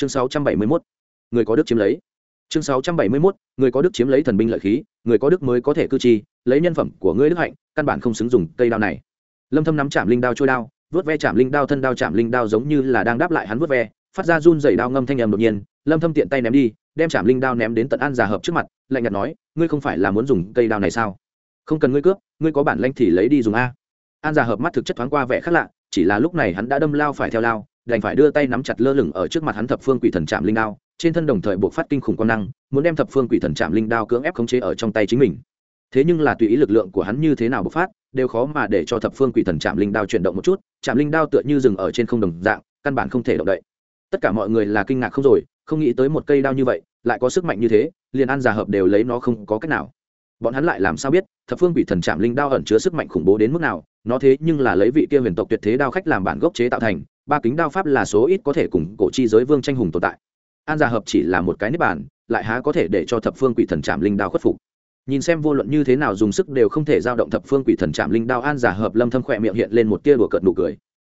chương 671, người có đức chiếm lấy. Chương 671, người có đức chiếm lấy thần binh lợi khí người có đức mới có thể cư trì lấy nhân phẩm của ngươi đức hạnh căn bản không xứng dùng cây đao này. Lâm thâm nắm chạm linh đao trôi đao vớt ve chạm linh đao thân đao chạm linh đao giống như là đang đáp lại hắn vớt ve phát ra run dày đao ngâm thanh âm đột nhiên. Lâm thâm tiện tay ném đi đem chạm linh đao ném đến tận an già hợp trước mặt lạnh nhạt nói ngươi không phải là muốn dùng cây đao này sao? Không cần ngươi cướp ngươi có bản lãnh thì lấy đi dùng a. An già hợp mắt thực chất thoáng qua vẻ khác lạ chỉ là lúc này hắn đã đâm lao phải theo lao đành phải đưa tay nắm chặt lơ lửng ở trước mặt hắn thập phương quỷ thần chạm linh đao, trên thân đồng thời buộc phát kinh khủng quan năng, muốn đem thập phương quỷ thần chạm linh đao cưỡng ép khống chế ở trong tay chính mình. Thế nhưng là tùy ý lực lượng của hắn như thế nào bộc phát, đều khó mà để cho thập phương quỷ thần chạm linh đao chuyển động một chút chạm linh đao tựa như dừng ở trên không đồng dạng, căn bản không thể động đậy. Tất cả mọi người là kinh ngạc không rồi, không nghĩ tới một cây đao như vậy, lại có sức mạnh như thế, liền ăn già hợp đều lấy nó không có cách nào. Bọn hắn lại làm sao biết, thập phương quỷ thần chạm linh đao ẩn chứa sức mạnh khủng bố đến mức nào nó thế nhưng là lấy vị kia huyền tộc tuyệt thế đao khách làm bản gốc chế tạo thành, ba kính đao pháp là số ít có thể cùng cổ chi giới vương tranh hùng tồn tại. An giả hợp chỉ là một cái nếp bản lại há có thể để cho thập phương quỷ thần chạm linh đao khuất phục. Nhìn xem vô luận như thế nào dùng sức đều không thể giao động thập phương quỷ thần chạm linh đao, an giả hợp lâm thâm khỏe miệng hiện lên một tia đùa cợt nụ cười.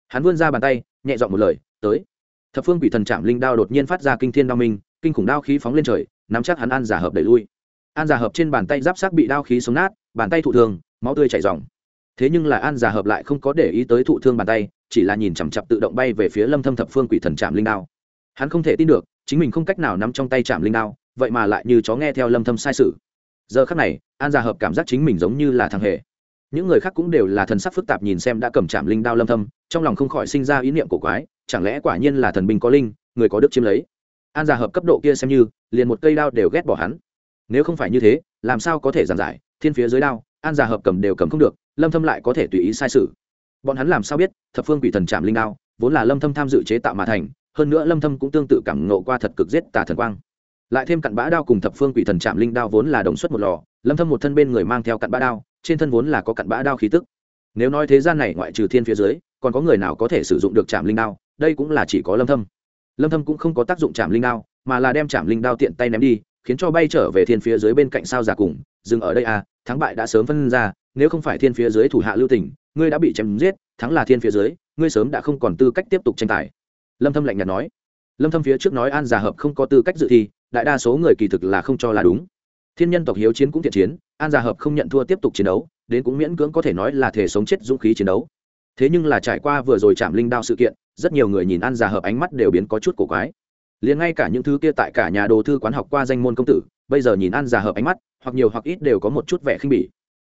Hắn vươn ra bàn tay, nhẹ giọng một lời, tới. Thập phương quỷ thần chạm linh đao đột nhiên phát ra kinh thiên đao minh, kinh khủng đao khí phóng lên trời, nắm chắc hắn an giả hợp đẩy lui. An giả hợp trên bàn tay giáp sắc bị đao khí sống nát, bàn tay thụ thương máu tươi chảy ròng thế nhưng là an già hợp lại không có để ý tới thụ thương bàn tay, chỉ là nhìn chằm chặp tự động bay về phía lâm thâm thập phương quỷ thần chạm linh đao. Hắn không thể tin được, chính mình không cách nào nắm trong tay chạm linh đao, vậy mà lại như chó nghe theo lâm thâm sai sự. Giờ khắc này, an già hợp cảm giác chính mình giống như là thằng hề. Những người khác cũng đều là thần sắc phức tạp nhìn xem đã cầm chạm linh đao lâm thâm, trong lòng không khỏi sinh ra ý niệm cổ quái, chẳng lẽ quả nhiên là thần binh có linh, người có đức chiếm lấy. An già hợp cấp độ kia xem như, liền một cây đao đều ghét bỏ hắn. Nếu không phải như thế, làm sao có thể giảng giải, thiên phía dưới đao, an già hợp cầm đều cầm không được lâm thâm lại có thể tùy ý sai sự. Bọn hắn làm sao biết, thập phương quỷ thần chạm linh đao, vốn là lâm thâm tham dự chế tạo mà thành, hơn nữa lâm thâm cũng tương tự cảm ngộ qua thật cực giết tà thần quang. Lại thêm cặn bã đao cùng thập phương quỷ thần chạm linh đao vốn là đồng xuất một lò, lâm thâm một thân bên người mang theo cặn bã đao, trên thân vốn là có cặn bã đao khí tức. Nếu nói thế gian này ngoại trừ thiên phía dưới, còn có người nào có thể sử dụng được chạm linh đao? Đây cũng là chỉ có lâm thâm. Lâm thâm cũng không có tác dụng chạm linh đao, mà là đem chạm linh đao tiện tay ném đi, khiến cho bay trở về thiên phía dưới bên cạnh sao già cùng, dừng ở đây à thắng bại đã sớm phân ra, nếu không phải thiên phía dưới thủ hạ lưu tình, ngươi đã bị chém giết, thắng là thiên phía dưới, ngươi sớm đã không còn tư cách tiếp tục tranh tài. Lâm thâm lạnh nhạt nói. Lâm thâm phía trước nói an giả hợp không có tư cách dự thi, đại đa số người kỳ thực là không cho là đúng. Thiên nhân tộc hiếu chiến cũng thiện chiến, an giả hợp không nhận thua tiếp tục chiến đấu, đến cũng miễn cưỡng có thể nói là thể sống chết dũng khí chiến đấu. Thế nhưng là trải qua vừa rồi chạm linh đao sự kiện, rất nhiều người nhìn an giả hợp ánh mắt đều biến có chút cổ quái. Liền ngay cả những thứ kia tại cả nhà đồ thư quán học qua danh môn công tử bây giờ nhìn an già hợp ánh mắt, hoặc nhiều hoặc ít đều có một chút vẻ khinh bỉ.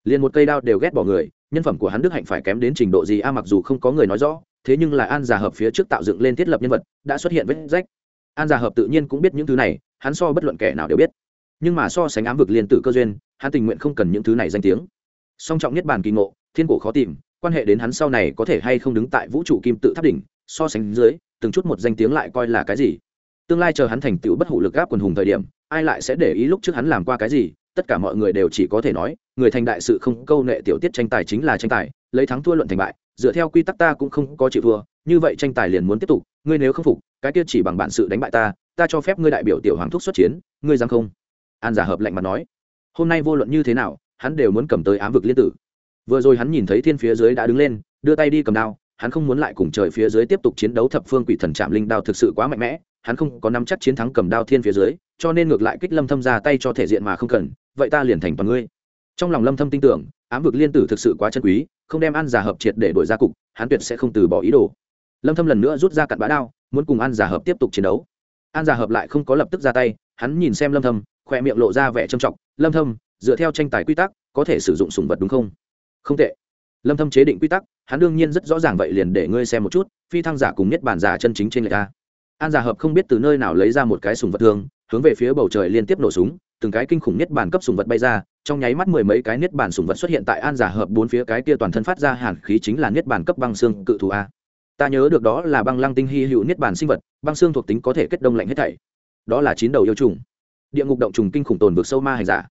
Liền một cây đao đều ghét bỏ người, nhân phẩm của hắn đức hạnh phải kém đến trình độ gì a, mặc dù không có người nói rõ, thế nhưng là an già hợp phía trước tạo dựng lên thiết lập nhân vật, đã xuất hiện vết rách. An già hợp tự nhiên cũng biết những thứ này, hắn so bất luận kẻ nào đều biết. Nhưng mà so sánh ám vực liên tử cơ duyên, hắn tình nguyện không cần những thứ này danh tiếng. Song trọng nhất bản kỳ ngộ, thiên cổ khó tìm, quan hệ đến hắn sau này có thể hay không đứng tại vũ trụ kim tự tháp đỉnh, so sánh dưới, từng chút một danh tiếng lại coi là cái gì? Tương lai chờ hắn thành tựu bất hủ lực gáp quần hùng thời điểm, ai lại sẽ để ý lúc trước hắn làm qua cái gì? Tất cả mọi người đều chỉ có thể nói, người thành đại sự không câu nệ tiểu tiết tranh tài chính là tranh tài, lấy thắng thua luận thành bại, dựa theo quy tắc ta cũng không có chịu thua, như vậy tranh tài liền muốn tiếp tục, ngươi nếu không phục, cái kia chỉ bằng bản sự đánh bại ta ta cho phép ngươi đại biểu tiểu hoàng thúc xuất chiến, ngươi dám không? An giả hợp lạnh mặt nói. Hôm nay vô luận như thế nào, hắn đều muốn cầm tới ám vực liên tử. Vừa rồi hắn nhìn thấy thiên phía dưới đã đứng lên, đưa tay đi cầm đao hắn không muốn lại cùng trời phía dưới tiếp tục chiến đấu thập phương quỷ thần trạm linh đao thực sự quá mạnh mẽ, hắn không có nắm chắc chiến thắng cầm đao thiên phía dưới, cho nên ngược lại kích lâm thâm ra tay cho thể diện mà không cần, vậy ta liền thành toàn ngươi. Trong lòng lâm thâm tin tưởng, ám vực liên tử thực sự quá chân quý, không đem an giả hợp triệt để đổi ra cục, hắn tuyệt sẽ không từ bỏ ý đồ. Lâm thâm lần nữa rút ra cặn bã đao, muốn cùng an giả hợp tiếp tục chiến đấu. An giả hợp lại không có lập tức ra tay, hắn nhìn xem lâm thâm, khoe miệng lộ ra vẻ trầm trọng, lâm thâm, dựa theo tranh tài quy tắc, có thể sử dụng sủng vật đúng không? Không tệ. Lâm thâm chế định quy tắc hắn đương nhiên rất rõ ràng vậy liền để ngươi xem một chút, phi thăng giả cùng nhất bản giả chân chính trên lệ ta an giả hợp không biết từ nơi nào lấy ra một cái sùng vật thương, hướng về phía bầu trời liên tiếp nổ súng, từng cái kinh khủng nhất bản cấp sùng vật bay ra, trong nháy mắt mười mấy cái niết bản sùng vật xuất hiện tại an giả hợp bốn phía cái kia toàn thân phát ra hàn khí chính là niết bản cấp băng xương cự thù a. Ta nhớ được đó là băng lăng tinh hy hữu niết bản sinh vật, băng xương thuộc tính có thể kết đông lạnh hết thảy. Đó là chín đầu yêu trùng. Địa ngục động trùng kinh khủng tồn vực sâu ma hành giả.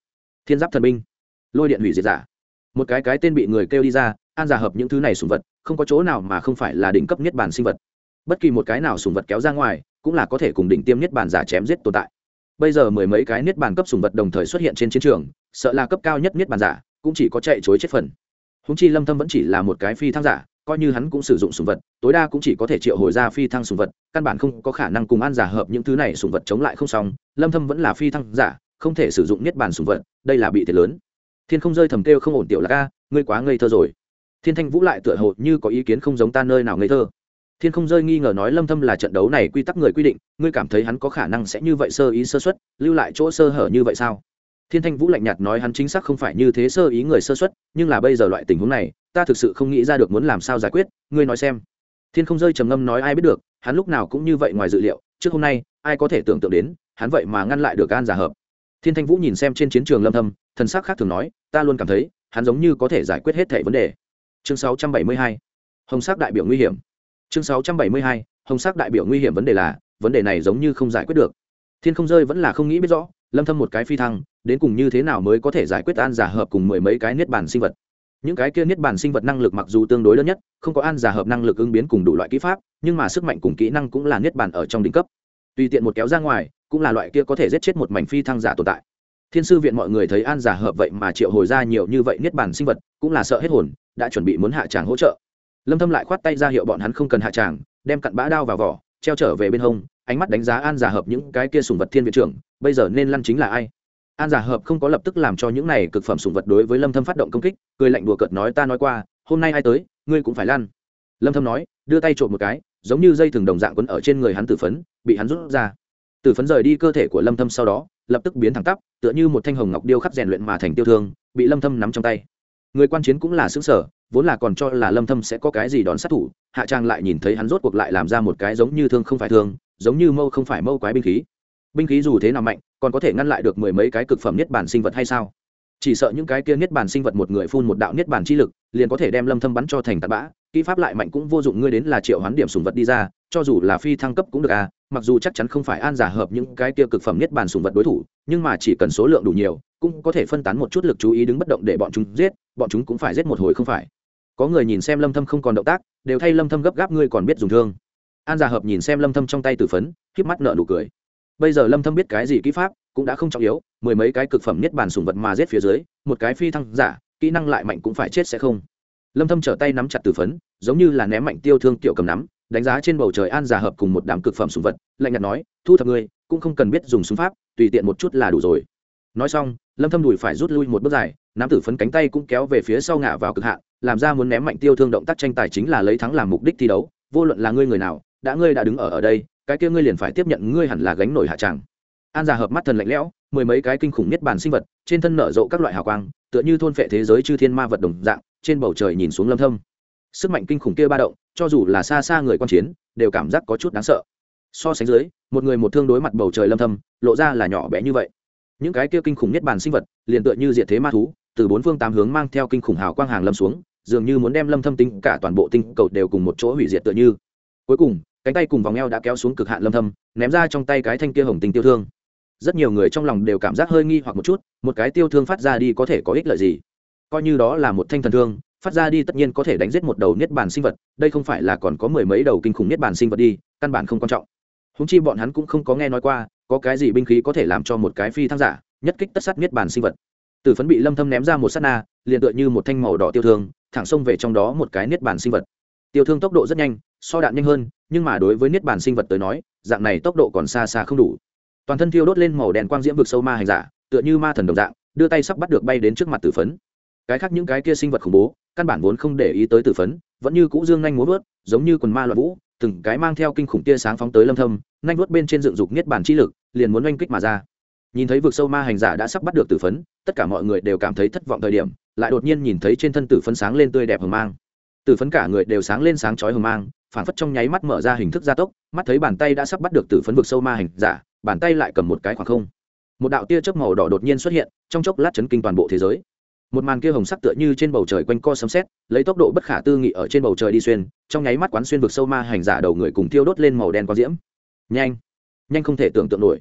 Thiên giáp thần binh. Lôi điện hủy diệt giả. Một cái cái tên bị người kêu đi ra an giả hợp những thứ này sủng vật, không có chỗ nào mà không phải là đỉnh cấp nhất bản sinh vật. Bất kỳ một cái nào sủng vật kéo ra ngoài, cũng là có thể cùng đỉnh tiêm nhất bản giả chém giết tồn tại. Bây giờ mười mấy cái niết bàn cấp sùng vật đồng thời xuất hiện trên chiến trường, sợ là cấp cao nhất niết bàn giả cũng chỉ có chạy chối chết phần. Húng chi lâm thâm vẫn chỉ là một cái phi thăng giả, coi như hắn cũng sử dụng sùng vật, tối đa cũng chỉ có thể triệu hồi ra phi thăng sùng vật, căn bản không có khả năng cùng an giả hợp những thứ này sùng vật chống lại không xong, lâm thâm vẫn là phi thăng giả, không thể sử dụng niết bàn sùng vật, đây là bị thiệt lớn. Thiên không rơi thầm kêu không ổn tiểu là ca ngươi quá ngây thơ rồi thiên thanh vũ lại tựa hồ như có ý kiến không giống ta nơi nào ngây thơ. Thiên không rơi nghi ngờ nói lâm thâm là trận đấu này quy tắc người quy định, ngươi cảm thấy hắn có khả năng sẽ như vậy sơ ý sơ suất, lưu lại chỗ sơ hở như vậy sao? Thiên thanh vũ lạnh nhạt nói hắn chính xác không phải như thế sơ ý người sơ suất, nhưng là bây giờ loại tình huống này, ta thực sự không nghĩ ra được muốn làm sao giải quyết, ngươi nói xem. Thiên không rơi trầm ngâm nói ai biết được, hắn lúc nào cũng như vậy ngoài dự liệu, trước hôm nay, ai có thể tưởng tượng đến, hắn vậy mà ngăn lại được an giả hợp. Thiên thanh vũ nhìn xem trên chiến trường lâm thâm, thần sắc khác thường nói, ta luôn cảm thấy, hắn giống như có thể giải quyết hết thể vấn đề chương 672 hồng sắc đại biểu nguy hiểm. Chương 672 hồng sắc đại biểu nguy hiểm vấn đề là, vấn đề này giống như không giải quyết được. Thiên không rơi vẫn là không nghĩ biết rõ, lâm thâm một cái phi thăng, đến cùng như thế nào mới có thể giải quyết an giả hợp cùng mười mấy cái niết bàn sinh vật. Những cái kia niết bàn sinh vật năng lực mặc dù tương đối lớn nhất, không có an giả hợp năng lực ứng biến cùng đủ loại kỹ pháp, nhưng mà sức mạnh cùng kỹ năng cũng là niết bàn ở trong đỉnh cấp. Tùy tiện một kéo ra ngoài, cũng là loại kia có thể giết chết một mảnh phi thăng giả tồn tại. Thiên sư viện mọi người thấy an giả hợp vậy mà triệu hồi ra nhiều như vậy niết bàn sinh vật, cũng là sợ hết hồn đã chuẩn bị muốn hạ tràng hỗ trợ. Lâm thâm lại khoát tay ra hiệu bọn hắn không cần hạ tràng, đem cặn bã đao vào vỏ, treo trở về bên hông, ánh mắt đánh giá an giả hợp những cái kia sùng vật thiên viện trưởng, bây giờ nên lăn chính là ai? An giả hợp không có lập tức làm cho những này cực phẩm sùng vật đối với lâm thâm phát động công kích, cười lạnh đùa cợt nói ta nói qua, hôm nay ai tới, ngươi cũng phải lăn. Lâm thâm nói, đưa tay trộn một cái, giống như dây thừng đồng dạng quấn ở trên người hắn tử phấn, bị hắn rút ra. Tử phấn rời đi cơ thể của lâm thâm sau đó, lập tức biến thẳng tắp, tựa như một thanh hồng ngọc điêu khắc rèn luyện mà thành tiêu thương, bị lâm thâm nắm trong tay người quan chiến cũng là xứng sở, vốn là còn cho là lâm thâm sẽ có cái gì đón sát thủ, hạ trang lại nhìn thấy hắn rốt cuộc lại làm ra một cái giống như thương không phải thương, giống như mâu không phải mâu quái binh khí. Binh khí dù thế nào mạnh, còn có thể ngăn lại được mười mấy cái cực phẩm niết bàn sinh vật hay sao? Chỉ sợ những cái kia niết bàn sinh vật một người phun một đạo niết bàn chi lực, liền có thể đem lâm thâm bắn cho thành tạt bã, kỹ pháp lại mạnh cũng vô dụng, ngươi đến là triệu hoán điểm sùng vật đi ra, cho dù là phi thăng cấp cũng được à mặc dù chắc chắn không phải an giả hợp những cái kia cực phẩm niết bàn sùng vật đối thủ, nhưng mà chỉ cần số lượng đủ nhiều, cũng có thể phân tán một chút lực chú ý đứng bất động để bọn chúng giết, bọn chúng cũng phải giết một hồi không phải. Có người nhìn xem lâm thâm không còn động tác, đều thay lâm thâm gấp gáp, ngươi còn biết dùng thương? An giả hợp nhìn xem lâm thâm trong tay tử phấn khiếp mắt nở nụ cười. Bây giờ lâm thâm biết cái gì kỹ pháp, cũng đã không trọng yếu, mười mấy cái cực phẩm niết bàn sùng vật mà giết phía dưới, một cái phi thăng giả, kỹ năng lại mạnh cũng phải chết sẽ không. Lâm thâm trở tay nắm chặt tử phấn, giống như là ném mạnh tiêu thương tiểu cầm nắm đánh giá trên bầu trời an giả hợp cùng một đám cực phẩm súng vật, lạnh nhạt nói, thu thập ngươi, cũng không cần biết dùng súng pháp, tùy tiện một chút là đủ rồi. Nói xong, lâm thâm đùi phải rút lui một bước dài, nam tử phấn cánh tay cũng kéo về phía sau ngã vào cực hạn, làm ra muốn ném mạnh tiêu thương động tác tranh tài chính là lấy thắng làm mục đích thi đấu, vô luận là ngươi người nào, đã ngươi đã đứng ở ở đây, cái kia ngươi liền phải tiếp nhận ngươi hẳn là gánh nổi hạ tràng. An giả hợp mắt thần lạnh lẽo, mười mấy cái kinh khủng nhất bản sinh vật, trên thân nở rộ các loại hào quang, tựa như thôn phệ thế giới chư thiên ma vật đồng dạng, trên bầu trời nhìn xuống lâm thâm. Sức mạnh kinh khủng kia ba động cho dù là xa xa người quan chiến, đều cảm giác có chút đáng sợ. So sánh dưới, một người một thương đối mặt bầu trời lâm thâm, lộ ra là nhỏ bé như vậy. Những cái kia kinh khủng nhất bản sinh vật, liền tựa như diệt thế ma thú, từ bốn phương tám hướng mang theo kinh khủng hào quang hàng lâm xuống, dường như muốn đem lâm thâm tính cả toàn bộ tinh cầu đều cùng một chỗ hủy diệt tựa như. Cuối cùng, cánh tay cùng vòng eo đã kéo xuống cực hạn lâm thâm, ném ra trong tay cái thanh kia hồng tinh tiêu thương. Rất nhiều người trong lòng đều cảm giác hơi nghi hoặc một chút, một cái tiêu thương phát ra đi có thể có ích lợi gì? Coi như đó là một thanh thần thương phát ra đi tất nhiên có thể đánh giết một đầu niết bàn sinh vật, đây không phải là còn có mười mấy đầu kinh khủng niết bàn sinh vật đi, căn bản không quan trọng. Húng chi bọn hắn cũng không có nghe nói qua, có cái gì binh khí có thể làm cho một cái phi thăng giả nhất kích tất sát niết bàn sinh vật. Tử phấn bị lâm thâm ném ra một sát na, liền tựa như một thanh màu đỏ tiêu thương, thẳng xông về trong đó một cái niết bàn sinh vật. Tiêu thương tốc độ rất nhanh, so đạn nhanh hơn, nhưng mà đối với niết bàn sinh vật tới nói, dạng này tốc độ còn xa xa không đủ. Toàn thân thiêu đốt lên màu đèn quang diễm vực sâu ma hành giả, tựa như ma thần đồng dạng, đưa tay sắp bắt được bay đến trước mặt tử phấn cái khác những cái kia sinh vật khủng bố, căn bản vốn không để ý tới tử phấn, vẫn như cũ dương nhanh múa vớt, giống như quần ma loạn vũ, từng cái mang theo kinh khủng tia sáng phóng tới lâm thâm, nhanh vớt bên trên dựng dục niết bàn chi lực, liền muốn oanh kích mà ra. Nhìn thấy vực sâu ma hành giả đã sắp bắt được tử phấn, tất cả mọi người đều cảm thấy thất vọng thời điểm, lại đột nhiên nhìn thấy trên thân tử phấn sáng lên tươi đẹp hờ mang. Tử phấn cả người đều sáng lên sáng chói hờ mang phản phất trong nháy mắt mở ra hình thức gia tốc, mắt thấy bàn tay đã sắp bắt được tử phấn vực sâu ma hành giả, bàn tay lại cầm một cái khoảng không. Một đạo tia chớp màu đỏ đột nhiên xuất hiện, trong chốc lát chấn kinh toàn bộ thế giới một màn kia hồng sắc tựa như trên bầu trời quanh co sấm sét, lấy tốc độ bất khả tư nghị ở trên bầu trời đi xuyên, trong nháy mắt quán xuyên vực sâu ma hành giả đầu người cùng thiêu đốt lên màu đen có diễm. Nhanh! Nhanh không thể tưởng tượng nổi.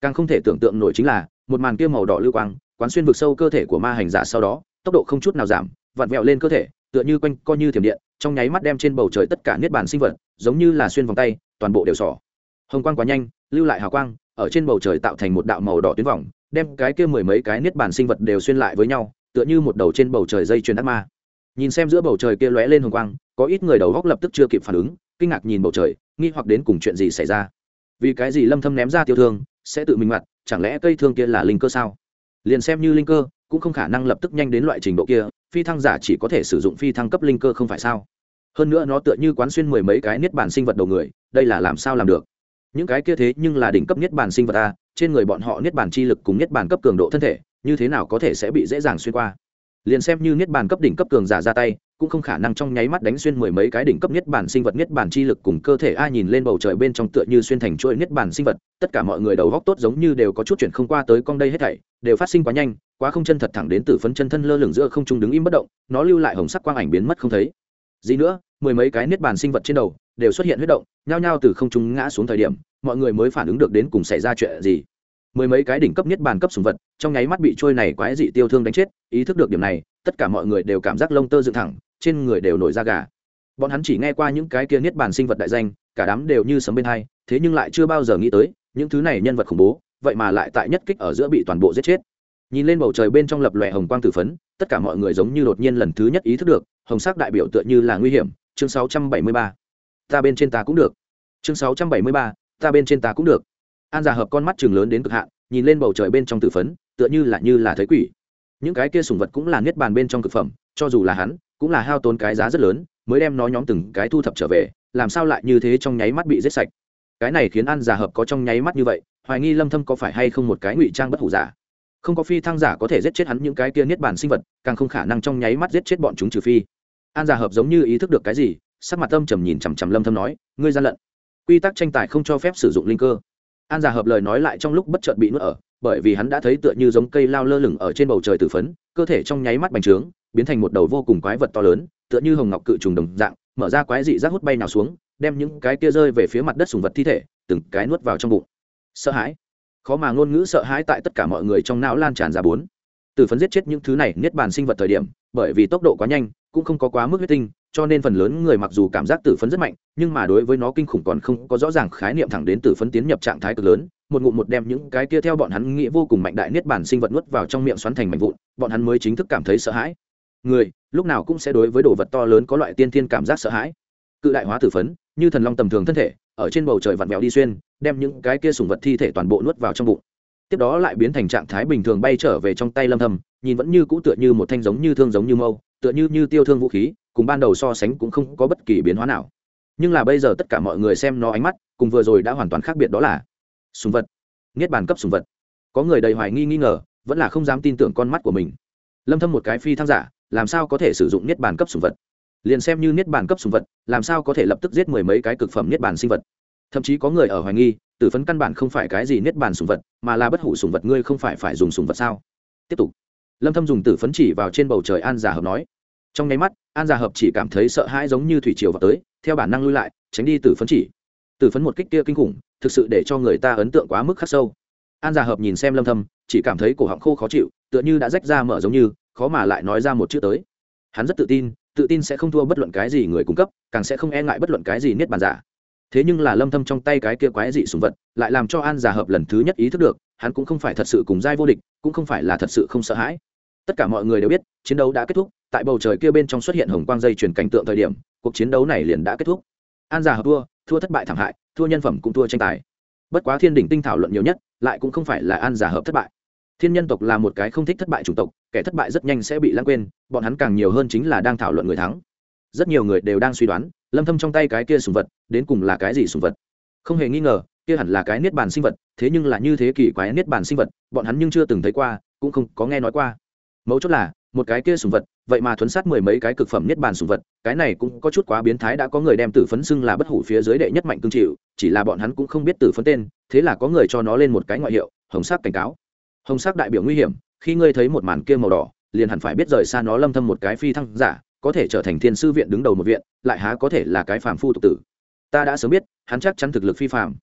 Càng không thể tưởng tượng nổi chính là, một màn kia màu đỏ lưu quang, quán xuyên vực sâu cơ thể của ma hành giả sau đó, tốc độ không chút nào giảm, vặn vẹo lên cơ thể, tựa như quanh co như thiểm điện, trong nháy mắt đem trên bầu trời tất cả niết bàn sinh vật, giống như là xuyên vòng tay, toàn bộ đều sỏ hồng quang quá nhanh, lưu lại hào quang, ở trên bầu trời tạo thành một đạo màu đỏ tuyến vòng, đem cái kia mười mấy cái niết bàn sinh vật đều xuyên lại với nhau tựa như một đầu trên bầu trời dây chuyền ác ma. Nhìn xem giữa bầu trời kia lóe lên hồng quang, có ít người đầu góc lập tức chưa kịp phản ứng, kinh ngạc nhìn bầu trời, nghi hoặc đến cùng chuyện gì xảy ra. Vì cái gì lâm thâm ném ra tiêu thương, sẽ tự mình mặt, chẳng lẽ cây thương kia là linh cơ sao? Liền xem như linh cơ, cũng không khả năng lập tức nhanh đến loại trình độ kia, phi thăng giả chỉ có thể sử dụng phi thăng cấp linh cơ không phải sao? Hơn nữa nó tựa như quán xuyên mười mấy cái niết bàn sinh vật đầu người, đây là làm sao làm được? Những cái kia thế nhưng là đỉnh cấp niết bàn sinh vật a, trên người bọn họ niết bàn chi lực cùng niết bàn cấp cường độ thân thể như thế nào có thể sẽ bị dễ dàng xuyên qua. Liền xem như niết bàn cấp đỉnh cấp cường giả ra tay, cũng không khả năng trong nháy mắt đánh xuyên mười mấy cái đỉnh cấp niết bàn sinh vật, niết bàn chi lực cùng cơ thể ai nhìn lên bầu trời bên trong tựa như xuyên thành chuỗi niết bàn sinh vật, tất cả mọi người đầu góc tốt giống như đều có chút chuyển không qua tới con đây hết thảy, đều phát sinh quá nhanh, quá không chân thật thẳng đến từ phấn chân thân lơ lửng giữa không trung đứng im bất động, nó lưu lại hồng sắc quang ảnh biến mất không thấy. Gì nữa, mười mấy cái niết bàn sinh vật trên đầu đều xuất hiện huyết động, nhao nhao từ không trung ngã xuống thời điểm, mọi người mới phản ứng được đến cùng xảy ra chuyện gì mười mấy cái đỉnh cấp nhất bàn cấp sùng vật trong nháy mắt bị trôi này quái dị tiêu thương đánh chết ý thức được điểm này tất cả mọi người đều cảm giác lông tơ dựng thẳng trên người đều nổi da gà. Bọn hắn chỉ nghe qua những cái kia niết bàn sinh vật đại danh cả đám đều như sấm bên hai thế nhưng lại chưa bao giờ nghĩ tới những thứ này nhân vật khủng bố vậy mà lại tại nhất kích ở giữa bị toàn bộ giết chết. Nhìn lên bầu trời bên trong lập lòe hồng quang tử phấn tất cả mọi người giống như đột nhiên lần thứ nhất ý thức được hồng sắc đại biểu tựa như là nguy hiểm chương 673. ta bên trên ta cũng được. Chương 673, ta bên trên ta cũng được an giả hợp con mắt chừng lớn đến cực hạn, nhìn lên bầu trời bên trong tử phấn, tựa như là như là thấy quỷ. Những cái kia sùng vật cũng là niết bàn bên trong cực phẩm, cho dù là hắn, cũng là hao tốn cái giá rất lớn, mới đem nó nhóm từng cái thu thập trở về, làm sao lại như thế trong nháy mắt bị giết sạch. Cái này khiến an giả hợp có trong nháy mắt như vậy, hoài nghi lâm thâm có phải hay không một cái ngụy trang bất hủ giả. Không có phi thăng giả có thể giết chết hắn những cái kia niết bàn sinh vật, càng không khả năng trong nháy mắt giết chết bọn chúng trừ phi. An giả hợp giống như ý thức được cái gì, sắc mặt tâm trầm nhìn chằm chằm lâm thâm nói, ngươi gian lận. Quy tắc tranh tài không cho phép sử dụng linh cơ an giả hợp lời nói lại trong lúc bất chợt bị nuốt ở, bởi vì hắn đã thấy tựa như giống cây lao lơ lửng ở trên bầu trời tử phấn, cơ thể trong nháy mắt bành trướng, biến thành một đầu vô cùng quái vật to lớn, tựa như hồng ngọc cự trùng đồng dạng, mở ra quái dị rác hút bay nào xuống, đem những cái kia rơi về phía mặt đất sùng vật thi thể, từng cái nuốt vào trong bụng. Sợ hãi. Khó mà ngôn ngữ sợ hãi tại tất cả mọi người trong não lan tràn ra bốn. Từ phấn giết chết những thứ này niết bàn sinh vật thời điểm, bởi vì tốc độ quá nhanh, cũng không có quá mức huyết tinh cho nên phần lớn người mặc dù cảm giác tử phấn rất mạnh, nhưng mà đối với nó kinh khủng còn không có rõ ràng khái niệm thẳng đến tử phấn tiến nhập trạng thái cực lớn, một ngụm một đem những cái kia theo bọn hắn nghĩ vô cùng mạnh đại niết bản sinh vật nuốt vào trong miệng xoắn thành mạnh vụn, bọn hắn mới chính thức cảm thấy sợ hãi. Người, lúc nào cũng sẽ đối với đồ vật to lớn có loại tiên thiên cảm giác sợ hãi. Cự đại hóa tử phấn, như thần long tầm thường thân thể, ở trên bầu trời vặn vẹo đi xuyên, đem những cái kia sùng vật thi thể toàn bộ nuốt vào trong bụng tiếp đó lại biến thành trạng thái bình thường bay trở về trong tay lâm thầm nhìn vẫn như cũ tựa như một thanh giống như thương giống như mâu, tựa như như tiêu thương vũ khí, cùng ban đầu so sánh cũng không có bất kỳ biến hóa nào. Nhưng là bây giờ tất cả mọi người xem nó ánh mắt, cùng vừa rồi đã hoàn toàn khác biệt đó là súng vật, niết bàn cấp súng vật. Có người đầy hoài nghi nghi ngờ, vẫn là không dám tin tưởng con mắt của mình. Lâm thâm một cái phi thăng giả, làm sao có thể sử dụng niết bàn cấp súng vật? Liền xem như niết bàn cấp súng vật, làm sao có thể lập tức giết mười mấy cái cực phẩm niết bàn sinh vật? Thậm chí có người ở hoài nghi, tử phấn căn bản không phải cái gì niết bàn sùng vật, mà là bất hủ sùng vật, ngươi không phải phải dùng sùng vật sao? Tiếp tục. Lâm thâm dùng tử phấn chỉ vào trên bầu trời an giả hợp nói. Trong nháy mắt, an giả hợp chỉ cảm thấy sợ hãi giống như thủy triều vào tới, theo bản năng lui lại, tránh đi tử phấn chỉ. Tử phấn một kích kia kinh khủng, thực sự để cho người ta ấn tượng quá mức khắc sâu. An giả hợp nhìn xem lâm thâm, chỉ cảm thấy cổ họng khô khó chịu, tựa như đã rách ra mở giống như, khó mà lại nói ra một chữ tới. Hắn rất tự tin tự tin sẽ không thua bất luận cái gì người cung cấp, càng sẽ không e ngại bất luận cái gì niết bàn giả thế nhưng là lâm thâm trong tay cái kia quái dị sùng vật lại làm cho an giả hợp lần thứ nhất ý thức được, hắn cũng không phải thật sự cùng giai vô địch, cũng không phải là thật sự không sợ hãi. Tất cả mọi người đều biết, chiến đấu đã kết thúc, tại bầu trời kia bên trong xuất hiện hồng quang dây chuyển cảnh tượng thời điểm, cuộc chiến đấu này liền đã kết thúc. An giả hợp thua thua thất bại thảm hại, thua nhân phẩm cũng thua tranh tài. Bất quá thiên đỉnh tinh thảo luận nhiều nhất, lại cũng không phải là an giả hợp thất bại. Thiên nhân tộc là một cái không thích thất bại chủng tộc, kẻ thất bại rất nhanh sẽ bị lãng quên, bọn hắn càng nhiều hơn chính là đang thảo luận người thắng rất nhiều người đều đang suy đoán, lâm thâm trong tay cái kia sùng vật đến cùng là cái gì sùng vật. Không hề nghi ngờ, kia hẳn là cái niết bàn sinh vật, thế nhưng là như thế kỷ quái niết bàn sinh vật, bọn hắn nhưng chưa từng thấy qua, cũng không có nghe nói qua. Mấu chốt là, một cái kia sùng vật, vậy mà thuấn sát mười mấy cái cực phẩm niết bàn sùng vật, cái này cũng có chút quá biến thái đã có người đem tử phấn xưng là bất hủ phía dưới đệ nhất mạnh cương chịu, chỉ là bọn hắn cũng không biết tử phấn tên, thế là có người cho nó lên một cái ngoại hiệu, hồng sắc cảnh cáo. Hồng sắc đại biểu nguy hiểm, khi ngươi thấy một màn kia màu đỏ, liền hẳn phải biết rời xa nó lâm thâm một cái phi thăng giả có thể trở thành thiên sư viện đứng đầu một viện, lại há có thể là cái phàm phu tục tử. Ta đã sớm biết, hắn chắc chắn thực lực phi phàm.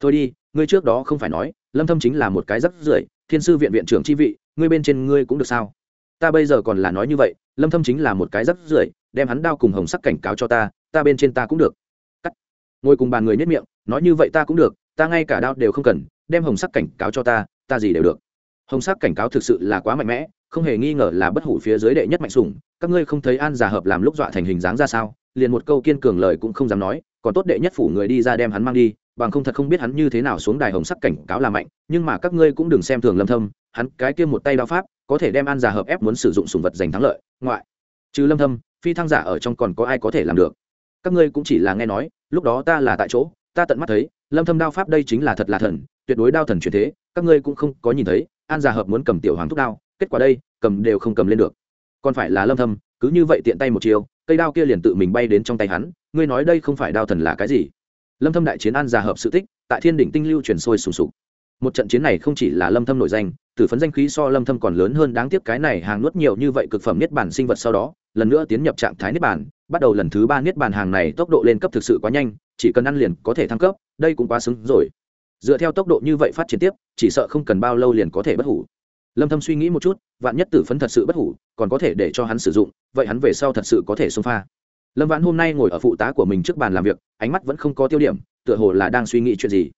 Thôi đi, ngươi trước đó không phải nói, lâm thâm chính là một cái rất rưởi, thiên sư viện viện trưởng chi vị, ngươi bên trên ngươi cũng được sao? Ta bây giờ còn là nói như vậy, lâm thâm chính là một cái rất rưởi, đem hắn đao cùng hồng sắc cảnh cáo cho ta ta bên trên ta cũng được. Cắt. Ngồi cùng bàn người nhất miệng, nói như vậy ta cũng được, ta ngay cả đao đều không cần, đem hồng sắc cảnh cáo cho ta ta gì đều được hồng sắc cảnh cáo thực sự là quá mạnh mẽ, không hề nghi ngờ là bất hủ phía dưới đệ nhất mạnh sủng. Các ngươi không thấy an giả hợp làm lúc dọa thành hình dáng ra sao? Liền một câu kiên cường lời cũng không dám nói, còn tốt đệ nhất phủ người đi ra đem hắn mang đi, bằng không thật không biết hắn như thế nào xuống đài hồng sắc cảnh cáo là mạnh. Nhưng mà các ngươi cũng đừng xem thường lâm thâm, hắn cái kia một tay đao pháp, có thể đem an giả hợp ép muốn sử dụng sủng vật giành thắng lợi, ngoại. Trừ lâm thâm, phi thăng giả ở trong còn có ai có thể làm được? Các ngươi cũng chỉ là nghe nói, lúc đó ta là tại chỗ, ta tận mắt thấy, lâm thâm đao pháp đây chính là thật là thần, tuyệt đối đao thần truyền thế, các ngươi cũng không có nhìn thấy an già hợp muốn cầm tiểu hoàng thúc đao, kết quả đây, cầm đều không cầm lên được. Còn phải là lâm thâm, cứ như vậy tiện tay một chiều cây đao kia liền tự mình bay đến trong tay hắn, ngươi nói đây không phải đao thần là cái gì? Lâm thâm đại chiến an già hợp sự tích, tại thiên đỉnh tinh lưu truyền sôi sùng sục. Một trận chiến này không chỉ là lâm thâm nổi danh tử phấn danh khí so lâm thâm còn lớn hơn đáng tiếc cái này hàng nuốt nhiều như vậy cực phẩm niết bản sinh vật sau đó, lần nữa tiến nhập trạng thái niết bản bắt đầu lần thứ ba niết bàn hàng này tốc độ lên cấp thực sự quá nhanh, chỉ cần ăn liền có thể thăng cấp, đây cũng quá xứng rồi dựa theo tốc độ như vậy phát triển tiếp, chỉ sợ không cần bao lâu liền có thể bất hủ. Lâm thâm suy nghĩ một chút, vạn nhất tử phấn thật sự bất hủ, còn có thể để cho hắn sử dụng, vậy hắn về sau thật sự có thể xông pha. Lâm vãn hôm nay ngồi ở phụ tá của mình trước bàn làm việc, ánh mắt vẫn không có tiêu điểm, tựa hồ là đang suy nghĩ chuyện gì.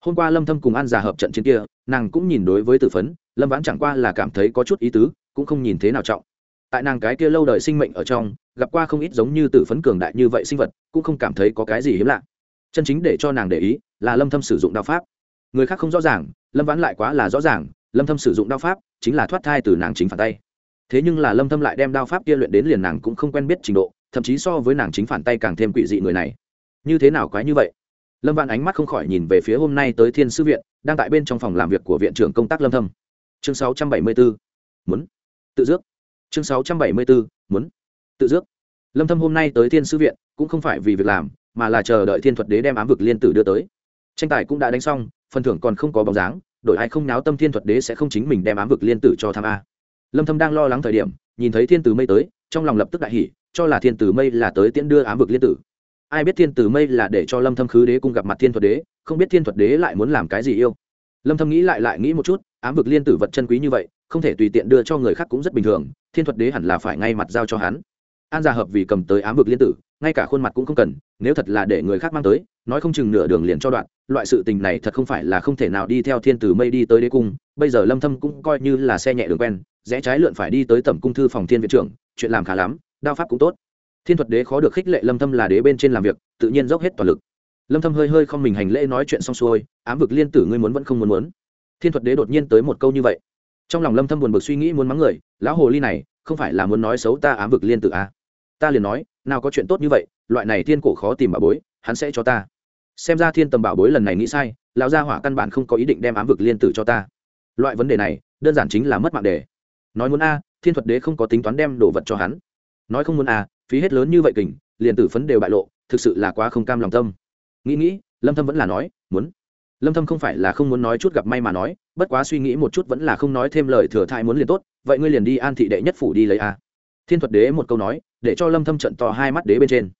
Hôm qua lâm thâm cùng an già hợp trận chiến kia, nàng cũng nhìn đối với tử phấn, lâm vãn chẳng qua là cảm thấy có chút ý tứ, cũng không nhìn thế nào trọng. Tại nàng cái kia lâu đời sinh mệnh ở trong, gặp qua không ít giống như tử phấn cường đại như vậy sinh vật, cũng không cảm thấy có cái gì hiếm lạ. Chân chính để cho nàng để ý là lâm thâm sử dụng đao pháp người khác không rõ ràng, lâm vãn lại quá là rõ ràng, lâm thâm sử dụng đao pháp chính là thoát thai từ nàng chính phản tay. Thế nhưng là lâm thâm lại đem đao pháp kia luyện đến liền nàng cũng không quen biết trình độ, thậm chí so với nàng chính phản tay càng thêm quỷ dị người này. Như thế nào quái như vậy? Lâm vãn ánh mắt không khỏi nhìn về phía hôm nay tới thiên sư viện, đang tại bên trong phòng làm việc của viện trưởng công tác lâm thâm. Chương 674 muốn. Tự dước. Chương 674 muốn. Tự dước. Lâm thâm hôm nay tới thiên sư viện cũng không phải vì việc làm, mà là chờ đợi thiên thuật đế đem ám vực liên tử đưa tới. Tranh tài cũng đã đánh xong phần thưởng còn không có bóng dáng, đổi ai không náo tâm thiên thuật đế sẽ không chính mình đem ám vực liên tử cho tham a. Lâm thâm đang lo lắng thời điểm, nhìn thấy thiên tử mây tới, trong lòng lập tức đại hỉ, cho là thiên tử mây là tới tiễn đưa ám vực liên tử. Ai biết thiên tử mây là để cho lâm thâm khứ đế cùng gặp mặt thiên thuật đế, không biết thiên thuật đế lại muốn làm cái gì yêu. Lâm thâm nghĩ lại lại nghĩ một chút, ám vực liên tử vật chân quý như vậy, không thể tùy tiện đưa cho người khác cũng rất bình thường, thiên thuật đế hẳn là phải ngay mặt giao cho hắn an gia hợp vì cầm tới ám vực liên tử, ngay cả khuôn mặt cũng không cần, nếu thật là để người khác mang tới, nói không chừng nửa đường liền cho đoạn, loại sự tình này thật không phải là không thể nào đi theo thiên tử mây đi tới đế cung, bây giờ lâm thâm cũng coi như là xe nhẹ đường quen, rẽ trái lượn phải đi tới tẩm cung thư phòng thiên viện trưởng, chuyện làm khá lắm, đao pháp cũng tốt. Thiên thuật đế khó được khích lệ lâm thâm là đế bên trên làm việc, tự nhiên dốc hết toàn lực. Lâm thâm hơi hơi không mình hành lễ nói chuyện xong xuôi, ám vực liên tử ngươi muốn vẫn không muốn muốn. Thiên thuật đế đột nhiên tới một câu như vậy. Trong lòng lâm thâm buồn bực suy nghĩ muốn mắng người, lão hồ ly này, không phải là muốn nói xấu ta ám vực liên tử à? Ta liền nói, nào có chuyện tốt như vậy, loại này thiên cổ khó tìm bảo bối, hắn sẽ cho ta. Xem ra thiên tầm bảo bối lần này nghĩ sai, lão gia hỏa căn bản không có ý định đem ám vực liên tử cho ta. Loại vấn đề này, đơn giản chính là mất mạng đề. Nói muốn a, thiên thuật đế không có tính toán đem đồ vật cho hắn. Nói không muốn a, phí hết lớn như vậy kình, liền tử phấn đều bại lộ, thực sự là quá không cam lòng tâm. Nghĩ nghĩ, lâm thâm vẫn là nói, muốn. Lâm thâm không phải là không muốn nói chút gặp may mà nói, bất quá suy nghĩ một chút vẫn là không nói thêm lời thừa thai muốn liền tốt, vậy ngươi liền đi an thị đệ nhất phủ đi lấy a. Thiên thuật đế một câu nói để cho lâm thâm trận to hai mắt đế bên trên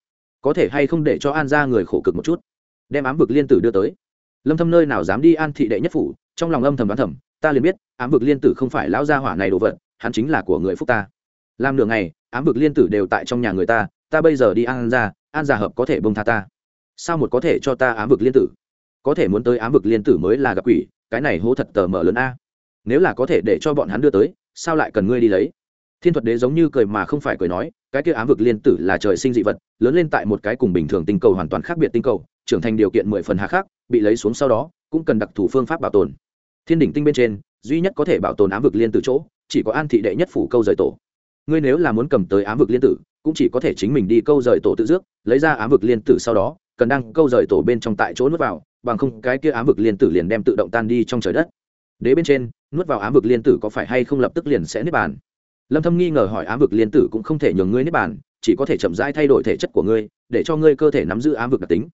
có thể hay không để cho an ra người khổ cực một chút đem ám vực liên tử đưa tới lâm thâm nơi nào dám đi an thị đệ nhất phủ trong lòng âm thầm đoán thầm, ta liền biết ám vực liên tử không phải lão gia hỏa này đồ vật, hắn chính là của người phúc ta. Làm nửa ngày, ám vực liên tử đều tại trong nhà người ta ta bây giờ đi an ra an gia hợp có thể bông tha ta. Sao một có thể cho ta ám vực liên tử? Có thể muốn tới ám vực liên tử mới là gặp quỷ, cái này hố thật tờ mở lớn a. Nếu là có thể để cho bọn hắn đưa tới, sao lại cần ngươi đi lấy? Thiên thuật đế giống như cười mà không phải cười nói cái kia ám vực liên tử là trời sinh dị vật, lớn lên tại một cái cùng bình thường tinh cầu hoàn toàn khác biệt tinh cầu, trưởng thành điều kiện mười phần hạ khác bị lấy xuống sau đó, cũng cần đặc thù phương pháp bảo tồn. Thiên đỉnh tinh bên trên, duy nhất có thể bảo tồn ám vực liên tử chỗ, chỉ có an thị đệ nhất phủ câu rời tổ. Ngươi nếu là muốn cầm tới ám vực liên tử, cũng chỉ có thể chính mình đi câu rời tổ tự dước lấy ra ám vực liên tử sau đó, cần đăng câu rời tổ bên trong tại chỗ nuốt vào, bằng không cái kia ám vực liên tử liền đem tự động tan đi trong trời đất. Đế bên trên, nuốt vào ám vực liên tử có phải hay không lập tức liền sẽ nếp bàn? Lâm thâm nghi ngờ hỏi ám vực liên tử cũng không thể nhường ngươi nếp bàn, chỉ có thể chậm rãi thay đổi thể chất của ngươi, để cho ngươi cơ thể nắm giữ ám vực đặc tính.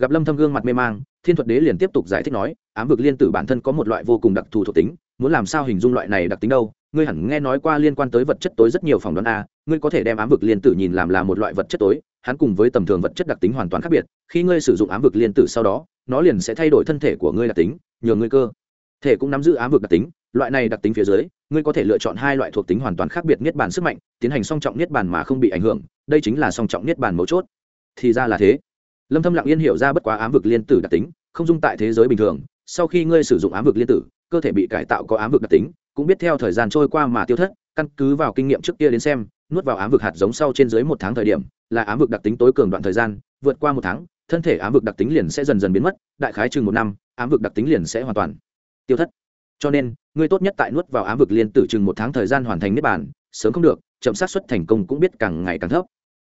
Gặp lâm thâm gương mặt mê mang, thiên thuật đế liền tiếp tục giải thích nói, ám vực liên tử bản thân có một loại vô cùng đặc thù thuộc tính, muốn làm sao hình dung loại này đặc tính đâu? Ngươi hẳn nghe nói qua liên quan tới vật chất tối rất nhiều phỏng đoán a ngươi có thể đem ám vực liên tử nhìn làm là một loại vật chất tối, hắn cùng với tầm thường vật chất đặc tính hoàn toàn khác biệt, khi ngươi sử dụng ám vực liên tử sau đó, nó liền sẽ thay đổi thân thể của ngươi đặc tính, nhờ ngươi cơ thể cũng nắm giữ ám vực đặc tính, loại này đặc tính phía dưới, ngươi có thể lựa chọn hai loại thuộc tính hoàn toàn khác biệt niết bàn sức mạnh, tiến hành song trọng niết bàn mà không bị ảnh hưởng, đây chính là song trọng niết bàn mấu chốt. Thì ra là thế. Lâm thâm lặng yên hiểu ra bất quá ám vực liên tử đặc tính, không dung tại thế giới bình thường, sau khi ngươi sử dụng ám vực liên tử, cơ thể bị cải tạo có ám vực đặc tính, cũng biết theo thời gian trôi qua mà tiêu thất, căn cứ vào kinh nghiệm trước kia đến xem, nuốt vào ám vực hạt giống sau trên dưới một tháng thời điểm, là ám vực đặc tính tối cường đoạn thời gian, vượt qua một tháng, thân thể ám vực đặc tính liền sẽ dần dần biến mất, đại khái chừng một năm, ám vực đặc tính liền sẽ hoàn toàn tiêu thất. Cho nên, ngươi tốt nhất tại nuốt vào ám vực liên tử chừng một tháng thời gian hoàn thành niết bản sớm không được, chậm sát xuất thành công cũng biết càng ngày càng thấp.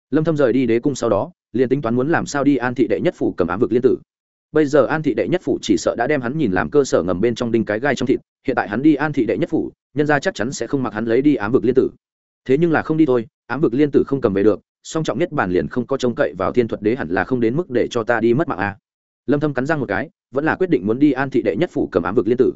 Lâm thâm rời đi đế cung sau đó, liền tính toán muốn làm sao đi an thị đệ nhất phủ cầm ám vực liên tử. Bây giờ an thị đệ nhất phủ chỉ sợ đã đem hắn nhìn làm cơ sở ngầm bên trong đinh cái gai trong thịt, hiện tại hắn đi an thị đệ nhất phủ, nhân gia chắc chắn sẽ không mặc hắn lấy đi ám vực liên tử. Thế nhưng là không đi thôi, ám vực liên tử không cầm về được, song trọng nhất bản liền không có trông cậy vào thiên thuật đế hẳn là không đến mức để cho ta đi mất mạng a à. lâm thâm cắn răng một cái vẫn là quyết định muốn đi an thị đệ nhất phủ cầm ám vực liên tử.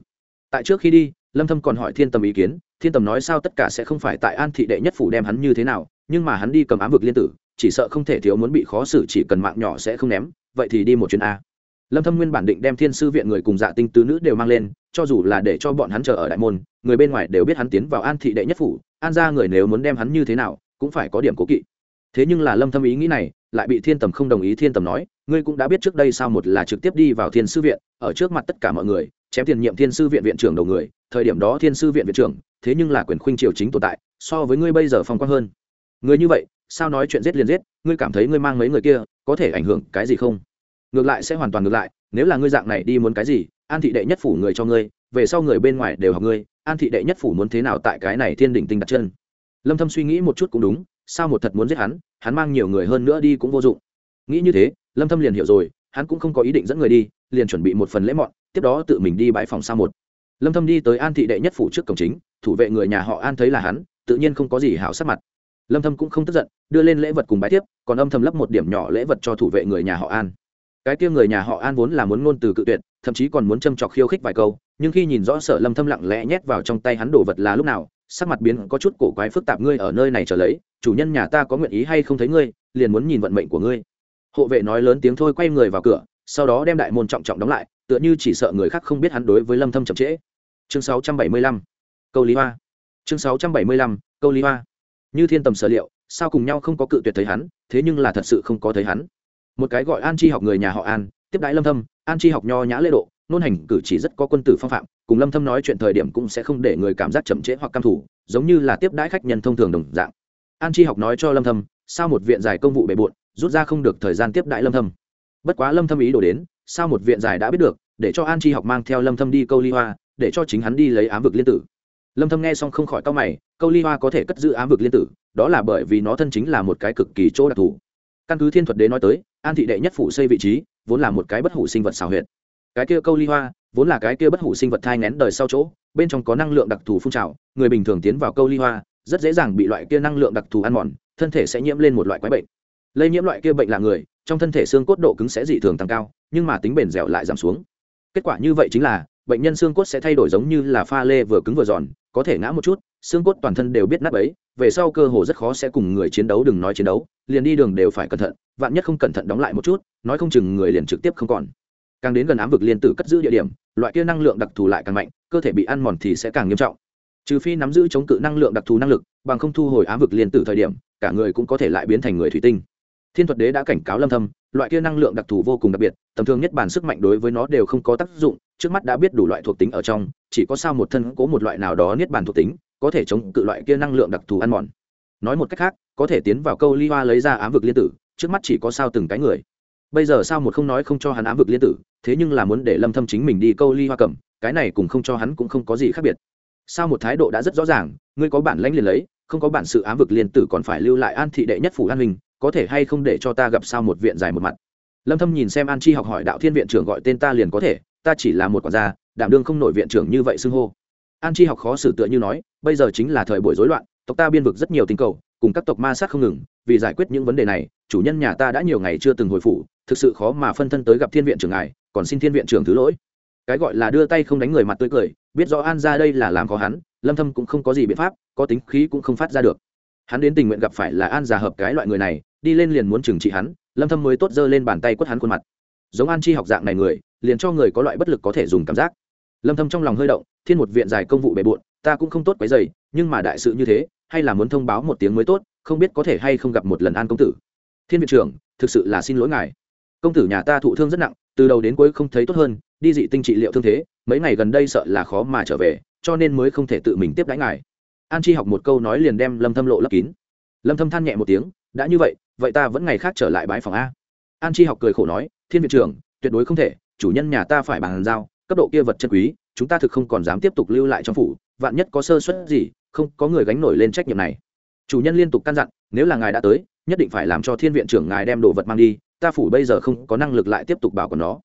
Tại trước khi đi, lâm thâm còn hỏi thiên tầm ý kiến, thiên tầm nói sao tất cả sẽ không phải tại an thị đệ nhất phủ đem hắn như thế nào, nhưng mà hắn đi cầm ám vực liên tử, chỉ sợ không thể thiếu muốn bị khó xử chỉ cần mạng nhỏ sẽ không ném, vậy thì đi một chuyến a. Lâm thâm nguyên bản định đem thiên sư viện người cùng dạ tinh tứ nữ đều mang lên, cho dù là để cho bọn hắn chờ ở đại môn, người bên ngoài đều biết hắn tiến vào an thị đệ nhất phủ, an gia người nếu muốn đem hắn như thế nào, cũng phải có điểm cố kỵ. Thế nhưng là lâm thâm ý nghĩ này, lại bị thiên tầm không đồng ý thiên tầm nói ngươi cũng đã biết trước đây sao một là trực tiếp đi vào thiên sư viện, ở trước mặt tất cả mọi người, chém tiền nhiệm thiên sư viện viện trưởng đầu người, thời điểm đó thiên sư viện viện trưởng, thế nhưng là quyền khuynh triều chính tồn tại, so với ngươi bây giờ phong quang hơn. Người như vậy, sao nói chuyện giết liền giết, ngươi cảm thấy ngươi mang mấy người kia, có thể ảnh hưởng cái gì không? Ngược lại sẽ hoàn toàn ngược lại, nếu là ngươi dạng này đi muốn cái gì, an thị đệ nhất phủ người cho ngươi, về sau người bên ngoài đều học ngươi, an thị đệ nhất phủ muốn thế nào tại cái này thiên đỉnh tinh đặt chân? Lâm thâm suy nghĩ một chút cũng đúng, sao một thật muốn giết hắn hắn mang nhiều người hơn nữa đi cũng vô dụng. Nghĩ như thế lâm thâm liền hiểu rồi, hắn cũng không có ý định dẫn người đi, liền chuẩn bị một phần lễ mọn, tiếp đó tự mình đi bãi phòng xa một. Lâm thâm đi tới an thị đệ nhất phủ trước cổng chính, thủ vệ người nhà họ an thấy là hắn, tự nhiên không có gì hảo sắc mặt. Lâm thâm cũng không tức giận, đưa lên lễ vật cùng bái tiếp, còn âm thầm lấp một điểm nhỏ lễ vật cho thủ vệ người nhà họ an. Cái kia người nhà họ an vốn là muốn ngôn từ cự tuyệt, thậm chí còn muốn châm chọc khiêu khích vài câu, nhưng khi nhìn rõ sở lâm thâm lặng lẽ nhét vào trong tay hắn đồ vật là lúc nào, sắc mặt biến có chút cổ quái phức tạp, ngươi ở nơi này chờ lấy, chủ nhân nhà ta có nguyện ý hay không thấy ngươi, liền muốn nhìn vận mệnh của ngươi hộ vệ nói lớn tiếng thôi quay người vào cửa, sau đó đem đại môn trọng trọng đóng lại, tựa như chỉ sợ người khác không biết hắn đối với lâm thâm chậm trễ. Chương 675 câu lý hoa. Chương 675 câu lý hoa. Như thiên tầm sở liệu, sao cùng nhau không có cự tuyệt thấy hắn, thế nhưng là thật sự không có thấy hắn. Một cái gọi an chi học người nhà họ an, tiếp đãi lâm thâm, an chi học nho nhã lễ độ, nôn hành cử chỉ rất có quân tử phong phạm, cùng lâm thâm nói chuyện thời điểm cũng sẽ không để người cảm giác chậm trễ hoặc cam thủ, giống như là tiếp đãi khách nhân thông thường đồng dạng. An chi học nói cho lâm thâm, sao một viện giải công vụ bề bộn rút ra không được thời gian tiếp đại lâm thâm. Bất quá lâm thâm ý đồ đến, sao một viện giải đã biết được, để cho an chi học mang theo lâm thâm đi câu ly hoa, để cho chính hắn đi lấy ám vực liên tử. Lâm thâm nghe xong không khỏi cau mày, câu ly hoa có thể cất giữ ám vực liên tử, đó là bởi vì nó thân chính là một cái cực kỳ chỗ đặc thù. Căn cứ thiên thuật đế nói tới, an thị đệ nhất phủ xây vị trí, vốn là một cái bất hủ sinh vật xào huyệt. Cái kia câu ly hoa, vốn là cái kia bất hủ sinh vật thai ngén đời sau chỗ, bên trong có năng lượng đặc thù phun trào, người bình thường tiến vào câu ly hoa, rất dễ dàng bị loại kia năng lượng đặc thù ăn mòn, thân thể sẽ nhiễm lên một loại quái bệnh lây nhiễm loại kia bệnh là người, trong thân thể xương cốt độ cứng sẽ dị thường tăng cao, nhưng mà tính bền dẻo lại giảm xuống. Kết quả như vậy chính là, bệnh nhân xương cốt sẽ thay đổi giống như là pha lê vừa cứng vừa giòn, có thể ngã một chút, xương cốt toàn thân đều biết nắp ấy về sau cơ hồ rất khó sẽ cùng người chiến đấu đừng nói chiến đấu, liền đi đường đều phải cẩn thận, vạn nhất không cẩn thận đóng lại một chút, nói không chừng người liền trực tiếp không còn. Càng đến gần ám vực liên tử cất giữ địa điểm, loại kia năng lượng đặc thù lại càng mạnh, cơ thể bị ăn mòn thì sẽ càng nghiêm trọng. Trừ phi nắm giữ chống cự năng lượng đặc thù năng lực, bằng không thu hồi ám vực liên tử thời điểm, cả người cũng có thể lại biến thành người thủy tinh thiên thuật đế đã cảnh cáo lâm thâm, loại kia năng lượng đặc thù vô cùng đặc biệt, tầm thường nhất bản sức mạnh đối với nó đều không có tác dụng, trước mắt đã biết đủ loại thuộc tính ở trong, chỉ có sao một thân cố một loại nào đó niết bàn thuộc tính, có thể chống cự loại kia năng lượng đặc thù ăn mòn. Nói một cách khác, có thể tiến vào câu ly hoa lấy ra ám vực liên tử, trước mắt chỉ có sao từng cái người. Bây giờ sao một không nói không cho hắn ám vực liên tử, thế nhưng là muốn để lâm thâm chính mình đi câu ly hoa cầm, cái này cùng không cho hắn cũng không có gì khác biệt. Sao một thái độ đã rất rõ ràng, ngươi có bản lãnh liền lấy, không có bản sự ám vực liên tử còn phải lưu lại an thị đệ nhất phủ an hình có thể hay không để cho ta gặp sao một viện dài một mặt? Lâm thâm nhìn xem an chi học hỏi đạo thiên viện trưởng gọi tên ta liền có thể, ta chỉ là một quản gia, đảm đương không nổi viện trưởng như vậy xưng hô. An chi học khó xử tựa như nói, bây giờ chính là thời buổi rối loạn, tộc ta biên vực rất nhiều tình cầu, cùng các tộc ma sát không ngừng, vì giải quyết những vấn đề này, chủ nhân nhà ta đã nhiều ngày chưa từng hồi phủ, thực sự khó mà phân thân tới gặp thiên viện trưởng ngài, còn xin thiên viện trưởng thứ lỗi. Cái gọi là đưa tay không đánh người mặt tươi cười, biết rõ an ra đây là làm khó hắn, lâm thâm cũng không có gì biện pháp, có tính khí cũng không phát ra được. Hắn đến tình nguyện gặp phải là an già hợp cái loại người này đi lên liền muốn trừng trị hắn, lâm thâm mới tốt dơ lên bàn tay quất hắn khuôn mặt. Giống an chi học dạng này người, liền cho người có loại bất lực có thể dùng cảm giác. Lâm thâm trong lòng hơi động, thiên một viện dài công vụ bề bộn, ta cũng không tốt quấy giày nhưng mà đại sự như thế, hay là muốn thông báo một tiếng mới tốt, không biết có thể hay không gặp một lần an công tử. Thiên viện trưởng, thực sự là xin lỗi ngài. Công tử nhà ta thụ thương rất nặng, từ đầu đến cuối không thấy tốt hơn, đi dị tinh trị liệu thương thế, mấy ngày gần đây sợ là khó mà trở về, cho nên mới không thể tự mình tiếp đãi ngài. An chi học một câu nói liền đem lâm thâm lộ lấp kín. Lâm thâm than nhẹ một tiếng, đã như vậy vậy ta vẫn ngày khác trở lại bãi phòng a. An chi học cười khổ nói, thiên viện trưởng, tuyệt đối không thể, chủ nhân nhà ta phải bàn giao, cấp độ kia vật chân quý, chúng ta thực không còn dám tiếp tục lưu lại trong phủ, vạn nhất có sơ suất gì, không có người gánh nổi lên trách nhiệm này. Chủ nhân liên tục căn dặn, nếu là ngài đã tới, nhất định phải làm cho thiên viện trưởng ngài đem đồ vật mang đi, ta phủ bây giờ không có năng lực lại tiếp tục bảo còn nó.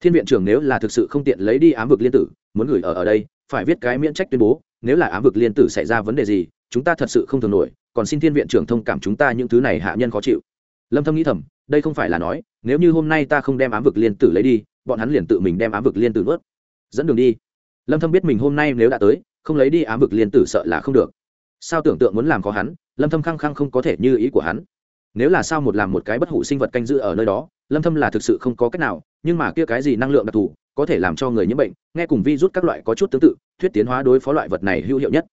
Thiên viện trưởng nếu là thực sự không tiện lấy đi ám vực liên tử, muốn gửi ở ở đây phải viết cái miễn trách tuyên bố, nếu là ám vực liên tử xảy ra vấn đề gì, chúng ta thật sự không thường nổi, còn xin thiên viện trưởng thông cảm chúng ta những thứ này hạ nhân khó chịu. Lâm thâm nghĩ thầm, đây không phải là nói, nếu như hôm nay ta không đem ám vực liên tử lấy đi, bọn hắn liền tự mình đem ám vực liên tử nuốt dẫn đường đi. Lâm thâm biết mình hôm nay nếu đã tới, không lấy đi ám vực liên tử sợ là không được. Sao tưởng tượng muốn làm khó hắn, lâm thâm khăng khăng không có thể như ý của hắn. Nếu là sao một làm một cái bất hủ sinh vật canh giữ ở nơi đó, lâm thâm là thực sự không có cách nào, nhưng mà kia cái gì năng lượng đặc thù có thể làm cho người nhiễm bệnh, nghe cùng vi rút các loại có chút tương tự, thuyết tiến hóa đối phó loại vật này hữu hiệu nhất.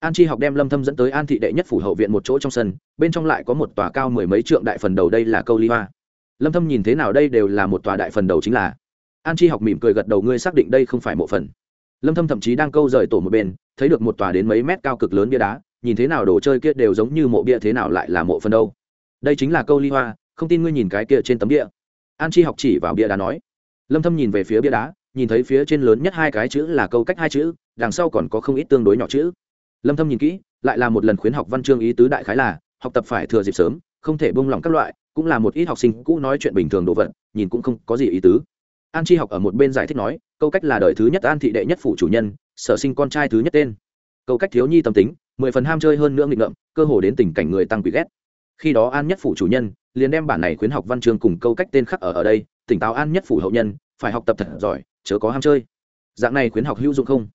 An chi học đem lâm thâm dẫn tới an thị đệ nhất phủ hậu viện một chỗ trong sân, bên trong lại có một tòa cao mười mấy trượng đại phần đầu đây là câu ly hoa. Lâm thâm nhìn thế nào đây đều là một tòa đại phần đầu chính là. An chi học mỉm cười gật đầu, ngươi xác định đây không phải mộ phần. Lâm thâm thậm chí đang câu rời tổ một bên, thấy được một tòa đến mấy mét cao cực lớn bia đá, nhìn thế nào đồ chơi kia đều giống như mộ bia thế nào lại là mộ phần đâu. Đây chính là câu ly hoa, không tin ngươi nhìn cái kia trên tấm bia. An chi học chỉ vào bia đá nói lâm thâm nhìn về phía bia đá, nhìn thấy phía trên lớn nhất hai cái chữ là câu cách hai chữ, đằng sau còn có không ít tương đối nhỏ chữ. Lâm thâm nhìn kỹ, lại là một lần khuyến học văn chương ý tứ đại khái là, học tập phải thừa dịp sớm, không thể buông lỏng các loại, cũng là một ít học sinh cũ nói chuyện bình thường đồ vật, nhìn cũng không có gì ý tứ. An chi học ở một bên giải thích nói, câu cách là đời thứ nhất an thị đệ nhất phủ chủ nhân, sở sinh con trai thứ nhất tên. Câu cách thiếu nhi tâm tính, mười phần ham chơi hơn nữa nghịch ngợm, cơ hồ đến tình cảnh người tăng quỷ ghét. Khi đó an nhất phủ chủ nhân, liền đem bản này khuyến học văn chương cùng câu cách tên khắc ở ở đây tỉnh táo an nhất phủ hậu nhân, phải học tập thật giỏi, chớ có ham chơi. Dạng này khuyến học hữu dụng không?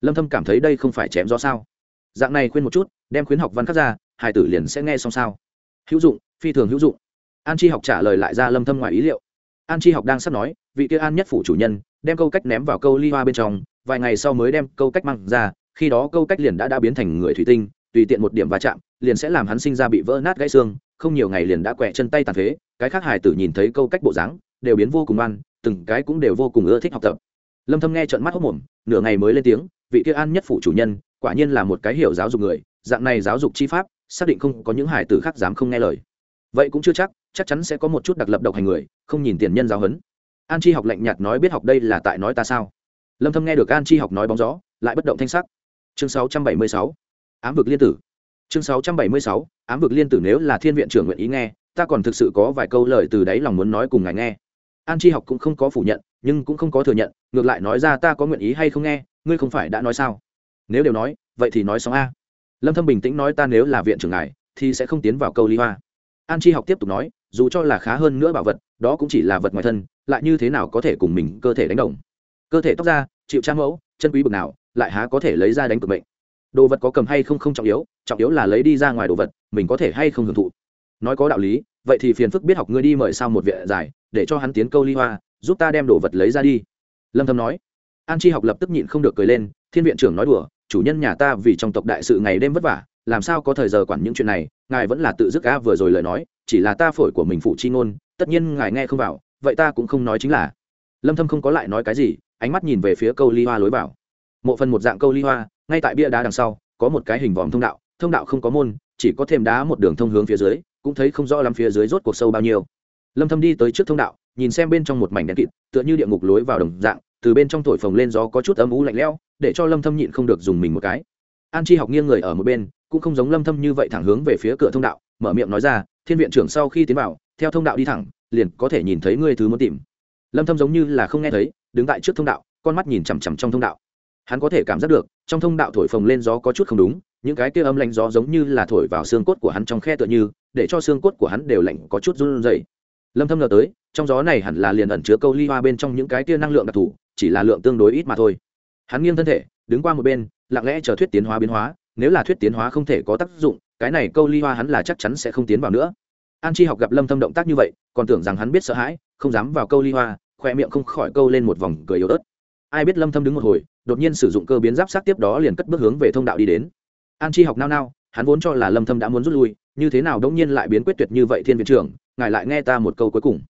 Lâm thâm cảm thấy đây không phải chém gió sao? Dạng này khuyên một chút, đem khuyến học văn khắc ra hải tử liền sẽ nghe xong sao? Hữu dụng, phi thường hữu dụng. An chi học trả lời lại ra lâm thâm ngoài ý liệu. An chi học đang sắp nói, vị kia an nhất phủ chủ nhân, đem câu cách ném vào câu ly hoa bên trong, vài ngày sau mới đem câu cách mang ra, khi đó câu cách liền đã đã biến thành người thủy tinh, tùy tiện một điểm va chạm, liền sẽ làm hắn sinh ra bị vỡ nát gãy xương, không nhiều ngày liền đã quẹ chân tay tàn phế, cái khác hài tử nhìn thấy câu cách bộ dáng đều biến vô cùng ngoan, từng cái cũng đều vô cùng ưa thích học tập. Lâm thâm nghe trợn mắt hốc mồm, nửa ngày mới lên tiếng, vị kia an nhất phủ chủ nhân, quả nhiên là một cái hiểu giáo dục người, dạng này giáo dục chi pháp, xác định không có những hài tử khác dám không nghe lời. Vậy cũng chưa chắc chắc chắn sẽ có một chút đặc lập độc hành người, không nhìn tiền nhân giáo huấn. An chi học lạnh nhạt nói biết học đây là tại nói ta sao? Lâm thâm nghe được an chi học nói bóng gió, lại bất động thanh sắc. Chương 676 ám vực liên tử. Chương 676 ám vực liên tử nếu là thiên viện trưởng nguyện ý nghe, ta còn thực sự có vài câu lời từ đấy lòng muốn nói cùng ngài nghe an chi học cũng không có phủ nhận, nhưng cũng không có thừa nhận, ngược lại nói ra ta có nguyện ý hay không nghe, ngươi không phải đã nói sao? Nếu đều nói, vậy thì nói xong a. Lâm thâm bình tĩnh nói ta nếu là viện trưởng ngài, thì sẽ không tiến vào câu ly hoa. An chi học tiếp tục nói, dù cho là khá hơn nữa bảo vật, đó cũng chỉ là vật ngoài thân, lại như thế nào có thể cùng mình cơ thể đánh đồng? Cơ thể tóc ra chịu trang mẫu, chân quý bực nào, lại há có thể lấy ra đánh cực mệnh? Đồ vật có cầm hay không không trọng yếu trọng yếu là lấy đi ra ngoài đồ vật, mình có thể hay không hưởng thụ? Nói có đạo lý vậy thì phiền phức biết học ngươi đi mời sao một viện giải, để cho hắn tiến câu ly hoa, giúp ta đem đồ vật lấy ra đi. Lâm thâm nói. An chi học lập tức nhịn không được cười lên, thiên viện trưởng nói đùa, chủ nhân nhà ta vì trong tộc đại sự ngày đêm vất vả, làm sao có thời giờ quản những chuyện này, ngài vẫn là tự dứt cá vừa rồi lời nói, chỉ là ta phổi của mình phụ chi ngôn, tất nhiên ngài nghe không vào, vậy ta cũng không nói chính là. Lâm thâm không có lại nói cái gì, ánh mắt nhìn về phía câu ly hoa lối vào. Mộ phần một dạng câu ly hoa, ngay tại bia đá đằng sau, có một cái hình vòm thông đạo thông đạo không có môn, chỉ có thêm đá một đường thông hướng phía dưới cũng thấy không rõ lắm phía dưới rốt cuộc sâu bao nhiêu. Lâm thâm đi tới trước thông đạo, nhìn xem bên trong một mảnh đen kịt, tựa như địa ngục lối vào đồng dạng, từ bên trong thổi phồng lên gió có chút ấm u lạnh lẽo, để cho lâm thâm nhịn không được dùng mình một cái. An chi học nghiêng người ở một bên, cũng không giống lâm thâm như vậy thẳng hướng về phía cửa thông đạo, mở miệng nói ra, thiên viện trưởng sau khi tiến vào, theo thông đạo đi thẳng, liền có thể nhìn thấy ngươi thứ muốn tìm. Lâm thâm giống như là không nghe thấy, đứng tại trước thông đạo, con mắt nhìn chằm chằm trong thông đạo. Hắn có thể cảm giác được, trong thông đạo thổi phồng lên gió có chút không đúng những cái kia âm lạnh gió giống như là thổi vào xương cốt của hắn trong khe tựa như, để cho xương cốt của hắn đều lạnh có chút run rẩy. Lâm thâm ngờ tới, trong gió này hẳn là liền ẩn chứa câu ly hoa bên trong những cái kia năng lượng đặc thù, chỉ là lượng tương đối ít mà thôi. Hắn nghiêng thân thể, đứng qua một bên, lặng lẽ chờ thuyết tiến hóa biến hóa, nếu là thuyết tiến hóa không thể có tác dụng, cái này câu ly hoa hắn là chắc chắn sẽ không tiến vào nữa. An chi học gặp lâm thâm động tác như vậy, còn tưởng rằng hắn biết sợ hãi, không dám vào câu ly hoa khoe miệng không khỏi câu lên một vòng cười yếu ớt. Ai biết lâm thâm đứng một hồi, đột nhiên sử dụng cơ biến giáp sát tiếp đó liền cất bước hướng về thông đạo đi đến an chi học nao nao, hắn vốn cho là lâm thâm đã muốn rút lui, như thế nào đống nhiên lại biến quyết tuyệt như vậy thiên viện trưởng, ngài lại nghe ta một câu cuối cùng.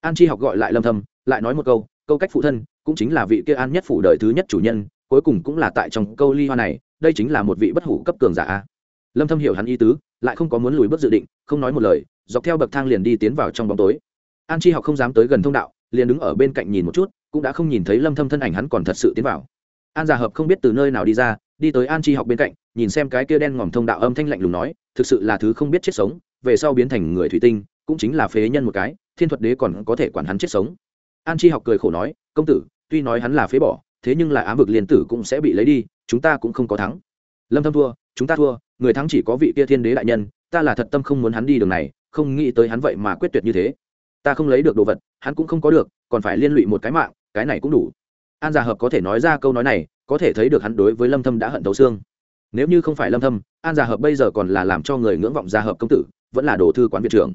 An chi học gọi lại lâm thâm, lại nói một câu câu cách phụ thân, cũng chính là vị kia an nhất phủ đời thứ nhất chủ nhân, cuối cùng cũng là tại trong câu ly hoa này, đây chính là một vị bất hủ cấp cường giả lâm thâm hiểu hắn ý tứ, lại không có muốn lùi bước dự định, không nói một lời, dọc theo bậc thang liền đi tiến vào trong bóng tối. An chi học không dám tới gần thông đạo, liền đứng ở bên cạnh nhìn một chút, cũng đã không nhìn thấy lâm thâm thân ảnh hắn còn thật sự tiến vào. An giả hợp không biết từ nơi nào đi ra đi tới an chi học bên cạnh, nhìn xem cái kia đen ngòm thông đạo âm thanh lạnh lùng nói, thực sự là thứ không biết chết sống, về sau biến thành người thủy tinh, cũng chính là phế nhân một cái, thiên thuật đế còn có thể quản hắn chết sống. An chi học cười khổ nói, công tử, tuy nói hắn là phế bỏ, thế nhưng là ám vực liên tử cũng sẽ bị lấy đi, chúng ta cũng không có thắng. Lâm thâm thua, chúng ta thua, người thắng chỉ có vị kia thiên đế đại nhân, ta là thật tâm không muốn hắn đi đường này, không nghĩ tới hắn vậy mà quyết tuyệt như thế. Ta không lấy được đồ vật, hắn cũng không có được, còn phải liên lụy một cái mạng, cái này cũng đủ. An gia hợp có thể nói ra câu nói này có thể thấy được hắn đối với lâm thâm đã hận thấu xương. Nếu như không phải lâm thâm, an gia hợp bây giờ còn là làm cho người ngưỡng vọng gia hợp công tử, vẫn là đồ thư quán viện trưởng.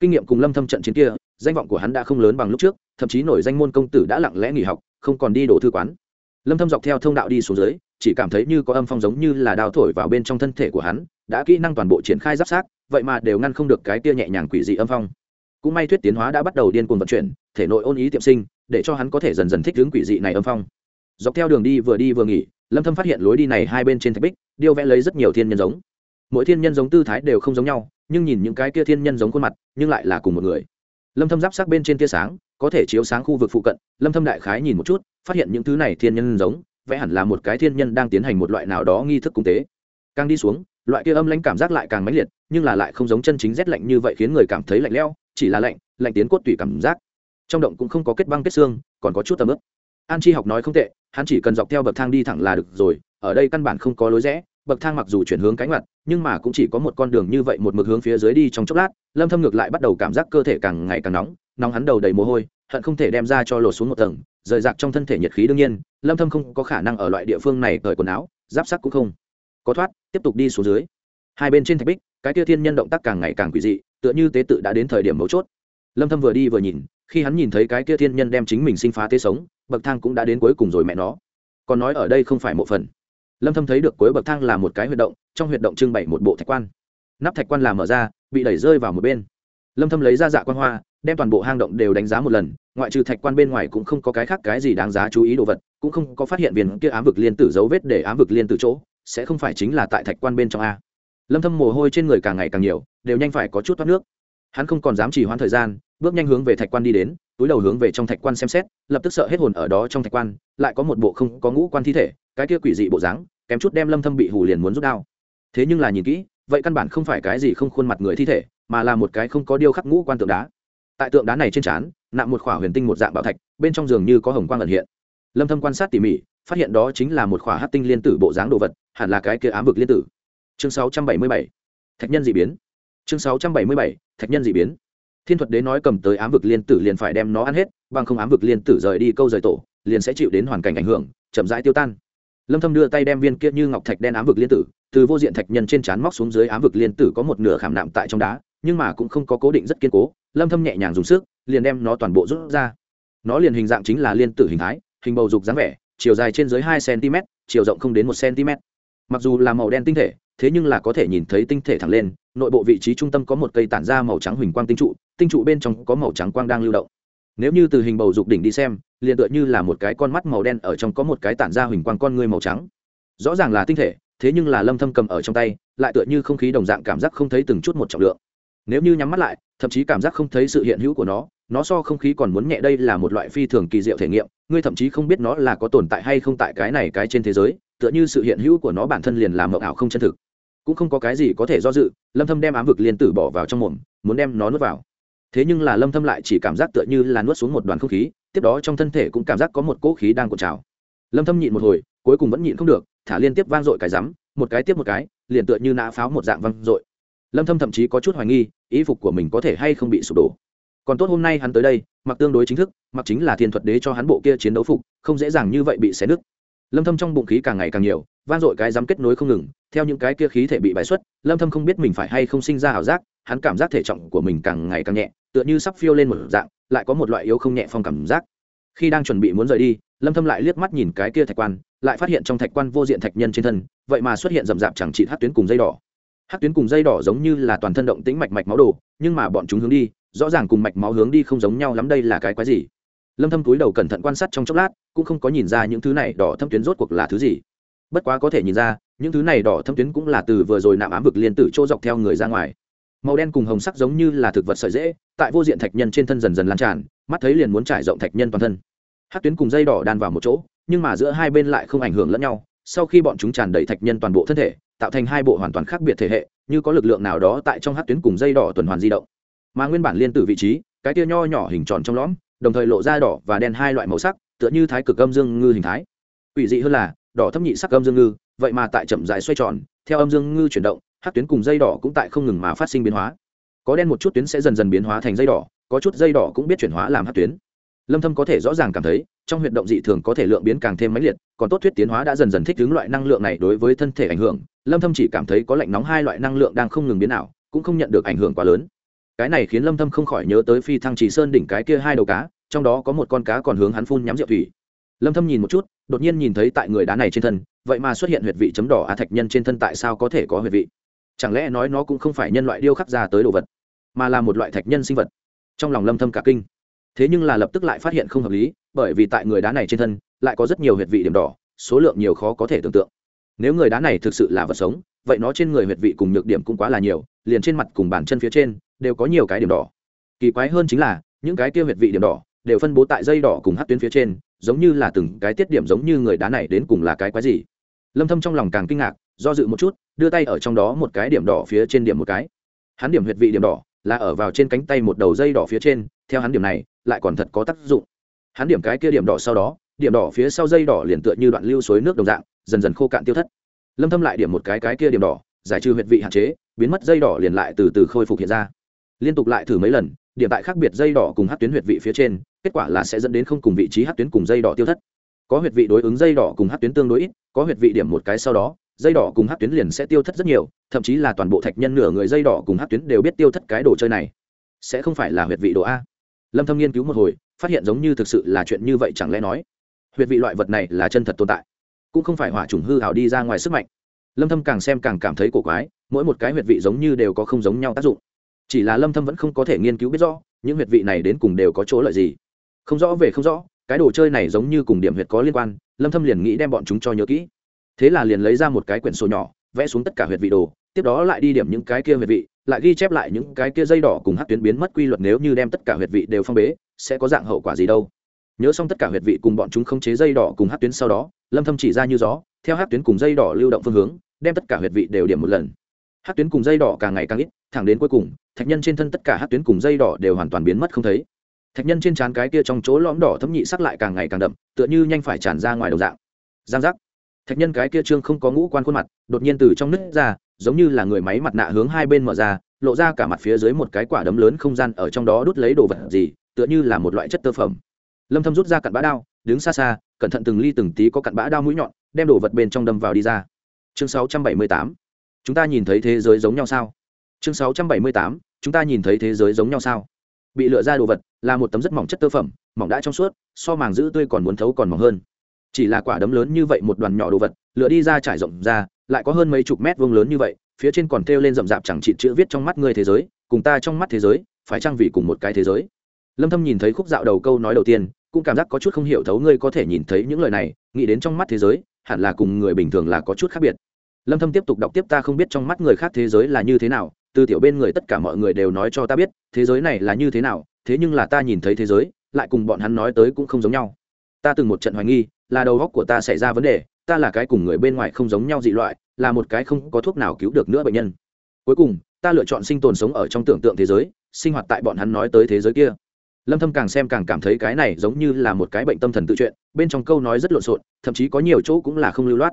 Kinh nghiệm cùng lâm thâm trận chiến kia, danh vọng của hắn đã không lớn bằng lúc trước, thậm chí nổi danh môn công tử đã lặng lẽ nghỉ học, không còn đi đồ thư quán. Lâm thâm dọc theo thông đạo đi xuống dưới, chỉ cảm thấy như có âm phong giống như là đao thổi vào bên trong thân thể của hắn, đã kỹ năng toàn bộ triển khai giáp sát, vậy mà đều ngăn không được cái tia nhẹ nhàng quỷ dị âm phong. Cũng may thuyết tiến hóa đã bắt đầu điên cuồng vận chuyển, thể nội ôn ý tiệm sinh, để cho hắn có thể dần dần thích ứng quỷ dị này âm phong dọc theo đường đi vừa đi vừa nghỉ, lâm thâm phát hiện lối đi này hai bên trên thạch bích, điêu vẽ lấy rất nhiều thiên nhân giống. Mỗi thiên nhân giống tư thái đều không giống nhau, nhưng nhìn những cái kia thiên nhân giống khuôn mặt, nhưng lại là cùng một người. Lâm thâm giáp sát bên trên tia sáng, có thể chiếu sáng khu vực phụ cận, lâm thâm đại khái nhìn một chút, phát hiện những thứ này thiên nhân giống, vẽ hẳn là một cái thiên nhân đang tiến hành một loại nào đó nghi thức cung tế. Càng đi xuống, loại kia âm lãnh cảm giác lại càng mãnh liệt, nhưng là lại không giống chân chính rét lạnh như vậy khiến người cảm thấy lạnh lẽo, chỉ là lạnh lạnh tiến cốt tủy cảm giác. Trong động cũng không có kết băng kết xương, còn có chút tầm ướp. An chi học nói không tệ hắn chỉ cần dọc theo bậc thang đi thẳng là được rồi, ở đây căn bản không có lối rẽ, bậc thang mặc dù chuyển hướng cánh mặt nhưng mà cũng chỉ có một con đường như vậy một mực hướng phía dưới đi trong chốc lát, lâm thâm ngược lại bắt đầu cảm giác cơ thể càng ngày càng nóng nóng hắn đầu đầy mồ hôi, hận không thể đem ra cho lột xuống một tầng, rời rạc trong thân thể nhiệt khí đương nhiên, lâm thâm không có khả năng ở loại địa phương này cởi quần áo, giáp sắc cũng không có thoát, tiếp tục đi xuống dưới. Hai bên trên thạch bích, cái kia thiên nhân động tác càng ngày càng quỷ dị, tựa như tế tự đã đến thời điểm mấu chốt. Lâm thâm vừa đi vừa nhìn khi hắn nhìn thấy cái kia thiên nhân đem chính mình sinh phá tế sống, bậc thang cũng đã đến cuối cùng rồi mẹ nó. Còn nói ở đây không phải một phần. Lâm thâm thấy được cuối bậc thang là một cái huyệt động, trong huyệt động trưng bày một bộ thạch quan. Nắp thạch quan làm mở ra, bị đẩy rơi vào một bên. Lâm thâm lấy ra dạ quan hoa, đem toàn bộ hang động đều đánh giá một lần, ngoại trừ thạch quan bên ngoài cũng không có cái khác cái gì đáng giá chú ý đồ vật, cũng không có phát hiện viên kia ám vực liên tử dấu vết để ám vực liên tử chỗ, sẽ không phải chính là tại thạch quan bên trong a. Lâm thâm mồ hôi trên người càng ngày càng nhiều, đều nhanh phải có chút thoát nước. Hắn không còn dám chỉ hoãn thời gian bước nhanh hướng về thạch quan đi đến, túi đầu hướng về trong thạch quan xem xét, lập tức sợ hết hồn ở đó trong thạch quan, lại có một bộ không có ngũ quan thi thể, cái kia quỷ dị bộ dáng, kém chút đem lâm thâm bị hù liền muốn rút đao. Thế nhưng là nhìn kỹ, vậy căn bản không phải cái gì không khuôn mặt người thi thể, mà là một cái không có điêu khắc ngũ quan tượng đá. Tại tượng đá này trên trán, nạm một khỏa huyền tinh một dạng bảo thạch, bên trong giường như có hồng quang ẩn hiện. Lâm thâm quan sát tỉ mỉ, phát hiện đó chính là một khỏa hắc tinh liên tử bộ dáng đồ vật, hẳn là cái kia ám vực liên tử. Chương 677 thạch nhân dị biến. Chương 677 thạch nhân dị biến thiên thuật đế nói cầm tới ám vực liên tử liền phải đem nó ăn hết, bằng không ám vực liên tử rời đi câu rời tổ, liền sẽ chịu đến hoàn cảnh ảnh hưởng, chậm rãi tiêu tan. Lâm thâm đưa tay đem viên kia như ngọc thạch đen ám vực liên tử, từ vô diện thạch nhân trên chán móc xuống dưới ám vực liên tử có một nửa khảm nạm tại trong đá, nhưng mà cũng không có cố định rất kiên cố, lâm thâm nhẹ nhàng dùng sức, liền đem nó toàn bộ rút ra. Nó liền hình dạng chính là liên tử hình thái, hình bầu dục dáng vẻ, chiều dài trên dưới 2 cm chiều rộng không đến 1 cm mặc dù là màu đen tinh thể thế nhưng là có thể nhìn thấy tinh thể thẳng lên, nội bộ vị trí trung tâm có một cây tản ra màu trắng huỳnh quang tinh trụ tinh trụ bên trong có màu trắng quang đang lưu động. Nếu như từ hình bầu dục đỉnh đi xem, liền tựa như là một cái con mắt màu đen ở trong có một cái tản ra huỳnh quang con ngươi màu trắng. Rõ ràng là tinh thể, thế nhưng là lâm thâm cầm ở trong tay, lại tựa như không khí đồng dạng cảm giác không thấy từng chút một trọng lượng. Nếu như nhắm mắt lại, thậm chí cảm giác không thấy sự hiện hữu của nó nó so không khí còn muốn nhẹ đây là một loại phi thường kỳ diệu thể nghiệm, ngươi thậm chí không biết nó là có tồn tại hay không tại cái này cái trên thế giới, tựa như sự hiện hữu của nó bản thân liền làm mộng ảo không chân thực cũng không có cái gì có thể do dự, lâm thâm đem ám vực liên tử bỏ vào trong mồm, muốn đem nó nuốt vào. Thế nhưng là lâm thâm lại chỉ cảm giác tựa như là nuốt xuống một đoàn không khí, tiếp đó trong thân thể cũng cảm giác có một cỗ khí đang cuộn trào. Lâm thâm nhịn một hồi, cuối cùng vẫn nhịn không được, thả liên tiếp vang dội cái rắm, một cái tiếp một cái, liền tựa như nã pháo một dạng vang dội. Lâm thâm thậm chí có chút hoài nghi, ý phục của mình có thể hay không bị sụp đổ. Còn tốt hôm nay hắn tới đây, mặc tương đối chính thức, mặc chính là thiên thuật đế cho hắn bộ kia chiến đấu phục, không dễ dàng như vậy bị xé nứt. Lâm thâm trong bụng khí càng ngày càng nhiều vang dội cái dám kết nối không ngừng, theo những cái kia khí thể bị bài xuất, lâm thâm không biết mình phải hay không sinh ra ảo giác, hắn cảm giác thể trọng của mình càng ngày càng nhẹ, tựa như sắp phiêu lên một dạng, lại có một loại yếu không nhẹ phong cảm giác. Khi đang chuẩn bị muốn rời đi, lâm thâm lại liếc mắt nhìn cái kia thạch quan, lại phát hiện trong thạch quan vô diện thạch nhân trên thân, vậy mà xuất hiện rầm rạp chẳng chỉ hát tuyến cùng dây đỏ. Hát tuyến cùng dây đỏ giống như là toàn thân động tĩnh mạch mạch máu đồ, nhưng mà bọn chúng hướng đi, rõ ràng cùng mạch máu hướng đi không giống nhau lắm đây là cái quái gì. Lâm thâm cúi đầu cẩn thận quan sát trong chốc lát, cũng không có nhìn ra những thứ này đỏ thâm tuyến rốt cuộc là thứ gì bất quá có thể nhìn ra, những thứ này đỏ thâm tuyến cũng là từ vừa rồi nạm ám vực liên tử chỗ dọc theo người ra ngoài. Màu đen cùng hồng sắc giống như là thực vật sợi dễ, tại vô diện thạch nhân trên thân dần dần lan tràn, mắt thấy liền muốn trải rộng thạch nhân toàn thân. Hát tuyến cùng dây đỏ đan vào một chỗ, nhưng mà giữa hai bên lại không ảnh hưởng lẫn nhau. Sau khi bọn chúng tràn đầy thạch nhân toàn bộ thân thể, tạo thành hai bộ hoàn toàn khác biệt thể hệ, như có lực lượng nào đó tại trong hát tuyến cùng dây đỏ tuần hoàn di động. Mà nguyên bản liên tử vị trí, cái tia nho nhỏ hình tròn trong lõm, đồng thời lộ ra đỏ và đen hai loại màu sắc, tựa như thái cực âm dương ngư hình thái. Ủy dị hơn là đỏ thấp nhị sắc âm dương ngư, vậy mà tại chậm dài xoay tròn, theo âm dương ngư chuyển động hát tuyến cùng dây đỏ cũng tại không ngừng mà phát sinh biến hóa. Có đen một chút tuyến sẽ dần dần biến hóa thành dây đỏ, có chút dây đỏ cũng biết chuyển hóa làm hát tuyến. Lâm thâm có thể rõ ràng cảm thấy, trong huyệt động dị thường có thể lượng biến càng thêm mãnh liệt, còn tốt thuyết tiến hóa đã dần dần thích ứng loại năng lượng này đối với thân thể ảnh hưởng. Lâm thâm chỉ cảm thấy có lạnh nóng hai loại năng lượng đang không ngừng biến ảo, cũng không nhận được ảnh hưởng quá lớn. Cái này khiến lâm thâm không khỏi nhớ tới phi thăng trì sơn đỉnh cái kia hai đầu cá, trong đó có một con cá còn hướng hắn phun nhắm rượu thủy lâm thâm nhìn một chút, đột nhiên nhìn thấy tại người đá này trên thân, vậy mà xuất hiện huyệt vị chấm đỏ a thạch nhân trên thân tại sao có thể có huyệt vị? Chẳng lẽ nói nó cũng không phải nhân loại điêu khắc ra tới đồ vật, mà là một loại thạch nhân sinh vật? Trong lòng lâm thâm cả kinh. Thế nhưng là lập tức lại phát hiện không hợp lý, bởi vì tại người đá này trên thân, lại có rất nhiều huyệt vị điểm đỏ, số lượng nhiều khó có thể tưởng tượng. Nếu người đá này thực sự là vật sống, vậy nó trên người huyệt vị cùng nhược điểm cũng quá là nhiều, liền trên mặt cùng bàn chân phía trên, đều có nhiều cái điểm đỏ. Kỳ quái hơn chính là, những cái kia huyệt vị điểm đỏ đều phân bố tại dây đỏ cùng hát tuyến phía trên, giống như là từng cái tiết điểm giống như người đá này đến cùng là cái quái gì. Lâm thâm trong lòng càng kinh ngạc, do dự một chút, đưa tay ở trong đó một cái điểm đỏ phía trên điểm một cái. Hắn điểm huyệt vị điểm đỏ là ở vào trên cánh tay một đầu dây đỏ phía trên, theo hắn điểm này, lại còn thật có tác dụng. Hắn điểm cái kia điểm đỏ sau đó, điểm đỏ phía sau dây đỏ liền tựa như đoạn lưu suối nước đồng dạng, dần dần khô cạn tiêu thất. Lâm thâm lại điểm một cái cái kia điểm đỏ, giải trừ huyệt vị hạn chế, biến mất dây đỏ liền lại từ từ khôi phục hiện ra. Liên tục lại thử mấy lần điểm tại khác biệt dây đỏ cùng hát tuyến huyệt vị phía trên, kết quả là sẽ dẫn đến không cùng vị trí hát tuyến cùng dây đỏ tiêu thất. Có huyệt vị đối ứng dây đỏ cùng hát tuyến tương đối ít, có huyệt vị điểm một cái sau đó, dây đỏ cùng hát tuyến liền sẽ tiêu thất rất nhiều, thậm chí là toàn bộ thạch nhân nửa người dây đỏ cùng hát tuyến đều biết tiêu thất cái đồ chơi này. Sẽ không phải là huyệt vị độ a. Lâm thâm nghiên cứu một hồi, phát hiện giống như thực sự là chuyện như vậy chẳng lẽ nói, huyệt vị loại vật này là chân thật tồn tại, cũng không phải hỏa trùng hư hảo đi ra ngoài sức mạnh. Lâm thâm càng xem càng cảm thấy cổ quái, mỗi một cái huyệt vị giống như đều có không giống nhau tác dụng chỉ là lâm thâm vẫn không có thể nghiên cứu biết rõ, những huyệt vị này đến cùng đều có chỗ lợi gì. Không rõ về không rõ, cái đồ chơi này giống như cùng điểm huyệt có liên quan, lâm thâm liền nghĩ đem bọn chúng cho nhớ kỹ. Thế là liền lấy ra một cái quyển sổ nhỏ, vẽ xuống tất cả huyệt vị đồ, tiếp đó lại đi điểm những cái kia huyệt vị, lại ghi chép lại những cái kia dây đỏ cùng hắc tuyến biến mất quy luật nếu như đem tất cả huyệt vị đều phong bế, sẽ có dạng hậu quả gì đâu. Nhớ xong tất cả huyệt vị cùng bọn chúng không chế dây đỏ cùng hắc tuyến sau đó, lâm thâm chỉ ra như gió, theo hắc tuyến cùng dây đỏ lưu động phương hướng, đem tất cả huyệt vị đều điểm một lần hắc tuyến cùng dây đỏ càng ngày càng ít, thẳng đến cuối cùng, thạch nhân trên thân tất cả hắc tuyến cùng dây đỏ đều hoàn toàn biến mất không thấy. Thạch nhân trên trán cái kia trong chỗ lõm đỏ thấm nhị sắc lại càng ngày càng đậm, tựa như nhanh phải tràn ra ngoài đầu dạng. Giang giác. Thạch nhân cái kia trương không có ngũ quan khuôn mặt, đột nhiên từ trong nứt ra, giống như là người máy mặt nạ hướng hai bên mở ra, lộ ra cả mặt phía dưới một cái quả đấm lớn không gian ở trong đó đút lấy đồ vật gì, tựa như là một loại chất tơ phẩm. Lâm thâm rút ra cặn bã đao, đứng xa xa, cẩn thận từng ly từng tí có cặn bã đao mũi nhọn, đem đồ vật bên trong đâm vào đi ra. Chương 678 chúng ta nhìn thấy thế giới giống nhau sao? Chương 678 chúng ta nhìn thấy thế giới giống nhau sao? Bị lựa ra đồ vật là một tấm rất mỏng chất tơ phẩm, mỏng đã trong suốt, so màng giữ tươi còn muốn thấu còn mỏng hơn. Chỉ là quả đấm lớn như vậy một đoàn nhỏ đồ vật, lựa đi ra trải rộng ra, lại có hơn mấy chục mét vuông lớn như vậy, phía trên còn thêu lên rậm rạp chẳng trị chữ viết trong mắt ngươi thế giới, cùng ta trong mắt thế giới, phải trang vì cùng một cái thế giới? Lâm thâm nhìn thấy khúc dạo đầu câu nói đầu tiên, cũng cảm giác có chút không hiểu thấu ngươi có thể nhìn thấy những lời này, nghĩ đến trong mắt thế giới, hẳn là cùng người bình thường là có chút khác biệt lâm thâm tiếp tục đọc tiếp ta không biết trong mắt người khác thế giới là như thế nào, từ tiểu bên người tất cả mọi người đều nói cho ta biết, thế giới này là như thế nào, thế nhưng là ta nhìn thấy thế giới, lại cùng bọn hắn nói tới cũng không giống nhau. Ta từng một trận hoài nghi, là đầu óc của ta xảy ra vấn đề, ta là cái cùng người bên ngoài không giống nhau dị loại, là một cái không có thuốc nào cứu được nữa bệnh nhân. Cuối cùng, ta lựa chọn sinh tồn sống ở trong tưởng tượng thế giới, sinh hoạt tại bọn hắn nói tới thế giới kia. Lâm thâm càng xem càng cảm thấy cái này giống như là một cái bệnh tâm thần tự truyện, bên trong câu nói rất lộn xộn, thậm chí có nhiều chỗ cũng là không lưu loát.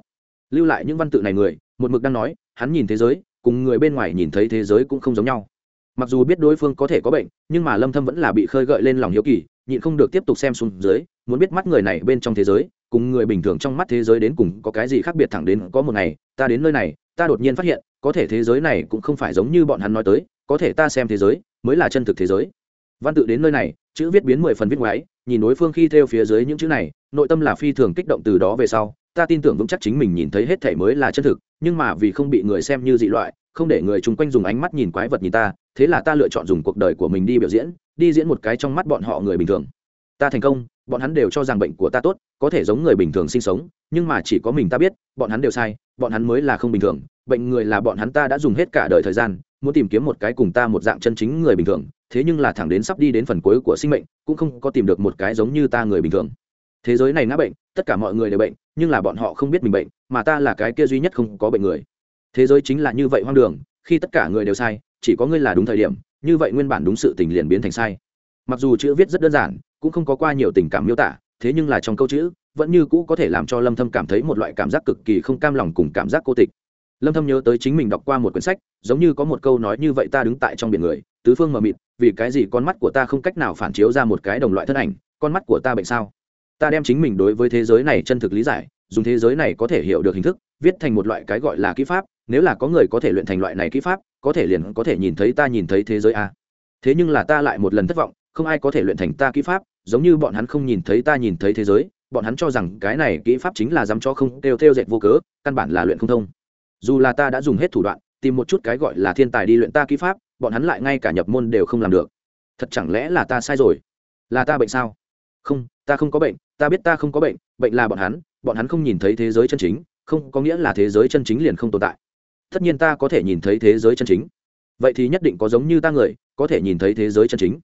Lưu lại những văn tự này người một mực đang nói, hắn nhìn thế giới, cùng người bên ngoài nhìn thấy thế giới cũng không giống nhau. Mặc dù biết đối phương có thể có bệnh, nhưng mà lâm thâm vẫn là bị khơi gợi lên lòng hiếu kỳ, nhịn không được tiếp tục xem xuống dưới, muốn biết mắt người này bên trong thế giới, cùng người bình thường trong mắt thế giới đến cùng có cái gì khác biệt thẳng đến có một ngày, ta đến nơi này, ta đột nhiên phát hiện, có thể thế giới này cũng không phải giống như bọn hắn nói tới, có thể ta xem thế giới, mới là chân thực thế giới. Văn tự đến nơi này, chữ viết biến mười phần viết ngoái nhìn đối phương khi theo phía dưới những chữ này, nội tâm là phi thường kích động từ đó về sau, ta tin tưởng vững chắc chính mình nhìn thấy hết thể mới là chân thực nhưng mà vì không bị người xem như dị loại, không để người chung quanh dùng ánh mắt nhìn quái vật nhìn ta, thế là ta lựa chọn dùng cuộc đời của mình đi biểu diễn, đi diễn một cái trong mắt bọn họ người bình thường. Ta thành công, bọn hắn đều cho rằng bệnh của ta tốt, có thể giống người bình thường sinh sống, nhưng mà chỉ có mình ta biết, bọn hắn đều sai, bọn hắn mới là không bình thường, bệnh người là bọn hắn ta đã dùng hết cả đời thời gian, muốn tìm kiếm một cái cùng ta một dạng chân chính người bình thường, thế nhưng là thẳng đến sắp đi đến phần cuối của sinh mệnh, cũng không có tìm được một cái giống như ta người bình thường. Thế giới này ngã bệnh tất cả mọi người đều bệnh, nhưng là bọn họ không biết mình bệnh, mà ta là cái kia duy nhất không có bệnh người. Thế giới chính là như vậy hoang đường, khi tất cả người đều sai, chỉ có ngươi là đúng thời điểm, như vậy nguyên bản đúng sự tình liền biến thành sai. Mặc dù chữ viết rất đơn giản, cũng không có qua nhiều tình cảm miêu tả, thế nhưng là trong câu chữ, vẫn như cũ có thể làm cho lâm thâm cảm thấy một loại cảm giác cực kỳ không cam lòng cùng cảm giác cô tịch. Lâm thâm nhớ tới chính mình đọc qua một quyển sách, giống như có một câu nói như vậy ta đứng tại trong biển người, tứ phương mờ mịt, vì cái gì con mắt của ta không cách nào phản chiếu ra một cái đồng loại thân ảnh, con mắt của ta bệnh sao? Ta đem chính mình đối với thế giới này chân thực lý giải, dùng thế giới này có thể hiểu được hình thức, viết thành một loại cái gọi là kỹ pháp, nếu là có người có thể luyện thành loại này kỹ pháp, có thể liền có thể nhìn thấy ta nhìn thấy thế giới a. Thế nhưng là ta lại một lần thất vọng, không ai có thể luyện thành ta kỹ pháp, giống như bọn hắn không nhìn thấy ta nhìn thấy thế giới, bọn hắn cho rằng cái này kỹ pháp chính là dám cho không đều theo dệt vô cớ, căn bản là luyện không thông. Dù là ta đã dùng hết thủ đoạn, tìm một chút cái gọi là thiên tài đi luyện ta kỹ pháp, bọn hắn lại ngay cả nhập môn đều không làm được. Thật chẳng lẽ là ta sai rồi? Là ta bệnh sao? Không ta không có bệnh, ta biết ta không có bệnh bệnh là bọn hắn bọn hắn không nhìn thấy thế giới chân chính, không có nghĩa là thế giới chân chính liền không tồn tại. Tất nhiên ta có thể nhìn thấy thế giới chân chính. Vậy thì nhất định có giống như ta người, có thể nhìn thấy thế giới chân chính.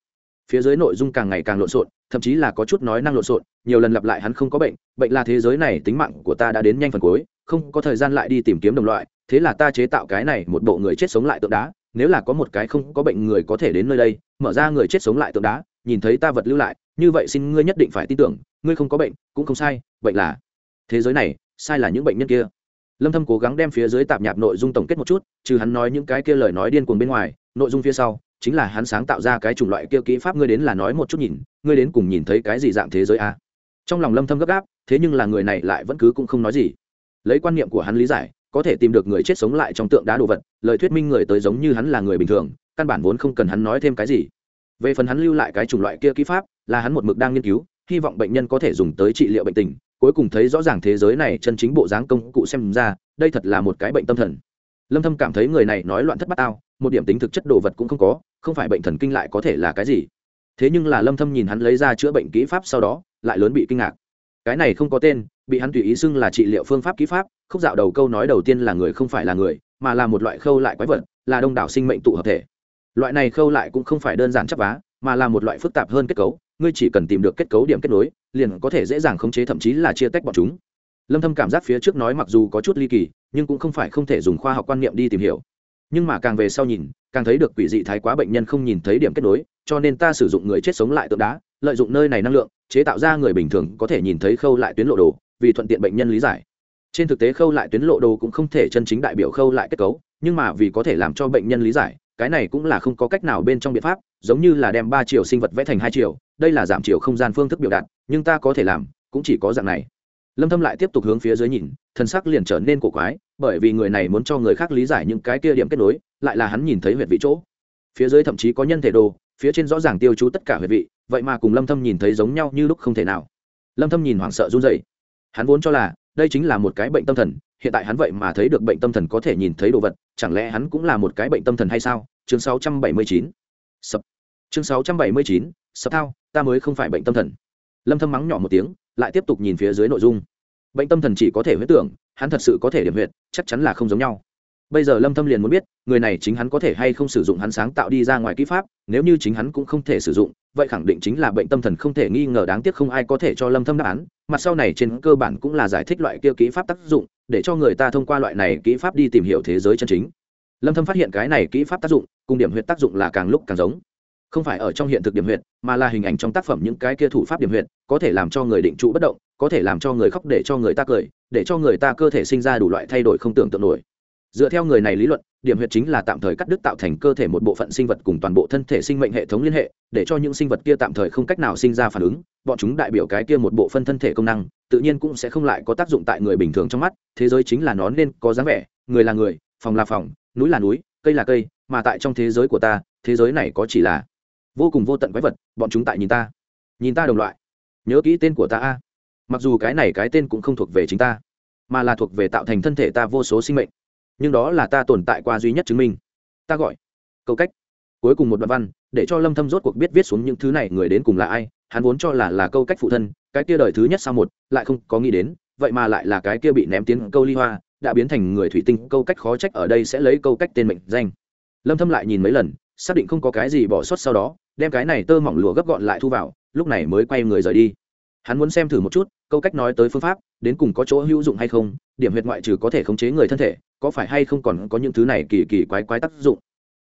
Phía dưới nội dung càng ngày càng lộn xộn, thậm chí là có chút nói năng lộn xộn, nhiều lần lặp lại hắn không có bệnh bệnh là thế giới này tính mạng của ta đã đến nhanh phần cuối, không có thời gian lại đi tìm kiếm đồng loại, thế là ta chế tạo cái này một bộ người chết sống lại tượng đá, nếu là có một cái không có bệnh người có thể đến nơi đây, mở ra người chết sống lại tượng đá, nhìn thấy ta vật lưu lại như vậy xin ngươi nhất định phải tin tưởng, ngươi không có bệnh, cũng không sai, bệnh là thế giới này, sai là những bệnh nhân kia. Lâm thâm cố gắng đem phía dưới tạp nhạp nội dung tổng kết một chút, trừ hắn nói những cái kia lời nói điên cuồng bên ngoài, nội dung phía sau chính là hắn sáng tạo ra cái chủng loại kia kỹ pháp ngươi đến là nói một chút nhìn, ngươi đến cùng nhìn thấy cái gì dạng thế giới a? Trong lòng lâm thâm gấp gáp, thế nhưng là người này lại vẫn cứ cũng không nói gì. Lấy quan niệm của hắn lý giải, có thể tìm được người chết sống lại trong tượng đá đồ vật, lời thuyết minh người tới giống như hắn là người bình thường, căn bản vốn không cần hắn nói thêm cái gì. Về phần hắn lưu lại cái chủng loại kia kỹ pháp là hắn một mực đang nghiên cứu, hy vọng bệnh nhân có thể dùng tới trị liệu bệnh tình, cuối cùng thấy rõ ràng thế giới này chân chính bộ dáng công cụ xem ra, đây thật là một cái bệnh tâm thần. Lâm thâm cảm thấy người này nói loạn thất bát ao một điểm tính thực chất đồ vật cũng không có, không phải bệnh thần kinh lại có thể là cái gì. Thế nhưng là lâm thâm nhìn hắn lấy ra chữa bệnh kỹ pháp sau đó, lại lớn bị kinh ngạc. Cái này không có tên, bị hắn tùy ý xưng là trị liệu phương pháp kỹ pháp, khúc dạo đầu câu nói đầu tiên là người không phải là người, mà là một loại khâu lại quái vật, là đông đảo sinh mệnh tụ hợp thể. Loại này khâu lại cũng không phải đơn giản chấp vá, mà là một loại phức tạp hơn kết cấu ngươi chỉ cần tìm được kết cấu điểm kết nối, liền có thể dễ dàng khống chế thậm chí là chia tách bọn chúng. Lâm thâm cảm giác phía trước nói mặc dù có chút ly kỳ, nhưng cũng không phải không thể dùng khoa học quan niệm đi tìm hiểu. Nhưng mà càng về sau nhìn, càng thấy được quỷ dị thái quá bệnh nhân không nhìn thấy điểm kết nối, cho nên ta sử dụng người chết sống lại tượng đá, lợi dụng nơi này năng lượng, chế tạo ra người bình thường có thể nhìn thấy khâu lại tuyến lộ đồ, vì thuận tiện bệnh nhân lý giải. Trên thực tế khâu lại tuyến lộ đồ cũng không thể chân chính đại biểu khâu lại kết cấu, nhưng mà vì có thể làm cho bệnh nhân lý giải cái này cũng là không có cách nào bên trong biện pháp, giống như là đem ba chiều sinh vật vẽ thành hai chiều đây là giảm chiều không gian phương thức biểu đạt, nhưng ta có thể làm, cũng chỉ có dạng này. Lâm thâm lại tiếp tục hướng phía dưới nhìn thân sắc liền trở nên cổ quái, bởi vì người này muốn cho người khác lý giải những cái kia điểm kết nối, lại là hắn nhìn thấy huyệt vị chỗ. Phía dưới thậm chí có nhân thể đồ, phía trên rõ ràng tiêu chú tất cả huyệt vị, vậy mà cùng lâm thâm nhìn thấy giống nhau như lúc không thể nào. Lâm thâm nhìn hoảng sợ run rẩy. Hắn vốn cho là đây chính là một cái bệnh tâm thần, hiện tại hắn vậy mà thấy được bệnh tâm thần có thể nhìn thấy đồ vật, chẳng lẽ hắn cũng là một cái bệnh tâm thần hay sao? Chương 679 sập. Chương 679 sập thao, ta mới không phải bệnh tâm thần. Lâm thâm mắng nhỏ một tiếng, lại tiếp tục nhìn phía dưới nội dung. Bệnh tâm thần chỉ có thể huyễn tưởng, hắn thật sự có thể điểm huyệt, chắc chắn là không giống nhau. Bây giờ lâm thâm liền muốn biết, người này chính hắn có thể hay không sử dụng hắn sáng tạo đi ra ngoài kỹ pháp, nếu như chính hắn cũng không thể sử dụng vậy khẳng định chính là bệnh tâm thần không thể nghi ngờ đáng tiếc không ai có thể cho lâm thâm đáp án mặt sau này trên cơ bản cũng là giải thích loại kia kỹ pháp tác dụng, để cho người ta thông qua loại này kỹ pháp đi tìm hiểu thế giới chân chính. Lâm thâm phát hiện cái này kỹ pháp tác dụng, cùng điểm huyệt tác dụng là càng lúc càng giống. Không phải ở trong hiện thực điểm huyệt, mà là hình ảnh trong tác phẩm những cái kia thủ pháp điểm huyệt, có thể làm cho người định trụ bất động, có thể làm cho người khóc để cho người ta cười, để cho người ta cơ thể sinh ra đủ loại thay đổi không tưởng tượng nổi. Dựa theo người này lý luận điểm huyệt chính là tạm thời cắt đứt tạo thành cơ thể một bộ phận sinh vật cùng toàn bộ thân thể sinh mệnh hệ thống liên hệ, để cho những sinh vật kia tạm thời không cách nào sinh ra phản ứng. Bọn chúng đại biểu cái kia một bộ phân thân thể công năng, tự nhiên cũng sẽ không lại có tác dụng tại người bình thường trong mắt, thế giới chính là nó nên có dáng vẻ, người là người, phòng là phòng, núi là núi, cây là cây, mà tại trong thế giới của ta, thế giới này có chỉ là vô cùng vô tận quái vật, bọn chúng tại nhìn ta. Nhìn ta đồng loại. Nhớ kỹ tên của ta a. Mặc dù cái này cái tên cũng không thuộc về chính ta, mà là thuộc về tạo thành thân thể ta vô số sinh mệnh nhưng đó là ta tồn tại qua duy nhất chứng minh. Ta gọi câu cách. Cuối cùng một đoạn văn, để cho lâm thâm rốt cuộc biết viết xuống những thứ này người đến cùng là ai, hắn vốn cho là là câu cách phụ thân, cái kia đời thứ nhất sau một, lại không có nghĩ đến, vậy mà lại là cái kia bị ném tiến câu ly hoa, đã biến thành người thủy tinh câu cách khó trách ở đây sẽ lấy câu cách tên mệnh danh. Lâm thâm lại nhìn mấy lần, xác định không có cái gì bỏ sót sau đó, đem cái này tơ mỏng lụa gấp gọn lại thu vào, lúc này mới quay người rời đi. Hắn muốn xem thử một chút câu cách nói tới phương pháp, đến cùng có chỗ hữu dụng hay không, điểm huyệt ngoại trừ có thể khống chế người thân thể có phải hay không còn có những thứ này kỳ kỳ quái quái tác dụng?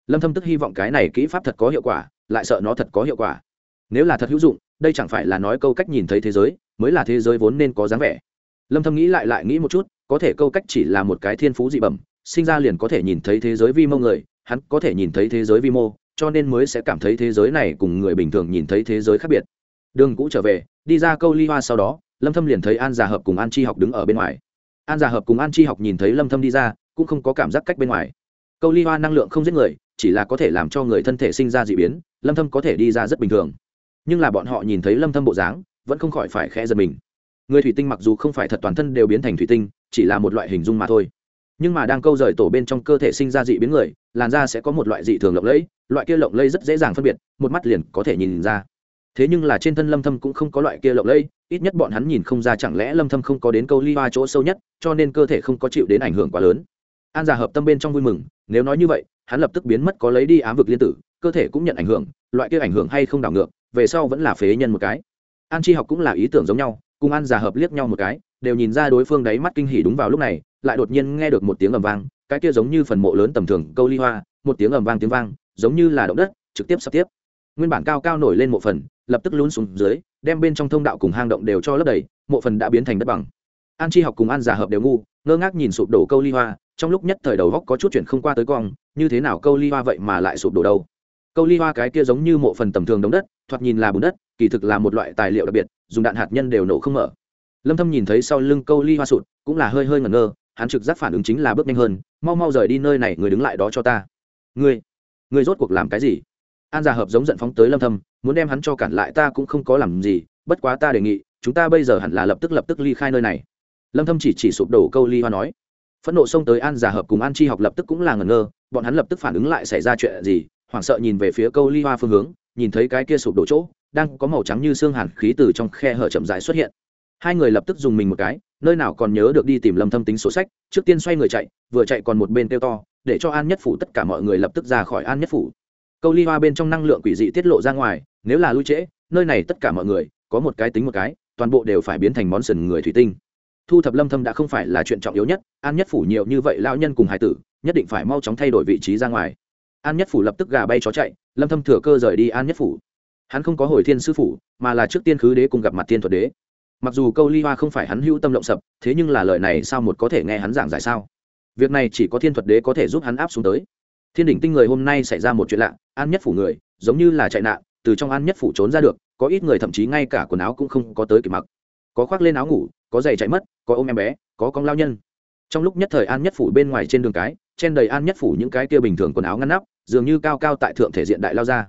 Lâm thâm tức hy vọng cái này kỹ pháp thật có hiệu quả, lại sợ nó thật có hiệu quả. Nếu là thật hữu dụng, đây chẳng phải là nói câu cách nhìn thấy thế giới, mới là thế giới vốn nên có dáng vẻ. Lâm thâm nghĩ lại lại nghĩ một chút, có thể câu cách chỉ là một cái thiên phú dị bẩm, sinh ra liền có thể nhìn thấy thế giới vi mô người, hắn có thể nhìn thấy thế giới vi mô, cho nên mới sẽ cảm thấy thế giới này cùng người bình thường nhìn thấy thế giới khác biệt. Đường cũ trở về, đi ra câu ly hoa sau đó, lâm thâm liền thấy an già hợp cùng an chi học đứng ở bên ngoài. An già hợp cùng an chi học nhìn thấy lâm thâm đi ra cũng không có cảm giác cách bên ngoài. Câu ly hoa năng lượng không giết người, chỉ là có thể làm cho người thân thể sinh ra dị biến, lâm thâm có thể đi ra rất bình thường. Nhưng là bọn họ nhìn thấy lâm thâm bộ dáng, vẫn không khỏi phải khẽ giật mình. Người thủy tinh mặc dù không phải thật toàn thân đều biến thành thủy tinh, chỉ là một loại hình dung mà thôi. Nhưng mà đang câu rời tổ bên trong cơ thể sinh ra dị biến người, làn da sẽ có một loại dị thường lộng lẫy, loại kia lộng lẫy rất dễ dàng phân biệt, một mắt liền có thể nhìn ra. Thế nhưng là trên thân lâm thâm cũng không có loại kia lộng lẫy, ít nhất bọn hắn nhìn không ra chẳng lẽ lâm thâm không có đến câu ly hoa chỗ sâu nhất, cho nên cơ thể không có chịu đến ảnh hưởng quá lớn an giả hợp tâm bên trong vui mừng, nếu nói như vậy, hắn lập tức biến mất có lấy đi ám vực liên tử, cơ thể cũng nhận ảnh hưởng, loại kia ảnh hưởng hay không đảo ngược, về sau vẫn là phế nhân một cái. An chi học cũng là ý tưởng giống nhau, cùng an giả hợp liếc nhau một cái, đều nhìn ra đối phương đáy mắt kinh hỉ đúng vào lúc này, lại đột nhiên nghe được một tiếng ầm vang, cái kia giống như phần mộ lớn tầm thường, câu ly hoa, một tiếng ầm vang tiếng vang, giống như là động đất, trực tiếp sắp tiếp. Nguyên bản cao cao nổi lên một phần, lập tức lún xuống dưới, đem bên trong thông đạo cùng hang động đều cho lấp đầy mộ phần đã biến thành đất bằng. An chi học cùng an giả hợp đều ngu, ngơ ngác nhìn sụp đổ câu ly hoa trong lúc nhất thời đầu góc có chút chuyện không qua tới cong, như thế nào câu ly hoa vậy mà lại sụp đổ đâu? Câu ly hoa cái kia giống như mộ phần tầm thường đống đất, thoạt nhìn là bùn đất, kỳ thực là một loại tài liệu đặc biệt, dùng đạn hạt nhân đều nổ không mở. Lâm thâm nhìn thấy sau lưng câu ly hoa sụt, cũng là hơi hơi ngẩn ngơ, hắn trực giác phản ứng chính là bước nhanh hơn, mau mau rời đi nơi này, người đứng lại đó cho ta. Ngươi ngươi rốt cuộc làm cái gì? An giả hợp giống giận phóng tới lâm thâm, muốn đem hắn cho cản lại ta cũng không có làm gì, bất quá ta đề nghị, chúng ta bây giờ hẳn là lập tức lập tức ly khai nơi này. Lâm thâm chỉ chỉ sụp đổ câu ly hoa nói phẫn nộ xông tới an giả hợp cùng an chi học lập tức cũng là ngẩn ngơ, bọn hắn lập tức phản ứng lại xảy ra chuyện gì, hoảng sợ nhìn về phía câu ly hoa phương hướng, nhìn thấy cái kia sụp đổ chỗ, đang có màu trắng như xương hàn khí từ trong khe hở chậm rãi xuất hiện. Hai người lập tức dùng mình một cái, nơi nào còn nhớ được đi tìm lâm thâm tính sổ sách, trước tiên xoay người chạy, vừa chạy còn một bên tiêu to, để cho an nhất phủ tất cả mọi người lập tức ra khỏi an nhất phủ. Câu ly hoa bên trong năng lượng quỷ dị tiết lộ ra ngoài, nếu là lui trễ, nơi này tất cả mọi người, có một cái tính một cái, toàn bộ đều phải biến thành món sần người thủy tinh thu thập lâm thâm đã không phải là chuyện trọng yếu nhất, an nhất phủ nhiều như vậy lão nhân cùng hải tử, nhất định phải mau chóng thay đổi vị trí ra ngoài. An nhất phủ lập tức gà bay chó chạy, lâm thâm thừa cơ rời đi an nhất phủ. Hắn không có hồi thiên sư phủ, mà là trước tiên khứ đế cùng gặp mặt tiên thuật đế. Mặc dù câu ly hoa không phải hắn hữu tâm lộng sập, thế nhưng là lời này sao một có thể nghe hắn giảng giải sao? Việc này chỉ có thiên thuật đế có thể giúp hắn áp xuống tới. Thiên đỉnh tinh người hôm nay xảy ra một chuyện lạ, an nhất phủ người, giống như là chạy nạn, từ trong an nhất phủ trốn ra được, có ít người thậm chí ngay cả quần áo cũng không có tới kịp mặc. Có khoác lên áo ngủ có giày chạy mất, có ôm em bé, có con lao nhân. Trong lúc nhất thời an nhất phủ bên ngoài trên đường cái, trên đầy an nhất phủ những cái kia bình thường quần áo ngăn nắp, dường như cao cao tại thượng thể diện đại lao ra.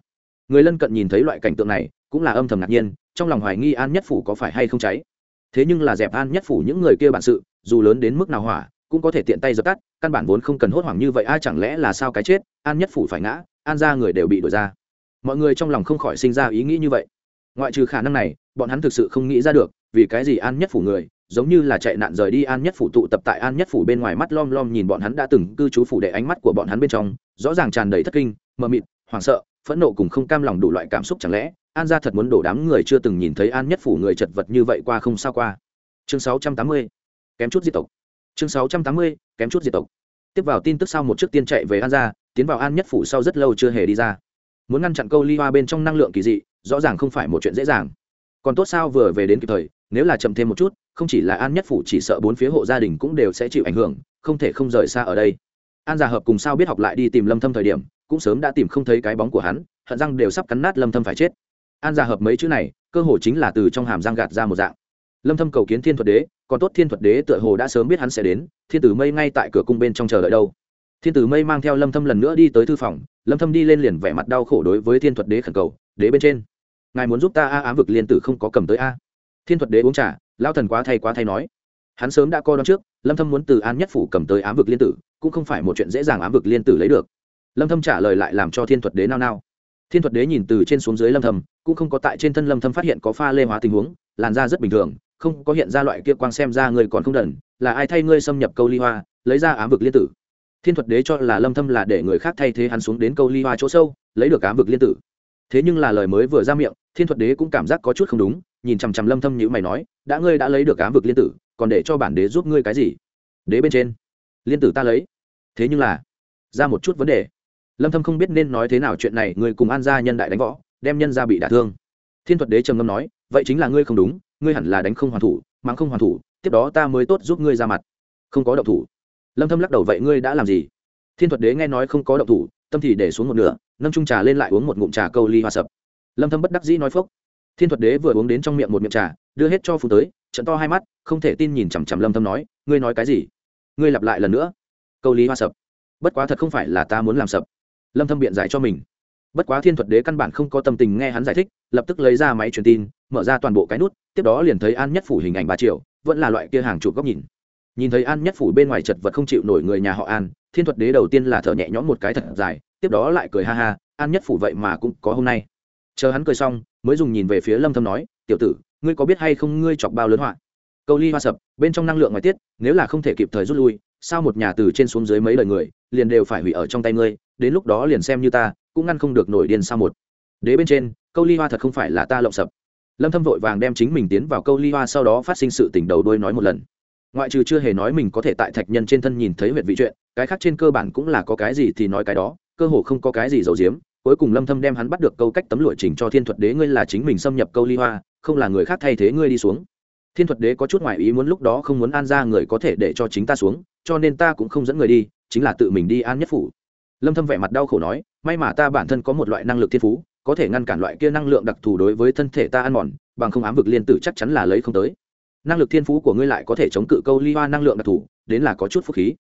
Người lân cận nhìn thấy loại cảnh tượng này, cũng là âm thầm ngạc nhiên, trong lòng hoài nghi an nhất phủ có phải hay không cháy. Thế nhưng là dẹp an nhất phủ những người kia bản sự, dù lớn đến mức nào hỏa, cũng có thể tiện tay dập tắt, căn bản vốn không cần hốt hoảng như vậy ai chẳng lẽ là sao cái chết, an nhất phủ phải ngã, an ra người đều bị đổi ra. Mọi người trong lòng không khỏi sinh ra ý nghĩ như vậy. Ngoại trừ khả năng này, bọn hắn thực sự không nghĩ ra được vì cái gì an nhất phủ người, giống như là chạy nạn rời đi an nhất phủ tụ tập tại an nhất phủ bên ngoài mắt lom lom nhìn bọn hắn đã từng cư trú phủ để ánh mắt của bọn hắn bên trong, rõ ràng tràn đầy thất kinh, mờ mịt, hoảng sợ, phẫn nộ cùng không cam lòng đủ loại cảm xúc chẳng lẽ, an gia thật muốn đổ đám người chưa từng nhìn thấy an nhất phủ người chật vật như vậy qua không sao qua chương 680. kém chút diệt tộc chương 680. kém chút diệt tộc tiếp vào tin tức sau một trước tiên chạy về an gia, tiến vào an nhất phủ sau rất lâu chưa hề đi ra muốn ngăn chặn câu ly hoa bên trong năng lượng kỳ dị, rõ ràng không phải một chuyện dễ dàng còn tốt sao vừa về đến kịp thời nếu là chậm thêm một chút, không chỉ là an nhất phủ chỉ sợ bốn phía hộ gia đình cũng đều sẽ chịu ảnh hưởng, không thể không rời xa ở đây. An già hợp cùng sao biết học lại đi tìm lâm thâm thời điểm, cũng sớm đã tìm không thấy cái bóng của hắn, hận răng đều sắp cắn nát lâm thâm phải chết. An già hợp mấy chữ này, cơ hồ chính là từ trong hàm răng gạt ra một dạng. Lâm thâm cầu kiến thiên thuật đế, còn tốt thiên thuật đế tựa hồ đã sớm biết hắn sẽ đến, thiên tử mây ngay tại cửa cung bên trong chờ đợi đâu. Thiên tử mây mang theo lâm thâm lần nữa đi tới thư phòng, lâm thâm đi lên liền vẻ mặt đau khổ đối với thiên thuật đế khẩn cầu, đế bên trên, ngài muốn giúp ta a ám vực liên tử không có cầm tới a? Thiên thuật đế uống trà lao thần quá thay quá thay nói. Hắn sớm đã coi đón trước lâm thâm muốn từ an nhất phủ cầm tới ám vực liên tử cũng không phải một chuyện dễ dàng ám vực liên tử lấy được. Lâm thâm trả lời lại làm cho thiên thuật đế nao nao. Thiên thuật đế nhìn từ trên xuống dưới lâm Thâm, cũng không có tại trên thân lâm thâm phát hiện có pha lê hóa tình huống làn da rất bình thường không có hiện ra loại kia quang xem ra người còn không đần là ai thay ngươi xâm nhập câu ly hoa lấy ra ám vực liên tử. Thiên thuật đế cho là lâm thâm là để người khác thay thế hắn xuống đến câu ly hoa chỗ sâu lấy được ám vực liên tử. Thế nhưng là lời mới vừa ra miệng thiên thuật đế cũng cảm giác có chút không đúng nhìn chằm chằm lâm thâm như mày nói, đã ngươi đã lấy được ám vực liên tử, còn để cho bản đế giúp ngươi cái gì? Đế bên trên. Liên tử ta lấy. Thế nhưng là, ra một chút vấn đề. Lâm thâm không biết nên nói thế nào chuyện này, người cùng an gia nhân đại đánh võ, đem nhân gia bị đả thương. Thiên thuật đế trầm ngâm nói, vậy chính là ngươi không đúng, ngươi hẳn là đánh không hoàn thủ, mắng không hoàn thủ, tiếp đó ta mới tốt giúp ngươi ra mặt. Không có động thủ. Lâm thâm lắc đầu, vậy ngươi đã làm gì? Thiên thuật đế nghe nói không có động thủ, tâm thì để xuống một nửa, nâng chung trà lên lại uống một ngụm trà câu ly hoa sập. Lâm thâm bất đắc dĩ nói phốc thiên thuật đế vừa uống đến trong miệng một miệng trà, đưa hết cho phù tới, trận to hai mắt, không thể tin nhìn chằm chằm lâm thâm nói, ngươi nói cái gì? Ngươi lặp lại lần nữa. Câu lý hoa sập. Bất quá thật không phải là ta muốn làm sập. Lâm thâm biện giải cho mình. Bất quá thiên thuật đế căn bản không có tâm tình nghe hắn giải thích, lập tức lấy ra máy truyền tin, mở ra toàn bộ cái nút, tiếp đó liền thấy an nhất phủ hình ảnh ba triệu vẫn là loại kia hàng chục góc nhìn. Nhìn thấy an nhất phủ bên ngoài chật vật không chịu nổi người nhà họ an, thiên thuật đế đầu tiên là thở nhẹ nhõm một cái thật dài, tiếp đó lại cười ha ha, an nhất phủ vậy mà cũng có hôm nay. Chờ hắn cười xong mới dùng nhìn về phía lâm thâm nói, tiểu tử, ngươi có biết hay không ngươi chọc bao lớn họa? Câu ly hoa sập, bên trong năng lượng ngoài tiết, nếu là không thể kịp thời rút lui, sao một nhà từ trên xuống dưới mấy đời người, liền đều phải hủy ở trong tay ngươi, đến lúc đó liền xem như ta, cũng ngăn không được nổi điên sao một. Đế bên trên, câu ly hoa thật không phải là ta lộng sập. Lâm thâm vội vàng đem chính mình tiến vào câu ly hoa sau đó phát sinh sự tình đầu đuôi nói một lần. Ngoại trừ chưa hề nói mình có thể tại thạch nhân trên thân nhìn thấy huyệt vị chuyện, cái khác trên cơ bản cũng là có cái gì thì nói cái đó, cơ hồ không có cái gì giấu giếm cuối cùng lâm thâm đem hắn bắt được câu cách tấm lụa chỉnh cho thiên thuật đế ngươi là chính mình xâm nhập câu ly hoa, không là người khác thay thế ngươi đi xuống. Thiên thuật đế có chút ngoại ý muốn lúc đó không muốn an ra người có thể để cho chính ta xuống, cho nên ta cũng không dẫn người đi, chính là tự mình đi an nhất phủ. Lâm thâm vẻ mặt đau khổ nói, may mà ta bản thân có một loại năng lực thiên phú, có thể ngăn cản loại kia năng lượng đặc thù đối với thân thể ta ăn mòn, bằng không ám vực liên tử chắc chắn là lấy không tới. Năng lực thiên phú của ngươi lại có thể chống cự câu ly hoa năng lượng đặc thù, đến là có chút phúc khí.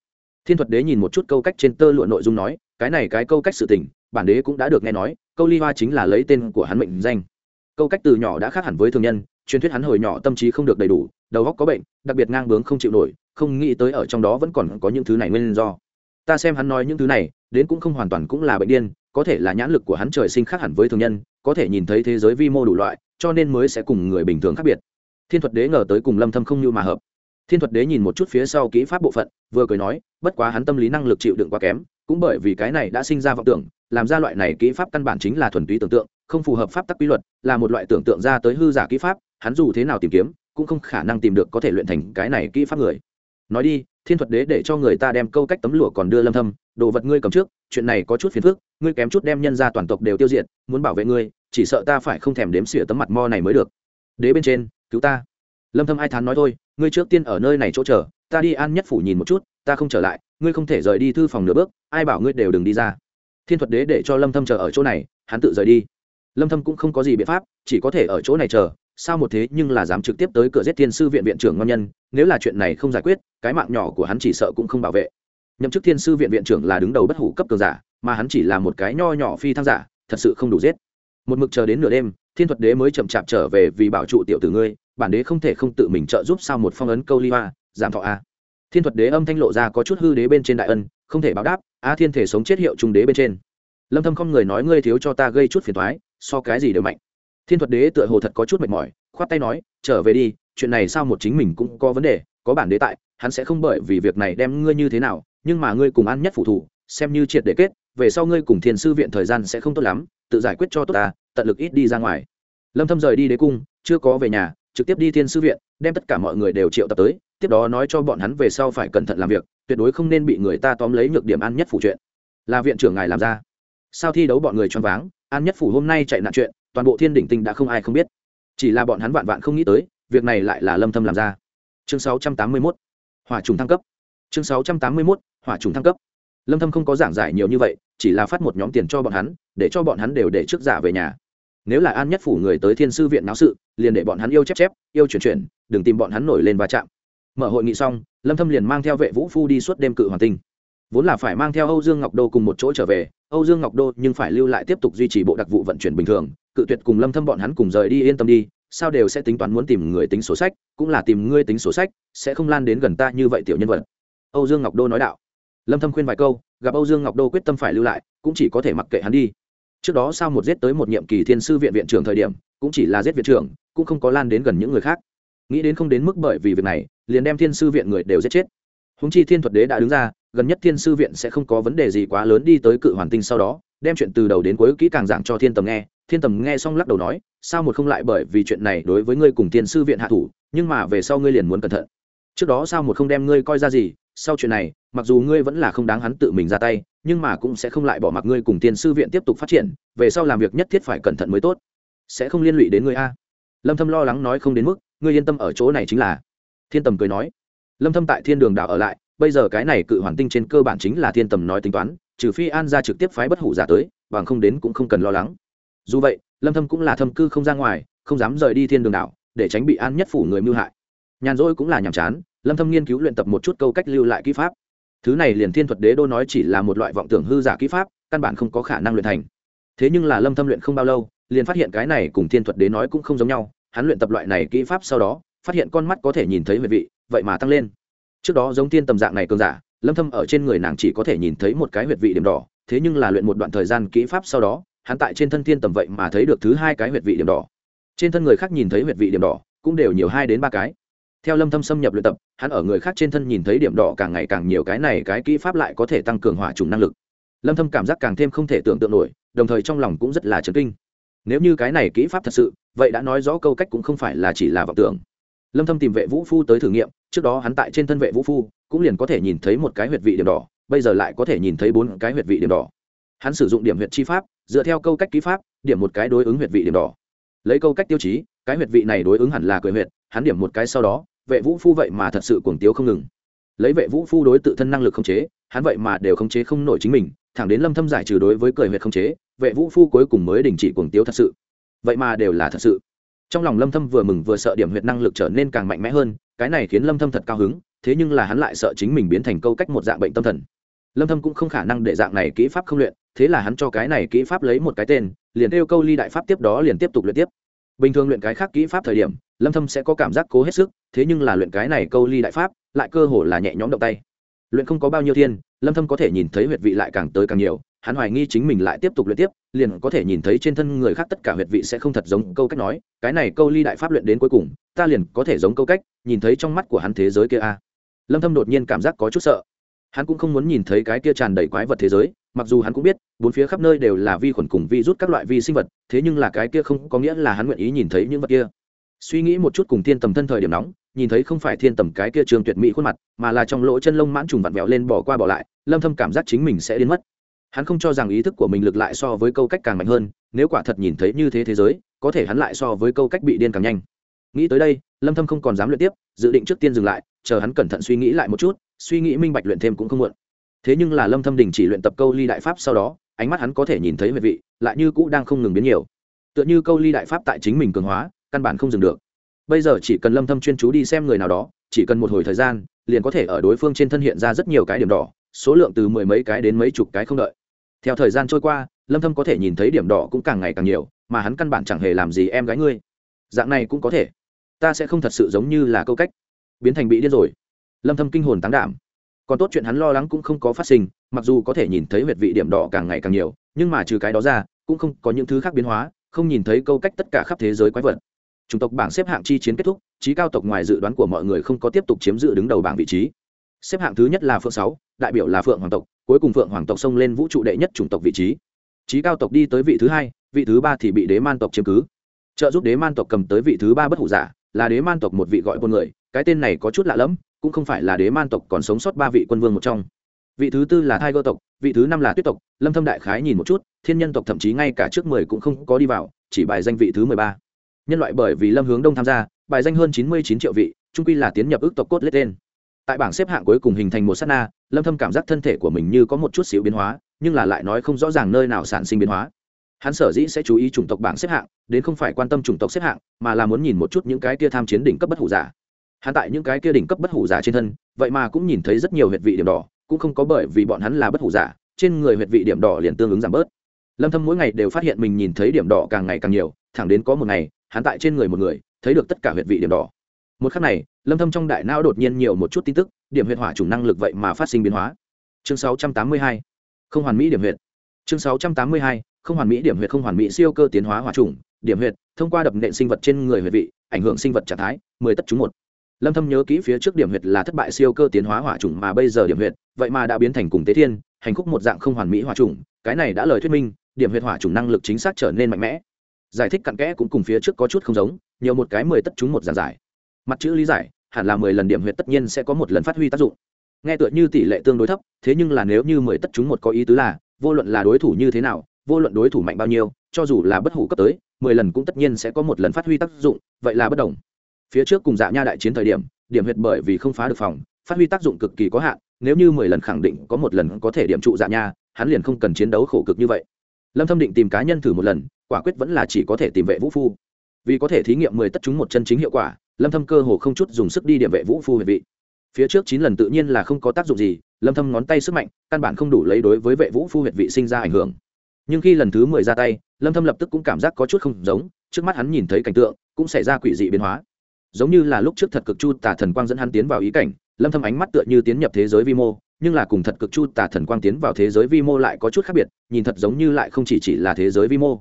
Thiên thuật đế nhìn một chút câu cách trên tơ lụa nội dung nói, cái này cái câu cách sự tình bản đế cũng đã được nghe nói, câu ly hoa chính là lấy tên của hắn mệnh danh. Câu cách từ nhỏ đã khác hẳn với thường nhân, truyền thuyết hắn hồi nhỏ tâm trí không được đầy đủ, đầu óc có bệnh, đặc biệt ngang bướng không chịu nổi, không nghĩ tới ở trong đó vẫn còn có những thứ này nguyên do. Ta xem hắn nói những thứ này, đến cũng không hoàn toàn cũng là bệnh điên, có thể là nhãn lực của hắn trời sinh khác hẳn với thường nhân, có thể nhìn thấy thế giới vi mô đủ loại, cho nên mới sẽ cùng người bình thường khác biệt. Thiên thuật đế ngờ tới cùng lâm thâm không như mà hợp. Thiên thuật đế nhìn một chút phía sau kỹ pháp bộ phận, vừa cười nói, bất quá hắn tâm lý năng lực chịu đựng quá kém, cũng bởi vì cái này đã sinh ra vọng tưởng làm ra loại này kỹ pháp căn bản chính là thuần túy tưởng tượng, không phù hợp pháp tắc quy luật, là một loại tưởng tượng ra tới hư giả kỹ pháp, hắn dù thế nào tìm kiếm, cũng không khả năng tìm được có thể luyện thành cái này kỹ pháp người. Nói đi, thiên thuật đế để cho người ta đem câu cách tấm lụa còn đưa lâm thâm, đồ vật ngươi cầm trước, chuyện này có chút phiền phức, ngươi kém chút đem nhân gia toàn tộc đều tiêu diệt, muốn bảo vệ ngươi, chỉ sợ ta phải không thèm đếm xỉa tấm mặt mo này mới được. Đế bên trên, cứu ta. Lâm thâm ai thán nói thôi, ngươi trước tiên ở nơi này chỗ chờ, ta đi an nhất phủ nhìn một chút, ta không trở lại, ngươi không thể rời đi thư phòng nửa bước, ai bảo ngươi đều đừng đi ra thiên thuật đế để cho lâm thâm chờ ở chỗ này, hắn tự rời đi. Lâm thâm cũng không có gì biện pháp, chỉ có thể ở chỗ này chờ. Sao một thế nhưng là dám trực tiếp tới cửa giết thiên sư viện viện trưởng ngon nhân, nếu là chuyện này không giải quyết, cái mạng nhỏ của hắn chỉ sợ cũng không bảo vệ. Nhậm chức thiên sư viện viện trưởng là đứng đầu bất hủ cấp cường giả, mà hắn chỉ là một cái nho nhỏ phi thăng giả, thật sự không đủ giết. Một mực chờ đến nửa đêm, thiên thuật đế mới chậm chạp trở về vì bảo trụ tiểu tử ngươi, bản đế không thể không tự mình trợ giúp sao một phong ấn câu ly hoa, giảm thọ a. Thiên thuật đế âm thanh lộ ra có chút hư đế bên trên đại ân, không thể báo đáp a thiên thể sống chết hiệu trung đế bên trên. Lâm thâm không người nói ngươi thiếu cho ta gây chút phiền toái, so cái gì đều mạnh. Thiên thuật đế tựa hồ thật có chút mệt mỏi, khoát tay nói, trở về đi, chuyện này sao một chính mình cũng có vấn đề, có bản đế tại, hắn sẽ không bởi vì việc này đem ngươi như thế nào, nhưng mà ngươi cùng ăn nhất phụ thủ, xem như triệt để kết, về sau ngươi cùng thiên sư viện thời gian sẽ không tốt lắm, tự giải quyết cho tốt ta, tận lực ít đi ra ngoài. Lâm thâm rời đi đế cung, chưa có về nhà, trực tiếp đi thiên sư viện, đem tất cả mọi người đều triệu tập tới tiếp đó nói cho bọn hắn về sau phải cẩn thận làm việc, tuyệt đối không nên bị người ta tóm lấy nhược điểm ăn nhất phủ chuyện. Là viện trưởng ngài làm ra. Sau thi đấu bọn người choáng váng an nhất phủ hôm nay chạy nạn chuyện, toàn bộ thiên đỉnh tinh đã không ai không biết. Chỉ là bọn hắn vạn vạn không nghĩ tới, việc này lại là lâm thâm làm ra. Chương 681 hỏa trùng thăng cấp. Chương 681 hỏa trùng thăng cấp. Lâm thâm không có giảng giải nhiều như vậy, chỉ là phát một nhóm tiền cho bọn hắn, để cho bọn hắn đều để trước giả về nhà. Nếu là an nhất phủ người tới thiên sư viện náo sự, liền để bọn hắn yêu chép chép, yêu chuyển chuyển, đừng tìm bọn hắn nổi lên va chạm mở hội nghị xong, lâm thâm liền mang theo vệ vũ phu đi suốt đêm cự hoàng tinh. Vốn là phải mang theo âu dương ngọc đô cùng một chỗ trở về, âu dương ngọc đô nhưng phải lưu lại tiếp tục duy trì bộ đặc vụ vận chuyển bình thường, cự tuyệt cùng lâm thâm bọn hắn cùng rời đi yên tâm đi, sao đều sẽ tính toán muốn tìm người tính sổ sách, cũng là tìm ngươi tính sổ sách, sẽ không lan đến gần ta như vậy tiểu nhân vật. Âu dương ngọc đô nói đạo. Lâm thâm khuyên vài câu, gặp âu dương ngọc đô quyết tâm phải lưu lại, cũng chỉ có thể mặc kệ hắn đi. Trước đó sao một giết tới một nhiệm kỳ thiên sư viện viện trưởng thời điểm, cũng chỉ là giết viện trưởng, cũng không có lan đến gần những người khác. Nghĩ đến không đến mức bởi vì việc này liền đem thiên sư viện người đều giết chết. Húng chi thiên thuật đế đã đứng ra, gần nhất thiên sư viện sẽ không có vấn đề gì quá lớn đi tới cự hoàn tinh sau đó, đem chuyện từ đầu đến cuối kỹ càng giảng cho thiên tầm nghe. Thiên tầm nghe xong lắc đầu nói, sao một không lại bởi vì chuyện này đối với ngươi cùng thiên sư viện hạ thủ, nhưng mà về sau ngươi liền muốn cẩn thận. Trước đó sao một không đem ngươi coi ra gì, sau chuyện này, mặc dù ngươi vẫn là không đáng hắn tự mình ra tay, nhưng mà cũng sẽ không lại bỏ mặc ngươi cùng thiên sư viện tiếp tục phát triển, về sau làm việc nhất thiết phải cẩn thận mới tốt. Sẽ không liên lụy đến ngươi a. Lâm thâm lo lắng nói không đến mức, ngươi yên tâm ở chỗ này chính là thiên tầm cười nói, lâm thâm tại thiên đường đảo ở lại, bây giờ cái này cự hoàn tinh trên cơ bản chính là thiên tầm nói tính toán, trừ phi an ra trực tiếp phái bất hủ giả tới, bằng không đến cũng không cần lo lắng. Dù vậy, lâm thâm cũng là thâm cư không ra ngoài, không dám rời đi thiên đường đảo, để tránh bị an nhất phủ người mưu hại. Nhàn rỗi cũng là nhàm chán, lâm thâm nghiên cứu luyện tập một chút câu cách lưu lại kỹ pháp. Thứ này liền thiên thuật đế đô nói chỉ là một loại vọng tưởng hư giả kỹ pháp, căn bản không có khả năng luyện thành. Thế nhưng là lâm thâm luyện không bao lâu, liền phát hiện cái này cùng thiên thuật đế nói cũng không giống nhau, hắn luyện tập loại này kỹ pháp sau đó phát hiện con mắt có thể nhìn thấy huyệt vị, vậy mà tăng lên. Trước đó giống thiên tầm dạng này cường giả, lâm thâm ở trên người nàng chỉ có thể nhìn thấy một cái huyệt vị điểm đỏ, thế nhưng là luyện một đoạn thời gian kỹ pháp sau đó, hắn tại trên thân thiên tầm vậy mà thấy được thứ hai cái huyệt vị điểm đỏ. Trên thân người khác nhìn thấy huyệt vị điểm đỏ, cũng đều nhiều hai đến ba cái. Theo lâm thâm xâm nhập luyện tập, hắn ở người khác trên thân nhìn thấy điểm đỏ càng ngày càng nhiều cái này cái kỹ pháp lại có thể tăng cường hỏa trùng năng lực. Lâm thâm cảm giác càng thêm không thể tưởng tượng nổi, đồng thời trong lòng cũng rất là chấn kinh. Nếu như cái này kỹ pháp thật sự, vậy đã nói rõ câu cách cũng không phải là chỉ là vọng tưởng lâm thâm tìm vệ vũ phu tới thử nghiệm, trước đó hắn tại trên thân vệ vũ phu, cũng liền có thể nhìn thấy một cái huyệt vị điểm đỏ, bây giờ lại có thể nhìn thấy bốn cái huyệt vị điểm đỏ. Hắn sử dụng điểm huyệt chi pháp, dựa theo câu cách ký pháp, điểm một cái đối ứng huyệt vị điểm đỏ. Lấy câu cách tiêu chí, cái huyệt vị này đối ứng hẳn là cười huyệt, hắn điểm một cái sau đó, vệ vũ phu vậy mà thật sự cuồng tiếu không ngừng. Lấy vệ vũ phu đối tự thân năng lực không chế, hắn vậy mà đều không chế không nổi chính mình, thẳng đến lâm thâm giải trừ đối với cười huyệt không chế, vệ vũ phu cuối cùng mới đình chỉ cuồng tiếu thật sự. Vậy mà đều là thật sự trong lòng lâm thâm vừa mừng vừa sợ điểm huyệt năng lực trở nên càng mạnh mẽ hơn, cái này khiến lâm thâm thật cao hứng, thế nhưng là hắn lại sợ chính mình biến thành câu cách một dạng bệnh tâm thần. Lâm thâm cũng không khả năng để dạng này kỹ pháp không luyện, thế là hắn cho cái này kỹ pháp lấy một cái tên, liền yêu câu ly đại pháp tiếp đó liền tiếp tục luyện tiếp. Bình thường luyện cái khác kỹ pháp thời điểm, lâm thâm sẽ có cảm giác cố hết sức, thế nhưng là luyện cái này câu ly đại pháp, lại cơ hồ là nhẹ nhõm động tay luyện không có bao nhiêu thiên, lâm thâm có thể nhìn thấy huyệt vị lại càng tới càng nhiều, hắn hoài nghi chính mình lại tiếp tục luyện tiếp, liền có thể nhìn thấy trên thân người khác tất cả huyệt vị sẽ không thật giống câu cách nói, cái này câu ly đại pháp luyện đến cuối cùng, ta liền có thể giống câu cách, nhìn thấy trong mắt của hắn thế giới kia a. Lâm thâm đột nhiên cảm giác có chút sợ. Hắn cũng không muốn nhìn thấy cái kia tràn đầy quái vật thế giới, mặc dù hắn cũng biết, bốn phía khắp nơi đều là vi khuẩn cùng vi rút các loại vi sinh vật, thế nhưng là cái kia không có nghĩa là hắn nguyện ý nhìn thấy những vật kia. Suy nghĩ một chút cùng thiên tầm thân thời điểm nóng nhìn thấy không phải thiên tầm cái kia trường tuyệt mỹ khuôn mặt, mà là trong lỗ chân lông mãn trùng vặn vẹo lên bỏ qua bỏ lại, lâm thâm cảm giác chính mình sẽ đến mất. Hắn không cho rằng ý thức của mình lực lại so với câu cách càng mạnh hơn, nếu quả thật nhìn thấy như thế thế giới, có thể hắn lại so với câu cách bị điên càng nhanh. Nghĩ tới đây, lâm thâm không còn dám luyện tiếp, dự định trước tiên dừng lại, chờ hắn cẩn thận suy nghĩ lại một chút, suy nghĩ minh bạch luyện thêm cũng không muộn. Thế nhưng là lâm thâm đình chỉ luyện tập câu ly đại pháp sau đó, ánh mắt hắn có thể nhìn thấy huyệt vị, lại như cũ đang không ngừng biến nhiều. Tựa như câu ly đại pháp tại chính mình cường hóa, căn bản không dừng được bây giờ chỉ cần lâm thâm chuyên chú đi xem người nào đó, chỉ cần một hồi thời gian, liền có thể ở đối phương trên thân hiện ra rất nhiều cái điểm đỏ, số lượng từ mười mấy cái đến mấy chục cái không đợi. Theo thời gian trôi qua, lâm thâm có thể nhìn thấy điểm đỏ cũng càng ngày càng nhiều, mà hắn căn bản chẳng hề làm gì em gái ngươi. Dạng này cũng có thể. Ta sẽ không thật sự giống như là câu cách. Biến thành bị điên rồi. Lâm thâm kinh hồn táng đảm. Còn tốt chuyện hắn lo lắng cũng không có phát sinh, mặc dù có thể nhìn thấy huyệt vị điểm đỏ càng ngày càng nhiều, nhưng mà trừ cái đó ra, cũng không có những thứ khác biến hóa, không nhìn thấy câu cách tất cả khắp thế giới quái vật chủng tộc bảng xếp hạng chi chiến kết thúc, trí cao tộc ngoài dự đoán của mọi người không có tiếp tục chiếm giữ đứng đầu bảng vị trí. Xếp hạng thứ nhất là phượng sáu, đại biểu là phượng hoàng tộc, cuối cùng phượng hoàng tộc xông lên vũ trụ đệ nhất chủng tộc vị trí. Trí cao tộc đi tới vị thứ hai, vị thứ ba thì bị đế man tộc chiếm cứ. Trợ giúp đế man tộc cầm tới vị thứ ba bất hủ giả, là đế man tộc một vị gọi quân người, cái tên này có chút lạ lẫm, cũng không phải là đế man tộc còn sống sót ba vị quân vương một trong. Vị thứ tư là thai cơ tộc, vị thứ năm là tuyết tộc, lâm thâm đại khái nhìn một chút, thiên nhân tộc thậm chí ngay cả trước mười cũng không có đi vào, chỉ bài danh vị thứ mười ba nhân loại bởi vì lâm hướng đông tham gia, bài danh hơn chín mươi chín triệu vị, trung quy là tiến nhập ước tộc cốt lết lên tại bảng xếp hạng cuối cùng hình thành một sát na, lâm thâm cảm giác thân thể của mình như có một chút xíu biến hóa, nhưng là lại nói không rõ ràng nơi nào sản sinh biến hóa. Hắn sở dĩ sẽ chú ý chủng tộc bảng xếp hạng, đến không phải quan tâm chủng tộc xếp hạng, mà là muốn nhìn một chút những cái kia tham chiến đỉnh cấp bất hủ giả. Hắn tại những cái kia đỉnh cấp bất hủ giả trên thân, vậy mà cũng nhìn thấy rất nhiều huyệt vị điểm đỏ, cũng không có bởi vì bọn hắn là bất hủ giả, trên người huyệt vị điểm đỏ liền tương ứng giảm bớt. Lâm thâm mỗi ngày đều phát hiện mình nhìn thấy điểm đỏ càng ngày càng nhiều, thẳng đến có một ngày hắn tại trên người một người, thấy được tất cả huyệt vị điểm đỏ. Một khắc này, lâm thâm trong đại não đột nhiên nhiều một chút tin tức, điểm huyệt hỏa chủng năng lực vậy mà phát sinh biến hóa. Chương 682 không hoàn mỹ điểm huyệt. Chương 682 không hoàn mỹ điểm huyệt không hoàn mỹ siêu cơ tiến hóa hỏa chủ điểm huyệt, thông qua đập nện sinh vật trên người huyệt vị, ảnh hưởng sinh vật trạng thái, mười tất chúng một. Lâm thâm nhớ kỹ phía trước điểm huyệt là thất bại siêu cơ tiến hóa hỏa chủ mà bây giờ điểm huyệt, vậy mà đã biến thành cùng tế thiên, hành khúc một dạng không hoàn mỹ hỏa chủ cái này đã lời thuyết minh, điểm huyệt hỏa chủ năng lực chính xác trở nên mạnh mẽ giải thích cặn kẽ cũng cùng phía trước có chút không giống, nhiều một cái mười tất chúng một giảng giải. Mặt chữ lý giải, hẳn là mười lần điểm huyệt tất nhiên sẽ có một lần phát huy tác dụng. Nghe tựa như tỷ lệ tương đối thấp, thế nhưng là nếu như mười tất chúng một có ý tứ là, vô luận là đối thủ như thế nào, vô luận đối thủ mạnh bao nhiêu, cho dù là bất hủ cấp tới, mười lần cũng tất nhiên sẽ có một lần phát huy tác dụng, vậy là bất đồng. Phía trước cùng dạ nha đại chiến thời điểm điểm huyệt bởi vì không phá được phòng, phát huy tác dụng cực kỳ có hạn, nếu như mười lần khẳng định có một lần có thể điểm trụ dạ nha, hắn liền không cần chiến đấu khổ cực như vậy lâm thâm định tìm cá nhân thử một lần, quả quyết vẫn là chỉ có thể tìm vệ vũ phu. Vì có thể thí nghiệm mười tất chúng một chân chính hiệu quả, lâm thâm cơ hồ không chút dùng sức đi điểm vệ vũ phu huyệt vị. Phía trước chín lần tự nhiên là không có tác dụng gì, lâm thâm ngón tay sức mạnh, căn bản không đủ lấy đối với vệ vũ phu huyệt vị sinh ra ảnh hưởng. Nhưng khi lần thứ mười ra tay, lâm thâm lập tức cũng cảm giác có chút không giống, trước mắt hắn nhìn thấy cảnh tượng, cũng xảy ra quỷ dị biến hóa. Giống như là lúc trước thật cực chu tà thần quang dẫn hắn tiến vào ý cảnh, lâm thâm ánh mắt tựa như tiến nhập thế giới vi mô nhưng là cùng thật cực chu tà thần quang tiến vào thế giới vi mô lại có chút khác biệt, nhìn thật giống như lại không chỉ chỉ là thế giới vi mô.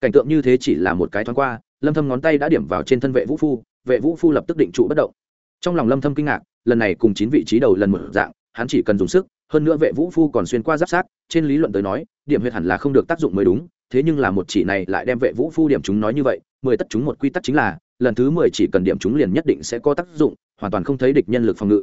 Cảnh tượng như thế chỉ là một cái thoáng qua, lâm thâm ngón tay đã điểm vào trên thân vệ vũ phu, vệ vũ phu lập tức định trụ bất động. Trong lòng lâm thâm kinh ngạc, lần này cùng chín vị trí đầu lần một dạng, hắn chỉ cần dùng sức, hơn nữa vệ vũ phu còn xuyên qua giáp sát, trên lý luận tới nói, điểm huyệt hẳn là không được tác dụng mới đúng, thế nhưng là một chỉ này lại đem vệ vũ phu điểm chúng nói như vậy, mười tất chúng một quy tắc chính là, lần thứ mười chỉ cần điểm chúng liền nhất định sẽ có tác dụng, hoàn toàn không thấy địch nhân lực phòng ngự.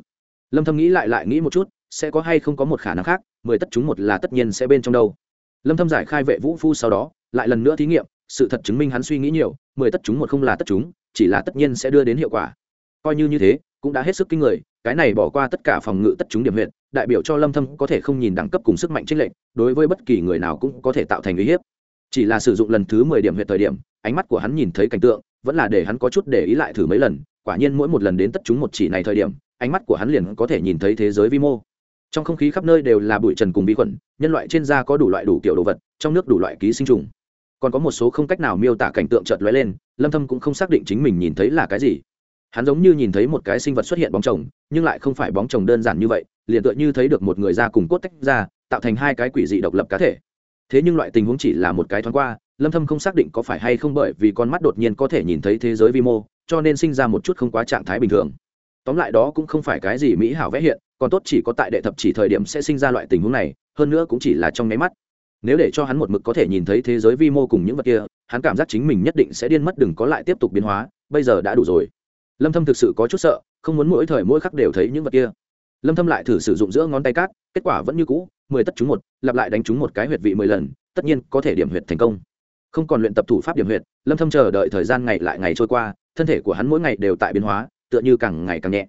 Lâm thâm nghĩ lại lại nghĩ một chút sẽ có hay không có một khả năng khác mười tất chúng một là tất nhiên sẽ bên trong đâu. Lâm thâm giải khai vệ vũ phu sau đó lại lần nữa thí nghiệm sự thật chứng minh hắn suy nghĩ nhiều mười tất chúng một không là tất chúng chỉ là tất nhiên sẽ đưa đến hiệu quả. Coi như như thế cũng đã hết sức kinh người cái này bỏ qua tất cả phòng ngự tất chúng điểm huyện đại biểu cho lâm thâm có thể không nhìn đẳng cấp cùng sức mạnh trinh lệnh, đối với bất kỳ người nào cũng có thể tạo thành uy hiếp. Chỉ là sử dụng lần thứ 10 điểm huyện thời điểm ánh mắt của hắn nhìn thấy cảnh tượng vẫn là để hắn có chút để ý lại thử mấy lần quả nhiên mỗi một lần đến tất chúng một chỉ này thời điểm ánh mắt của hắn liền có thể nhìn thấy thế giới vi mô trong không khí khắp nơi đều là bụi trần cùng vi khuẩn, nhân loại trên da có đủ loại đủ kiểu đồ vật, trong nước đủ loại ký sinh trùng. Còn có một số không cách nào miêu tả cảnh tượng chợt lóe lên, lâm thâm cũng không xác định chính mình nhìn thấy là cái gì. Hắn giống như nhìn thấy một cái sinh vật xuất hiện bóng chồng, nhưng lại không phải bóng chồng đơn giản như vậy, liền tựa như thấy được một người da cùng cốt tách ra, tạo thành hai cái quỷ dị độc lập cá thể. Thế nhưng loại tình huống chỉ là một cái thoáng qua, lâm thâm không xác định có phải hay không bởi vì con mắt đột nhiên có thể nhìn thấy thế giới vi mô, cho nên sinh ra một chút không quá trạng thái bình thường tóm lại đó cũng không phải cái gì mỹ hảo vẽ hiện, còn tốt chỉ có tại đệ thập chỉ thời điểm sẽ sinh ra loại tình huống này, hơn nữa cũng chỉ là trong nháy mắt. Nếu để cho hắn một mực có thể nhìn thấy thế giới vi mô cùng những vật kia, hắn cảm giác chính mình nhất định sẽ điên mất đừng có lại tiếp tục biến hóa, bây giờ đã đủ rồi. Lâm thâm thực sự có chút sợ, không muốn mỗi thời mỗi khắc đều thấy những vật kia. Lâm thâm lại thử sử dụng giữa ngón tay cát, kết quả vẫn như cũ, mười tất chúng một, lặp lại đánh chúng một cái huyệt vị mười lần, tất nhiên có thể điểm huyệt thành công. Không còn luyện tập thủ pháp điểm huyệt, lâm thâm chờ đợi thời gian ngày lại ngày trôi qua, thân thể của hắn mỗi ngày đều tại biến hóa tựa như càng ngày càng nhẹ.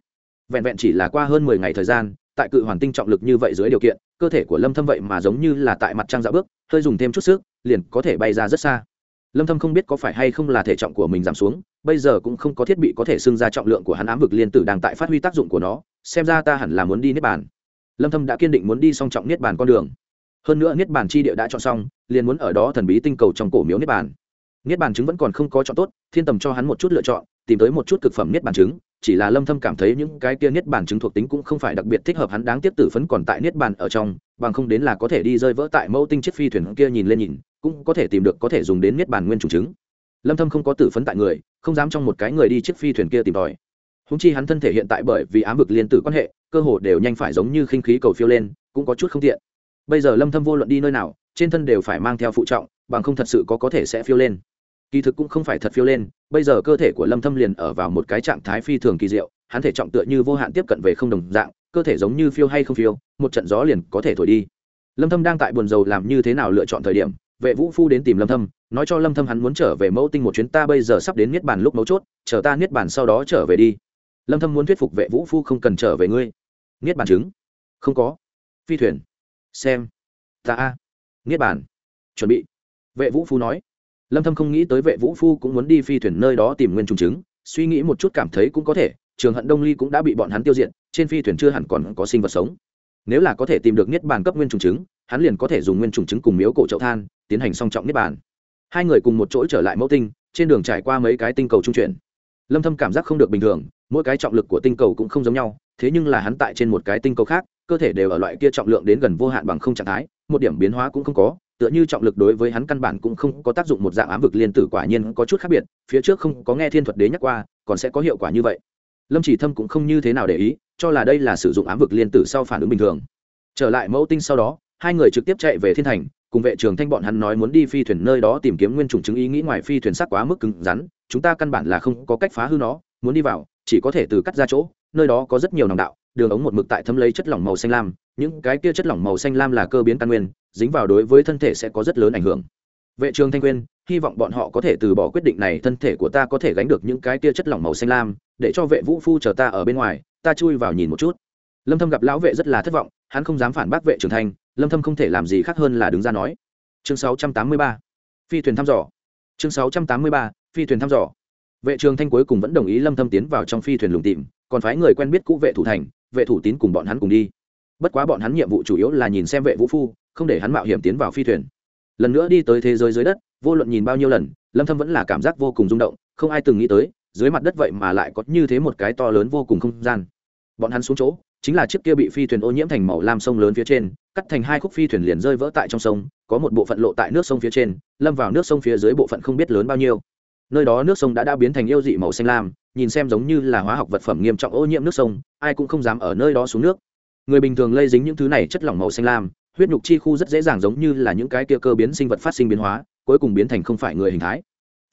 Vẹn vẹn chỉ là qua hơn 10 ngày thời gian, tại cự hoàn tinh trọng lực như vậy dưới điều kiện, cơ thể của lâm thâm vậy mà giống như là tại mặt trăng dạo bước, hơi dùng thêm chút sức, liền có thể bay ra rất xa. Lâm thâm không biết có phải hay không là thể trọng của mình giảm xuống, bây giờ cũng không có thiết bị có thể xưng ra trọng lượng của hắn ám vực liên tử đang tại phát huy tác dụng của nó, xem ra ta hẳn là muốn đi niết bàn. Lâm thâm đã kiên định muốn đi song trọng niết bàn con đường. Hơn nữa niết bàn chi địa đã chọn xong, liền muốn ở đó thần bí tinh cầu trong cổ miếu niết bàn. Niết bàn chứng vẫn còn không có chọn tốt, thiên tầm cho hắn một chút lựa chọn, tìm tới một chút cực phẩm niết bàn chứng chỉ là lâm thâm cảm thấy những cái kia niết bàn chứng thuộc tính cũng không phải đặc biệt thích hợp hắn đáng tiếp tử phấn còn tại niết bàn ở trong, bằng không đến là có thể đi rơi vỡ tại mẫu tinh chiếc phi thuyền kia nhìn lên nhìn, cũng có thể tìm được có thể dùng đến niết bàn nguyên chủ chứng. Lâm thâm không có tử phấn tại người, không dám trong một cái người đi chiếc phi thuyền kia tìm tòi. Húng chi hắn thân thể hiện tại bởi vì ám vực liên tử quan hệ, cơ hồ đều nhanh phải giống như khinh khí cầu phiêu lên, cũng có chút không tiện. Bây giờ lâm thâm vô luận đi nơi nào, trên thân đều phải mang theo phụ trọng, bằng không thật sự có có thể sẽ phiêu lên kỳ thực cũng không phải thật phiêu lên, bây giờ cơ thể của lâm thâm liền ở vào một cái trạng thái phi thường kỳ diệu, hắn thể trọng tựa như vô hạn tiếp cận về không đồng dạng, cơ thể giống như phiêu hay không phiêu, một trận gió liền có thể thổi đi. Lâm thâm đang tại buồn rầu làm như thế nào lựa chọn thời điểm, vệ vũ phu đến tìm lâm thâm, nói cho lâm thâm hắn muốn trở về mẫu tinh một chuyến, ta bây giờ sắp đến niết bàn lúc mấu chốt, chờ ta niết bàn sau đó trở về đi. Lâm thâm muốn thuyết phục vệ vũ phu không cần trở về ngươi. Niết bàn chứng không có. Phi thuyền? Xem. Ta a. Niết bàn. Chuẩn bị. Vệ vũ phu nói lâm thâm không nghĩ tới vệ vũ phu cũng muốn đi phi thuyền nơi đó tìm nguyên trùng chứng suy nghĩ một chút cảm thấy cũng có thể, trường hận đông ly cũng đã bị bọn hắn tiêu diệt, trên phi thuyền chưa hẳn còn có sinh vật sống. Nếu là có thể tìm được niết bàn cấp nguyên trùng chứng hắn liền có thể dùng nguyên trùng chứng cùng miếu cổ chậu than, tiến hành song trọng niết bàn. Hai người cùng một chỗ trở lại mẫu tinh, trên đường trải qua mấy cái tinh cầu trung chuyển. Lâm thâm cảm giác không được bình thường, mỗi cái trọng lực của tinh cầu cũng không giống nhau, thế nhưng là hắn tại trên một cái tinh cầu khác, cơ thể đều ở loại kia trọng lượng đến gần vô hạn bằng không trạng thái, một điểm biến hóa cũng không có tựa như trọng lực đối với hắn căn bản cũng không có tác dụng một dạng ám vực liên tử quả nhiên có chút khác biệt, phía trước không có nghe thiên thuật đế nhắc qua, còn sẽ có hiệu quả như vậy. Lâm chỉ thâm cũng không như thế nào để ý, cho là đây là sử dụng ám vực liên tử sau phản ứng bình thường. Trở lại mẫu tinh sau đó, hai người trực tiếp chạy về thiên thành, cùng vệ trường thanh bọn hắn nói muốn đi phi thuyền nơi đó tìm kiếm nguyên chủng chứng ý nghĩ ngoài phi thuyền sắc quá mức cứng rắn, chúng ta căn bản là không có cách phá hư nó, muốn đi vào, chỉ có thể từ cắt ra chỗ, nơi đó có rất nhiều nòng đạo, đường ống một mực tại thấm lấy chất lỏng màu xanh lam, những cái kia chất lỏng màu xanh lam là cơ biến căn nguyên dính vào đối với thân thể sẽ có rất lớn ảnh hưởng. Vệ trường thanh quyên, hy vọng bọn họ có thể từ bỏ quyết định này, thân thể của ta có thể gánh được những cái tia chất lỏng màu xanh lam, để cho vệ vũ phu chờ ta ở bên ngoài, ta chui vào nhìn một chút. Lâm thâm gặp lão vệ rất là thất vọng, hắn không dám phản bác vệ trường thanh, lâm thâm không thể làm gì khác hơn là đứng ra nói. Chương 683 phi thuyền thăm dò. Chương 683 phi thuyền thăm dò. Vệ trường thanh cuối cùng vẫn đồng ý lâm thâm tiến vào trong phi thuyền lùng tìm còn phái người quen biết cũ vệ thủ thành, vệ thủ tín cùng bọn hắn cùng đi bất quá bọn hắn nhiệm vụ chủ yếu là nhìn xem vệ vũ phu, không để hắn mạo hiểm tiến vào phi thuyền. Lần nữa đi tới thế giới dưới đất, vô luận nhìn bao nhiêu lần, lâm thâm vẫn là cảm giác vô cùng rung động, không ai từng nghĩ tới, dưới mặt đất vậy mà lại có như thế một cái to lớn vô cùng không gian. Bọn hắn xuống chỗ, chính là chiếc kia bị phi thuyền ô nhiễm thành màu lam sông lớn phía trên, cắt thành hai khúc phi thuyền liền rơi vỡ tại trong sông, có một bộ phận lộ tại nước sông phía trên, lâm vào nước sông phía dưới bộ phận không biết lớn bao nhiêu. Nơi đó nước sông đã đã biến thành yêu dị màu xanh lam, nhìn xem giống như là hóa học vật phẩm nghiêm trọng ô nhiễm nước sông, ai cũng không dám ở nơi đó xuống nước người bình thường lây dính những thứ này chất lỏng màu xanh lam, huyết nhục chi khu rất dễ dàng giống như là những cái kia cơ biến sinh vật phát sinh biến hóa, cuối cùng biến thành không phải người hình thái.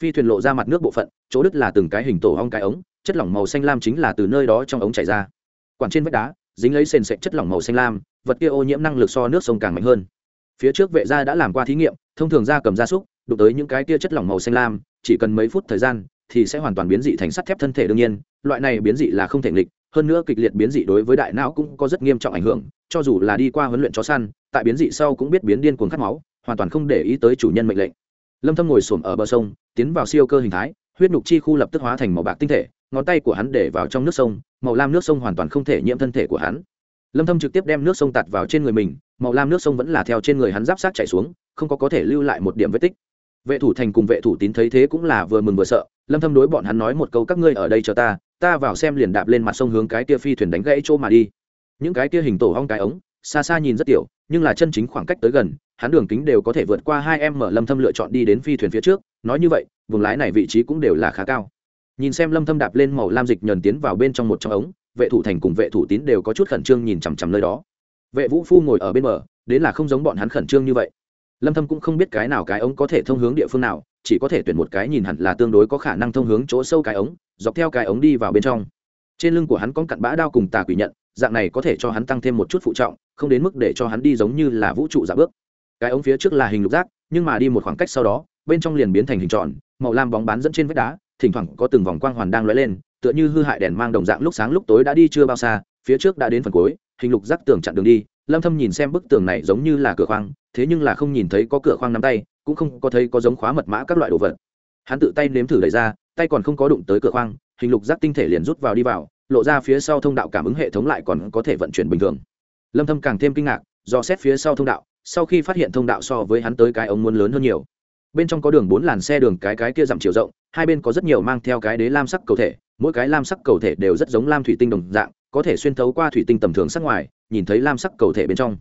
Phi thuyền lộ ra mặt nước bộ phận, chỗ đứt là từng cái hình tổ hong cái ống, chất lỏng màu xanh lam chính là từ nơi đó trong ống chảy ra. Quản trên vách đá, dính lấy sền sệt chất lỏng màu xanh lam, vật kia ô nhiễm năng lực so nước sông càng mạnh hơn. Phía trước vệ gia đã làm qua thí nghiệm, thông thường da cầm gia súc, đụng tới những cái kia chất lỏng màu xanh lam, chỉ cần mấy phút thời gian, thì sẽ hoàn toàn biến dị thành sắt thép thân thể đương nhiên, loại này biến dị là không thể nghịch hơn nữa kịch liệt biến dị đối với đại não cũng có rất nghiêm trọng ảnh hưởng, cho dù là đi qua huấn luyện chó săn, tại biến dị sau cũng biết biến điên cuồng cắt máu, hoàn toàn không để ý tới chủ nhân mệnh lệnh. Lâm thâm ngồi xổm ở bờ sông, tiến vào siêu cơ hình thái, huyết nhục chi khu lập tức hóa thành màu bạc tinh thể, ngón tay của hắn để vào trong nước sông, màu lam nước sông hoàn toàn không thể nhiễm thân thể của hắn. Lâm thâm trực tiếp đem nước sông tạt vào trên người mình, màu lam nước sông vẫn là theo trên người hắn giáp sát chảy xuống, không có có thể lưu lại một điểm vết tích. Vệ thủ thành cùng vệ thủ tín thấy thế cũng là vừa mừng vừa sợ, lâm thâm đối bọn hắn nói một câu, các ngươi ở đây chờ ta ta vào xem liền đạp lên mặt sông hướng cái kia phi thuyền đánh gãy chỗ mà đi. Những cái kia hình tổ hong cái ống, xa xa nhìn rất tiểu, nhưng là chân chính khoảng cách tới gần, hắn đường kính đều có thể vượt qua hai em mở lâm thâm lựa chọn đi đến phi thuyền phía trước, nói như vậy, vùng lái này vị trí cũng đều là khá cao. Nhìn xem lâm thâm đạp lên màu lam dịch nhờn tiến vào bên trong một trong ống, vệ thủ thành cùng vệ thủ tín đều có chút khẩn trương nhìn chằm chằm nơi đó. Vệ vũ phu ngồi ở bên bờ, đến là không giống bọn hắn khẩn trương như vậy. Lâm thâm cũng không biết cái nào cái ống có thể thông hướng địa phương nào chỉ có thể tuyển một cái nhìn hẳn là tương đối có khả năng thông hướng chỗ sâu cái ống, dọc theo cái ống đi vào bên trong. Trên lưng của hắn có cặn bã đao cùng tà quỷ nhận, dạng này có thể cho hắn tăng thêm một chút phụ trọng, không đến mức để cho hắn đi giống như là vũ trụ giả bước. Cái ống phía trước là hình lục giác, nhưng mà đi một khoảng cách sau đó, bên trong liền biến thành hình tròn, màu lam bóng bán dẫn trên vách đá, thỉnh thoảng có từng vòng quang hoàn đang lóe lên, tựa như hư hại đèn mang đồng dạng lúc sáng lúc tối đã đi chưa bao xa, phía trước đã đến phần cuối, hình lục giác tường chặn đường đi, lâm thâm nhìn xem bức tường này giống như là cửa khoang, thế nhưng là không nhìn thấy có cửa khoang nắm tay cũng không có thấy có giống khóa mật mã các loại đồ vật. Hắn tự tay nếm thử đẩy ra, tay còn không có đụng tới cửa khoang, hình lục giác tinh thể liền rút vào đi vào, lộ ra phía sau thông đạo cảm ứng hệ thống lại còn có thể vận chuyển bình thường. Lâm thâm càng thêm kinh ngạc, do xét phía sau thông đạo, sau khi phát hiện thông đạo so với hắn tới cái ống muốn lớn hơn nhiều. Bên trong có đường bốn làn xe đường cái cái kia giảm chiều rộng, hai bên có rất nhiều mang theo cái đế lam sắc cầu thể, mỗi cái lam sắc cầu thể đều rất giống lam thủy tinh đồng dạng, có thể xuyên thấu qua thủy tinh tầm thường sắc ngoài, nhìn thấy lam sắc cầu thể bên trong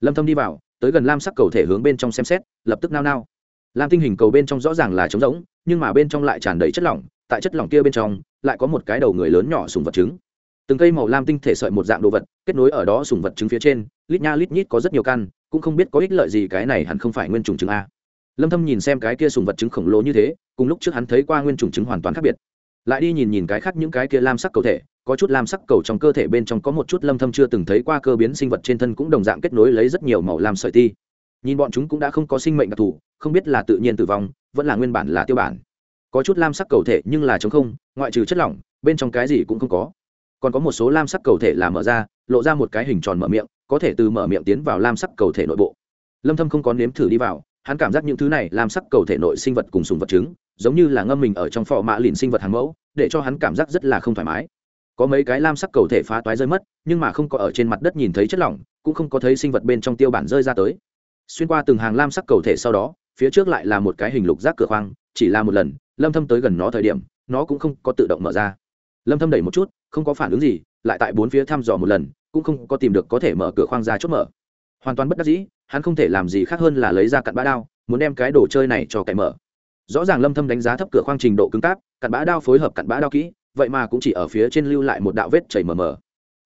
lâm thâm đi vào, tới gần lam sắc cầu thể hướng bên trong xem xét, lập tức nao nao. Lam tinh hình cầu bên trong rõ ràng là trống rỗng, nhưng mà bên trong lại tràn đầy chất lỏng, tại chất lỏng kia bên trong, lại có một cái đầu người lớn nhỏ sùng vật trứng. Từng cây màu lam tinh thể sợi một dạng đồ vật, kết nối ở đó sùng vật trứng phía trên, lít nha lít nhít có rất nhiều căn, cũng không biết có ích lợi gì cái này hẳn không phải nguyên trùng trứng a. Lâm thâm nhìn xem cái kia sùng vật trứng khổng lồ như thế, cùng lúc trước hắn thấy qua nguyên trùng trứng hoàn toàn khác biệt lại đi nhìn nhìn cái khác những cái kia lam sắc cầu thể, có chút lam sắc cầu trong cơ thể bên trong có một chút lâm thâm chưa từng thấy qua cơ biến sinh vật trên thân cũng đồng dạng kết nối lấy rất nhiều màu lam sợi ti. Nhìn bọn chúng cũng đã không có sinh mệnh đặc thù, không biết là tự nhiên tử vong, vẫn là nguyên bản là tiêu bản. Có chút lam sắc cầu thể nhưng là chống không, ngoại trừ chất lỏng, bên trong cái gì cũng không có. Còn có một số lam sắc cầu thể là mở ra, lộ ra một cái hình tròn mở miệng, có thể từ mở miệng tiến vào lam sắc cầu thể nội bộ. Lâm thâm không có nếm thử đi vào, hắn cảm giác những thứ này lam sắc cầu thể nội sinh vật cùng sùng vật trứng giống như là ngâm mình ở trong phò mạ lìn sinh vật hàng mẫu, để cho hắn cảm giác rất là không thoải mái. Có mấy cái lam sắc cầu thể phá toái rơi mất, nhưng mà không có ở trên mặt đất nhìn thấy chất lỏng, cũng không có thấy sinh vật bên trong tiêu bản rơi ra tới. Xuyên qua từng hàng lam sắc cầu thể sau đó, phía trước lại là một cái hình lục rác cửa khoang, chỉ là một lần, lâm thâm tới gần nó thời điểm, nó cũng không có tự động mở ra. Lâm thâm đẩy một chút, không có phản ứng gì, lại tại bốn phía thăm dò một lần, cũng không có tìm được có thể mở cửa khoang ra chốt mở. Hoàn toàn bất đắc dĩ, hắn không thể làm gì khác hơn là lấy ra cặn bã đao, muốn đem cái đồ chơi này cho cậy mở rõ ràng lâm thâm đánh giá thấp cửa khoang trình độ cứng cáp, cặn bã đao phối hợp cặn bã đao kỹ, vậy mà cũng chỉ ở phía trên lưu lại một đạo vết chảy mờ mờ.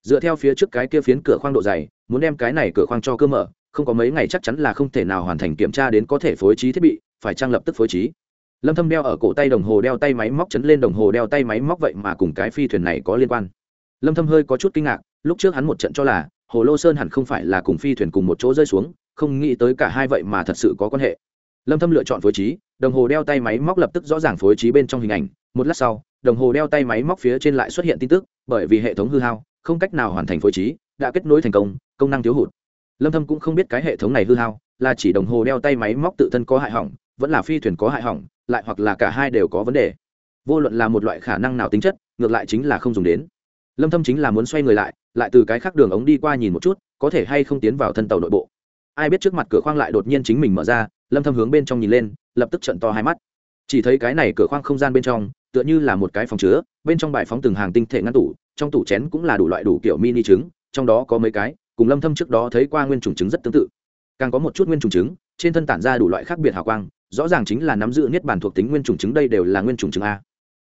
Dựa theo phía trước cái kia phiến cửa khoang độ dày, muốn đem cái này cửa khoang cho cơ mở, không có mấy ngày chắc chắn là không thể nào hoàn thành kiểm tra đến có thể phối trí thiết bị, phải trang lập tức phối trí. Lâm thâm đeo ở cổ tay đồng hồ đeo tay máy móc chấn lên đồng hồ đeo tay máy móc vậy mà cùng cái phi thuyền này có liên quan. Lâm thâm hơi có chút kinh ngạc, lúc trước hắn một trận cho là, hồ lô sơn hẳn không phải là cùng phi thuyền cùng một chỗ rơi xuống, không nghĩ tới cả hai vậy mà thật sự có quan hệ lâm thâm lựa chọn phối trí, đồng hồ đeo tay máy móc lập tức rõ ràng phối trí bên trong hình ảnh. Một lát sau, đồng hồ đeo tay máy móc phía trên lại xuất hiện tin tức, bởi vì hệ thống hư hao, không cách nào hoàn thành phối trí, đã kết nối thành công công năng thiếu hụt. Lâm thâm cũng không biết cái hệ thống này hư hao, là chỉ đồng hồ đeo tay máy móc tự thân có hại hỏng, vẫn là phi thuyền có hại hỏng, lại hoặc là cả hai đều có vấn đề. Vô luận là một loại khả năng nào tính chất, ngược lại chính là không dùng đến. Lâm thâm chính là muốn xoay người lại lại từ cái khác đường ống đi qua nhìn một chút, có thể hay không tiến vào thân tàu nội bộ. Ai biết trước mặt cửa khoang lại đột nhiên chính mình mở ra lâm thâm hướng bên trong nhìn lên, lập tức trận to hai mắt. Chỉ thấy cái này cửa khoang không gian bên trong, tựa như là một cái phòng chứa, bên trong bài phóng từng hàng tinh thể ngăn tủ, trong tủ chén cũng là đủ loại đủ kiểu mini trứng, trong đó có mấy cái, cùng lâm thâm trước đó thấy qua nguyên trùng trứng rất tương tự. Càng có một chút nguyên trùng trứng, trên thân tản ra đủ loại khác biệt hào quang, rõ ràng chính là nắm giữ niết bàn thuộc tính nguyên trùng trứng đây đều là nguyên trùng trứng a.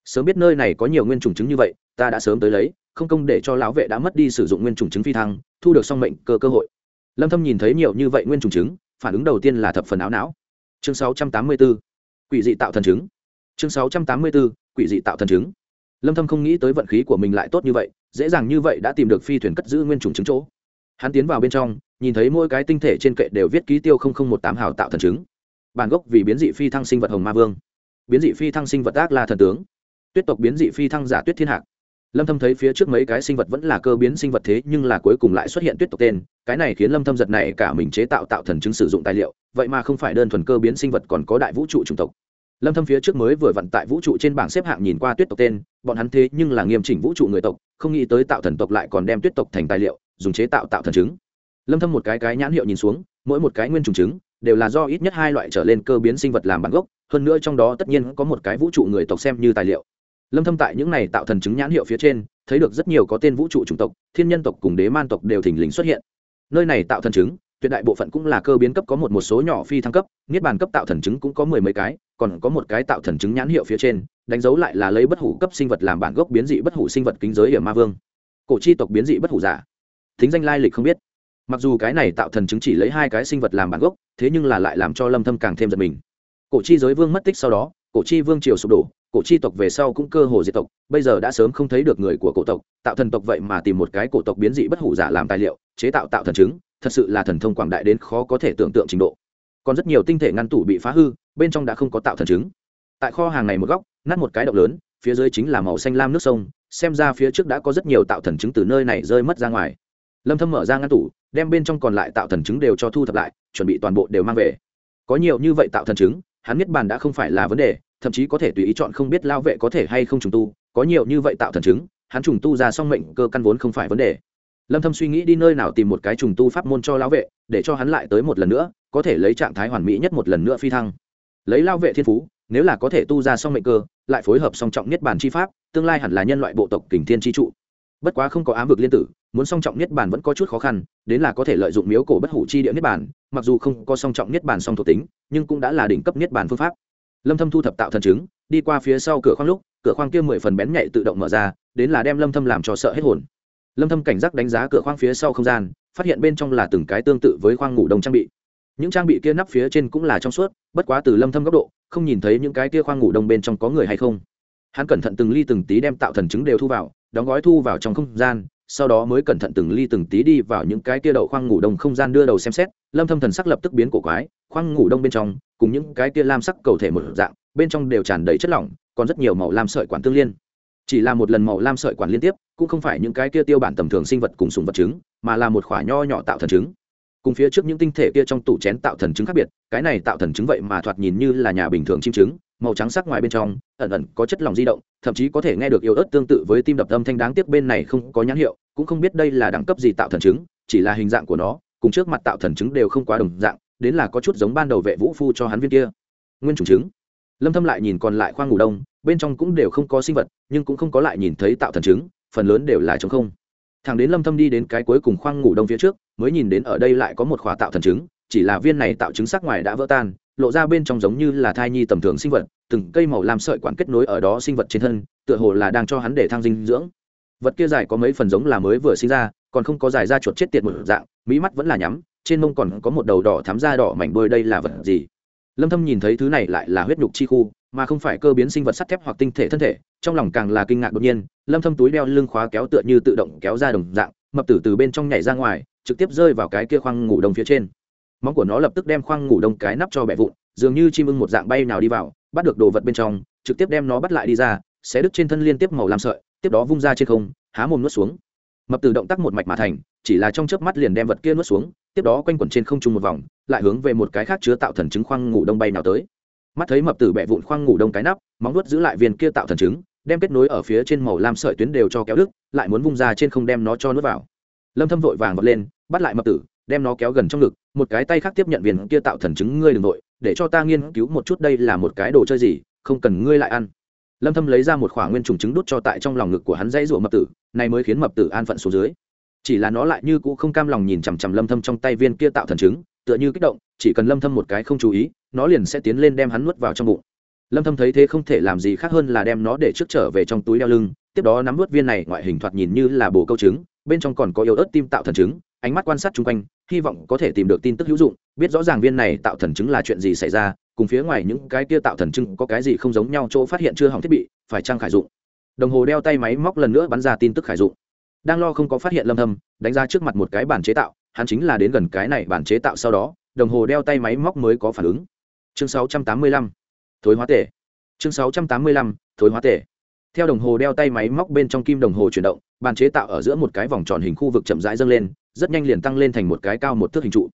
Sớm biết nơi này có nhiều nguyên trùng trứng như vậy, ta đã sớm tới lấy, không công để cho lão vệ đã mất đi sử dụng nguyên trùng trứng phi thăng, thu được song mệnh cơ cơ hội. Lâm thâm nhìn thấy nhiều như vậy nguyên trùng trứng phản ứng đầu tiên là thập phần áo não chương 684 quỷ dị tạo thần chứng. chương 684 quỷ dị tạo thần chứng. lâm thâm không nghĩ tới vận khí của mình lại tốt như vậy, dễ dàng như vậy đã tìm được phi thuyền cất giữ nguyên trùng trứng chỗ hắn tiến vào bên trong, nhìn thấy mỗi cái tinh thể trên kệ đều viết ký tiêu 0018 hào tạo thần chứng. bản gốc vì biến dị phi thăng sinh vật hồng ma vương biến dị phi thăng sinh vật ác là thần tướng tuyết tộc biến dị phi thăng giả tuyết thiên hạc lâm thâm thấy phía trước mấy cái sinh vật vẫn là cơ biến sinh vật thế, nhưng là cuối cùng lại xuất hiện tuyết tộc tên. Cái này khiến lâm thâm giật này cả mình chế tạo tạo thần chứng sử dụng tài liệu, vậy mà không phải đơn thuần cơ biến sinh vật còn có đại vũ trụ chủng tộc. Lâm thâm phía trước mới vừa vận tại vũ trụ trên bảng xếp hạng nhìn qua tuyết tộc tên, bọn hắn thế nhưng là nghiêm chỉnh vũ trụ người tộc, không nghĩ tới tạo thần tộc lại còn đem tuyết tộc thành tài liệu, dùng chế tạo tạo thần chứng. Lâm thâm một cái cái nhãn hiệu nhìn xuống, mỗi một cái nguyên trùng chứng đều là do ít nhất hai loại trở lên cơ biến sinh vật làm bản gốc, hơn nữa trong đó tất nhiên có một cái vũ trụ người tộc xem như tài liệu lâm thâm tại những này tạo thần chứng nhãn hiệu phía trên, thấy được rất nhiều có tên vũ trụ chủng tộc, thiên nhân tộc cùng đế man tộc đều thình lình xuất hiện. Nơi này tạo thần chứng, tuyệt đại bộ phận cũng là cơ biến cấp, có một một số nhỏ phi thăng cấp, niết bàn cấp tạo thần chứng cũng có mười mấy cái, còn có một cái tạo thần chứng nhãn hiệu phía trên, đánh dấu lại là lấy bất hủ cấp sinh vật làm bản gốc biến dị bất hủ sinh vật kính giới hiểm ma vương. Cổ chi tộc biến dị bất hủ giả. Thính danh lai lịch không biết. Mặc dù cái này tạo thần chứng chỉ lấy hai cái sinh vật làm bản gốc, thế nhưng là lại làm cho lâm thâm càng thêm giật mình. Cổ chi giới vương mất tích sau đó, cổ chi vương triều sụp đổ cổ chi tộc về sau cũng cơ hồ diệt tộc, bây giờ đã sớm không thấy được người của cổ tộc, tạo thần tộc vậy mà tìm một cái cổ tộc biến dị bất hủ giả làm tài liệu, chế tạo tạo thần chứng, thật sự là thần thông quảng đại đến khó có thể tưởng tượng trình độ. Còn rất nhiều tinh thể ngăn tủ bị phá hư, bên trong đã không có tạo thần chứng. Tại kho hàng này một góc, nát một cái động lớn, phía dưới chính là màu xanh lam nước sông, xem ra phía trước đã có rất nhiều tạo thần chứng từ nơi này rơi mất ra ngoài. Lâm thâm mở ra ngăn tủ, đem bên trong còn lại tạo thần chứng đều cho thu thập lại, chuẩn bị toàn bộ đều mang về. Có nhiều như vậy tạo thần chứng, hắn biết bàn đã không phải là vấn đề thậm chí có thể tùy ý chọn không biết lao vệ có thể hay không trùng tu, có nhiều như vậy tạo thần chứng, hắn trùng tu ra song mệnh cơ căn vốn không phải vấn đề. Lâm thâm suy nghĩ đi nơi nào tìm một cái trùng tu pháp môn cho lão vệ, để cho hắn lại tới một lần nữa, có thể lấy trạng thái hoàn mỹ nhất một lần nữa phi thăng. Lấy lao vệ thiên phú, nếu là có thể tu ra song mệnh cơ, lại phối hợp song trọng niết bàn chi pháp, tương lai hẳn là nhân loại bộ tộc kình thiên chi trụ. Bất quá không có ám vực liên tử, muốn song trọng niết bàn vẫn có chút khó khăn, đến là có thể lợi dụng miếu cổ bất hủ chi địa niết bàn, mặc dù không có song trọng niết bàn song thuộc tính, nhưng cũng đã là đỉnh cấp niết bàn phương pháp lâm thâm thu thập tạo thần chứng, đi qua phía sau cửa khoang lúc, cửa khoang kia mười phần bén nhạy tự động mở ra, đến là đem lâm thâm làm cho sợ hết hồn. Lâm thâm cảnh giác đánh giá cửa khoang phía sau không gian, phát hiện bên trong là từng cái tương tự với khoang ngủ đông trang bị. Những trang bị kia nắp phía trên cũng là trong suốt, bất quá từ lâm thâm góc độ, không nhìn thấy những cái kia khoang ngủ đông bên trong có người hay không. Hắn cẩn thận từng ly từng tí đem tạo thần chứng đều thu vào, đóng gói thu vào trong không gian, sau đó mới cẩn thận từng ly từng tí đi vào những cái kia đậu khoang ngủ đông không gian đưa đầu xem xét, lâm thâm thần sắc lập tức biến cổ quái khoang ngủ đông bên trong, cùng những cái kia lam sắc cầu thể một dạng, bên trong đều tràn đầy chất lỏng, còn rất nhiều màu lam sợi quản tương liên. Chỉ là một lần màu lam sợi quản liên tiếp, cũng không phải những cái kia tiêu bản tầm thường sinh vật cùng sùng vật trứng, mà là một khoả nho nhỏ tạo thần trứng. Cùng phía trước những tinh thể kia trong tủ chén tạo thần trứng khác biệt, cái này tạo thần trứng vậy mà thoạt nhìn như là nhà bình thường chim trứng, màu trắng sắc ngoài bên trong, ẩn ẩn có chất lỏng di động, thậm chí có thể nghe được yếu ớt tương tự với tim đập âm thanh đáng tiếc bên này không có nhãn hiệu, cũng không biết đây là đẳng cấp gì tạo thần trứng, chỉ là hình dạng của nó, cùng trước mặt tạo thần trứng đều không quá đồng dạng đến là có chút giống ban đầu vệ vũ phu cho hắn viên kia. Nguyên chủng chứng. Lâm thâm lại nhìn còn lại khoang ngủ đông, bên trong cũng đều không có sinh vật, nhưng cũng không có lại nhìn thấy tạo thần chứng, phần lớn đều là trống không. Thằng đến lâm thâm đi đến cái cuối cùng khoang ngủ đông phía trước, mới nhìn đến ở đây lại có một khóa tạo thần chứng, chỉ là viên này tạo chứng sắc ngoài đã vỡ tan, lộ ra bên trong giống như là thai nhi tầm thường sinh vật, từng cây màu làm sợi quản kết nối ở đó sinh vật trên thân, tựa hồ là đang cho hắn để thăng dinh dưỡng. Vật kia dài có mấy phần giống là mới vừa sinh ra, còn không có dài ra chuột chết tiệt một dạng mỹ mắt vẫn là nhắm trên mông còn có một đầu đỏ thắm da đỏ mảnh bôi đây là vật gì? Lâm thâm nhìn thấy thứ này lại là huyết nhục chi khu, mà không phải cơ biến sinh vật sắt thép hoặc tinh thể thân thể, trong lòng càng là kinh ngạc đột nhiên, lâm thâm túi đeo lưng khóa kéo tựa như tự động kéo ra đồng dạng, mập tử từ bên trong nhảy ra ngoài, trực tiếp rơi vào cái kia khoang ngủ đông phía trên. Móng của nó lập tức đem khoang ngủ đông cái nắp cho bẻ vụn, dường như chim ưng một dạng bay nào đi vào, bắt được đồ vật bên trong, trực tiếp đem nó bắt lại đi ra, xé đứt trên thân liên tiếp màu làm sợi, tiếp đó vung ra trên không, há mồm nuốt xuống. Mập từ động tác một mạch mà thành, chỉ là trong chớp mắt liền đem vật kia nuốt xuống tiếp đó quanh quẩn trên không trung một vòng, lại hướng về một cái khác chứa tạo thần trứng khoang ngủ đông bay nào tới. Mắt thấy mập tử bẹ vụn khoang ngủ đông cái nắp, móng nuốt giữ lại viên kia tạo thần trứng đem kết nối ở phía trên màu lam sợi tuyến đều cho kéo đứt, lại muốn vung ra trên không đem nó cho nuốt vào. Lâm thâm vội vàng vọt lên, bắt lại mập tử, đem nó kéo gần trong ngực, một cái tay khác tiếp nhận viên kia tạo thần trứng ngươi đừng nội để cho ta nghiên cứu một chút đây là một cái đồ chơi gì, không cần ngươi lại ăn. Lâm thâm lấy ra một khoảng nguyên trùng trứng đút cho tại trong lòng ngực của hắn dãy rủa mập tử, này mới khiến mập tử an phận xuống dưới chỉ là nó lại như cũ không cam lòng nhìn chằm chằm lâm thâm trong tay viên kia tạo thần trứng tựa như kích động, chỉ cần lâm thâm một cái không chú ý, nó liền sẽ tiến lên đem hắn nuốt vào trong bụng. Lâm thâm thấy thế không thể làm gì khác hơn là đem nó để trước trở về trong túi đeo lưng, tiếp đó nắm nuốt viên này ngoại hình thoạt nhìn như là bồ câu trứng, bên trong còn có yếu ớt tim tạo thần trứng ánh mắt quan sát chung quanh, hy vọng có thể tìm được tin tức hữu dụng, biết rõ ràng viên này tạo thần trứng là chuyện gì xảy ra, cùng phía ngoài những cái kia tạo thần trứng có cái gì không giống nhau, chỗ phát hiện chưa hỏng thiết bị, phải trang khải dụng. Đồng hồ đeo tay máy móc lần nữa bắn ra tin tức khải dụng đang lo không có phát hiện lâm thâm, đánh ra trước mặt một cái bản chế tạo, hắn chính là đến gần cái này bản chế tạo sau đó, đồng hồ đeo tay máy móc mới có phản ứng. Chương 685 thối hóa tể. Chương 685 thối hóa tể. Theo đồng hồ đeo tay máy móc bên trong kim đồng hồ chuyển động bàn chế tạo ở giữa một cái vòng tròn hình khu vực chậm rãi dâng lên, rất nhanh liền tăng lên thành một cái cao một thước hình trụ.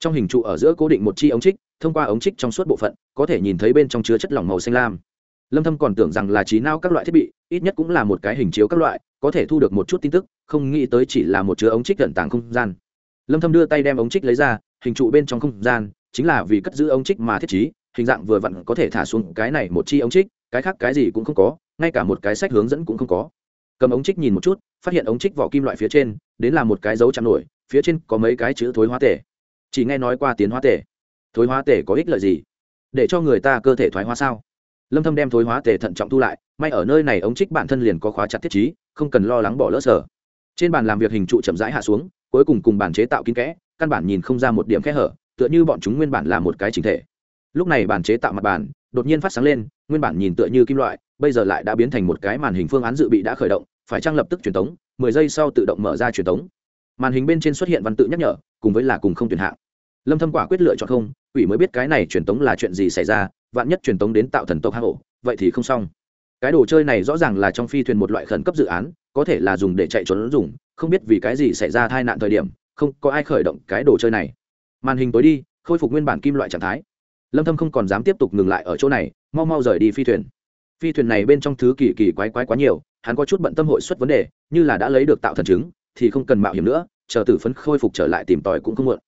Trong hình trụ ở giữa cố định một chi ống trích, thông qua ống trích trong suốt bộ phận, có thể nhìn thấy bên trong chứa chất lỏng màu xanh lam. Lâm thâm còn tưởng rằng là trí não các loại thiết bị ít nhất cũng là một cái hình chiếu các loại, có thể thu được một chút tin tức, không nghĩ tới chỉ là một chứa ống trích tận tàng không gian. Lâm thâm đưa tay đem ống trích lấy ra, hình trụ bên trong không gian, chính là vì cất giữ ống trích mà thiết trí, hình dạng vừa vặn có thể thả xuống cái này một chi ống trích, cái khác cái gì cũng không có, ngay cả một cái sách hướng dẫn cũng không có. Cầm ống trích nhìn một chút, phát hiện ống trích vỏ kim loại phía trên, đến là một cái dấu chạm nổi, phía trên có mấy cái chữ thối hóa tể. Chỉ nghe nói qua tiến hóa tể. Thối hóa tể có ích lợi gì? Để cho người ta cơ thể thoái hóa sao? Lâm thâm đem thối hóa tể thận trọng thu lại may ở nơi này ống trích bản thân liền có khóa chặt thiết trí, không cần lo lắng bỏ lỡ sở. Trên bàn làm việc hình trụ chậm rãi hạ xuống, cuối cùng cùng bản chế tạo kín kẽ, căn bản nhìn không ra một điểm kẽ hở, tựa như bọn chúng nguyên bản là một cái chỉnh thể. Lúc này bản chế tạo mặt bàn đột nhiên phát sáng lên, nguyên bản nhìn tựa như kim loại, bây giờ lại đã biến thành một cái màn hình phương án dự bị đã khởi động, phải trang lập tức truyền tống 10 giây sau tự động mở ra truyền tống. Màn hình bên trên xuất hiện văn tự nhắc nhở, cùng với là cùng không tuyển hạng. Lâm thâm quả quyết lựa chọn không, quỷ mới biết cái này truyền tống là chuyện gì xảy ra, vạn nhất truyền tống đến tạo thần tộc hang ổ, vậy thì không xong cái đồ chơi này rõ ràng là trong phi thuyền một loại khẩn cấp dự án, có thể là dùng để chạy trốn dùng, không biết vì cái gì xảy ra tai nạn thời điểm, không có ai khởi động cái đồ chơi này. Màn hình tối đi, khôi phục nguyên bản kim loại trạng thái. Lâm thâm không còn dám tiếp tục ngừng lại ở chỗ này, mau mau rời đi phi thuyền. Phi thuyền này bên trong thứ kỳ kỳ quái quái quá nhiều, hắn có chút bận tâm hội xuất vấn đề, như là đã lấy được tạo thần chứng, thì không cần mạo hiểm nữa, chờ tử phấn khôi phục trở lại tìm tòi cũng không muộn.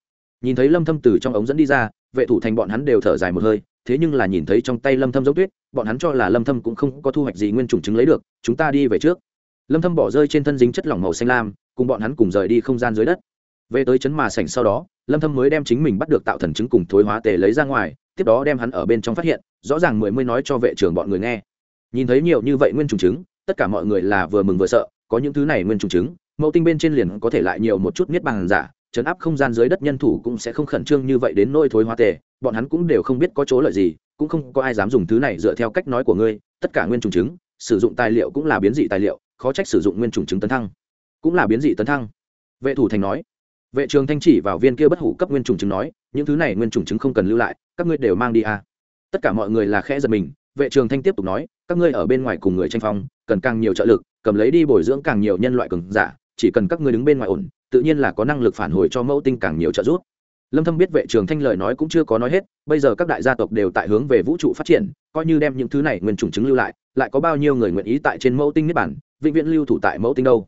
Nhìn thấy lâm thâm từ trong ống dẫn đi ra vệ thủ thành bọn hắn đều thở dài một hơi, thế nhưng là nhìn thấy trong tay lâm thâm giống tuyết, bọn hắn cho là lâm thâm cũng không có thu hoạch gì nguyên chủng chứng lấy được, chúng ta đi về trước. Lâm thâm bỏ rơi trên thân dính chất lỏng màu xanh lam, cùng bọn hắn cùng rời đi không gian dưới đất. Về tới chấn mà sảnh sau đó, lâm thâm mới đem chính mình bắt được tạo thần chứng cùng thối hóa tề lấy ra ngoài, tiếp đó đem hắn ở bên trong phát hiện, rõ ràng mười mới nói cho vệ trưởng bọn người nghe. Nhìn thấy nhiều như vậy nguyên trùng chứng, tất cả mọi người là vừa mừng vừa sợ, có những thứ này nguyên trùng chứng, mẫu tinh bên trên liền có thể lại nhiều một chút miết bằng giả chấn áp không gian dưới đất nhân thủ cũng sẽ không khẩn trương như vậy đến nỗi thối hóa tề, bọn hắn cũng đều không biết có chỗ lợi gì, cũng không có ai dám dùng thứ này dựa theo cách nói của ngươi, tất cả nguyên trùng chứng sử dụng tài liệu cũng là biến dị tài liệu, khó trách sử dụng nguyên trùng chứng tấn thăng. Cũng là biến dị tấn thăng. Vệ thủ thành nói. Vệ trường thanh chỉ vào viên kia bất hủ cấp nguyên trùng chứng nói, những thứ này nguyên trùng chứng không cần lưu lại, các ngươi đều mang đi à. tất cả mọi người là khẽ giật mình, vệ trường thanh tiếp tục nói, các ngươi ở bên ngoài cùng người tranh phong, cần càng nhiều trợ lực, cầm lấy đi bồi dưỡng càng nhiều nhân loại cường giả, chỉ cần các ngươi đứng bên ngoài ổn tự nhiên là có năng lực phản hồi cho mẫu tinh càng nhiều trợ giúp. Lâm thâm biết vệ trường thanh lời nói cũng chưa có nói hết, bây giờ các đại gia tộc đều tại hướng về vũ trụ phát triển, coi như đem những thứ này nguyên trùng chứng lưu lại lại có bao nhiêu người nguyện ý tại trên mẫu tinh niết bản vĩnh viễn lưu thủ tại mẫu tinh đâu.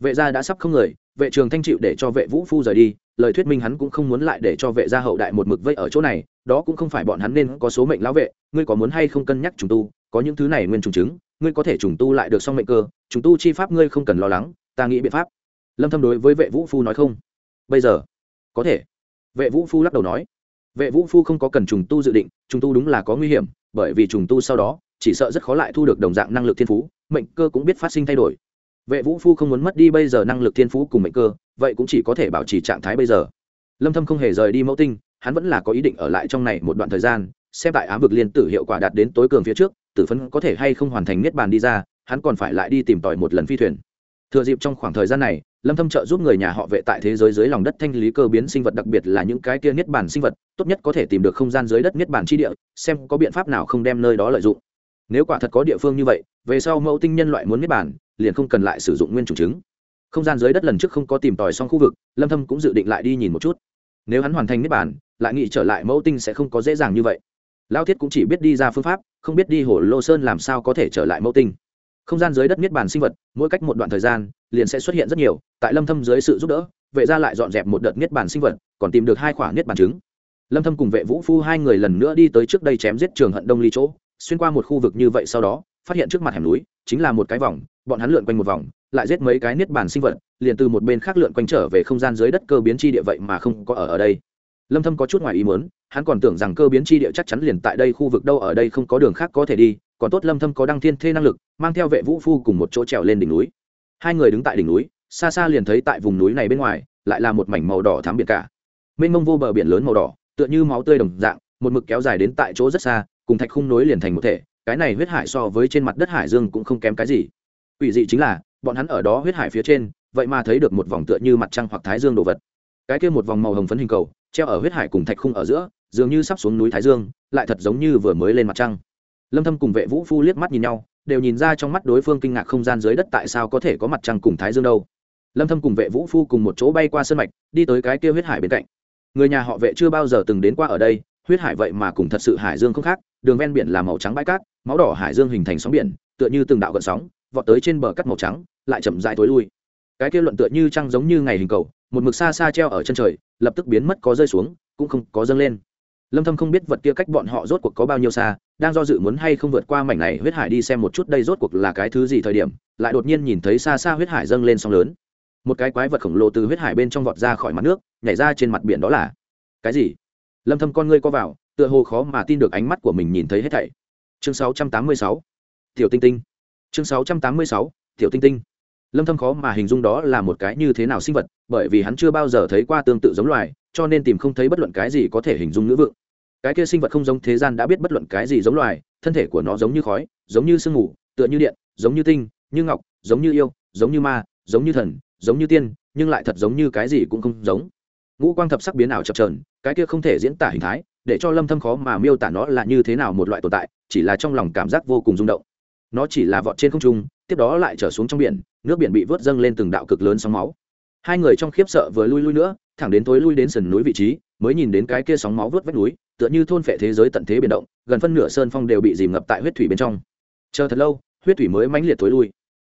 Vệ gia đã sắp không người, vệ trường thanh chịu để cho vệ vũ phu rời đi, lời thuyết minh hắn cũng không muốn lại để cho vệ gia hậu đại một mực vây ở chỗ này, đó cũng không phải bọn hắn nên có số mệnh lão vệ, ngươi có muốn hay không cân nhắc trùng tu, có những thứ này nguyên trùng chứng, ngươi có thể trùng tu lại được song mệnh cơ, trùng tu chi pháp ngươi không cần lo lắng, ta nghĩ biện pháp lâm thâm đối với vệ vũ phu nói không. Bây giờ, có thể. Vệ vũ phu lắc đầu nói. Vệ vũ phu không có cần trùng tu dự định, trùng tu đúng là có nguy hiểm, bởi vì trùng tu sau đó, chỉ sợ rất khó lại thu được đồng dạng năng lực thiên phú, mệnh cơ cũng biết phát sinh thay đổi. Vệ vũ phu không muốn mất đi bây giờ năng lực thiên phú cùng mệnh cơ, vậy cũng chỉ có thể bảo trì trạng thái bây giờ. Lâm thâm không hề rời đi mẫu tinh, hắn vẫn là có ý định ở lại trong này một đoạn thời gian, xem tại ám vực liên tử hiệu quả đạt đến tối cường phía trước, tử phấn có thể hay không hoàn thành niết bàn đi ra, hắn còn phải lại đi tìm tòi một lần phi thuyền. Thừa dịp trong khoảng thời gian này lâm thâm trợ giúp người nhà họ vệ tại thế giới dưới lòng đất thanh lý cơ biến sinh vật, đặc biệt là những cái kia niết bàn sinh vật, tốt nhất có thể tìm được không gian dưới đất niết bàn chi địa, xem có biện pháp nào không đem nơi đó lợi dụng. Nếu quả thật có địa phương như vậy, về sau mẫu tinh nhân loại muốn niết bàn, liền không cần lại sử dụng nguyên chủ chứng. Không gian dưới đất lần trước không có tìm tòi xong khu vực, lâm thâm cũng dự định lại đi nhìn một chút. Nếu hắn hoàn thành niết bàn, lại nghĩ trở lại mẫu tinh sẽ không có dễ dàng như vậy. Lao thiết cũng chỉ biết đi ra phương pháp, không biết đi hồ lô sơn làm sao có thể trở lại mẫu tinh không gian dưới đất niết bàn sinh vật, mỗi cách một đoạn thời gian, liền sẽ xuất hiện rất nhiều, tại lâm thâm dưới sự giúp đỡ, vệ gia lại dọn dẹp một đợt niết bàn sinh vật, còn tìm được hai khoản niết bàn trứng. Lâm thâm cùng vệ vũ phu hai người lần nữa đi tới trước đây chém giết trường hận đông ly chỗ, xuyên qua một khu vực như vậy sau đó, phát hiện trước mặt hẻm núi, chính là một cái vòng, bọn hắn lượn quanh một vòng, lại giết mấy cái niết bàn sinh vật, liền từ một bên khác lượn quanh trở về không gian dưới đất cơ biến chi địa vậy mà không có ở ở đây. Lâm thâm có chút ngoài ý muốn, hắn còn tưởng rằng cơ biến chi địa chắc chắn liền tại đây khu vực đâu ở đây không có đường khác có thể đi còn tốt lâm thâm có đăng thiên thê năng lực mang theo vệ vũ phu cùng một chỗ trèo lên đỉnh núi hai người đứng tại đỉnh núi xa xa liền thấy tại vùng núi này bên ngoài lại là một mảnh màu đỏ thắm biển cả mênh mông vô bờ biển lớn màu đỏ tựa như máu tươi đồng dạng một mực kéo dài đến tại chỗ rất xa cùng thạch khung nối liền thành một thể cái này huyết hải so với trên mặt đất hải dương cũng không kém cái gì ủy dị chính là bọn hắn ở đó huyết hải phía trên vậy mà thấy được một vòng tựa như mặt trăng hoặc thái dương đồ vật cái kia một vòng màu hồng phấn hình cầu treo ở huyết hải cùng thạch khung ở giữa dường như sắp xuống núi thái dương lại thật giống như vừa mới lên mặt trăng lâm thâm cùng vệ vũ phu liếc mắt nhìn nhau, đều nhìn ra trong mắt đối phương kinh ngạc không gian dưới đất tại sao có thể có mặt trăng cùng thái dương đâu. Lâm thâm cùng vệ vũ phu cùng một chỗ bay qua sân mạch, đi tới cái kia huyết hải bên cạnh. Người nhà họ vệ chưa bao giờ từng đến qua ở đây, huyết hải vậy mà cùng thật sự hải dương không khác, đường ven biển là màu trắng bãi cát, máu đỏ hải dương hình thành sóng biển, tựa như từng đạo gợn sóng, vọt tới trên bờ cát màu trắng, lại chậm rãi tối lui. Cái kia luận tựa như trăng giống như ngày hình cầu, một mực xa xa treo ở chân trời, lập tức biến mất có rơi xuống, cũng không có dâng lên lâm thâm không biết vật kia cách bọn họ rốt cuộc có bao nhiêu xa, đang do dự muốn hay không vượt qua mảnh này huyết hải đi xem một chút đây rốt cuộc là cái thứ gì thời điểm, lại đột nhiên nhìn thấy xa xa huyết hải dâng lên sóng lớn. Một cái quái vật khổng lồ từ huyết hải bên trong vọt ra khỏi mặt nước, nhảy ra trên mặt biển đó là cái gì? Lâm thâm con ngươi co vào, tựa hồ khó mà tin được ánh mắt của mình nhìn thấy hết thảy. Chương 686 tiểu tinh tinh. Chương 686 tiểu tinh tinh. Lâm thâm khó mà hình dung đó là một cái như thế nào sinh vật, bởi vì hắn chưa bao giờ thấy qua tương tự giống loài cho nên tìm không thấy bất luận cái gì có thể hình dung ngữ vượng cái kia sinh vật không giống thế gian đã biết bất luận cái gì giống loài, thân thể của nó giống như khói, giống như sương mù, tựa như điện, giống như tinh, như ngọc, giống như yêu, giống như ma, giống như thần, giống như tiên, nhưng lại thật giống như cái gì cũng không giống. Ngũ quang thập sắc biến ảo chập trờn cái kia không thể diễn tả hình thái, để cho lâm thâm khó mà miêu tả nó là như thế nào một loại tồn tại, chỉ là trong lòng cảm giác vô cùng rung động. Nó chỉ là vọt trên không trung, tiếp đó lại trở xuống trong biển, nước biển bị vớt dâng lên từng đạo cực lớn sóng máu. Hai người trong khiếp sợ vừa lui lui nữa thẳng đến tối lui đến sườn núi vị trí, mới nhìn đến cái kia sóng máu vớt vách núi, tựa như thôn phệ thế giới tận thế biển động, gần phân nửa sơn phong đều bị dìm ngập tại huyết thủy bên trong. Chờ thật lâu, huyết thủy mới mãnh liệt tối lui.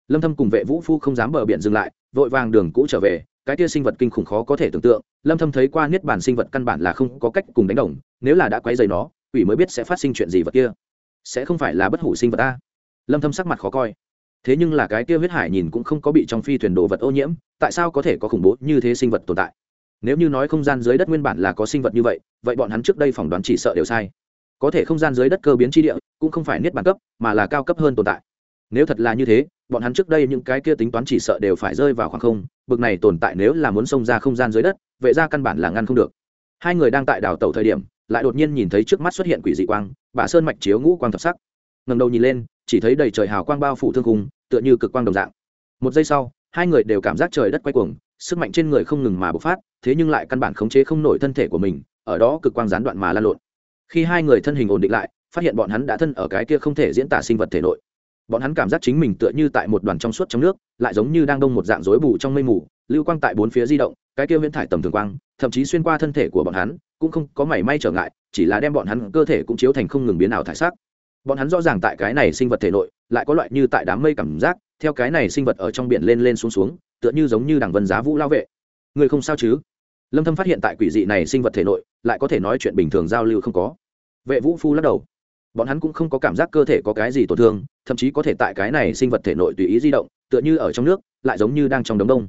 Lâm thâm cùng vệ vũ phu không dám bờ biển dừng lại, vội vàng đường cũ trở về, cái kia sinh vật kinh khủng khó có thể tưởng tượng, lâm thâm thấy qua niết bản sinh vật căn bản là không có cách cùng đánh đồng, nếu là đã quấy rầy nó, quỷ mới biết sẽ phát sinh chuyện gì vật kia. Sẽ không phải là bất hủ sinh vật ta. Lâm thâm sắc mặt khó coi. Thế nhưng là cái kia huyết hải nhìn cũng không có bị trong phi thuyền đồ vật ô nhiễm, tại sao có thể có khủng bố như thế sinh vật tồn tại? Nếu như nói không gian dưới đất nguyên bản là có sinh vật như vậy vậy bọn hắn trước đây phỏng đoán chỉ sợ đều sai. Có thể không gian dưới đất cơ biến chi địa cũng không phải niết bản cấp mà là cao cấp hơn tồn tại. Nếu thật là như thế bọn hắn trước đây những cái kia tính toán chỉ sợ đều phải rơi vào khoảng không bực này tồn tại nếu là muốn xông ra không gian dưới đất vậy ra căn bản là ngăn không được. Hai người đang tại đảo tàu thời điểm lại đột nhiên nhìn thấy trước mắt xuất hiện quỷ dị quang bà sơn mạch chiếu ngũ quang thập sắc. Ngầm đầu nhìn lên chỉ thấy đầy trời hào quang bao phủ thương hùng, tựa như cực quang đồng dạng. Một giây sau hai người đều cảm giác trời đất quay cuồng sức mạnh trên người không ngừng mà bộc phát thế nhưng lại căn bản khống chế không nổi thân thể của mình, ở đó cực quang gián đoạn mà lan lộn. Khi hai người thân hình ổn định lại, phát hiện bọn hắn đã thân ở cái kia không thể diễn tả sinh vật thể nội. Bọn hắn cảm giác chính mình tựa như tại một đoàn trong suốt trong nước, lại giống như đang đông một dạng rối bù trong mây mù, lưu quang tại bốn phía di động, cái kia viễn thải tầm thường quang, thậm chí xuyên qua thân thể của bọn hắn, cũng không có mảy may trở ngại, chỉ là đem bọn hắn cơ thể cũng chiếu thành không ngừng biến ảo thải sắc. Bọn hắn rõ ràng tại cái này sinh vật thể nội, lại có loại như tại đám mây cảm giác, theo cái này sinh vật ở trong biển lên lên xuống xuống, tựa như giống như đằng vân giá vũ lao vệ. Người không sao chứ? Lâm thâm phát hiện tại quỷ dị này sinh vật thể nội, lại có thể nói chuyện bình thường giao lưu không có. Vệ vũ phu lắc đầu. Bọn hắn cũng không có cảm giác cơ thể có cái gì tổn thương, thậm chí có thể tại cái này sinh vật thể nội tùy ý di động, tựa như ở trong nước, lại giống như đang trong đống đông.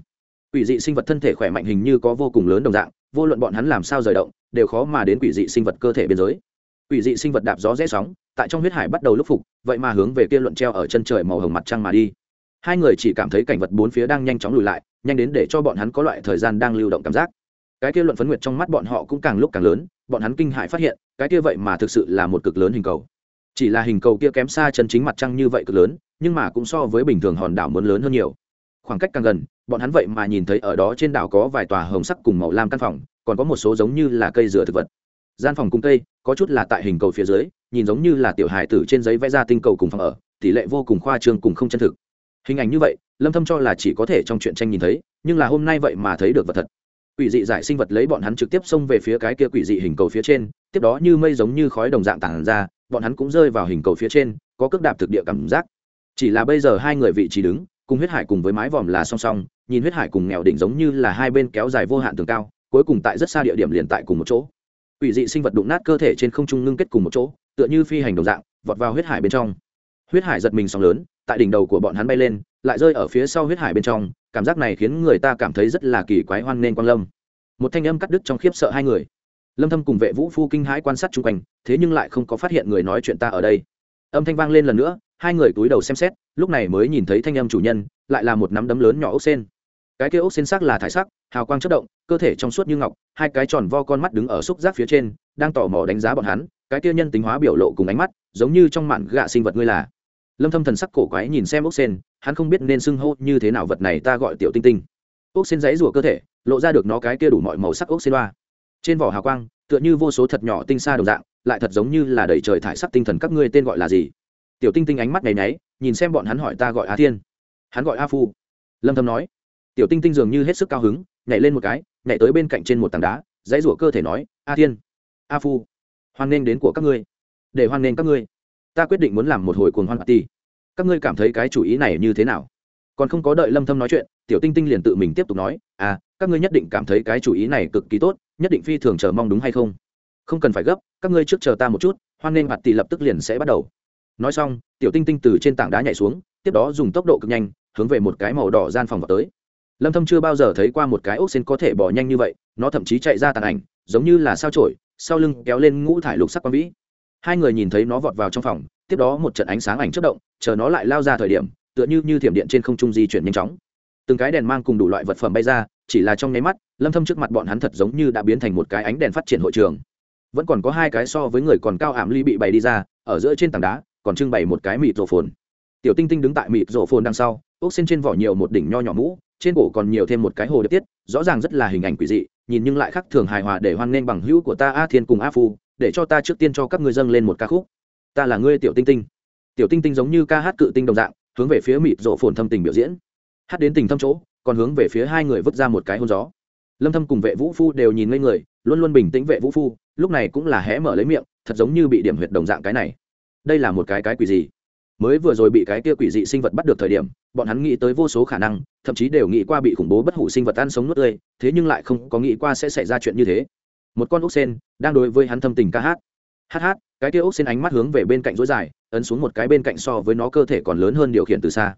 Quỷ dị sinh vật thân thể khỏe mạnh hình như có vô cùng lớn đồng dạng, vô luận bọn hắn làm sao rời động, đều khó mà đến quỷ dị sinh vật cơ thể biên giới. Quỷ dị sinh vật đạp gió rẽ sóng, tại trong huyết hải bắt đầu lúc phục, vậy mà hướng về kia luận treo ở chân trời màu hồng mặt trăng mà đi. Hai người chỉ cảm thấy cảnh vật bốn phía đang nhanh chóng lùi lại, nhanh đến để cho bọn hắn có loại thời gian đang lưu động cảm giác cái kia luận phấn nguyệt trong mắt bọn họ cũng càng lúc càng lớn, bọn hắn kinh hại phát hiện, cái kia vậy mà thực sự là một cực lớn hình cầu. Chỉ là hình cầu kia kém xa chân chính mặt trăng như vậy cực lớn, nhưng mà cũng so với bình thường hòn đảo muốn lớn hơn nhiều. Khoảng cách càng gần, bọn hắn vậy mà nhìn thấy ở đó trên đảo có vài tòa hồng sắc cùng màu lam căn phòng, còn có một số giống như là cây dừa thực vật. Gian phòng cùng cây, có chút là tại hình cầu phía dưới, nhìn giống như là tiểu hài tử trên giấy vẽ ra tinh cầu cùng phòng ở, tỷ lệ vô cùng khoa trương cùng không chân thực. Hình ảnh như vậy, lâm thâm cho là chỉ có thể trong truyện tranh nhìn thấy, nhưng là hôm nay vậy mà thấy được vật thật quỷ dị giải sinh vật lấy bọn hắn trực tiếp xông về phía cái kia quỷ dị hình cầu phía trên, tiếp đó như mây giống như khói đồng dạng tản ra, bọn hắn cũng rơi vào hình cầu phía trên, có cước đạp thực địa cảm giác. Chỉ là bây giờ hai người vị trí đứng, cùng huyết hải cùng với mái vòm là song song, nhìn huyết hải cùng nghèo đỉnh giống như là hai bên kéo dài vô hạn tường cao, cuối cùng tại rất xa địa điểm liền tại cùng một chỗ. Quỷ dị sinh vật đụng nát cơ thể trên không trung ngưng kết cùng một chỗ, tựa như phi hành đồng dạng, vọt vào huyết hải bên trong. Huyết hải giật mình sóng lớn, tại đỉnh đầu của bọn hắn bay lên, lại rơi ở phía sau huyết hải bên trong cảm giác này khiến người ta cảm thấy rất là kỳ quái hoan nên quang lâm. Một thanh âm cắt đứt trong khiếp sợ hai người. Lâm thâm cùng vệ vũ phu kinh hãi quan sát chung quanh, thế nhưng lại không có phát hiện người nói chuyện ta ở đây. Âm thanh vang lên lần nữa, hai người túi đầu xem xét, lúc này mới nhìn thấy thanh âm chủ nhân, lại là một nắm đấm lớn nhỏ ốc sen. Cái kia ốc sen sắc là thải sắc, hào quang chất động, cơ thể trong suốt như ngọc, hai cái tròn vo con mắt đứng ở xúc giác phía trên, đang tò mò đánh giá bọn hắn, cái kia nhân tính hóa biểu lộ cùng ánh mắt, giống như trong mạn gạ sinh vật ngươi là lâm thâm thần sắc cổ quái nhìn xem ốc sen, hắn không biết nên xưng hô như thế nào vật này ta gọi tiểu tinh tinh. Ốc sen dãy rủa cơ thể, lộ ra được nó cái kia đủ mọi màu sắc ốc sen loa trên vỏ hào quang, tựa như vô số thật nhỏ tinh xa đồng dạng, lại thật giống như là đầy trời thải sắc tinh thần các ngươi tên gọi là gì. Tiểu tinh tinh ánh mắt nháy nháy, nhìn xem bọn hắn hỏi ta gọi a thiên. Hắn gọi a phu. Lâm thâm nói. Tiểu tinh tinh dường như hết sức cao hứng, nhảy lên một cái, nhảy tới bên cạnh trên một tảng đá dãy rủa cơ thể nói, a thiên, a phu, hoan nghênh đến của các ngươi. Để hoan nghênh các ngươi ta quyết định muốn làm một hồi cuồng hoan party. Các ngươi cảm thấy cái chủ ý này như thế nào? Còn không có đợi lâm thâm nói chuyện, tiểu tinh tinh liền tự mình tiếp tục nói à các ngươi nhất định cảm thấy cái chủ ý này cực kỳ tốt, nhất định phi thường chờ mong đúng hay không? Không cần phải gấp, các ngươi trước chờ ta một chút, hoan nghênh party lập tức liền sẽ bắt đầu. Nói xong, tiểu tinh tinh từ trên tảng đá nhảy xuống, tiếp đó dùng tốc độ cực nhanh, hướng về một cái màu đỏ gian phòng vào tới. Lâm thâm chưa bao giờ thấy qua một cái ốc sen có thể bỏ nhanh như vậy, nó thậm chí chạy ra tàn ảnh, giống như là sao chổi, sau lưng kéo lên ngũ thải lục sắc quang vĩ hai người nhìn thấy nó vọt vào trong phòng, tiếp đó một trận ánh sáng ảnh chớp động, chờ nó lại lao ra thời điểm, tựa như như thiểm điện trên không trung di chuyển nhanh chóng. Từng cái đèn mang cùng đủ loại vật phẩm bay ra, chỉ là trong nháy mắt, lâm thâm trước mặt bọn hắn thật giống như đã biến thành một cái ánh đèn phát triển hội trường. Vẫn còn có hai cái so với người còn cao ảm ly bị bày đi ra, ở giữa trên tảng đá, còn trưng bày một cái mịt rổ phồn. Tiểu tinh tinh đứng tại mịt rổ phồn đằng sau, ốc xin trên vỏ nhiều một đỉnh nho nhỏ mũ, trên cổ còn nhiều thêm một cái hồ điệp tiết, rõ ràng rất là hình ảnh quỷ dị, nhìn nhưng lại khác thường hài hòa để hoan nghênh bằng hữu của ta, a thiên cùng a phu để cho ta trước tiên cho các ngươi dâng lên một ca khúc. Ta là ngươi tiểu tinh tinh. Tiểu tinh tinh giống như ca hát cự tinh đồng dạng, hướng về phía mịt rộ phồn thâm tình biểu diễn. Hát đến tình thâm chỗ, còn hướng về phía hai người vứt ra một cái hôn gió. Lâm thâm cùng vệ vũ phu đều nhìn ngây người, luôn luôn bình tĩnh vệ vũ phu, lúc này cũng là hé mở lấy miệng, thật giống như bị điểm huyệt đồng dạng cái này. Đây là một cái cái quỷ gì? Mới vừa rồi bị cái kia quỷ dị sinh vật bắt được thời điểm, bọn hắn nghĩ tới vô số khả năng, thậm chí đều nghĩ qua bị khủng bố bất hủ sinh vật ăn sống nuốt tươi, thế nhưng lại không có nghĩ qua sẽ xảy ra chuyện như thế một con ốc sen đang đối với hắn thâm tình ca hát. Hát hát, cái kia ốc sen ánh mắt hướng về bên cạnh rối dài, ấn xuống một cái bên cạnh so với nó cơ thể còn lớn hơn điều khiển từ xa.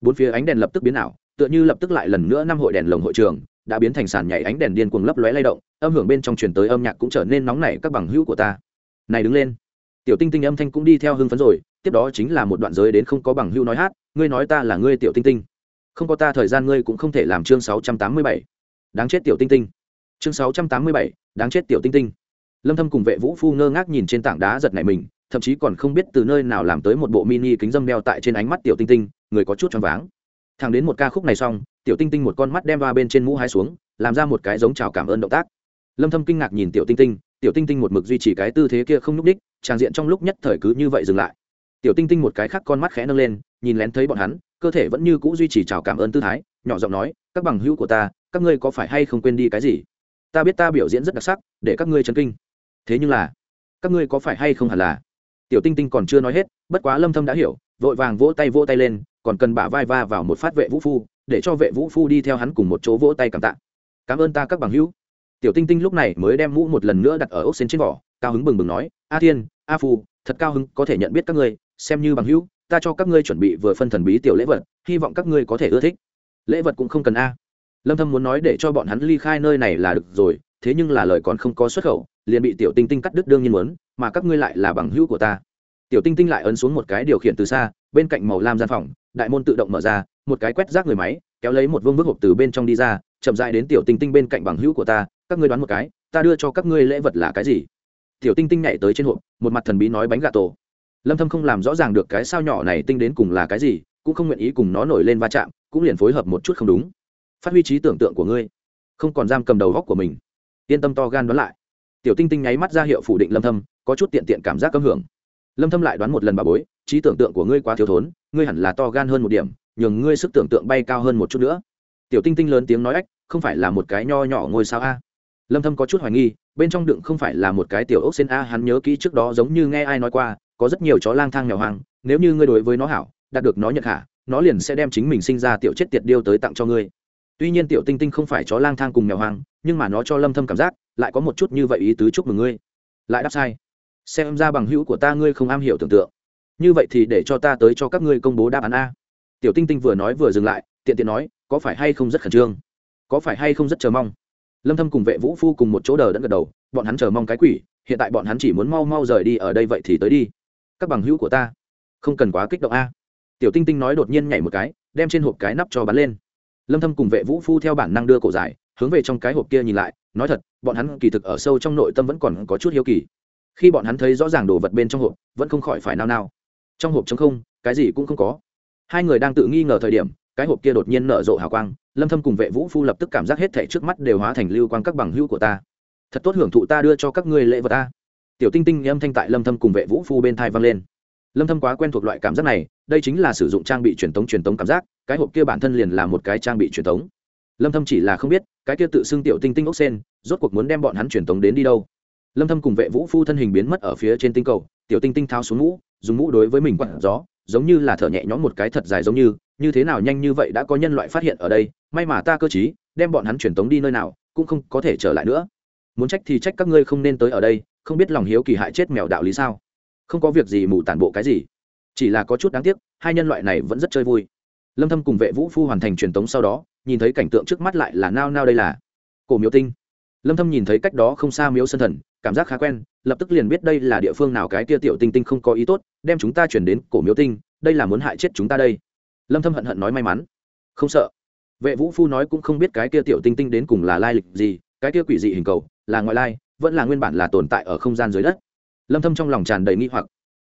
Bốn phía ánh đèn lập tức biến ảo, tựa như lập tức lại lần nữa năm hội đèn lồng hội trường, đã biến thành sàn nhảy ánh đèn điên cuồng lấp lóe lay động, âm hưởng bên trong truyền tới âm nhạc cũng trở nên nóng nảy các bằng hữu của ta. Này đứng lên. Tiểu tinh tinh âm thanh cũng đi theo hưng phấn rồi, tiếp đó chính là một đoạn giới đến không có bằng hữu nói hát, ngươi nói ta là ngươi tiểu tinh tinh. Không có ta thời gian ngươi cũng không thể làm chương sáu trăm tám mươi bảy. Đáng chết tiểu tinh tinh chương sáu trăm tám mươi bảy, đáng chết tiểu tinh tinh. Lâm thâm cùng vệ vũ phu ngơ ngác nhìn trên tảng đá giật này mình, thậm chí còn không biết từ nơi nào làm tới một bộ mini kính dâm đeo tại trên ánh mắt tiểu tinh tinh, người có chút choáng váng. Thẳng đến một ca khúc này xong, tiểu tinh tinh một con mắt đem va bên trên mũ hai xuống, làm ra một cái giống chào cảm ơn động tác. Lâm thâm kinh ngạc nhìn tiểu tinh tinh, tiểu tinh tinh một mực duy trì cái tư thế kia không nhúc đích trang diện trong lúc nhất thời cứ như vậy dừng lại. Tiểu tinh tinh một cái khác con mắt khẽ nâng lên, nhìn lén thấy bọn hắn, cơ thể vẫn như cũ duy trì chào cảm ơn tư thái, nhỏ giọng nói, các bằng hữu của ta, các ngươi có phải hay không quên đi cái gì? Ta biết ta biểu diễn rất đặc sắc, để các ngươi chấn kinh. Thế nhưng là, các ngươi có phải hay không hẳn là? Tiểu tinh tinh còn chưa nói hết, bất quá lâm thâm đã hiểu, vội vàng vỗ tay vỗ tay lên, còn cần bả vai va vào một phát vệ vũ phu, để cho vệ vũ phu đi theo hắn cùng một chỗ vỗ tay cảm tạ. Cảm ơn ta các bằng hữu. Tiểu tinh tinh lúc này mới đem mũ một lần nữa đặt ở ốc xên trên vỏ, cao hứng bừng bừng nói, a thiên, a phu, thật cao hứng có thể nhận biết các ngươi, xem như bằng hữu, ta cho các ngươi chuẩn bị vừa phân thần bí tiểu lễ vật, hy vọng các ngươi có thể ưa thích. Lễ vật cũng không cần a lâm thâm muốn nói để cho bọn hắn ly khai nơi này là được rồi, thế nhưng là lời còn không có xuất khẩu, liền bị tiểu tinh tinh cắt đứt đương nhiên muốn, mà các ngươi lại là bằng hữu của ta. Tiểu tinh tinh lại ấn xuống một cái điều khiển từ xa, bên cạnh màu lam gian phòng, đại môn tự động mở ra, một cái quét rác người máy, kéo lấy một vương vức hộp từ bên trong đi ra, chậm rãi đến tiểu tinh tinh bên cạnh bằng hữu của ta, các ngươi đoán một cái, ta đưa cho các ngươi lễ vật là cái gì? Tiểu tinh tinh nhảy tới trên hộp, một mặt thần bí nói bánh gà tổ. Lâm thâm không làm rõ ràng được cái sao nhỏ này tinh đến cùng là cái gì, cũng không nguyện ý cùng nó nổi lên va chạm, cũng liền phối hợp một chút không đúng phát huy trí tưởng tượng của ngươi, không còn giam cầm đầu góc của mình. Yên tâm to gan đoán lại. Tiểu tinh tinh nháy mắt ra hiệu phủ định lâm thâm, có chút tiện tiện cảm giác cấm hưởng. Lâm thâm lại đoán một lần bà bối, trí tưởng tượng của ngươi quá thiếu thốn, ngươi hẳn là to gan hơn một điểm, nhường ngươi sức tưởng tượng bay cao hơn một chút nữa. Tiểu tinh tinh lớn tiếng nói ách, không phải là một cái nho nhỏ ngôi sao a? Lâm thâm có chút hoài nghi, bên trong đựng không phải là một cái tiểu ốc sen a, hắn nhớ kỹ trước đó giống như nghe ai nói qua, có rất nhiều chó lang thang nghèo hoang, nếu như ngươi đối với nó hảo, đạt được nó nhận hạ, nó liền sẽ đem chính mình sinh ra tiểu chết tiệt điêu tới tặng cho ngươi tuy nhiên tiểu tinh tinh không phải chó lang thang cùng mèo hoang, nhưng mà nó cho lâm thâm cảm giác, lại có một chút như vậy ý tứ chúc mừng ngươi. Lại đáp sai. Xem ra bằng hữu của ta ngươi không am hiểu tưởng tượng. Như vậy thì để cho ta tới cho các ngươi công bố đáp án a. Tiểu tinh tinh vừa nói vừa dừng lại, tiện tiện nói, có phải hay không rất khẩn trương? Có phải hay không rất chờ mong? Lâm thâm cùng vệ vũ phu cùng một chỗ đờ đẫn gật đầu, bọn hắn chờ mong cái quỷ, hiện tại bọn hắn chỉ muốn mau mau rời đi ở đây vậy thì tới đi. Các bằng hữu của ta, không cần quá kích động a. Tiểu tinh tinh nói đột nhiên nhảy một cái, đem trên hộp cái nắp cho bắn lên lâm thâm cùng vệ vũ phu theo bản năng đưa cổ dài, hướng về trong cái hộp kia nhìn lại, nói thật, bọn hắn kỳ thực ở sâu trong nội tâm vẫn còn có chút hiếu kỳ. Khi bọn hắn thấy rõ ràng đồ vật bên trong hộp, vẫn không khỏi phải nao nao. Trong hộp trống không, cái gì cũng không có. Hai người đang tự nghi ngờ thời điểm, cái hộp kia đột nhiên nở rộ hào quang, lâm thâm cùng vệ vũ phu lập tức cảm giác hết thảy trước mắt đều hóa thành lưu quang các bằng hữu của ta. Thật tốt hưởng thụ ta đưa cho các ngươi lễ vật ta. Tiểu tinh tinh âm thanh tại lâm thâm cùng vệ vũ phu bên thai vang lên lâm thâm quá quen thuộc loại cảm giác này, đây chính là sử dụng trang bị truyền tống truyền tống cảm giác, cái hộp kia bản thân liền là một cái trang bị truyền tống. Lâm thâm chỉ là không biết, cái kia tự xưng tiểu tinh tinh ốc sen, rốt cuộc muốn đem bọn hắn truyền tống đến đi đâu. Lâm thâm cùng vệ vũ phu thân hình biến mất ở phía trên tinh cầu, tiểu tinh tinh tháo xuống mũ, dùng mũ đối với mình quặn gió, giống như là thở nhẹ nhõm một cái thật dài giống như như thế nào nhanh như vậy đã có nhân loại phát hiện ở đây, may mà ta cơ trí, đem bọn hắn truyền tống đi nơi nào, cũng không có thể trở lại nữa. Muốn trách thì trách các ngươi không nên tới ở đây, không biết lòng hiếu kỳ hại chết mèo đạo lý sao? Không có việc gì mù tản bộ cái gì. Chỉ là có chút đáng tiếc, hai nhân loại này vẫn rất chơi vui. Lâm thâm cùng vệ vũ phu hoàn thành truyền tống sau đó, nhìn thấy cảnh tượng trước mắt lại là nao nao đây là cổ miếu tinh. Lâm thâm nhìn thấy cách đó không xa miếu sân thần, cảm giác khá quen, lập tức liền biết đây là địa phương nào cái kia tiểu tinh tinh không có ý tốt, đem chúng ta chuyển đến cổ miếu tinh, đây là muốn hại chết chúng ta đây. Lâm thâm hận hận nói may mắn. Không sợ. Vệ vũ phu nói cũng không biết cái kia tiểu tinh tinh đến cùng là lai lịch gì, cái kia quỷ dị hình cầu là ngoại lai, vẫn là nguyên bản là tồn tại ở không gian dưới đất lâm thâm trong lòng tràn đầy nghi hoặc.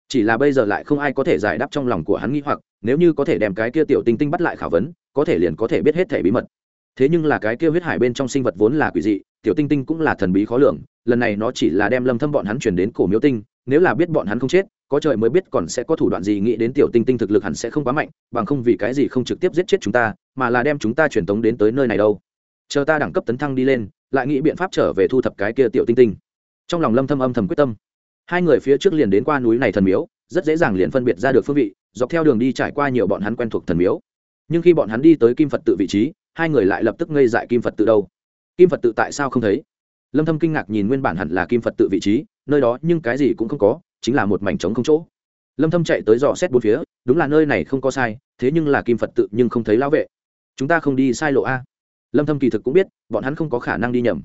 Chỉ là bây giờ lại không ai có thể giải đáp trong lòng của hắn nghi hoặc, nếu như có thể đem cái kia tiểu tinh tinh bắt lại khảo vấn, có thể liền có thể biết hết thể bí mật. Thế nhưng là cái kia huyết hải bên trong sinh vật vốn là quỷ dị, tiểu tinh tinh cũng là thần bí khó lường, lần này nó chỉ là đem lâm thâm bọn hắn chuyển đến cổ miếu tinh, nếu là biết bọn hắn không chết, có trời mới biết còn sẽ có thủ đoạn gì nghĩ đến tiểu tinh tinh thực lực hẳn sẽ không quá mạnh, bằng không vì cái gì không trực tiếp giết chết chúng ta, mà là đem chúng ta truyền tống đến tới nơi này đâu. Chờ ta đẳng cấp tấn thăng đi lên, lại nghĩ biện pháp trở về thu thập cái kia tiểu tinh tinh. Trong lòng lâm thâm âm thầm quyết tâm hai người phía trước liền đến qua núi này thần miếu, rất dễ dàng liền phân biệt ra được phương vị, dọc theo đường đi trải qua nhiều bọn hắn quen thuộc thần miếu. Nhưng khi bọn hắn đi tới kim phật tự vị trí, hai người lại lập tức ngây dại kim phật tự đâu. Kim phật tự tại sao không thấy? Lâm thâm kinh ngạc nhìn nguyên bản hẳn là kim phật tự vị trí, nơi đó nhưng cái gì cũng không có, chính là một mảnh trống không chỗ. Lâm thâm chạy tới dò xét bốn phía, đúng là nơi này không có sai, thế nhưng là kim phật tự nhưng không thấy lão vệ. Chúng ta không đi sai lộ a. Lâm thâm kỳ thực cũng biết, bọn hắn không có khả năng đi nhầm.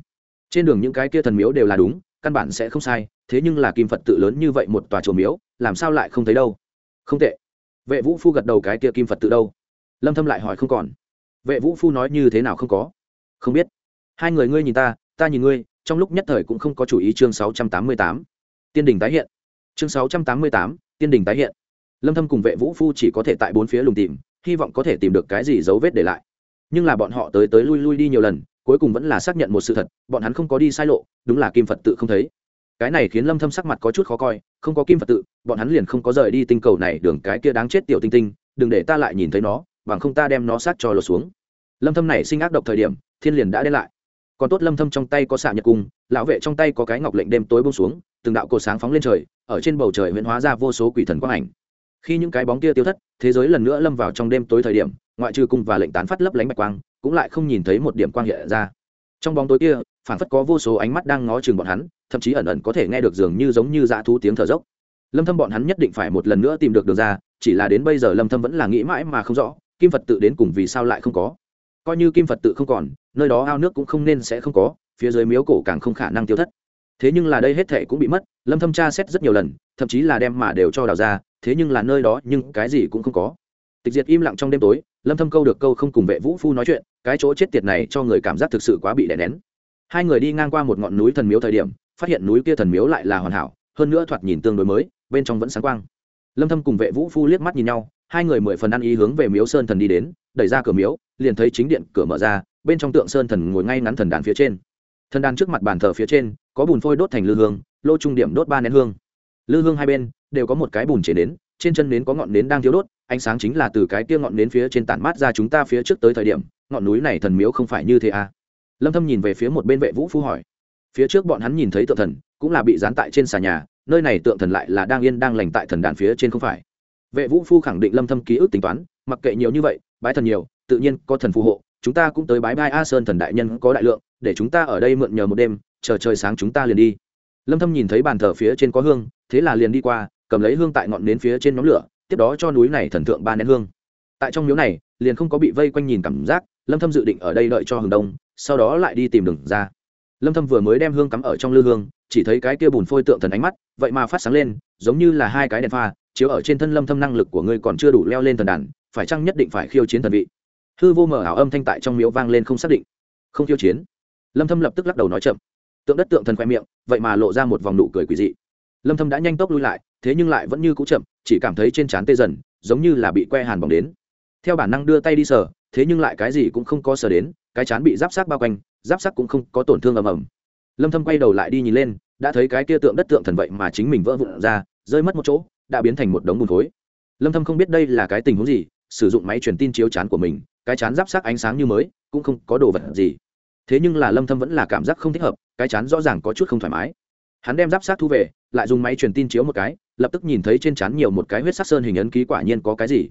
Trên đường những cái kia thần miếu đều là đúng căn bản sẽ không sai thế nhưng là kim phật tự lớn như vậy một tòa chùa miếu làm sao lại không thấy đâu? Không tệ. Vệ vũ phu gật đầu cái kia kim phật tự đâu? Lâm thâm lại hỏi không còn. Vệ vũ phu nói như thế nào không có? Không biết. Hai người ngươi nhìn ta ta nhìn ngươi trong lúc nhất thời cũng không có chủ ý chương 688. tiên đình tái hiện. Chương 688, tiên đình tái hiện. Lâm thâm cùng vệ vũ phu chỉ có thể tại bốn phía lùng tìm hy vọng có thể tìm được cái gì dấu vết để lại. Nhưng là bọn họ tới tới lui lui đi nhiều lần cuối cùng vẫn là xác nhận một sự thật, bọn hắn không có đi sai lộ, đúng là kim phật tự không thấy. Cái này khiến lâm thâm sắc mặt có chút khó coi, không có kim phật tự, bọn hắn liền không có rời đi tinh cầu này đường cái kia đáng chết tiểu tinh tinh, đừng để ta lại nhìn thấy nó, bằng không ta đem nó sát cho lột xuống. Lâm thâm này sinh ác độc thời điểm, thiên liền đã đến lại. Còn tốt lâm thâm trong tay có xạ nhật cung, lão vệ trong tay có cái ngọc lệnh đêm tối buông xuống, từng đạo cột sáng phóng lên trời, ở trên bầu trời huyễn hóa ra vô số quỷ thần quang ảnh. Khi những cái bóng kia tiêu thất, thế giới lần nữa lâm vào trong đêm tối thời điểm, ngoại trừ cung và lệnh tán phát lấp lánh bạch quang cũng lại không nhìn thấy một điểm quang hiện ra. Trong bóng tối kia phản phất có vô số ánh mắt đang ngó chừng bọn hắn, thậm chí ẩn ẩn có thể nghe được dường như giống như dã thú tiếng thở dốc. Lâm thâm bọn hắn nhất định phải một lần nữa tìm được đường ra, chỉ là đến bây giờ lâm thâm vẫn là nghĩ mãi mà không rõ, kim phật tự đến cùng vì sao lại không có. Coi như kim phật tự không còn, nơi đó ao nước cũng không nên sẽ không có, phía dưới miếu cổ càng không khả năng tiêu thất. Thế nhưng là đây hết thệ cũng bị mất, lâm thâm tra xét rất nhiều lần, thậm chí là đem mà đều cho đào ra, thế nhưng là nơi đó nhưng cái gì cũng không có tịch diệt im lặng trong đêm tối, lâm thâm câu được câu không cùng vệ vũ phu nói chuyện, cái chỗ chết tiệt này cho người cảm giác thực sự quá bị đè nén. Hai người đi ngang qua một ngọn núi thần miếu thời điểm, phát hiện núi kia thần miếu lại là hoàn hảo, hơn nữa thoạt nhìn tương đối mới, bên trong vẫn sáng quang. Lâm thâm cùng vệ vũ phu liếc mắt nhìn nhau, hai người mười phần ăn ý hướng về miếu sơn thần đi đến, đẩy ra cửa miếu, liền thấy chính điện cửa mở ra, bên trong tượng sơn thần ngồi ngay ngắn thần đàn phía trên. Thần đàn trước mặt bàn thờ phía trên, có bùn phôi đốt thành lư hương, lô trung điểm đốt ba nén hương. Lư hương hai bên, đều có một cái bùn chế nến, trên chân nến có ngọn nến đang thiếu đốt ánh sáng chính là từ cái kia ngọn nến phía trên tản mát ra chúng ta phía trước tới thời điểm, ngọn núi này thần miếu không phải như thế à? Lâm thâm nhìn về phía một bên vệ vũ phu hỏi. Phía trước bọn hắn nhìn thấy tượng thần, cũng là bị dán tại trên xà nhà, nơi này tượng thần lại là đang yên đang lành tại thần đàn phía trên không phải. Vệ vũ phu khẳng định lâm thâm ký ức tính toán, mặc kệ nhiều như vậy, bái thần nhiều, tự nhiên có thần phù hộ, chúng ta cũng tới bái bai a sơn thần đại nhân có đại lượng, để chúng ta ở đây mượn nhờ một đêm, chờ trời sáng chúng ta liền đi. Lâm thâm nhìn thấy bàn thờ phía trên có hương, thế là liền đi qua, cầm lấy hương tại ngọn nến phía trên nhóm lửa tiếp đó cho núi này thần thượng ba nén hương. Tại trong miếu này, liền không có bị vây quanh nhìn cảm giác, lâm thâm dự định ở đây đợi cho hừng đông, sau đó lại đi tìm đường ra. Lâm thâm vừa mới đem hương cắm ở trong lư hương, chỉ thấy cái kia bùn phôi tượng thần ánh mắt, vậy mà phát sáng lên, giống như là hai cái đèn pha, chiếu ở trên thân lâm thâm năng lực của ngươi còn chưa đủ leo lên thần đàn, phải chăng nhất định phải khiêu chiến thần vị? Hư vô mở ảo âm thanh tại trong miếu vang lên không xác định. Không khiêu chiến. Lâm thâm lập tức lắc đầu nói chậm. Tượng đất tượng thần khoe miệng, vậy mà lộ ra một vòng nụ cười quỷ dị. Lâm thâm đã nhanh tốc lui lại thế nhưng lại vẫn như cũ chậm, chỉ cảm thấy trên trán tê dần, giống như là bị que hàn bỏng đến. Theo bản năng đưa tay đi sờ, thế nhưng lại cái gì cũng không có sờ đến, cái chán bị giáp sát bao quanh, giáp sát cũng không có tổn thương ầm ầm. Lâm thâm quay đầu lại đi nhìn lên, đã thấy cái kia tượng đất tượng thần vậy mà chính mình vỡ vụn ra, rơi mất một chỗ, đã biến thành một đống bùn thối. lâm thâm không biết đây là cái tình huống gì, sử dụng máy truyền tin chiếu chán của mình, cái chán giáp sát ánh sáng như mới, cũng không có đồ vật gì. Thế nhưng là lâm thâm vẫn là cảm giác không thích hợp, cái chán rõ ràng có chút không thoải mái hắn đem giáp sát thu về lại dùng máy truyền tin chiếu một cái lập tức nhìn thấy trên chán nhiều một cái huyết sắc sơn hình ấn ký quả nhiên có cái gì.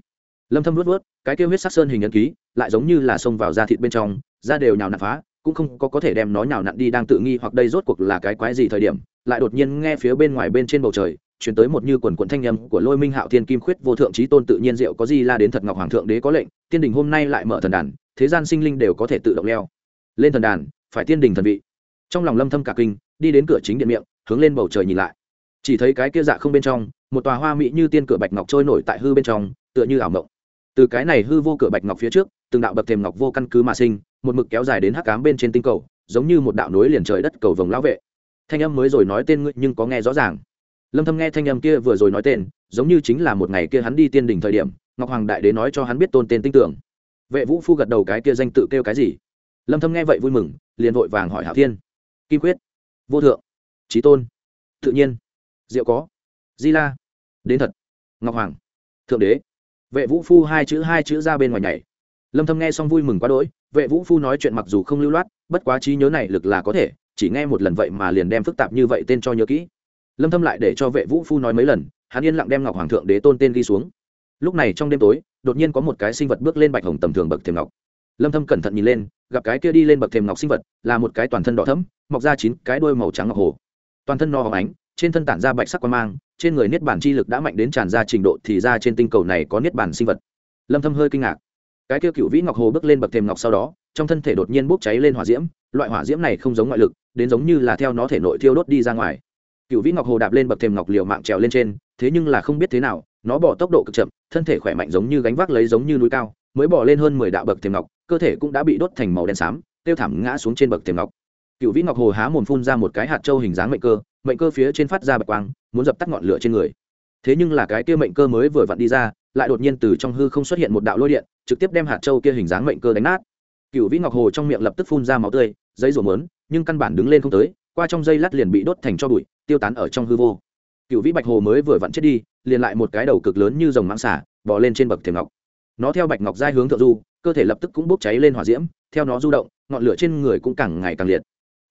Lâm thâm luốt vớt, cái kia huyết sắc sơn hình ấn ký lại giống như là xông vào da thịt bên trong da đều nhào nặn phá cũng không có có thể đem nó nhào nặn đi đang tự nghi hoặc đây rốt cuộc là cái quái gì thời điểm lại đột nhiên nghe phía bên ngoài bên trên bầu trời chuyển tới một như quần quần thanh âm của lôi minh hạo thiên kim khuyết vô thượng trí tôn tự nhiên diệu có gì la đến thật ngọc hoàng thượng đế có lệnh tiên đình hôm nay lại mở thần đàn thế gian sinh linh đều có thể tự động leo. Lên thần đàn phải tiên đình thần vị. Trong lòng lâm thâm cả kinh đi đến cửa chính điện miệng hướng lên bầu trời nhìn lại. Chỉ thấy cái kia dạ không bên trong, một tòa hoa mỹ như tiên cửa bạch ngọc trôi nổi tại hư bên trong, tựa như ảo mộng. Từ cái này hư vô cửa bạch ngọc phía trước, từng đạo bậc thềm ngọc vô căn cứ mà sinh, một mực kéo dài đến hắc cám bên trên tinh cầu, giống như một đạo núi liền trời đất cầu vồng lão vệ. Thanh âm mới rồi nói tên ngươi nhưng có nghe rõ ràng. Lâm thâm nghe thanh âm kia vừa rồi nói tên, giống như chính là một ngày kia hắn đi tiên đỉnh thời điểm, ngọc hoàng đại đế nói cho hắn biết tôn tên tinh tưởng. Vệ vũ phu gật đầu cái kia danh tự kêu cái gì? Lâm thâm nghe vậy vui mừng, liền vội vàng hỏi hạo thiên. Kim quyết. Vô thượng trí tôn. Tự nhiên. Diệu có. Di la. Đến thật. Ngọc hoàng. Thượng đế. Vệ vũ phu hai chữ hai chữ ra bên ngoài nhảy. Lâm thâm nghe xong vui mừng quá đỗi, vệ vũ phu nói chuyện mặc dù không lưu loát, bất quá trí nhớ này lực là có thể, chỉ nghe một lần vậy mà liền đem phức tạp như vậy tên cho nhớ kỹ. Lâm thâm lại để cho vệ vũ phu nói mấy lần, hắn yên lặng đem ngọc hoàng thượng đế tôn tên ghi xuống. Lúc này trong đêm tối, đột nhiên có một cái sinh vật bước lên bạch hồng tầm thường bậc thềm ngọc. Lâm thâm cẩn thận nhìn lên, gặp cái kia đi lên bậc thềm ngọc sinh vật là một cái toàn thân đỏ thẫm, mọc ra chín cái đuôi màu trắng ngọc hồ toàn thân no hóng ánh, trên thân tản ra bạch sắc quan mang, trên người niết bản chi lực đã mạnh đến tràn ra trình độ thì ra trên tinh cầu này có niết bản sinh vật. Lâm thâm hơi kinh ngạc. Cái kia cựu vĩ ngọc hồ bước lên bậc thềm ngọc sau đó, trong thân thể đột nhiên bốc cháy lên hỏa diễm, loại hỏa diễm này không giống ngoại lực, đến giống như là theo nó thể nội thiêu đốt đi ra ngoài. Cựu vĩ ngọc hồ đạp lên bậc thềm ngọc liều mạng trèo lên trên, thế nhưng là không biết thế nào, nó bỏ tốc độ cực chậm, thân thể khỏe mạnh giống như gánh vác lấy giống như núi cao, mới bỏ lên hơn mười đạo bậc thềm ngọc, cơ thể cũng đã bị đốt thành màu đen xám, tiêu thảm ngã xuống trên bậc thềm ngọc cựu vĩ ngọc hồ há mồm phun ra một cái hạt trâu hình dáng mệnh cơ mệnh cơ phía trên phát ra bạch quang, muốn dập tắt ngọn lửa trên người. Thế nhưng là cái kia mệnh cơ mới vừa vặn đi ra, lại đột nhiên từ trong hư không xuất hiện một đạo lôi điện, trực tiếp đem hạt trâu kia hình dáng mệnh cơ đánh nát. Cựu vĩ ngọc hồ trong miệng lập tức phun ra máu tươi giấy rủa mớn, nhưng căn bản đứng lên không tới, qua trong dây lát liền bị đốt thành cho bụi, tiêu tán ở trong hư vô. Cựu vĩ bạch hồ mới vừa vặn chết đi, liền lại một cái đầu cực lớn như dòng mãng xả, bò lên trên bậc thềm ngọc. Nó theo bạch ngọc giai hướng thượng du, cơ thể lập tức cũng bốc cháy lên hỏa diễm, theo nó du động, ngọn lửa trên người cũng càng ngày càng liệt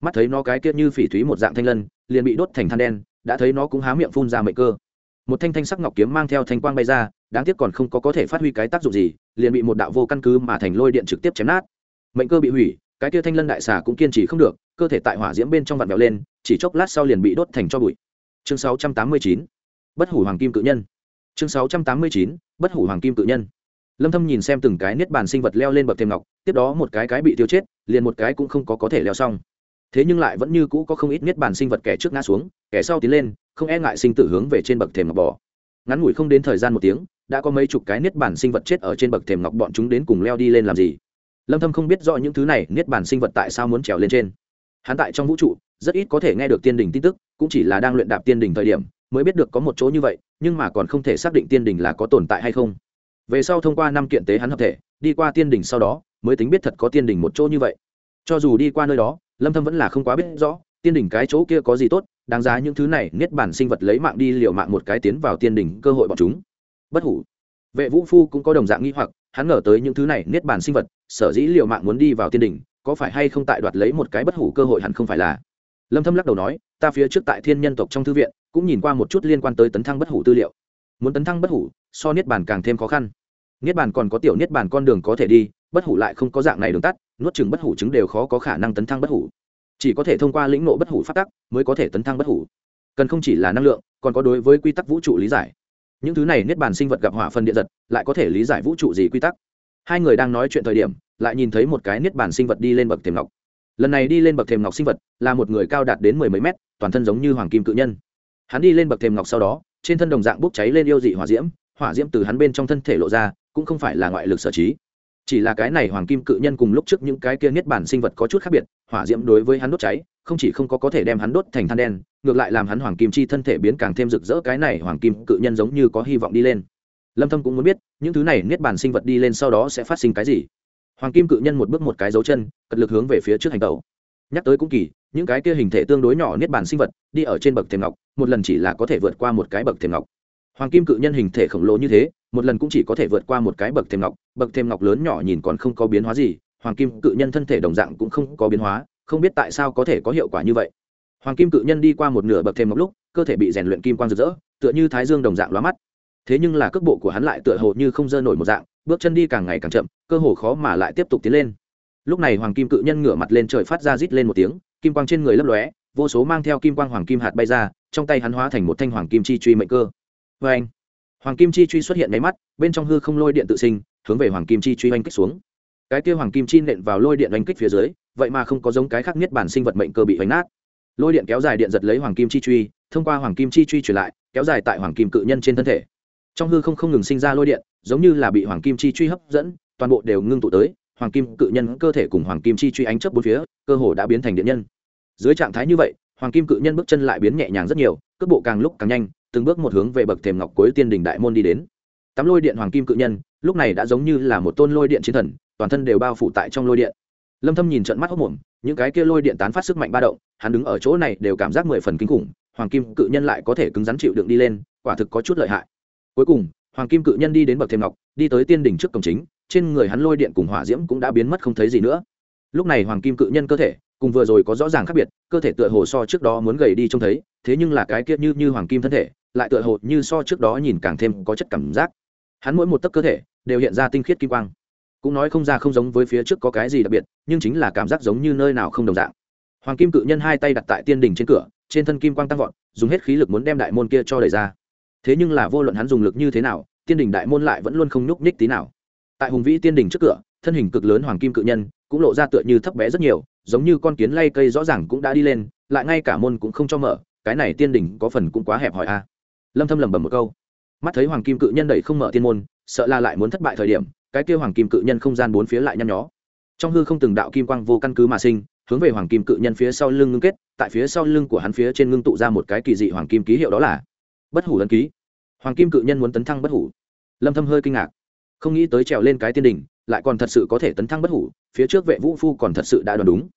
mắt thấy nó cái kia như phỉ thúy một dạng thanh lân, liền bị đốt thành than đen, đã thấy nó cũng há miệng phun ra mệnh cơ. Một thanh thanh sắc ngọc kiếm mang theo thanh quang bay ra, đáng tiếc còn không có có thể phát huy cái tác dụng gì, liền bị một đạo vô căn cứ mà thành lôi điện trực tiếp chém nát. Mệnh cơ bị hủy, cái kia thanh lân đại xà cũng kiên trì không được, cơ thể tại hỏa diễm bên trong vặn vẹo lên, chỉ chốc lát sau liền bị đốt thành cho bụi. Chương 689 bất hủ hoàng kim cự nhân. Chương 689 bất hủ hoàng kim cự nhân. Lâm thâm nhìn xem từng cái niết bàn sinh vật leo lên bậc thềm ngọc, tiếp đó một cái cái bị tiêu chết, liền một cái cũng không có có thể leo xong thế nhưng lại vẫn như cũ có không ít niết bàn sinh vật kẻ trước ngã xuống, kẻ sau tiến lên, không e ngại sinh tử hướng về trên bậc thềm ngọc bò. Ngắn ngủi không đến thời gian một tiếng, đã có mấy chục cái niết bàn sinh vật chết ở trên bậc thềm ngọc bọn chúng đến cùng leo đi lên làm gì? Lâm thâm không biết rõ những thứ này niết bàn sinh vật tại sao muốn trèo lên trên. Hắn tại trong vũ trụ, rất ít có thể nghe được tiên đình tin tức, cũng chỉ là đang luyện đạp tiên đình thời điểm, mới biết được có một chỗ như vậy, nhưng mà còn không thể xác định tiên đình là có tồn tại hay không. Về sau thông qua năm kiện tế hắn hợp thể, đi qua tiên đình sau đó, mới tính biết thật có tiên đình một chỗ như vậy. Cho dù đi qua nơi đó lâm thâm vẫn là không quá biết rõ, tiên đỉnh cái chỗ kia có gì tốt, đáng giá những thứ này, niết bản sinh vật lấy mạng đi liều mạng một cái tiến vào tiên đỉnh cơ hội bọn chúng. Bất hủ. Vệ vũ phu cũng có đồng dạng nghi hoặc, hắn ngờ tới những thứ này, niết bản sinh vật, sở dĩ liều mạng muốn đi vào tiên đỉnh, có phải hay không tại đoạt lấy một cái bất hủ cơ hội hẳn không phải là? Lâm thâm lắc đầu nói, ta phía trước tại thiên nhân tộc trong thư viện, cũng nhìn qua một chút liên quan tới tấn thăng bất hủ tư liệu. Muốn tấn thăng bất hủ, so niết bàn càng thêm khó khăn. Niết bàn còn có tiểu niết bàn con đường có thể đi, bất hủ lại không có dạng này đường tắt nuốt chừng bất hủ chứng đều khó có khả năng tấn thăng bất hủ. Chỉ có thể thông qua lĩnh nộ bất hủ phát tắc mới có thể tấn thăng bất hủ. Cần không chỉ là năng lượng, còn có đối với quy tắc vũ trụ lý giải. Những thứ này niết bàn sinh vật gặp hỏa phân điện giật, lại có thể lý giải vũ trụ gì quy tắc. Hai người đang nói chuyện thời điểm, lại nhìn thấy một cái niết bàn sinh vật đi lên bậc thềm ngọc. Lần này đi lên bậc thềm ngọc sinh vật là một người cao đạt đến mười mấy mét, toàn thân giống như hoàng kim cự nhân. Hắn đi lên bậc thềm ngọc sau đó, trên thân đồng dạng bốc cháy lên yêu dị hỏa diễm hỏa diễm từ hắn bên trong thân thể lộ ra, cũng không phải là ngoại lực sở trí chỉ là cái này hoàng kim cự nhân cùng lúc trước những cái kia niết bản sinh vật có chút khác biệt, hỏa diễm đối với hắn đốt cháy, không chỉ không có có thể đem hắn đốt thành than đen, ngược lại làm hắn hoàng kim chi thân thể biến càng thêm rực rỡ, cái này hoàng kim cự nhân giống như có hy vọng đi lên. Lâm thâm cũng muốn biết, những thứ này niết bản sinh vật đi lên sau đó sẽ phát sinh cái gì. Hoàng kim cự nhân một bước một cái dấu chân, cật lực hướng về phía trước hành tẩu. Nhắc tới cũng kỳ, những cái kia hình thể tương đối nhỏ niết bản sinh vật, đi ở trên bậc thềm ngọc, một lần chỉ là có thể vượt qua một cái bậc thềm ngọc. Hoàng kim cự nhân hình thể khổng lồ như thế một lần cũng chỉ có thể vượt qua một cái bậc thềm ngọc, bậc thềm ngọc lớn nhỏ nhìn còn không có biến hóa gì, hoàng kim cự nhân thân thể đồng dạng cũng không có biến hóa, không biết tại sao có thể có hiệu quả như vậy. Hoàng kim cự nhân đi qua một nửa bậc thềm ngọc lúc, cơ thể bị rèn luyện kim quang rực rỡ, tựa như thái dương đồng dạng lóa mắt. Thế nhưng là cước bộ của hắn lại tựa hồ như không dơ nổi một dạng, bước chân đi càng ngày càng chậm, cơ hồ khó mà lại tiếp tục tiến lên. Lúc này hoàng kim cự nhân ngửa mặt lên trời phát ra rít lên một tiếng, kim quang trên người lấp lóe, vô số mang theo kim quang hoàng kim hạt bay ra, trong tay hắn hóa thành một thanh hoàng kim chi truy mệnh cơ. Vê anh hoàng kim chi truy xuất hiện máy mắt bên trong hư không lôi điện tự sinh hướng về hoàng kim chi truy oanh kích xuống cái kia hoàng kim chi nện vào lôi điện oanh kích phía dưới vậy mà không có giống cái khác nhất bản sinh vật mệnh cơ bị oanh nát lôi điện kéo dài điện giật lấy hoàng kim chi truy thông qua hoàng kim chi truy truyền lại kéo dài tại hoàng kim cự nhân trên thân thể trong hư không không ngừng sinh ra lôi điện giống như là bị hoàng kim chi truy hấp dẫn toàn bộ đều ngưng tụ tới hoàng kim cự nhân cơ thể cùng hoàng kim chi truy ánh chớp bốn phía cơ hồ đã biến thành điện nhân dưới trạng thái như vậy hoàng kim cự nhân bước chân lại biến nhẹ nhàng rất nhiều cước bộ càng lúc càng nhanh từng bước một hướng về bậc thềm ngọc cuối tiên đình đại môn đi đến. Tắm lôi điện hoàng kim cự nhân, lúc này đã giống như là một tôn lôi điện chiến thần, toàn thân đều bao phủ tại trong lôi điện. Lâm thâm nhìn trận mắt hốc mồm, những cái kia lôi điện tán phát sức mạnh ba động, hắn đứng ở chỗ này đều cảm giác mười phần kinh khủng, hoàng kim cự nhân lại có thể cứng rắn chịu đựng đi lên, quả thực có chút lợi hại. Cuối cùng, hoàng kim cự nhân đi đến bậc thềm ngọc, đi tới tiên đỉnh trước cổng chính, trên người hắn lôi điện cùng hỏa diễm cũng đã biến mất không thấy gì nữa. Lúc này hoàng kim cự nhân cơ thể, cùng vừa rồi có rõ ràng khác biệt, cơ thể tựa hồ so trước đó muốn gầy đi trông thấy, thế nhưng là cái kia như như hoàng kim thân thể lại tựa hồ như so trước đó nhìn càng thêm có chất cảm giác. Hắn mỗi một tấc cơ thể đều hiện ra tinh khiết kim quang. Cũng nói không ra không giống với phía trước có cái gì đặc biệt, nhưng chính là cảm giác giống như nơi nào không đồng dạng. Hoàng kim cự nhân hai tay đặt tại tiên đình trên cửa, trên thân kim quang tăng vọt, dùng hết khí lực muốn đem đại môn kia cho đẩy ra. Thế nhưng là vô luận hắn dùng lực như thế nào, tiên đình đại môn lại vẫn luôn không nhúc nhích tí nào. Tại hùng vĩ tiên đình trước cửa, thân hình cực lớn hoàng kim cự nhân cũng lộ ra tựa như thấp bé rất nhiều, giống như con kiến lay cây rõ ràng cũng đã đi lên, lại ngay cả môn cũng không cho mở, cái này tiên đình có phần cũng quá hẹp hòi a lâm thâm lẩm bẩm một câu. Mắt thấy hoàng kim cự nhân đẩy không mở tiên môn, sợ là lại muốn thất bại thời điểm, cái kia hoàng kim cự nhân không gian bốn phía lại nhăn nhó. Trong hư không từng đạo kim quang vô căn cứ mà sinh, hướng về hoàng kim cự nhân phía sau lưng ngưng kết, tại phía sau lưng của hắn phía trên ngưng tụ ra một cái kỳ dị hoàng kim ký hiệu đó là bất hủ ấn ký. Hoàng kim cự nhân muốn tấn thăng bất hủ. Lâm thâm hơi kinh ngạc. Không nghĩ tới trèo lên cái tiên đỉnh, lại còn thật sự có thể tấn thăng bất hủ, phía trước vệ vũ phu còn thật sự đã đoán đúng.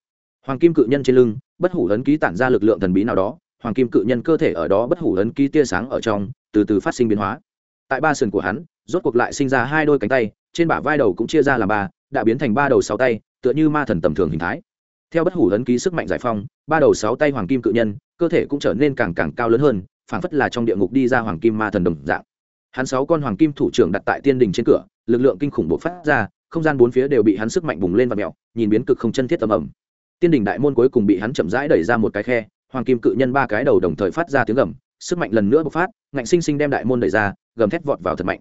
Hoàng kim cự nhân trên lưng, bất hủ ấn ký tản ra lực lượng thần bí nào đó hoàng kim cự nhân cơ thể ở đó bất hủ ấn ký tia sáng ở trong, từ từ phát sinh biến hóa. Tại ba sườn của hắn, rốt cuộc lại sinh ra hai đôi cánh tay, trên bả vai đầu cũng chia ra làm ba, đã biến thành ba đầu sáu tay, tựa như ma thần tầm thường hình thái. Theo bất hủ ấn ký sức mạnh giải phong ba đầu sáu tay hoàng kim cự nhân, cơ thể cũng trở nên càng càng cao lớn hơn, phảng phất là trong địa ngục đi ra hoàng kim ma thần đồng dạng. Hắn sáu con hoàng kim thủ trưởng đặt tại tiên đình trên cửa, lực lượng kinh khủng bộc phát ra, không gian bốn phía đều bị hắn sức mạnh bùng lên và mèo nhìn biến cực không chân thiết tầm ẩm tiên đình đại môn cuối cùng bị hắn chậm rãi đẩy ra một cái khe hoàng kim cự nhân ba cái đầu đồng thời phát ra tiếng gầm, sức mạnh lần nữa bộc phát, ngạnh sinh sinh đem đại môn đẩy ra, gầm thét vọt vào thật mạnh.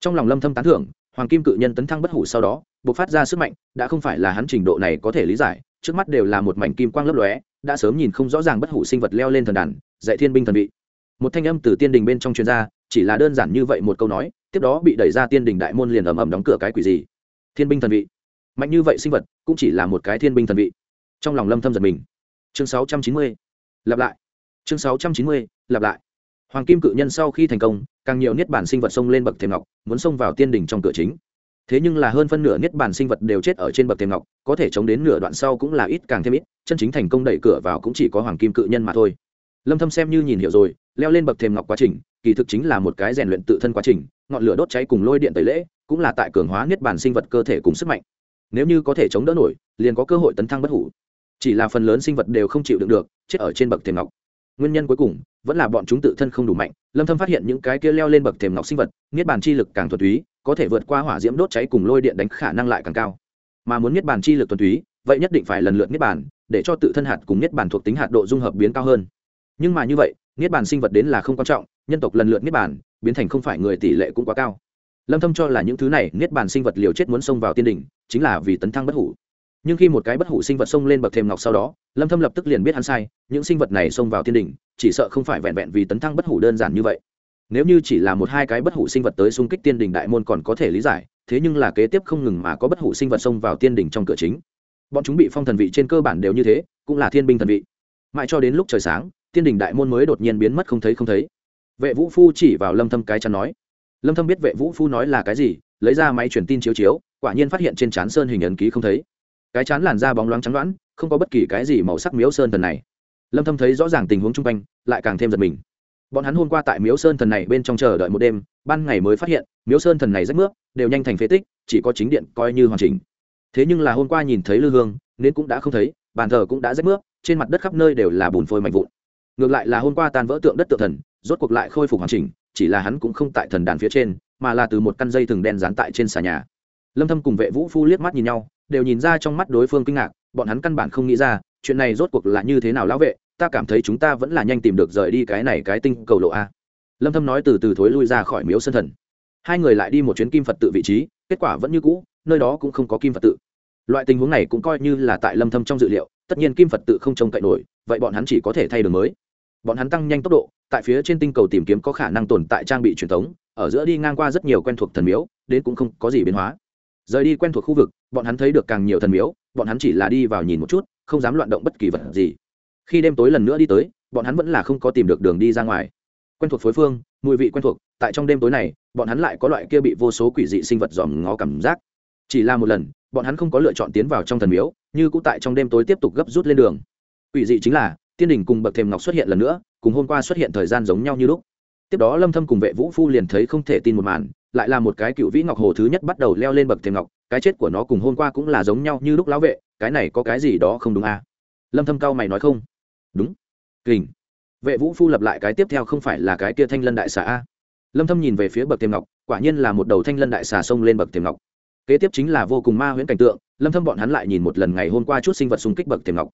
Trong lòng lâm thâm tán thưởng, hoàng kim cự nhân tấn thăng bất hủ sau đó, bộc phát ra sức mạnh, đã không phải là hắn trình độ này có thể lý giải, trước mắt đều là một mảnh kim quang lấp lóe, đã sớm nhìn không rõ ràng bất hủ sinh vật leo lên thần đàn, dạy thiên binh thần vị. Một thanh âm từ tiên đình bên trong chuyên gia chỉ là đơn giản như vậy một câu nói, tiếp đó bị đẩy ra tiên đình đại môn liền ầm ầm đóng cửa cái quỷ gì. Thiên binh thần vị. Mạnh như vậy sinh vật, cũng chỉ là một cái thiên binh thần vị. Trong lòng lâm thâm giật mình. Chương 690 lặp lại. Chương 690 lặp lại. Hoàng kim cự nhân sau khi thành công, càng nhiều niết bản sinh vật xông lên bậc thềm ngọc, muốn xông vào tiên đình trong cửa chính. Thế nhưng là hơn phân nửa niết bản sinh vật đều chết ở trên bậc thềm ngọc, có thể chống đến nửa đoạn sau cũng là ít càng thêm ít, chân chính thành công đẩy cửa vào cũng chỉ có hoàng kim cự nhân mà thôi. Lâm thâm xem như nhìn hiểu rồi, leo lên bậc thềm ngọc quá trình, kỳ thực chính là một cái rèn luyện tự thân quá trình, ngọn lửa đốt cháy cùng lôi điện tẩy lễ, cũng là tại cường hóa niết bản sinh vật cơ thể cùng sức mạnh. Nếu như có thể chống đỡ nổi, liền có cơ hội tấn thăng bất hủ chỉ là phần lớn sinh vật đều không chịu đựng được, chết ở trên bậc thềm ngọc. Nguyên nhân cuối cùng vẫn là bọn chúng tự thân không đủ mạnh. Lâm thâm phát hiện những cái kia leo lên bậc thềm ngọc sinh vật, niết bàn chi lực càng thuần túy, có thể vượt qua hỏa diễm đốt cháy cùng lôi điện đánh khả năng lại càng cao. Mà muốn niết bàn chi lực thuần túy, vậy nhất định phải lần lượt niết bàn, để cho tự thân hạt cùng niết bàn thuộc tính hạt độ dung hợp biến cao hơn. Nhưng mà như vậy, niết bàn sinh vật đến là không quan trọng, nhân tộc lần lượt niết bàn, biến thành không phải người tỷ lệ cũng quá cao. Lâm thâm cho là những thứ này niết bàn sinh vật liều chết muốn xông vào tiên đỉnh, chính là vì tấn thăng bất hủ nhưng khi một cái bất hủ sinh vật xông lên bậc thềm ngọc sau đó, lâm thâm lập tức liền biết hắn sai, những sinh vật này xông vào thiên đỉnh, chỉ sợ không phải vẹn vẹn vì tấn thăng bất hủ đơn giản như vậy. Nếu như chỉ là một hai cái bất hủ sinh vật tới xung kích tiên đỉnh đại môn còn có thể lý giải, thế nhưng là kế tiếp không ngừng mà có bất hủ sinh vật xông vào tiên đỉnh trong cửa chính. Bọn chúng bị phong thần vị trên cơ bản đều như thế, cũng là thiên binh thần vị. Mãi cho đến lúc trời sáng tiên đỉnh đại môn mới đột nhiên biến mất không thấy không thấy. Vệ vũ phu chỉ vào lâm thâm cái chắn nói. Lâm thâm biết vệ vũ phu nói là cái gì, lấy ra máy truyền tin chiếu chiếu, quả nhiên phát hiện trên chán sơn hình ấn ký không thấy cái chán làn da bóng loáng trắng đoán không có bất kỳ cái gì màu sắc miếu sơn thần này. Lâm thâm thấy rõ ràng tình huống chung quanh, lại càng thêm giật mình. Bọn hắn hôm qua tại miếu sơn thần này bên trong chờ đợi một đêm, ban ngày mới phát hiện, miếu sơn thần này rách nước, đều nhanh thành phế tích, chỉ có chính điện coi như hoàn chỉnh. Thế nhưng là hôm qua nhìn thấy lư hương, nên cũng đã không thấy, bàn thờ cũng đã rách nước, trên mặt đất khắp nơi đều là bùn phôi mạnh vụn. Ngược lại là hôm qua tan vỡ tượng đất tượng thần, rốt cuộc lại khôi phục hoàn chỉnh, chỉ là hắn cũng không tại thần đàn phía trên, mà là từ một căn dây thừng đen dán tại trên xà nhà. Lâm thâm cùng vệ vũ phu liếc mắt nhìn nhau đều nhìn ra trong mắt đối phương kinh ngạc, bọn hắn căn bản không nghĩ ra, chuyện này rốt cuộc là như thế nào lão vệ, ta cảm thấy chúng ta vẫn là nhanh tìm được rời đi cái này cái tinh cầu lộ a. Lâm thâm nói từ từ thối lui ra khỏi miếu sân thần. Hai người lại đi một chuyến kim phật tự vị trí, kết quả vẫn như cũ, nơi đó cũng không có kim phật tự. Loại tình huống này cũng coi như là tại lâm thâm trong dự liệu, tất nhiên kim phật tự không trông cậy nổi, vậy bọn hắn chỉ có thể thay đường mới. Bọn hắn tăng nhanh tốc độ, tại phía trên tinh cầu tìm kiếm có khả năng tồn tại trang bị truyền thống, ở giữa đi ngang qua rất nhiều quen thuộc thần miếu, đến cũng không có gì biến hóa rời đi quen thuộc khu vực, bọn hắn thấy được càng nhiều thần miếu, bọn hắn chỉ là đi vào nhìn một chút, không dám loạn động bất kỳ vật gì. Khi đêm tối lần nữa đi tới, bọn hắn vẫn là không có tìm được đường đi ra ngoài. Quen thuộc phối phương, mùi vị quen thuộc, tại trong đêm tối này, bọn hắn lại có loại kia bị vô số quỷ dị sinh vật dòm ngó cảm giác. Chỉ là một lần, bọn hắn không có lựa chọn tiến vào trong thần miếu, như cũng tại trong đêm tối tiếp tục gấp rút lên đường. Quỷ dị chính là, tiên đình cùng bậc thềm ngọc xuất hiện lần nữa, cùng hôm qua xuất hiện thời gian giống nhau như lúc. Tiếp đó lâm thâm cùng vệ vũ phu liền thấy không thể tin một màn lại là một cái cựu vĩ ngọc hồ thứ nhất bắt đầu leo lên bậc thềm ngọc, cái chết của nó cùng hôm qua cũng là giống nhau như lúc lão vệ, cái này có cái gì đó không đúng à? Lâm thâm cao mày nói không. Đúng. Kình. Vệ vũ phu lập lại cái tiếp theo không phải là cái kia thanh lân đại xà a. Lâm thâm nhìn về phía bậc thềm ngọc, quả nhiên là một đầu thanh lân đại xà xông lên bậc thềm ngọc. Kế tiếp chính là vô cùng ma huyễn cảnh tượng, lâm thâm bọn hắn lại nhìn một lần ngày hôm qua chút sinh vật xung kích bậc thềm ngọc.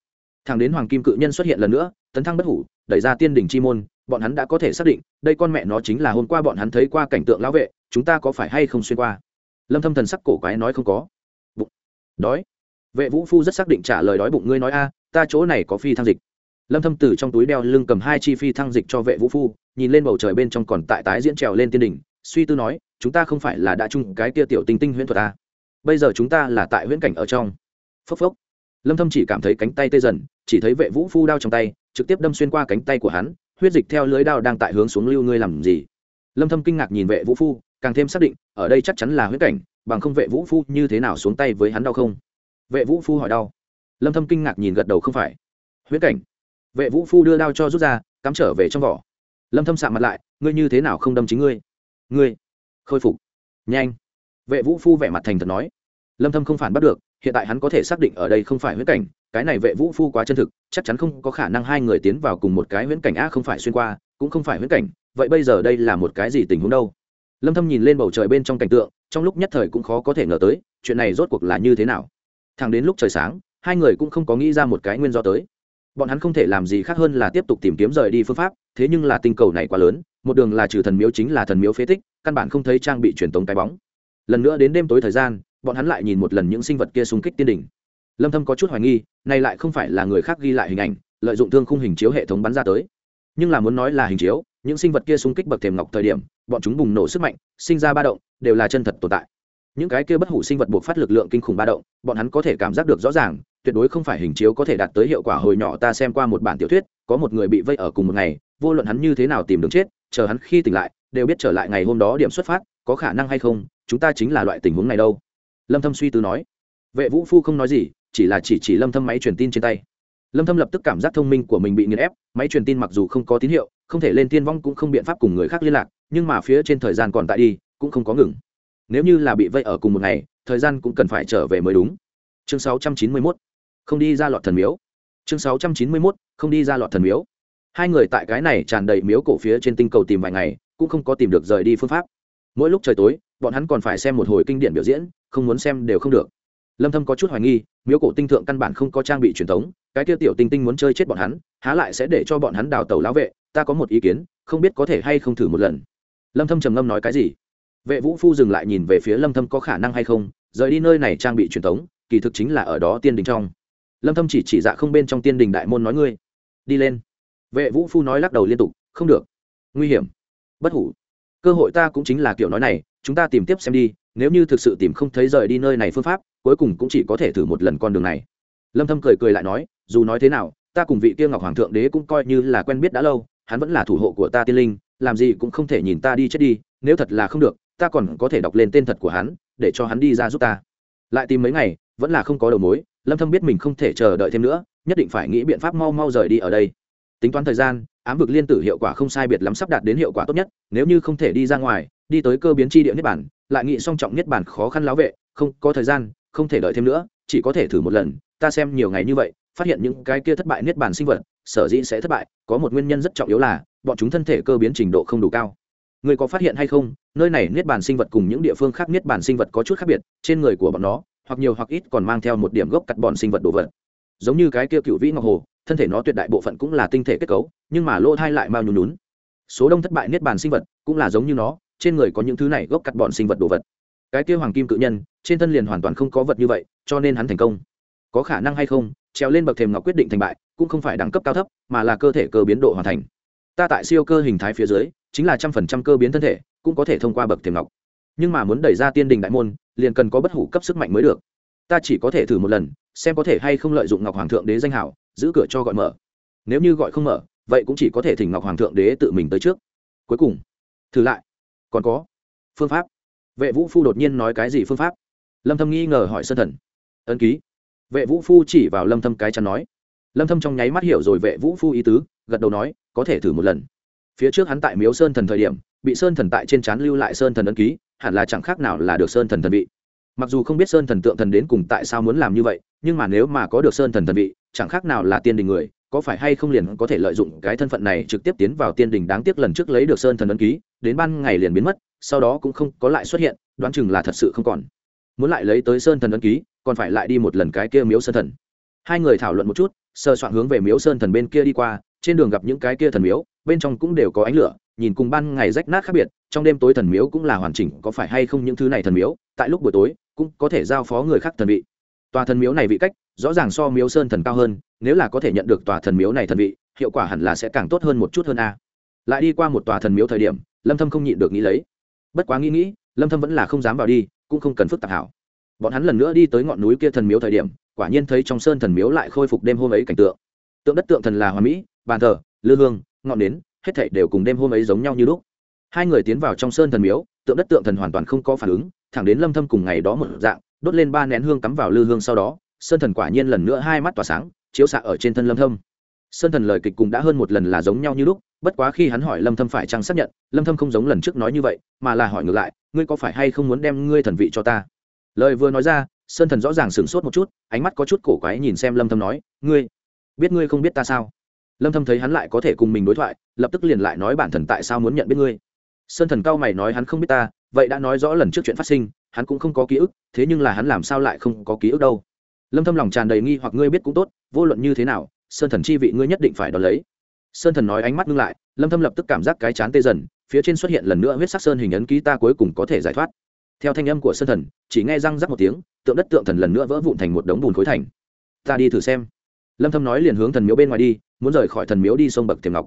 Thằng đến hoàng kim cự nhân xuất hiện lần nữa, tấn thăng bất hủ, đẩy ra tiên đỉnh chi môn, bọn hắn đã có thể xác định, đây con mẹ nó chính là hôm qua bọn hắn thấy qua cảnh tượng lão vệ chúng ta có phải hay không xuyên qua? Lâm thâm thần sắc cổ quái nói không có. Bụng. Đói. Vệ vũ phu rất xác định trả lời đói bụng, ngươi nói a, ta chỗ này có phi thăng dịch. Lâm thâm từ trong túi đeo lưng cầm hai chi phi thăng dịch cho vệ vũ phu, nhìn lên bầu trời bên trong còn tại tái diễn trèo lên tiên đỉnh, suy tư nói, chúng ta không phải là đã chung cái kia tiểu tinh tinh huyễn thuật a? Bây giờ chúng ta là tại huyễn cảnh ở trong. Phốc phốc. Lâm thâm chỉ cảm thấy cánh tay tê dần, chỉ thấy vệ vũ phu đao trong tay, trực tiếp đâm xuyên qua cánh tay của hắn, huyết dịch theo lưới đao đang tại hướng xuống lưu ngươi làm gì? Lâm thâm kinh ngạc nhìn vệ vũ phu càng thêm xác định, ở đây chắc chắn là huyết cảnh, bằng không vệ vũ phu như thế nào xuống tay với hắn đau không? Vệ vũ phu hỏi đau. Lâm thâm kinh ngạc nhìn gật đầu không phải. Huyết cảnh. Vệ vũ phu đưa đao cho rút ra, cắm trở về trong vỏ. Lâm thâm sạm mặt lại, ngươi như thế nào không đâm chính ngươi? Ngươi. Khôi phục. Nhanh. Vệ vũ phu vẻ mặt thành thật nói. Lâm thâm không phản bắt được, hiện tại hắn có thể xác định ở đây không phải huyễn cảnh, cái này vệ vũ phu quá chân thực, chắc chắn không có khả năng hai người tiến vào cùng một cái huyễn cảnh a không phải xuyên qua, cũng không phải huyễn cảnh, vậy bây giờ đây là một cái gì tình huống đâu? Lâm thâm nhìn lên bầu trời bên trong cảnh tượng, trong lúc nhất thời cũng khó có thể ngờ tới, chuyện này rốt cuộc là như thế nào? Thẳng đến lúc trời sáng, hai người cũng không có nghĩ ra một cái nguyên do tới. Bọn hắn không thể làm gì khác hơn là tiếp tục tìm kiếm rời đi phương pháp, thế nhưng là tinh cầu này quá lớn, một đường là trừ thần miếu chính là thần miếu phế tích, căn bản không thấy trang bị truyền tống cái bóng. Lần nữa đến đêm tối thời gian, bọn hắn lại nhìn một lần những sinh vật kia xung kích tiên đỉnh. Lâm thâm có chút hoài nghi, này lại không phải là người khác ghi lại hình ảnh, lợi dụng thương khung hình chiếu hệ thống bắn ra tới. Nhưng là muốn nói là hình chiếu những sinh vật kia xung kích bậc thềm ngọc thời điểm, bọn chúng bùng nổ sức mạnh, sinh ra ba động, đều là chân thật tồn tại. Những cái kia bất hủ sinh vật buộc phát lực lượng kinh khủng ba động, bọn hắn có thể cảm giác được rõ ràng, tuyệt đối không phải hình chiếu có thể đạt tới hiệu quả hồi nhỏ ta xem qua một bản tiểu thuyết, có một người bị vây ở cùng một ngày, vô luận hắn như thế nào tìm đường chết, chờ hắn khi tỉnh lại, đều biết trở lại ngày hôm đó điểm xuất phát, có khả năng hay không, chúng ta chính là loại tình huống này đâu. Lâm thâm suy tư nói. Vệ vũ phu không nói gì, chỉ là chỉ chỉ lâm thâm máy truyền tin trên tay lâm thâm lập tức cảm giác thông minh của mình bị nghiền ép, máy truyền tin mặc dù không có tín hiệu, không thể lên tiên vong cũng không biện pháp cùng người khác liên lạc, nhưng mà phía trên thời gian còn tại đi, cũng không có ngừng. Nếu như là bị vây ở cùng một ngày, thời gian cũng cần phải trở về mới đúng. Chương 691 không đi ra lọt thần miếu. Chương 691 không đi ra lọt thần miếu. Hai người tại cái này tràn đầy miếu cổ phía trên tinh cầu tìm vài ngày, cũng không có tìm được rời đi phương pháp. Mỗi lúc trời tối, bọn hắn còn phải xem một hồi kinh điển biểu diễn, không muốn xem đều không được lâm thâm có chút hoài nghi, miếu cổ tinh thượng căn bản không có trang bị truyền thống, cái kia tiểu tinh tinh muốn chơi chết bọn hắn, há lại sẽ để cho bọn hắn đào tàu lão vệ, ta có một ý kiến, không biết có thể hay không thử một lần. Lâm thâm trầm ngâm nói cái gì? Vệ vũ phu dừng lại nhìn về phía lâm thâm có khả năng hay không, rời đi nơi này trang bị truyền thống, kỳ thực chính là ở đó tiên đình trong. Lâm thâm chỉ chỉ dạ không bên trong tiên đình đại môn nói ngươi, đi lên. Vệ vũ phu nói lắc đầu liên tục, không được. Nguy hiểm. Bất hủ. Cơ hội ta cũng chính là kiểu nói này, chúng ta tìm tiếp xem đi nếu như thực sự tìm không thấy rời đi nơi này phương pháp, cuối cùng cũng chỉ có thể thử một lần con đường này. Lâm thâm cười cười lại nói, dù nói thế nào, ta cùng vị kia ngọc hoàng thượng đế cũng coi như là quen biết đã lâu, hắn vẫn là thủ hộ của ta tiên linh, làm gì cũng không thể nhìn ta đi chết đi, nếu thật là không được, ta còn có thể đọc lên tên thật của hắn, để cho hắn đi ra giúp ta. Lại tìm mấy ngày, vẫn là không có đầu mối, lâm thâm biết mình không thể chờ đợi thêm nữa, nhất định phải nghĩ biện pháp mau mau rời đi ở đây. Tính toán thời gian, ám vực liên tử hiệu quả không sai biệt lắm sắp đạt đến hiệu quả tốt nhất, nếu như không thể đi ra ngoài đi tới cơ biến chi địa niết bản lại nghĩ song trọng niết bản khó khăn láo vệ, không có thời gian, không thể đợi thêm nữa, chỉ có thể thử một lần, ta xem nhiều ngày như vậy, phát hiện những cái kia thất bại niết bản sinh vật, sở dĩ sẽ thất bại, có một nguyên nhân rất trọng yếu là, bọn chúng thân thể cơ biến trình độ không đủ cao. Người có phát hiện hay không, nơi này niết bàn sinh vật cùng những địa phương khác niết bàn sinh vật có chút khác biệt, trên người của bọn nó, hoặc nhiều hoặc ít còn mang theo một điểm gốc cắt bọn sinh vật đồ vật. Giống như cái kia cựu vĩ ngọc hồ, thân thể nó tuyệt đại bộ phận cũng là tinh thể kết cấu, nhưng mà lỗ thai lại mau nhún nhún. Số đông thất bại niết bàn sinh vật cũng là giống như nó trên người có những thứ này gốc cắt bọn sinh vật đồ vật. Cái kia hoàng kim cự nhân, trên thân liền hoàn toàn không có vật như vậy, cho nên hắn thành công. Có khả năng hay không trèo lên bậc thềm ngọc quyết định thành bại, cũng không phải đẳng cấp cao thấp, mà là cơ thể cơ biến độ hoàn thành. Ta tại siêu cơ hình thái phía dưới, chính là trăm phần trăm cơ biến thân thể, cũng có thể thông qua bậc thềm ngọc. Nhưng mà muốn đẩy ra tiên đình đại môn, liền cần có bất hủ cấp sức mạnh mới được. Ta chỉ có thể thử một lần, xem có thể hay không lợi dụng ngọc hoàng thượng đế danh hảo, giữ cửa cho gọi mở. Nếu như gọi không mở, vậy cũng chỉ có thể thỉnh ngọc hoàng thượng đế tự mình tới trước. Cuối cùng, thử lại còn có phương pháp. Vệ vũ phu đột nhiên nói cái gì phương pháp? Lâm thâm nghi ngờ hỏi sơn thần. Ấn ký. Vệ vũ phu chỉ vào lâm thâm cái chắn nói. Lâm thâm trong nháy mắt hiểu rồi vệ vũ phu ý tứ, gật đầu nói, có thể thử một lần. Phía trước hắn tại miếu sơn thần thời điểm, bị sơn thần tại trên chán lưu lại sơn thần ấn ký, hẳn là chẳng khác nào là được sơn thần thần vị. Mặc dù không biết sơn thần tượng thần đến cùng tại sao muốn làm như vậy, nhưng mà nếu mà có được sơn thần thần vị, chẳng khác nào là tiên đình người có phải hay không liền có thể lợi dụng cái thân phận này trực tiếp tiến vào tiên đình đáng tiếc lần trước lấy được sơn thần ấn ký, đến ban ngày liền biến mất, sau đó cũng không có lại xuất hiện, đoán chừng là thật sự không còn. Muốn lại lấy tới sơn thần ấn ký, còn phải lại đi một lần cái kia miếu sơn thần. Hai người thảo luận một chút, sơ soạn hướng về miếu sơn thần bên kia đi qua, trên đường gặp những cái kia thần miếu, bên trong cũng đều có ánh lửa, nhìn cùng ban ngày rách nát khác biệt, trong đêm tối thần miếu cũng là hoàn chỉnh, có phải hay không những thứ này thần miếu, tại lúc buổi tối, cũng có thể giao phó người khác thần vị. Tòa thần miếu này vị cách, rõ ràng so miếu sơn thần cao hơn nếu là có thể nhận được tòa thần miếu này thần vị, hiệu quả hẳn là sẽ càng tốt hơn một chút hơn a. Lại đi qua một tòa thần miếu thời điểm, lâm thâm không nhịn được nghĩ lấy. Bất quá nghĩ nghĩ, lâm thâm vẫn là không dám vào đi, cũng không cần phức tạp hảo. Bọn hắn lần nữa đi tới ngọn núi kia thần miếu thời điểm, quả nhiên thấy trong sơn thần miếu lại khôi phục đêm hôm ấy cảnh tượng. Tượng đất tượng thần là hoa mỹ, bàn thờ, lư hương, ngọn nến, hết thảy đều cùng đêm hôm ấy giống nhau như lúc. Hai người tiến vào trong sơn thần miếu, tượng đất tượng thần hoàn toàn không có phản ứng, thẳng đến lâm thâm cùng ngày đó một dạng, đốt lên ba nén hương cắm vào lư hương sau đó, sơn thần quả nhiên lần nữa hai mắt tỏa sáng chiếu xạ ở trên thân lâm thâm. Sơn thần lời kịch cùng đã hơn một lần là giống nhau như lúc, bất quá khi hắn hỏi lâm thâm phải chăng xác nhận, lâm thâm không giống lần trước nói như vậy, mà là hỏi ngược lại, ngươi có phải hay không muốn đem ngươi thần vị cho ta? Lời vừa nói ra, sơn thần rõ ràng sửng sốt một chút, ánh mắt có chút cổ quái nhìn xem lâm thâm nói, ngươi, biết ngươi không biết ta sao? Lâm thâm thấy hắn lại có thể cùng mình đối thoại, lập tức liền lại nói bản thần tại sao muốn nhận biết ngươi. Sơn thần cao mày nói hắn không biết ta, vậy đã nói rõ lần trước chuyện phát sinh, hắn cũng không có ký ức, thế nhưng là hắn làm sao lại không có ký ức đâu? Lâm thâm lòng tràn đầy nghi hoặc ngươi biết cũng tốt, vô luận như thế nào, sơn thần chi vị ngươi nhất định phải đón lấy. Sơn thần nói ánh mắt ngưng lại, lâm thâm lập tức cảm giác cái chán tê dần, phía trên xuất hiện lần nữa huyết sắc sơn hình ấn ký ta cuối cùng có thể giải thoát. Theo thanh âm của sơn thần, chỉ nghe răng rắc một tiếng, tượng đất tượng thần lần nữa vỡ vụn thành một đống bùn khối thành. Ta đi thử xem. Lâm thâm nói liền hướng thần miếu bên ngoài đi, muốn rời khỏi thần miếu đi sông bậc thềm ngọc.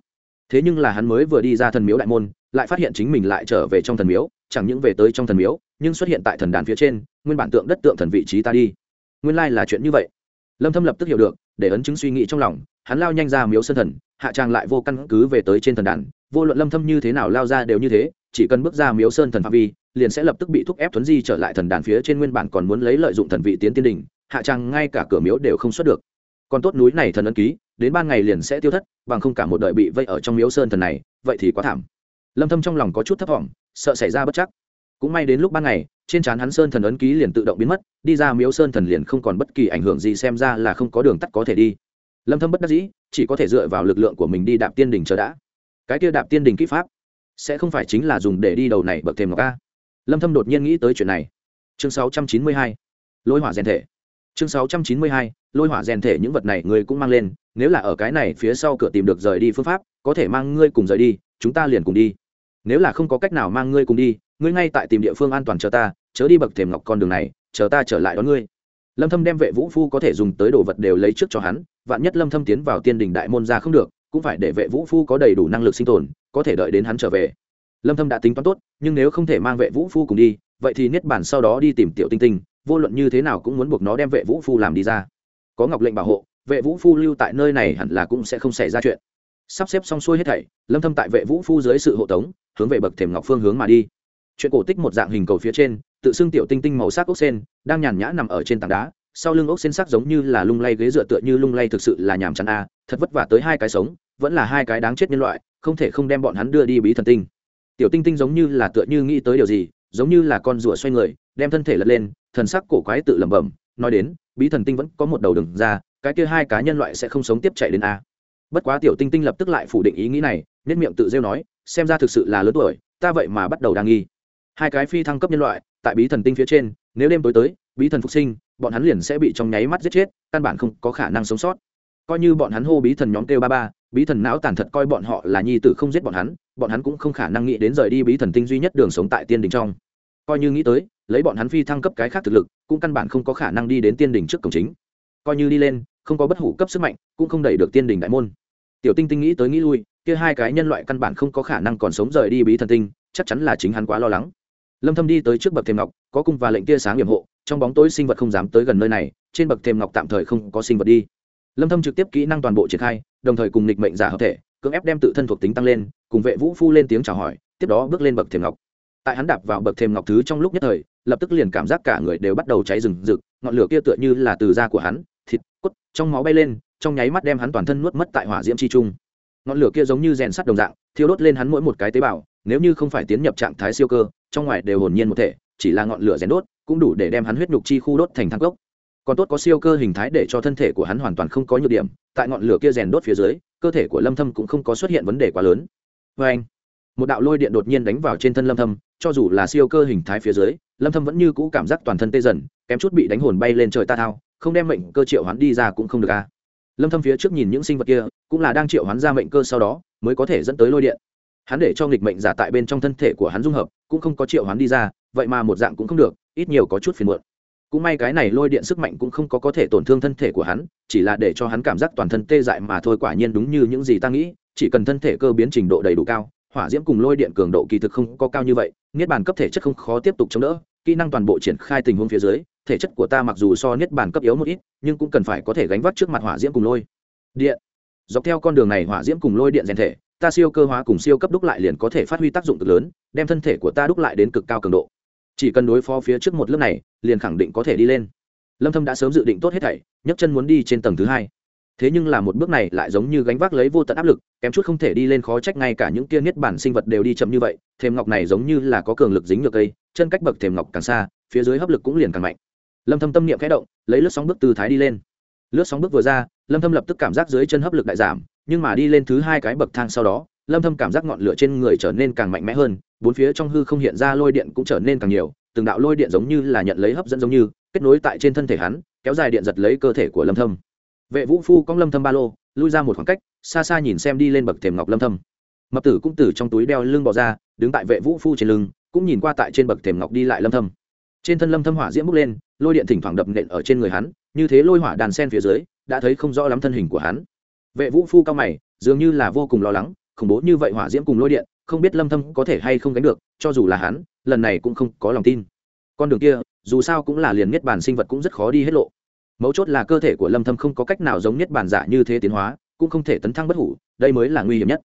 Thế nhưng là hắn mới vừa đi ra thần miếu đại môn, lại phát hiện chính mình lại trở về trong thần miếu, chẳng những về tới trong thần miếu, nhưng xuất hiện tại thần đàn phía trên, nguyên bản tượng đất tượng thần vị trí ta đi nguyên lai là chuyện như vậy. Lâm thâm lập tức hiểu được, để ấn chứng suy nghĩ trong lòng, hắn lao nhanh ra miếu sơn thần, hạ trang lại vô căn cứ về tới trên thần đàn. Vô luận lâm thâm như thế nào lao ra đều như thế, chỉ cần bước ra miếu sơn thần phạm vi, liền sẽ lập tức bị thúc ép thuấn di trở lại thần đàn phía trên nguyên bản còn muốn lấy lợi dụng thần vị tiến tiên đỉnh hạ trang ngay cả cửa miếu đều không xuất được. Còn tốt núi này thần ấn ký, đến ban ngày liền sẽ tiêu thất, bằng không cả một đời bị vây ở trong miếu sơn thần này, vậy thì quá thảm. Lâm thâm trong lòng có chút thấp vọng, sợ xảy ra bất chắc. Cũng may đến lúc ban ngày trên trán hắn sơn thần ấn ký liền tự động biến mất, đi ra miếu sơn thần liền không còn bất kỳ ảnh hưởng gì xem ra là không có đường tắt có thể đi. Lâm thâm bất đắc dĩ, chỉ có thể dựa vào lực lượng của mình đi đạp tiên đỉnh chờ đã. Cái kia đạp tiên đỉnh kỹ pháp, sẽ không phải chính là dùng để đi đầu này bậc thềm ngọc a. Lâm thâm đột nhiên nghĩ tới chuyện này. Chương 692 lôi hỏa rèn thể. Chương 692 lôi hỏa rèn thể những vật này ngươi cũng mang lên, nếu là ở cái này phía sau cửa tìm được rời đi phương pháp, có thể mang ngươi cùng rời đi, chúng ta liền cùng đi. Nếu là không có cách nào mang ngươi cùng đi ngươi ngay tại tìm địa phương an toàn chờ ta, chớ đi bậc thềm ngọc con đường này, chờ ta trở lại đón ngươi. Lâm thâm đem vệ vũ phu có thể dùng tới đồ vật đều lấy trước cho hắn, vạn nhất lâm thâm tiến vào tiên đình đại môn ra không được, cũng phải để vệ vũ phu có đầy đủ năng lực sinh tồn, có thể đợi đến hắn trở về. Lâm thâm đã tính toán tốt, nhưng nếu không thể mang vệ vũ phu cùng đi, vậy thì niết bản sau đó đi tìm tiểu tinh tinh, vô luận như thế nào cũng muốn buộc nó đem vệ vũ phu làm đi ra. Có ngọc lệnh bảo hộ, vệ vũ phu lưu tại nơi này hẳn là cũng sẽ không xảy ra chuyện. Sắp xếp xong xuôi hết thảy, lâm thâm tại vệ vũ phu dưới sự hộ tống, hướng về bậc thềm ngọc phương hướng mà đi chuyện cổ tích một dạng hình cầu phía trên, tự xưng tiểu tinh tinh màu sắc ốc sen, đang nhàn nhã nằm ở trên tảng đá, sau lưng ốc sen sắc giống như là lung lay ghế dựa tựa như lung lay thực sự là nhàm chán a, thật vất vả tới hai cái sống, vẫn là hai cái đáng chết nhân loại, không thể không đem bọn hắn đưa đi bí thần tinh. Tiểu tinh tinh giống như là tựa như nghĩ tới điều gì, giống như là con rùa xoay người, đem thân thể lật lên, thần sắc cổ quái tự lẩm bẩm, nói đến, bí thần tinh vẫn có một đầu đừng ra, cái kia hai cá nhân loại sẽ không sống tiếp chạy đến a. Bất quá tiểu tinh tinh lập tức lại phủ định ý nghĩ này nên miệng tự rêu nói, xem ra thực sự là lớn tuổi, ta vậy mà bắt đầu đang nghi hai cái phi thăng cấp nhân loại, tại bí thần tinh phía trên, nếu đêm tối tới, bí thần phục sinh, bọn hắn liền sẽ bị trong nháy mắt giết chết, căn bản không có khả năng sống sót. Coi như bọn hắn hô bí thần nhóm kêu ba ba, bí thần não tàn thật coi bọn họ là nhi tử không giết bọn hắn bọn hắn cũng không khả năng nghĩ đến rời đi bí thần tinh duy nhất đường sống tại tiên đình trong. Coi như nghĩ tới, lấy bọn hắn phi thăng cấp cái khác thực lực, cũng căn bản không có khả năng đi đến tiên đình trước cổng chính. Coi như đi lên, không có bất hủ cấp sức mạnh, cũng không đẩy được tiên đình đại môn. Tiểu tinh tinh nghĩ tới nghĩ lui, kia hai cái nhân loại căn bản không có khả năng còn sống rời đi bí thần tinh, chắc chắn là chính hắn quá lo lắng lâm thâm đi tới trước bậc thềm ngọc, có cung và lệnh tia sáng hiểm hộ, trong bóng tối sinh vật không dám tới gần nơi này, trên bậc thềm ngọc tạm thời không có sinh vật đi. Lâm thâm trực tiếp kỹ năng toàn bộ triển khai, đồng thời cùng nghịch mệnh giả hợp thể, cưỡng ép đem tự thân thuộc tính tăng lên, cùng vệ vũ phu lên tiếng chào hỏi, tiếp đó bước lên bậc thềm ngọc. Tại hắn đạp vào bậc thềm ngọc thứ trong lúc nhất thời, lập tức liền cảm giác cả người đều bắt đầu cháy rừng rực, ngọn lửa kia tựa như là từ da của hắn, thịt, cốt, trong máu bay lên, trong nháy mắt đem hắn toàn thân nuốt mất tại hỏa diễm chi trung. Ngọn lửa kia giống như rèn sắt đồng dạng, thiêu đốt lên hắn mỗi một cái tế bào nếu như không phải tiến nhập trạng thái siêu cơ, trong ngoài đều hồn nhiên một thể, chỉ là ngọn lửa rèn đốt, cũng đủ để đem hắn huyết nhục chi khu đốt thành thang cốc. Còn tốt có siêu cơ hình thái để cho thân thể của hắn hoàn toàn không có nhược điểm, tại ngọn lửa kia rèn đốt phía dưới, cơ thể của lâm thâm cũng không có xuất hiện vấn đề quá lớn. Với anh, một đạo lôi điện đột nhiên đánh vào trên thân lâm thâm, cho dù là siêu cơ hình thái phía dưới, lâm thâm vẫn như cũ cảm giác toàn thân tê dần, kém chút bị đánh hồn bay lên trời ta thao, không đem mệnh cơ triệu hoán đi ra cũng không được a lâm thâm phía trước nhìn những sinh vật kia, cũng là đang triệu hoán ra mệnh cơ sau đó, mới có thể dẫn tới lôi điện hắn để cho nghịch mệnh giả tại bên trong thân thể của hắn dung hợp, cũng không có triệu hắn đi ra, vậy mà một dạng cũng không được, ít nhiều có chút phiền muộn. Cũng may cái này lôi điện sức mạnh cũng không có có thể tổn thương thân thể của hắn, chỉ là để cho hắn cảm giác toàn thân tê dại mà thôi quả nhiên đúng như những gì ta nghĩ, chỉ cần thân thể cơ biến trình độ đầy đủ cao, hỏa diễm cùng lôi điện cường độ kỳ thực không có cao như vậy, niết bàn cấp thể chất không khó tiếp tục chống đỡ, kỹ năng toàn bộ triển khai tình huống phía dưới, thể chất của ta mặc dù so niết bàn cấp yếu một ít, nhưng cũng cần phải có thể gánh vác trước mặt hỏa diễm cùng lôi điện. Dọc theo con đường này hỏa diễm cùng lôi điện rèn thể ta siêu cơ hóa cùng siêu cấp đúc lại liền có thể phát huy tác dụng cực lớn, đem thân thể của ta đúc lại đến cực cao cường độ. Chỉ cần đối phó phía trước một lớp này, liền khẳng định có thể đi lên. Lâm thâm đã sớm dự định tốt hết thảy, nhấc chân muốn đi trên tầng thứ hai. Thế nhưng là một bước này lại giống như gánh vác lấy vô tận áp lực, kém chút không thể đi lên khó trách ngay cả những kia niết bản sinh vật đều đi chậm như vậy, thềm ngọc này giống như là có cường lực dính được cây, chân cách bậc thềm ngọc càng xa, phía dưới hấp lực cũng liền càng mạnh. Lâm thâm tâm niệm khẽ động, lấy lướt sóng bước từ thái đi lên. Lướt sóng bước vừa ra, lâm thâm lập tức cảm giác dưới chân hấp lực đại giảm nhưng mà đi lên thứ hai cái bậc thang sau đó, lâm thâm cảm giác ngọn lửa trên người trở nên càng mạnh mẽ hơn, bốn phía trong hư không hiện ra lôi điện cũng trở nên càng nhiều, từng đạo lôi điện giống như là nhận lấy hấp dẫn giống như, kết nối tại trên thân thể hắn, kéo dài điện giật lấy cơ thể của lâm thâm. Vệ vũ phu cong lâm thâm ba lô, lui ra một khoảng cách, xa xa nhìn xem đi lên bậc thềm ngọc lâm thâm. Mập tử cũng từ trong túi đeo lưng bò ra, đứng tại vệ vũ phu trên lưng, cũng nhìn qua tại trên bậc thềm ngọc đi lại lâm thâm. Trên thân lâm thâm hỏa diễm bốc lên, lôi điện thỉnh thoảng đập nện ở trên người hắn, như thế lôi hỏa đàn sen phía dưới, đã thấy không rõ lắm thân hình của hắn vệ vũ phu cao mày, dường như là vô cùng lo lắng, khủng bố như vậy hỏa diễm cùng lôi điện, không biết lâm thâm có thể hay không gánh được, cho dù là hắn, lần này cũng không có lòng tin. Con đường kia, dù sao cũng là liền nhất bản sinh vật cũng rất khó đi hết lộ. Mấu chốt là cơ thể của lâm thâm không có cách nào giống nhất bản giả như thế tiến hóa, cũng không thể tấn thăng bất hủ, đây mới là nguy hiểm nhất.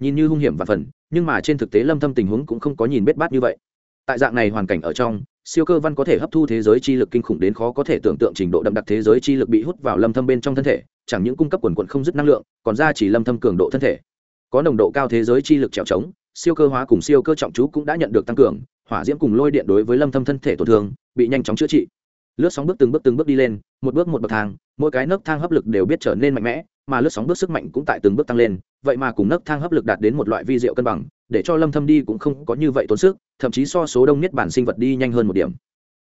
Nhìn như hung hiểm và phần, nhưng mà trên thực tế lâm thâm tình huống cũng không có nhìn biết bát như vậy. Tại dạng này hoàn cảnh ở trong, siêu cơ văn có thể hấp thu thế giới chi lực kinh khủng đến khó có thể tưởng tượng trình độ đậm đặc thế giới chi lực bị hút vào lâm thâm bên trong thân thể chẳng những cung cấp quần quận không dứt năng lượng, còn ra chỉ lâm thâm cường độ thân thể. Có nồng độ cao thế giới chi lực trèo trống, siêu cơ hóa cùng siêu cơ trọng chú cũng đã nhận được tăng cường, hỏa diễm cùng lôi điện đối với lâm thâm thân thể tổn thương, bị nhanh chóng chữa trị. Lướt sóng bước từng bước từng bước đi lên, một bước một bậc thang, mỗi cái nấc thang hấp lực đều biết trở nên mạnh mẽ, mà lướt sóng bước sức mạnh cũng tại từng bước tăng lên, vậy mà cùng nấc thang hấp lực đạt đến một loại vi diệu cân bằng, để cho lâm thâm đi cũng không có như vậy tốn sức, thậm chí so số đông nhất bản sinh vật đi nhanh hơn một điểm.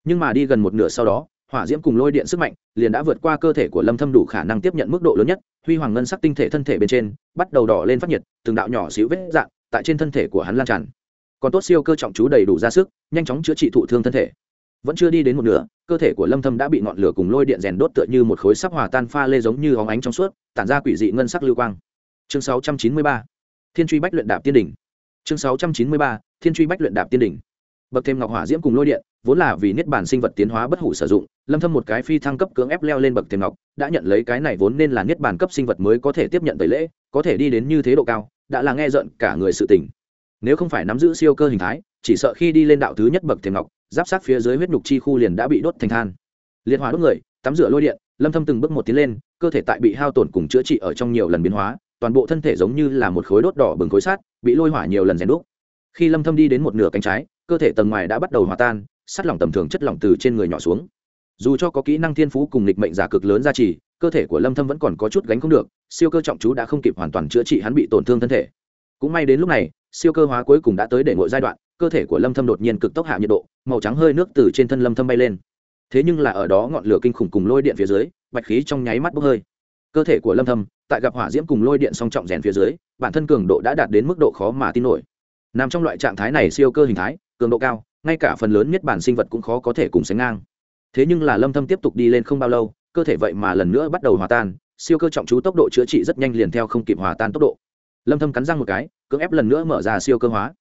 Nhưng mà đi gần một nửa sau đó hỏa diễm cùng lôi điện sức mạnh liền đã vượt qua cơ thể của lâm thâm đủ khả năng tiếp nhận mức độ lớn nhất huy hoàng ngân sắc tinh thể thân thể bên trên bắt đầu đỏ lên phát nhiệt từng đạo nhỏ xíu vết dạng tại trên thân thể của hắn lan tràn còn tốt siêu cơ trọng chú đầy đủ ra sức nhanh chóng chữa trị thụ thương thân thể vẫn chưa đi đến một nửa cơ thể của lâm thâm đã bị ngọn lửa cùng lôi điện rèn đốt tựa như một khối sắp hòa tan pha lê giống như óng ánh trong suốt tản ra quỷ dị ngân sắc lưu quang chương 693 thiên truy bách luyện đạp tiên đỉnh chương 693 thiên truy bách luyện đạp tiên đỉnh bậc thêm ngọc hỏa diễm cùng lôi điện, vốn là vì niết bản sinh vật tiến hóa bất hủ sử dụng, lâm thâm một cái phi thăng cấp cưỡng ép leo lên bậc thêm ngọc, đã nhận lấy cái này vốn nên là niết bản cấp sinh vật mới có thể tiếp nhận tẩy lễ, có thể đi đến như thế độ cao, đã là nghe giận cả người sự tình. Nếu không phải nắm giữ siêu cơ hình thái, chỉ sợ khi đi lên đạo thứ nhất bậc thêm ngọc, giáp sát phía dưới huyết nhục chi khu liền đã bị đốt thành than. Liệt hỏa đốt người, tắm rửa lôi điện, lâm thâm từng bước một tiến lên, cơ thể tại bị hao tổn cùng chữa trị ở trong nhiều lần biến hóa, toàn bộ thân thể giống như là một khối đốt đỏ bừng khối sắt, bị lôi hỏa nhiều lần rèn đúc. Khi lâm thâm đi đến một nửa cánh trái cơ thể tầng ngoài đã bắt đầu hòa tan, sắt lỏng tầm thường chất lỏng từ trên người nhỏ xuống. Dù cho có kỹ năng thiên phú cùng lịch mệnh giả cực lớn gia trì, cơ thể của lâm thâm vẫn còn có chút gánh không được, siêu cơ trọng chú đã không kịp hoàn toàn chữa trị hắn bị tổn thương thân thể. Cũng may đến lúc này, siêu cơ hóa cuối cùng đã tới để ngội giai đoạn, cơ thể của lâm thâm đột nhiên cực tốc hạ nhiệt độ, màu trắng hơi nước từ trên thân lâm thâm bay lên. Thế nhưng là ở đó ngọn lửa kinh khủng cùng lôi điện phía dưới, bạch khí trong nháy mắt bốc hơi. Cơ thể của lâm thâm, tại gặp hỏa diễm cùng lôi điện song trọng rèn phía dưới, bản thân cường độ đã đạt đến mức độ khó mà tin nổi nằm trong loại trạng thái này siêu cơ hình thái, cường độ cao, ngay cả phần lớn nhất bản sinh vật cũng khó có thể cùng sánh ngang. Thế nhưng là lâm thâm tiếp tục đi lên không bao lâu, cơ thể vậy mà lần nữa bắt đầu hòa tan, siêu cơ trọng chú tốc độ chữa trị rất nhanh liền theo không kịp hòa tan tốc độ. Lâm thâm cắn răng một cái, cưỡng ép lần nữa mở ra siêu cơ hóa.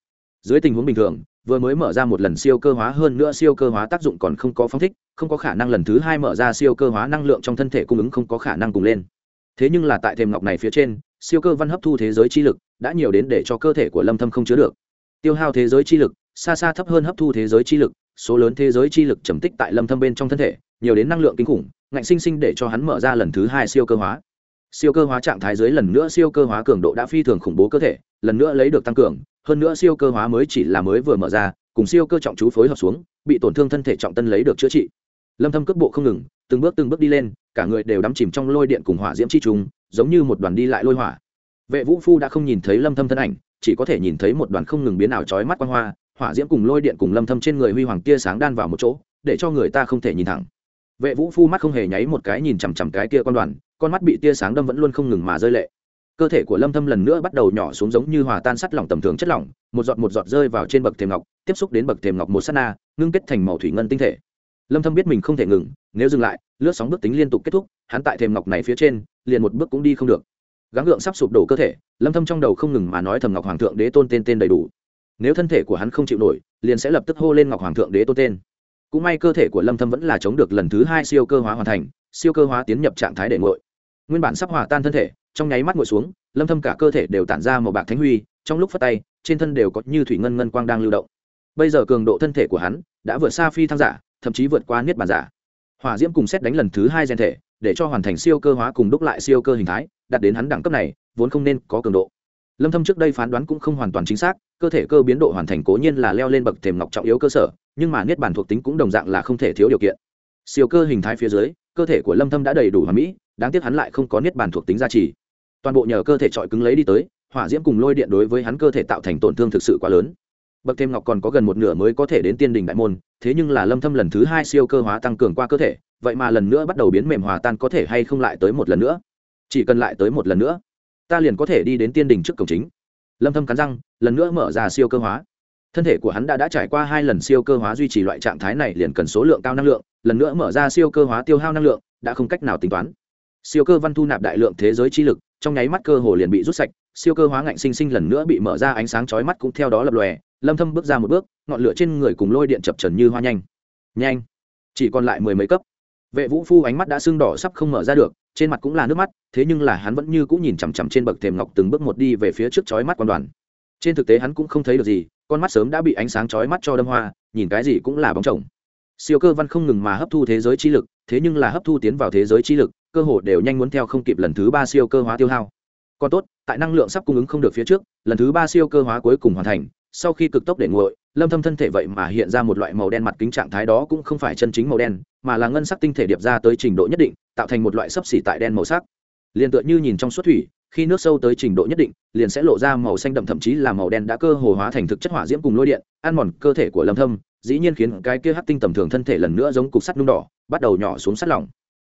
Dưới tình huống bình thường, vừa mới mở ra một lần siêu cơ hóa hơn nữa siêu cơ hóa tác dụng còn không có phong thích, không có khả năng lần thứ hai mở ra siêu cơ hóa năng lượng trong thân thể cung ứng không có khả năng cùng lên. Thế nhưng là tại thềm ngọc này phía trên, siêu cơ văn hấp thu thế giới chi lực đã nhiều đến để cho cơ thể của lâm thâm không chứa được tiêu hao thế giới chi lực, xa xa thấp hơn hấp thu thế giới chi lực, số lớn thế giới chi lực trầm tích tại lâm thâm bên trong thân thể, nhiều đến năng lượng kinh khủng, ngạnh sinh sinh để cho hắn mở ra lần thứ hai siêu cơ hóa. Siêu cơ hóa trạng thái dưới lần nữa siêu cơ hóa cường độ đã phi thường khủng bố cơ thể, lần nữa lấy được tăng cường, hơn nữa siêu cơ hóa mới chỉ là mới vừa mở ra, cùng siêu cơ trọng chú phối hợp xuống, bị tổn thương thân thể trọng tân lấy được chữa trị. Lâm thâm cước bộ không ngừng, từng bước từng bước đi lên, cả người đều đắm chìm trong lôi điện cùng hỏa diễm chi trùng, giống như một đoàn đi lại lôi hỏa. Vệ vũ phu đã không nhìn thấy lâm thâm thân ảnh chỉ có thể nhìn thấy một đoàn không ngừng biến ảo chói mắt quang hoa, hỏa diễm cùng lôi điện cùng lâm thâm trên người huy hoàng tia sáng đan vào một chỗ, để cho người ta không thể nhìn thẳng. Vệ vũ phu mắt không hề nháy một cái nhìn chằm chằm cái kia con đoàn, con mắt bị tia sáng đâm vẫn luôn không ngừng mà rơi lệ. Cơ thể của lâm thâm lần nữa bắt đầu nhỏ xuống giống như hòa tan sắt lỏng tầm thường chất lỏng, một giọt một giọt rơi vào trên bậc thềm ngọc, tiếp xúc đến bậc thềm ngọc một sát na, ngưng kết thành màu thủy ngân tinh thể. Lâm thâm biết mình không thể ngừng, nếu dừng lại, lướt sóng bước tính liên tục kết thúc, hắn tại thềm ngọc này phía trên, liền một bước cũng đi không được gắng gượng sắp sụp đổ cơ thể, lâm thâm trong đầu không ngừng mà nói thầm ngọc hoàng thượng đế tôn tên tên đầy đủ. Nếu thân thể của hắn không chịu nổi, liền sẽ lập tức hô lên ngọc hoàng thượng đế tôn tên. Cũng may cơ thể của lâm thâm vẫn là chống được lần thứ hai siêu cơ hóa hoàn thành, siêu cơ hóa tiến nhập trạng thái để nguội. Nguyên bản sắp hòa tan thân thể, trong nháy mắt ngồi xuống, lâm thâm cả cơ thể đều tản ra màu bạc thánh huy, trong lúc phát tay, trên thân đều có như thủy ngân ngân quang đang lưu động. Bây giờ cường độ thân thể của hắn đã vượt xa phi thăng giả, thậm chí vượt qua niết bàn giả. Hỏa diễm cùng xét đánh lần thứ hai gen thể để cho hoàn thành siêu cơ hóa cùng đúc lại siêu cơ hình thái, đạt đến hắn đẳng cấp này, vốn không nên có cường độ. Lâm thâm trước đây phán đoán cũng không hoàn toàn chính xác, cơ thể cơ biến độ hoàn thành cố nhiên là leo lên bậc thềm ngọc trọng yếu cơ sở, nhưng mà niết bàn thuộc tính cũng đồng dạng là không thể thiếu điều kiện. Siêu cơ hình thái phía dưới, cơ thể của lâm thâm đã đầy đủ hoàn mỹ, đáng tiếc hắn lại không có niết bàn thuộc tính gia trì. Toàn bộ nhờ cơ thể trọi cứng lấy đi tới, hỏa diễm cùng lôi điện đối với hắn cơ thể tạo thành tổn thương thực sự quá lớn. Bậc thêm ngọc còn có gần một nửa mới có thể đến tiên đình đại môn thế nhưng là lâm thâm lần thứ hai siêu cơ hóa tăng cường qua cơ thể, vậy mà lần nữa bắt đầu biến mềm hòa tan có thể hay không lại tới một lần nữa? Chỉ cần lại tới một lần nữa, ta liền có thể đi đến tiên đình trước cổng chính. Lâm thâm cắn răng, lần nữa mở ra siêu cơ hóa. Thân thể của hắn đã đã trải qua hai lần siêu cơ hóa duy trì loại trạng thái này liền cần số lượng cao năng lượng, lần nữa mở ra siêu cơ hóa tiêu hao năng lượng, đã không cách nào tính toán. Siêu cơ văn thu nạp đại lượng thế giới chi lực, trong nháy mắt cơ hồ liền bị rút sạch, siêu cơ hóa ngạnh sinh sinh lần nữa bị mở ra ánh sáng chói mắt cũng theo đó lập lòe lâm thâm bước ra một bước, ngọn lửa trên người cùng lôi điện chập trần như hoa nhanh. Nhanh. Chỉ còn lại mười mấy cấp. Vệ vũ phu ánh mắt đã sưng đỏ sắp không mở ra được, trên mặt cũng là nước mắt, thế nhưng là hắn vẫn như cũng nhìn chằm chằm trên bậc thềm ngọc từng bước một đi về phía trước chói mắt quan đoàn. Trên thực tế hắn cũng không thấy được gì, con mắt sớm đã bị ánh sáng chói mắt cho đâm hoa, nhìn cái gì cũng là bóng chồng. Siêu cơ văn không ngừng mà hấp thu thế giới chi lực, thế nhưng là hấp thu tiến vào thế giới chi lực, cơ hồ đều nhanh muốn theo không kịp lần thứ ba siêu cơ hóa tiêu hao. Còn tốt, tại năng lượng sắp cung ứng không được phía trước, lần thứ ba siêu cơ hóa cuối cùng hoàn thành sau khi cực tốc để nguội, lâm thâm thân thể vậy mà hiện ra một loại màu đen mặt kính trạng thái đó cũng không phải chân chính màu đen, mà là ngân sắc tinh thể điệp ra tới trình độ nhất định, tạo thành một loại sấp xỉ tại đen màu sắc. Liền tựa như nhìn trong suốt thủy, khi nước sâu tới trình độ nhất định, liền sẽ lộ ra màu xanh đậm thậm chí là màu đen đã cơ hồ hóa thành thực chất hỏa diễm cùng lôi điện, ăn mòn cơ thể của lâm thâm, dĩ nhiên khiến cái kia hắc tinh tầm thường thân thể lần nữa giống cục sắt nung đỏ, bắt đầu nhỏ xuống sắt lỏng.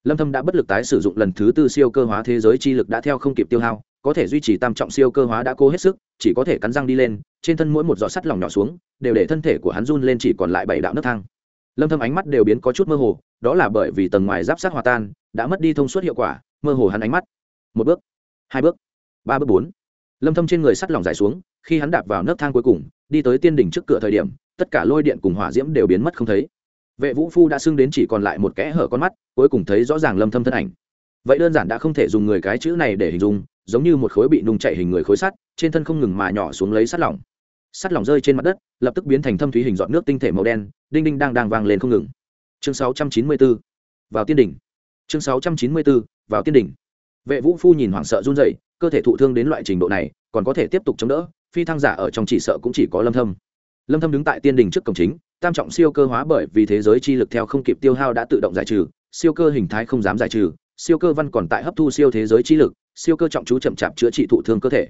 Lâm thâm đã bất lực tái sử dụng lần thứ tư siêu cơ hóa thế giới chi lực đã theo không kịp tiêu hao có thể duy trì tam trọng siêu cơ hóa đã cố hết sức, chỉ có thể cắn răng đi lên, trên thân mỗi một giọt sắt lỏng nhỏ xuống, đều để thân thể của hắn run lên chỉ còn lại bảy đạo nấc thang. Lâm thâm ánh mắt đều biến có chút mơ hồ, đó là bởi vì tầng ngoài giáp sát hòa tan, đã mất đi thông suốt hiệu quả, mơ hồ hắn ánh mắt. Một bước, hai bước, ba bước bốn. Lâm thâm trên người sắt lỏng giải xuống, khi hắn đạp vào nấc thang cuối cùng, đi tới tiên đỉnh trước cửa thời điểm, tất cả lôi điện cùng hỏa diễm đều biến mất không thấy. Vệ vũ phu đã sưng đến chỉ còn lại một kẽ hở con mắt, cuối cùng thấy rõ ràng lâm thâm thân ảnh. Vậy đơn giản đã không thể dùng người cái chữ này để hình dung giống như một khối bị nung chạy hình người khối sắt, trên thân không ngừng mà nhỏ xuống lấy sắt lỏng. Sắt lỏng rơi trên mặt đất, lập tức biến thành thâm thúy hình giọt nước tinh thể màu đen, đinh đinh đang đang vang lên không ngừng. Chương 694 vào tiên đỉnh. Chương 694 vào tiên đỉnh. Vệ vũ phu nhìn hoảng sợ run rẩy, cơ thể thụ thương đến loại trình độ này, còn có thể tiếp tục chống đỡ, phi thăng giả ở trong chỉ sợ cũng chỉ có lâm thâm. Lâm thâm đứng tại tiên đỉnh trước cổng chính, tam trọng siêu cơ hóa bởi vì thế giới chi lực theo không kịp tiêu hao đã tự động giải trừ, siêu cơ hình thái không dám giải trừ, siêu cơ văn còn tại hấp thu siêu thế giới chi lực siêu cơ trọng chú chậm chạp chữa trị thụ thương cơ thể.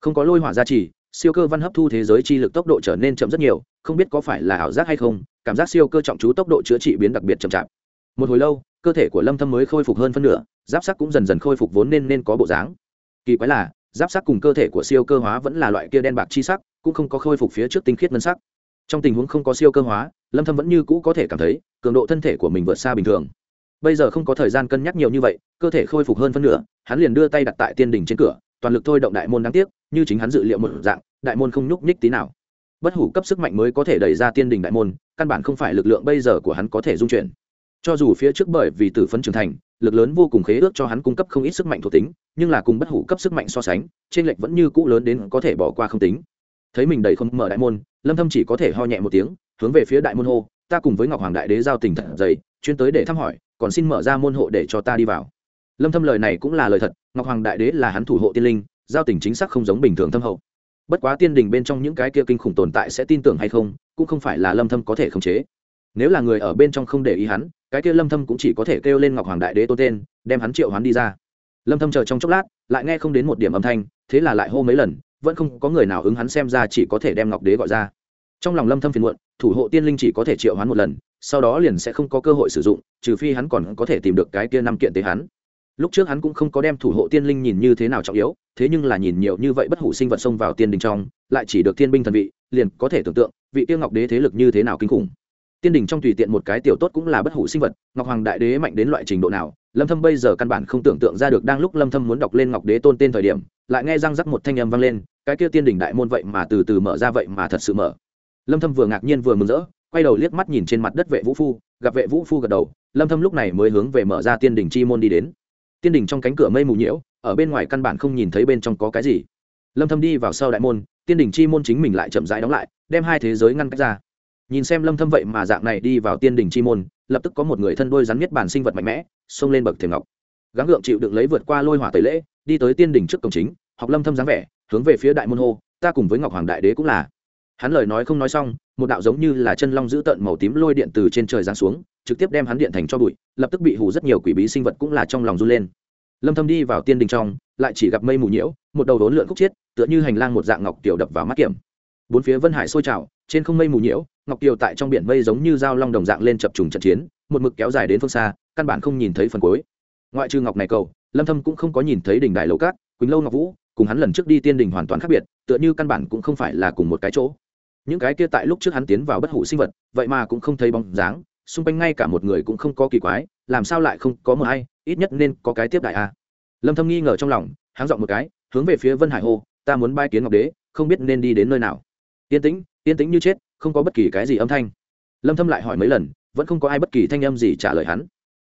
Không có lôi hỏa gia trì, siêu cơ văn hấp thu thế giới chi lực tốc độ trở nên chậm rất nhiều, không biết có phải là ảo giác hay không, cảm giác siêu cơ trọng chú tốc độ chữa trị biến đặc biệt chậm chạp. Một hồi lâu, cơ thể của lâm thâm mới khôi phục hơn phân nửa, giáp sắc cũng dần dần khôi phục vốn nên nên có bộ dáng. Kỳ quái là, giáp sắc cùng cơ thể của siêu cơ hóa vẫn là loại kia đen bạc chi sắc, cũng không có khôi phục phía trước tinh khiết ngân sắc. Trong tình huống không có siêu cơ hóa, lâm thâm vẫn như cũ có thể cảm thấy, cường độ thân thể của mình vượt xa bình thường bây giờ không có thời gian cân nhắc nhiều như vậy, cơ thể khôi phục hơn phân nửa, hắn liền đưa tay đặt tại tiên đỉnh trên cửa, toàn lực thôi động đại môn đáng tiếc, như chính hắn dự liệu một dạng, đại môn không nhúc nhích tí nào. Bất hủ cấp sức mạnh mới có thể đẩy ra tiên đỉnh đại môn, căn bản không phải lực lượng bây giờ của hắn có thể dung chuyển. Cho dù phía trước bởi vì tử phấn trưởng thành, lực lớn vô cùng khế ước cho hắn cung cấp không ít sức mạnh thuộc tính, nhưng là cùng bất hủ cấp sức mạnh so sánh, trên lệch vẫn như cũ lớn đến có thể bỏ qua không tính. Thấy mình đầy không mở đại môn, lâm thâm chỉ có thể ho nhẹ một tiếng, hướng về phía đại môn hô, ta cùng với ngọc hoàng đại đế giao tình thật dày, chuyên tới để thăm hỏi còn xin mở ra môn hộ để cho ta đi vào. Lâm thâm lời này cũng là lời thật, ngọc hoàng đại đế là hắn thủ hộ tiên linh, giao tình chính xác không giống bình thường thâm hậu. Bất quá tiên đình bên trong những cái kia kinh khủng tồn tại sẽ tin tưởng hay không, cũng không phải là lâm thâm có thể khống chế. Nếu là người ở bên trong không để ý hắn, cái kia lâm thâm cũng chỉ có thể kêu lên ngọc hoàng đại đế tôn tên, đem hắn triệu hắn đi ra. Lâm thâm chờ trong chốc lát, lại nghe không đến một điểm âm thanh, thế là lại hô mấy lần, vẫn không có người nào ứng hắn xem ra chỉ có thể đem ngọc đế gọi ra. Trong lòng lâm thâm phiền muộn, thủ hộ tiên linh chỉ có thể triệu hoán một lần sau đó liền sẽ không có cơ hội sử dụng, trừ phi hắn còn có thể tìm được cái kia năm kiện tế hắn. Lúc trước hắn cũng không có đem thủ hộ tiên linh nhìn như thế nào trọng yếu, thế nhưng là nhìn nhiều như vậy bất hủ sinh vật xông vào tiên đình trong, lại chỉ được tiên binh thần vị, liền có thể tưởng tượng, vị tiêu ngọc đế thế lực như thế nào kinh khủng. Tiên đình trong tùy tiện một cái tiểu tốt cũng là bất hủ sinh vật, ngọc hoàng đại đế mạnh đến loại trình độ nào, lâm thâm bây giờ căn bản không tưởng tượng ra được đang lúc lâm thâm muốn đọc lên ngọc đế tôn tên thời điểm, lại nghe răng rắc một thanh âm vang lên, cái kia tiên đình đại môn vậy mà từ từ mở ra vậy mà thật sự mở. Lâm thâm vừa ngạc nhiên vừa mừng rỡ quay đầu liếc mắt nhìn trên mặt đất vệ vũ phu, gặp vệ vũ phu gật đầu, lâm thâm lúc này mới hướng về mở ra tiên đình chi môn đi đến. Tiên đình trong cánh cửa mây mù nhiễu, ở bên ngoài căn bản không nhìn thấy bên trong có cái gì. Lâm thâm đi vào sau đại môn, tiên đình chi môn chính mình lại chậm rãi đóng lại, đem hai thế giới ngăn cách ra. Nhìn xem lâm thâm vậy mà dạng này đi vào tiên đình chi môn, lập tức có một người thân đôi rắn nhất bản sinh vật mạnh mẽ, xông lên bậc thềm ngọc. Gắng gượng chịu đựng lấy vượt qua lôi hỏa tẩy lễ, đi tới tiên đình trước cổng chính, học lâm thâm dáng vẻ, hướng về phía đại môn hô, ta cùng với ngọc hoàng đại đế cũng là hắn lời nói không nói xong, một đạo giống như là chân long giữ tợn màu tím lôi điện từ trên trời giáng xuống, trực tiếp đem hắn điện thành cho bụi, lập tức bị hù rất nhiều quỷ bí sinh vật cũng là trong lòng run lên. Lâm thâm đi vào tiên đình trong, lại chỉ gặp mây mù nhiễu, một đầu đốn lượn khúc chiết, tựa như hành lang một dạng ngọc tiểu đập vào mắt kiểm. Bốn phía vân hải sôi trào, trên không mây mù nhiễu, ngọc tiểu tại trong biển mây giống như dao long đồng dạng lên chập trùng trận chiến, một mực kéo dài đến phương xa, căn bản không nhìn thấy phần cuối. Ngoại trừ ngọc này cầu, lâm thâm cũng không có nhìn thấy đỉnh đài lầu cát, quỳnh lâu ngọc vũ, cùng hắn lần trước đi tiên đình hoàn toàn khác biệt, tựa như căn bản cũng không phải là cùng một cái chỗ những cái kia tại lúc trước hắn tiến vào bất hủ sinh vật vậy mà cũng không thấy bóng dáng xung quanh ngay cả một người cũng không có kỳ quái làm sao lại không có mờ hay ít nhất nên có cái tiếp đại a. Lâm thâm nghi ngờ trong lòng háng giọng một cái hướng về phía vân hải Hồ, ta muốn bay kiến ngọc đế không biết nên đi đến nơi nào. Yên tĩnh yên tĩnh như chết không có bất kỳ cái gì âm thanh. Lâm thâm lại hỏi mấy lần vẫn không có ai bất kỳ thanh âm gì trả lời hắn.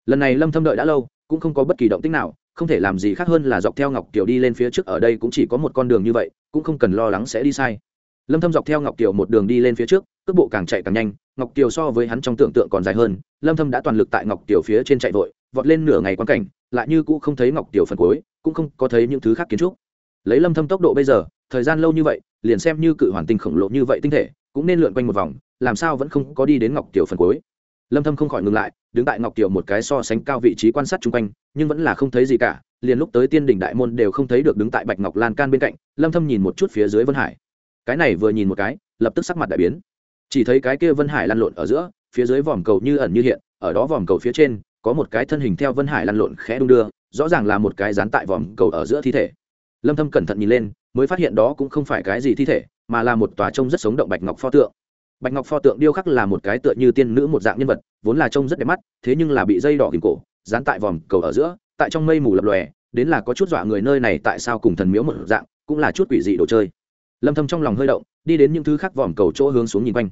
Lần này lâm thâm đợi đã lâu cũng không có bất kỳ động tĩnh nào không thể làm gì khác hơn là dọc theo ngọc kiều đi lên phía trước ở đây cũng chỉ có một con đường như vậy cũng không cần lo lắng sẽ đi sai lâm thâm dọc theo ngọc kiều một đường đi lên phía trước, cước bộ càng chạy càng nhanh, ngọc kiều so với hắn trong tưởng tượng còn dài hơn, lâm thâm đã toàn lực tại ngọc kiều phía trên chạy vội, vọt lên nửa ngày quan cảnh, lại như cũ không thấy ngọc kiều phần cuối, cũng không có thấy những thứ khác kiến trúc. Lấy lâm thâm tốc độ bây giờ, thời gian lâu như vậy, liền xem như cự hoàn tinh khổng lồ như vậy tinh thể, cũng nên lượn quanh một vòng, làm sao vẫn không có đi đến ngọc kiều phần cuối. Lâm thâm không khỏi ngừng lại, đứng tại ngọc kiều một cái so sánh cao vị trí quan sát chung quanh, nhưng vẫn là không thấy gì cả, liền lúc tới tiên đỉnh đại môn đều không thấy được đứng tại bạch ngọc lan can bên cạnh, lâm thâm nhìn một chút phía dưới vân hải cái này vừa nhìn một cái, lập tức sắc mặt đại biến. Chỉ thấy cái kia vân hải lăn lộn ở giữa, phía dưới vòm cầu như ẩn như hiện, ở đó vòm cầu phía trên, có một cái thân hình theo vân hải lăn lộn khẽ đung đưa, rõ ràng là một cái dán tại vòm cầu ở giữa thi thể. Lâm thâm cẩn thận nhìn lên, mới phát hiện đó cũng không phải cái gì thi thể, mà là một tòa trông rất sống động bạch ngọc pho tượng. Bạch ngọc pho tượng điêu khắc là một cái tựa như tiên nữ một dạng nhân vật, vốn là trông rất đẹp mắt, thế nhưng là bị dây đỏ kìm cổ, dán tại vòm cầu ở giữa, tại trong mây mù lập lòe, đến là có chút dọa người nơi này tại sao cùng thần miếu một dạng, cũng là chút quỷ dị đồ chơi lâm thâm trong lòng hơi động, đi đến những thứ khác vòm cầu chỗ hướng xuống nhìn quanh.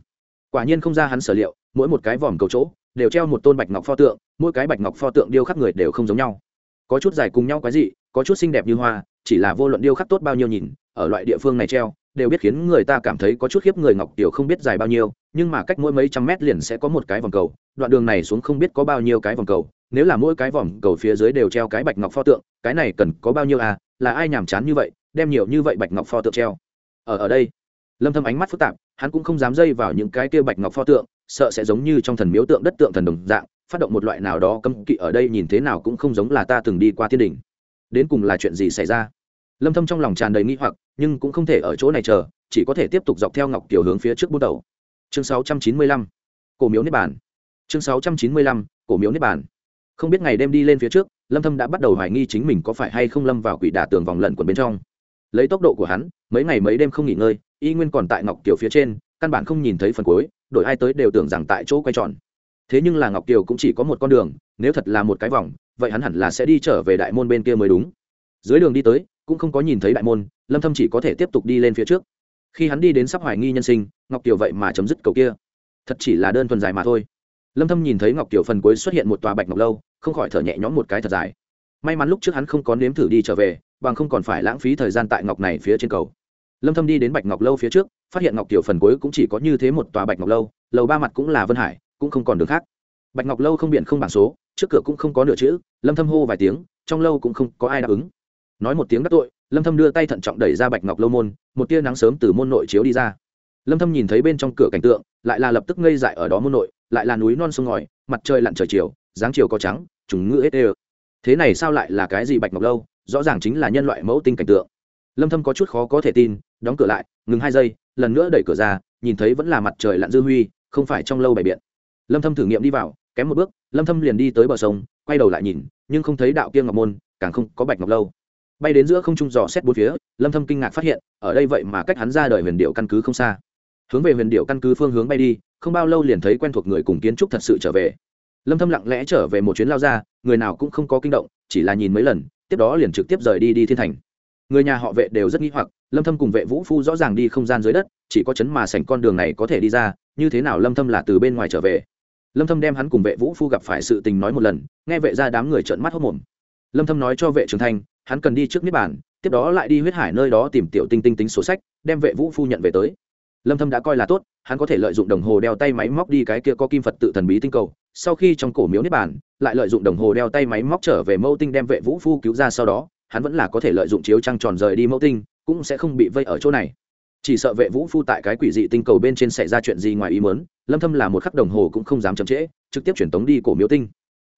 Quả nhiên không ra hắn sở liệu, mỗi một cái vòm cầu chỗ đều treo một tôn bạch ngọc pho tượng, mỗi cái bạch ngọc pho tượng điêu khắc người đều không giống nhau. Có chút dài cùng nhau quái dị, có chút xinh đẹp như hoa, chỉ là vô luận điêu khắc tốt bao nhiêu nhìn, ở loại địa phương này treo, đều biết khiến người ta cảm thấy có chút khiếp người ngọc tiểu không biết dài bao nhiêu, nhưng mà cách mỗi mấy trăm mét liền sẽ có một cái vòng cầu, đoạn đường này xuống không biết có bao nhiêu cái vòng cầu, nếu là mỗi cái vòng cầu phía dưới đều treo cái bạch ngọc pho tượng, cái này cần có bao nhiêu à là ai nhàm chán như vậy, đem nhiều như vậy bạch ngọc pho tượng treo ở ở đây. Lâm thâm ánh mắt phức tạp, hắn cũng không dám dây vào những cái kia bạch ngọc pho tượng, sợ sẽ giống như trong thần miếu tượng đất tượng thần đồng dạng, phát động một loại nào đó cấm kỵ ở đây nhìn thế nào cũng không giống là ta từng đi qua thiên đỉnh đến cùng là chuyện gì xảy ra? Lâm thâm trong lòng tràn đầy nghi hoặc, nhưng cũng không thể ở chỗ này chờ, chỉ có thể tiếp tục dọc theo ngọc tiểu hướng phía trước bút đầu. Chương 695 cổ miếu niết bàn. Chương 695 cổ miếu niết bàn. Không biết ngày đêm đi lên phía trước, lâm thâm đã bắt đầu hoài nghi chính mình có phải hay không lâm vào quỷ đả tường vòng lẩn quẩn bên trong lấy tốc độ của hắn, mấy ngày mấy đêm không nghỉ ngơi, y nguyên còn tại ngọc kiều phía trên, căn bản không nhìn thấy phần cuối đội ai tới đều tưởng rằng tại chỗ quay tròn. Thế nhưng là ngọc kiều cũng chỉ có một con đường, nếu thật là một cái vòng, vậy hắn hẳn là sẽ đi trở về đại môn bên kia mới đúng. Dưới đường đi tới, cũng không có nhìn thấy đại môn, lâm thâm chỉ có thể tiếp tục đi lên phía trước. Khi hắn đi đến sắp hoài nghi nhân sinh, ngọc kiều vậy mà chấm dứt cầu kia. Thật chỉ là đơn thuần dài mà thôi. Lâm thâm nhìn thấy ngọc kiều phần cuối xuất hiện một tòa bạch ngọc lâu, không khỏi thở nhẹ nhõm một cái thật dài. May mắn lúc trước hắn không có nếm thử đi trở về bằng không còn phải lãng phí thời gian tại ngọc này phía trên cầu. Lâm thâm đi đến bạch ngọc lâu phía trước, phát hiện ngọc tiểu phần cuối cũng chỉ có như thế một tòa bạch ngọc lâu, lầu ba mặt cũng là vân hải, cũng không còn đường khác. Bạch ngọc lâu không biển không bảng số, trước cửa cũng không có nửa chữ, lâm thâm hô vài tiếng, trong lâu cũng không có ai đáp ứng. Nói một tiếng đắc tội, lâm thâm đưa tay thận trọng đẩy ra bạch ngọc lâu môn, một tia nắng sớm từ môn nội chiếu đi ra. Lâm thâm nhìn thấy bên trong cửa cảnh tượng, lại là lập tức ngây dại ở đó môn nội, lại là núi non sông ngòi, mặt trời lặn trời chiều, dáng chiều có trắng, trùng ngựa hết đều thế này sao lại là cái gì bạch ngọc lâu? Rõ ràng chính là nhân loại mẫu tinh cảnh tượng. Lâm thâm có chút khó có thể tin, đóng cửa lại, ngừng hai giây, lần nữa đẩy cửa ra, nhìn thấy vẫn là mặt trời lặn dư huy, không phải trong lâu bày biện. Lâm thâm thử nghiệm đi vào, kém một bước, lâm thâm liền đi tới bờ sông, quay đầu lại nhìn, nhưng không thấy đạo kia ngọc môn, càng không có bạch ngọc lâu. Bay đến giữa không trung dò xét bốn phía, lâm thâm kinh ngạc phát hiện, ở đây vậy mà cách hắn ra đời huyền điệu căn cứ không xa. Hướng về huyền điệu căn cứ phương hướng bay đi, không bao lâu liền thấy quen thuộc người cùng kiến trúc thật sự trở về. Lâm thâm lặng lẽ trở về một chuyến lao ra, người nào cũng không có kinh động, chỉ là nhìn mấy lần tiếp đó liền trực tiếp rời đi đi thiên thành. Người nhà họ vệ đều rất nghĩ hoặc, lâm thâm cùng vệ vũ phu rõ ràng đi không gian dưới đất, chỉ có chấn mà sảnh con đường này có thể đi ra, như thế nào lâm thâm là từ bên ngoài trở về? Lâm thâm đem hắn cùng vệ vũ phu gặp phải sự tình nói một lần, nghe vệ ra đám người trợn mắt hốt mồm lâm thâm nói cho vệ trưởng thành, hắn cần đi trước niết bàn, tiếp đó lại đi huyết hải nơi đó tìm tiểu tinh tinh tính số sách, đem vệ vũ phu nhận về tới. Lâm thâm đã coi là tốt, hắn có thể lợi dụng đồng hồ đeo tay máy móc đi cái kia có kim phật tự thần bí tinh cầu, sau khi trong cổ miếu niết bàn lại lợi dụng đồng hồ đeo tay máy móc trở về mẫu tinh đem vệ vũ phu cứu ra sau đó, hắn vẫn là có thể lợi dụng chiếu trăng tròn rời đi mẫu tinh, cũng sẽ không bị vây ở chỗ này. Chỉ sợ vệ vũ phu tại cái quỷ dị tinh cầu bên trên xảy ra chuyện gì ngoài ý mớn lâm thâm là một khắc đồng hồ cũng không dám chậm trễ, trực tiếp chuyển tống đi cổ miếu tinh.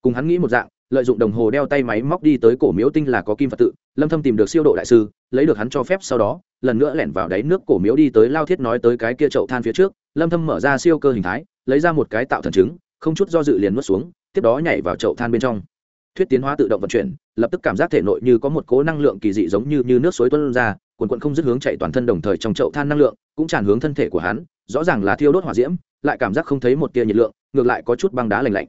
Cùng hắn nghĩ một dạng, lợi dụng đồng hồ đeo tay máy móc đi tới cổ miếu tinh là có kim phật tự, lâm thâm tìm được siêu độ đại sư, lấy được hắn cho phép sau đó, lần nữa lẻn vào đáy nước cổ miếu đi tới lao thiết nói tới cái kia chậu than phía trước, lâm thâm mở ra siêu cơ hình thái, lấy ra một cái tạo thần trứng không chút do dự liền nuốt xuống tiếp đó nhảy vào chậu than bên trong. Thuyết tiến hóa tự động vận chuyển, lập tức cảm giác thể nội như có một cố năng lượng kỳ dị giống như như nước suối tuôn ra quần quận không dứt hướng chạy toàn thân đồng thời trong chậu than năng lượng, cũng tràn hướng thân thể của hắn, rõ ràng là thiêu đốt hỏa diễm, lại cảm giác không thấy một tia nhiệt lượng, ngược lại có chút băng đá lành lạnh.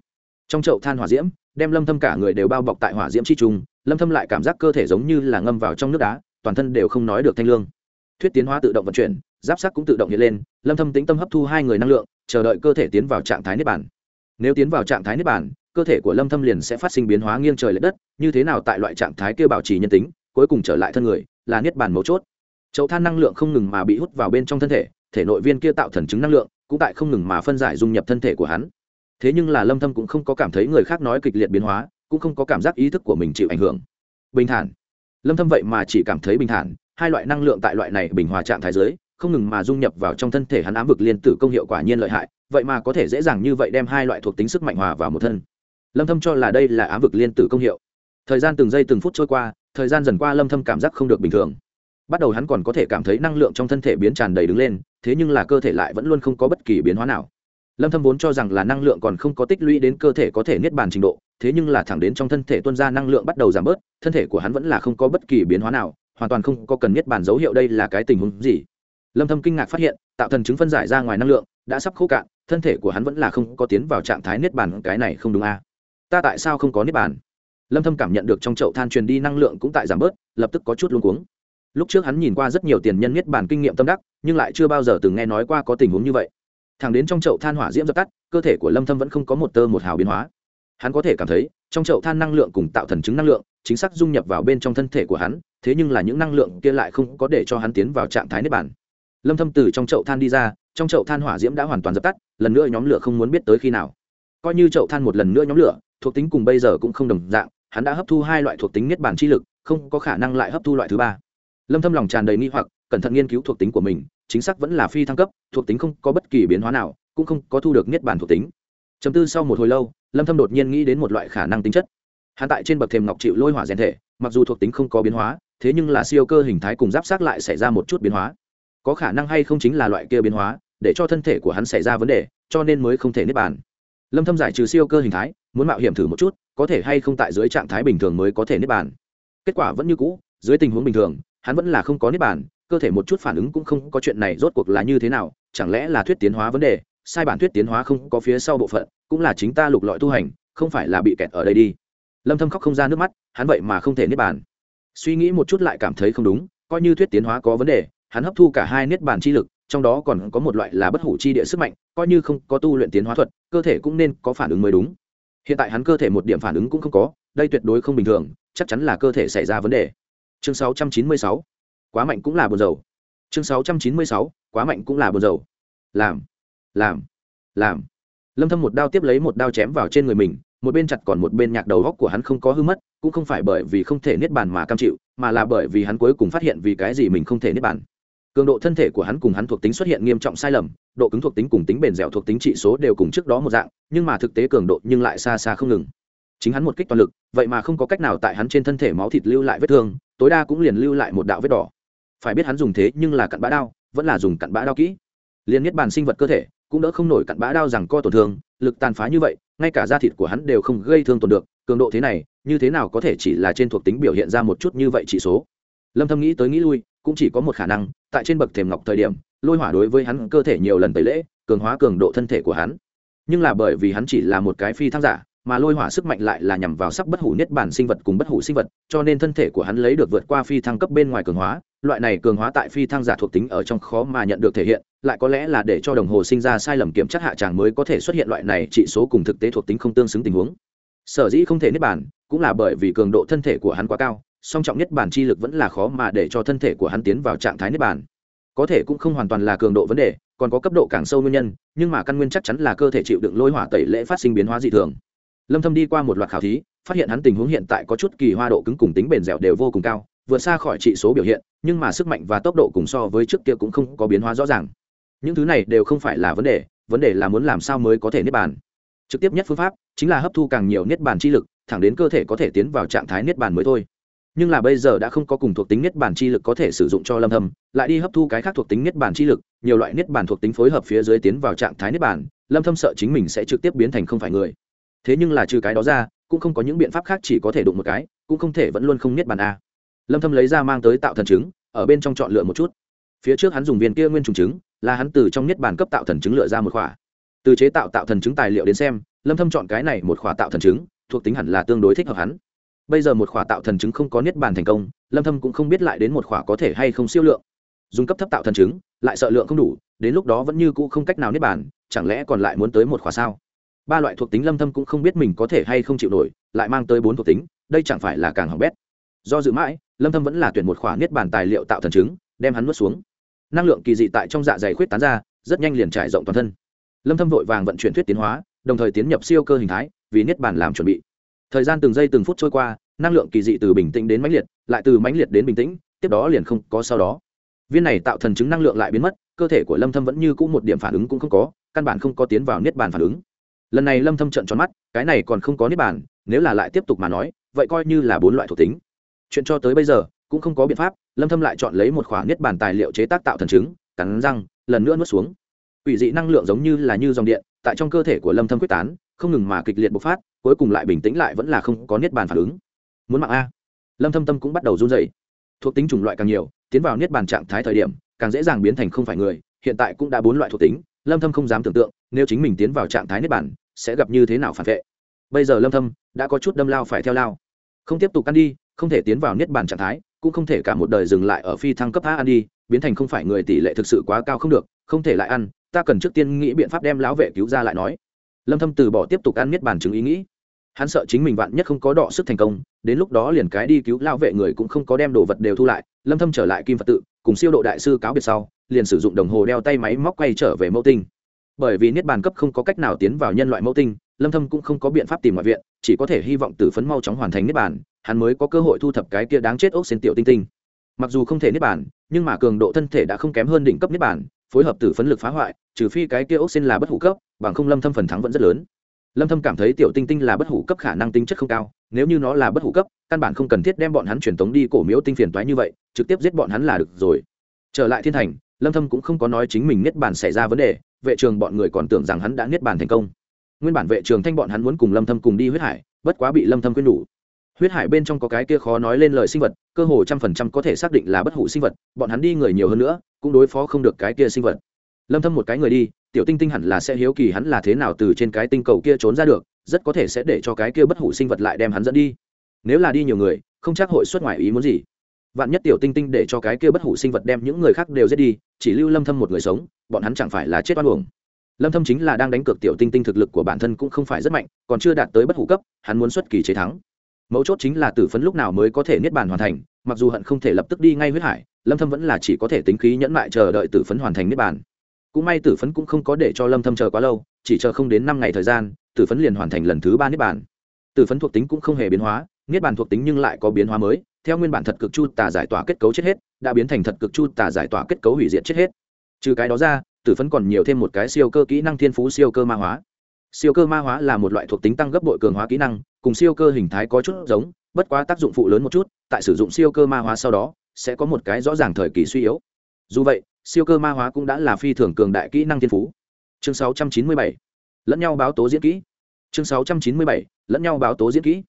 Trong chậu than hỏa diễm, đem lâm thâm cả người đều bao bọc tại hỏa diễm chi trùng, lâm thâm lại cảm giác cơ thể giống như là ngâm vào trong nước đá, toàn thân đều không nói được thanh lương. Thuyết tiến hóa tự động vận chuyển, giáp sắc cũng tự động hiện lên, lâm thâm tĩnh tâm hấp thu hai người năng lượng, chờ đợi cơ thể tiến vào trạng thái niết bản nếu tiến vào trạng thái niết bàn, cơ thể của lâm thâm liền sẽ phát sinh biến hóa nghiêng trời lệch đất như thế nào tại loại trạng thái kia bảo trì nhân tính cuối cùng trở lại thân người là niết bàn mấu chốt. Chậu than năng lượng không ngừng mà bị hút vào bên trong thân thể thể nội viên kia tạo thần chứng năng lượng cũng tại không ngừng mà phân giải dung nhập thân thể của hắn. Thế nhưng là lâm thâm cũng không có cảm thấy người khác nói kịch liệt biến hóa cũng không có cảm giác ý thức của mình chịu ảnh hưởng. Bình thản. Lâm thâm vậy mà chỉ cảm thấy bình thản hai loại năng lượng tại loại này bình hòa trạng thái dưới không ngừng mà dung nhập vào trong thân thể hắn ám vực liên tử công hiệu quả nhiên lợi hại, vậy mà có thể dễ dàng như vậy đem hai loại thuộc tính sức mạnh hòa vào một thân. Lâm thâm cho là đây là ám vực liên tử công hiệu. Thời gian từng giây từng phút trôi qua, thời gian dần qua lâm thâm cảm giác không được bình thường. Bắt đầu hắn còn có thể cảm thấy năng lượng trong thân thể biến tràn đầy đứng lên, thế nhưng là cơ thể lại vẫn luôn không có bất kỳ biến hóa nào. Lâm thâm vốn cho rằng là năng lượng còn không có tích lũy đến cơ thể có thể niết bàn trình độ, thế nhưng là thẳng đến trong thân thể tuôn ra năng lượng bắt đầu giảm bớt, thân thể của hắn vẫn là không có bất kỳ biến hóa nào, hoàn toàn không có cần niết bàn dấu hiệu đây là cái tình huống gì lâm thâm kinh ngạc phát hiện, tạo thần chứng phân giải ra ngoài năng lượng, đã sắp khô cạn, thân thể của hắn vẫn là không có tiến vào trạng thái niết bàn, cái này không đúng a à? ta tại sao không có niết bàn? Lâm thâm cảm nhận được trong chậu than truyền đi năng lượng cũng tại giảm bớt, lập tức có chút luống cuống. Lúc trước hắn nhìn qua rất nhiều tiền nhân niết bàn kinh nghiệm tâm đắc, nhưng lại chưa bao giờ từng nghe nói qua có tình huống như vậy. Thẳng đến trong chậu than hỏa diễm dập tắt, cơ thể của lâm thâm vẫn không có một tơ một hào biến hóa. Hắn có thể cảm thấy, trong chậu than năng lượng cùng tạo thần chứng năng lượng, chính xác dung nhập vào bên trong thân thể của hắn, thế nhưng là những năng lượng kia lại không có để cho hắn tiến vào trạng thái niết bàn lâm thâm từ trong chậu than đi ra, trong chậu than hỏa diễm đã hoàn toàn dập tắt, lần nữa nhóm lửa không muốn biết tới khi nào. Coi như chậu than một lần nữa nhóm lửa, thuộc tính cùng bây giờ cũng không đồng dạng, hắn đã hấp thu hai loại thuộc tính niết bàn chi lực, không có khả năng lại hấp thu loại thứ ba. Lâm thâm lòng tràn đầy nghi hoặc, cẩn thận nghiên cứu thuộc tính của mình, chính xác vẫn là phi thăng cấp, thuộc tính không có bất kỳ biến hóa nào, cũng không có thu được niết bàn thuộc tính. Chấm tư sau một hồi lâu, lâm thâm đột nhiên nghĩ đến một loại khả năng tính chất. Hắn tại trên bậc thềm ngọc chịu lôi hỏa rèn thể, mặc dù thuộc tính không có biến hóa, thế nhưng là siêu cơ hình thái cùng giáp sát lại xảy ra một chút biến hóa có khả năng hay không chính là loại kia biến hóa, để cho thân thể của hắn xảy ra vấn đề, cho nên mới không thể niết bàn. Lâm thâm giải trừ siêu cơ hình thái, muốn mạo hiểm thử một chút, có thể hay không tại dưới trạng thái bình thường mới có thể niết bàn. Kết quả vẫn như cũ, dưới tình huống bình thường, hắn vẫn là không có niết bàn, cơ thể một chút phản ứng cũng không có chuyện này rốt cuộc là như thế nào, chẳng lẽ là thuyết tiến hóa vấn đề, sai bản thuyết tiến hóa không có phía sau bộ phận, cũng là chính ta lục lọi tu hành, không phải là bị kẹt ở đây đi. Lâm thâm khóc không ra nước mắt, hắn vậy mà không thể niết bàn. Suy nghĩ một chút lại cảm thấy không đúng, coi như thuyết tiến hóa có vấn đề hắn hấp thu cả hai niết bàn chi lực, trong đó còn có một loại là bất hủ chi địa sức mạnh, coi như không có tu luyện tiến hóa thuật, cơ thể cũng nên có phản ứng mới đúng. Hiện tại hắn cơ thể một điểm phản ứng cũng không có, đây tuyệt đối không bình thường, chắc chắn là cơ thể xảy ra vấn đề. Chương 696 quá mạnh cũng là buồn dầu chương 696 quá mạnh cũng là buồn dầu làm làm làm. Lâm thâm một đao tiếp lấy một đao chém vào trên người mình, một bên chặt còn một bên nhạc đầu góc của hắn không có hư mất, cũng không phải bởi vì không thể niết bàn mà cam chịu, mà là bởi vì hắn cuối cùng phát hiện vì cái gì mình không thể niết bàn cường độ thân thể của hắn cùng hắn thuộc tính xuất hiện nghiêm trọng sai lầm, độ cứng thuộc tính cùng tính bền dẻo thuộc tính trị số đều cùng trước đó một dạng, nhưng mà thực tế cường độ nhưng lại xa xa không ngừng. Chính hắn một kích toàn lực, vậy mà không có cách nào tại hắn trên thân thể máu thịt lưu lại vết thương, tối đa cũng liền lưu lại một đạo vết đỏ. Phải biết hắn dùng thế nhưng là cặn bã đao, vẫn là dùng cặn bã đao kỹ. Liền nhất bàn sinh vật cơ thể, cũng đỡ không nổi cặn bã đao rằng co tổn thương, lực tàn phá như vậy, ngay cả da thịt của hắn đều không gây thương tổn được, cường độ thế này, như thế nào có thể chỉ là trên thuộc tính biểu hiện ra một chút như vậy chỉ số? Lâm thâm nghĩ tới nghĩ lui, cũng chỉ có một khả năng tại trên bậc thềm ngọc thời điểm, lôi hỏa đối với hắn cơ thể nhiều lần tẩy lễ, cường hóa cường độ thân thể của hắn. Nhưng là bởi vì hắn chỉ là một cái phi thăng giả, mà lôi hỏa sức mạnh lại là nhằm vào sắc bất hủ niết bản sinh vật cùng bất hủ sinh vật, cho nên thân thể của hắn lấy được vượt qua phi thăng cấp bên ngoài cường hóa. Loại này cường hóa tại phi thăng giả thuộc tính ở trong khó mà nhận được thể hiện, lại có lẽ là để cho đồng hồ sinh ra sai lầm kiểm chất hạ tràng mới có thể xuất hiện loại này trị số cùng thực tế thuộc tính không tương xứng tình huống. Sở dĩ không thể niết bản cũng là bởi vì cường độ thân thể của hắn quá cao song trọng nhất bản chi lực vẫn là khó mà để cho thân thể của hắn tiến vào trạng thái niết bàn. có thể cũng không hoàn toàn là cường độ vấn đề, còn có cấp độ càng sâu nguyên nhân, nhưng mà căn nguyên chắc chắn là cơ thể chịu đựng lôi hỏa tẩy lễ phát sinh biến hóa dị thường. Lâm thâm đi qua một loạt khảo thí, phát hiện hắn tình huống hiện tại có chút kỳ hoa độ cứng cùng tính bền dẻo đều vô cùng cao, vượt xa khỏi trị số biểu hiện, nhưng mà sức mạnh và tốc độ cùng so với trước kia cũng không có biến hóa rõ ràng. Những thứ này đều không phải là vấn đề vấn đề là muốn làm sao mới có thể niết bàn. Trực tiếp nhất phương pháp chính là hấp thu càng nhiều niết bàn chi lực, thẳng đến cơ thể có thể tiến vào trạng thái niết bàn mới thôi nhưng là bây giờ đã không có cùng thuộc tính niết bàn chi lực có thể sử dụng cho lâm thâm lại đi hấp thu cái khác thuộc tính niết bàn chi lực, nhiều loại niết bàn thuộc tính phối hợp phía dưới tiến vào trạng thái niết bàn, lâm thâm sợ chính mình sẽ trực tiếp biến thành không phải người. Thế nhưng là trừ cái đó ra, cũng không có những biện pháp khác chỉ có thể đụng một cái, cũng không thể vẫn luôn không niết bàn a. Lâm thâm lấy ra mang tới tạo thần chứng, ở bên trong chọn lựa một chút. Phía trước hắn dùng viên kia nguyên trùng trứng là hắn từ trong niết bàn cấp tạo thần chứng lựa ra một khỏa. Từ chế tạo tạo thần chứng tài liệu đến xem, lâm thâm chọn cái này một khỏa tạo thần chứng, thuộc tính hẳn là tương đối thích hợp hắn bây giờ một khỏa tạo thần chứng không có niết bàn thành công, lâm thâm cũng không biết lại đến một khỏa có thể hay không siêu lượng. Dùng cấp thấp tạo thần chứng, lại sợ lượng không đủ, đến lúc đó vẫn như cũ không cách nào niết bàn, chẳng lẽ còn lại muốn tới một khỏa sao? Ba loại thuộc tính lâm thâm cũng không biết mình có thể hay không chịu nổi, lại mang tới bốn thuộc tính, đây chẳng phải là càng hỏng bét. Do dự mãi, lâm thâm vẫn là tuyển một khỏa niết bàn tài liệu tạo thần chứng, đem hắn nuốt xuống. Năng lượng kỳ dị tại trong dạ dày khuyết tán ra, rất nhanh liền trải rộng toàn thân. Lâm thâm vội vàng vận chuyển thuyết tiến hóa, đồng thời tiến nhập siêu cơ hình thái, vì niết bàn làm chuẩn bị thời gian từng giây từng phút trôi qua, năng lượng kỳ dị từ bình tĩnh đến mãnh liệt, lại từ mãnh liệt đến bình tĩnh, tiếp đó liền không có sau đó. Viên này tạo thần chứng năng lượng lại biến mất, cơ thể của lâm thâm vẫn như cũ một điểm phản ứng cũng không có, căn bản không có tiến vào niết bàn phản ứng. Lần này lâm thâm trợn tròn mắt, cái này còn không có niết bàn, nếu là lại tiếp tục mà nói, vậy coi như là bốn loại thuộc tính. Chuyện cho tới bây giờ, cũng không có biện pháp, lâm thâm lại chọn lấy một khoản niết bàn tài liệu chế tác tạo thần chứng, cắn răng, lần nữa nuốt xuống. Quỷ dị năng lượng giống như là như dòng điện, tại trong cơ thể của lâm thâm quyết tán không ngừng mà kịch liệt bộc phát, cuối cùng lại bình tĩnh lại vẫn là không có niết bàn phản ứng. Muốn mạng a. Lâm thâm tâm cũng bắt đầu run rẩy. Thuộc tính chủng loại càng nhiều, tiến vào niết bàn trạng thái thời điểm, càng dễ dàng biến thành không phải người, hiện tại cũng đã bốn loại thuộc tính, lâm thâm không dám tưởng tượng, nếu chính mình tiến vào trạng thái niết bàn, sẽ gặp như thế nào phản vệ. Bây giờ lâm thâm đã có chút đâm lao phải theo lao. Không tiếp tục ăn đi, không thể tiến vào niết bàn trạng thái, cũng không thể cả một đời dừng lại ở phi thăng cấp a ăn đi, biến thành không phải người tỷ lệ thực sự quá cao không được, không thể lại ăn, ta cần trước tiên nghĩ biện pháp đem lão vệ cứu ra lại nói lâm thâm từ bỏ tiếp tục ăn miết bàn chứng ý nghĩ. Hắn sợ chính mình vạn nhất không có đọ sức thành công, đến lúc đó liền cái đi cứu lao vệ người cũng không có đem đồ vật đều thu lại. Lâm thâm trở lại kim phật tự, cùng siêu độ đại sư cáo biệt sau, liền sử dụng đồng hồ đeo tay máy móc quay trở về mẫu tinh. Bởi vì niết bàn cấp không có cách nào tiến vào nhân loại mẫu tinh, lâm thâm cũng không có biện pháp tìm ngoại viện, chỉ có thể hy vọng tử phấn mau chóng hoàn thành niết bàn, hắn mới có cơ hội thu thập cái kia đáng chết ốc sen tiểu tinh tinh. Mặc dù không thể niết bàn, nhưng mà cường độ thân thể đã không kém hơn đỉnh cấp niết bàn, phối hợp tử phấn lực phá hoại, trừ phi cái kia ốc sen là bất hủ cấp bằng không lâm thâm phần thắng vẫn rất lớn. Lâm thâm cảm thấy tiểu tinh tinh là bất hủ cấp khả năng tính chất không cao, nếu như nó là bất hủ cấp, căn bản không cần thiết đem bọn hắn truyền tống đi cổ miếu tinh phiền toái như vậy, trực tiếp giết bọn hắn là được rồi. Trở lại thiên thành, lâm thâm cũng không có nói chính mình niết bàn xảy ra vấn đề, vệ trường bọn người còn tưởng rằng hắn đã niết bàn thành công. Nguyên bản vệ trường thanh bọn hắn muốn cùng lâm thâm cùng đi huyết hải, bất quá bị lâm thâm khuyên đủ. Huyết hải bên trong có cái kia khó nói lên lời sinh vật, cơ hồ trăm phần trăm có thể xác định là bất hủ sinh vật, bọn hắn đi người nhiều hơn nữa, cũng đối phó không được cái kia sinh vật. Lâm thâm một cái người đi tiểu tinh tinh hẳn là sẽ hiếu kỳ hắn là thế nào từ trên cái tinh cầu kia trốn ra được, rất có thể sẽ để cho cái kia bất hủ sinh vật lại đem hắn dẫn đi. Nếu là đi nhiều người, không chắc hội xuất ngoài ý muốn gì. Vạn nhất tiểu tinh tinh để cho cái kia bất hủ sinh vật đem những người khác đều giết đi, chỉ lưu lâm thâm một người sống, bọn hắn chẳng phải là chết oan uổng. Lâm thâm chính là đang đánh cược tiểu tinh tinh thực lực của bản thân cũng không phải rất mạnh, còn chưa đạt tới bất hủ cấp, hắn muốn xuất kỳ chế thắng. Mấu chốt chính là tử phấn lúc nào mới có thể niết bàn hoàn thành, mặc dù hận không thể lập tức đi ngay huyết hải, lâm thâm vẫn là chỉ có thể tính khí nhẫn mại chờ đợi tử phấn hoàn thành niết bàn cũng may tử phấn cũng không có để cho lâm thâm chờ quá lâu, chỉ chờ không đến 5 ngày thời gian, tử phấn liền hoàn thành lần thứ ba niết bàn. Tử phấn thuộc tính cũng không hề biến hóa, niết bàn thuộc tính nhưng lại có biến hóa mới, theo nguyên bản thật cực chu tà giải tỏa kết cấu chết hết, đã biến thành thật cực chu tà giải tỏa kết cấu hủy diệt chết hết. Trừ cái đó ra, tử phấn còn nhiều thêm một cái siêu cơ kỹ năng thiên phú siêu cơ ma hóa. Siêu cơ ma hóa là một loại thuộc tính tăng gấp bội cường hóa kỹ năng, cùng siêu cơ hình thái có chút giống, bất quá tác dụng phụ lớn một chút, tại sử dụng siêu cơ ma hóa sau đó, sẽ có một cái rõ ràng thời kỳ suy yếu. Dù vậy siêu cơ ma hóa cũng đã là phi thường cường đại kỹ năng thiên phú. Chương 697. lẫn nhau báo tố diễn kỹ. Chương 697. lẫn nhau báo tố diễn kỹ.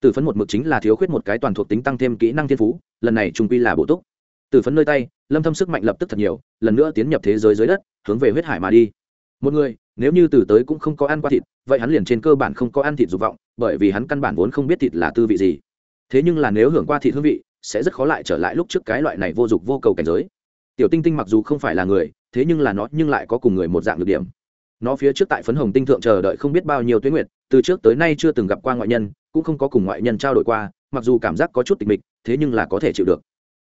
Tử phấn một mực chính là thiếu khuyết một cái toàn thuộc tính tăng thêm kỹ năng thiên phú, lần này trung quy là bổ túc. Tử phấn nơi tay, lâm thâm sức mạnh lập tức thật nhiều, lần nữa tiến nhập thế giới dưới đất, hướng về huyết hải mà đi. Một người, nếu như từ tới cũng không có ăn qua thịt, vậy hắn liền trên cơ bản không có ăn thịt dục vọng, bởi vì hắn căn bản vốn không biết thịt là tư vị gì. Thế nhưng là nếu hưởng qua thịt hương vị, sẽ rất khó lại trở lại lúc trước cái loại này vô dụng vô cầu cảnh giới tiểu tinh tinh mặc dù không phải là người, thế nhưng là nó nhưng lại có cùng người một dạng được điểm. Nó phía trước tại phấn hồng tinh thượng chờ đợi không biết bao nhiêu tuyến nguyệt, từ trước tới nay chưa từng gặp qua ngoại nhân, cũng không có cùng ngoại nhân trao đổi qua, mặc dù cảm giác có chút tịch mịch, thế nhưng là có thể chịu được.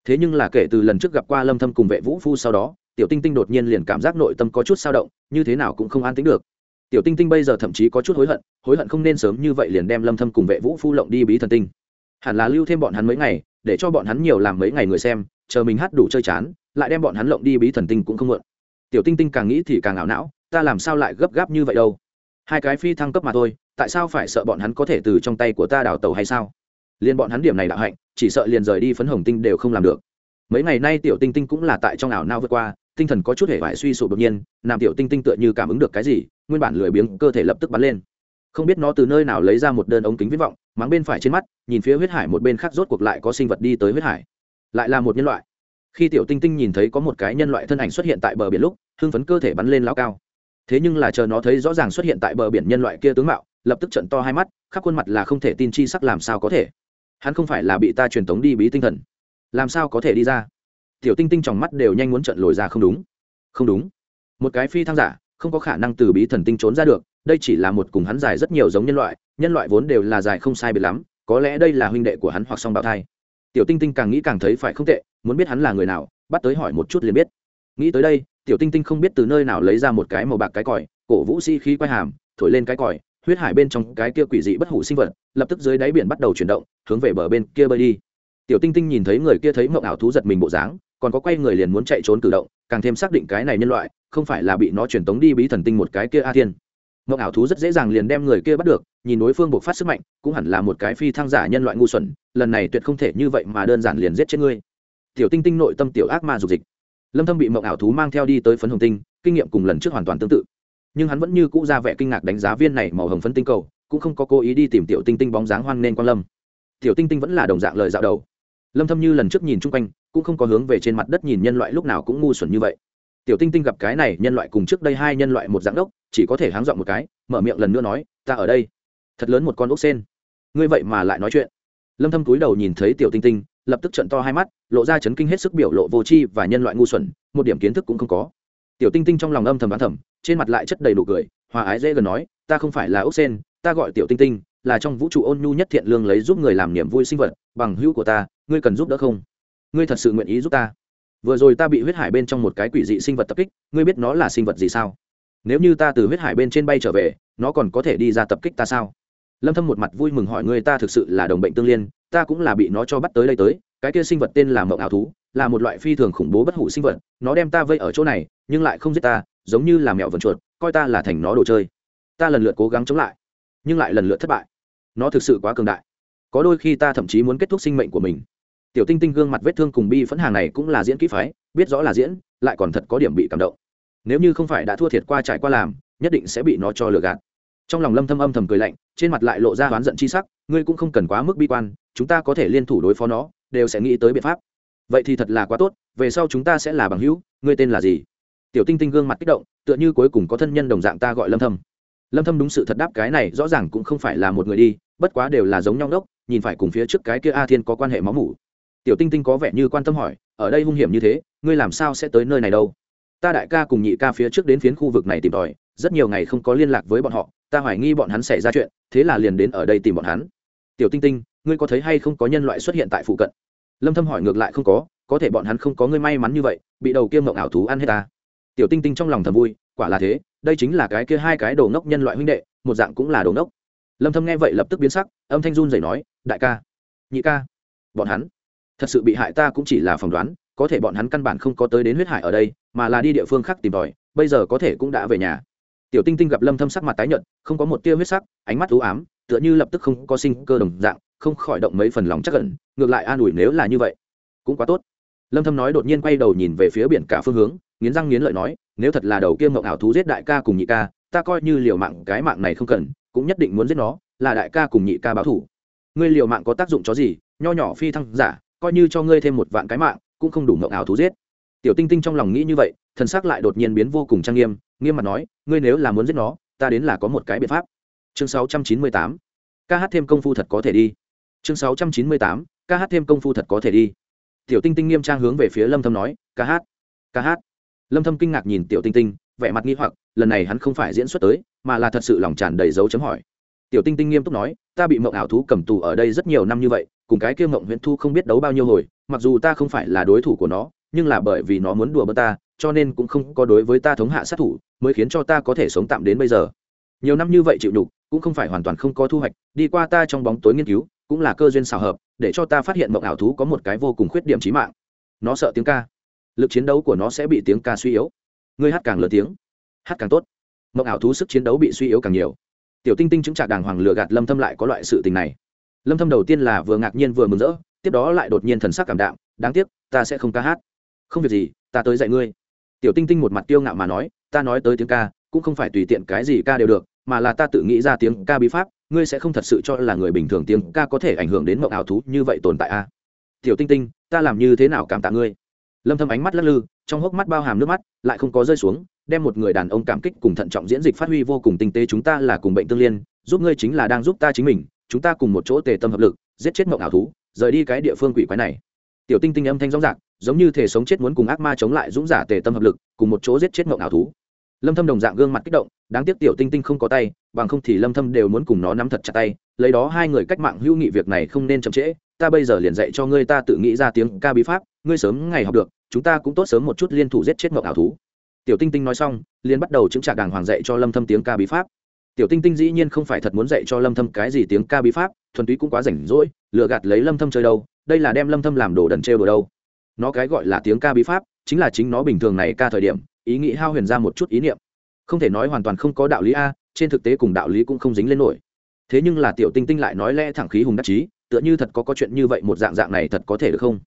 Thế nhưng là kể từ lần trước gặp qua lâm thâm cùng vệ vũ phu sau đó, tiểu tinh tinh đột nhiên liền cảm giác nội tâm có chút sao động, như thế nào cũng không an tính được. Tiểu tinh tinh bây giờ thậm chí có chút hối hận hối hận không nên sớm như vậy liền đem lâm thâm cùng vệ vũ phu lộng đi bí thần tinh. Hẳn là lưu thêm bọn hắn mấy ngày, để cho bọn hắn nhiều làm mấy ngày người xem, chờ mình hát đủ chơi chán lại đem bọn hắn lộng đi bí thần tinh cũng không mượn. Tiểu tinh tinh càng nghĩ thì càng ảo não, ta làm sao lại gấp gáp như vậy đâu? Hai cái phi thăng cấp mà thôi, tại sao phải sợ bọn hắn có thể từ trong tay của ta đào tàu hay sao? Liền bọn hắn điểm này đạo hạnh, chỉ sợ liền rời đi phấn hồng tinh đều không làm được. Mấy ngày nay tiểu tinh tinh cũng là tại trong ảo nao vượt qua, tinh thần có chút hề vải suy sụp đột nhiên, làm tiểu tinh tinh tựa như cảm ứng được cái gì, nguyên bản lười biếng cơ thể lập tức bắn lên. Không biết nó từ nơi nào lấy ra một đơn ống kính viễn vọng, mắng bên phải trên mắt, nhìn phía huyết hải một bên khác rốt cuộc lại có sinh vật đi tới huyết hải. Lại là một nhân loại khi tiểu tinh tinh nhìn thấy có một cái nhân loại thân ảnh xuất hiện tại bờ biển lúc, hưng phấn cơ thể bắn lên lao cao. Thế nhưng là chờ nó thấy rõ ràng xuất hiện tại bờ biển nhân loại kia tướng mạo, lập tức trận to hai mắt, khắp khuôn mặt là không thể tin chi sắc làm sao có thể. Hắn không phải là bị ta truyền tống đi bí tinh thần. Làm sao có thể đi ra? Tiểu tinh tinh trong mắt đều nhanh muốn trận lồi ra không đúng. Không đúng. Một cái phi thăng giả, không có khả năng từ bí thần tinh trốn ra được, đây chỉ là một cùng hắn dài rất nhiều giống nhân loại nhân loại vốn đều là dài không sai biệt lắm, có lẽ đây là huynh đệ của hắn hoặc song bào thai tiểu tinh tinh càng nghĩ càng thấy phải không tệ, muốn biết hắn là người nào, bắt tới hỏi một chút liền biết. Nghĩ tới đây, tiểu tinh tinh không biết từ nơi nào lấy ra một cái màu bạc cái còi, cổ vũ sĩ、si、khí quay hàm, thổi lên cái còi, huyết hải bên trong cái kia quỷ dị bất hủ sinh vật, lập tức dưới đáy biển bắt đầu chuyển động, hướng về bờ bên kia bơi đi. Tiểu tinh tinh nhìn thấy người kia thấy mộng ảo thú giật mình bộ dáng, còn có quay người liền muốn chạy trốn cử động, càng thêm xác định cái này nhân loại không phải là bị nó truyền tống đi bí thần tinh một cái kia a thiên. Mộng ảo thú rất dễ dàng liền đem người kia bắt được nhìn đối phương buộc phát sức mạnh, cũng hẳn là một cái phi thăng giả nhân loại ngu xuẩn, lần này tuyệt không thể như vậy mà đơn giản liền giết chết ngươi. Tiểu tinh tinh nội tâm tiểu ác ma dục dịch. Lâm thâm bị mộng ảo thú mang theo đi tới phấn hồng tinh, kinh nghiệm cùng lần trước hoàn toàn tương tự. Nhưng hắn vẫn như cũ ra vẻ kinh ngạc đánh giá viên này màu hồng phấn tinh cầu, cũng không có cố ý đi tìm tiểu tinh tinh bóng dáng hoang nên quan lâm. Tiểu tinh tinh vẫn là đồng dạng lời dạo đầu. Lâm thâm như lần trước nhìn chung quanh, cũng không có hướng về trên mặt đất nhìn nhân loại lúc nào cũng ngu xuẩn như vậy. Tiểu tinh tinh gặp cái này, nhân loại cùng trước đây hai nhân loại một dạng đốc, chỉ có thể háng dọn một cái, mở miệng lần nữa nói, ta ở đây thật lớn một con ốc sen. Ngươi vậy mà lại nói chuyện. Lâm thâm túi đầu nhìn thấy tiểu tinh tinh, lập tức trận to hai mắt, lộ ra chấn kinh hết sức biểu lộ vô tri và nhân loại ngu xuẩn, một điểm kiến thức cũng không có. Tiểu tinh tinh trong lòng âm thầm đoán thầm, trên mặt lại chất đầy đủ cười, hòa ái dễ gần nói, ta không phải là ốc sen, ta gọi tiểu tinh tinh, là trong vũ trụ ôn nhu nhất thiện lương lấy giúp người làm niềm vui sinh vật, bằng hữu của ta, ngươi cần giúp đỡ không? Ngươi thật sự nguyện ý giúp ta? Vừa rồi ta bị huyết hải bên trong một cái quỷ dị sinh vật tập kích, ngươi biết nó là sinh vật gì sao? Nếu như ta từ huyết hải bên trên bay trở về, nó còn có thể đi ra tập kích ta sao? Lâm thâm một mặt vui mừng hỏi ngươi ta thực sự là đồng bệnh tương liên, ta cũng là bị nó cho bắt tới đây tới, cái kia sinh vật tên là mộng ảo thú, là một loại phi thường khủng bố bất hủ sinh vật, nó đem ta vây ở chỗ này, nhưng lại không giết ta, giống như là mèo vần chuột, coi ta là thành nó đồ chơi. Ta lần lượt cố gắng chống lại, nhưng lại lần lượt thất bại. Nó thực sự quá cường đại. Có đôi khi ta thậm chí muốn kết thúc sinh mệnh của mình. Tiểu tinh tinh gương mặt vết thương cùng bi phẫn hàng này cũng là diễn kỹ phái, biết rõ là diễn, lại còn thật có điểm bị cảm động. Nếu như không phải đã thua thiệt qua trải qua làm, nhất định sẽ bị nó cho lừa gạt trong lòng lâm thâm âm thầm cười lạnh, trên mặt lại lộ ra oán giận chi sắc, ngươi cũng không cần quá mức bi quan, chúng ta có thể liên thủ đối phó nó, đều sẽ nghĩ tới biện pháp. Vậy thì thật là quá tốt, về sau chúng ta sẽ là bằng hữu, ngươi tên là gì? Tiểu tinh tinh gương mặt kích động, tựa như cuối cùng có thân nhân đồng dạng ta gọi lâm thâm. Lâm thâm đúng sự thật đáp cái này, rõ ràng cũng không phải là một người đi, bất quá đều là giống nhau đốc, nhìn phải cùng phía trước cái kia a thiên có quan hệ máu mủ. Tiểu tinh tinh có vẻ như quan tâm hỏi, ở đây hung hiểm như thế, ngươi làm sao sẽ tới nơi này đâu? Ta đại ca cùng nhị ca phía trước đến phiến khu vực này tìm tòi, rất nhiều ngày không có liên lạc với bọn họ ta hoài nghi bọn hắn xảy ra chuyện, thế là liền đến ở đây tìm bọn hắn. Tiểu tinh tinh, ngươi có thấy hay không có nhân loại xuất hiện tại phụ cận? Lâm thâm hỏi ngược lại không có có thể bọn hắn không có ngươi may mắn như vậy, bị đầu kia mộng ảo thú ăn hết ta. Tiểu tinh tinh trong lòng thầm vui, quả là thế, đây chính là cái kia hai cái đồ ngốc nhân loại huynh đệ, một dạng cũng là đồ ngốc. Lâm thâm nghe vậy lập tức biến sắc, âm thanh run rẩy nói, đại ca, nhị ca, bọn hắn thật sự bị hại ta cũng chỉ là phỏng đoán, có thể bọn hắn căn bản không có tới đến huyết hải ở đây, mà là đi địa phương khác tìm tòi, bây giờ có thể cũng đã về nhà tiểu tinh tinh gặp lâm thâm sắc mặt tái nhợt, không có một tia huyết sắc, ánh mắt u ám, tựa như lập tức không có sinh cơ đồng dạng, không khỏi động mấy phần lòng chắc ẩn, ngược lại an ủi nếu là như vậy, cũng quá tốt. Lâm thâm nói đột nhiên quay đầu nhìn về phía biển cả phương hướng, nghiến răng nghiến lợi nói, nếu thật là đầu kia ngọc ảo thú giết đại ca cùng nhị ca, ta coi như liều mạng cái mạng này không cần, cũng nhất định muốn giết nó, là đại ca cùng nhị ca báo thủ ngươi liều mạng có tác dụng chó gì? Nho nhỏ phi thăng giả, coi như cho ngươi thêm một vạn cái mạng, cũng không đủ ngọc ảo thú giết. Tiểu tinh tinh trong lòng nghĩ như vậy thần sắc lại đột nhiên biến vô cùng trang nghiêm nghiêm mặt nói, ngươi nếu là muốn giết nó, ta đến là có một cái biện pháp. Chương 698 ca hát thêm công phu thật có thể đi. Chương 698 ca hát thêm công phu thật có thể đi. Tiểu tinh tinh nghiêm trang hướng về phía lâm thâm nói, ca hát ca hát. Lâm thâm kinh ngạc nhìn tiểu tinh tinh, vẻ mặt nghi hoặc, lần này hắn không phải diễn xuất tới, mà là thật sự lòng tràn đầy dấu chấm hỏi. Tiểu tinh tinh nghiêm túc nói, ta bị mộng ảo thú cầm tù ở đây rất nhiều năm như vậy, cùng cái kia mộng huyễn thu không biết đấu bao nhiêu hồi, mặc dù ta không phải là đối thủ của nó, nhưng là bởi vì nó muốn đùa bỡn ta cho nên cũng không có đối với ta thống hạ sát thủ, mới khiến cho ta có thể sống tạm đến bây giờ. Nhiều năm như vậy chịu đục cũng không phải hoàn toàn không có thu hoạch, đi qua ta trong bóng tối nghiên cứu, cũng là cơ duyên xào hợp, để cho ta phát hiện mộng ảo thú có một cái vô cùng khuyết điểm trí mạng. Nó sợ tiếng ca. Lực chiến đấu của nó sẽ bị tiếng ca suy yếu. Ngươi hát càng lớn tiếng, hát càng tốt. Mộng ảo thú sức chiến đấu bị suy yếu càng nhiều. Tiểu tinh tinh chứng trả đàng hoàng lừa gạt lâm thâm lại có loại sự tình này. Lâm thâm đầu tiên là vừa ngạc nhiên vừa mừng rỡ, tiếp đó lại đột nhiên thần sắc cảm đạm, đáng tiếc, ta sẽ không ca hát. Không việc gì, ta tới dạy ngươi tiểu tinh tinh một mặt tiêu ngạo mà nói, ta nói tới tiếng ca, cũng không phải tùy tiện cái gì ca đều được, mà là ta tự nghĩ ra tiếng ca bí pháp, ngươi sẽ không thật sự cho là người bình thường tiếng ca có thể ảnh hưởng đến mộng ảo thú như vậy tồn tại a. Tiểu tinh tinh, ta làm như thế nào cảm tạ ngươi? Lâm thâm ánh mắt lắc lư, trong hốc mắt bao hàm nước mắt, lại không có rơi xuống, đem một người đàn ông cảm kích cùng thận trọng diễn dịch phát huy vô cùng tinh tế chúng ta là cùng bệnh tương liên, giúp ngươi chính là đang giúp ta chính mình, chúng ta cùng một chỗ tề tâm hợp lực, giết chết mộng ảo thú, rời đi cái địa phương quỷ quái này. Tiểu tinh tinh âm thanh rõ rạc giống như thể sống chết muốn cùng ác ma chống lại dũng giả tề tâm hợp lực, cùng một chỗ giết chết mộng ảo thú. Lâm thâm đồng dạng gương mặt kích động, đáng tiếc tiểu tinh tinh không có tay, bằng không thì lâm thâm đều muốn cùng nó nắm thật chặt tay, lấy đó hai người cách mạng hữu nghị việc này không nên chậm trễ, ta bây giờ liền dạy cho ngươi ta tự nghĩ ra tiếng ca bí pháp, ngươi sớm ngày học được, chúng ta cũng tốt sớm một chút liên thủ giết chết mộng ảo thú. Tiểu tinh tinh nói xong, liền bắt đầu chứng trả đàng hoàng dạy cho lâm thâm tiếng ca bí pháp. Tiểu tinh tinh dĩ nhiên không phải thật muốn dạy cho lâm thâm cái gì tiếng ca bí pháp, thuần túy cũng quá rảnh rỗi, lừa gạt lấy lâm thâm chơi đâu, đây là đem lâm thâm làm đồ đần treo đồ đâu nó cái gọi là tiếng ca bí pháp, chính là chính nó bình thường này ca thời điểm, ý nghĩ hao huyền ra một chút ý niệm. Không thể nói hoàn toàn không có đạo lý a, trên thực tế cùng đạo lý cũng không dính lên nổi. Thế nhưng là tiểu tinh tinh lại nói lẽ thẳng khí hùng đắc chí, tựa như thật có có chuyện như vậy một dạng dạng này thật có thể được không?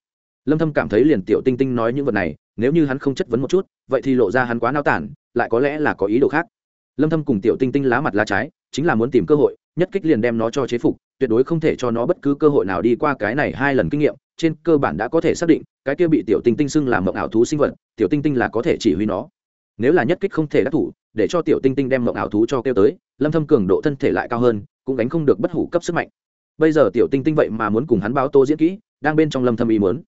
Lâm thâm cảm thấy liền tiểu tinh tinh nói những vật này, nếu như hắn không chất vấn một chút, vậy thì lộ ra hắn quá nao tản, lại có lẽ là có ý đồ khác. Lâm thâm cùng tiểu tinh tinh lá mặt lá trái, chính là muốn tìm cơ hội, nhất kích liền đem nó cho chế phục, tuyệt đối không thể cho nó bất cứ cơ hội nào đi qua cái này hai lần kinh nghiệm trên cơ bản đã có thể xác định, cái kia bị tiểu tinh tinh xưng làm mộng ảo thú sinh vật, tiểu tinh tinh là có thể chỉ huy nó. Nếu là nhất kích không thể đắc thủ, để cho tiểu tinh tinh đem mộng ảo thú cho kêu tới, lâm thâm cường độ thân thể lại cao hơn, cũng đánh không được bất hủ cấp sức mạnh. Bây giờ tiểu tinh tinh vậy mà muốn cùng hắn báo tô diễn kỹ, đang bên trong lâm thâm ý muốn.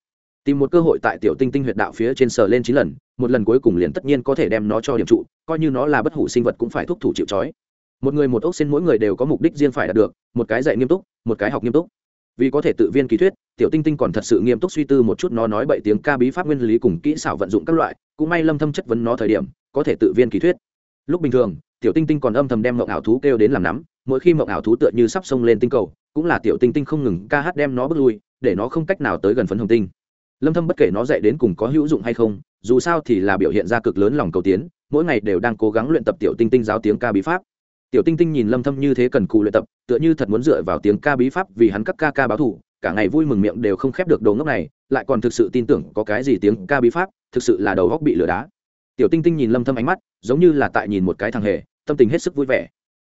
Tìm một cơ hội tại tiểu tinh tinh huyệt đạo phía trên sờ lên chín lần, một lần cuối cùng liền tất nhiên có thể đem nó cho điểm trụ, coi như nó là bất hủ sinh vật cũng phải thúc thủ chịu trói. Một người một ốc xin mỗi người đều có mục đích riêng phải đạt được, một cái dạy nghiêm túc, một cái học nghiêm túc vì có thể tự viên ký thuyết, tiểu tinh tinh còn thật sự nghiêm túc suy tư một chút nó nói bậy tiếng ca bí pháp nguyên lý cùng kỹ xảo vận dụng các loại, cũng may lâm thâm chất vấn nó thời điểm, có thể tự viên ký thuyết. Lúc bình thường, tiểu tinh tinh còn âm thầm đem mộng ảo thú kêu đến làm nắm, mỗi khi mộng ảo thú tựa như sắp xông lên tinh cầu, cũng là tiểu tinh tinh không ngừng ca hát đem nó bước lui, để nó không cách nào tới gần phấn hồng tinh. Lâm thâm bất kể nó dạy đến cùng có hữu dụng hay không, dù sao thì là biểu hiện ra cực lớn lòng cầu tiến, mỗi ngày đều đang cố gắng luyện tập tiểu tinh tinh giáo tiếng ca bí pháp tiểu tinh tinh nhìn lâm thâm như thế cần cù luyện tập, tựa như thật muốn dựa vào tiếng ca bí pháp vì hắn các ca ca báo thủ cả ngày vui mừng miệng đều không khép được đồ ngốc này, lại còn thực sự tin tưởng có cái gì tiếng ca bí pháp, thực sự là đầu góc bị lửa đá. Tiểu tinh tinh nhìn lâm thâm ánh mắt, giống như là tại nhìn một cái thằng hề, tâm tình hết sức vui vẻ.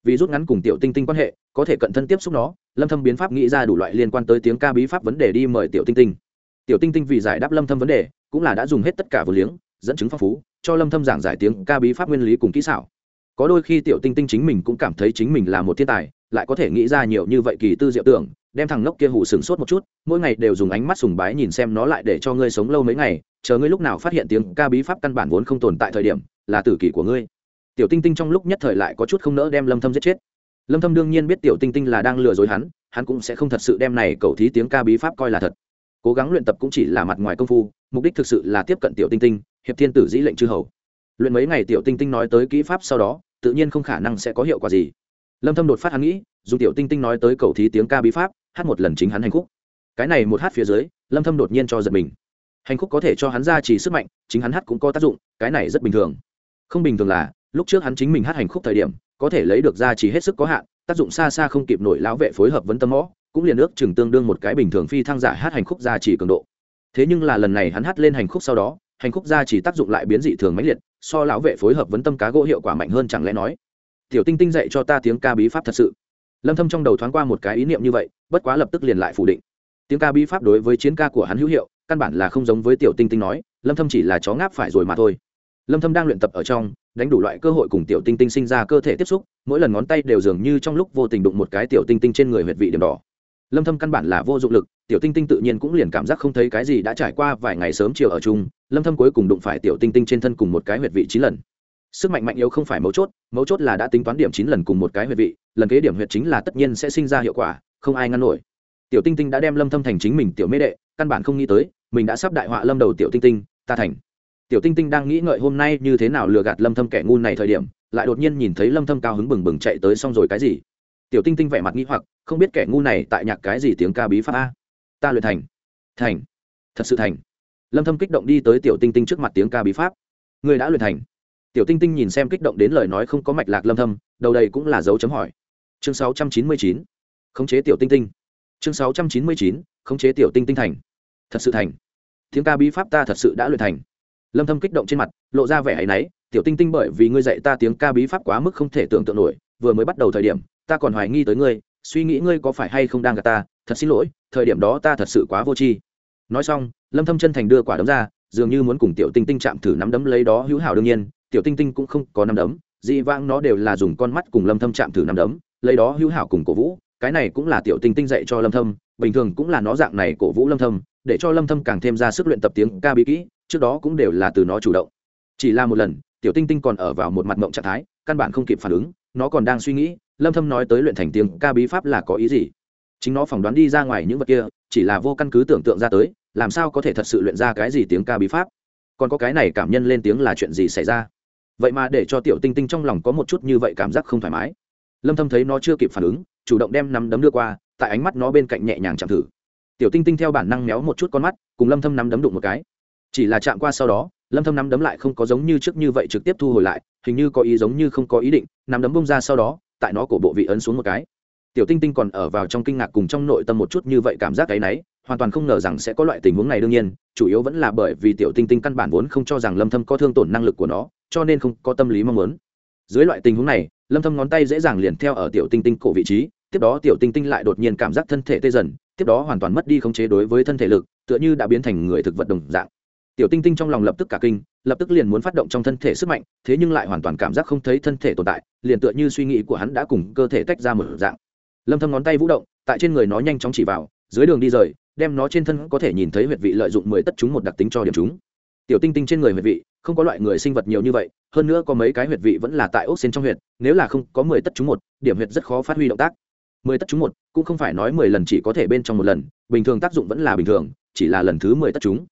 Vì rút ngắn cùng tiểu tinh tinh quan hệ, có thể cận thân tiếp xúc nó, lâm thâm biến pháp nghĩ ra đủ loại liên quan tới tiếng ca bí pháp vấn đề đi mời tiểu tinh tinh. Tiểu tinh tinh vì giải đáp lâm thâm vấn đề, cũng là đã dùng hết tất cả vừa liếng, dẫn chứng phong phú, cho lâm thâm giảng giải tiếng ca bí pháp nguyên lý cùng kỹ xảo có đôi khi tiểu tinh tinh chính mình cũng cảm thấy chính mình là một thiên tài, lại có thể nghĩ ra nhiều như vậy kỳ tư diệu tưởng, đem thằng ngốc kia hủ sừng sốt một chút, mỗi ngày đều dùng ánh mắt sùng bái nhìn xem nó lại để cho ngươi sống lâu mấy ngày, chờ ngươi lúc nào phát hiện tiếng ca bí pháp căn bản vốn không tồn tại thời điểm, là tử kỷ của ngươi. Tiểu tinh tinh trong lúc nhất thời lại có chút không nỡ đem lâm thâm giết chết. Lâm thâm đương nhiên biết tiểu tinh tinh là đang lừa dối hắn hắn cũng sẽ không thật sự đem này cầu thí tiếng ca bí pháp coi là thật. Cố gắng luyện tập cũng chỉ là mặt ngoài công phu, mục đích thực sự là tiếp cận tiểu tinh tinh, hiệp thiên tử dĩ lệnh chư hầu. Luyện mấy ngày tiểu tinh tinh nói tới kỹ pháp sau đó tự nhiên không khả năng sẽ có hiệu quả gì. Lâm thâm đột phát hắn nghĩ, dùng tiểu tinh tinh nói tới cầu thí tiếng ca bí pháp, hát một lần chính hắn hành khúc. Cái này một hát phía dưới, lâm thâm đột nhiên cho giật mình. Hành khúc có thể cho hắn ra chỉ sức mạnh, chính hắn hát cũng có tác dụng, cái này rất bình thường. Không bình thường là, lúc trước hắn chính mình hát hành khúc thời điểm, có thể lấy được ra chỉ hết sức có hạn, tác dụng xa xa không kịp nổi lão vệ phối hợp vấn tâm mõ, cũng liền ước chừng tương đương một cái bình thường phi thăng giả hát hành khúc ra chỉ cường độ. Thế nhưng là lần này hắn hát lên hành khúc sau đó, hành khúc ra chỉ tác dụng lại biến dị thường mãnh liệt so lão vệ phối hợp vấn tâm cá gỗ hiệu quả mạnh hơn chẳng lẽ nói? Tiểu tinh tinh dạy cho ta tiếng ca bí pháp thật sự. Lâm thâm trong đầu thoáng qua một cái ý niệm như vậy, bất quá lập tức liền lại phủ định. Tiếng ca bí pháp đối với chiến ca của hắn hữu hiệu, căn bản là không giống với tiểu tinh tinh nói, lâm thâm chỉ là chó ngáp phải rồi mà thôi. Lâm thâm đang luyện tập ở trong, đánh đủ loại cơ hội cùng tiểu tinh tinh sinh ra cơ thể tiếp xúc, mỗi lần ngón tay đều dường như trong lúc vô tình đụng một cái tiểu tinh tinh trên người huyệt vị điểm đỏ. Lâm thâm căn bản là vô dụng lực tiểu tinh tinh tự nhiên cũng liền cảm giác không thấy cái gì đã trải qua vài ngày sớm chiều ở chung, lâm thâm cuối cùng đụng phải tiểu tinh tinh trên thân cùng một cái huyệt vị chín lần. Sức mạnh mạnh yếu không phải mấu chốt mấu chốt là đã tính toán điểm chín lần cùng một cái huyệt vị, lần kế điểm huyệt chính là tất nhiên sẽ sinh ra hiệu quả, không ai ngăn nổi. Tiểu tinh tinh đã đem lâm thâm thành chính mình tiểu mê đệ, căn bản không nghĩ tới, mình đã sắp đại họa lâm đầu tiểu tinh tinh, ta thành. Tiểu tinh tinh đang nghĩ ngợi hôm nay như thế nào lừa gạt lâm thâm kẻ ngu này thời điểm, lại đột nhiên nhìn thấy lâm thâm cao hứng bừng bừng chạy tới xong rồi cái gì. Tiểu tinh tinh vẻ mặt nghi hoặc, không biết kẻ ngu này tại nhạc cái gì tiếng ca bí pháp a ta luyện thành. Thành. Thật sự thành. Lâm thâm kích động đi tới tiểu tinh tinh trước mặt tiếng ca bí pháp. Người đã luyện thành. Tiểu tinh tinh nhìn xem kích động đến lời nói không có mạch lạc lâm thâm, đầu đây cũng là dấu chấm hỏi. Chương 699 khống chế tiểu tinh tinh. Chương 699 khống chế tiểu tinh tinh thành. Thật sự thành. Tiếng ca bí pháp ta thật sự đã luyện thành. Lâm thâm kích động trên mặt, lộ ra vẻ ấy nấy tiểu tinh tinh bởi vì ngươi dạy ta tiếng ca bí pháp quá mức không thể tưởng tượng nổi, vừa mới bắt đầu thời điểm, ta còn hoài nghi tới ngươi, suy nghĩ ngươi có phải hay không đang gạt ta thật xin lỗi, thời điểm đó ta thật sự quá vô tri. Nói xong, lâm thâm chân thành đưa quả đấm ra, dường như muốn cùng tiểu tinh tinh chạm thử nắm đấm lấy đó hữu hảo đương nhiên, tiểu tinh tinh cũng không có nắm đấm, dị vãng nó đều là dùng con mắt cùng lâm thâm chạm thử nắm đấm, lấy đó hữu hảo cùng cổ vũ, cái này cũng là tiểu tinh tinh dạy cho lâm thâm, bình thường cũng là nó dạng này cổ vũ lâm thâm, để cho lâm thâm càng thêm ra sức luyện tập tiếng ca bí kỹ, trước đó cũng đều là từ nó chủ động. Chỉ là một lần, tiểu tinh tinh còn ở vào một mặt mộng trạng thái, căn bản không kịp phản ứng, nó còn đang suy nghĩ, lâm thâm nói tới luyện thành tiếng ca bí pháp là có ý gì? Chính nó phỏng đoán đi ra ngoài những vật kia, chỉ là vô căn cứ tưởng tượng ra tới, làm sao có thể thật sự luyện ra cái gì tiếng ca bí pháp? Còn có cái này cảm nhân lên tiếng là chuyện gì xảy ra? Vậy mà để cho tiểu tinh tinh trong lòng có một chút như vậy cảm giác không thoải mái. Lâm thâm thấy nó chưa kịp phản ứng, chủ động đem nắm đấm đưa qua, tại ánh mắt nó bên cạnh nhẹ nhàng chạm thử. Tiểu tinh tinh theo bản năng méo một chút con mắt, cùng lâm thâm nắm đấm đụng một cái. Chỉ là chạm qua sau đó, lâm thâm nắm đấm lại không có giống như trước như vậy trực tiếp thu hồi lại, hình như có ý giống như không có ý định, nắm đấm bung ra sau đó, tại nó cổ bộ vị ấn xuống một cái tiểu tinh tinh còn ở vào trong kinh ngạc cùng trong nội tâm một chút như vậy cảm giác cái nấy, hoàn toàn không ngờ rằng sẽ có loại tình huống này đương nhiên, chủ yếu vẫn là bởi vì tiểu tinh tinh căn bản vốn không cho rằng lâm thâm có thương tổn năng lực của nó, cho nên không có tâm lý mong muốn. Dưới loại tình huống này, lâm thâm ngón tay dễ dàng liền theo ở tiểu tinh tinh cổ vị trí, tiếp đó tiểu tinh tinh lại đột nhiên cảm giác thân thể tê dần, tiếp đó hoàn toàn mất đi khống chế đối với thân thể lực, tựa như đã biến thành người thực vật đồng dạng. Tiểu tinh tinh trong lòng lập tức cả kinh, lập tức liền muốn phát động trong thân thể sức mạnh, thế nhưng lại hoàn toàn cảm giác không thấy thân thể tồn tại, liền tựa như suy nghĩ của hắn đã cùng cơ thể tách ra một dạng lâm thâm ngón tay vũ động, tại trên người nó nhanh chóng chỉ vào, dưới đường đi rời, đem nó trên thân có thể nhìn thấy huyệt vị lợi dụng mười tất chúng một đặc tính cho điểm chúng. Tiểu tinh tinh trên người huyệt vị, không có loại người sinh vật nhiều như vậy, hơn nữa có mấy cái huyệt vị vẫn là tại ốc xên trong huyệt, nếu là không có mười tất chúng một, điểm huyệt rất khó phát huy động tác. Mười tất chúng một cũng không phải nói mười lần chỉ có thể bên trong một lần, bình thường tác dụng vẫn là bình thường, chỉ là lần thứ mười tất chúng.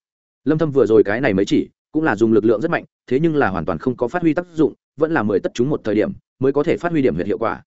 Lâm thâm vừa rồi cái này mới chỉ, cũng là dùng lực lượng rất mạnh, thế nhưng là hoàn toàn không có phát huy tác dụng, vẫn là mười tất chúng một thời điểm, mới có thể phát huy điểm huyệt hiệu quả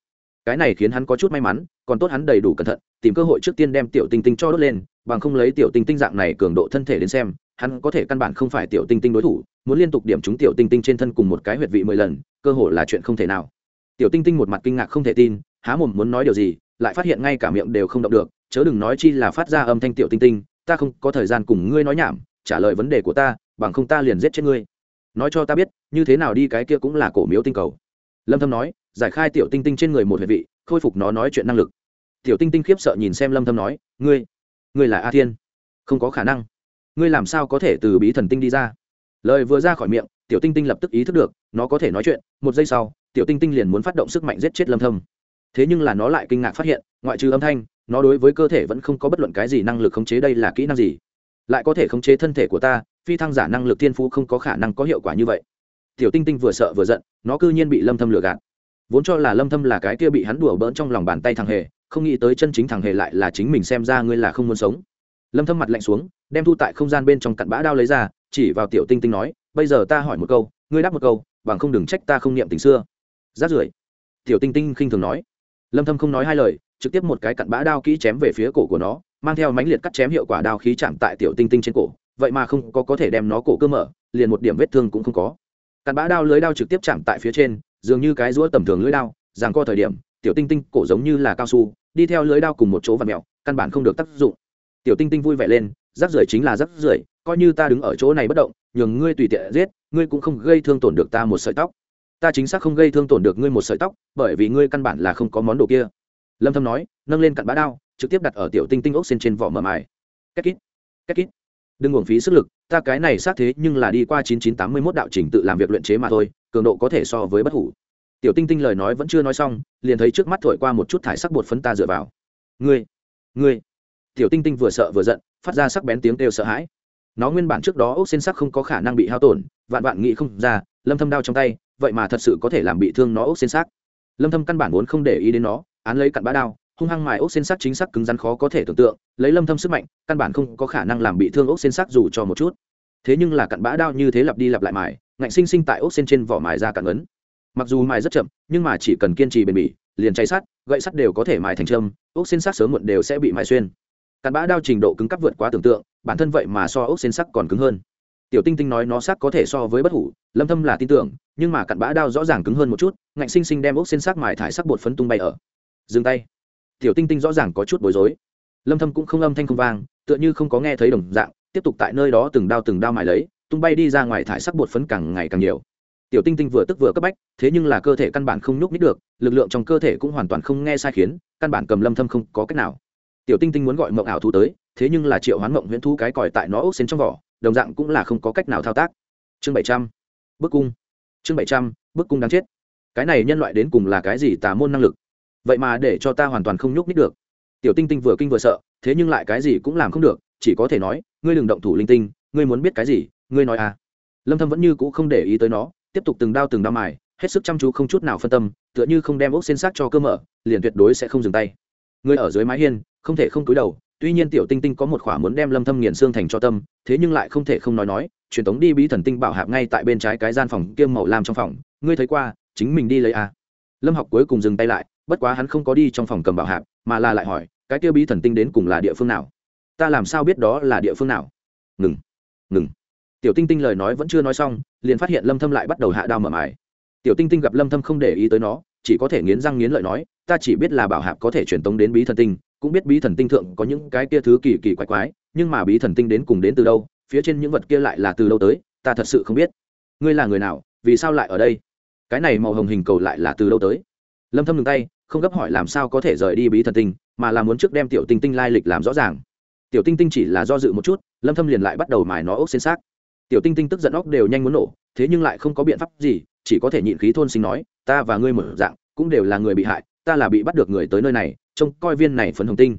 cái này khiến hắn có chút may mắn, còn tốt hắn đầy đủ cẩn thận, tìm cơ hội trước tiên đem tiểu tinh tinh cho đốt lên, bằng không lấy tiểu tinh tinh dạng này cường độ thân thể đến xem, hắn có thể căn bản không phải tiểu tinh tinh đối thủ, muốn liên tục điểm chúng tiểu tinh tinh trên thân cùng một cái huyệt vị mười lần, cơ hội là chuyện không thể nào. Tiểu tinh tinh một mặt kinh ngạc không thể tin, há mồm muốn nói điều gì, lại phát hiện ngay cả miệng đều không động được, chớ đừng nói chi là phát ra âm thanh tiểu tinh tinh, ta không có thời gian cùng ngươi nói nhảm, trả lời vấn đề của ta, bằng không ta liền giết chết ngươi. Nói cho ta biết, như thế nào đi cái kia cũng là cổ miếu tinh cầu. Lâm thâm nói giải khai tiểu tinh tinh trên người một huyệt vị, khôi phục nó nói chuyện năng lực. Tiểu tinh tinh khiếp sợ nhìn xem lâm thâm nói, ngươi ngươi là a thiên? Không có khả năng. Ngươi làm sao có thể từ bí thần tinh đi ra? Lời vừa ra khỏi miệng, tiểu tinh tinh lập tức ý thức được, nó có thể nói chuyện. Một giây sau, tiểu tinh tinh liền muốn phát động sức mạnh giết chết lâm thâm. Thế nhưng là nó lại kinh ngạc phát hiện, ngoại trừ âm thanh, nó đối với cơ thể vẫn không có bất luận cái gì năng lực khống chế đây là kỹ năng gì. Lại có thể khống chế thân thể của ta, phi thăng giả năng lực thiên phú không có khả năng có hiệu quả như vậy. Tiểu tinh tinh vừa sợ vừa giận, nó cư nhiên bị lâm thâm lừa gạt vốn cho là lâm thâm là cái kia bị hắn đùa bỡn trong lòng bàn tay thằng hề, không nghĩ tới chân chính thằng hề lại là chính mình xem ra ngươi là không muốn sống. Lâm thâm mặt lạnh xuống, đem thu tại không gian bên trong cặn bã đao lấy ra, chỉ vào tiểu tinh tinh nói, bây giờ ta hỏi một câu, ngươi đáp một câu, bằng không đừng trách ta không niệm tình xưa. Rát rưởi, tiểu tinh tinh khinh thường nói. Lâm thâm không nói hai lời, trực tiếp một cái cặn bã đao kỹ chém về phía cổ của nó, mang theo mãnh liệt cắt chém hiệu quả đao khí chạm tại tiểu tinh tinh trên cổ, vậy mà không có có thể đem nó cổ cơ mở, liền một điểm vết thương cũng không có. Cặn bã đao lưới đao trực tiếp chạm tại phía trên dường như cái rũa tầm thường lưỡi đao rằng co thời điểm, tiểu tinh tinh cổ giống như là cao su, đi theo lưỡi đao cùng một chỗ và mèo căn bản không được tác dụng. Tiểu tinh tinh vui vẻ lên rác rưởi chính là rác rưởi, coi như ta đứng ở chỗ này bất động, nhường ngươi tùy tiện giết, ngươi cũng không gây thương tổn được ta một sợi tóc. Ta chính xác không gây thương tổn được ngươi một sợi tóc, bởi vì ngươi căn bản là không có món đồ kia. Lâm thâm nói, nâng lên cặn bã đao, trực tiếp đặt ở tiểu tinh tinh ốc xên trên vỏ mở mài. Két kít két kít đừng uổng phí sức lực, ta cái này xác thế nhưng là đi qua 9981 đạo trình tự làm việc luyện chế mà thôi cường độ có thể so với bất hủ. Tiểu tinh tinh lời nói vẫn chưa nói xong, liền thấy trước mắt thổi qua một chút thải sắc bột phấn ta dựa vào. Ngươi ngươi. Tiểu tinh tinh vừa sợ vừa giận, phát ra sắc bén tiếng kêu sợ hãi. Nó nguyên bản trước đó ốc xên sắc không có khả năng bị hao tổn, vạn vạn nghĩ không ra, lâm thâm đao trong tay, vậy mà thật sự có thể làm bị thương nó ốc xên sắc. Lâm thâm căn bản vốn không để ý đến nó, án lấy cặn bã đao, hung hăng mài ốc xên sắc chính xác cứng rắn khó có thể tưởng tượng, lấy lâm thâm sức mạnh, căn bản không có khả năng làm bị thương ốc xên sắc dù cho một chút. Thế nhưng là cặn bã đao như thế lặp đi lặp lại mài ngạnh sinh sinh tại ốc sen trên vỏ mài ra cặn ấn. Mặc dù mài rất chậm, nhưng mà chỉ cần kiên trì bền bỉ, liền cháy sắt, gậy sắt đều có thể mài thành trâm ốc sen sắc sớm muộn đều sẽ bị mài xuyên. Cặn bã đao trình độ cứng cắp vượt quá tưởng tượng, bản thân vậy mà so ốc sen sắc còn cứng hơn. Tiểu tinh tinh nói nó sắc có thể so với bất hủ, lâm thâm là tin tưởng, nhưng mà cặn bã đao rõ ràng cứng hơn một chút, ngạnh sinh sinh đem ốc xên sắc mài thải sắc bột phấn tung bay ở. Dừng tay. Tiểu tinh tinh rõ ràng có chút bối rối. Lâm thâm cũng không âm thanh không vang, tựa như không có nghe thấy đồng dạng, tiếp tục tại nơi đó từng đao từng đao mài lấy tung bay đi ra ngoài thải sắc bột phấn càng ngày càng nhiều. Tiểu tinh tinh vừa tức vừa cấp bách, thế nhưng là cơ thể căn bản không nhúc nít được, lực lượng trong cơ thể cũng hoàn toàn không nghe sai khiến, căn bản cầm lâm thâm không có cách nào. Tiểu tinh tinh muốn gọi mộng ảo thú tới, thế nhưng là triệu hoán mộng huyễn thú cái còi tại nó ốc xến trong vỏ, đồng dạng cũng là không có cách nào thao tác. Chương bảy trăm, bức cung. Chương bảy trăm, bức cung đáng chết. Cái này nhân loại đến cùng là cái gì tà môn năng lực? Vậy mà để cho ta hoàn toàn không nhúc nít được. Tiểu tinh tinh vừa kinh vừa sợ, thế nhưng lại cái gì cũng làm không được, chỉ có thể nói, ngươi đừng động thủ linh tinh, ngươi muốn biết cái gì ngươi nói à. Lâm thâm vẫn như cũ không để ý tới nó, tiếp tục từng đao từng đao mài, hết sức chăm chú không chút nào phân tâm, tựa như không đem ốc xên xác cho cơ mở, liền tuyệt đối sẽ không dừng tay. Người ở dưới mái hiên, không thể không cúi đầu, tuy nhiên tiểu tinh tinh có một khỏa muốn đem lâm thâm nghiền xương thành cho tâm, thế nhưng lại không thể không nói nói, truyền tống đi bí thần tinh bảo hạp ngay tại bên trái cái gian phòng kiêm màu lam trong phòng, ngươi thấy qua, chính mình đi lấy à. lâm học cuối cùng dừng tay lại, bất quá hắn không có đi trong phòng cầm bảo hạp, mà là lại hỏi, cái kia bí thần tinh đến cùng là địa phương nào? Ta làm sao biết đó là địa phương nào? Ngừng. Ngừng tiểu tinh tinh lời nói vẫn chưa nói xong, liền phát hiện lâm thâm lại bắt đầu hạ đao mở mài. Tiểu tinh tinh gặp lâm thâm không để ý tới nó, chỉ có thể nghiến răng nghiến lợi nói, ta chỉ biết là bảo hạp có thể truyền tống đến bí thần tinh, cũng biết bí thần tinh thượng có những cái kia thứ kỳ kỳ quái quái, nhưng mà bí thần tinh đến cùng đến từ đâu, phía trên những vật kia lại là từ đâu tới, ta thật sự không biết. Ngươi là người nào, vì sao lại ở đây? Cái này màu hồng hình cầu lại là từ đâu tới? Lâm thâm ngừng tay, không gấp hỏi làm sao có thể rời đi bí thần tinh, mà là muốn trước đem tiểu tinh tinh lai lịch làm rõ ràng. Tiểu tinh tinh chỉ là do dự một chút, lâm thâm liền lại bắt đầu mài nó ốc xên xác tiểu tinh tinh tức giận óc đều nhanh muốn nổ, thế nhưng lại không có biện pháp gì, chỉ có thể nhịn khí thôn sinh nói, ta và ngươi mở dạng, cũng đều là người bị hại, ta là bị bắt được người tới nơi này, trông coi viên này phấn hồng tinh.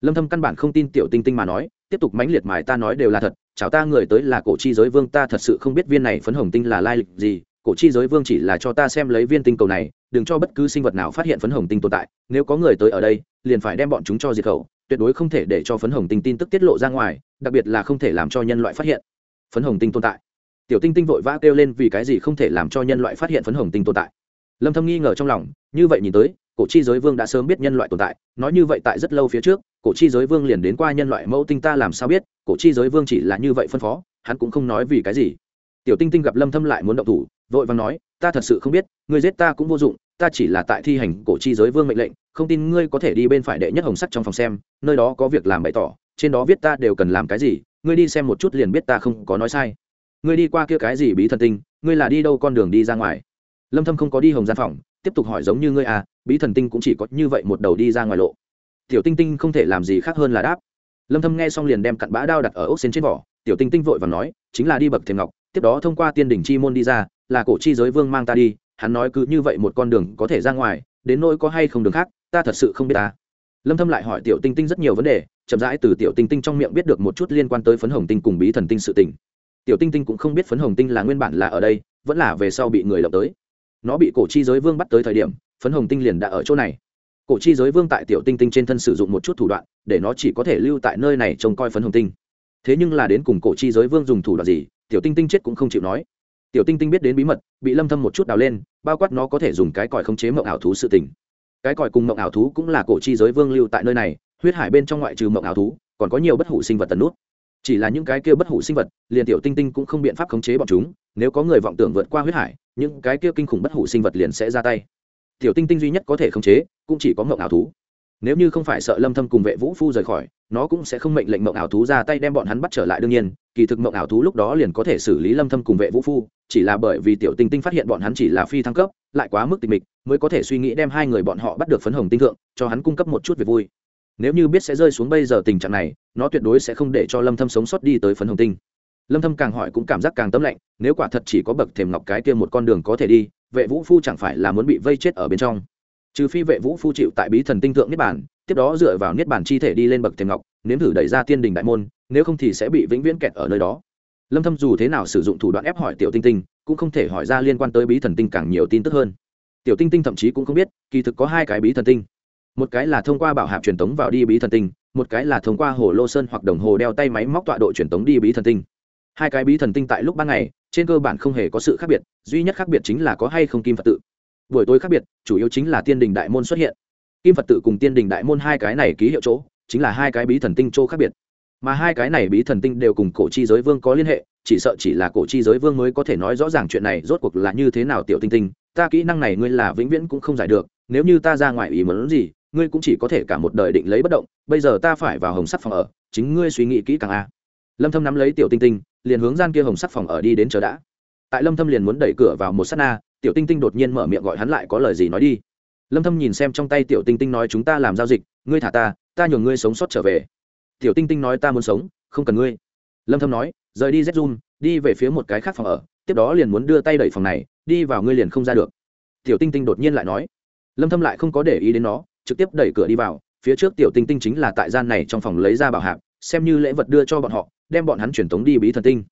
Lâm thâm căn bản không tin tiểu tinh tinh mà nói, tiếp tục mãnh liệt mài ta nói đều là thật, chào ta người tới là cổ chi giới vương, ta thật sự không biết viên này phấn hồng tinh là lai lịch gì, cổ chi giới vương chỉ là cho ta xem lấy viên tinh cầu này, đừng cho bất cứ sinh vật nào phát hiện phấn hồng tinh tồn tại, nếu có người tới ở đây, liền phải đem bọn chúng cho diệt khẩu, tuyệt đối không thể để cho phấn hồng tinh tin tức tiết lộ ra ngoài, đặc biệt là không thể làm cho nhân loại phát hiện phấn hồng tinh tồn tại. Tiểu tinh tinh vội vã kêu lên vì cái gì không thể làm cho nhân loại phát hiện phấn hồng tinh tồn tại. Lâm thâm nghi ngờ trong lòng, như vậy nhìn tới, cổ chi giới vương đã sớm biết nhân loại tồn tại, nói như vậy tại rất lâu phía trước, cổ chi giới vương liền đến qua nhân loại mẫu tinh ta làm sao biết, cổ chi giới vương chỉ là như vậy phân phó, hắn cũng không nói vì cái gì. Tiểu tinh tinh gặp lâm thâm lại muốn động thủ, vội vàng nói, ta thật sự không biết, ngươi giết ta cũng vô dụng, ta chỉ là tại thi hành cổ chi giới vương mệnh lệnh, không tin ngươi có thể đi bên phải đệ nhất hồng sắt trong phòng xem, nơi đó có việc làm bày tỏ, trên đó viết ta đều cần làm cái gì ngươi đi xem một chút liền biết ta không có nói sai. Ngươi đi qua kia cái gì bí thần tinh, ngươi là đi đâu con đường đi ra ngoài? Lâm thâm không có đi hồng gian phòng, tiếp tục hỏi giống như ngươi à bí thần tinh cũng chỉ có như vậy một đầu đi ra ngoài lộ. Tiểu tinh tinh không thể làm gì khác hơn là đáp. Lâm thâm nghe xong liền đem cặn bã đao đặt ở ốc xên trên vỏ, tiểu tinh tinh vội vàng nói, chính là đi bậc thềm ngọc, tiếp đó thông qua tiên đỉnh chi môn đi ra, là cổ chi giới vương mang ta đi, hắn nói cứ như vậy một con đường có thể ra ngoài, đến nỗi có hay không đường khác, ta thật sự không biết ta lâm thâm lại hỏi tiểu tinh tinh rất nhiều vấn đề, chậm rãi từ tiểu tinh tinh trong miệng biết được một chút liên quan tới phấn hồng tinh cùng bí thần tinh sự tình. Tiểu tinh tinh cũng không biết phấn hồng tinh là nguyên bản là ở đây, vẫn là về sau bị người lộng tới. Nó bị cổ chi giới vương bắt tới thời điểm, phấn hồng tinh liền đã ở chỗ này. Cổ chi giới vương tại tiểu tinh tinh trên thân sử dụng một chút thủ đoạn, để nó chỉ có thể lưu tại nơi này trông coi phấn hồng tinh. Thế nhưng là đến cùng cổ chi giới vương dùng thủ đoạn gì, tiểu tinh tinh chết cũng không chịu nói. Tiểu tinh tinh biết đến bí mật, bị lâm thâm một chút đào lên, bao quát nó có thể dùng cái còi khống chế mộng ảo thú sự tình cái còi cùng mộng ảo thú cũng là cổ chi giới vương lưu tại nơi này, huyết hải bên trong ngoại trừ mộng ảo thú, còn có nhiều bất hủ sinh vật tần nút. Chỉ là những cái kia bất hủ sinh vật, liền tiểu tinh tinh cũng không biện pháp khống chế bọn chúng, nếu có người vọng tưởng vượt qua huyết hải, những cái kia kinh khủng bất hủ sinh vật liền sẽ ra tay. Tiểu tinh tinh duy nhất có thể khống chế, cũng chỉ có mộng ảo thú nếu như không phải sợ lâm thâm cùng vệ vũ phu rời khỏi, nó cũng sẽ không mệnh lệnh mộng ảo thú ra tay đem bọn hắn bắt trở lại đương nhiên, kỳ thực mộng ảo thú lúc đó liền có thể xử lý lâm thâm cùng vệ vũ phu, chỉ là bởi vì tiểu tinh tinh phát hiện bọn hắn chỉ là phi thăng cấp, lại quá mức tịch mịch, mới có thể suy nghĩ đem hai người bọn họ bắt được phấn hồng tinh thượng, cho hắn cung cấp một chút việc vui. Nếu như biết sẽ rơi xuống bây giờ tình trạng này, nó tuyệt đối sẽ không để cho lâm thâm sống sót đi tới phấn hồng tinh. Lâm thâm càng hỏi cũng cảm giác càng tâm lạnh, nếu quả thật chỉ có bậc thềm ngọc cái kia một con đường có thể đi, vệ vũ phu chẳng phải là muốn bị vây chết ở bên trong trừ phi vệ vũ phu chịu tại bí thần tinh thượng niết bản tiếp đó dựa vào niết bản chi thể đi lên bậc thềm ngọc, nếm thử đẩy ra tiên đình đại môn, nếu không thì sẽ bị vĩnh viễn kẹt ở nơi đó. Lâm thâm dù thế nào sử dụng thủ đoạn ép hỏi tiểu tinh tinh, cũng không thể hỏi ra liên quan tới bí thần tinh càng nhiều tin tức hơn. Tiểu tinh tinh thậm chí cũng không biết, kỳ thực có hai cái bí thần tinh. Một cái là thông qua bảo hạp truyền tống vào đi bí thần tinh, một cái là thông qua hồ lô sơn hoặc đồng hồ đeo tay máy móc tọa độ truyền tống đi bí thần tinh. Hai cái bí thần tinh tại lúc ban ngày, trên cơ bản không hề có sự khác biệt, duy nhất khác biệt chính là có hay không kim phật tự buổi tối khác biệt, chủ yếu chính là tiên đình đại môn xuất hiện. Kim phật tự cùng tiên đình đại môn hai cái này ký hiệu chỗ, chính là hai cái bí thần tinh chỗ khác biệt. Mà hai cái này bí thần tinh đều cùng cổ chi giới vương có liên hệ, chỉ sợ chỉ là cổ chi giới vương mới có thể nói rõ ràng chuyện này rốt cuộc là như thế nào tiểu tinh tinh, ta kỹ năng này ngươi là vĩnh viễn cũng không giải được, nếu như ta ra ngoài ý muốn gì, ngươi cũng chỉ có thể cả một đời định lấy bất động, bây giờ ta phải vào hồng sắc phòng ở, chính ngươi suy nghĩ kỹ càng a. Lâm thâm nắm lấy tiểu tinh tinh, liền hướng gian kia hồng sắc phòng ở đi đến chờ đã. Tại lâm thâm liền muốn đẩy cửa vào một sát na tiểu tinh tinh đột nhiên mở miệng gọi hắn lại có lời gì nói đi. Lâm thâm nhìn xem trong tay tiểu tinh tinh nói chúng ta làm giao dịch, ngươi thả ta ta nhường ngươi sống sót trở về. Tiểu tinh tinh nói ta muốn sống, không cần ngươi. Lâm thâm nói, rời đi z đi về phía một cái khác phòng ở, tiếp đó liền muốn đưa tay đẩy phòng này, đi vào ngươi liền không ra được. Tiểu tinh tinh đột nhiên lại nói. Lâm thâm lại không có để ý đến nó, trực tiếp đẩy cửa đi vào, phía trước tiểu tinh tinh chính là tại gian này trong phòng lấy ra bảo hạc, xem như lễ vật đưa cho bọn họ, đem bọn hắn chuyển tống đi bí thần tinh.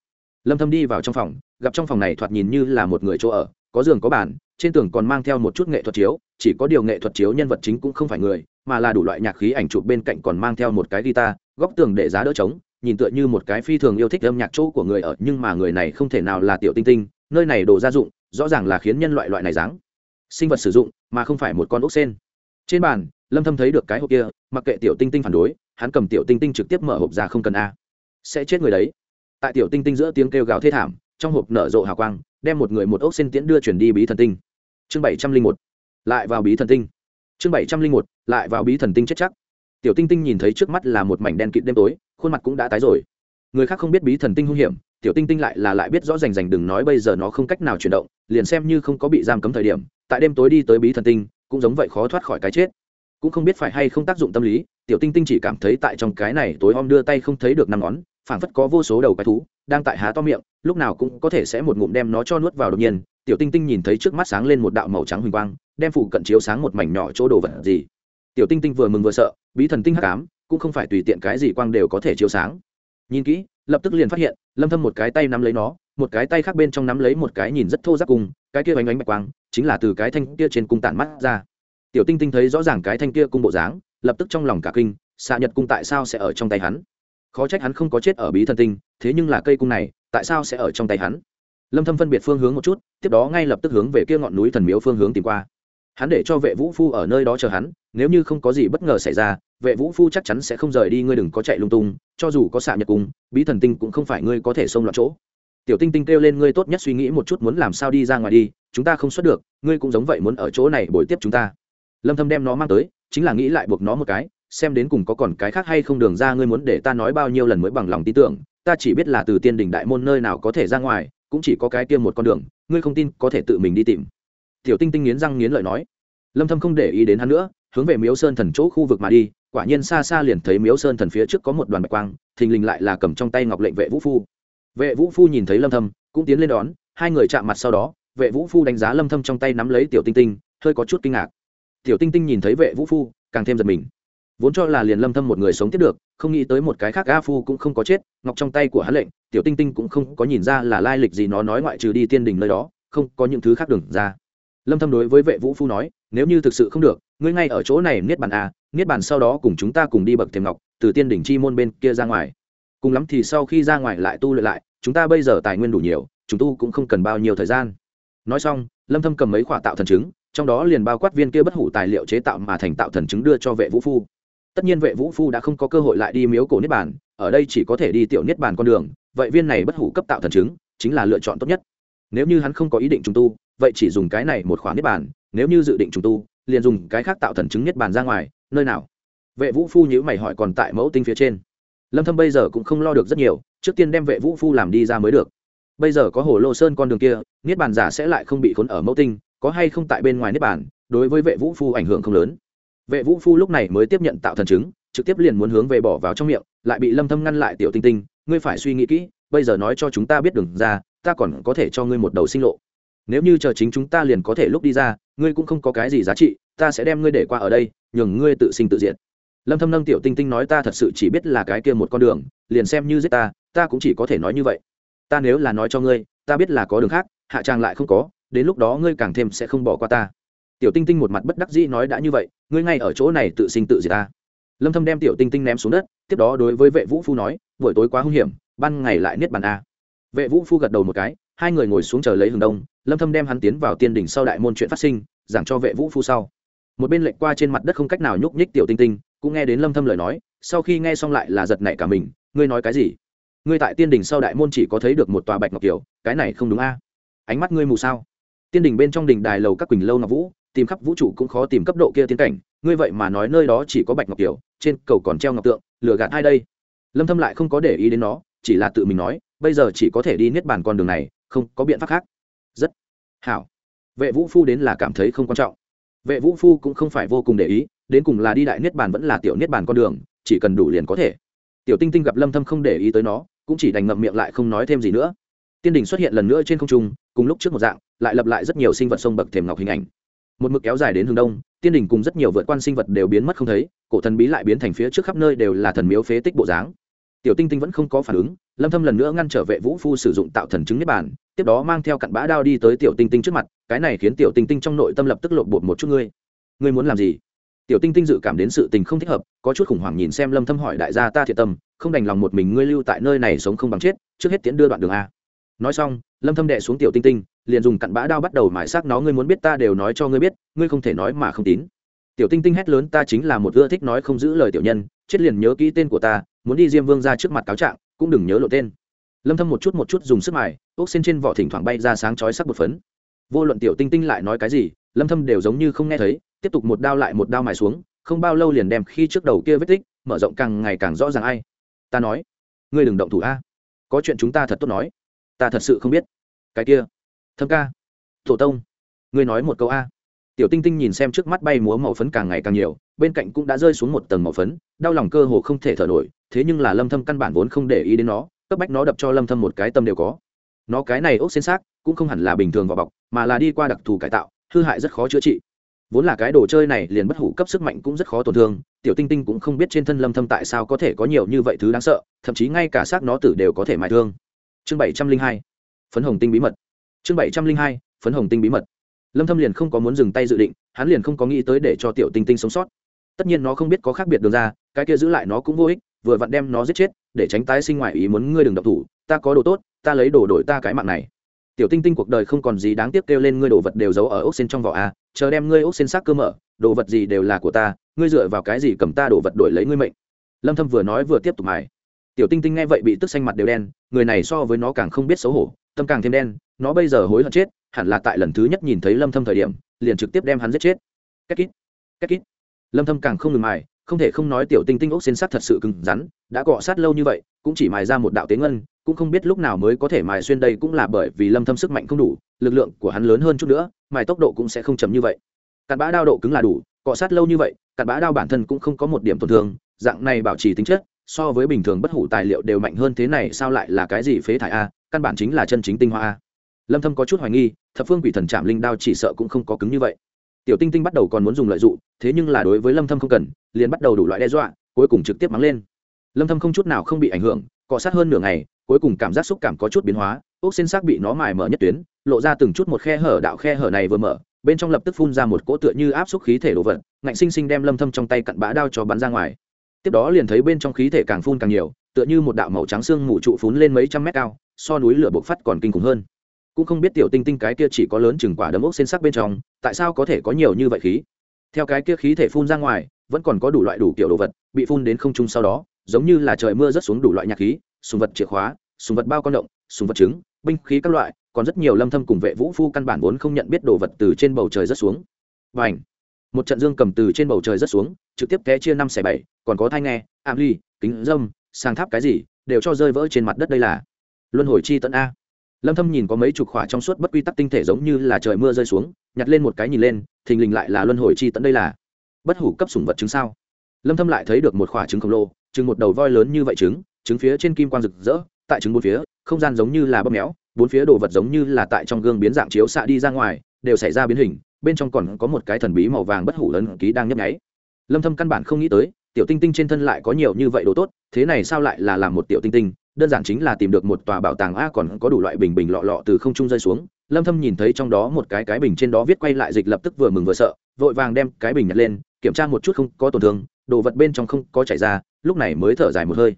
Lâm thâm đi vào trong phòng, gặp trong phòng này thoạt nhìn như là một người chỗ ở có giường có bàn, trên tường còn mang theo một chút nghệ thuật chiếu, chỉ có điều nghệ thuật chiếu nhân vật chính cũng không phải người, mà là đủ loại nhạc khí ảnh chụp bên cạnh còn mang theo một cái guitar, góc tường để giá đỡ trống, nhìn tựa như một cái phi thường yêu thích âm nhạc chỗ của người ở, nhưng mà người này không thể nào là tiểu tinh tinh, nơi này đồ gia dụng, rõ ràng là khiến nhân loại loại này dáng sinh vật sử dụng, mà không phải một con ốc sen. Trên bàn, lâm thâm thấy được cái hộp kia, mặc kệ tiểu tinh tinh phản đối, hắn cầm tiểu tinh tinh trực tiếp mở hộp ra không cần a. Sẽ chết người đấy. Tại tiểu tinh tinh giữa tiếng kêu gào thê thảm, trong hộp nở rộ hào quang đem một người một ốc xin tiễn đưa chuyển đi bí thần tinh. Chương bảy trăm linh một, lại vào bí thần tinh. Chương bảy trăm linh một, lại vào bí thần tinh chết chắc. Tiểu tinh tinh nhìn thấy trước mắt là một mảnh đen kịt đêm tối, khuôn mặt cũng đã tái rồi. Người khác không biết bí thần tinh hung hiểm, tiểu tinh tinh lại là lại biết rõ rành rành đừng nói bây giờ nó không cách nào chuyển động, liền xem như không có bị giam cấm thời điểm, tại đêm tối đi tới bí thần tinh, cũng giống vậy khó thoát khỏi cái chết. Cũng không biết phải hay không tác dụng tâm lý, tiểu tinh tinh chỉ cảm thấy tại trong cái này tối om đưa tay không thấy được năm ngón, phảng phất có vô số đầu cái thú, đang tại há to miệng lúc nào cũng có thể sẽ một ngụm đem nó cho nuốt vào đột nhiên, tiểu tinh tinh nhìn thấy trước mắt sáng lên một đạo màu trắng huỳnh quang, đem phụ cận chiếu sáng một mảnh nhỏ chỗ đồ vật gì. Tiểu tinh tinh vừa mừng vừa sợ, bí thần tinh hắc ám, cũng không phải tùy tiện cái gì quang đều có thể chiếu sáng. Nhìn kỹ, lập tức liền phát hiện, lâm thâm một cái tay nắm lấy nó, một cái tay khác bên trong nắm lấy một cái nhìn rất thô ráp cung, cái kia bánh bánh bạch quang, chính là từ cái thanh kia trên cung tản mắt ra. Tiểu tinh tinh thấy rõ ràng cái thanh kia cung bộ dáng, lập tức trong lòng cả kinh xạ nhật cung tại sao sẽ ở trong tay hắn? Khó trách hắn không có chết ở bí thần tinh, thế nhưng là cây cung này, tại sao sẽ ở trong tay hắn? Lâm thâm phân biệt phương hướng một chút, tiếp đó ngay lập tức hướng về kia ngọn núi thần miếu phương hướng tìm qua. Hắn để cho vệ vũ phu ở nơi đó chờ hắn, nếu như không có gì bất ngờ xảy ra, vệ vũ phu chắc chắn sẽ không rời đi, ngươi đừng có chạy lung tung, cho dù có xạ nhật cung, bí thần tinh cũng không phải ngươi có thể xông loạn chỗ. Tiểu tinh tinh kêu lên, ngươi tốt nhất suy nghĩ một chút muốn làm sao đi ra ngoài đi, chúng ta không xuất được, ngươi cũng giống vậy muốn ở chỗ này bồi tiếp chúng ta. Lâm thâm đem nó mang tới, chính là nghĩ lại buộc nó một cái xem đến cùng có còn cái khác hay không đường ra ngươi muốn để ta nói bao nhiêu lần mới bằng lòng tin tưởng, ta chỉ biết là từ tiên đình đại môn nơi nào có thể ra ngoài, cũng chỉ có cái kia một con đường, ngươi không tin có thể tự mình đi tìm. Tiểu tinh tinh nghiến răng nghiến lợi nói. Lâm thâm không để ý đến hắn nữa, hướng về miếu sơn thần chỗ khu vực mà đi, quả nhiên xa xa liền thấy miếu sơn thần phía trước có một đoàn bạch quang, thình lình lại là cầm trong tay ngọc lệnh vệ vũ phu. Vệ vũ phu nhìn thấy lâm thâm, cũng tiến lên đón, hai người chạm mặt sau đó, vệ vũ phu đánh giá lâm thâm trong tay nắm lấy tiểu tinh tinh, hơi có chút kinh ngạc. Tiểu tinh tinh nhìn thấy vệ vũ phu, càng thêm giật mình vốn cho là liền lâm thâm một người sống tiếp được, không nghĩ tới một cái khác a phu cũng không có chết, ngọc trong tay của hắn lệnh, tiểu tinh tinh cũng không có nhìn ra là lai lịch gì nó nói ngoại trừ đi tiên đình nơi đó, không có những thứ khác đừng ra. Lâm thâm đối với vệ vũ phu nói, nếu như thực sự không được, ngươi ngay ở chỗ này niết bàn a, niết bàn sau đó cùng chúng ta cùng đi bậc thềm ngọc, từ tiên đỉnh chi môn bên kia ra ngoài. Cùng lắm thì sau khi ra ngoài lại tu luyện lại, chúng ta bây giờ tài nguyên đủ nhiều, chúng tu cũng không cần bao nhiêu thời gian. Nói xong, lâm thâm cầm mấy quả tạo thần chứng, trong đó liền bao quát viên kia bất hủ tài liệu chế tạo mà thành tạo thần chứng đưa cho vệ vũ phu tất nhiên vệ vũ phu đã không có cơ hội lại đi miếu cổ niết bàn, ở đây chỉ có thể đi tiểu niết bàn con đường, vậy viên này bất hủ cấp tạo thần chứng, chính là lựa chọn tốt nhất. Nếu như hắn không có ý định trùng tu, vậy chỉ dùng cái này một khoản niết bàn, nếu như dự định trùng tu, liền dùng cái khác tạo thần chứng niết bàn ra ngoài, nơi nào? Vệ vũ phu nhữ mày hỏi còn tại mẫu tinh phía trên. Lâm thâm bây giờ cũng không lo được rất nhiều, trước tiên đem vệ vũ phu làm đi ra mới được. Bây giờ có hồ lô sơn con đường kia, niết bàn giả sẽ lại không bị khốn ở mẫu tinh, có hay không tại bên ngoài niết bàn, đối với vệ vũ phu ảnh hưởng không lớn vệ vũ phu lúc này mới tiếp nhận tạo thần chứng, trực tiếp liền muốn hướng về bỏ vào trong miệng, lại bị lâm thâm ngăn lại tiểu tinh tinh, ngươi phải suy nghĩ kỹ, bây giờ nói cho chúng ta biết đường ra, ta còn có thể cho ngươi một đầu sinh lộ. Nếu như chờ chính chúng ta liền có thể lúc đi ra, ngươi cũng không có cái gì giá trị, ta sẽ đem ngươi để qua ở đây, nhường ngươi tự sinh tự diệt. lâm thâm nâng tiểu tinh tinh nói, ta thật sự chỉ biết là cái kia một con đường, liền xem như giết ta ta cũng chỉ có thể nói như vậy. Ta nếu là nói cho ngươi, ta biết là có đường khác, hạ trang lại không có, đến lúc đó ngươi càng thêm sẽ không bỏ qua ta tiểu tinh tinh một mặt bất đắc dĩ nói đã như vậy, ngươi ngay ở chỗ này tự sinh tự diệt ta. Lâm thâm đem tiểu tinh tinh ném xuống đất, tiếp đó đối với vệ vũ phu nói, buổi tối quá hung hiểm, ban ngày lại niết bàn a. Vệ vũ phu gật đầu một cái, hai người ngồi xuống chờ lấy hừng đông, lâm thâm đem hắn tiến vào tiên đỉnh sau đại môn chuyện phát sinh, giảng cho vệ vũ phu sau. Một bên lệnh qua trên mặt đất không cách nào nhúc nhích tiểu tinh tinh, cũng nghe đến lâm thâm lời nói, sau khi nghe xong lại là giật nảy cả mình, ngươi nói cái gì? Ngươi tại tiên đỉnh sau đại môn chỉ có thấy được một tòa bạch ngọc kiều, cái này không đúng a. Ánh mắt ngươi mù sao? Tiên đỉnh bên trong đỉnh đài lầu các quỳnh lâu ngọc vũ tìm khắp vũ trụ cũng khó tìm cấp độ kia tiến cảnh. Ngươi vậy mà nói nơi đó chỉ có bạch ngọc kiều, trên cầu còn treo ngọc tượng, lừa gạt ai đây? Lâm thâm lại không có để ý đến nó, chỉ là tự mình nói, bây giờ chỉ có thể đi niết bàn con đường này, không có biện pháp khác. Rất hảo. Vệ vũ phu đến là cảm thấy không quan trọng. Vệ vũ phu cũng không phải vô cùng để ý, đến cùng là đi đại niết bàn vẫn là tiểu niết bàn con đường, chỉ cần đủ liền có thể. Tiểu tinh tinh gặp lâm thâm không để ý tới nó, cũng chỉ đành ngậm miệng lại không nói thêm gì nữa. Tiên đình xuất hiện lần nữa trên không trung, cùng lúc trước một dạng, lại lập lại rất nhiều sinh vật sông bậc thềm ngọc hình ảnh một mực kéo dài đến hướng đông, tiên đình cùng rất nhiều vượt quan sinh vật đều biến mất không thấy, cổ thần bí lại biến thành phía trước khắp nơi đều là thần miếu phế tích bộ dáng. Tiểu tinh tinh vẫn không có phản ứng, lâm thâm lần nữa ngăn trở vệ vũ phu sử dụng tạo thần chứng niết bàn, tiếp đó mang theo cặn bã đao đi tới tiểu tinh tinh trước mặt, cái này khiến tiểu tinh tinh trong nội tâm lập tức lột bột một chút ngươi. Ngươi muốn làm gì? Tiểu tinh tinh dự cảm đến sự tình không thích hợp, có chút khủng hoảng nhìn xem lâm thâm hỏi đại gia ta thiệt tâm, không đành lòng một mình ngươi lưu tại nơi này sống không bằng chết, trước hết tiễn đưa đoạn đường a nói xong, lâm thâm đệ xuống tiểu tinh tinh, liền dùng cặn bã đao bắt đầu mài xác nó, ngươi muốn biết ta đều nói cho ngươi biết, ngươi không thể nói mà không tín. Tiểu tinh tinh hét lớn, ta chính là một ưa thích nói không giữ lời tiểu nhân, chết liền nhớ kỹ tên của ta, muốn đi diêm vương ra trước mặt cáo trạng, cũng đừng nhớ lộ tên. Lâm thâm một chút một chút dùng sức mài, ốc xin trên vỏ thỉnh thoảng bay ra sáng chói sắc bột phấn. Vô luận tiểu tinh tinh lại nói cái gì, lâm thâm đều giống như không nghe thấy, tiếp tục một đao lại một đao mài xuống, không bao lâu liền đem khi trước đầu kia vết tích, mở rộng càng ngày càng rõ ràng ai. Ta nói, ngươi đừng động thủ a. Có chuyện chúng ta thật tốt nói ta thật sự không biết. Cái kia, thâm ca, tổ tông, ngươi nói một câu a. Tiểu tinh tinh nhìn xem trước mắt bay múa màu phấn càng ngày càng nhiều, bên cạnh cũng đã rơi xuống một tầng màu phấn, đau lòng cơ hồ không thể thở nổi, thế nhưng là lâm thâm căn bản vốn không để ý đến nó, cấp bách nó đập cho lâm thâm một cái tâm đều có. Nó cái này ốc xên xác, cũng không hẳn là bình thường vào bọc, mà là đi qua đặc thù cải tạo, hư hại rất khó chữa trị. Vốn là cái đồ chơi này liền bất hủ cấp sức mạnh cũng rất khó tổn thương, tiểu tinh tinh cũng không biết trên thân lâm thâm tại sao có thể có nhiều như vậy thứ đáng sợ, thậm chí ngay cả xác nó tử đều có thể mài thương chương 702 phấn hồng tinh bí mật. Chương 702 phấn hồng tinh bí mật. Lâm thâm liền không có muốn dừng tay dự định, hắn liền không có nghĩ tới để cho tiểu tinh tinh sống sót. Tất nhiên nó không biết có khác biệt đường ra, cái kia giữ lại nó cũng vô ích, vừa vặn đem nó giết chết, để tránh tái sinh ngoại ý muốn ngươi đừng động thủ, ta có đồ tốt, ta lấy đồ đổi ta cái mạng này. Tiểu tinh tinh cuộc đời không còn gì đáng tiếc kêu lên ngươi đồ vật đều giấu ở ốc xin trong vỏ a, chờ đem ngươi ốc xin xác cơ mở, đồ vật gì đều là của ta, ngươi dựa vào cái gì cầm ta đồ vật đổi lấy ngươi mệnh? Lâm thâm vừa nói vừa tiếp tục mài tiểu tinh tinh nghe vậy bị tức xanh mặt đều đen, người này so với nó càng không biết xấu hổ, tâm càng thêm đen, nó bây giờ hối hận chết, hẳn là tại lần thứ nhất nhìn thấy lâm thâm thời điểm, liền trực tiếp đem hắn giết chết. Cách kít cách kít lâm thâm càng không ngừng mài, không thể không nói tiểu tinh tinh ốc xin sắt thật sự cứng rắn, đã cọ sát lâu như vậy, cũng chỉ mài ra một đạo tế ngân, cũng không biết lúc nào mới có thể mài xuyên đây cũng là bởi vì lâm thâm sức mạnh không đủ, lực lượng của hắn lớn hơn chút nữa, mài tốc độ cũng sẽ không chậm như vậy. Cặn bã đao độ cứng là đủ, cọ sát lâu như vậy, cặn bã đao bản thân cũng không có một điểm tổn thương, dạng này bảo trì tính chất so với bình thường bất hủ tài liệu đều mạnh hơn thế này, sao lại là cái gì phế thải a? Căn bản chính là chân chính tinh hoa a. Lâm thâm có chút hoài nghi, thập phương quỷ thần chạm linh đao chỉ sợ cũng không có cứng như vậy. Tiểu tinh tinh bắt đầu còn muốn dùng lợi dụng, thế nhưng là đối với lâm thâm không cần, liền bắt đầu đủ loại đe dọa, cuối cùng trực tiếp mắng lên. Lâm thâm không chút nào không bị ảnh hưởng, cọ sát hơn nửa ngày, cuối cùng cảm giác xúc cảm có chút biến hóa, ốc xin xác bị nó mài mở nhất tuyến, lộ ra từng chút một khe hở đạo khe hở này vừa mở, bên trong lập tức phun ra một cỗ tựa như áp xúc khí thể đồ vật, ngạnh sinh sinh đem lâm thâm trong tay cặn bã đao cho bắn ra ngoài tiếp đó liền thấy bên trong khí thể càng phun càng nhiều, tựa như một đạo màu trắng xương mù trụ phun lên mấy trăm mét cao, so núi lửa bộc phát còn kinh khủng hơn. Cũng không biết tiểu tinh tinh cái kia chỉ có lớn chừng quả đấm ốc xên sắc bên trong, tại sao có thể có nhiều như vậy khí? Theo cái kia khí thể phun ra ngoài, vẫn còn có đủ loại đủ kiểu đồ vật, bị phun đến không trung sau đó, giống như là trời mưa rất xuống đủ loại nhạc khí súng vật chìa khóa súng vật bao con động súng vật trứng, binh khí các loại, còn rất nhiều lâm thâm cùng vệ vũ phu căn bản vốn không nhận biết đồ vật từ trên bầu trời rất xuống. Và ảnh một trận dương cầm từ trên bầu trời rất xuống trực tiếp té chia năm xẻ bảy, còn có thai nghe, ảm ly, kính dâm sang tháp cái gì, đều cho rơi vỡ trên mặt đất đây là. Luân hồi chi tận a. Lâm thâm nhìn có mấy chục khỏa trong suốt bất quy tắc tinh thể giống như là trời mưa rơi xuống, nhặt lên một cái nhìn lên, thình lình lại là luân hồi chi tận đây là. Bất hủ cấp sủng vật trứng sao? Lâm thâm lại thấy được một khỏa trứng khổng lồ, trứng một đầu voi lớn như vậy trứng trứng phía trên kim quang rực rỡ, tại trứng bốn phía, không gian giống như là bơm méo, bốn phía đồ vật giống như là tại trong gương biến dạng chiếu xạ đi ra ngoài, đều xảy ra biến hình, bên trong còn có một cái thần bí màu vàng bất hủ lớn ký đang nhấp nháy lâm thâm căn bản không nghĩ tới, tiểu tinh tinh trên thân lại có nhiều như vậy đồ tốt, thế này sao lại là làm một tiểu tinh tinh? Đơn giản chính là tìm được một tòa bảo tàng a còn có đủ loại bình bình lọ lọ từ không trung rơi xuống. Lâm thâm nhìn thấy trong đó một cái cái bình trên đó viết quay lại dịch lập tức vừa mừng vừa sợ, vội vàng đem cái bình nhặt lên, kiểm tra một chút không có tổn thương, đồ vật bên trong không có chảy ra, lúc này mới thở dài một hơi.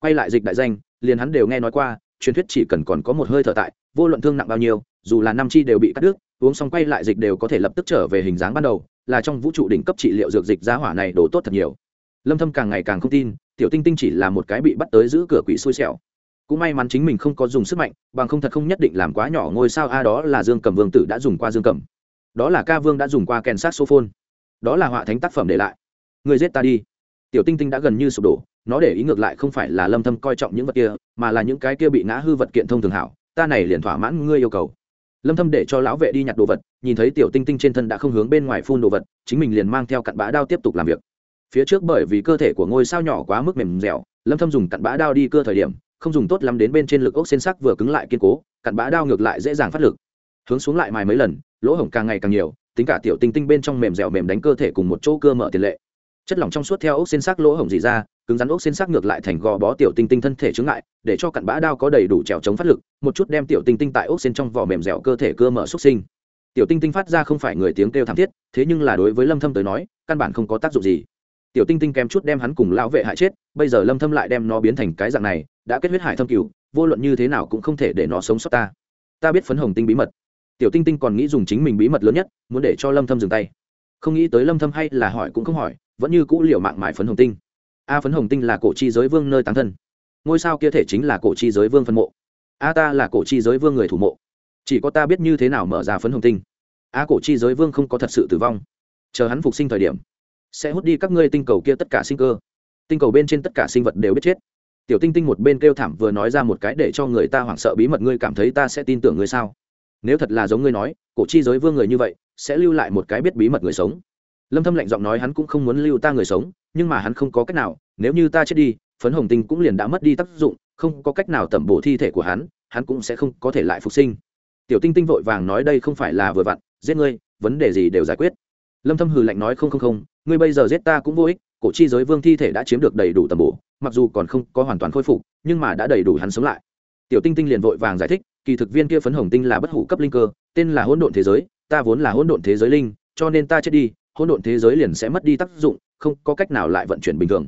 Quay lại dịch đại danh, liền hắn đều nghe nói qua, truyền thuyết chỉ cần còn có một hơi thở tại, vô luận thương nặng bao nhiêu, dù là năm chi đều bị cắt đứt, uống xong quay lại dịch đều có thể lập tức trở về hình dáng ban đầu là trong vũ trụ đỉnh cấp trị liệu dược dịch giá hỏa này đổ tốt thật nhiều. Lâm thâm càng ngày càng không tin, tiểu tinh tinh chỉ là một cái bị bắt tới giữ cửa quỷ xui xẻo. Cũng may mắn chính mình không có dùng sức mạnh, bằng không thật không nhất định làm quá nhỏ ngôi sao, a, đó là dương cầm vương tử đã dùng qua dương cầm. Đó là ca vương đã dùng qua kèn sát sophone đó là họa thánh tác phẩm để lại. Người giết ta đi. Tiểu tinh tinh đã gần như sụp đổ, nó để ý ngược lại không phải là lâm thâm coi trọng những vật kia, mà là những cái kia bị ngã hư vật kiện thông thường hảo. Ta này liền thỏa mãn ngươi yêu cầu lâm thâm để cho lão vệ đi nhặt đồ vật, nhìn thấy tiểu tinh tinh trên thân đã không hướng bên ngoài phun đồ vật, chính mình liền mang theo cặn bã đao tiếp tục làm việc. Phía trước bởi vì cơ thể của ngôi sao nhỏ quá mức mềm dẻo, lâm thâm dùng cặn bã đao đi cưa thời điểm, không dùng tốt lắm đến bên trên lực ốc xên sắc vừa cứng lại kiên cố, cặn bã đao ngược lại dễ dàng phát lực. Hướng xuống lại mài mấy lần, lỗ hổng càng ngày càng nhiều, tính cả tiểu tinh tinh bên trong mềm dẻo mềm đánh cơ thể cùng một chỗ cơ mở tiền lệ. Chất lỏng trong suốt theo ốc xên sắc lỗ hổng dì ra cứng rắn ốc xên xác ngược lại thành gò bó tiểu tinh tinh thân thể chướng ngại, để cho cặn bã đao có đầy đủ trèo chống phát lực, một chút đem tiểu tinh tinh tại ốc xên trong vỏ mềm dẻo cơ thể cơ mở xúc sinh. Tiểu tinh tinh phát ra không phải người tiếng kêu thảm thiết, thế nhưng là đối với lâm thâm tới nói, căn bản không có tác dụng gì. Tiểu tinh tinh kém chút đem hắn cùng lão vệ hại chết, bây giờ lâm thâm lại đem nó biến thành cái dạng này, đã kết huyết hải thâm cửu vô luận như thế nào cũng không thể để nó sống sót ta. Ta biết phấn hồng tinh bí mật. Tiểu tinh tinh còn nghĩ dùng chính mình bí mật lớn nhất, muốn để cho lâm thâm dừng tay. Không nghĩ tới lâm thâm hay là hỏi cũng không hỏi, vẫn như cũ liều mạng mài phấn hồng tinh a phấn hồng tinh là cổ chi giới vương nơi tán thân. Ngôi sao kia thể chính là cổ chi giới vương phân mộ. A ta là cổ chi giới vương người thủ mộ. Chỉ có ta biết như thế nào mở ra phấn hồng tinh. A cổ chi giới vương không có thật sự tử vong. Chờ hắn phục sinh thời điểm, sẽ hút đi các ngươi tinh cầu kia tất cả sinh cơ. Tinh cầu bên trên tất cả sinh vật đều biết chết. Tiểu tinh tinh một bên kêu thảm vừa nói ra một cái để cho người ta hoảng sợ bí mật ngươi cảm thấy ta sẽ tin tưởng ngươi sao? Nếu thật là giống ngươi nói, cổ chi giới vương người như vậy, sẽ lưu lại một cái biết bí mật người sống lâm thâm lạnh giọng nói hắn cũng không muốn lưu ta người sống, nhưng mà hắn không có cách nào, nếu như ta chết đi, phấn hồng tinh cũng liền đã mất đi tác dụng, không có cách nào tẩm bổ thi thể của hắn hắn cũng sẽ không có thể lại phục sinh. Tiểu tinh tinh vội vàng nói đây không phải là vừa vặn, giết ngươi, vấn đề gì đều giải quyết. Lâm thâm hừ lạnh nói không không không, ngươi bây giờ giết ta cũng vô ích, cổ chi giới vương thi thể đã chiếm được đầy đủ tầm bổ, mặc dù còn không có hoàn toàn khôi phục, nhưng mà đã đầy đủ hắn sống lại. Tiểu tinh tinh liền vội vàng giải thích, kỳ thực viên kia phấn hồng tinh là bất hủ cấp linh cơ, tên là hỗn độn thế giới, ta vốn là hỗn độn thế giới linh, cho nên ta chết đi hỗn độn thế giới liền sẽ mất đi tác dụng, không có cách nào lại vận chuyển bình thường.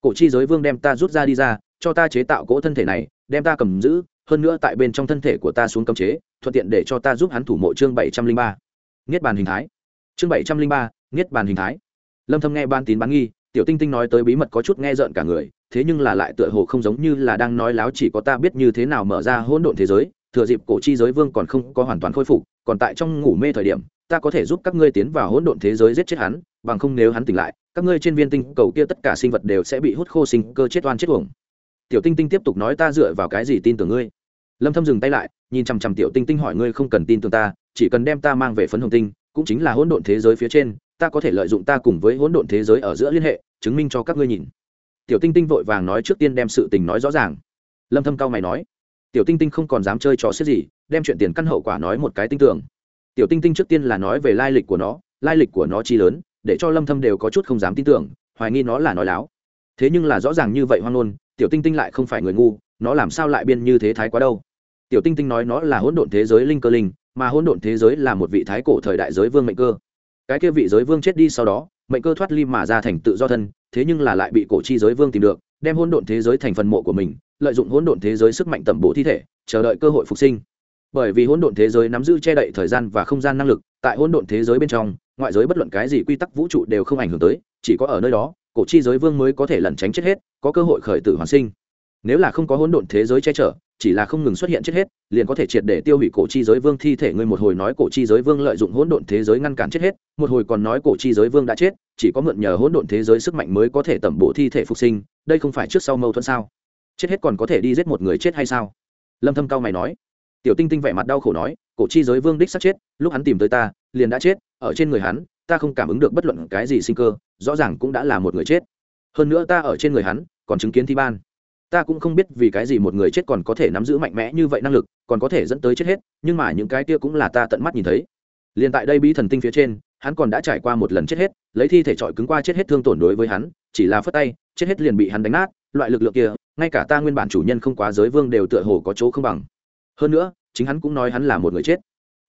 Cổ chi giới vương đem ta rút ra đi ra, cho ta chế tạo cỗ thân thể này, đem ta cầm giữ, hơn nữa tại bên trong thân thể của ta xuống cấm chế, thuận tiện để cho ta giúp hắn thủ mộ chương bảy trăm linh ba. Niết bàn hình thái. Chương bảy trăm linh ba, niết bàn hình thái. Lâm thâm nghe ban tín bán nghi, tiểu tinh tinh nói tới bí mật có chút nghe rợn cả người, thế nhưng là lại tựa hồ không giống như là đang nói láo chỉ có ta biết như thế nào mở ra hỗn độn thế giới, thừa dịp cổ chi giới vương còn không có hoàn toàn khôi phục, còn tại trong ngủ mê thời điểm ta có thể giúp các ngươi tiến vào hỗn độn thế giới giết chết hắn, bằng không nếu hắn tỉnh lại, các ngươi trên viên tinh cầu kia tất cả sinh vật đều sẽ bị hút khô sinh cơ chết oan chết uổng. Tiểu tinh tinh tiếp tục nói ta dựa vào cái gì tin tưởng ngươi? Lâm thâm dừng tay lại, nhìn chằm chằm tiểu tinh tinh hỏi ngươi không cần tin tưởng ta, chỉ cần đem ta mang về phấn hồng tinh, cũng chính là hỗn độn thế giới phía trên, ta có thể lợi dụng ta cùng với hỗn độn thế giới ở giữa liên hệ, chứng minh cho các ngươi nhìn. Tiểu tinh tinh vội vàng nói trước tiên đem sự tình nói rõ ràng. Lâm thâm cao mày nói. Tiểu tinh tinh không còn dám chơi trò xếp gì, đem chuyện tiền căn hậu quả nói một cái tinh tưởng tiểu tinh tinh trước tiên là nói về lai lịch của nó, lai lịch của nó chi lớn, để cho lâm thâm đều có chút không dám tin tưởng, hoài nghi nó là nói láo. Thế nhưng là rõ ràng như vậy hoang ngôn, tiểu tinh tinh lại không phải người ngu, nó làm sao lại biên như thế thái quá đâu? Tiểu tinh tinh nói nó là hỗn độn thế giới linh cơ linh, mà hỗn độn thế giới là một vị thái cổ thời đại giới vương mệnh cơ. Cái kia vị giới vương chết đi sau đó, mệnh cơ thoát ly mà ra thành tự do thân, thế nhưng là lại bị cổ chi giới vương tìm được, đem hỗn độn thế giới thành phần mộ của mình, lợi dụng hỗn độn thế giới sức mạnh tẩm bổ thi thể, chờ đợi cơ hội phục sinh bởi vì hỗn độn thế giới nắm giữ che đậy thời gian và không gian năng lực, tại hỗn độn thế giới bên trong, ngoại giới bất luận cái gì quy tắc vũ trụ đều không ảnh hưởng tới, chỉ có ở nơi đó, cổ chi giới vương mới có thể lẩn tránh chết hết, có cơ hội khởi tử hoàn sinh. Nếu là không có hỗn độn thế giới che chở, chỉ là không ngừng xuất hiện chết hết, liền có thể triệt để tiêu hủy cổ chi giới vương thi thể. Ngươi một hồi nói cổ chi giới vương lợi dụng hỗn độn thế giới ngăn cản chết hết, một hồi còn nói cổ chi giới vương đã chết, chỉ có mượn nhờ hỗn độn thế giới sức mạnh mới có thể tẩm bộ thi thể phục sinh, đây không phải trước sau mâu thuẫn sao? Chết hết còn có thể đi giết một người chết hay sao? Lâm thâm cao mày nói tiểu tinh tinh vẻ mặt đau khổ nói, cổ chi giới vương đích sắp chết, lúc hắn tìm tới ta, liền đã chết, ở trên người hắn, ta không cảm ứng được bất luận cái gì sinh cơ, rõ ràng cũng đã là một người chết. Hơn nữa ta ở trên người hắn, còn chứng kiến thi ban. Ta cũng không biết vì cái gì một người chết còn có thể nắm giữ mạnh mẽ như vậy năng lực, còn có thể dẫn tới chết hết, nhưng mà những cái kia cũng là ta tận mắt nhìn thấy. Liền tại đây bí thần tinh phía trên, hắn còn đã trải qua một lần chết hết, lấy thi thể trọi cứng qua chết hết thương tổn đối với hắn, chỉ là phất tay, chết hết liền bị hắn đánh nát, loại lực lượng kia, ngay cả ta nguyên bản chủ nhân không quá giới vương đều tựa hồ có chỗ không bằng hơn nữa, chính hắn cũng nói hắn là một người chết.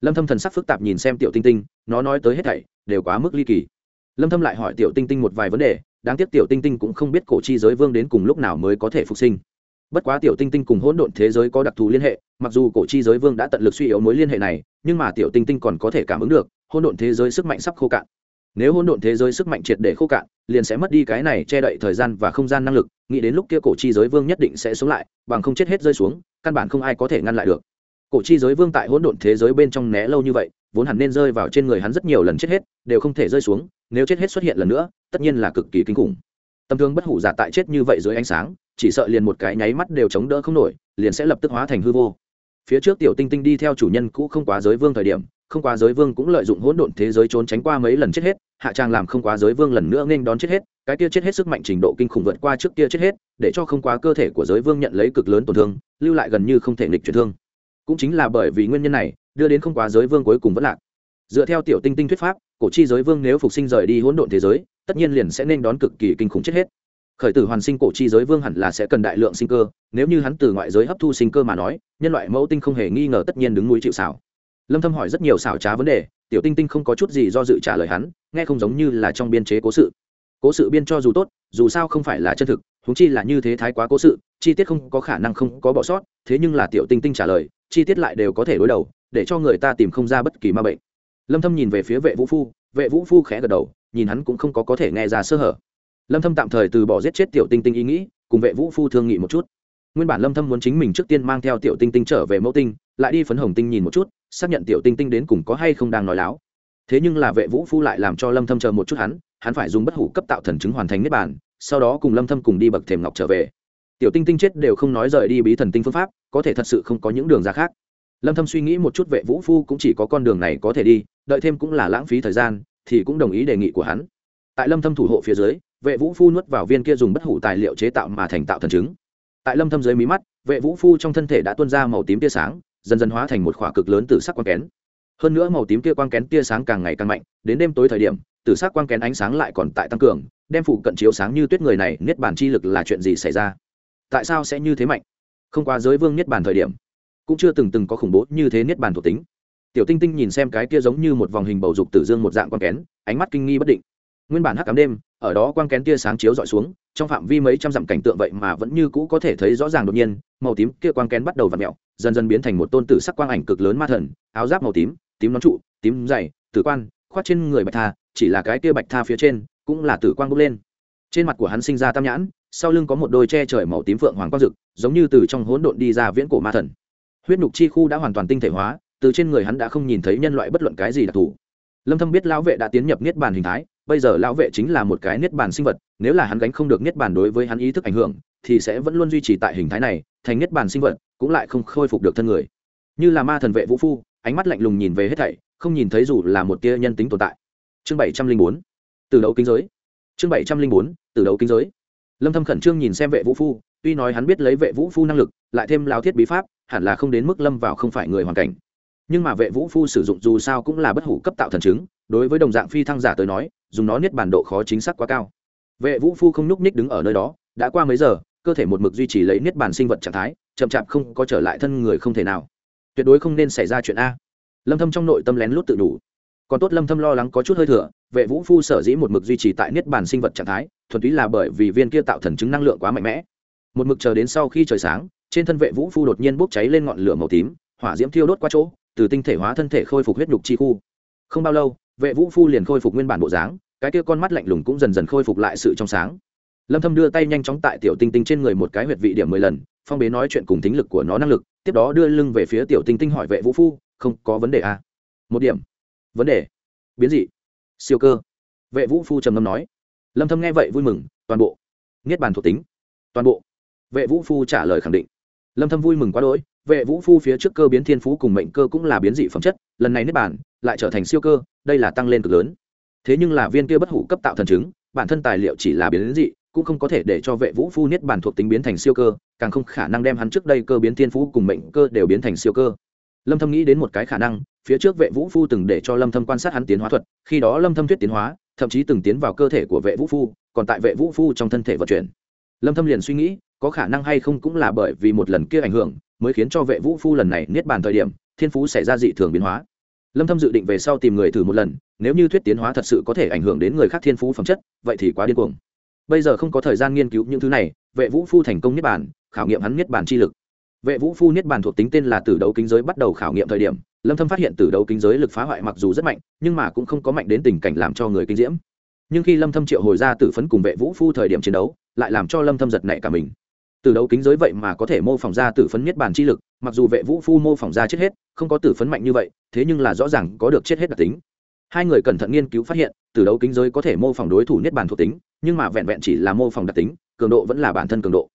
Lâm thâm thần sắc phức tạp nhìn xem tiểu tinh tinh, nó nói tới hết thảy đều quá mức ly kỳ. Lâm thâm lại hỏi tiểu tinh tinh một vài vấn đề, đáng tiếc tiểu tinh tinh cũng không biết cổ chi giới vương đến cùng lúc nào mới có thể phục sinh. Bất quá tiểu tinh tinh cùng hỗn độn thế giới có đặc thù liên hệ, mặc dù cổ chi giới vương đã tận lực suy yếu mối liên hệ này, nhưng mà tiểu tinh tinh còn có thể cảm ứng được, hỗn độn thế giới sức mạnh sắp khô cạn nếu hỗn độn thế giới sức mạnh triệt để khô cạn, liền sẽ mất đi cái này che đậy thời gian và không gian năng lực, nghĩ đến lúc kia cổ chi giới vương nhất định sẽ sống lại, bằng không chết hết rơi xuống, căn bản không ai có thể ngăn lại được. Cổ chi giới vương tại hỗn độn thế giới bên trong né lâu như vậy, vốn hẳn nên rơi vào trên người hắn rất nhiều lần chết hết, đều không thể rơi xuống, nếu chết hết xuất hiện lần nữa, tất nhiên là cực kỳ kinh khủng. Tầm thương bất hủ giả tại chết như vậy dưới ánh sáng, chỉ sợ liền một cái nháy mắt đều chống đỡ không nổi, liền sẽ lập tức hóa thành hư vô. Phía trước tiểu tinh tinh đi theo chủ nhân cũ không quá giới vương thời điểm không quá giới vương cũng lợi dụng hỗn độn thế giới trốn tránh qua mấy lần chết hết, hạ trang làm không quá giới vương lần nữa nên đón chết hết, cái kia chết hết sức mạnh trình độ kinh khủng vượt qua trước kia chết hết, để cho không quá cơ thể của giới vương nhận lấy cực lớn tổn thương, lưu lại gần như không thể nghịch chuyển thương. Cũng chính là bởi vì nguyên nhân này, đưa đến không quá giới vương cuối cùng vẫn lạc. Dựa theo tiểu tinh tinh thuyết pháp, cổ chi giới vương nếu phục sinh rời đi hỗn độn thế giới, tất nhiên liền sẽ nên đón cực kỳ kinh khủng chết hết. Khởi tử hoàn sinh cổ chi giới vương hẳn là sẽ cần đại lượng sinh cơ, nếu như hắn từ ngoại giới hấp thu sinh cơ mà nói, nhân loại mẫu tinh không hề nghi ngờ tất nhiên đứng núi chịu xảo lâm thâm hỏi rất nhiều xảo trá vấn đề, tiểu tinh tinh không có chút gì do dự trả lời hắn, nghe không giống như là trong biên chế cố sự. Cố sự biên cho dù tốt, dù sao không phải là chân thực, huống chi là như thế thái quá cố sự, chi tiết không có khả năng không có bỏ sót, thế nhưng là tiểu tinh tinh trả lời, chi tiết lại đều có thể đối đầu, để cho người ta tìm không ra bất kỳ ma bệnh. Lâm thâm nhìn về phía vệ vũ phu, vệ vũ phu khẽ gật đầu, nhìn hắn cũng không có có thể nghe ra sơ hở. Lâm thâm tạm thời từ bỏ giết chết tiểu tinh tinh ý nghĩ, cùng vệ vũ phu thương nghị một chút nguyên bản lâm thâm muốn chính mình trước tiên mang theo tiểu tinh tinh trở về mẫu tinh, lại đi phấn hồng tinh nhìn một chút, xác nhận tiểu tinh tinh đến cùng có hay không đang nói láo. Thế nhưng là vệ vũ phu lại làm cho lâm thâm chờ một chút hắn hắn phải dùng bất hủ cấp tạo thần chứng hoàn thành niết bàn, sau đó cùng lâm thâm cùng đi bậc thềm ngọc trở về. Tiểu tinh tinh chết đều không nói rời đi bí thần tinh phương pháp, có thể thật sự không có những đường ra khác. Lâm thâm suy nghĩ một chút vệ vũ phu cũng chỉ có con đường này có thể đi, đợi thêm cũng là lãng phí thời gian, thì cũng đồng ý đề nghị của hắn. Tại lâm thâm thủ hộ phía dưới, vệ vũ phu nuốt vào viên kia dùng bất hủ tài liệu chế tạo mà thành tạo thần chứng tại lâm thâm dưới mí mắt, vệ vũ phu trong thân thể đã tuôn ra màu tím tia sáng, dần dần hóa thành một khỏa cực lớn từ sắc quang kén. Hơn nữa màu tím kia quang kén tia sáng càng ngày càng mạnh, đến đêm tối thời điểm từ sắc quang kén ánh sáng lại còn tại tăng cường, đem phụ cận chiếu sáng như tuyết người này, niết bàn chi lực là chuyện gì xảy ra? Tại sao sẽ như thế mạnh? Không qua giới vương niết bàn thời điểm, cũng chưa từng từng có khủng bố như thế niết bàn thuộc tính. Tiểu tinh tinh nhìn xem cái kia giống như một vòng hình bầu dục tử dương một dạng quang kén, ánh mắt kinh nghi bất định. Nguyên bản hắc cám đêm ở đó quang kén tia sáng chiếu dọi xuống, trong phạm vi mấy trăm dặm cảnh tượng vậy mà vẫn như cũ có thể thấy rõ ràng đột nhiên, màu tím kia quang kén bắt đầu v ặ mẹo dần dần biến thành một tôn tử sắc quang ảnh cực lớn ma thần, áo giáp màu tím tím nón trụ, tím dày, tử quan khoát trên người bạch tha, chỉ là cái kia bạch tha phía trên cũng là tử quang bốc lên. Trên mặt của hắn sinh ra tam nhãn, sau lưng có một đôi che trời màu tím phượng hoàng quang rực, giống như từ trong hỗn độn đi ra viễn cổ ma thần. Huyết nhục chi khu đã hoàn toàn tinh thể hóa, từ trên người hắn đã không nhìn thấy nhân loại bất luận cái gì đặc thù. Lâm thâm biết lão vệ đã tiến nhập niết bàn hình thái bây giờ lão vệ chính là một cái niết bàn sinh vật, nếu là hắn gánh không được niết bàn đối với hắn ý thức ảnh hưởng, thì sẽ vẫn luôn duy trì tại hình thái này, thành niết bàn sinh vật, cũng lại không khôi phục được thân người. Như là ma thần vệ vũ phu, ánh mắt lạnh lùng nhìn về hết thảy, không nhìn thấy dù là một tia nhân tính tồn tại. Chương bảy trăm linh bốn, từ đấu kinh giới. Chương bảy trăm linh bốn, từ đấu kinh giới. Lâm thâm khẩn trương nhìn xem vệ vũ phu, tuy nói hắn biết lấy vệ vũ phu năng lực, lại thêm lao thiết bí pháp, hẳn là không đến mức lâm vào không phải người hoàn cảnh. Nhưng mà vệ vũ phu sử dụng dù sao cũng là bất hủ cấp tạo thần chứng, đối với đồng dạng phi thăng giả tới nói dùng nó niết bản độ khó chính xác quá cao. Vệ vũ phu không nhúc ních đứng ở nơi đó, đã qua mấy giờ, cơ thể một mực duy trì lấy niết bản sinh vật trạng thái, chậm chạp không có trở lại thân người không thể nào. Tuyệt đối không nên xảy ra chuyện a. Lâm thâm trong nội tâm lén lút tự đủ. Còn tốt lâm thâm lo lắng có chút hơi thừa vệ vũ phu sở dĩ một mực duy trì tại niết bản sinh vật trạng thái, thuần túy là bởi vì viên kia tạo thần chứng năng lượng quá mạnh mẽ. Một mực chờ đến sau khi trời sáng, trên thân vệ vũ phu đột nhiên bốc cháy lên ngọn lửa màu tím, hỏa diễm thiêu đốt qua chỗ, từ tinh thể hóa thân thể khôi phục huyết nhục chi khu. Không bao lâu vệ vũ phu liền khôi phục nguyên bản bộ dáng, cái kia con mắt lạnh lùng cũng dần dần khôi phục lại sự trong sáng. Lâm thâm đưa tay nhanh chóng tại tiểu tinh tinh trên người một cái huyệt vị điểm mười lần, phong bế nói chuyện cùng tính lực của nó năng lực, tiếp đó đưa lưng về phía tiểu tinh tinh hỏi vệ vũ phu, không có vấn đề à? một điểm. Vấn đề? Biến dị. Siêu cơ. Vệ vũ phu trầm ngâm nói. Lâm thâm nghe vậy vui mừng, toàn bộ. Niết bàn thuộc tính. Toàn bộ. Vệ vũ phu trả lời khẳng định. Lâm thâm vui mừng quá đỗi vệ vũ phu phía trước cơ biến thiên phú cùng mệnh cơ cũng là biến dị phẩm chất, lần này niết bản lại trở thành siêu cơ, đây là tăng lên cực lớn. Thế nhưng là viên kia bất hủ cấp tạo thần chứng, bản thân tài liệu chỉ là biến dị, cũng không có thể để cho vệ vũ phu niết bản thuộc tính biến thành siêu cơ, càng không khả năng đem hắn trước đây cơ biến thiên phú cùng mệnh cơ đều biến thành siêu cơ. Lâm thâm nghĩ đến một cái khả năng, phía trước vệ vũ phu từng để cho lâm thâm quan sát hắn tiến hóa thuật, khi đó lâm thâm thuyết tiến hóa, thậm chí từng tiến vào cơ thể của vệ vũ phu, còn tại vệ vũ phu trong thân thể vận chuyển. Lâm thâm liền suy nghĩ, có khả năng hay không cũng là bởi vì một lần kia ảnh hưởng mới khiến cho vệ vũ phu lần này niết bàn thời điểm, thiên phú xảy ra dị thường biến hóa. Lâm thâm dự định về sau tìm người thử một lần, nếu như thuyết tiến hóa thật sự có thể ảnh hưởng đến người khác thiên phú phẩm chất, vậy thì quá điên cuồng. Bây giờ không có thời gian nghiên cứu những thứ này, vệ vũ phu thành công niết bàn, khảo nghiệm hắn niết bàn chi lực. Vệ vũ phu niết bàn thuộc tính tên là tử đấu kính giới bắt đầu khảo nghiệm thời điểm, lâm thâm phát hiện tử đấu kính giới lực phá hoại mặc dù rất mạnh, nhưng mà cũng không có mạnh đến tình cảnh làm cho người kinh diễm. Nhưng khi lâm thâm triệu hồi ra tử phấn cùng vệ vũ phu thời điểm chiến đấu, lại làm cho lâm thâm giật nảy cả mình. Từ đấu kính giới vậy mà có thể mô phỏng ra tử phấn niết bàn chi lực, mặc dù vệ vũ phu mô phỏng ra chết hết, không có tử phấn mạnh như vậy, thế nhưng là rõ ràng có được chết hết đặc tính. Hai người cẩn thận nghiên cứu phát hiện, từ đấu kính giới có thể mô phỏng đối thủ niết bàn thuộc tính, nhưng mà vẹn vẹn chỉ là mô phỏng đặc tính, cường độ vẫn là bản thân cường độ.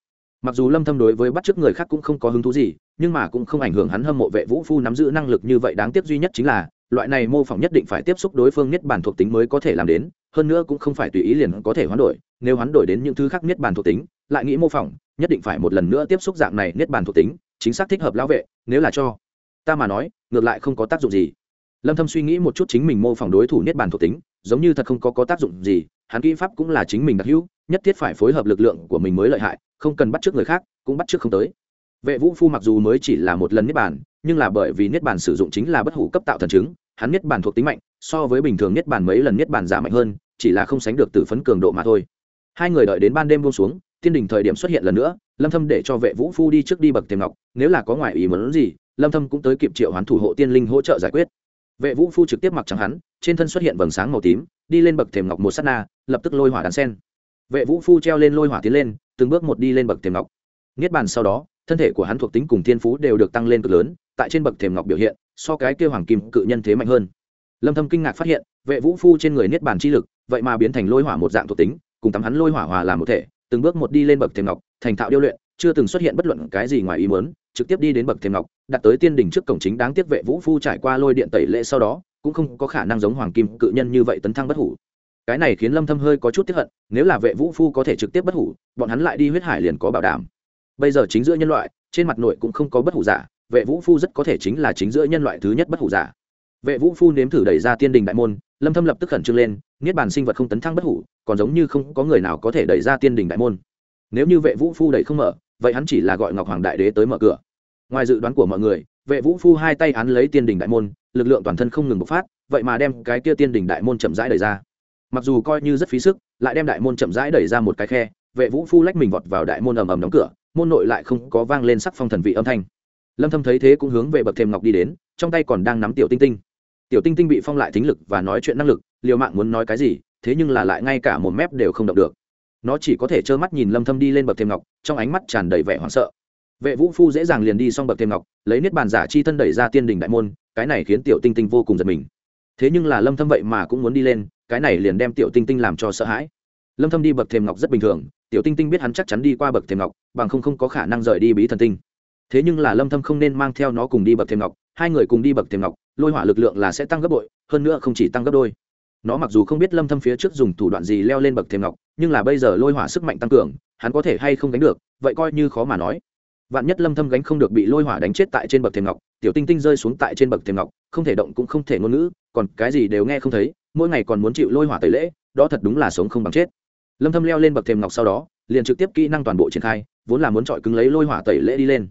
Mặc dù lâm thâm đối với bắt chước người khác cũng không có hứng thú gì, nhưng mà cũng không ảnh hưởng hắn hâm mộ vệ vũ phu nắm giữ năng lực như vậy đáng tiếc duy nhất chính là, loại này mô phỏng nhất định phải tiếp xúc đối phương nhất bản thuộc tính mới có thể làm đến, hơn nữa cũng không phải tùy ý liền có thể hoán đổi, nếu hoán đổi đến những thứ khác niết bàn thuộc tính, lại nghĩ mô phỏng nhất định phải một lần nữa tiếp xúc dạng này niết bàn thuộc tính, chính xác thích hợp lão vệ, nếu là cho. Ta mà nói, ngược lại không có tác dụng gì. Lâm thâm suy nghĩ một chút chính mình mô phỏng đối thủ niết bàn thuộc tính, giống như thật không có có tác dụng gì, hắn kỹ pháp cũng là chính mình đặc hữu, nhất thiết phải phối hợp lực lượng của mình mới lợi hại, không cần bắt trước người khác, cũng bắt trước không tới. Vệ vũ phu mặc dù mới chỉ là một lần niết bàn, nhưng là bởi vì niết bàn sử dụng chính là bất hủ cấp tạo thần chứng, hắn niết bàn thuộc tính mạnh, so với bình thường niết bàn mấy lần niết bàn giả mạnh hơn, chỉ là không sánh được tử phấn cường độ mà thôi. Hai người đợi đến ban đêm buông xuống tiên đình thời điểm xuất hiện lần nữa, lâm thâm để cho vệ vũ phu đi trước đi bậc tiềm ngọc, nếu là có ngoại ý muốn gì, lâm thâm cũng tới kịp triệu hoán thủ hộ tiên linh hỗ trợ giải quyết. Vệ vũ phu trực tiếp mặc trắng hắn, trên thân xuất hiện vầng sáng màu tím, đi lên bậc thềm ngọc một sát na, lập tức lôi hỏa đàn sen. Vệ vũ phu treo lên lôi hỏa tiến lên, từng bước một đi lên bậc thềm ngọc. Niết bàn sau đó, thân thể của hắn thuộc tính cùng thiên phú đều được tăng lên cực lớn, tại trên bậc thềm ngọc biểu hiện, so cái kêu hoàng kim cự nhân thế mạnh hơn. Lâm thâm kinh ngạc phát hiện, vệ vũ phu trên người niết bàn chi lực, vậy mà biến thành lôi hỏa một dạng thuộc tính, cùng tắm hắn lôi hỏa hòa làm một thể từng bước một đi lên bậc thềm ngọc, thành thạo điêu luyện, chưa từng xuất hiện bất luận cái gì ngoài ý muốn, trực tiếp đi đến bậc thềm ngọc đặt tới tiên đỉnh trước cổng chính đáng tiếc vệ vũ phu trải qua lôi điện tẩy lệ sau đó, cũng không có khả năng giống hoàng kim cự nhân như vậy tấn thăng bất hủ. Cái này khiến lâm thâm hơi có chút tiếc hận, nếu là vệ vũ phu có thể trực tiếp bất hủ, bọn hắn lại đi huyết hải liền có bảo đảm. Bây giờ chính giữa nhân loại, trên mặt nội cũng không có bất hủ giả, vệ vũ phu rất có thể chính là chính giữa nhân loại thứ nhất bất hủ giả. Vệ vũ phu nếm thử đẩy ra tiên đình đại môn, lâm thâm lập tức khẩn trương lên niết bàn sinh vật không tấn thăng bất hủ, còn giống như không có người nào có thể đẩy ra tiên đình đại môn. Nếu như vệ vũ phu đẩy không mở, vậy hắn chỉ là gọi ngọc hoàng đại đế tới mở cửa. Ngoài dự đoán của mọi người, vệ vũ phu hai tay án lấy tiên đình đại môn, lực lượng toàn thân không ngừng bộc phát, vậy mà đem cái kia tiên đình đại môn chậm rãi đẩy ra. Mặc dù coi như rất phí sức, lại đem đại môn chậm rãi đẩy ra một cái khe, vệ vũ phu lách mình vọt vào đại môn ầm ầm đóng cửa, môn nội lại không có vang lên sắc phong thần vị âm thanh. Lâm thâm thấy thế cũng hướng về bậc thềm ngọc đi đến, trong tay còn đang nắm tiểu tinh tinh. Tiểu tinh tinh bị phong lại thính lực và nói chuyện năng lực liều mạng muốn nói cái gì, thế nhưng là lại ngay cả một mép đều không động được. Nó chỉ có thể trơ mắt nhìn lâm thâm đi lên bậc thềm ngọc, trong ánh mắt tràn đầy vẻ hoảng sợ. Vệ vũ phu dễ dàng liền đi xong bậc thềm ngọc, lấy niết bàn giả chi thân đẩy ra tiên đình đại môn, cái này khiến tiểu tinh tinh vô cùng giật mình. Thế nhưng là lâm thâm vậy mà cũng muốn đi lên, cái này liền đem tiểu tinh tinh làm cho sợ hãi. Lâm thâm đi bậc thềm ngọc rất bình thường, tiểu tinh tinh biết hắn chắc chắn đi qua bậc thềm ngọc, bằng không không có khả năng rời đi bí thần tinh. Thế nhưng là lâm thâm không nên mang theo nó cùng đi bậc thềm ngọc, hai người cùng đi bậc thềm ngọc, lôi hỏa lực lượng là sẽ tăng gấp bội, hơn nữa không chỉ tăng gấp đôi nó mặc dù không biết lâm thâm phía trước dùng thủ đoạn gì leo lên bậc thềm ngọc, nhưng là bây giờ lôi hỏa sức mạnh tăng cường, hắn có thể hay không đánh được, vậy coi như khó mà nói. Vạn nhất lâm thâm gánh không được bị lôi hỏa đánh chết tại trên bậc thềm ngọc, tiểu tinh tinh rơi xuống tại trên bậc thềm ngọc, không thể động cũng không thể ngôn ngữ, còn cái gì đều nghe không thấy, mỗi ngày còn muốn chịu lôi hỏa tẩy lễ, đó thật đúng là sống không bằng chết. Lâm thâm leo lên bậc thềm ngọc sau đó, liền trực tiếp kỹ năng toàn bộ triển khai, vốn là muốn chọi cứng lấy lôi hỏa tẩy lễ đi lên.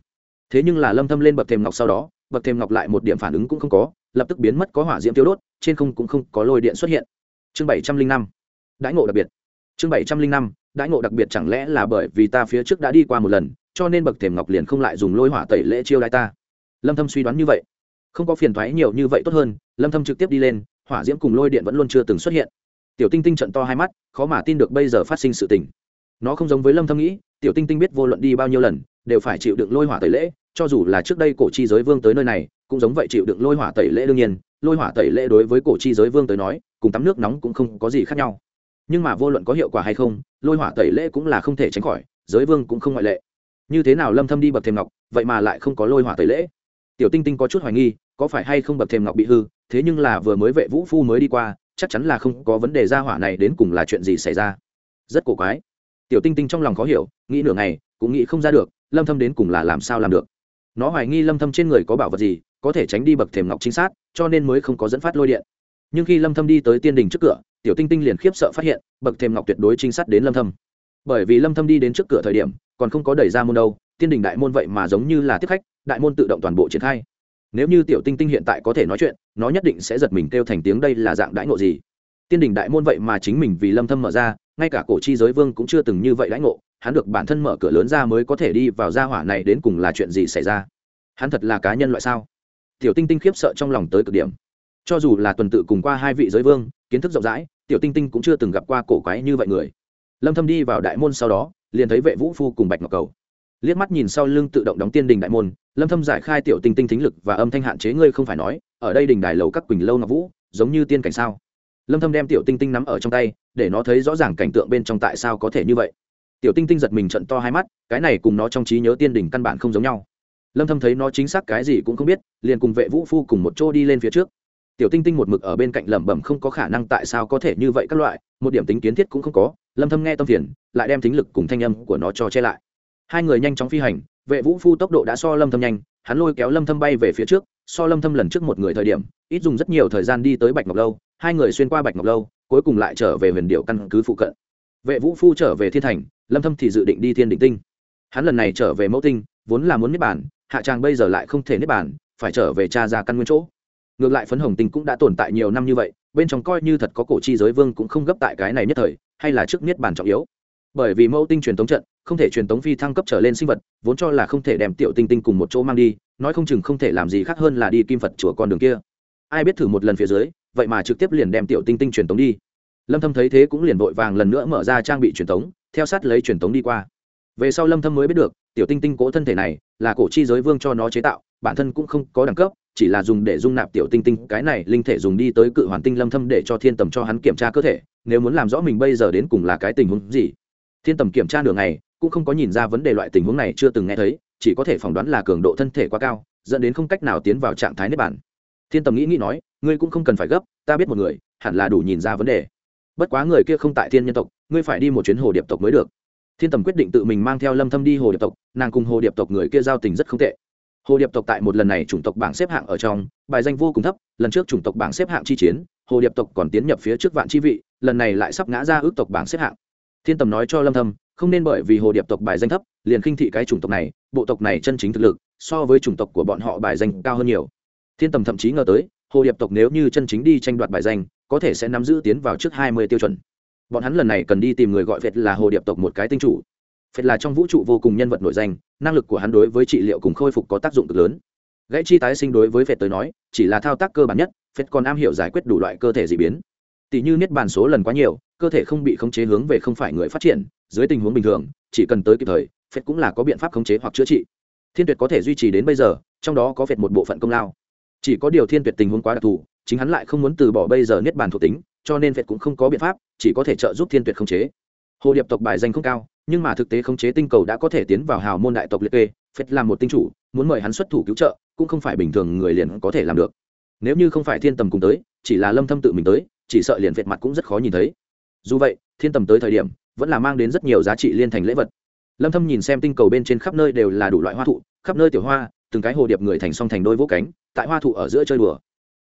Thế nhưng là lâm thâm lên bậc thềm ngọc sau đó, bậc thềm ngọc lại một điểm phản ứng cũng không có lập tức biến mất có hỏa diễm tiêu đốt, trên không cũng không có lôi điện xuất hiện. Chương 705 đãi ngộ đặc biệt. Chương 705 đãi ngộ đặc biệt chẳng lẽ là bởi vì ta phía trước đã đi qua một lần, cho nên bậc thềm ngọc liền không lại dùng lôi hỏa tẩy lễ chiêu đãi ta? Lâm thâm suy đoán như vậy. Không có phiền thoái nhiều như vậy tốt hơn, lâm thâm trực tiếp đi lên, hỏa diễm cùng lôi điện vẫn luôn chưa từng xuất hiện. Tiểu tinh tinh trận to hai mắt, khó mà tin được bây giờ phát sinh sự tình. Nó không giống với lâm thâm nghĩ, tiểu tinh tinh biết vô luận đi bao nhiêu lần, đều phải chịu đựng lôi hỏa tẩy lễ, cho dù là trước đây cổ chi giới vương tới nơi này cũng giống vậy chịu đựng lôi hỏa tẩy lễ đương nhiên, lôi hỏa tẩy lễ đối với cổ chi giới vương tới nói, cùng tắm nước nóng cũng không có gì khác nhau. Nhưng mà vô luận có hiệu quả hay không, lôi hỏa tẩy lễ cũng là không thể tránh khỏi, giới vương cũng không ngoại lệ. Như thế nào lâm thâm đi bậc thềm ngọc, vậy mà lại không có lôi hỏa tẩy lễ? Tiểu tinh tinh có chút hoài nghi, có phải hay không bậc thềm ngọc bị hư, thế nhưng là vừa mới vệ vũ phu mới đi qua, chắc chắn là không có vấn đề ra hỏa này đến cùng là chuyện gì xảy ra. Rất cổ quái. Tiểu tinh tinh trong lòng khó hiểu, nghĩ nửa ngày, cũng nghĩ không ra được, lâm thâm đến cùng là làm sao làm được? Nó hoài nghi lâm thâm trên người có bảo vật gì, có thể tránh đi bậc thềm ngọc chính xác cho nên mới không có dẫn phát lôi điện. Nhưng khi lâm thâm đi tới tiên đình trước cửa, tiểu tinh tinh liền khiếp sợ phát hiện, bậc thềm ngọc tuyệt đối chính xác đến lâm thâm. Bởi vì lâm thâm đi đến trước cửa thời điểm, còn không có đẩy ra môn đâu, tiên đình đại môn vậy mà giống như là tiếp khách, đại môn tự động toàn bộ triển khai. Nếu như tiểu tinh tinh hiện tại có thể nói chuyện, nó nhất định sẽ giật mình kêu thành tiếng đây là dạng đãi ngộ gì. Tiên đình đại môn vậy mà chính mình vì lâm thâm mở ra, ngay cả cổ chi giới vương cũng chưa từng như vậy đãi ngộ hắn được bản thân mở cửa lớn ra mới có thể đi vào gia hỏa này đến cùng là chuyện gì xảy ra? Hắn thật là cá nhân loại sao? Tiểu tinh tinh khiếp sợ trong lòng tới cực điểm. Cho dù là tuần tự cùng qua hai vị giới vương, kiến thức rộng rãi, tiểu tinh tinh cũng chưa từng gặp qua cổ quái như vậy người. Lâm thâm đi vào đại môn sau đó, liền thấy vệ vũ phu cùng bạch ngọc cầu. Liếc mắt nhìn sau lưng tự động đóng tiên đình đại môn, lâm thâm giải khai tiểu tinh tinh thính lực và âm thanh hạn chế ngươi không phải nói, ở đây đình đài lầu các quỳnh lâu ngọc vũ, giống như tiên cảnh sao? Lâm thâm đem tiểu tinh tinh nắm ở trong tay, để nó thấy rõ ràng cảnh tượng bên trong tại sao có thể như vậy tiểu tinh tinh giật mình trận to hai mắt, cái này cùng nó trong trí nhớ tiên đỉnh căn bản không giống nhau. Lâm thâm thấy nó chính xác cái gì cũng không biết, liền cùng vệ vũ phu cùng một chỗ đi lên phía trước. Tiểu tinh tinh một mực ở bên cạnh lẩm bẩm không có khả năng tại sao có thể như vậy các loại, một điểm tính kiến thiết cũng không có, lâm thâm nghe tâm phiền, lại đem thính lực cùng thanh âm của nó cho che lại. Hai người nhanh chóng phi hành, vệ vũ phu tốc độ đã so lâm thâm nhanh, hắn lôi kéo lâm thâm bay về phía trước, so lâm thâm lần trước một người thời điểm, ít dùng rất nhiều thời gian đi tới bạch ngọc lâu, hai người xuyên qua bạch ngọc lâu, cuối cùng lại trở về huyền điệu căn cứ phụ cận. Vệ vũ phu trở về thiên thành lâm thâm thì dự định đi thiên Đỉnh tinh hắn lần này trở về mẫu tinh vốn là muốn niết bàn hạ trang bây giờ lại không thể niết bàn phải trở về cha ra căn nguyên chỗ ngược lại phấn hồng tinh cũng đã tồn tại nhiều năm như vậy bên trong coi như thật có cổ chi giới vương cũng không gấp tại cái này nhất thời hay là trước niết bàn trọng yếu bởi vì mẫu tinh truyền tống trận không thể truyền tống phi thăng cấp trở lên sinh vật vốn cho là không thể đem tiểu tinh tinh cùng một chỗ mang đi nói không chừng không thể làm gì khác hơn là đi kim phật chùa con đường kia ai biết thử một lần phía dưới vậy mà trực tiếp liền đem tiểu tinh tinh truyền tống đi lâm thâm thấy thế cũng liền vội vàng lần nữa mở ra trang bị truyền tống theo sát lấy truyền tống đi qua. Về sau lâm thâm mới biết được, tiểu tinh tinh cố thân thể này là cổ chi giới vương cho nó chế tạo, bản thân cũng không có đẳng cấp, chỉ là dùng để dung nạp tiểu tinh tinh. Cái này linh thể dùng đi tới cự hoàn tinh lâm thâm để cho thiên tầm cho hắn kiểm tra cơ thể, nếu muốn làm rõ mình bây giờ đến cùng là cái tình huống gì. Thiên tầm kiểm tra nửa ngày, cũng không có nhìn ra vấn đề loại tình huống này chưa từng nghe thấy, chỉ có thể phỏng đoán là cường độ thân thể quá cao, dẫn đến không cách nào tiến vào trạng thái nếp bản thiên tầm nghĩ nghĩ nói, ngươi cũng không cần phải gấp, ta biết một người, hẳn là đủ nhìn ra vấn đề. Bất quá người kia không tại thiên nhân tộc ngươi phải đi một chuyến hồ điệp tộc mới được. Thiên tầm quyết định tự mình mang theo lâm thâm đi hồ điệp tộc, nàng cùng hồ điệp tộc người kia giao tình rất không tệ. Hồ điệp tộc tại một lần này chủng tộc bảng xếp hạng ở trong, bài danh vô cùng thấp, lần trước chủng tộc bảng xếp hạng chi chiến, hồ điệp tộc còn tiến nhập phía trước vạn chi vị, lần này lại sắp ngã ra ước tộc bảng xếp hạng. Thiên tầm nói cho lâm thâm, không nên bởi vì hồ điệp tộc bài danh thấp, liền khinh thị cái chủng tộc này, bộ tộc này chân chính thực lực, so với chủng tộc của bọn họ bài danh cao hơn nhiều. Thiên tầm thậm chí ngờ tới, hồ điệp tộc nếu như chân chính đi tranh đoạt bài danh, có thể sẽ nắm giữ tiến vào trước 20 tiêu chuẩn bọn hắn lần này cần đi tìm người gọi vệt là hồ điệp tộc một cái tinh chủ. Phệt là trong vũ trụ vô cùng nhân vật nổi danh, năng lực của hắn đối với trị liệu cùng khôi phục có tác dụng cực lớn. Gãy chi tái sinh đối với phệt tới nói, chỉ là thao tác cơ bản nhất phệt còn am hiểu giải quyết đủ loại cơ thể dị biến. Tỷ như niết bàn số lần quá nhiều, cơ thể không bị khống chế hướng về không phải người phát triển, dưới tình huống bình thường, chỉ cần tới kịp thời phệt cũng là có biện pháp khống chế hoặc chữa trị. Thiên tuyệt có thể duy trì đến bây giờ, trong đó có phệt một bộ phận công lao. Chỉ có điều thiên tuyệt tình huống quá đặc thù, chính hắn lại không muốn từ bỏ bây giờ niết bàn thuộc tính cho nên việt cũng không có biện pháp, chỉ có thể trợ giúp thiên tuyệt khống chế. Hồ điệp tộc bài danh không cao, nhưng mà thực tế khống chế tinh cầu đã có thể tiến vào hào môn đại tộc liệt kê phết làm một tinh chủ, muốn mời hắn xuất thủ cứu trợ, cũng không phải bình thường người liền có thể làm được. Nếu như không phải thiên tầm cùng tới, chỉ là lâm thâm tự mình tới, chỉ sợ liền phệt mặt cũng rất khó nhìn thấy. Dù vậy, thiên tầm tới thời điểm, vẫn là mang đến rất nhiều giá trị liên thành lễ vật. Lâm thâm nhìn xem tinh cầu bên trên khắp nơi đều là đủ loại hoa thụ, khắp nơi tiểu hoa, từng cái hồ điệp người thành song thành đôi vỗ cánh, tại hoa thụ ở giữa chơi đùa.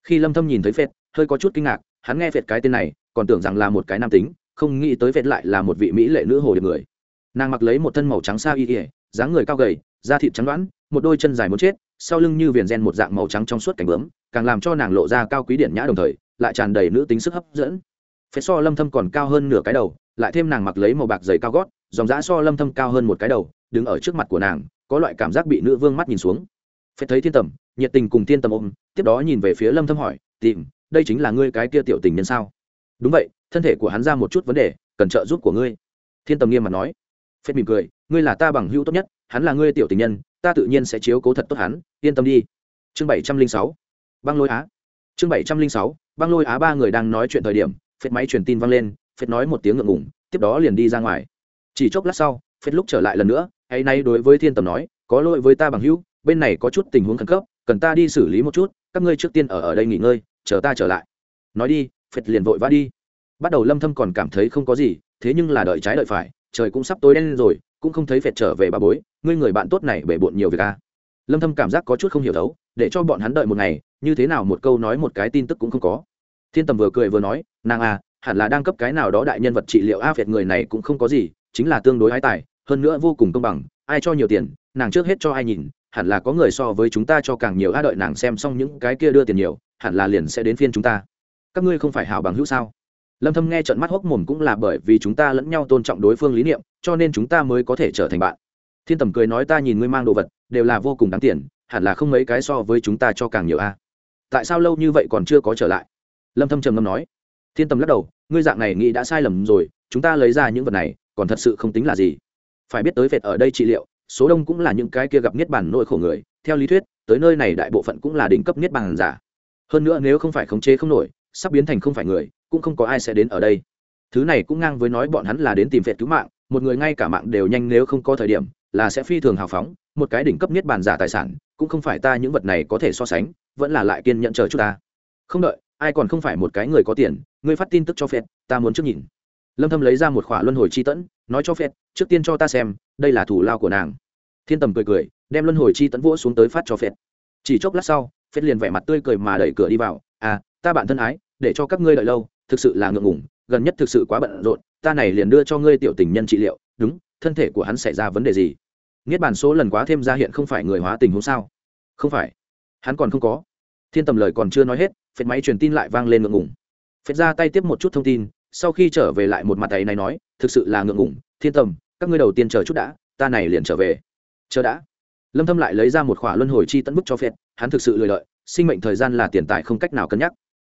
Khi lâm thâm nhìn thấy phệt hơi có chút kinh ngạc hắn nghe vẹt cái tên này, còn tưởng rằng là một cái nam tính, không nghĩ tới vẹt lại là một vị mỹ lệ nữ hồ điệp người. Nàng mặc lấy một thân màu trắng xa y ỉa dáng người cao gầy, da thịt trắng đoãn, một đôi chân dài muốn chết, sau lưng như viền gen một dạng màu trắng trong suốt cảnh bướm, càng làm cho nàng lộ ra cao quý điển nhã đồng thời, lại tràn đầy nữ tính sức hấp dẫn. Phế so lâm thâm còn cao hơn nửa cái đầu, lại thêm nàng mặc lấy màu bạc dày cao gót, dòng dã so lâm thâm cao hơn một cái đầu, đứng ở trước mặt của nàng, có loại cảm giác bị nữ vương mắt nhìn xuống. Phế thấy thiên tầm, nhiệt tình cùng thiên tầm ôm, tiếp đó nhìn về phía lâm thâm hỏi, tìm đây chính là ngươi cái kia tiểu tình nhân sao? Đúng vậy, thân thể của hắn ra một chút vấn đề, cần trợ giúp của ngươi. Thiên tầm nghiêm mặt nói. Phết mỉm cười, ngươi là ta bằng hữu tốt nhất, hắn là ngươi tiểu tình nhân, ta tự nhiên sẽ chiếu cố thật tốt hắn, yên tâm đi. Chương bảy trăm linh sáu. Băng lôi á. Chương bảy trăm linh sáu, băng lôi á ba người đang nói chuyện thời điểm, phết máy truyền tin vang lên, phết nói một tiếng ngượng ngùng, tiếp đó liền đi ra ngoài. Chỉ chốc lát sau, phết lúc trở lại lần nữa hay nay đối với thiên tầm nói, có lỗi với ta bằng hữu, bên này có chút tình huống khẩn cấp, cần ta đi xử lý một chút, các ngươi trước tiên ở ở đây nghỉ ngơi chờ ta trở lại. Nói đi, phết liền vội vã đi. Bắt đầu lâm thâm còn cảm thấy không có gì, thế nhưng là đợi trái đợi phải, trời cũng sắp tối đen rồi, cũng không thấy phệt trở về bà bối, ngươi người bạn tốt này bể bộn nhiều việc à. lâm thâm cảm giác có chút không hiểu thấu, để cho bọn hắn đợi một ngày, như thế nào một câu nói một cái tin tức cũng không có. Thiên tầm vừa cười vừa nói, nàng à hẳn là đang cấp cái nào đó đại nhân vật trị liệu a phệt người này cũng không có gì, chính là tương đối ái tài, hơn nữa vô cùng công bằng, ai cho nhiều tiền, nàng trước hết cho ai nhìn, hẳn là có người so với chúng ta cho càng nhiều a, đợi nàng xem xong những cái kia đưa tiền nhiều hẳn là liền sẽ đến phiên chúng ta. Các ngươi không phải hảo bằng hữu sao? Lâm thâm nghe trận mắt hốc mồm cũng là bởi vì chúng ta lẫn nhau tôn trọng đối phương lý niệm, cho nên chúng ta mới có thể trở thành bạn. Thiên tầm cười nói ta nhìn ngươi mang đồ vật, đều là vô cùng đáng tiền, hẳn là không mấy cái so với chúng ta cho càng nhiều a. Tại sao lâu như vậy còn chưa có trở lại? Lâm thâm trầm ngâm nói. Thiên tầm lắc đầu, ngươi dạng này nghĩ đã sai lầm rồi, chúng ta lấy ra những vật này, còn thật sự không tính là gì. Phải biết tới vẹt ở đây trị liệu, số đông cũng là những cái kia gặp niết bàn nội khổ người, theo lý thuyết, tới nơi này đại bộ phận cũng là đỉnh cấp niết bàn giả hơn nữa nếu không phải khống chế không nổi, sắp biến thành không phải người, cũng không có ai sẽ đến ở đây. Thứ này cũng ngang với nói bọn hắn là đến tìm phệt cứu mạng, một người ngay cả mạng đều nhanh nếu không có thời điểm, là sẽ phi thường hào phóng, một cái đỉnh cấp niết bàn giả tài sản, cũng không phải ta những vật này có thể so sánh, vẫn là lại kiên nhận chờ chúng ta. Không đợi, ai còn không phải một cái người có tiền, ngươi phát tin tức cho phệt ta muốn trước nhìn. Lâm thâm lấy ra một khỏa luân hồi chi tẫn, nói cho phết trước tiên cho ta xem, đây là thủ lao của nàng. Thiên tầm cười cười, đem luân hồi chi tẫn vỗ xuống tới phát cho phết chỉ chốc lát sau phết liền vẻ mặt tươi cười mà đẩy cửa đi vào. À ta bạn thân ái, để cho các ngươi đợi lâu, thực sự là ngượng ngùng, gần nhất thực sự quá bận rộn, ta này liền đưa cho ngươi tiểu tình nhân trị liệu. Đúng, thân thể của hắn xảy ra vấn đề gì? Niết bàn số lần quá thêm ra hiện không phải người hóa tình huống sao? Không phải. Hắn còn không có. Thiên tầm lời còn chưa nói hết, phết máy truyền tin lại vang lên ngượng ngùng. Phết ra tay tiếp một chút thông tin, sau khi trở về lại một mặt tay này nói, thực sự là ngượng ngùng. Thiên tầm, các ngươi đầu tiên chờ chút đã, ta này liền trở về. Chờ đã lâm thâm lại lấy ra một khỏa luân hồi chi tận bức cho phết, hắn thực sự lười lợi sinh mệnh thời gian là tiền tài không cách nào cân nhắc.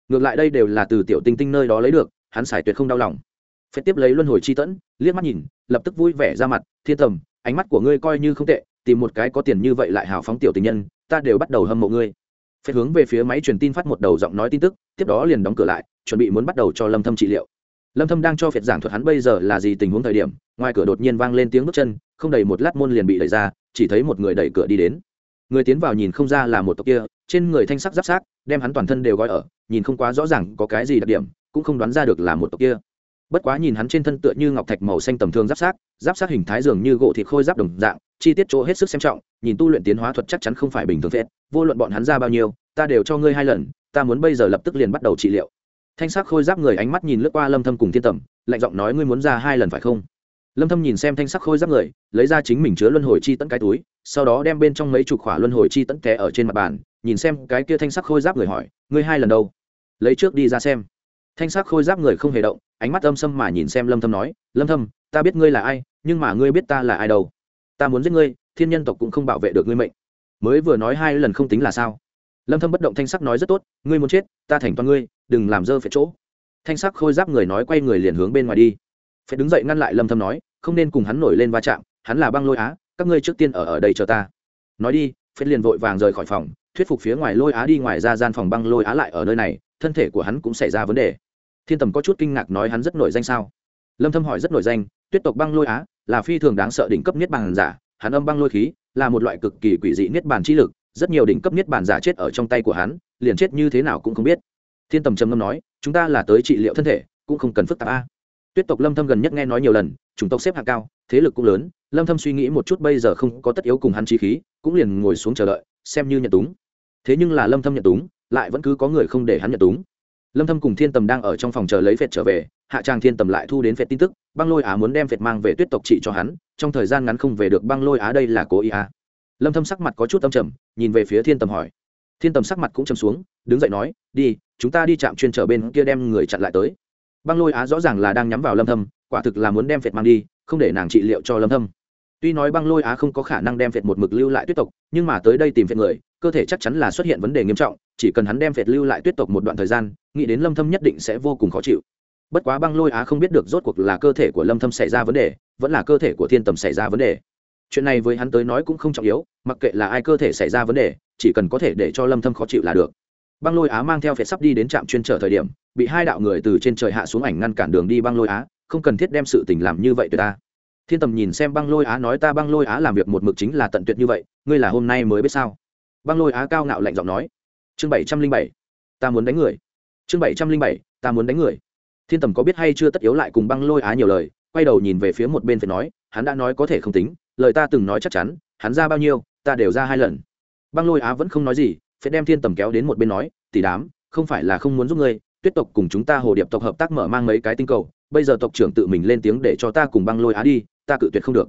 Ngược lại đây đều là từ tiểu tinh tinh nơi đó lấy được, hắn xài tuyệt không đau lòng. Phết tiếp lấy luân hồi chi tẫn liếc mắt nhìn, lập tức vui vẻ ra mặt, thiên tầm, ánh mắt của ngươi coi như không tệ, tìm một cái có tiền như vậy lại hào phóng tiểu tình nhân, ta đều bắt đầu hâm mộ ngươi. Phết hướng về phía máy truyền tin phát một đầu giọng nói tin tức, tiếp đó liền đóng cửa lại, chuẩn bị muốn bắt đầu cho lâm thâm trị liệu. Lâm thâm đang cho phệt giảng thuật hắn bây giờ là gì tình huống thời điểm, ngoài cửa đột nhiên vang lên tiếng bước chân, không đầy một lát môn liền bị đẩy ra chỉ thấy một người đẩy cửa đi đến. Người tiến vào nhìn không ra là một tộc kia, trên người thanh sắc giáp sát, đem hắn toàn thân đều gói ở, nhìn không quá rõ ràng có cái gì đặc điểm, cũng không đoán ra được là một tộc kia. Bất quá nhìn hắn trên thân tựa như ngọc thạch màu xanh tầm thường giáp sát giáp sát hình thái dường như gỗ thịt khôi giáp đồng dạng, chi tiết chỗ hết sức xem trọng, nhìn tu luyện tiến hóa thuật chắc chắn không phải bình thường phết, vô luận bọn hắn ra bao nhiêu, ta đều cho ngươi hai lần, ta muốn bây giờ lập tức liền bắt đầu trị liệu. Thanh sắc khôi giáp người ánh mắt nhìn lướt qua lâm thâm cùng thiên tầm, lạnh giọng nói ngươi muốn ra hai lần phải không? Lâm thâm nhìn xem thanh sắc khôi giáp người, lấy ra chính mình chứa luân hồi chi tận cái túi, sau đó đem bên trong mấy chục khỏa luân hồi chi tận té ở trên mặt bàn, nhìn xem cái kia thanh sắc khôi giáp người hỏi, ngươi hai lần đâu? Lấy trước đi ra xem. Thanh sắc khôi giáp người không hề động, ánh mắt âm sâm mà nhìn xem lâm thâm nói, lâm thâm, ta biết ngươi là ai, nhưng mà ngươi biết ta là ai đâu. Ta muốn giết ngươi, thiên nhân tộc cũng không bảo vệ được ngươi mệnh. Mới vừa nói hai lần không tính là sao. Lâm thâm bất động thanh sắc nói rất tốt, ngươi muốn chết, ta thành toàn ngươi, đừng làm dơ phải chỗ. Thanh sắc khôi giáp người nói quay người liền hướng bên ngoài đi phải đứng dậy ngăn lại lâm thâm nói, không nên cùng hắn nổi lên va chạm, hắn là băng lôi á, các ngươi trước tiên ở ở đây chờ ta. Nói đi, phết liền vội vàng rời khỏi phòng, thuyết phục phía ngoài lôi á đi ngoài ra gian phòng băng lôi á lại ở nơi này, thân thể của hắn cũng xảy ra vấn đề. Thiên tầm có chút kinh ngạc nói hắn rất nổi danh sao? Lâm thâm hỏi rất nổi danh, tuyết tộc băng lôi á là phi thường đáng sợ đỉnh cấp niết bàn giả, hắn âm băng lôi khí là một loại cực kỳ quỷ dị niết bàn chi lực, rất nhiều đỉnh cấp niết bàn giả chết ở trong tay của hắn, liền chết như thế nào cũng không biết. Thiên tầm trầm ngâm nói, chúng ta là tới trị liệu thân thể, cũng không cần phức tạp a tuyết tộc lâm thâm gần nhất nghe nói nhiều lần, chủng tộc xếp hạng cao, thế lực cũng lớn. Lâm thâm suy nghĩ một chút, bây giờ không có tất yếu cùng hắn trí khí, cũng liền ngồi xuống chờ đợi, xem như nhận túng. Thế nhưng là lâm thâm nhận túng, lại vẫn cứ có người không để hắn nhận túng. Lâm thâm cùng thiên tầm đang ở trong phòng chờ lấy phệt trở về, hạ trang thiên tầm lại thu đến phệt tin tức, băng lôi á muốn đem phệt mang về tuyết tộc trị cho hắn, trong thời gian ngắn không về được băng lôi á đây là cố ý à. lâm thâm sắc mặt có chút âm trầm, nhìn về phía thiên tầm hỏi. Thiên tầm sắc mặt cũng trầm xuống, đứng dậy nói, đi, chúng ta đi chạm chuyên trở bên kia đem người chặn lại tới băng lôi á rõ ràng là đang nhắm vào lâm thâm, quả thực là muốn đem phệt mang đi, không để nàng trị liệu cho lâm thâm. Tuy nói băng lôi á không có khả năng đem phệt một mực lưu lại tuyết tộc, nhưng mà tới đây tìm phệt người, cơ thể chắc chắn là xuất hiện vấn đề nghiêm trọng, chỉ cần hắn đem phệt lưu lại tuyết tộc một đoạn thời gian, nghĩ đến lâm thâm nhất định sẽ vô cùng khó chịu. Bất quá băng lôi á không biết được rốt cuộc là cơ thể của lâm thâm xảy ra vấn đề, vẫn là cơ thể của thiên tầm xảy ra vấn đề. Chuyện này với hắn tới nói cũng không trọng yếu, mặc kệ là ai cơ thể xảy ra vấn đề, chỉ cần có thể để cho lâm thâm khó chịu là được. Băng lôi á mang theo phệt sắp đi đến trạm chuyên trở thời điểm bị hai đạo người từ trên trời hạ xuống ảnh ngăn cản đường đi băng lôi á, không cần thiết đem sự tình làm như vậy tuyệt ta. Thiên tầm nhìn xem băng lôi á nói ta băng lôi á làm việc một mực chính là tận tuyệt như vậy, ngươi là hôm nay mới biết sao? Băng lôi á cao ngạo lạnh giọng nói. Chương bảy trăm linh bảy, ta muốn đánh người. Chương bảy trăm linh bảy, ta muốn đánh người. Thiên tầm có biết hay chưa tất yếu lại cùng băng lôi á nhiều lời, quay đầu nhìn về phía một bên phải nói, hắn đã nói có thể không tính, lời ta từng nói chắc chắn, hắn ra bao nhiêu, ta đều ra hai lần. Băng lôi á vẫn không nói gì, phải đem thiên tầm kéo đến một bên nói, tỷ đám, không phải là không muốn giúp ngươi tuyết tộc cùng chúng ta hồ điệp tộc hợp tác mở mang mấy cái tinh cầu, bây giờ tộc trưởng tự mình lên tiếng để cho ta cùng băng lôi á đi, ta cự tuyệt không được.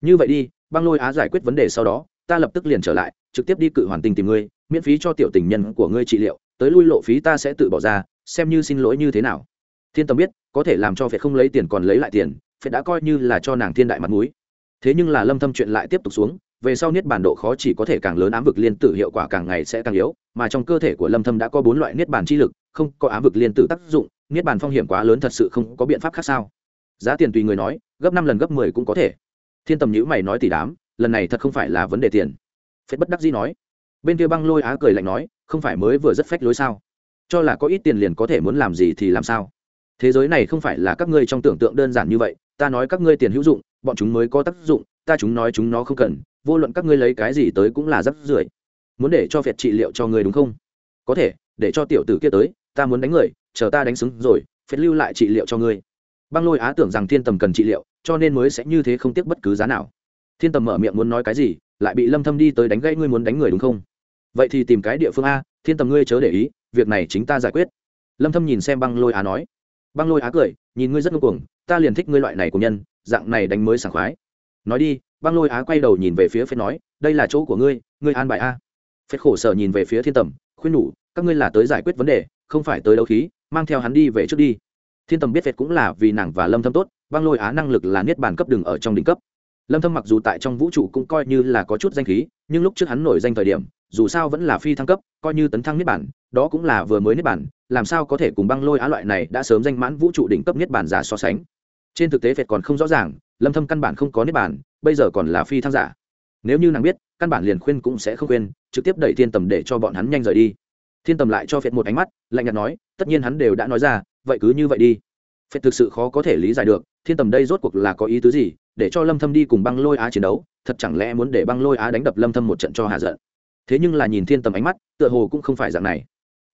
Như vậy đi, băng lôi á giải quyết vấn đề sau đó, ta lập tức liền trở lại, trực tiếp đi cự hoàn tinh tìm ngươi, miễn phí cho tiểu tình nhân của ngươi trị liệu, tới lui lộ phí ta sẽ tự bỏ ra, xem như xin lỗi như thế nào. Thiên tâm biết, có thể làm cho phệ không lấy tiền còn lấy lại tiền, phệ đã coi như là cho nàng thiên đại mặt mũi. Thế nhưng là lâm thâm chuyện lại tiếp tục xuống, về sau niết bàn độ khó chỉ có thể càng lớn ám vực liên tử hiệu quả càng ngày sẽ càng yếu, mà trong cơ thể của lâm thâm đã có bốn loại niết bàn chi lực không có ám vực liên tử tác dụng, niết bàn phong hiểm quá lớn thật sự không có biện pháp khác sao? Giá tiền tùy người nói, gấp năm lần gấp 10 cũng có thể. Thiên tầm nhữ mày nói tỷ đám, lần này thật không phải là vấn đề tiền. Phết bất đắc dĩ nói. Bên kia băng lôi á cười lạnh nói, không phải mới vừa rất phách lối sao? Cho là có ít tiền liền có thể muốn làm gì thì làm sao? Thế giới này không phải là các ngươi trong tưởng tượng đơn giản như vậy, ta nói các ngươi tiền hữu dụng, bọn chúng mới có tác dụng, ta chúng nói chúng nó không cần, vô luận các ngươi lấy cái gì tới cũng là rất rưởi. Muốn để cho phệt trị liệu cho ngươi đúng không? Có thể để cho tiểu tử kia tới, ta muốn đánh người, chờ ta đánh xứng rồi phệt lưu lại trị liệu cho ngươi. Băng lôi á tưởng rằng thiên tầm cần trị liệu, cho nên mới sẽ như thế không tiếc bất cứ giá nào. Thiên tầm mở miệng muốn nói cái gì, lại bị lâm thâm đi tới đánh gãy, ngươi muốn đánh người đúng không? Vậy thì tìm cái địa phương a, thiên tầm ngươi chớ để ý, việc này chính ta giải quyết. Lâm thâm nhìn xem băng lôi á nói. Băng lôi á cười, nhìn ngươi rất ngông cuồng ta liền thích ngươi loại này của nhân, dạng này đánh mới sảng khoái. Nói đi, băng lôi á quay đầu nhìn về phía phết nói, đây là chỗ của ngươi ngươi an bài a. Phết khổ sở nhìn về phía thiên tầm, khuyên nhủ các ngươi là tới giải quyết vấn đề không phải tới đấu khí mang theo hắn đi về trước đi. Thiên tầm biết vẹt cũng là vì nàng và lâm thâm tốt băng lôi á năng lực là niết bàn cấp đường ở trong đỉnh cấp. Lâm thâm mặc dù tại trong vũ trụ cũng coi như là có chút danh khí nhưng lúc trước hắn nổi danh thời điểm dù sao vẫn là phi thăng cấp coi như tấn thăng niết bàn, đó cũng là vừa mới niết bàn, làm sao có thể cùng băng lôi á loại này đã sớm danh mãn vũ trụ đỉnh cấp niết bàn giả so sánh. Trên thực tế vẹt còn không rõ ràng lâm thâm căn bản không có niết bàn, bây giờ còn là phi thăng giả. Nếu như nàng biết căn bản liền khuyên cũng sẽ không khuyên trực tiếp đẩy thiên tầm để cho bọn hắn nhanh rời đi thiên tầm lại cho phệt một ánh mắt, lạnh nhạt nói, tất nhiên hắn đều đã nói ra, vậy cứ như vậy đi. Phệt thực sự khó có thể lý giải được, thiên tầm đây rốt cuộc là có ý tứ gì, để cho lâm thâm đi cùng băng lôi á chiến đấu, thật chẳng lẽ muốn để băng lôi á đánh đập lâm thâm một trận cho hạ giận? Thế nhưng là nhìn thiên tầm ánh mắt, tựa hồ cũng không phải dạng này.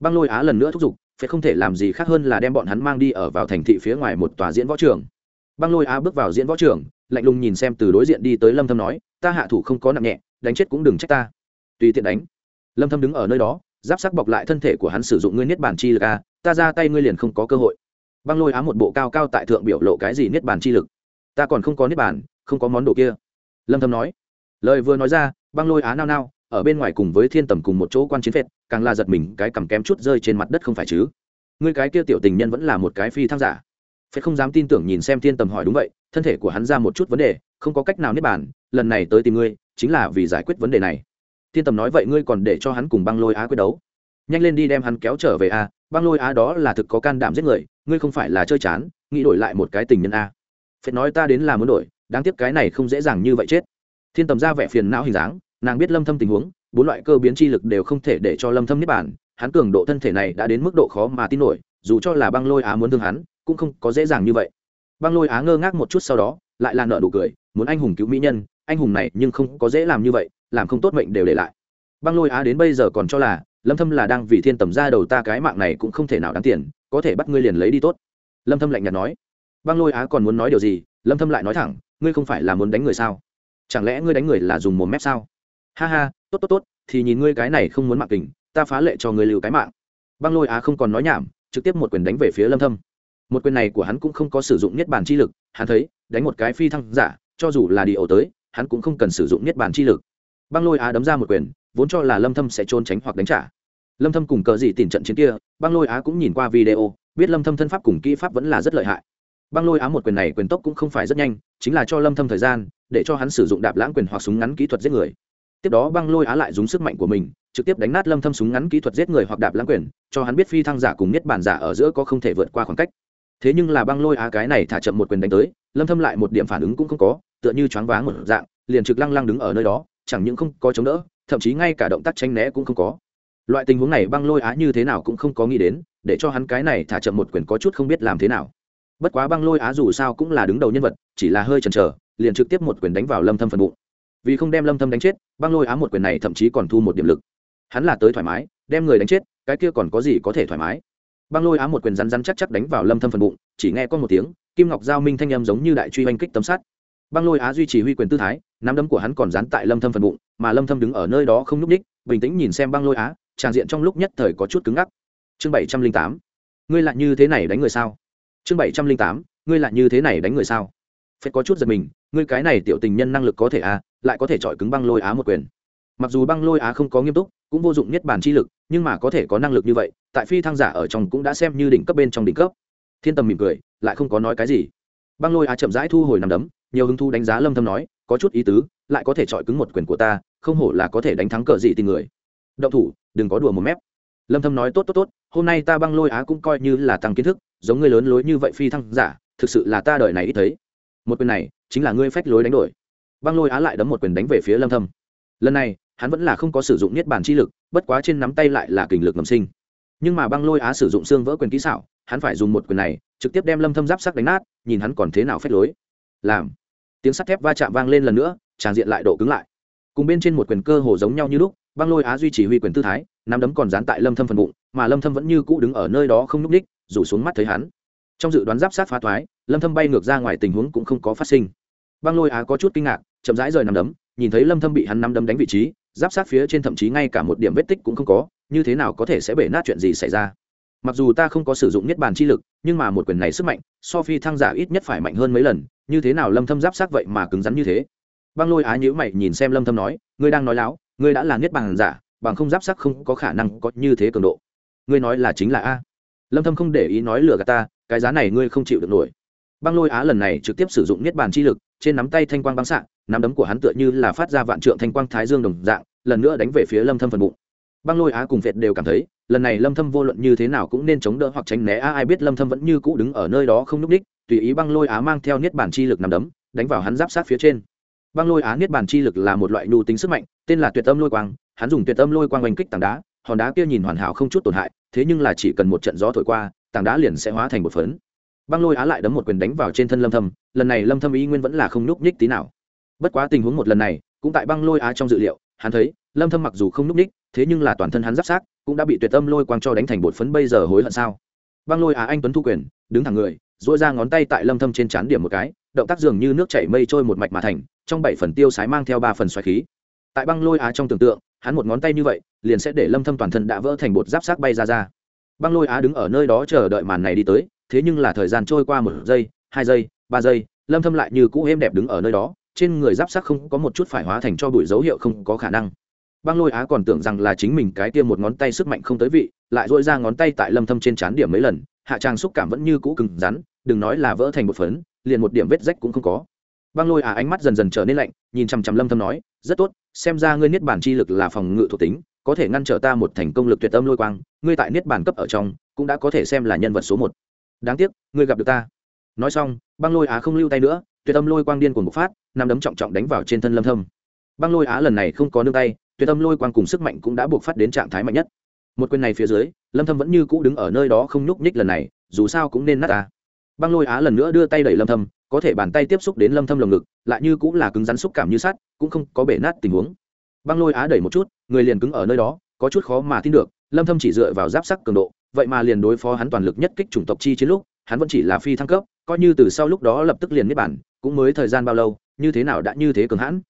Băng lôi á lần nữa thúc giục, phệt không thể làm gì khác hơn là đem bọn hắn mang đi ở vào thành thị phía ngoài một tòa diễn võ trường. Băng lôi á bước vào diễn võ trường, lạnh lùng nhìn xem từ đối diện đi tới lâm thâm nói, ta hạ thủ không có nặng nhẹ, đánh chết cũng đừng trách ta. Tùy tiện đánh. Lâm thâm đứng ở nơi đó giáp sắc bọc lại thân thể của hắn sử dụng ngươi niết bàn chi lực a ta ra tay ngươi liền không có cơ hội. Băng lôi á một bộ cao cao tại thượng biểu lộ cái gì niết bàn chi lực? Ta còn không có niết bàn, không có món đồ kia. Lâm thâm nói. Lời vừa nói ra, băng lôi á nao nao, ở bên ngoài cùng với thiên tầm cùng một chỗ quan chiến phệt, càng là giật mình, cái cầm kém chút rơi trên mặt đất không phải chứ? Ngươi cái kia tiểu tình nhân vẫn là một cái phi thăng giả. Phệt không dám tin tưởng nhìn xem thiên tầm hỏi đúng vậy, thân thể của hắn ra một chút vấn đề, không có cách nào niết bàn, lần này tới tìm ngươi, chính là vì giải quyết vấn đề này thiên tầm nói vậy ngươi còn để cho hắn cùng băng lôi á quyết đấu. Nhanh lên đi đem hắn kéo trở về a, băng lôi á đó là thực có can đảm giết người, ngươi không phải là chơi chán, nghĩ đổi lại một cái tình nhân a. Phệt nói ta đến là muốn đổi, đáng tiếc cái này không dễ dàng như vậy chết. Thiên tầm ra vẻ phiền não hình dáng, nàng biết lâm thâm tình huống, bốn loại cơ biến chi lực đều không thể để cho lâm thâm niết bản hắn cường độ thân thể này đã đến mức độ khó mà tin nổi, dù cho là băng lôi á muốn thương hắn, cũng không có dễ dàng như vậy. Băng lôi á ngơ ngác một chút sau đó, lại là nợ nụ cười, muốn anh hùng cứu mỹ nhân, anh hùng này nhưng không có dễ làm như vậy làm không tốt mệnh đều để lại. Băng lôi á đến bây giờ còn cho là, lâm thâm là đang vì thiên tầm ra đầu ta cái mạng này cũng không thể nào đáng tiền, có thể bắt ngươi liền lấy đi tốt. Lâm thâm lạnh nhạt nói. Băng lôi á còn muốn nói điều gì? Lâm thâm lại nói thẳng, ngươi không phải là muốn đánh người sao? Chẳng lẽ ngươi đánh người là dùng một mép sao? Ha ha, tốt tốt tốt, thì nhìn ngươi cái này không muốn mạng kình, ta phá lệ cho ngươi lưu cái mạng. Băng lôi á không còn nói nhảm, trực tiếp một quyền đánh về phía lâm thâm. Một quyền này của hắn cũng không có sử dụng nhất bản chi lực, hắn thấy, đánh một cái phi thăng giả, cho dù là đi ẩu tới, hắn cũng không cần sử dụng nhất bản chi lực băng lôi á đấm ra một quyền, vốn cho là lâm thâm sẽ trốn tránh hoặc đánh trả. Lâm thâm cùng cờ gì tìm trận chiến kia, băng lôi á cũng nhìn qua video, biết lâm thâm thân pháp cùng kỹ pháp vẫn là rất lợi hại. Băng lôi á một quyền này quyền tốc cũng không phải rất nhanh, chính là cho lâm thâm thời gian, để cho hắn sử dụng đạp lãng quyền hoặc súng ngắn kỹ thuật giết người. Tiếp đó băng lôi á lại dùng sức mạnh của mình, trực tiếp đánh nát lâm thâm súng ngắn kỹ thuật giết người hoặc đạp lãng quyền, cho hắn biết phi thăng giả cùng niết bản giả ở giữa có không thể vượt qua khoảng cách. Thế nhưng là băng lôi á cái này thả chậm một quyền đánh tới, lâm thâm lại một điểm phản ứng cũng không có, tựa như choáng váng một dạng, liền trực lăng lăng đứng ở nơi đó chẳng những không có chống đỡ, thậm chí ngay cả động tác tranh né cũng không có. Loại tình huống này băng lôi á như thế nào cũng không có nghĩ đến, để cho hắn cái này thả chậm một quyền có chút không biết làm thế nào. Bất quá băng lôi á dù sao cũng là đứng đầu nhân vật, chỉ là hơi chần chờ, liền trực tiếp một quyền đánh vào lâm thâm phần bụng. Vì không đem lâm thâm đánh chết, băng lôi á một quyền này thậm chí còn thu một điểm lực. Hắn là tới thoải mái, đem người đánh chết, cái kia còn có gì có thể thoải mái? Băng lôi á một quyền rắn rắn chắc chắc đánh vào lâm thâm phần bụng, chỉ nghe có một tiếng, kim ngọc giao minh thanh âm giống như đại truy oanh kích tấm sắt băng lôi á duy trì huy quyền tư thái, nắm đấm của hắn còn dán tại lâm thâm phần bụng, mà lâm thâm đứng ở nơi đó không nhúc ních bình tĩnh nhìn xem băng lôi á, tràn diện trong lúc nhất thời có chút cứng ngắc. Chương 708 ngươi lại như thế này đánh người sao? Chương 708 ngươi lại như thế này đánh người sao? Phết có chút giật mình, ngươi cái này tiểu tình nhân năng lực có thể à lại có thể chọi cứng băng lôi á một quyền. Mặc dù băng lôi á không có nghiêm túc, cũng vô dụng nhất bản chi lực, nhưng mà có thể có năng lực như vậy, tại phi thăng giả ở trong cũng đã xem như đỉnh cấp bên trong đỉnh cấp. Thiên tầm mỉm cười, lại không có nói cái gì. Băng lôi á chậm rãi thu hồi nằm đấm nhiều hứng thu đánh giá lâm thâm nói, có chút ý tứ, lại có thể chọi cứng một quyền của ta, không hổ là có thể đánh thắng cờ gì tình người. Động thủ, đừng có đùa một mép. Lâm thâm nói, tốt tốt tốt, hôm nay ta băng lôi á cũng coi như là tăng kiến thức, giống ngươi lớn lối như vậy phi thăng giả, thực sự là ta đời này ít thấy. Một quyền này, chính là ngươi phách lối đánh đổi. Băng lôi á lại đấm một quyền đánh về phía lâm thâm. Lần này, hắn vẫn là không có sử dụng niết bàn chi lực, bất quá trên nắm tay lại là kình lực ngầm sinh. Nhưng mà băng lôi á sử dụng xương vỡ quyền kỹ xảo, hắn phải dùng một quyền này, trực tiếp đem lâm thâm giáp sắc đánh nát, nhìn hắn còn thế nào phách lối. Làm tiếng sắt thép va chạm vang lên lần nữa tràn diện lại độ cứng lại. Cùng bên trên một quyền cơ hồ giống nhau như lúc, băng lôi á duy chỉ huy quyền tư thái, nắm đấm còn dán tại lâm thâm phần bụng, mà lâm thâm vẫn như cũ đứng ở nơi đó không nhúc ních rủ xuống mắt thấy hắn. Trong dự đoán giáp sát phá thoái, lâm thâm bay ngược ra ngoài tình huống cũng không có phát sinh. Băng lôi á có chút kinh ngạc, chậm rãi rời nắm đấm, nhìn thấy lâm thâm bị hắn nắm đấm đánh vị trí, giáp sát phía trên thậm chí ngay cả một điểm vết tích cũng không có, như thế nào có thể sẽ bể nát chuyện gì xảy ra? Mặc dù ta không có sử dụng niết bàn chi lực nhưng mà một quyền này sức mạnh so phi thăng giả ít nhất phải mạnh hơn mấy lần như thế nào lâm thâm giáp sát vậy mà cứng rắn như thế? Băng lôi á nhíu mày nhìn xem lâm thâm nói ngươi đang nói láo ngươi đã là niết bàn giả bằng không giáp sắc không có khả năng có như thế cường độ. Ngươi nói là chính là a. Lâm thâm không để ý nói lừa gạt ta cái giá này ngươi không chịu được nổi. Băng lôi á lần này trực tiếp sử dụng niết bàn chi lực trên nắm tay thanh quang băng sạng, nắm đấm của hắn tựa như là phát ra vạn trượng thanh quang thái dương đồng dạng lần nữa đánh về phía lâm thâm phần bụng. Băng lôi á cùng việt đều cảm thấy lần này lâm thâm vô luận như thế nào cũng nên chống đỡ hoặc tránh né. A, ai biết lâm thâm vẫn như cũ đứng ở nơi đó không núp đích tùy ý băng lôi á mang theo niết bàn chi lực nằm đấm, đánh vào hắn giáp sát phía trên. Băng lôi á niết bàn chi lực là một loại nhu tính sức mạnh, tên là tuyệt âm lôi quang, hắn dùng tuyệt âm lôi quang oanh kích tảng đá, hòn đá kia nhìn hoàn hảo không chút tổn hại, thế nhưng là chỉ cần một trận gió thổi qua, tảng đá liền sẽ hóa thành một phấn. Băng lôi á lại đấm một quyền đánh vào trên thân lâm thâm, lần này lâm thâm ý nguyên vẫn là không núp nhích tí nào. Bất quá tình huống một lần này, cũng tại băng lôi á trong dự liệu, hắn thấy, lâm thâm mặc dù không núp nhích thế nhưng là toàn thân hắn giáp sát cũng đã bị tuyệt âm lôi quang cho đánh thành bột phấn bây giờ hối hận sao? Băng lôi á anh tuấn thu quyền, đứng thẳng người dỗi ra ngón tay tại lâm thâm trên chán điểm một cái, động tác dường như nước chảy mây trôi một mạch mà thành, trong bảy phần tiêu sái mang theo ba phần xoáy khí. Tại băng lôi á trong tưởng tượng, hắn một ngón tay như vậy, liền sẽ để lâm thâm toàn thân đã vỡ thành bột giáp sát bay ra ra. Băng lôi á đứng ở nơi đó chờ đợi màn này đi tới, thế nhưng là thời gian trôi qua một giây, hai giây, ba giây, lâm thâm lại như cũ êm đẹp đứng ở nơi đó, trên người giáp xác không có một chút phải hóa thành cho bụi dấu hiệu không có khả năng băng lôi á còn tưởng rằng là chính mình cái tiêm một ngón tay sức mạnh không tới vị, lại dội ra ngón tay tại lâm thâm trên chán điểm mấy lần, hạ trang xúc cảm vẫn như cũ cứng rắn, đừng nói là vỡ thành một phấn, liền một điểm vết rách cũng không có. Băng lôi á ánh mắt dần dần trở nên lạnh, nhìn chăm chăm lâm thâm nói, rất tốt, xem ra ngươi niết bản chi lực là phòng ngự thuộc tính, có thể ngăn trở ta một thành công lực tuyệt âm lôi quang, ngươi tại niết bản cấp ở trong, cũng đã có thể xem là nhân vật số một. Đáng tiếc, ngươi gặp được ta. Nói xong, băng lôi á không lưu tay nữa, tuyệt âm lôi quang điên cuồng bộc phát nằm đấm trọng trọng đánh vào trên thân lâm thâm. Băng lôi á lần này không có nương tay tuyệt âm lôi quang cùng sức mạnh cũng đã buộc phát đến trạng thái mạnh nhất. Một quyền này phía dưới, lâm thâm vẫn như cũ đứng ở nơi đó không nhúc nhích lần này, dù sao cũng nên nát ta. Băng lôi á lần nữa đưa tay đẩy lâm thâm, có thể bàn tay tiếp xúc đến lâm thâm lồng ngực, lại như cũng là cứng rắn xúc cảm như sắt, cũng không có bể nát tình huống. Băng lôi á đẩy một chút, người liền cứng ở nơi đó, có chút khó mà tin được, lâm thâm chỉ dựa vào giáp sắc cường độ, vậy mà liền đối phó hắn toàn lực nhất kích chủng tộc chi chiến lúc, hắn vẫn chỉ là phi thăng cấp, coi như từ sau lúc đó lập tức liền niết bản cũng mới thời gian bao lâu, như thế nào đã như thế cường hãn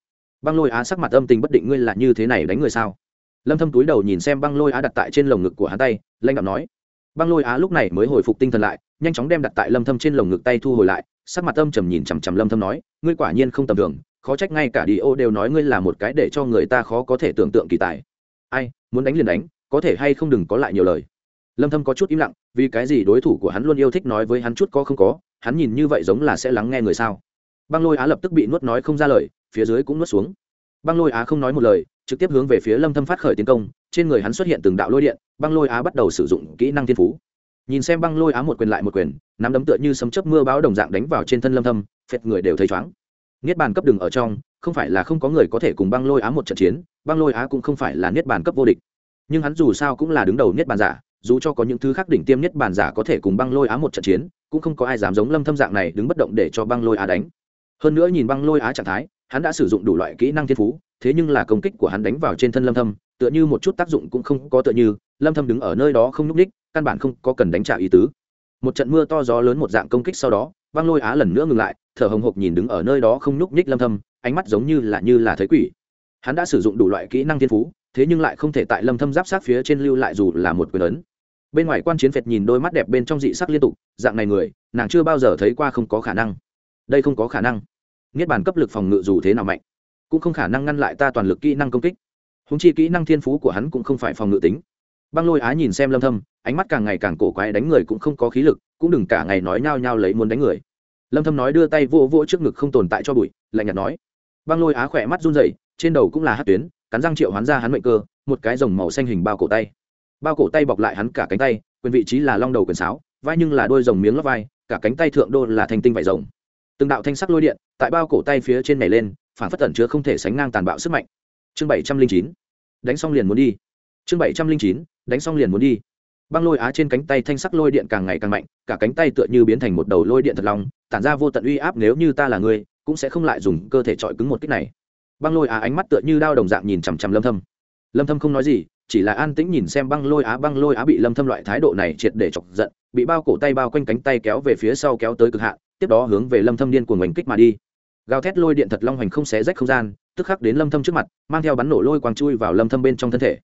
băng lôi á sắc mặt âm tình bất định ngươi là như thế này đánh người sao? Lâm thâm túi đầu nhìn xem băng lôi á đặt tại trên lồng ngực của hắn tay lanh đạm nói. Băng lôi á lúc này mới hồi phục tinh thần lại, nhanh chóng đem đặt tại lâm thâm trên lồng ngực tay thu hồi lại, sắc mặt âm trầm nhìn chằm chằm lâm thâm nói, ngươi quả nhiên không tầm thường, khó trách ngay cả đi ô đều nói ngươi là một cái để cho người ta khó có thể tưởng tượng kỳ tài. Ai, muốn đánh liền đánh, có thể hay không đừng có lại nhiều lời. Lâm thâm có chút im lặng, vì cái gì đối thủ của hắn luôn yêu thích nói với hắn chút có không có, hắn nhìn như vậy giống là sẽ lắng nghe người sao? Băng lôi á lập tức bị nuốt nói không ra lời phía dưới cũng nuốt xuống. Băng lôi á không nói một lời, trực tiếp hướng về phía lâm thâm phát khởi tiến công, trên người hắn xuất hiện từng đạo lôi điện, băng lôi á bắt đầu sử dụng kỹ năng thiên phú. Nhìn xem băng lôi á một quyền lại một quyền, nắm đấm tựa như sấm chớp mưa báo đồng dạng đánh vào trên thân lâm thâm, phệt người đều thấy chóng niết bàn cấp đường ở trong, không phải là không có người có thể cùng băng lôi á một trận chiến, băng lôi á cũng không phải là niết bàn cấp vô địch. Nhưng hắn dù sao cũng là đứng đầu niết bàn giả, dù cho có những thứ khác đỉnh tiêm niết bàn giả có thể cùng băng lôi á một trận chiến, cũng không có ai dám giống lâm thâm dạng này đứng bất động để cho băng lôi á đánh. Hơn nữa nhìn băng lôi á trạng thái hắn đã sử dụng đủ loại kỹ năng thiên phú, thế nhưng là công kích của hắn đánh vào trên thân lâm thâm, tựa như một chút tác dụng cũng không có tựa như, lâm thâm đứng ở nơi đó không nhúc đích căn bản không có cần đánh trả ý tứ. Một trận mưa to gió lớn một dạng công kích sau đó băng lôi á lần nữa ngừng lại, thở hồng hộc nhìn đứng ở nơi đó không nhúc nhích lâm thâm, ánh mắt giống như là như là thấy quỷ. Hắn đã sử dụng đủ loại kỹ năng thiên phú, thế nhưng lại không thể tại lâm thâm giáp sát phía trên lưu lại dù là một quyền ấn. Bên ngoài quan chiến phệt nhìn đôi mắt đẹp bên trong dị sắc liên tục, dạng này người, nàng chưa bao giờ thấy qua không có khả năng. Đây không có khả năng niết bàn cấp lực phòng ngự dù thế nào mạnh, cũng không khả năng ngăn lại ta toàn lực kỹ năng công kích. Húng chi kỹ năng thiên phú của hắn cũng không phải phòng ngự tính. Băng lôi á nhìn xem lâm thâm, ánh mắt càng ngày càng cổ quái đánh người cũng không có khí lực, cũng đừng cả ngày nói nhao nhao lấy muốn đánh người. Lâm thâm nói đưa tay vỗ vỗ trước ngực không tồn tại cho bụi, lạnh nhạt nói. Băng lôi á khỏe mắt run rẩy, trên đầu cũng là hắc tuyến, cắn răng triệu hoán ra hắn mệnh cơ, một cái rồng màu xanh hình bao cổ tay. Bao cổ tay bọc lại hắn cả cánh tay, quyền vị trí là long đầu quyền sáo, vai nhưng là đôi rồng miếng lót vai, cả cánh tay thượng đô là thanh tinh vải rồng từng đạo thanh sắc lôi điện tại bao cổ tay phía trên này lên, phản phất tẩn chứa không thể sánh ngang tàn bạo sức mạnh. Chương bảy trăm linh chín, đánh xong liền muốn đi. Chương bảy trăm linh chín, đánh xong liền muốn đi. Băng lôi á trên cánh tay thanh sắc lôi điện càng ngày càng mạnh, cả cánh tay tựa như biến thành một đầu lôi điện thật lòng tản ra vô tận uy áp nếu như ta là người, cũng sẽ không lại dùng cơ thể trọi cứng một cách này. Băng lôi á ánh mắt tựa như đao đồng dạng nhìn chằm chằm lâm thâm. Lâm thâm không nói gì, chỉ là an tĩnh nhìn xem băng lôi á, băng lôi á bị lâm thâm loại thái độ này triệt để chọc giận bị bao cổ tay bao quanh cánh tay kéo về phía sau kéo tới cực hạn, tiếp đó hướng về lâm thâm điên cuồng oanh kích mà đi. Gào thét lôi điện thật long hành không xé rách không gian, tức khắc đến lâm thâm trước mặt, mang theo bắn nổ lôi quang chui vào lâm thâm bên trong thân thể.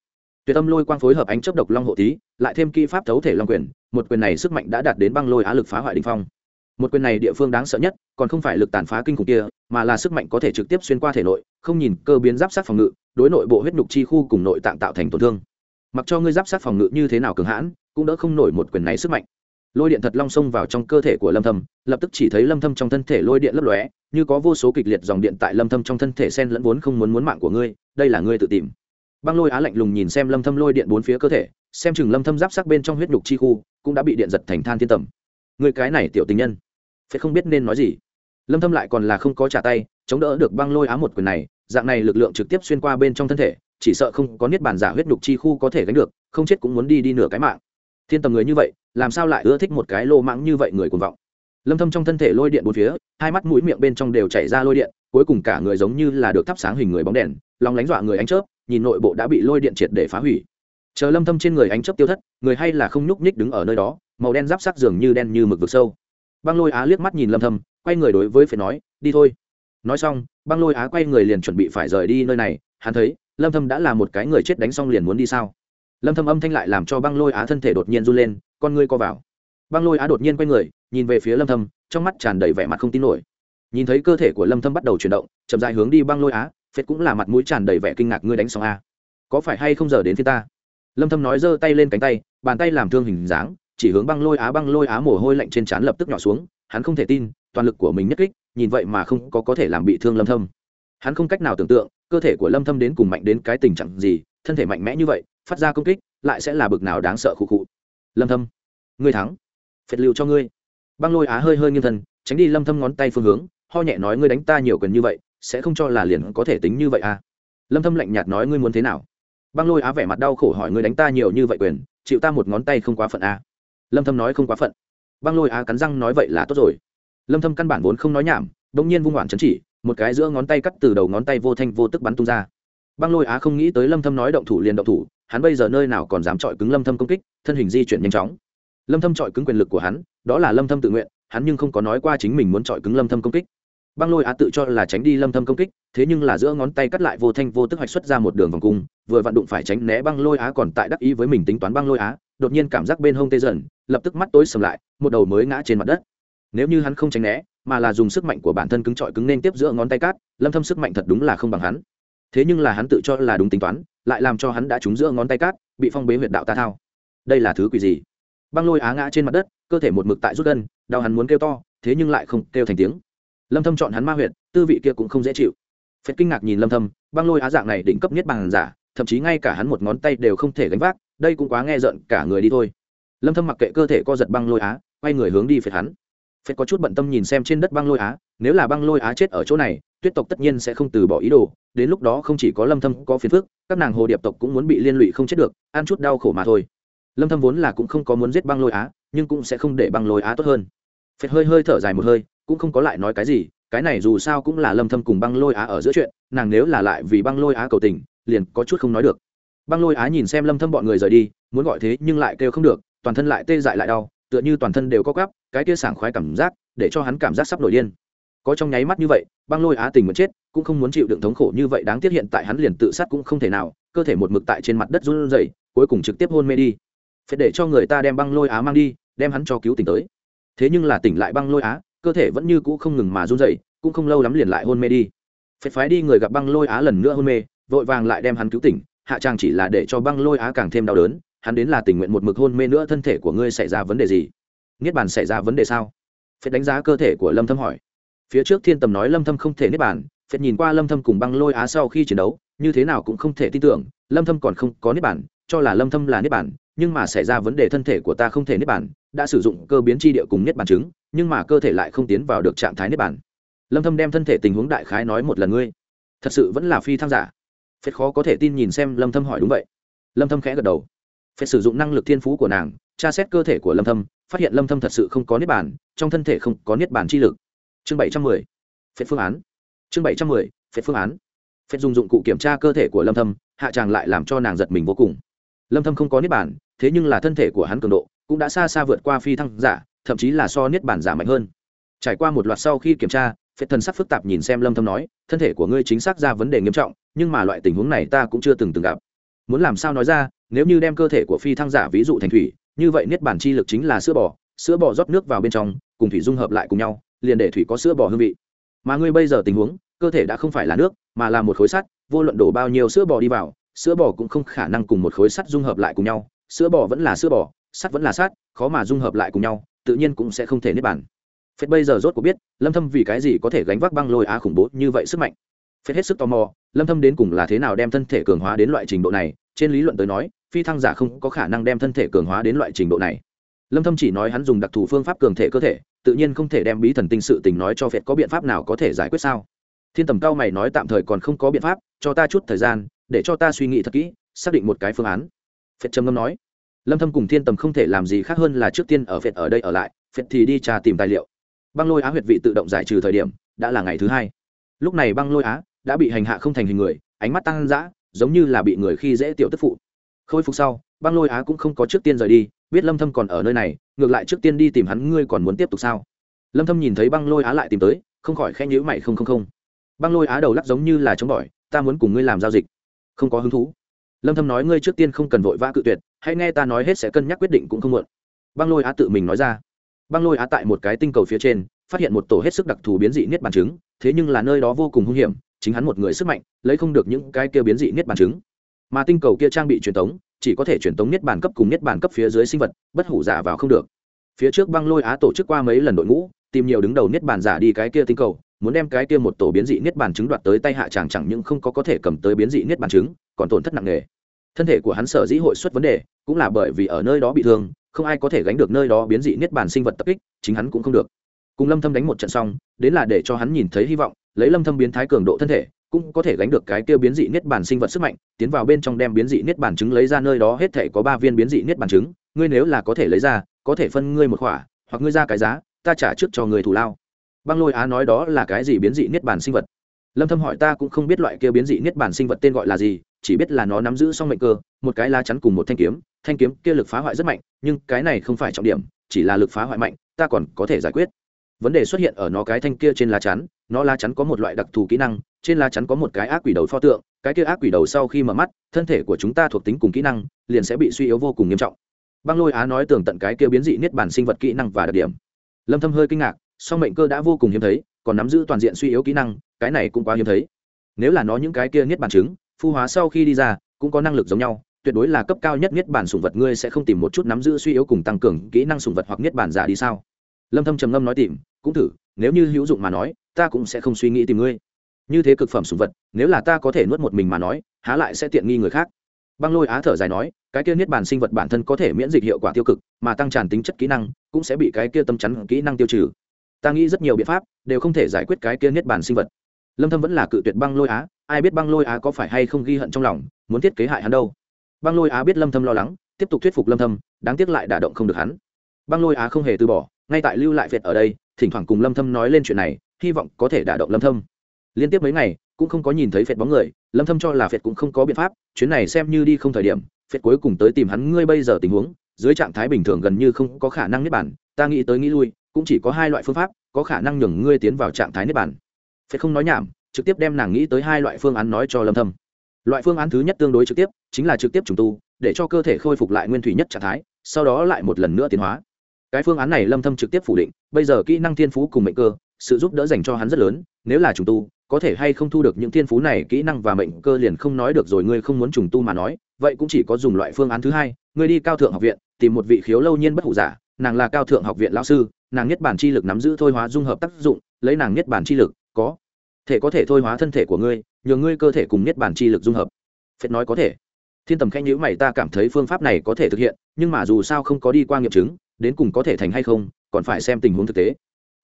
Tuyệt âm lôi quang phối hợp ánh chớp độc long hộ tí lại thêm kỹ pháp thấu thể long quyền, một quyền này sức mạnh đã đạt đến băng lôi á lực phá hoại đỉnh phong. Một quyền này địa phương đáng sợ nhất, còn không phải lực tàn phá kinh khủng kia, mà là sức mạnh có thể trực tiếp xuyên qua thể nội, không nhìn cơ biến giáp sát phòng ngự, đối nội bộ huyết nhục chi khu cùng nội tạng tạo thành tổn thương. Mặc cho ngươi giáp sát phòng ngự như thế nào cường hãn, cũng đỡ không nổi một quyền này sức mạnh lôi điện thật long xông vào trong cơ thể của lâm thâm, lập tức chỉ thấy lâm thâm trong thân thể lôi điện lấp lóe, như có vô số kịch liệt dòng điện tại lâm thâm trong thân thể xen lẫn vốn không muốn muốn mạng của ngươi, đây là ngươi tự tìm. Băng lôi á lạnh lùng nhìn xem lâm thâm lôi điện bốn phía cơ thể, xem chừng lâm thâm giáp sắc bên trong huyết nhục chi khu, cũng đã bị điện giật thành than thiên tầm. Người cái này tiểu tình nhân, phải không biết nên nói gì? Lâm thâm lại còn là không có trả tay, chống đỡ được băng lôi á một quyền này, dạng này lực lượng trực tiếp xuyên qua bên trong thân thể, chỉ sợ không có niết bàn giả huyết nhục chi khu có thể gánh được, không chết cũng muốn đi đi nửa cái mạng thiên tầm người như vậy, làm sao lại ưa thích một cái lô mãng như vậy người cuồng vọng? Lâm thâm trong thân thể lôi điện bốn phía, hai mắt mũi miệng bên trong đều chảy ra lôi điện, cuối cùng cả người giống như là được thắp sáng hình người bóng đèn, lòng lánh dọa người ánh chớp, nhìn nội bộ đã bị lôi điện triệt để phá hủy. Chờ lâm thâm trên người ánh chớp tiêu thất, người hay là không nhúc nhích đứng ở nơi đó, màu đen giáp sắc dường như đen như mực vực sâu. Băng lôi á liếc mắt nhìn lâm thâm, quay người đối với phải nói, đi thôi. Nói xong, băng lôi á quay người liền chuẩn bị phải rời đi nơi này, hắn thấy, lâm thâm đã là một cái người chết đánh xong liền muốn đi sao? Lâm thâm âm thanh lại làm cho băng lôi á thân thể đột nhiên run lên, con ngươi co vào. Băng lôi á đột nhiên quay người, nhìn về phía lâm thâm, trong mắt tràn đầy vẻ mặt không tin nổi. Nhìn thấy cơ thể của lâm thâm bắt đầu chuyển động, chậm rãi hướng đi băng lôi á, phết cũng là mặt mũi tràn đầy vẻ kinh ngạc ngươi đánh xong a. Có phải hay không giờ đến phía ta? Lâm thâm nói giơ tay lên cánh tay, bàn tay làm thương hình dáng, chỉ hướng băng lôi á, băng lôi á mồ hôi lạnh trên trán lập tức nhỏ xuống, hắn không thể tin, toàn lực của mình nhất kích, nhìn vậy mà không có có thể làm bị thương lâm thâm. Hắn không cách nào tưởng tượng, cơ thể của lâm thâm đến cùng mạnh đến cái tình trạng gì, thân thể mạnh mẽ như vậy phát ra công kích, lại sẽ là bực nào đáng sợ khụ khụ. Lâm thâm, ngươi thắng. Phệt lưu cho ngươi. Băng lôi á hơi hơi nghiêng thân, tránh đi lâm thâm ngón tay phương hướng, ho nhẹ nói ngươi đánh ta nhiều quyền như vậy, sẽ không cho là liền có thể tính như vậy à? Lâm thâm lạnh nhạt nói ngươi muốn thế nào? Băng lôi á vẻ mặt đau khổ hỏi ngươi đánh ta nhiều như vậy quyền, chịu ta một ngón tay không quá phận à? Lâm thâm nói không quá phận. Băng lôi á cắn răng nói vậy là tốt rồi. Lâm thâm căn bản vốn không nói nhảm đung nhiên vung hoảng chấn chỉ, một cái giữa ngón tay cắt từ đầu ngón tay vô thanh vô tức bắn tung ra. Băng lôi á không nghĩ tới lâm thâm nói động thủ liền động thủ hắn bây giờ nơi nào còn dám chọi cứng lâm thâm công kích, thân hình di chuyển nhanh chóng. Lâm thâm chọi cứng quyền lực của hắn, đó là lâm thâm tự nguyện, hắn nhưng không có nói qua chính mình muốn chọi cứng lâm thâm công kích. Băng lôi á tự cho là tránh đi lâm thâm công kích, thế nhưng là giữa ngón tay cắt lại vô thanh vô tức hoạch xuất ra một đường vòng cung, vừa vặn đụng phải tránh né băng lôi á còn tại đắc ý với mình tính toán băng lôi á, đột nhiên cảm giác bên hông tê dần, lập tức mắt tối sầm lại, một đầu mới ngã trên mặt đất. Nếu như hắn không tránh né, mà là dùng sức mạnh của bản thân cứng trọi cứng nên tiếp giữa ngón tay cắt, lâm thâm sức mạnh thật đúng là không bằng hắn. Thế nhưng là hắn tự cho là đúng tính toán lại làm cho hắn đã trúng giữa ngón tay cát, bị phong bế huyệt đạo ta thao. Đây là thứ quỷ gì? Băng lôi á ngã trên mặt đất cơ thể một mực tại rút gân đau hắn muốn kêu to thế nhưng lại không kêu thành tiếng. Lâm thâm chọn hắn ma huyệt tư vị kia cũng không dễ chịu. Phật kinh ngạc nhìn lâm thâm băng lôi á dạng này đỉnh cấp nhất bằng giả thậm chí ngay cả hắn một ngón tay đều không thể gánh vác đây cũng quá nghe giận cả người đi thôi. Lâm thâm mặc kệ cơ thể co giật băng lôi á quay người hướng đi phết hắn. Phết có chút bận tâm nhìn xem trên đất băng lôi á nếu là băng lôi á chết ở chỗ này tuyết tộc tất nhiên sẽ không từ bỏ ý đồ đến lúc đó không chỉ có lâm thâm có phiền phức các nàng hồ điệp tộc cũng muốn bị liên lụy không chết được ăn chút đau khổ mà thôi. Lâm thâm vốn là cũng không có muốn giết băng lôi á nhưng cũng sẽ không để băng lôi á tốt hơn. Phệt hơi hơi thở dài một hơi cũng không có lại nói cái gì cái này dù sao cũng là lâm thâm cùng băng lôi á ở giữa chuyện nàng nếu là lại vì băng lôi á cầu tình liền có chút không nói được. Băng lôi á nhìn xem lâm thâm bọn người rời đi muốn gọi thế nhưng lại kêu không được toàn thân lại tê dại lại đau tựa như toàn thân đều có gắp, cái kia sảng khoái cảm giác để cho hắn cảm giác sắp nổi điên có trong nháy mắt như vậy, băng lôi á tình muốn chết, cũng không muốn chịu đựng thống khổ như vậy đáng tiếc hiện tại hắn liền tự sát cũng không thể nào, cơ thể một mực tại trên mặt đất run rẩy, cuối cùng trực tiếp hôn mê đi. Phải để cho người ta đem băng lôi á mang đi, đem hắn cho cứu tỉnh tới. Thế nhưng là tỉnh lại băng lôi á, cơ thể vẫn như cũ không ngừng mà run rẩy, cũng không lâu lắm liền lại hôn mê đi. Phải phái đi người gặp băng lôi á lần nữa hôn mê, vội vàng lại đem hắn cứu tỉnh, hạ trang chỉ là để cho băng lôi á càng thêm đau đớn, hắn đến là tình nguyện một mực hôn mê nữa, thân thể của ngươi xảy ra vấn đề gì? Niết bàn xảy ra vấn đề sao? Phải đánh giá cơ thể của lâm thâm hỏi phía trước thiên tầm nói lâm thâm không thể nếp bàn phải nhìn qua lâm thâm cùng băng lôi á sau khi chiến đấu, như thế nào cũng không thể tin tưởng, lâm thâm còn không có nếp bàn, cho là lâm thâm là nếp bàn, nhưng mà xảy ra vấn đề thân thể của ta không thể nếp bàn, đã sử dụng cơ biến chi địa cùng nếp bàn chứng, nhưng mà cơ thể lại không tiến vào được trạng thái nếp bàn. Lâm thâm đem thân thể tình huống đại khái nói một lần ngươi. Thật sự vẫn là phi thăng giả. Phết khó có thể tin nhìn xem lâm thâm hỏi đúng vậy. Lâm thâm khẽ gật đầu. Phết sử dụng năng lực thiên phú của nàng, tra xét cơ thể của lâm thâm, phát hiện lâm thâm thật sự không có niết bàn, trong thân thể không có niết bàn chi lực chương 710 phết phương án. Chương 710 phết phương án. Phết dùng dụng cụ kiểm tra cơ thể của lâm thâm, hạ tràng lại làm cho nàng giật mình vô cùng. Lâm thâm không có niết bàn, thế nhưng là thân thể của hắn cường độ cũng đã xa xa vượt qua phi thăng giả, thậm chí là so niết bản giả mạnh hơn. Trải qua một loạt sau khi kiểm tra, phết thần sắc phức tạp nhìn xem lâm thâm nói, thân thể của ngươi chính xác ra vấn đề nghiêm trọng, nhưng mà loại tình huống này ta cũng chưa từng từng gặp. Muốn làm sao nói ra, nếu như đem cơ thể của phi thăng giả ví dụ thành thủy, như vậy niết bản chi lực chính là sữa bò sữa bò rót nước vào bên trong, cùng thủy dung hợp lại cùng nhau liền để thủy có sữa bò hương vị. Mà ngươi bây giờ tình huống, cơ thể đã không phải là nước, mà là một khối sắt, vô luận đổ bao nhiêu sữa bò đi vào, sữa bò cũng không khả năng cùng một khối sắt dung hợp lại cùng nhau. Sữa bò vẫn là sữa bò, sắt vẫn là sắt, khó mà dung hợp lại cùng nhau, tự nhiên cũng sẽ không thể niết bản phết bây giờ rốt cuộc biết, lâm thâm vì cái gì có thể gánh vác băng lôi á khủng bố như vậy sức mạnh. Phết hết sức tò mò, lâm thâm đến cùng là thế nào đem thân thể cường hóa đến loại trình độ này, trên lý luận tới nói, phi thăng giả không có khả năng đem thân thể cường hóa đến loại trình độ này. Lâm thâm chỉ nói hắn dùng đặc thù phương pháp cường thể cơ thể tự nhiên không thể đem bí thần tinh sự tình nói cho phệt có biện pháp nào có thể giải quyết sao? Thiên tầm cao mày nói tạm thời còn không có biện pháp, cho ta chút thời gian, để cho ta suy nghĩ thật kỹ, xác định một cái phương án. Phệt trầm ngâm nói, lâm thâm cùng thiên tầm không thể làm gì khác hơn là trước tiên ở phệt ở đây ở lại phệt thì đi trà tìm tài liệu. Băng lôi á huyệt vị tự động giải trừ thời điểm, đã là ngày thứ hai. Lúc này băng lôi á đã bị hành hạ không thành hình người, ánh mắt tăng dã, giống như là bị người khi dễ tiểu tức phụ. Khôi phục sau, băng lôi á cũng không có trước tiên rời đi biết lâm thâm còn ở nơi này, ngược lại trước tiên đi tìm hắn, ngươi còn muốn tiếp tục sao? Lâm thâm nhìn thấy băng lôi á lại tìm tới, không khỏi khẽ nhíu mày không không không. Băng lôi á đầu lắc giống như là chống bỏi, ta muốn cùng ngươi làm giao dịch. Không có hứng thú. Lâm thâm nói, ngươi trước tiên không cần vội vã cự tuyệt, hãy nghe ta nói hết sẽ cân nhắc quyết định cũng không muộn. Băng lôi á tự mình nói ra. Băng lôi á tại một cái tinh cầu phía trên, phát hiện một tổ hết sức đặc thù biến dị niết bàn trứng, thế nhưng là nơi đó vô cùng hung hiểm, chính hắn một người sức mạnh, lấy không được những cái kia biến dị niết bàn trứng. Mà tinh cầu kia trang bị truyền thống chỉ có thể truyền tống niết bàn cấp cùng niết bàn cấp phía dưới sinh vật, bất hủ giả vào không được. Phía trước băng lôi á tổ chức qua mấy lần đội ngũ, tìm nhiều đứng đầu niết bàn giả đi cái kia tinh cầu, muốn đem cái kia một tổ biến dị niết bàn trứng đoạt tới tay hạ chàng chẳng những không có có thể cầm tới biến dị niết bàn trứng, còn tổn thất nặng nề. Thân thể của hắn sở dĩ hội xuất vấn đề, cũng là bởi vì ở nơi đó bị thương, không ai có thể gánh được nơi đó biến dị niết bàn sinh vật tập kích, chính hắn cũng không được. Cùng lâm thâm đánh một trận xong, đến là để cho hắn nhìn thấy hy vọng, lấy lâm thâm biến thái cường độ thân thể cũng có thể gánh được cái kia biến dị niết bàn sinh vật sức mạnh, tiến vào bên trong đem biến dị niết bàn trứng lấy ra nơi đó hết thảy có ba viên biến dị niết bàn trứng, ngươi nếu là có thể lấy ra, có thể phân ngươi một khỏa, hoặc ngươi ra cái giá, ta trả trước cho người thủ lao. Băng lôi á nói đó là cái gì biến dị niết bàn sinh vật? Lâm thâm hỏi ta cũng không biết loại kia biến dị niết bàn sinh vật tên gọi là gì, chỉ biết là nó nắm giữ song mệnh cơ, một cái lá chắn cùng một thanh kiếm thanh kiếm kia lực phá hoại rất mạnh, nhưng cái này không phải trọng điểm, chỉ là lực phá hoại mạnh, ta còn có thể giải quyết. Vấn đề xuất hiện ở nó cái thanh kia trên lá chắn, nó lá chắn có một loại đặc thù kỹ năng trên lá chắn có một cái ác quỷ đầu pho tượng, cái kia ác quỷ đầu sau khi mở mắt, thân thể của chúng ta thuộc tính cùng kỹ năng, liền sẽ bị suy yếu vô cùng nghiêm trọng. Băng lôi á nói tường tận cái kia biến dị niết bản sinh vật kỹ năng và đặc điểm. Lâm thâm hơi kinh ngạc, song mệnh cơ đã vô cùng hiếm thấy, còn nắm giữ toàn diện suy yếu kỹ năng, cái này cũng quá hiếm thấy. Nếu là nó những cái kia niết bản trứng, phu hóa sau khi đi ra, cũng có năng lực giống nhau, tuyệt đối là cấp cao nhất niết bản sủng vật, ngươi sẽ không tìm một chút nắm giữ suy yếu cùng tăng cường kỹ năng sủng vật hoặc niết bản giả đi sao? Lâm thâm trầm ngâm nói tìm, cũng thử, nếu như hữu dụng mà nói, ta cũng sẽ không suy nghĩ tìm ngươi như thế cực phẩm sủng vật, nếu là ta có thể nuốt một mình mà nói, há lại sẽ tiện nghi người khác. Băng lôi á thở dài nói, cái kia niết bàn sinh vật bản thân có thể miễn dịch hiệu quả tiêu cực, mà tăng tràn tính chất kỹ năng, cũng sẽ bị cái kia tâm chắn kỹ năng tiêu trừ. Ta nghĩ rất nhiều biện pháp, đều không thể giải quyết cái kia niết bàn sinh vật. Lâm thâm vẫn là cự tuyệt băng lôi á, ai biết băng lôi á có phải hay không ghi hận trong lòng, muốn thiết kế hại hắn đâu. Băng lôi á biết lâm thâm lo lắng, tiếp tục thuyết phục lâm thâm, đáng tiếc lại đả động không được hắn. Băng lôi á không hề từ bỏ, ngay tại lưu lại việt ở đây, thỉnh thoảng cùng lâm thâm nói lên chuyện này, hy vọng có thể đả động lâm thâm liên tiếp mấy ngày cũng không có nhìn thấy phệt bóng người, lâm thâm cho là phệt cũng không có biện pháp, chuyến này xem như đi không thời điểm phệt cuối cùng tới tìm hắn ngươi bây giờ tình huống, dưới trạng thái bình thường gần như không có khả năng niết bản ta nghĩ tới nghĩ lui, cũng chỉ có hai loại phương pháp, có khả năng nhường ngươi tiến vào trạng thái niết bản phệt không nói nhảm, trực tiếp đem nàng nghĩ tới hai loại phương án nói cho lâm thâm. Loại phương án thứ nhất tương đối trực tiếp, chính là trực tiếp trùng tu, để cho cơ thể khôi phục lại nguyên thủy nhất trạng thái, sau đó lại một lần nữa tiến hóa. Cái phương án này lâm thâm trực tiếp phủ định, bây giờ kỹ năng thiên phú cùng mệnh cơ, sự giúp đỡ dành cho hắn rất lớn nếu là trùng tu, có thể hay không thu được những thiên phú này, kỹ năng và mệnh cơ liền không nói được rồi, ngươi không muốn trùng tu mà nói, vậy cũng chỉ có dùng loại phương án thứ hai, ngươi đi cao thượng học viện, tìm một vị khiếu lâu nhiên bất hủ giả, nàng là cao thượng học viện lão sư, nàng nhất bản chi lực nắm giữ thôi hóa dung hợp tác dụng, lấy nàng nhất bản chi lực, có thể có thể thôi hóa thân thể của ngươi, nhờ ngươi cơ thể cùng nhất bản chi lực dung hợp. Phết nói có thể. Thiên tầm khanh nhữ mày, ta cảm thấy phương pháp này có thể thực hiện, nhưng mà dù sao không có đi qua nghiệm chứng, đến cùng có thể thành hay không, còn phải xem tình huống thực tế.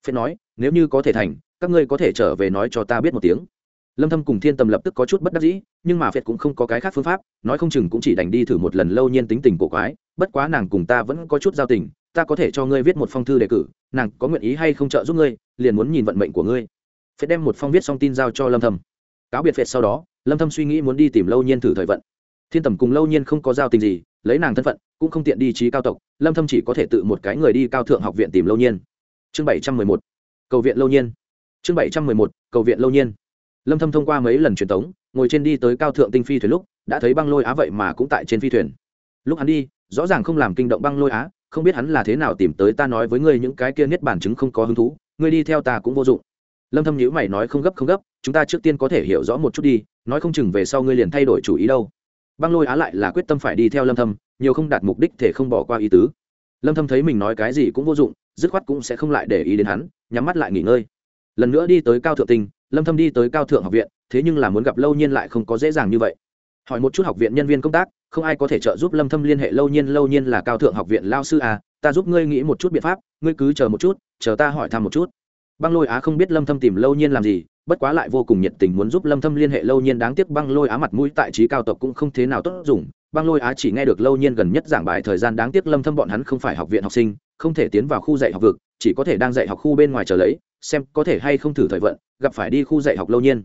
Phết nói, nếu như có thể thành các ngươi có thể trở về nói cho ta biết một tiếng. Lâm thâm cùng thiên tầm lập tức có chút bất đắc dĩ, nhưng mà phệt cũng không có cái khác phương pháp, nói không chừng cũng chỉ đành đi thử một lần lâu nhiên tính tình cổ quái, bất quá nàng cùng ta vẫn có chút giao tình, ta có thể cho ngươi viết một phong thư đề cử, nàng có nguyện ý hay không trợ giúp ngươi, liền muốn nhìn vận mệnh của ngươi. Phệt đem một phong viết xong tin giao cho lâm thâm. Cáo biệt phệt sau đó, lâm thâm suy nghĩ muốn đi tìm lâu nhiên thử thời vận. Thiên tầm cùng lâu nhiên không có giao tình gì, lấy nàng thân phận, cũng không tiện đi trí cao tộc, lâm thâm chỉ có thể tự một cái người đi cao thượng học viện tìm lâu nhiên. Chương 711 cầu viện lâu nhiên chương 711 cầu viện lâu nhiên. Lâm thâm thông qua mấy lần truyền tống, ngồi trên đi tới cao thượng tinh phi thuyền lúc, đã thấy băng lôi á vậy mà cũng tại trên phi thuyền. Lúc hắn đi, rõ ràng không làm kinh động băng lôi á, không biết hắn là thế nào tìm tới ta nói với ngươi những cái kia niết bản chứng không có hứng thú, ngươi đi theo ta cũng vô dụng. Lâm thâm nhíu mày nói không gấp không gấp, chúng ta trước tiên có thể hiểu rõ một chút đi, nói không chừng về sau ngươi liền thay đổi chủ ý đâu. Băng lôi á lại là quyết tâm phải đi theo lâm thâm, nhiều không đạt mục đích thể không bỏ qua ý tứ. Lâm thâm thấy mình nói cái gì cũng vô dụng, dứt khoát cũng sẽ không lại để ý đến hắn, nhắm mắt lại nghỉ ngơi lần nữa đi tới cao thượng tinh, lâm thâm đi tới cao thượng học viện, thế nhưng là muốn gặp lâu nhiên lại không có dễ dàng như vậy. Hỏi một chút học viện nhân viên công tác, không ai có thể trợ giúp lâm thâm liên hệ lâu nhiên lâu nhiên là cao thượng học viện lao sư à ta giúp ngươi nghĩ một chút biện pháp, ngươi cứ chờ một chút, chờ ta hỏi thăm một chút. Băng lôi á không biết lâm thâm tìm lâu nhiên làm gì, bất quá lại vô cùng nhiệt tình muốn giúp lâm thâm liên hệ lâu nhiên, đáng tiếc băng lôi á mặt mũi tại trí cao tộc cũng không thế nào tốt dùng, băng lôi á chỉ nghe được lâu nhiên gần nhất giảng bài thời gian đáng tiếc lâm thâm bọn hắn không phải học viện học sinh, không thể tiến vào khu dạy học vực, chỉ có thể đang dạy học khu bên ngoài chờ lấy xem có thể hay không thử thời vận, gặp phải đi khu dạy học lâu nhiên.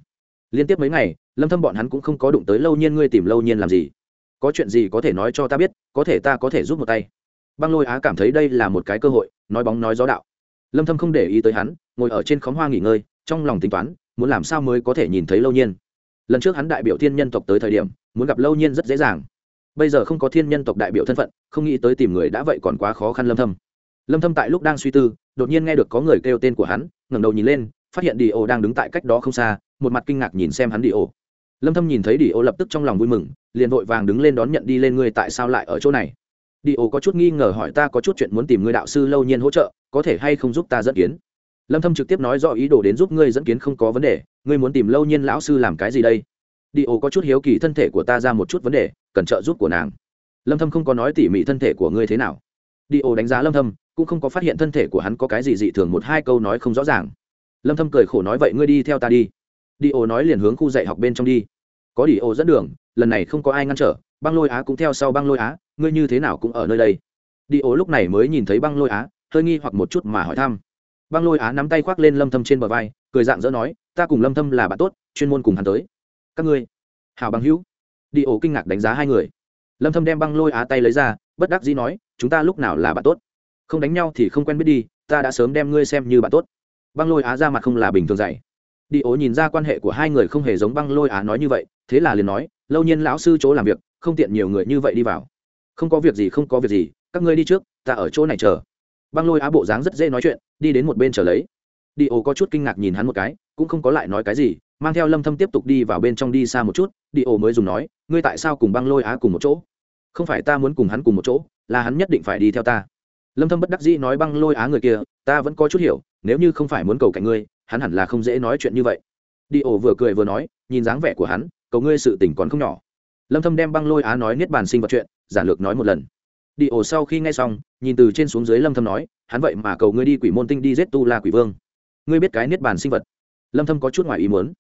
Liên tiếp mấy ngày, lâm thâm bọn hắn cũng không có đụng tới lâu nhiên ngươi tìm lâu nhiên làm gì. Có chuyện gì có thể nói cho ta biết, có thể ta có thể giúp một tay. Băng lôi á cảm thấy đây là một cái cơ hội, nói bóng nói gió đạo. Lâm thâm không để ý tới hắn, ngồi ở trên khóm hoa nghỉ ngơi, trong lòng tính toán, muốn làm sao mới có thể nhìn thấy lâu nhiên. Lần trước hắn đại biểu thiên nhân tộc tới thời điểm, muốn gặp lâu nhiên rất dễ dàng. Bây giờ không có thiên nhân tộc đại biểu thân phận, không nghĩ tới tìm người đã vậy còn quá khó khăn lâm thâm lâm thâm tại lúc đang suy tư, đột nhiên nghe được có người kêu tên của hắn, ngẩng đầu nhìn lên, phát hiện đi ô đang đứng tại cách đó không xa, một mặt kinh ngạc nhìn xem hắn đi ô lâm thâm nhìn thấy đi ô lập tức trong lòng vui mừng, liền vội vàng đứng lên đón nhận đi lên ngươi tại sao lại ở chỗ này. Đi ô có chút nghi ngờ hỏi ta có chút chuyện muốn tìm ngươi đạo sư lâu nhiên hỗ trợ, có thể hay không giúp ta dẫn kiến? Lâm thâm trực tiếp nói rõ ý đồ đến giúp ngươi dẫn kiến không có vấn đề, ngươi muốn tìm lâu nhiên lão sư làm cái gì đây? Đi ô có chút hiếu kỳ thân thể của ta ra một chút vấn đề, cần trợ giúp của nàng. Lâm thâm không có nói tỉ mỉ thân thể của ngươi thế nào. Đi ô đánh giá lâm thâm cũng không có phát hiện thân thể của hắn có cái gì dị thường một hai câu nói không rõ ràng. Lâm thâm cười khổ nói, vậy ngươi đi theo ta đi. Đi ô nói liền hướng khu dạy học bên trong đi. Có đi ô dẫn đường, lần này không có ai ngăn trở, băng lôi á cũng theo sau băng lôi á, ngươi như thế nào cũng ở nơi đây. Đi ô lúc này mới nhìn thấy băng lôi á, hơi nghi hoặc một chút mà hỏi thăm. Băng lôi á nắm tay khoác lên lâm thâm trên bờ vai, cười dạng dỡ nói, ta cùng lâm thâm là bạn tốt, chuyên môn cùng hắn tới. Các ngươi? Hảo bằng hữu. Đi ô kinh ngạc đánh giá hai người. Lâm thâm đem băng lôi á tay lấy ra, bất đắc dĩ nói, chúng ta lúc nào là bạn tốt? Không đánh nhau thì không quen biết đi, ta đã sớm đem ngươi xem như bạn tốt. Băng lôi á ra mặt không là bình thường dạy. Đi ố nhìn ra quan hệ của hai người không hề giống băng lôi á nói như vậy, thế là liền nói, lâu nhiên lão sư chỗ làm việc, không tiện nhiều người như vậy đi vào. Không có việc gì, không có việc gì, các ngươi đi trước, ta ở chỗ này chờ. Băng lôi á bộ dáng rất dễ nói chuyện, đi đến một bên chờ lấy. Đi ố có chút kinh ngạc nhìn hắn một cái, cũng không có lại nói cái gì, mang theo lâm thâm tiếp tục đi vào bên trong đi xa một chút, đi ố mới dùng nói, ngươi tại sao cùng băng lôi á cùng một chỗ? Không phải ta muốn cùng hắn cùng một chỗ, là hắn nhất định phải đi theo ta lâm thâm bất đắc dĩ nói băng lôi á người kia, ta vẫn có chút hiểu, nếu như không phải muốn cầu cạnh ngươi, hắn hẳn là không dễ nói chuyện như vậy. Đi ổ vừa cười vừa nói, nhìn dáng vẻ của hắn, cầu ngươi sự tình còn không nhỏ. Lâm thâm đem băng lôi á nói niết bàn sinh vật chuyện, giản lược nói một lần. Đi ổ sau khi nghe xong, nhìn từ trên xuống dưới lâm thâm nói, hắn vậy mà cầu ngươi đi quỷ môn tinh đi giết tu la quỷ vương. Ngươi biết cái niết bàn sinh vật? Lâm thâm có chút ngoài ý muốn.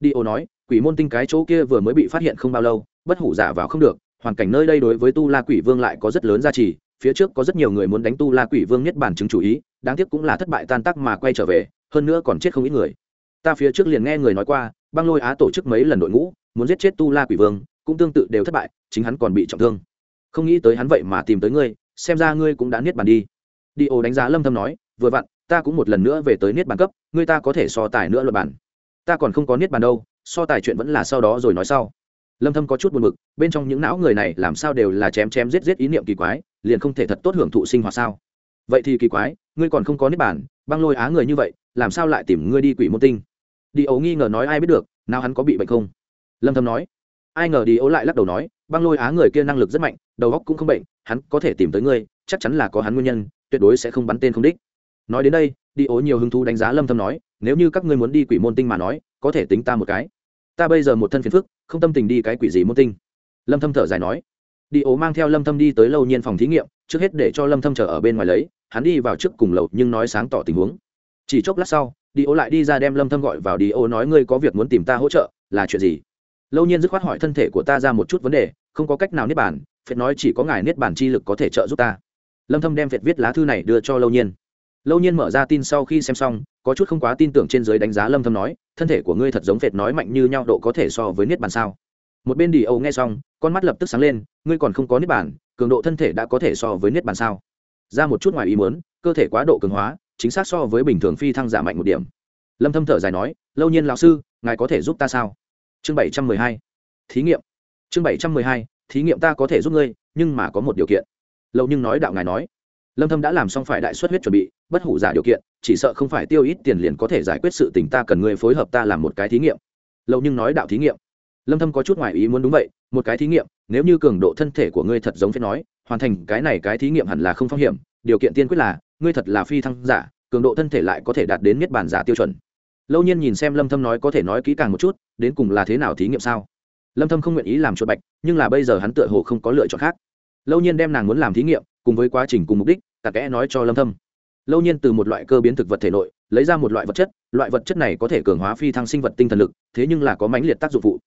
Đi ổ nói, quỷ môn tinh cái chỗ kia vừa mới bị phát hiện không bao lâu, bất hủ giả vào không được, hoàn cảnh nơi đây đối với tu la quỷ vương lại có rất lớn giá trị phía trước có rất nhiều người muốn đánh tu la quỷ vương nhất bản chứng chủ ý, đáng tiếc cũng là thất bại tan tác mà quay trở về, hơn nữa còn chết không ít người. Ta phía trước liền nghe người nói qua, băng lôi á tổ chức mấy lần đội ngũ, muốn giết chết tu la quỷ vương, cũng tương tự đều thất bại, chính hắn còn bị trọng thương. Không nghĩ tới hắn vậy mà tìm tới ngươi, xem ra ngươi cũng đã niết bàn đi. Đi ô đánh giá lâm thâm nói, vừa vặn, ta cũng một lần nữa về tới niết bàn cấp, ngươi ta có thể so tài nữa luật bản ta còn không có niết bàn đâu, so tài chuyện vẫn là sau đó rồi nói sau. Lâm thâm có chút buồn bực, bên trong những não người này làm sao đều là chém chém giết giết ý niệm kỳ quái liền không thể thật tốt hưởng thụ sinh hoạt sao? Vậy thì kỳ quái, ngươi còn không có niết bản băng lôi á người như vậy, làm sao lại tìm ngươi đi quỷ môn tinh? Đi ấu nghi ngờ nói ai biết được, nào hắn có bị bệnh không? Lâm thâm nói. Ai ngờ đi ấu lại lắc đầu nói, băng lôi á người kia năng lực rất mạnh, đầu óc cũng không bệnh, hắn có thể tìm tới ngươi, chắc chắn là có hắn nguyên nhân, tuyệt đối sẽ không bắn tên không đích. Nói đến đây, đi ấu nhiều hứng thú đánh giá lâm thâm nói, nếu như các ngươi muốn đi quỷ môn tinh mà nói, có thể tính ta một cái. Ta bây giờ một thân phiền phức, không tâm tình đi cái quỷ gì môn tinh. Lâm thâm thở dài nói đi ố mang theo lâm thâm đi tới lâu nhiên phòng thí nghiệm, trước hết để cho lâm thâm chờ ở bên ngoài lấy, hắn đi vào trước cùng lầu nhưng nói sáng tỏ tình huống. Chỉ chốc lát sau, đi ố lại đi ra đem lâm thâm gọi vào đi ố nói, ngươi có việc muốn tìm ta hỗ trợ, là chuyện gì? Lâu nhiên dứt khoát hỏi thân thể của ta ra một chút vấn đề, không có cách nào niết bàn phiệt nói chỉ có ngài niết bàn chi lực có thể trợ giúp ta. Lâm thâm đem phiệt viết lá thư này đưa cho lâu nhiên. Lâu nhiên mở ra tin sau khi xem xong, có chút không quá tin tưởng trên dưới đánh giá lâm thâm nói, thân thể của ngươi thật giống phiệt nói mạnh như nhau độ có thể so với niết bàn sao? Một bên đi âu nghe xong, con mắt lập tức sáng lên, ngươi còn không có niết bản cường độ thân thể đã có thể so với niết bản sao? Ra một chút ngoài ý muốn, cơ thể quá độ cường hóa, chính xác so với bình thường phi thăng giả mạnh một điểm. Lâm thâm thở dài nói, lâu nhiên lão sư, ngài có thể giúp ta sao? Chương 712 thí nghiệm. Chương 712 thí nghiệm ta có thể giúp ngươi, nhưng mà có một điều kiện. Lâu nhưng nói đạo ngài nói. Lâm thâm đã làm xong phải đại suất huyết chuẩn bị, bất hủ giả điều kiện, chỉ sợ không phải tiêu ít tiền liền có thể giải quyết sự tình ta cần ngươi phối hợp ta làm một cái thí nghiệm. Lâu nhưng nói đạo thí nghiệm lâm thâm có chút ngoài ý muốn đúng vậy, một cái thí nghiệm, nếu như cường độ thân thể của ngươi thật giống phải nói, hoàn thành cái này cái thí nghiệm hẳn là không phong hiểm, điều kiện tiên quyết là, ngươi thật là phi thăng giả, cường độ thân thể lại có thể đạt đến miết bàn giả tiêu chuẩn. Lâu nhiên nhìn xem lâm thâm nói có thể nói kỹ càng một chút, đến cùng là thế nào thí nghiệm sao? Lâm thâm không nguyện ý làm chuột bạch, nhưng là bây giờ hắn tựa hồ không có lựa chọn khác. Lâu nhiên đem nàng muốn làm thí nghiệm, cùng với quá trình cùng mục đích cả kẽ nói cho lâm thâm. Lâu nhiên từ một loại cơ biến thực vật thể nội, lấy ra một loại vật chất, loại vật chất này có thể cường hóa phi thăng sinh vật tinh thần lực, thế nhưng là có mãnh liệt tác dụng phụ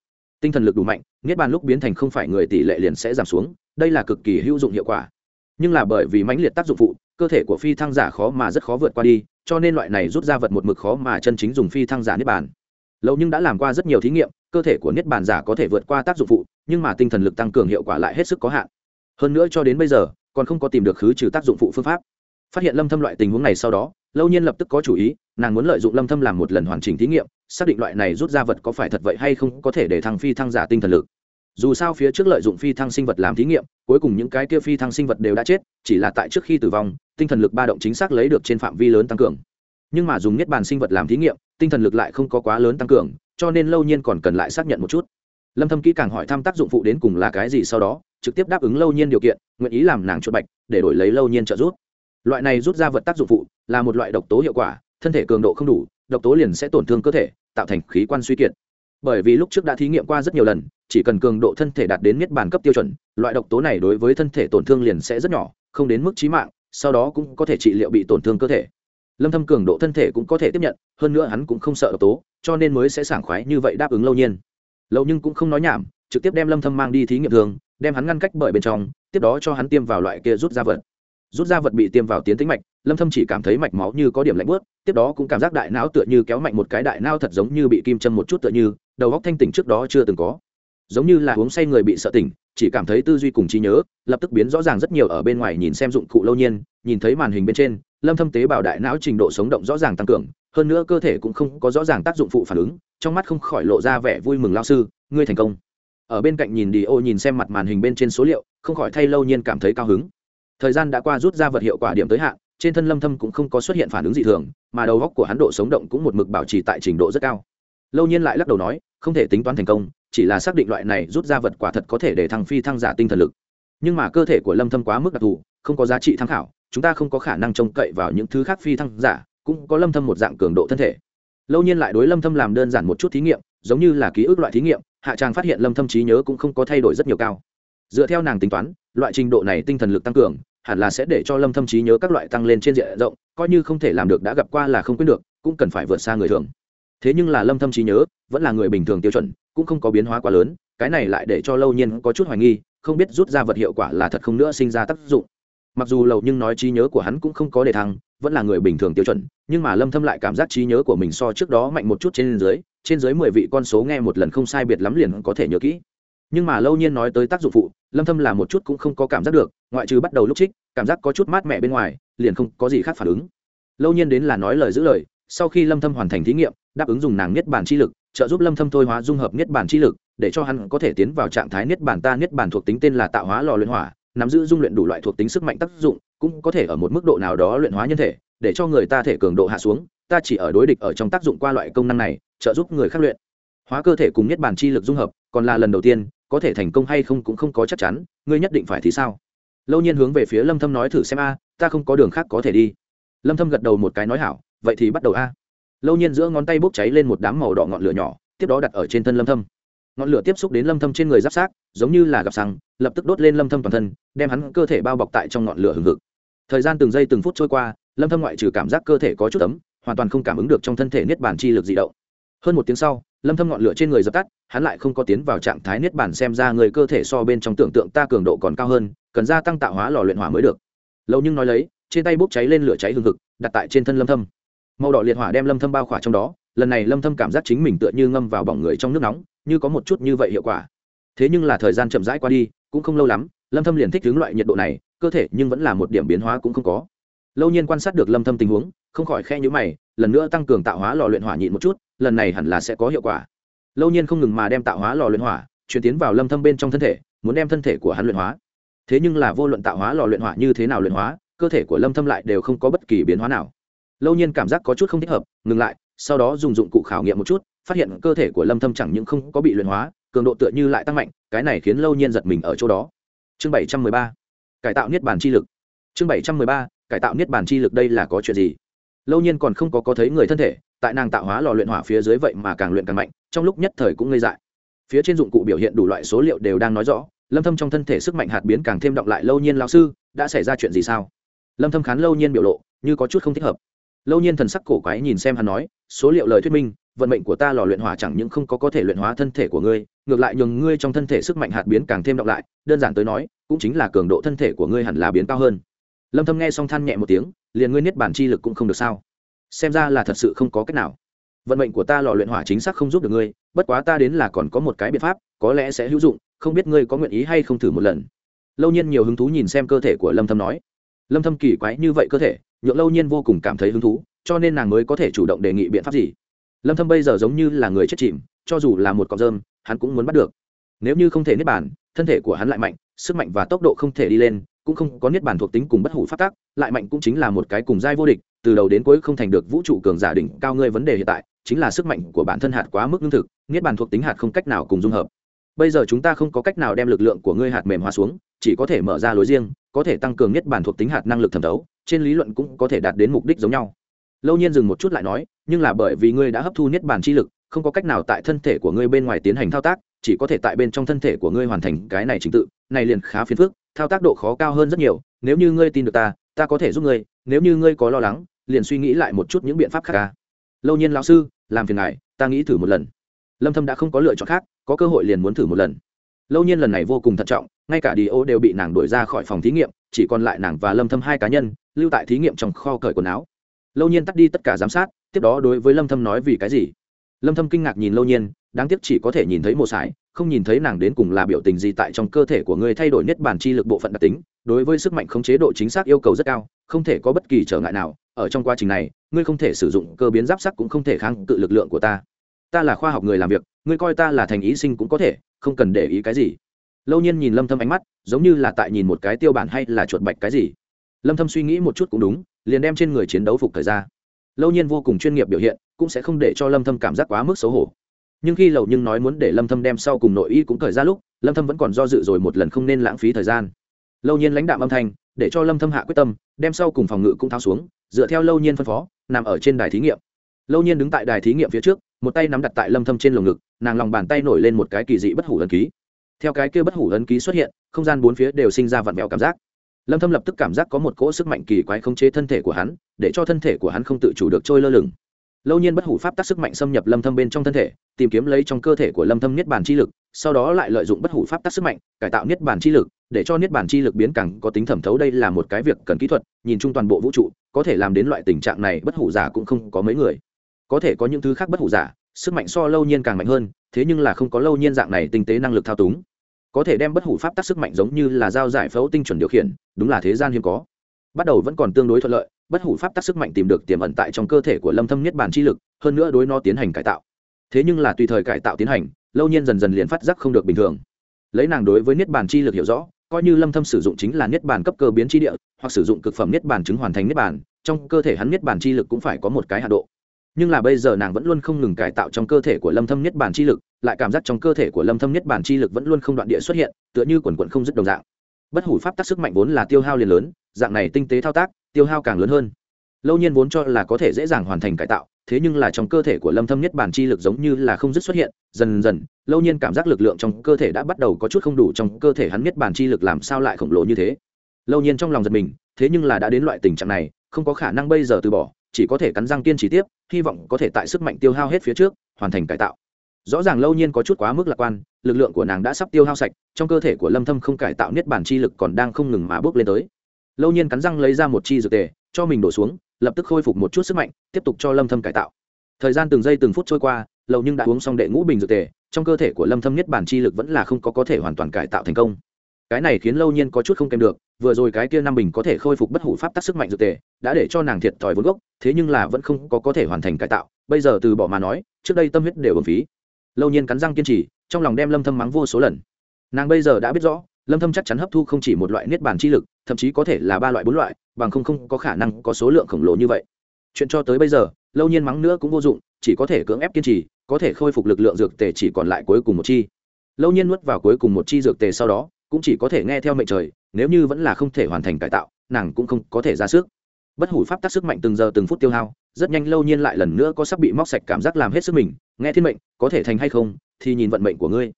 tinh thần lực đủ mạnh, niết bàn lúc biến thành không phải người tỷ lệ liền sẽ giảm xuống, đây là cực kỳ hữu dụng hiệu quả. Nhưng là bởi vì mãnh liệt tác dụng phụ, cơ thể của phi thăng giả khó mà rất khó vượt qua đi, cho nên loại này rút ra vật một mực khó mà chân chính dùng phi thăng giả niết bàn. Lâu nhưng đã làm qua rất nhiều thí nghiệm, cơ thể của niết bàn giả có thể vượt qua tác dụng phụ, nhưng mà tinh thần lực tăng cường hiệu quả lại hết sức có hạn. Hơn nữa cho đến bây giờ, còn không có tìm được khứ trừ tác dụng phụ phương pháp. Phát hiện lâm thâm loại tình huống này sau đó, lâu nhiên lập tức có chủ ý, nàng muốn lợi dụng lâm thâm làm một lần hoàn chỉnh thí nghiệm xác định loại này rút ra vật có phải thật vậy hay không có thể để thăng phi thăng giả tinh thần lực. Dù sao phía trước lợi dụng phi thăng sinh vật làm thí nghiệm, cuối cùng những cái kia phi thăng sinh vật đều đã chết, chỉ là tại trước khi tử vong, tinh thần lực ba động chính xác lấy được trên phạm vi lớn tăng cường. Nhưng mà dùng niết bàn sinh vật làm thí nghiệm, tinh thần lực lại không có quá lớn tăng cường, cho nên lâu nhiên còn cần lại xác nhận một chút. Lâm thâm kỹ càng hỏi thăm tác dụng phụ đến cùng là cái gì sau đó, trực tiếp đáp ứng lâu nhiên điều kiện, nguyện ý làm nàng chuột bạch, để đổi lấy lâu nhiên trợ giúp. Loại này rút ra vật tác dụng phụ là một loại độc tố hiệu quả, thân thể cường độ không đủ, độc tố liền sẽ tổn thương cơ thể tạo thành khí quan suy kiệt. Bởi vì lúc trước đã thí nghiệm qua rất nhiều lần, chỉ cần cường độ thân thể đạt đến niết bàn cấp tiêu chuẩn, loại độc tố này đối với thân thể tổn thương liền sẽ rất nhỏ, không đến mức chí mạng, sau đó cũng có thể trị liệu bị tổn thương cơ thể. Lâm thâm cường độ thân thể cũng có thể tiếp nhận, hơn nữa hắn cũng không sợ độc tố, cho nên mới sẽ sảng khoái như vậy đáp ứng lâu nhiên. Lâu nhưng cũng không nói nhảm, trực tiếp đem lâm thâm mang đi thí nghiệm thường, đem hắn ngăn cách bởi bên trong, tiếp đó cho hắn tiêm vào loại kia rút ra vật. Rút ra vật bị tiêm vào tiến tĩnh mạch lâm thâm chỉ cảm thấy mạch máu như có điểm lạnh bớt, tiếp đó cũng cảm giác đại não tựa như kéo mạnh một cái đại não thật giống như bị kim châm một chút tựa như, đầu óc thanh tỉnh trước đó chưa từng có. Giống như là uống say người bị sợ tỉnh, chỉ cảm thấy tư duy cùng trí nhớ lập tức biến rõ ràng rất nhiều ở bên ngoài nhìn xem dụng cụ lâu nhiên, nhìn thấy màn hình bên trên, lâm thâm tế bào đại não trình độ sống động rõ ràng tăng cường, hơn nữa cơ thể cũng không có rõ ràng tác dụng phụ phản ứng, trong mắt không khỏi lộ ra vẻ vui mừng lao sư, ngươi thành công. Ở bên cạnh nhìn đi ô nhìn xem mặt màn hình bên trên số liệu, không khỏi thay lâu nhiên cảm thấy cao hứng. Thời gian đã qua rút ra vật hiệu quả điểm tới hạn trên thân lâm thâm cũng không có xuất hiện phản ứng dị thường, mà đầu óc của hắn độ sống động cũng một mực bảo trì tại trình độ rất cao. Lâu nhiên lại lắc đầu nói, không thể tính toán thành công, chỉ là xác định loại này rút ra vật quả thật có thể để thăng phi thăng giả tinh thần lực. Nhưng mà cơ thể của lâm thâm quá mức đặc thù, không có giá trị tham khảo, chúng ta không có khả năng trông cậy vào những thứ khác phi thăng giả, cũng có lâm thâm một dạng cường độ thân thể. Lâu nhiên lại đối lâm thâm làm đơn giản một chút thí nghiệm, giống như là ký ức loại thí nghiệm, hạ trang phát hiện lâm thâm trí nhớ cũng không có thay đổi rất nhiều cao. Dựa theo nàng tính toán, loại trình độ này tinh thần lực tăng cường hẳn là sẽ để cho lâm thâm trí nhớ các loại tăng lên trên diện rộng, coi như không thể làm được đã gặp qua là không quên được, cũng cần phải vượt xa người thường. Thế nhưng là lâm thâm trí nhớ, vẫn là người bình thường tiêu chuẩn, cũng không có biến hóa quá lớn, cái này lại để cho lâu nhiên có chút hoài nghi, không biết rút ra vật hiệu quả là thật không nữa sinh ra tác dụng. Mặc dù lâu nhưng nói trí nhớ của hắn cũng không có đề thăng, vẫn là người bình thường tiêu chuẩn, nhưng mà lâm thâm lại cảm giác trí nhớ của mình so trước đó mạnh một chút trên dưới trên dưới 10 vị con số nghe một lần không sai biệt lắm liền có thể nhớ kỹ nhưng mà lâu nhiên nói tới tác dụng phụ, lâm thâm là một chút cũng không có cảm giác được, ngoại trừ bắt đầu lúc trích, cảm giác có chút mát mẻ bên ngoài, liền không có gì khác phản ứng. Lâu nhiên đến là nói lời giữ lời, sau khi lâm thâm hoàn thành thí nghiệm, đáp ứng dùng nàng niết bàn chi lực, trợ giúp lâm thâm thôi hóa dung hợp niết bàn chi lực, để cho hắn có thể tiến vào trạng thái niết bàn ta niết bàn thuộc tính tên là tạo hóa lò luyện hỏa, nắm giữ dung luyện đủ loại thuộc tính sức mạnh tác dụng, cũng có thể ở một mức độ nào đó luyện hóa nhân thể, để cho người ta thể cường độ hạ xuống, ta chỉ ở đối địch ở trong tác dụng qua loại công năng này, trợ giúp người khác luyện. Hóa cơ thể cùng niết bàn chi lực dung hợp, còn là lần đầu tiên có thể thành công hay không cũng không có chắc chắn, ngươi nhất định phải thì sao? Lâu nhiên hướng về phía lâm thâm nói thử xem a, ta không có đường khác có thể đi. Lâm thâm gật đầu một cái nói hảo, vậy thì bắt đầu a. Lâu nhiên giữa ngón tay bốc cháy lên một đám màu đỏ ngọn lửa nhỏ, tiếp đó đặt ở trên thân lâm thâm. Ngọn lửa tiếp xúc đến lâm thâm trên người giáp sát giống như là gặp xăng lập tức đốt lên lâm thâm toàn thân, đem hắn cơ thể bao bọc tại trong ngọn lửa hừng hực. Thời gian từng giây từng phút trôi qua, lâm thâm ngoại trừ cảm giác cơ thể có chút ấm, hoàn toàn không cảm ứng được trong thân thể niết bàn chi lực dị động. Hơn một tiếng sau lâm thâm ngọn lửa trên người dập tắt, hắn lại không có tiến vào trạng thái niết bàn xem ra người cơ thể so bên trong tưởng tượng ta cường độ còn cao hơn, cần gia tăng tạo hóa lò luyện hỏa mới được. Lâu nhưng nói lấy, trên tay bốc cháy lên lửa cháy hừng hực, đặt tại trên thân lâm thâm. Màu đỏ liệt hỏa đem lâm thâm bao khỏa trong đó, lần này lâm thâm cảm giác chính mình tựa như ngâm vào bỏng người trong nước nóng, như có một chút như vậy hiệu quả. Thế nhưng là thời gian chậm rãi qua đi, cũng không lâu lắm, lâm thâm liền thích ứng loại nhiệt độ này, cơ thể nhưng vẫn là một điểm biến hóa cũng không có. Lâu nhiên quan sát được lâm thâm tình huống, không khỏi khe nhíu mày, lần nữa tăng cường tạo hóa lò luyện hỏa nhịn một chút lần này hẳn là sẽ có hiệu quả. Lâu nhiên không ngừng mà đem tạo hóa lò luyện hỏa, chuyển tiến vào lâm thâm bên trong thân thể, muốn đem thân thể của hắn luyện hóa. Thế nhưng là vô luận tạo hóa lò luyện hỏa như thế nào luyện hóa, cơ thể của lâm thâm lại đều không có bất kỳ biến hóa nào. Lâu nhiên cảm giác có chút không thích hợp, ngừng lại, sau đó dùng dụng cụ khảo nghiệm một chút, phát hiện cơ thể của lâm thâm chẳng những không có bị luyện hóa, cường độ tựa như lại tăng mạnh, cái này khiến lâu nhiên giật mình ở chỗ đó. Chương 713 cải tạo niết bàn chi lực. Chương 713 cải tạo niết bàn chi lực đây là có chuyện gì? Lâu nhiên còn không có có thấy người thân thể, tại nàng tạo hóa lò luyện hỏa phía dưới vậy mà càng luyện càng mạnh, trong lúc nhất thời cũng ngây dại. Phía trên dụng cụ biểu hiện đủ loại số liệu đều đang nói rõ, lâm thâm trong thân thể sức mạnh hạt biến càng thêm động lại, lâu nhiên lão sư, đã xảy ra chuyện gì sao? Lâm thâm khán lâu nhiên biểu lộ, như có chút không thích hợp. Lâu nhiên thần sắc cổ quái nhìn xem hắn nói, số liệu lời thuyết minh, vận mệnh của ta lò luyện hỏa chẳng những không có có thể luyện hóa thân thể của ngươi, ngược lại nhường ngươi trong thân thể sức mạnh hạt biến càng thêm động lại, đơn giản tới nói, cũng chính là cường độ thân thể của ngươi hẳn là biến cao hơn lâm thâm nghe xong than nhẹ một tiếng, liền ngươi niết bản chi lực cũng không được sao? Xem ra là thật sự không có cách nào. Vận mệnh của ta lò luyện hỏa chính xác không giúp được ngươi, bất quá ta đến là còn có một cái biện pháp, có lẽ sẽ hữu dụng, không biết ngươi có nguyện ý hay không thử một lần. Lâu nhiên nhiều hứng thú nhìn xem cơ thể của lâm thâm nói. Lâm thâm kỳ quái như vậy cơ thể, nhượng lâu nhiên vô cùng cảm thấy hứng thú, cho nên nàng mới có thể chủ động đề nghị biện pháp gì. Lâm thâm bây giờ giống như là người chết chìm, cho dù là một cọng rơm, hắn cũng muốn bắt được. Nếu như không thể niết bàn, thân thể của hắn lại mạnh, sức mạnh và tốc độ không thể đi lên cũng không có niết bàn thuộc tính cùng bất hủ phát tác lại mạnh cũng chính là một cái cùng giai vô địch, từ đầu đến cuối không thành được vũ trụ cường giả đỉnh cao ngươi vấn đề hiện tại, chính là sức mạnh của bản thân hạt quá mức lương thực, niết bàn thuộc tính hạt không cách nào cùng dung hợp. Bây giờ chúng ta không có cách nào đem lực lượng của ngươi hạt mềm hóa xuống, chỉ có thể mở ra lối riêng, có thể tăng cường niết bàn thuộc tính hạt năng lực thẩm thấu, trên lý luận cũng có thể đạt đến mục đích giống nhau. Lâu nhiên dừng một chút lại nói, nhưng là bởi vì ngươi đã hấp thu niết bàn chi lực, không có cách nào tại thân thể của ngươi bên ngoài tiến hành thao tác, chỉ có thể tại bên trong thân thể của ngươi hoàn thành cái này trình tự, này liền khá phiền phức thao tác độ khó cao hơn rất nhiều, nếu như ngươi tin được ta ta có thể giúp ngươi, nếu như ngươi có lo lắng, liền suy nghĩ lại một chút những biện pháp khác ca. Lâu nhiên lão sư, làm phiền ngài, ta nghĩ thử một lần. Lâm thâm đã không có lựa chọn khác, có cơ hội liền muốn thử một lần. Lâu nhiên lần này vô cùng thận trọng, ngay cả đi ô đều bị nàng đuổi ra khỏi phòng thí nghiệm, chỉ còn lại nàng và lâm thâm hai cá nhân, lưu tại thí nghiệm trong kho cởi quần áo. Lâu nhiên tắt đi tất cả giám sát, tiếp đó đối với lâm thâm nói vì cái gì. Lâm thâm kinh ngạc nhìn lâu nhiên, đáng tiếc chỉ có thể nhìn thấy một sải không nhìn thấy nàng đến cùng là biểu tình gì tại trong cơ thể của ngươi thay đổi nhất bản chi lực bộ phận đặc tính, đối với sức mạnh khống chế độ chính xác yêu cầu rất cao, không thể có bất kỳ trở ngại nào. Ở trong quá trình này, ngươi không thể sử dụng cơ biến giáp sắc cũng không thể kháng cự lực lượng của ta. Ta là khoa học người làm việc, ngươi coi ta là thành ý sinh cũng có thể, không cần để ý cái gì. Lâu nhiên nhìn lâm thâm ánh mắt, giống như là tại nhìn một cái tiêu bản hay là chuột bạch cái gì. Lâm thâm suy nghĩ một chút cũng đúng, liền đem trên người chiến đấu phục thời ra. Lâu nhiên vô cùng chuyên nghiệp biểu hiện, cũng sẽ không để cho lâm thâm cảm giác quá mức xấu hổ nhưng khi lầu nhưng nói muốn để lâm thâm đem sau cùng nội y cũng thời ra lúc, lâm thâm vẫn còn do dự rồi một lần không nên lãng phí thời gian. Lâu nhiên lãnh đạm âm thanh, để cho lâm thâm hạ quyết tâm, đem sau cùng phòng ngự cũng tháo xuống, dựa theo lâu nhiên phân phó, nằm ở trên đài thí nghiệm. Lâu nhiên đứng tại đài thí nghiệm phía trước, một tay nắm đặt tại lâm thâm trên lồng ngực, nàng lòng bàn tay nổi lên một cái kỳ dị bất hủ ấn ký. Theo cái kia bất hủ ấn ký xuất hiện, không gian bốn phía đều sinh ra vặn vẹo cảm giác. Lâm thâm lập tức cảm giác có một cỗ sức mạnh kỳ quái khống chế thân thể của hắn, để cho thân thể của hắn không tự chủ được trôi lơ lửng lâu nhiên bất hủ pháp tác sức mạnh xâm nhập lâm thâm bên trong thân thể, tìm kiếm lấy trong cơ thể của lâm thâm niết bàn chi lực, sau đó lại lợi dụng bất hủ pháp tác sức mạnh, cải tạo niết bàn chi lực, để cho niết bàn chi lực biến càng có tính thẩm thấu. Đây là một cái việc cần kỹ thuật, nhìn chung toàn bộ vũ trụ, có thể làm đến loại tình trạng này, bất hủ giả cũng không có mấy người. Có thể có những thứ khác bất hủ giả, sức mạnh so lâu nhiên càng mạnh hơn, thế nhưng là không có lâu nhiên dạng này tinh tế năng lực thao túng. Có thể đem bất hủ pháp tác sức mạnh giống như là dao giải phẫu tinh chuẩn điều khiển, đúng là thế gian hiếm có. Bắt đầu vẫn còn tương đối thuận lợi bất hủ pháp tác sức mạnh tìm được tiềm ẩn tại trong cơ thể của lâm thâm niết bàn chi lực, hơn nữa đối nó tiến hành cải tạo. Thế nhưng là tùy thời cải tạo tiến hành, lâu nhiên dần dần liền phát giác không được bình thường. Lấy nàng đối với niết bàn chi lực hiểu rõ, coi như lâm thâm sử dụng chính là niết bàn cấp cơ biến chi địa, hoặc sử dụng cực phẩm niết bàn chứng hoàn thành niết bàn, trong cơ thể hắn niết bàn chi lực cũng phải có một cái hạ độ. Nhưng là bây giờ nàng vẫn luôn không ngừng cải tạo trong cơ thể của lâm thâm niết bàn chi lực, lại cảm giác trong cơ thể của lâm thâm niết bàn chi lực vẫn luôn không đoạn địa xuất hiện, tựa như quần quần không dứt đồng dạng. Bất hủ pháp tác sức mạnh vốn là tiêu hao liền lớn, dạng này tinh tế thao tác tiêu hao càng lớn hơn. Lâu nhiên vốn cho là có thể dễ dàng hoàn thành cải tạo, thế nhưng là trong cơ thể của lâm thâm nhất bản chi lực giống như là không dứt xuất hiện, dần dần, lâu nhiên cảm giác lực lượng trong cơ thể đã bắt đầu có chút không đủ trong cơ thể hắn nhất bản chi lực làm sao lại khổng lồ như thế. Lâu nhiên trong lòng giật mình, thế nhưng là đã đến loại tình trạng này, không có khả năng bây giờ từ bỏ, chỉ có thể cắn răng kiên trì tiếp, hy vọng có thể tại sức mạnh tiêu hao hết phía trước, hoàn thành cải tạo. Rõ ràng lâu nhiên có chút quá mức lạc quan, lực lượng của nàng đã sắp tiêu hao sạch, trong cơ thể của lâm thâm không cải tạo niết bản chi lực còn đang không ngừng mà bước lên tới lâu nhiên cắn răng lấy ra một chi dược tề, cho mình đổ xuống, lập tức khôi phục một chút sức mạnh, tiếp tục cho lâm thâm cải tạo. Thời gian từng giây từng phút trôi qua lâu nhưng đã uống xong đệ ngũ bình dược tề, trong cơ thể của lâm thâm nhất bản chi lực vẫn là không có có thể hoàn toàn cải tạo thành công. Cái này khiến lâu nhiên có chút không kèm được, vừa rồi cái kia năm bình có thể khôi phục bất hủ pháp tắc sức mạnh dược tề, đã để cho nàng thiệt thòi vốn gốc, thế nhưng là vẫn không có có thể hoàn thành cải tạo, bây giờ từ bỏ mà nói, trước đây tâm huyết đều ổn phí. Lâu nhiên cắn răng kiên trì, trong lòng đem lâm thâm mắng vô số lần. Nàng bây giờ đã biết rõ lâm thâm chắc chắn hấp thu không chỉ một loại niết bàn chi lực, thậm chí có thể là ba loại bốn loại, bằng không không có khả năng có số lượng khổng lồ như vậy. Chuyện cho tới bây giờ, lâu nhiên mắng nữa cũng vô dụng, chỉ có thể cưỡng ép kiên trì, có thể khôi phục lực lượng dược tề chỉ còn lại cuối cùng một chi. Lâu nhiên nuốt vào cuối cùng một chi dược tề sau đó, cũng chỉ có thể nghe theo mệnh trời, nếu như vẫn là không thể hoàn thành cải tạo, nàng cũng không có thể ra sức. Bất hủ pháp tác sức mạnh từng giờ từng phút tiêu hao, rất nhanh lâu nhiên lại lần nữa có sắp bị móc sạch cảm giác làm hết sức mình, nghe thiên mệnh, có thể thành hay không, thì nhìn vận mệnh của ngươi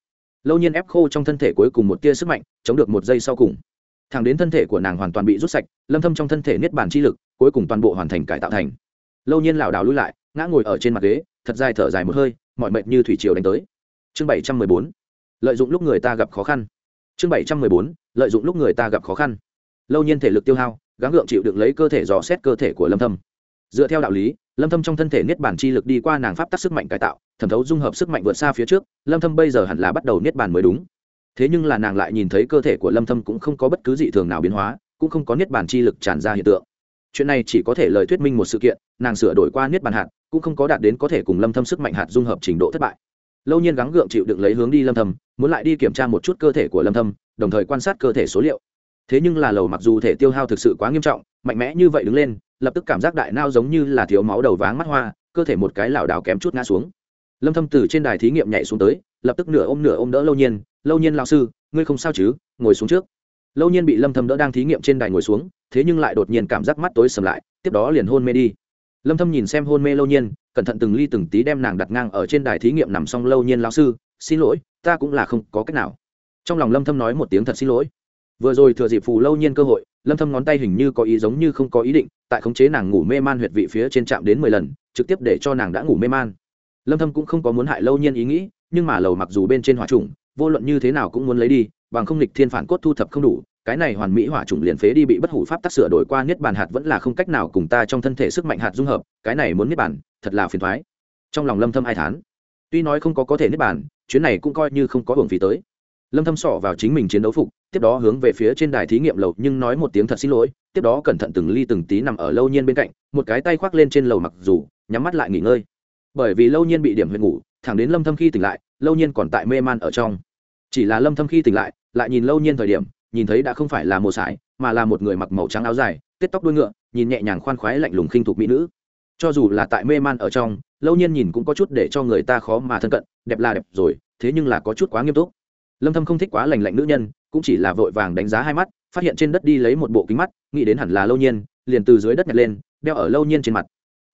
lâu nhiên ép khô trong thân thể cuối cùng một tia sức mạnh, chống được một giây sau cùng. Thẳng đến thân thể của nàng hoàn toàn bị rút sạch, lâm thâm trong thân thể niết bàn chi lực, cuối cùng toàn bộ hoàn thành cải tạo thành. Lâu nhiên lảo đảo lui lại, ngã ngồi ở trên mặt ghế, thật dài thở dài một hơi, mọi mệt như thủy triều đánh tới. Chương 714 lợi dụng lúc người ta gặp khó khăn. Chương 714 lợi dụng lúc người ta gặp khó khăn. Lâu nhiên thể lực tiêu hao, gắng gượng chịu đựng lấy cơ thể dò xét cơ thể của lâm thâm dựa theo đạo lý, lâm thâm trong thân thể niết bàn chi lực đi qua nàng pháp tắc sức mạnh cải tạo, thẩm thấu dung hợp sức mạnh vượt xa phía trước, lâm thâm bây giờ hẳn là bắt đầu niết bàn mới đúng. Thế nhưng là nàng lại nhìn thấy cơ thể của lâm thâm cũng không có bất cứ dị thường nào biến hóa, cũng không có niết bàn chi lực tràn ra hiện tượng. Chuyện này chỉ có thể lời thuyết minh một sự kiện, nàng sửa đổi qua niết bàn hạt, cũng không có đạt đến có thể cùng lâm thâm sức mạnh hạt dung hợp trình độ thất bại. Lâu nhiên gắng gượng chịu đựng lấy hướng đi lâm thâm, muốn lại đi kiểm tra một chút cơ thể của lâm thâm, đồng thời quan sát cơ thể số liệu thế nhưng là lầu mặc dù thể tiêu hao thực sự quá nghiêm trọng, mạnh mẽ như vậy đứng lên, lập tức cảm giác đại nao giống như là thiếu máu đầu váng mắt hoa, cơ thể một cái lảo đảo kém chút ngã xuống. Lâm thâm từ trên đài thí nghiệm nhảy xuống tới, lập tức nửa ôm nửa ôm đỡ lâu nhiên lâu nhiên lão sư, ngươi không sao chứ, ngồi xuống trước. Lâu nhiên bị lâm thâm đỡ đang thí nghiệm trên đài ngồi xuống, thế nhưng lại đột nhiên cảm giác mắt tối sầm lại, tiếp đó liền hôn mê đi. Lâm thâm nhìn xem hôn mê lâu nhiên, cẩn thận từng ly từng tí đem nàng đặt ngang ở trên đài thí nghiệm nằm xong lâu nhiên lão sư, xin lỗi, ta cũng là không có cách nào. Trong lòng lâm thâm nói một tiếng thật xin lỗi vừa rồi thừa dịp phù lâu nhiên cơ hội, lâm thâm ngón tay hình như có ý giống như không có ý định, tại khống chế nàng ngủ mê man huyệt vị phía trên chạm đến 10 lần, trực tiếp để cho nàng đã ngủ mê man. Lâm thâm cũng không có muốn hại lâu nhiên ý nghĩ, nhưng mà lầu mặc dù bên trên hỏa trùng, vô luận như thế nào cũng muốn lấy đi, bằng không lịch thiên phản cốt thu thập không đủ, cái này hoàn mỹ hỏa trùng liền phế đi bị bất hủ pháp tác sửa đổi qua niết bàn hạt vẫn là không cách nào cùng ta trong thân thể sức mạnh hạt dung hợp, cái này muốn niết bàn, thật là phiền toái. Trong lòng lâm thâm ai thán. Tuy nói không có có thể niết bàn, chuyến này cũng coi như không có hưởng phí tới. Lâm thâm sọ vào chính mình chiến đấu phục tiếp đó hướng về phía trên đài thí nghiệm lầu nhưng nói một tiếng thật xin lỗi, tiếp đó cẩn thận từng ly từng tí nằm ở lâu nhiên bên cạnh, một cái tay khoác lên trên lầu mặc dù, nhắm mắt lại nghỉ ngơi. Bởi vì lâu nhiên bị điểm huyệt ngủ, thẳng đến lâm thâm khi tỉnh lại, lâu nhiên còn tại mê man ở trong. Chỉ là lâm thâm khi tỉnh lại lại nhìn lâu nhiên thời điểm, nhìn thấy đã không phải là một sải, mà là một người mặc màu trắng áo dài, tết tóc đuôi ngựa, nhìn nhẹ nhàng khoan khoái lạnh lùng khinh thục mỹ nữ. Cho dù là tại mê man ở trong, lâu nhiên nhìn cũng có chút để cho người ta khó mà thân cận, đẹp là đẹp rồi, thế nhưng là có chút quá nghiêm túc. Lâm thâm không thích quá lành lạnh nữ nhân cũng chỉ là vội vàng đánh giá hai mắt, phát hiện trên đất đi lấy một bộ kính mắt, nghĩ đến hẳn là lâu nhiên, liền từ dưới đất nhặt lên, đeo ở lâu nhiên trên mặt.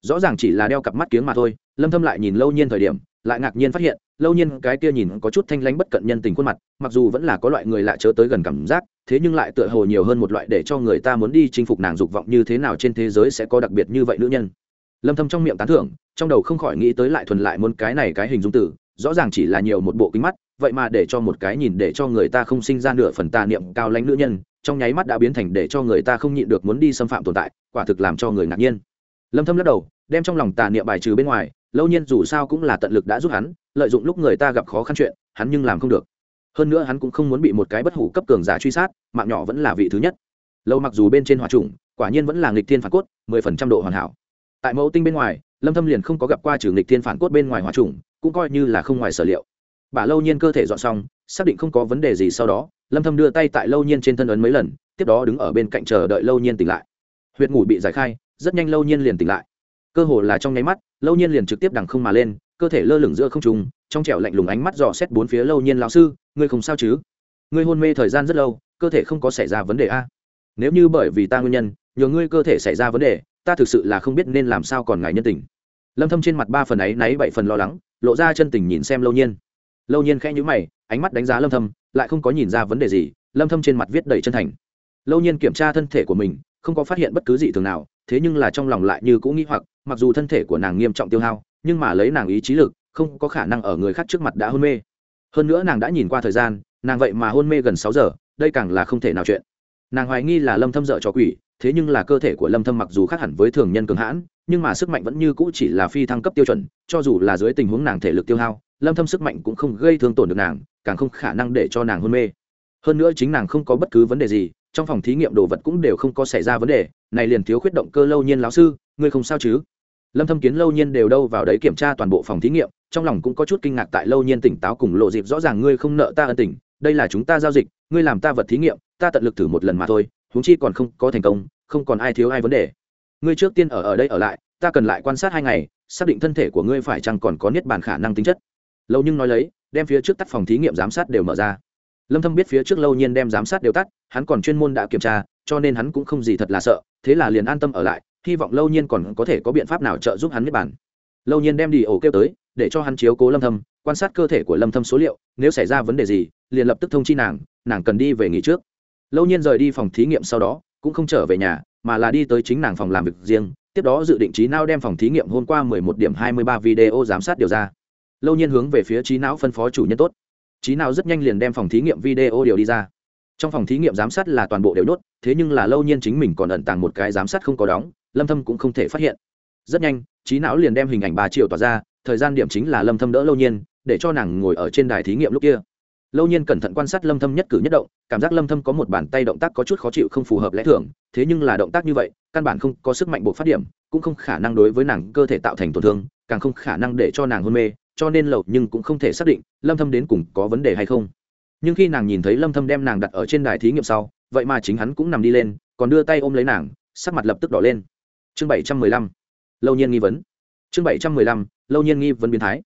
Rõ ràng chỉ là đeo cặp mắt kiếng mà thôi, lâm thâm lại nhìn lâu nhiên thời điểm, lại ngạc nhiên phát hiện, lâu nhiên cái kia nhìn có chút thanh lãnh bất cận nhân tình khuôn mặt, mặc dù vẫn là có loại người lạ chớ tới gần cảm giác, thế nhưng lại tựa hồ nhiều hơn một loại để cho người ta muốn đi chinh phục nàng dục vọng như thế nào trên thế giới sẽ có đặc biệt như vậy nữ nhân. Lâm thâm trong miệng tán thưởng, trong đầu không khỏi nghĩ tới lại thuần lại muốn cái này cái hình dung tử, rõ ràng chỉ là nhiều một bộ kính mắt vậy mà để cho một cái nhìn để cho người ta không sinh ra nửa phần tà niệm cao lãnh nữ nhân, trong nháy mắt đã biến thành để cho người ta không nhịn được muốn đi xâm phạm tồn tại, quả thực làm cho người ngạc nhiên. Lâm thâm lắc đầu, đem trong lòng tà niệm bài trừ bên ngoài, lâu nhiên dù sao cũng là tận lực đã giúp hắn, lợi dụng lúc người ta gặp khó khăn chuyện, hắn nhưng làm không được. Hơn nữa hắn cũng không muốn bị một cái bất hủ cấp cường giả truy sát, mạng nhỏ vẫn là vị thứ nhất. Lâu mặc dù bên trên hòa trùng, quả nhiên vẫn là nghịch thiên phản cốt, mười phần trăm độ hoàn hảo. Tại mẫu tinh bên ngoài, lâm thâm liền không có gặp qua trừ nghịch thiên phản cốt bên ngoài hòa trùng, cũng coi như là không ngoài sở liệu bà lâu nhiên cơ thể dọn xong, xác định không có vấn đề gì sau đó, lâm thâm đưa tay tại lâu nhiên trên thân ấn mấy lần, tiếp đó đứng ở bên cạnh chờ đợi lâu nhiên tỉnh lại. Huyệt ngủ bị giải khai, rất nhanh lâu nhiên liền tỉnh lại. Cơ hồ là trong nháy mắt, lâu nhiên liền trực tiếp đằng không mà lên, cơ thể lơ lửng giữa không trung, trong trẻo lạnh lùng ánh mắt dò xét bốn phía lâu nhiên lão sư, ngươi không sao chứ? Ngươi hôn mê thời gian rất lâu, cơ thể không có xảy ra vấn đề a? Nếu như bởi vì ta nguyên nhân, nhờ ngươi cơ thể xảy ra vấn đề, ta thực sự là không biết nên làm sao còn ngài nhân tình. Lâm thâm trên mặt ba phần ấy náy bảy phần lo lắng, lộ ra chân tình nhìn xem lâu nhiên lâu nhiên khẽ nhíu mày, ánh mắt đánh giá lâm thâm, lại không có nhìn ra vấn đề gì, lâm thâm trên mặt viết đầy chân thành. Lâu nhiên kiểm tra thân thể của mình, không có phát hiện bất cứ gì thường nào, thế nhưng là trong lòng lại như cũng nghĩ hoặc, mặc dù thân thể của nàng nghiêm trọng tiêu hao, nhưng mà lấy nàng ý chí lực, không có khả năng ở người khác trước mặt đã hôn mê. Hơn nữa nàng đã nhìn qua thời gian, nàng vậy mà hôn mê gần sáu giờ, đây càng là không thể nào chuyện. Nàng hoài nghi là lâm thâm dợ cho quỷ, thế nhưng là cơ thể của lâm thâm mặc dù khác hẳn với thường nhân cường hãn, nhưng mà sức mạnh vẫn như cũ chỉ là phi thăng cấp tiêu chuẩn, cho dù là dưới tình huống nàng thể lực tiêu hao lâm thâm sức mạnh cũng không gây thương tổn được nàng, càng không khả năng để cho nàng hôn mê. Hơn nữa chính nàng không có bất cứ vấn đề gì, trong phòng thí nghiệm đồ vật cũng đều không có xảy ra vấn đề, này liền thiếu khuyết động cơ lâu nhiên lão sư, ngươi không sao chứ? Lâm thâm kiến lâu nhiên đều đâu vào đấy kiểm tra toàn bộ phòng thí nghiệm, trong lòng cũng có chút kinh ngạc tại lâu nhiên tỉnh táo cùng lộ dịp rõ ràng ngươi không nợ ta ân tình, đây là chúng ta giao dịch, ngươi làm ta vật thí nghiệm, ta tận lực thử một lần mà thôi, huống chi còn không có thành công, không còn ai thiếu ai vấn đề. Ngươi trước tiên ở ở đây ở lại, ta cần lại quan sát hai ngày, xác định thân thể của ngươi phải chăng còn có niết bàn khả năng tính chất lâu nhưng nói lấy, đem phía trước tắt phòng thí nghiệm giám sát đều mở ra. Lâm thâm biết phía trước lâu nhiên đem giám sát đều tắt, hắn còn chuyên môn đã kiểm tra, cho nên hắn cũng không gì thật là sợ, thế là liền an tâm ở lại, hy vọng lâu nhiên còn có thể có biện pháp nào trợ giúp hắn biết bản. lâu nhiên đem đi ổ kêu tới, để cho hắn chiếu cố lâm thâm, quan sát cơ thể của lâm thâm số liệu, nếu xảy ra vấn đề gì, liền lập tức thông chi nàng nàng cần đi về nghỉ trước. Lâu nhiên rời đi phòng thí nghiệm sau đó, cũng không trở về nhà, mà là đi tới chính nàng phòng làm việc riêng, tiếp đó dự định trí nào đem phòng thí nghiệm hôm qua 11 điểm 23 video giám sát điều ra lâu nhiên hướng về phía trí não phân phó chủ nhân tốt. Trí não rất nhanh liền đem phòng thí nghiệm video điều đi ra. Trong phòng thí nghiệm giám sát là toàn bộ đều đốt thế nhưng là lâu nhiên chính mình còn ẩn tàng một cái giám sát không có đóng, lâm thâm cũng không thể phát hiện. Rất nhanh, trí não liền đem hình ảnh ba triệu tỏa ra, thời gian điểm chính là lâm thâm đỡ lâu nhiên, để cho nàng ngồi ở trên đài thí nghiệm lúc kia. Lâu nhiên cẩn thận quan sát lâm thâm nhất cử nhất động, cảm giác lâm thâm có một bàn tay động tác có chút khó chịu không phù hợp lẽ thường, thế nhưng là động tác như vậy, căn bản không có sức mạnh buộc phát điểm, cũng không khả năng đối với nàng cơ thể tạo thành tổn thương, càng không khả năng để cho nàng hôn mê cho nên lầu nhưng cũng không thể xác định lâm thâm đến cùng có vấn đề hay không. Nhưng khi nàng nhìn thấy lâm thâm đem nàng đặt ở trên đài thí nghiệm sau, vậy mà chính hắn cũng nằm đi lên, còn đưa tay ôm lấy nàng, sắc mặt lập tức đỏ lên. Chương 715 lâu nhiên nghi vấn. Chương 715 lâu nhiên nghi vấn biến thái.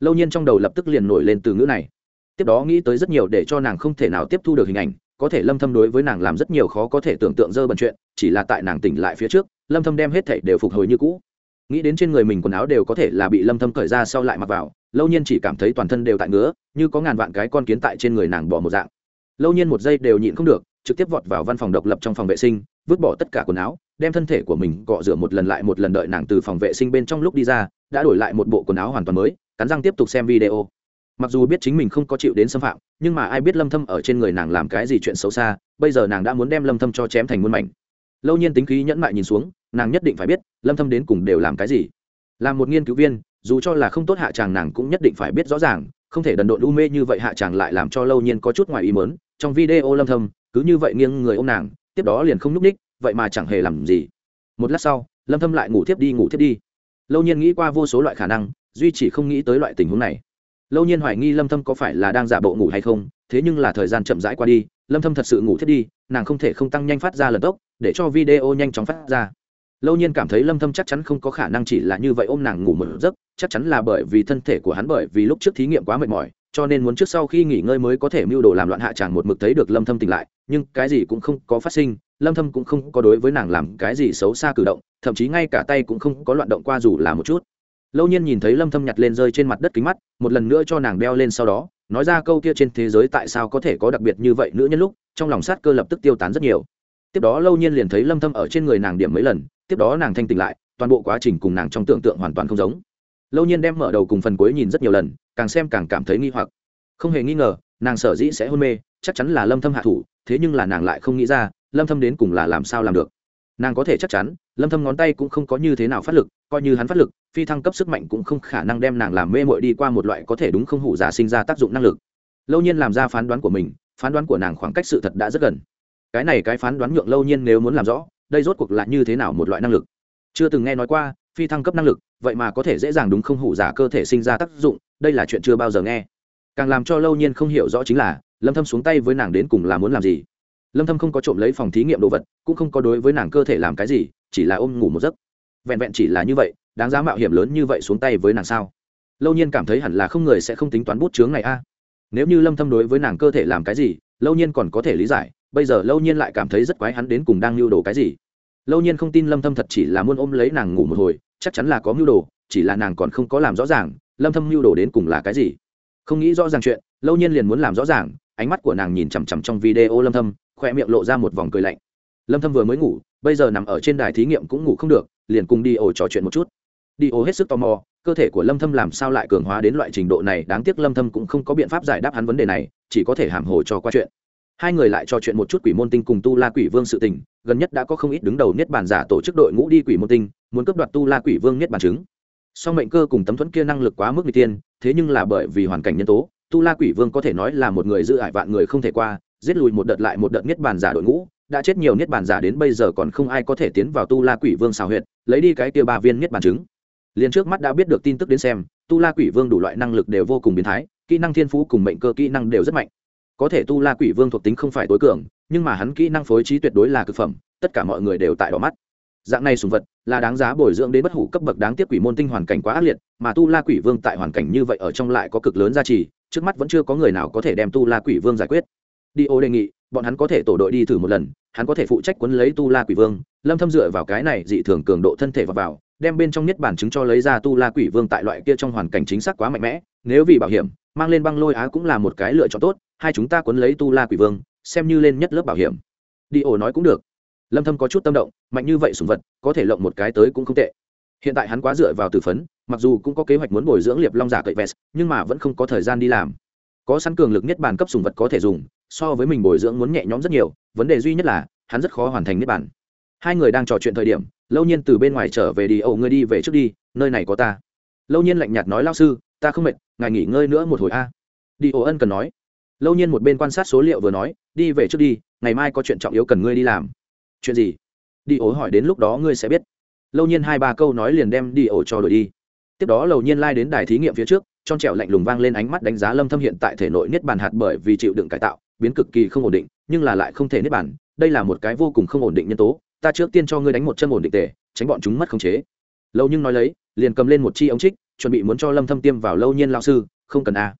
Lâu nhiên trong đầu lập tức liền nổi lên từ ngữ này. Tiếp đó nghĩ tới rất nhiều để cho nàng không thể nào tiếp thu được hình ảnh, có thể lâm thâm đối với nàng làm rất nhiều khó có thể tưởng tượng dơ bẩn chuyện, chỉ là tại nàng tỉnh lại phía trước, lâm thâm đem hết thảy đều phục hồi như cũ. Nghĩ đến trên người mình quần áo đều có thể là bị lâm thâm cởi ra sau lại mặc vào lâu nhiên chỉ cảm thấy toàn thân đều tại ngứa, như có ngàn vạn cái con kiến tại trên người nàng bỏ một dạng. Lâu nhiên một giây đều nhịn không được, trực tiếp vọt vào văn phòng độc lập trong phòng vệ sinh, vứt bỏ tất cả quần áo, đem thân thể của mình cọ rửa một lần lại một lần đợi nàng từ phòng vệ sinh bên trong lúc đi ra, đã đổi lại một bộ quần áo hoàn toàn mới, cắn răng tiếp tục xem video. Mặc dù biết chính mình không có chịu đến xâm phạm, nhưng mà ai biết lâm thâm ở trên người nàng làm cái gì chuyện xấu xa, bây giờ nàng đã muốn đem lâm thâm cho chém thành muôn mảnh. Lâu nhiên tính khí nhẫn mại nhìn xuống, nàng nhất định phải biết, lâm thâm đến cùng đều làm cái gì. Làm một nghiên cứu viên dù cho là không tốt hạ chàng nàng cũng nhất định phải biết rõ ràng, không thể đần độn u mê như vậy hạ chàng lại làm cho lâu nhiên có chút ngoài ý mớn trong video lâm thâm, cứ như vậy nghiêng người ôm nàng, tiếp đó liền không núp ních vậy mà chẳng hề làm gì. Một lát sau, lâm thâm lại ngủ tiếp đi, ngủ tiếp đi. Lâu nhiên nghĩ qua vô số loại khả năng, duy chỉ không nghĩ tới loại tình huống này. Lâu nhiên hoài nghi lâm thâm có phải là đang giả bộ ngủ hay không, thế nhưng là thời gian chậm rãi qua đi, lâm thâm thật sự ngủ thiết đi, nàng không thể không tăng nhanh phát ra lần tốc, để cho video nhanh chóng phát ra lâu nhiên cảm thấy lâm thâm chắc chắn không có khả năng chỉ là như vậy ôm nàng ngủ một giấc, chắc chắn là bởi vì thân thể của hắn bởi vì lúc trước thí nghiệm quá mệt mỏi, cho nên muốn trước sau khi nghỉ ngơi mới có thể mưu đồ làm loạn hạ chàng một mực thấy được lâm thâm tỉnh lại, nhưng cái gì cũng không có phát sinh, lâm thâm cũng không có đối với nàng làm cái gì xấu xa cử động, thậm chí ngay cả tay cũng không có loạn động qua dù là một chút. Lâu nhiên nhìn thấy lâm thâm nhặt lên rơi trên mặt đất kính mắt, một lần nữa cho nàng đeo lên sau đó, nói ra câu kia trên thế giới tại sao có thể có đặc biệt như vậy nữ nhân lúc, trong lòng sát cơ lập tức tiêu tán rất nhiều. Tiếp đó lâu nhiên liền thấy lâm thâm ở trên người nàng điểm mấy lần tiếp đó nàng thanh tỉnh lại, toàn bộ quá trình cùng nàng trong tưởng tượng hoàn toàn không giống. Lâu nhiên đem mở đầu cùng phần cuối nhìn rất nhiều lần, càng xem càng cảm thấy nghi hoặc. Không hề nghi ngờ, nàng sở dĩ sẽ hôn mê, chắc chắn là lâm thâm hạ thủ, thế nhưng là nàng lại không nghĩ ra, lâm thâm đến cùng là làm sao làm được. Nàng có thể chắc chắn, lâm thâm ngón tay cũng không có như thế nào phát lực, coi như hắn phát lực, phi thăng cấp sức mạnh cũng không khả năng đem nàng làm mê mội đi qua một loại có thể đúng không hủ giả sinh ra tác dụng năng lực. Lâu nhiên làm ra phán đoán của mình, phán đoán của nàng khoảng cách sự thật đã rất gần. Cái này cái phán đoán nhượng lâu nhiên nếu muốn làm rõ đây rốt cuộc là như thế nào một loại năng lực? Chưa từng nghe nói qua, phi thăng cấp năng lực, vậy mà có thể dễ dàng đúng không hủ giả cơ thể sinh ra tác dụng, đây là chuyện chưa bao giờ nghe. Càng làm cho lâu nhiên không hiểu rõ chính là, lâm thâm xuống tay với nàng đến cùng là muốn làm gì? Lâm thâm không có trộm lấy phòng thí nghiệm đồ vật, cũng không có đối với nàng cơ thể làm cái gì, chỉ là ôm ngủ một giấc. Vẹn vẹn chỉ là như vậy, đáng giá mạo hiểm lớn như vậy xuống tay với nàng sao? Lâu nhiên cảm thấy hẳn là không người sẽ không tính toán bút chướng này a. Nếu như lâm thâm đối với nàng cơ thể làm cái gì, lâu nhiên còn có thể lý giải bây giờ lâu nhiên lại cảm thấy rất quái hắn đến cùng đang lưu đồ cái gì. Lâu nhiên không tin lâm thâm thật chỉ là muốn ôm lấy nàng ngủ một hồi, chắc chắn là có mưu đồ, chỉ là nàng còn không có làm rõ ràng, lâm thâm mưu đồ đến cùng là cái gì. Không nghĩ rõ ràng chuyện, lâu nhiên liền muốn làm rõ ràng, ánh mắt của nàng nhìn chằm chằm trong video lâm thâm khoe miệng lộ ra một vòng cười lạnh. Lâm thâm vừa mới ngủ, bây giờ nằm ở trên đài thí nghiệm cũng ngủ không được, liền cùng đi ổ trò chuyện một chút. Đi ổ hết sức tò mò, cơ thể của lâm thâm làm sao lại cường hóa đến loại trình độ này, đáng tiếc lâm thâm cũng không có biện pháp giải đáp hắn vấn đề này, chỉ có thể hàm hồ cho qua chuyện hai người lại trò chuyện một chút quỷ môn tinh cùng tu la quỷ vương sự tình gần nhất đã có không ít đứng đầu niết bàn giả tổ chức đội ngũ đi quỷ môn tinh muốn cướp đoạt tu la quỷ vương niết bàn chứng. Song mệnh cơ cùng tấm thuẫn kia năng lực quá mức n tiên thế nhưng là bởi vì hoàn cảnh nhân tố tu la quỷ vương có thể nói là một người giữ ải vạn người không thể qua giết lùi một đợt lại một đợt niết bàn giả đội ngũ đã chết nhiều niết bàn giả đến bây giờ còn không ai có thể tiến vào tu la quỷ vương xào huyệt lấy đi cái kia ba viên niết bàn chứng, liền trước mắt đã biết được tin tức đến xem tu la quỷ vương đủ loại năng lực đều vô cùng biến thái kỹ năng thiên phú cùng mệnh cơ kỹ năng đều rất mạnh có thể tu la quỷ vương thuộc tính không phải tối cường, nhưng mà hắn kỹ năng phối trí tuyệt đối là cực phẩm, tất cả mọi người đều tại đỏ mắt. Dạng này sùng vật là đáng giá bồi dưỡng đến bất hủ cấp bậc đáng tiếc quỷ môn tinh hoàn cảnh quá ác liệt, mà tu la quỷ vương tại hoàn cảnh như vậy ở trong lại có cực lớn giá trị trước mắt vẫn chưa có người nào có thể đem tu la quỷ vương giải quyết. Đi ô đề nghị, bọn hắn có thể tổ đội đi thử một lần, hắn có thể phụ trách quấn lấy tu la quỷ vương, lâm thâm dựa vào cái này dị thường cường độ thân thể vào vào, đem bên trong nhất bản chứng cho lấy ra tu la quỷ vương tại loại kia trong hoàn cảnh chính xác quá mạnh mẽ, nếu vì bảo hiểm mang lên băng lôi á cũng là một cái lựa chọn tốt, hai chúng ta quấn lấy tu la quỷ vương, xem như lên nhất lớp bảo hiểm. Đi ổ nói cũng được. Lâm thâm có chút tâm động, mạnh như vậy sủng vật, có thể lộng một cái tới cũng không tệ. Hiện tại hắn quá dựa vào tử phấn, mặc dù cũng có kế hoạch muốn bồi dưỡng liệp long giả cậy vest, nhưng mà vẫn không có thời gian đi làm. Có sẵn cường lực nhất bản cấp sủng vật có thể dùng, so với mình bồi dưỡng muốn nhẹ nhõm rất nhiều, vấn đề duy nhất là, hắn rất khó hoàn thành nhất bản hai người đang trò chuyện thời điểm, lâu nhiên từ bên ngoài trở về đi ẩu ngươi đi về trước đi, nơi này có ta lâu nhiên lạnh nhạt nói lao sư, ta không mệt, ngài nghỉ ngơi nữa một hồi a. Đi ổ ân cần nói. Lâu nhiên một bên quan sát số liệu vừa nói, đi về trước đi, ngày mai có chuyện trọng yếu cần ngươi đi làm. Chuyện gì? Đi ổ hỏi đến lúc đó ngươi sẽ biết. Lâu nhiên hai ba câu nói liền đem đi ổ cho đổi đi. Tiếp đó lầu nhiên lai đến đài thí nghiệm phía trước tròn trẹo lạnh lùng vang lên ánh mắt đánh giá lâm thâm hiện tại thể nội niết bàn hạt bởi vì chịu đựng cải tạo, biến cực kỳ không ổn định, nhưng là lại không thể niết bàn, đây là một cái vô cùng không ổn định nhân tố, ta trước tiên cho ngươi đánh một chân ổn định tề, tránh bọn chúng mất khống chế lâu nhưng nói lấy, liền cầm lên một chi ống trích, chuẩn bị muốn cho lâm thâm tiêm vào lâu nhiên lao sư, không cần a.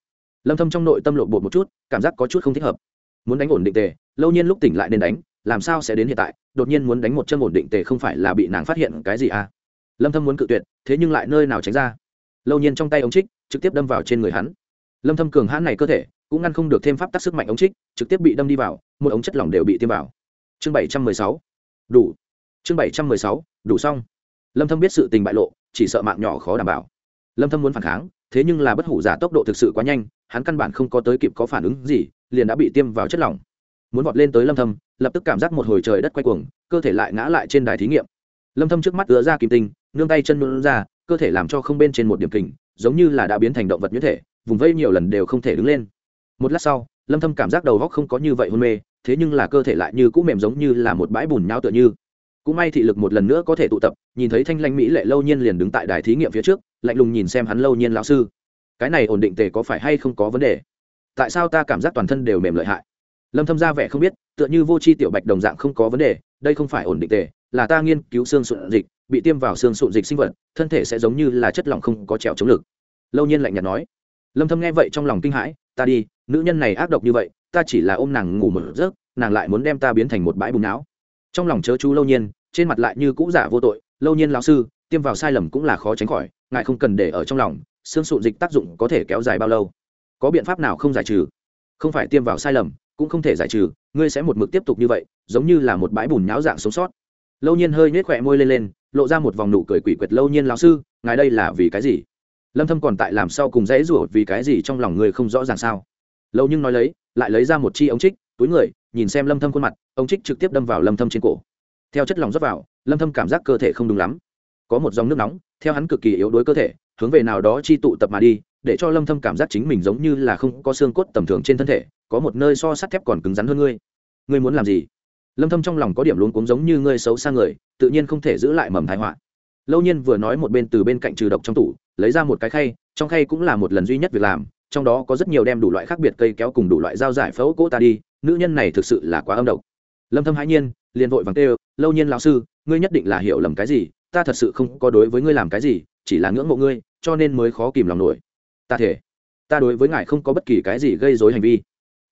Lâm thâm trong nội tâm lộ bột một chút, cảm giác có chút không thích hợp. Muốn đánh ổn định tề, lâu nhiên lúc tỉnh lại nên đánh, làm sao sẽ đến hiện tại, đột nhiên muốn đánh một chân ổn định tề không phải là bị nàng phát hiện cái gì a. Lâm thâm muốn cự tuyệt, thế nhưng lại nơi nào tránh ra. Lâu nhiên trong tay ống trích, trực tiếp đâm vào trên người hắn. Lâm thâm cường hãn này cơ thể, cũng ngăn không được thêm pháp tác sức mạnh ống trích, trực tiếp bị đâm đi vào, một ống chất lỏng đều bị tiêm vào. Chương 716 đủ. Chương 716 đủ xong lâm thâm biết sự tình bại lộ, chỉ sợ mạng nhỏ khó đảm bảo. Lâm thâm muốn phản kháng, thế nhưng là bất hủ giả tốc độ thực sự quá nhanh, hắn căn bản không có tới kịp có phản ứng gì, liền đã bị tiêm vào chất lỏng. Muốn vọt lên tới lâm thâm, lập tức cảm giác một hồi trời đất quay cuồng, cơ thể lại ngã lại trên đài thí nghiệm. Lâm thâm trước mắt ứa ra kim tinh, nương tay chân nương ra, cơ thể làm cho không bên trên một điểm kình, giống như là đã biến thành động vật như thể, vùng vây nhiều lần đều không thể đứng lên. Một lát sau, lâm thâm cảm giác đầu óc không có như vậy hôn mê, thế nhưng là cơ thể lại như cũ mềm giống như là một bãi bùn nhau tựa như cũng may thị lực một lần nữa có thể tụ tập, nhìn thấy thanh lanh mỹ lệ lâu nhiên liền đứng tại đài thí nghiệm phía trước, lạnh lùng nhìn xem hắn lâu nhiên lão sư. Cái này ổn định tề có phải hay không có vấn đề? Tại sao ta cảm giác toàn thân đều mềm lợi hại? Lâm thâm ra vẻ không biết, tựa như vô chi tiểu bạch đồng dạng không có vấn đề, đây không phải ổn định tề, là ta nghiên cứu xương sụn dịch, bị tiêm vào xương sụn dịch sinh vật, thân thể sẽ giống như là chất lỏng không có trèo chống lực. Lâu nhiên lạnh nhạt nói. Lâm thâm nghe vậy trong lòng kinh hãi, ta đi, nữ nhân này ác độc như vậy, ta chỉ là ôm nàng ngủ một giấc, nàng lại muốn đem ta biến thành một bãi bùn não. Trong lòng chớ chú lâu nhiên trên mặt lại như cũ giả vô tội, lâu nhiên lão sư, tiêm vào sai lầm cũng là khó tránh khỏi, ngài không cần để ở trong lòng, xương sụn dịch tác dụng có thể kéo dài bao lâu? Có biện pháp nào không giải trừ? Không phải tiêm vào sai lầm, cũng không thể giải trừ, ngươi sẽ một mực tiếp tục như vậy, giống như là một bãi bùn nháo dạng sống sót. Lâu nhiên hơi nhếch khỏe môi lên lên, lộ ra một vòng nụ cười quỷ quyệt lâu nhiên lão sư, ngài đây là vì cái gì? Lâm thâm còn tại làm sao cùng dễ rủa vì cái gì trong lòng người không rõ ràng sao? Lâu nhưng nói lấy, lại lấy ra một chi ống trích, túi người, nhìn xem lâm thâm khuôn mặt, ống trích trực tiếp đâm vào lâm thâm trên cổ theo chất lỏng rót vào, lâm thâm cảm giác cơ thể không đúng lắm. Có một dòng nước nóng, theo hắn cực kỳ yếu đuối cơ thể, hướng về nào đó chi tụ tập mà đi, để cho lâm thâm cảm giác chính mình giống như là không có xương cốt tầm thường trên thân thể, có một nơi so sắt thép còn cứng rắn hơn ngươi. Ngươi muốn làm gì? Lâm thâm trong lòng có điểm luống cuống giống như ngươi xấu xa người, tự nhiên không thể giữ lại mầm thái họa. Lâu nhiên vừa nói một bên từ bên cạnh trừ độc trong tủ, lấy ra một cái khay, trong khay cũng là một lần duy nhất việc làm, trong đó có rất nhiều đem đủ loại khác biệt cây kéo cùng đủ loại dao giải phẫu cỗ ta đi, nữ nhân này thực sự là quá âm độc. Lâm thâm hãi nhiên, liền vội vàng kêu lâu nhiên lão sư, ngươi nhất định là hiểu lầm cái gì, ta thật sự không có đối với ngươi làm cái gì, chỉ là ngưỡng mộ ngươi, cho nên mới khó kìm lòng nổi. Ta thể, ta đối với ngài không có bất kỳ cái gì gây dối hành vi.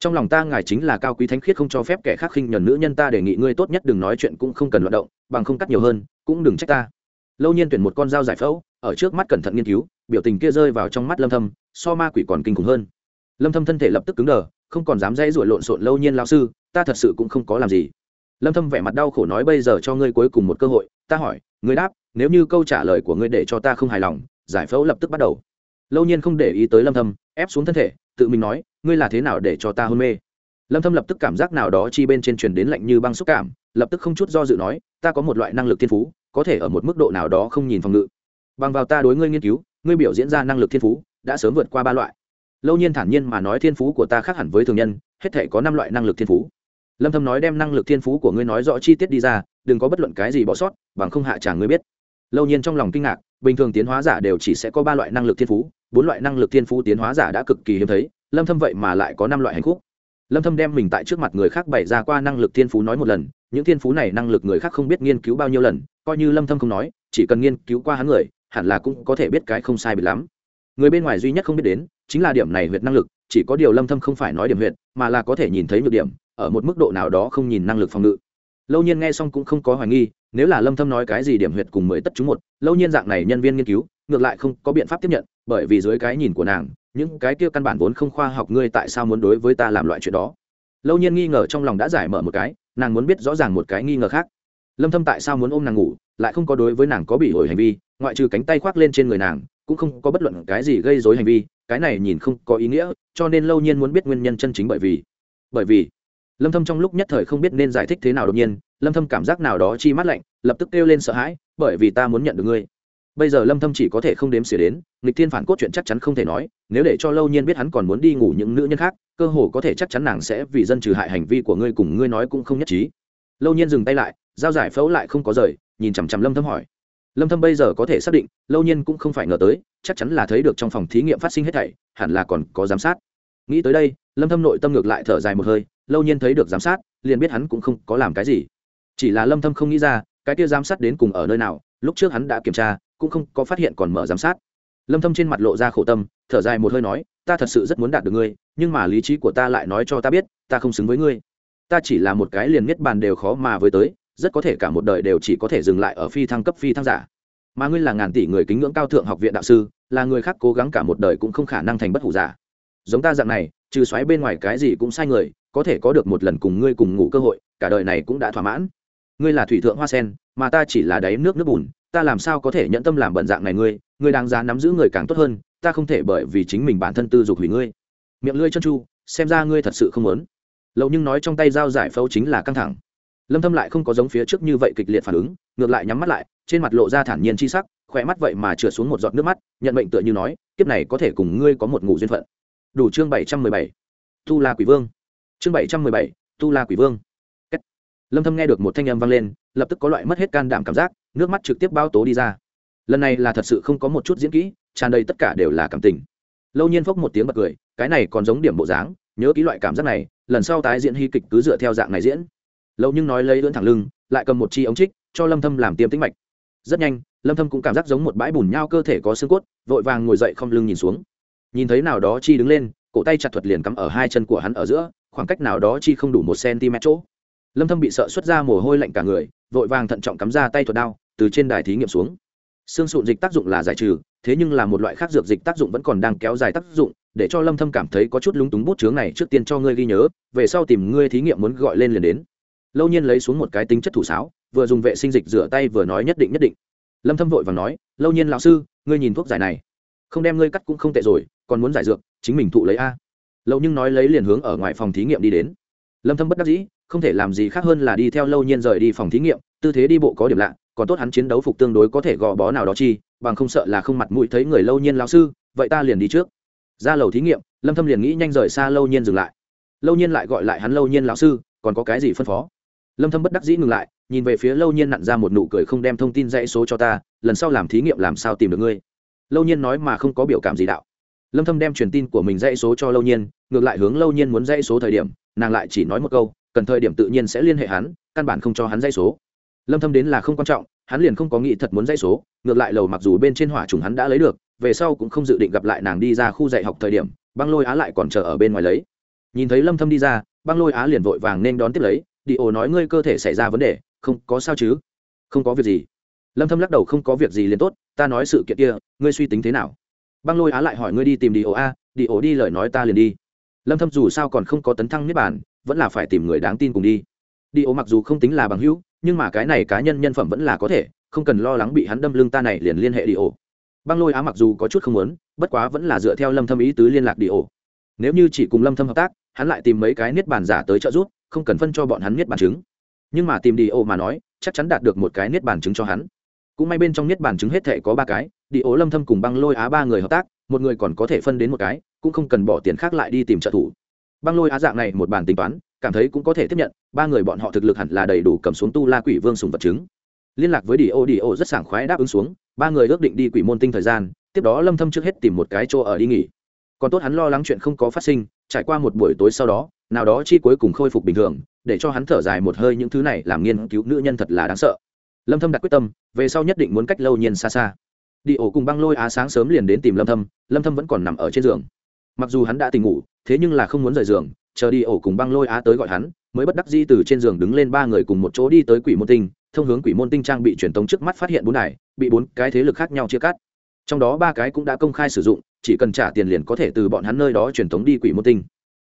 Trong lòng ta ngài chính là cao quý thánh khiết không cho phép kẻ khác khinh nhuần nữ nhân ta đề nghị ngươi tốt nhất đừng nói chuyện cũng không cần loạt động, bằng không cắt nhiều hơn, cũng đừng trách ta. Lâu nhiên tuyển một con dao giải phẫu, ở trước mắt cẩn thận nghiên cứu, biểu tình kia rơi vào trong mắt lâm thâm, so ma quỷ còn kinh khủng hơn. Lâm thâm thân thể lập tức cứng đờ, không còn dám dây ruổi lộn xộn lâu nhiên lão sư, ta thật sự cũng không có làm gì lâm thâm vẻ mặt đau khổ nói, bây giờ cho ngươi cuối cùng một cơ hội. Ta hỏi, ngươi đáp, nếu như câu trả lời của ngươi để cho ta không hài lòng, giải phẫu lập tức bắt đầu. Lâu nhiên không để ý tới lâm thâm, ép xuống thân thể, tự mình nói, ngươi là thế nào để cho ta hôn mê? Lâm thâm lập tức cảm giác nào đó chi bên trên truyền đến lạnh như băng xúc cảm, lập tức không chút do dự nói, ta có một loại năng lực thiên phú, có thể ở một mức độ nào đó không nhìn phòng ngự. Bằng vào ta đối ngươi nghiên cứu, ngươi biểu diễn ra năng lực thiên phú, đã sớm vượt qua ba loại. Lâu nhiên thản nhiên mà nói, thiên phú của ta khác hẳn với thường nhân, hết thể có năm loại năng lực thiên phú lâm thâm nói đem năng lực thiên phú của ngươi nói rõ chi tiết đi ra, đừng có bất luận cái gì bỏ sót, bằng không hạ trả ngươi biết. Lâu nhiên trong lòng kinh ngạc, bình thường tiến hóa giả đều chỉ sẽ có ba loại năng lực thiên phú, bốn loại năng lực thiên phú tiến hóa giả đã cực kỳ hiếm thấy, lâm thâm vậy mà lại có năm loại hành khúc. Lâm thâm đem mình tại trước mặt người khác bày ra qua năng lực thiên phú nói một lần, những thiên phú này năng lực người khác không biết nghiên cứu bao nhiêu lần, coi như lâm thâm không nói, chỉ cần nghiên cứu qua hắn người, hẳn là cũng có thể biết cái không sai biệt lắm. Người bên ngoài duy nhất không biết đến, chính là điểm này huyệt năng lực, chỉ có điều lâm thâm không phải nói điểm huyệt, mà là có thể nhìn thấy nhược điểm ở một mức độ nào đó không nhìn năng lực phòng ngự. Lâu nhiên nghe xong cũng không có hoài nghi, nếu là lâm thâm nói cái gì điểm huyệt cùng mới tất chúng một, lâu nhiên dạng này nhân viên nghiên cứu, ngược lại không có biện pháp tiếp nhận, bởi vì dưới cái nhìn của nàng, những cái kia căn bản vốn không khoa học ngươi tại sao muốn đối với ta làm loại chuyện đó. Lâu nhiên nghi ngờ trong lòng đã giải mở một cái, nàng muốn biết rõ ràng một cái nghi ngờ khác. Lâm thâm tại sao muốn ôm nàng ngủ, lại không có đối với nàng có bị ổi hành vi, ngoại trừ cánh tay khoác lên trên người nàng, cũng không có bất luận cái gì gây rối hành vi, cái này nhìn không có ý nghĩa, cho nên lâu nhiên muốn biết nguyên nhân chân chính bởi vì. Bởi vì lâm thâm trong lúc nhất thời không biết nên giải thích thế nào đột nhiên, lâm thâm cảm giác nào đó chi mắt lạnh, lập tức kêu lên sợ hãi, bởi vì ta muốn nhận được ngươi. Bây giờ lâm thâm chỉ có thể không đếm xỉa đến, nghịch thiên phản cốt chuyện chắc chắn không thể nói, nếu để cho lâu nhiên biết hắn còn muốn đi ngủ những nữ nhân khác, cơ hồ có thể chắc chắn nàng sẽ vì dân trừ hại hành vi của ngươi cùng ngươi nói cũng không nhất trí. Lâu nhiên dừng tay lại giao giải phẫu lại không có rời, nhìn chằm chằm lâm thâm hỏi. Lâm thâm bây giờ có thể xác định, lâu nhiên cũng không phải ngờ tới, chắc chắn là thấy được trong phòng thí nghiệm phát sinh hết thảy, hẳn là còn có giám sát. Nghĩ tới đây, lâm thâm nội tâm ngược lại thở dài một hơi lâu nhiên thấy được giám sát, liền biết hắn cũng không có làm cái gì. Chỉ là lâm thâm không nghĩ ra, cái kia giám sát đến cùng ở nơi nào, lúc trước hắn đã kiểm tra, cũng không có phát hiện còn mở giám sát. Lâm thâm trên mặt lộ ra khổ tâm, thở dài một hơi nói, ta thật sự rất muốn đạt được ngươi, nhưng mà lý trí của ta lại nói cho ta biết, ta không xứng với ngươi. Ta chỉ là một cái liền miết bàn đều khó mà với tới, rất có thể cả một đời đều chỉ có thể dừng lại ở phi thăng cấp phi thăng giả. Mà ngươi là ngàn tỷ người kính ngưỡng cao thượng học viện đạo sư, là người khác cố gắng cả một đời cũng không khả năng thành bất hủ giả. Giống ta dạng này, trừ xoáy bên ngoài cái gì cũng sai người có thể có được một lần cùng ngươi cùng ngủ cơ hội, cả đời này cũng đã thỏa mãn. Ngươi là thủy thượng hoa sen, mà ta chỉ là đáy nước nước bùn, ta làm sao có thể nhận tâm làm bận dạng này ngươi? Ngươi đáng giá nắm giữ người càng tốt hơn, ta không thể bởi vì chính mình bản thân tư dục hủy ngươi. Miệng lưỡi chân chu, xem ra ngươi thật sự không muốn. Lâu nhưng nói trong tay dao giải phẫu chính là căng thẳng. Lâm thâm lại không có giống phía trước như vậy kịch liệt phản ứng, ngược lại nhắm mắt lại, trên mặt lộ ra thản nhiên chi sắc, khỏe mắt vậy mà trượt xuống một giọt nước mắt, nhận mệnh tựa như nói, kiếp này có thể cùng ngươi có một ngủ duyên phận. Đủ chương 717. tu la quỷ vương chương 717. tu la quỷ vương. Kết. lâm thâm nghe được một thanh âm vang lên, lập tức có loại mất hết can đảm cảm giác, nước mắt trực tiếp bao tố đi ra. Lần này là thật sự không có một chút diễn kỹ, tràn đầy tất cả đều là cảm tình. Lâu nhiên phốc một tiếng bật cười, cái này còn giống điểm bộ dáng, nhớ ký loại cảm giác này, lần sau tái diễn hy kịch cứ dựa theo dạng này diễn. Lâu nhưng nói lấy lưỡn thẳng lưng, lại cầm một chi ống trích, cho lâm thâm làm tiêm tĩnh mạch. Rất nhanh, lâm thâm cũng cảm giác giống một bãi bùn nhau cơ thể có xương cốt, vội vàng ngồi dậy không lưng nhìn xuống. Nhìn thấy nào đó chi đứng lên, cổ tay chặt thuật liền cắm ở hai chân của hắn ở giữa khoảng cách nào đó chi không đủ một cm chỗ. Lâm thâm bị sợ xuất ra mồ hôi lạnh cả người, vội vàng thận trọng cắm ra tay thuật đao, từ trên đài thí nghiệm xuống. Xương sụn dịch tác dụng là giải trừ, thế nhưng là một loại khác dược dịch tác dụng vẫn còn đang kéo dài tác dụng, để cho lâm thâm cảm thấy có chút lúng túng bút chướng này trước tiên cho ngươi ghi nhớ, về sau tìm ngươi thí nghiệm muốn gọi lên liền đến. Lâu nhiên lấy xuống một cái tính chất thủ sáo, vừa dùng vệ sinh dịch rửa tay vừa nói nhất định nhất định. Lâm thâm vội vàng nói, lâu nhiên lão sư, ngươi nhìn thuốc giải này. Không đem ngươi cắt cũng không tệ rồi, còn muốn giải dược, chính mình thụ lấy a lâu nhưng nói lấy liền hướng ở ngoài phòng thí nghiệm đi đến. Lâm thâm bất đắc dĩ, không thể làm gì khác hơn là đi theo lâu nhiên rời đi phòng thí nghiệm, tư thế đi bộ có điểm lạ, còn tốt hắn chiến đấu phục tương đối có thể gò bó nào đó chi, bằng không sợ là không mặt mũi thấy người lâu nhiên lão sư, vậy ta liền đi trước. Ra lầu thí nghiệm, lâm thâm liền nghĩ nhanh rời xa lâu nhiên dừng lại. Lâu nhiên lại gọi lại hắn lâu nhiên lão sư, còn có cái gì phân phó? Lâm thâm bất đắc dĩ ngừng lại, nhìn về phía lâu nhiên nặn ra một nụ cười không đem thông tin dãy số cho ta, lần sau làm thí nghiệm làm sao tìm được ngươi? Lâu nhiên nói mà không có biểu cảm gì đạo lâm thâm đem truyền tin của mình dãy số cho lâu nhiên, ngược lại hướng lâu nhiên muốn dãy số thời điểm, nàng lại chỉ nói một câu, cần thời điểm tự nhiên sẽ liên hệ hắn, căn bản không cho hắn dãy số. Lâm thâm đến là không quan trọng, hắn liền không có nghĩ thật muốn dãy số, ngược lại lầu mặc dù bên trên hỏa trùng hắn đã lấy được, về sau cũng không dự định gặp lại nàng đi ra khu dạy học thời điểm, băng lôi á lại còn chờ ở bên ngoài lấy. Nhìn thấy lâm thâm đi ra, băng lôi á liền vội vàng nên đón tiếp lấy, đi ồ nói ngươi cơ thể xảy ra vấn đề, không có sao chứ? Không có việc gì. Lâm thâm lắc đầu, không có việc gì liền tốt, ta nói sự kiện kia, ngươi suy tính thế nào? Băng lôi á lại hỏi ngươi đi tìm đi ổ a, đi ổ đi lời nói ta liền đi. Lâm thâm dù sao còn không có tấn thăng niết bản vẫn là phải tìm người đáng tin cùng đi. Đi ổ mặc dù không tính là bằng hữu, nhưng mà cái này cá nhân nhân phẩm vẫn là có thể, không cần lo lắng bị hắn đâm lưng ta này liền liên hệ đi ổ. Băng lôi á mặc dù có chút không muốn, bất quá vẫn là dựa theo lâm thâm ý tứ liên lạc đi ổ. Nếu như chỉ cùng lâm thâm hợp tác, hắn lại tìm mấy cái niết bàn giả tới trợ giúp, không cần phân cho bọn hắn niết bàn chứng. Nhưng mà tìm đi ổ mà nói, chắc chắn đạt được một cái niết bàn chứng cho hắn cũng may bên trong niết bàn chứng hết thể có ba cái, đi ố lâm thâm cùng băng lôi á ba người hợp tác, một người còn có thể phân đến một cái, cũng không cần bỏ tiền khác lại đi tìm trợ thủ. Băng lôi á dạng này một bàn tính toán, cảm thấy cũng có thể tiếp nhận, ba người bọn họ thực lực hẳn là đầy đủ cầm xuống tu la quỷ vương sùng vật chứng. Liên lạc với đi ô đi ô rất sảng khoái đáp ứng xuống, ba người ước định đi quỷ môn tinh thời gian, tiếp đó lâm thâm trước hết tìm một cái chỗ ở đi nghỉ. Còn tốt hắn lo lắng chuyện không có phát sinh, trải qua một buổi tối sau đó, nào đó chi cuối cùng khôi phục bình thường, để cho hắn thở dài một hơi những thứ này làm nghiên cứu nữ nhân thật là đáng sợ lâm thâm đặt quyết tâm, về sau nhất định muốn cách lâu nhiên xa xa. Đi ổ cùng băng lôi á sáng sớm liền đến tìm lâm thâm lâm thâm vẫn còn nằm ở trên giường. Mặc dù hắn đã tỉnh ngủ, thế nhưng là không muốn rời giường, chờ đi ổ cùng băng lôi á tới gọi hắn, mới bất đắc dĩ từ trên giường đứng lên ba người cùng một chỗ đi tới quỷ môn tinh, thông hướng quỷ môn tinh trang bị truyền tống trước mắt phát hiện bốn này bị bốn cái thế lực khác nhau chia cắt. Trong đó ba cái cũng đã công khai sử dụng, chỉ cần trả tiền liền có thể từ bọn hắn nơi đó truyền tống đi quỷ môn tinh.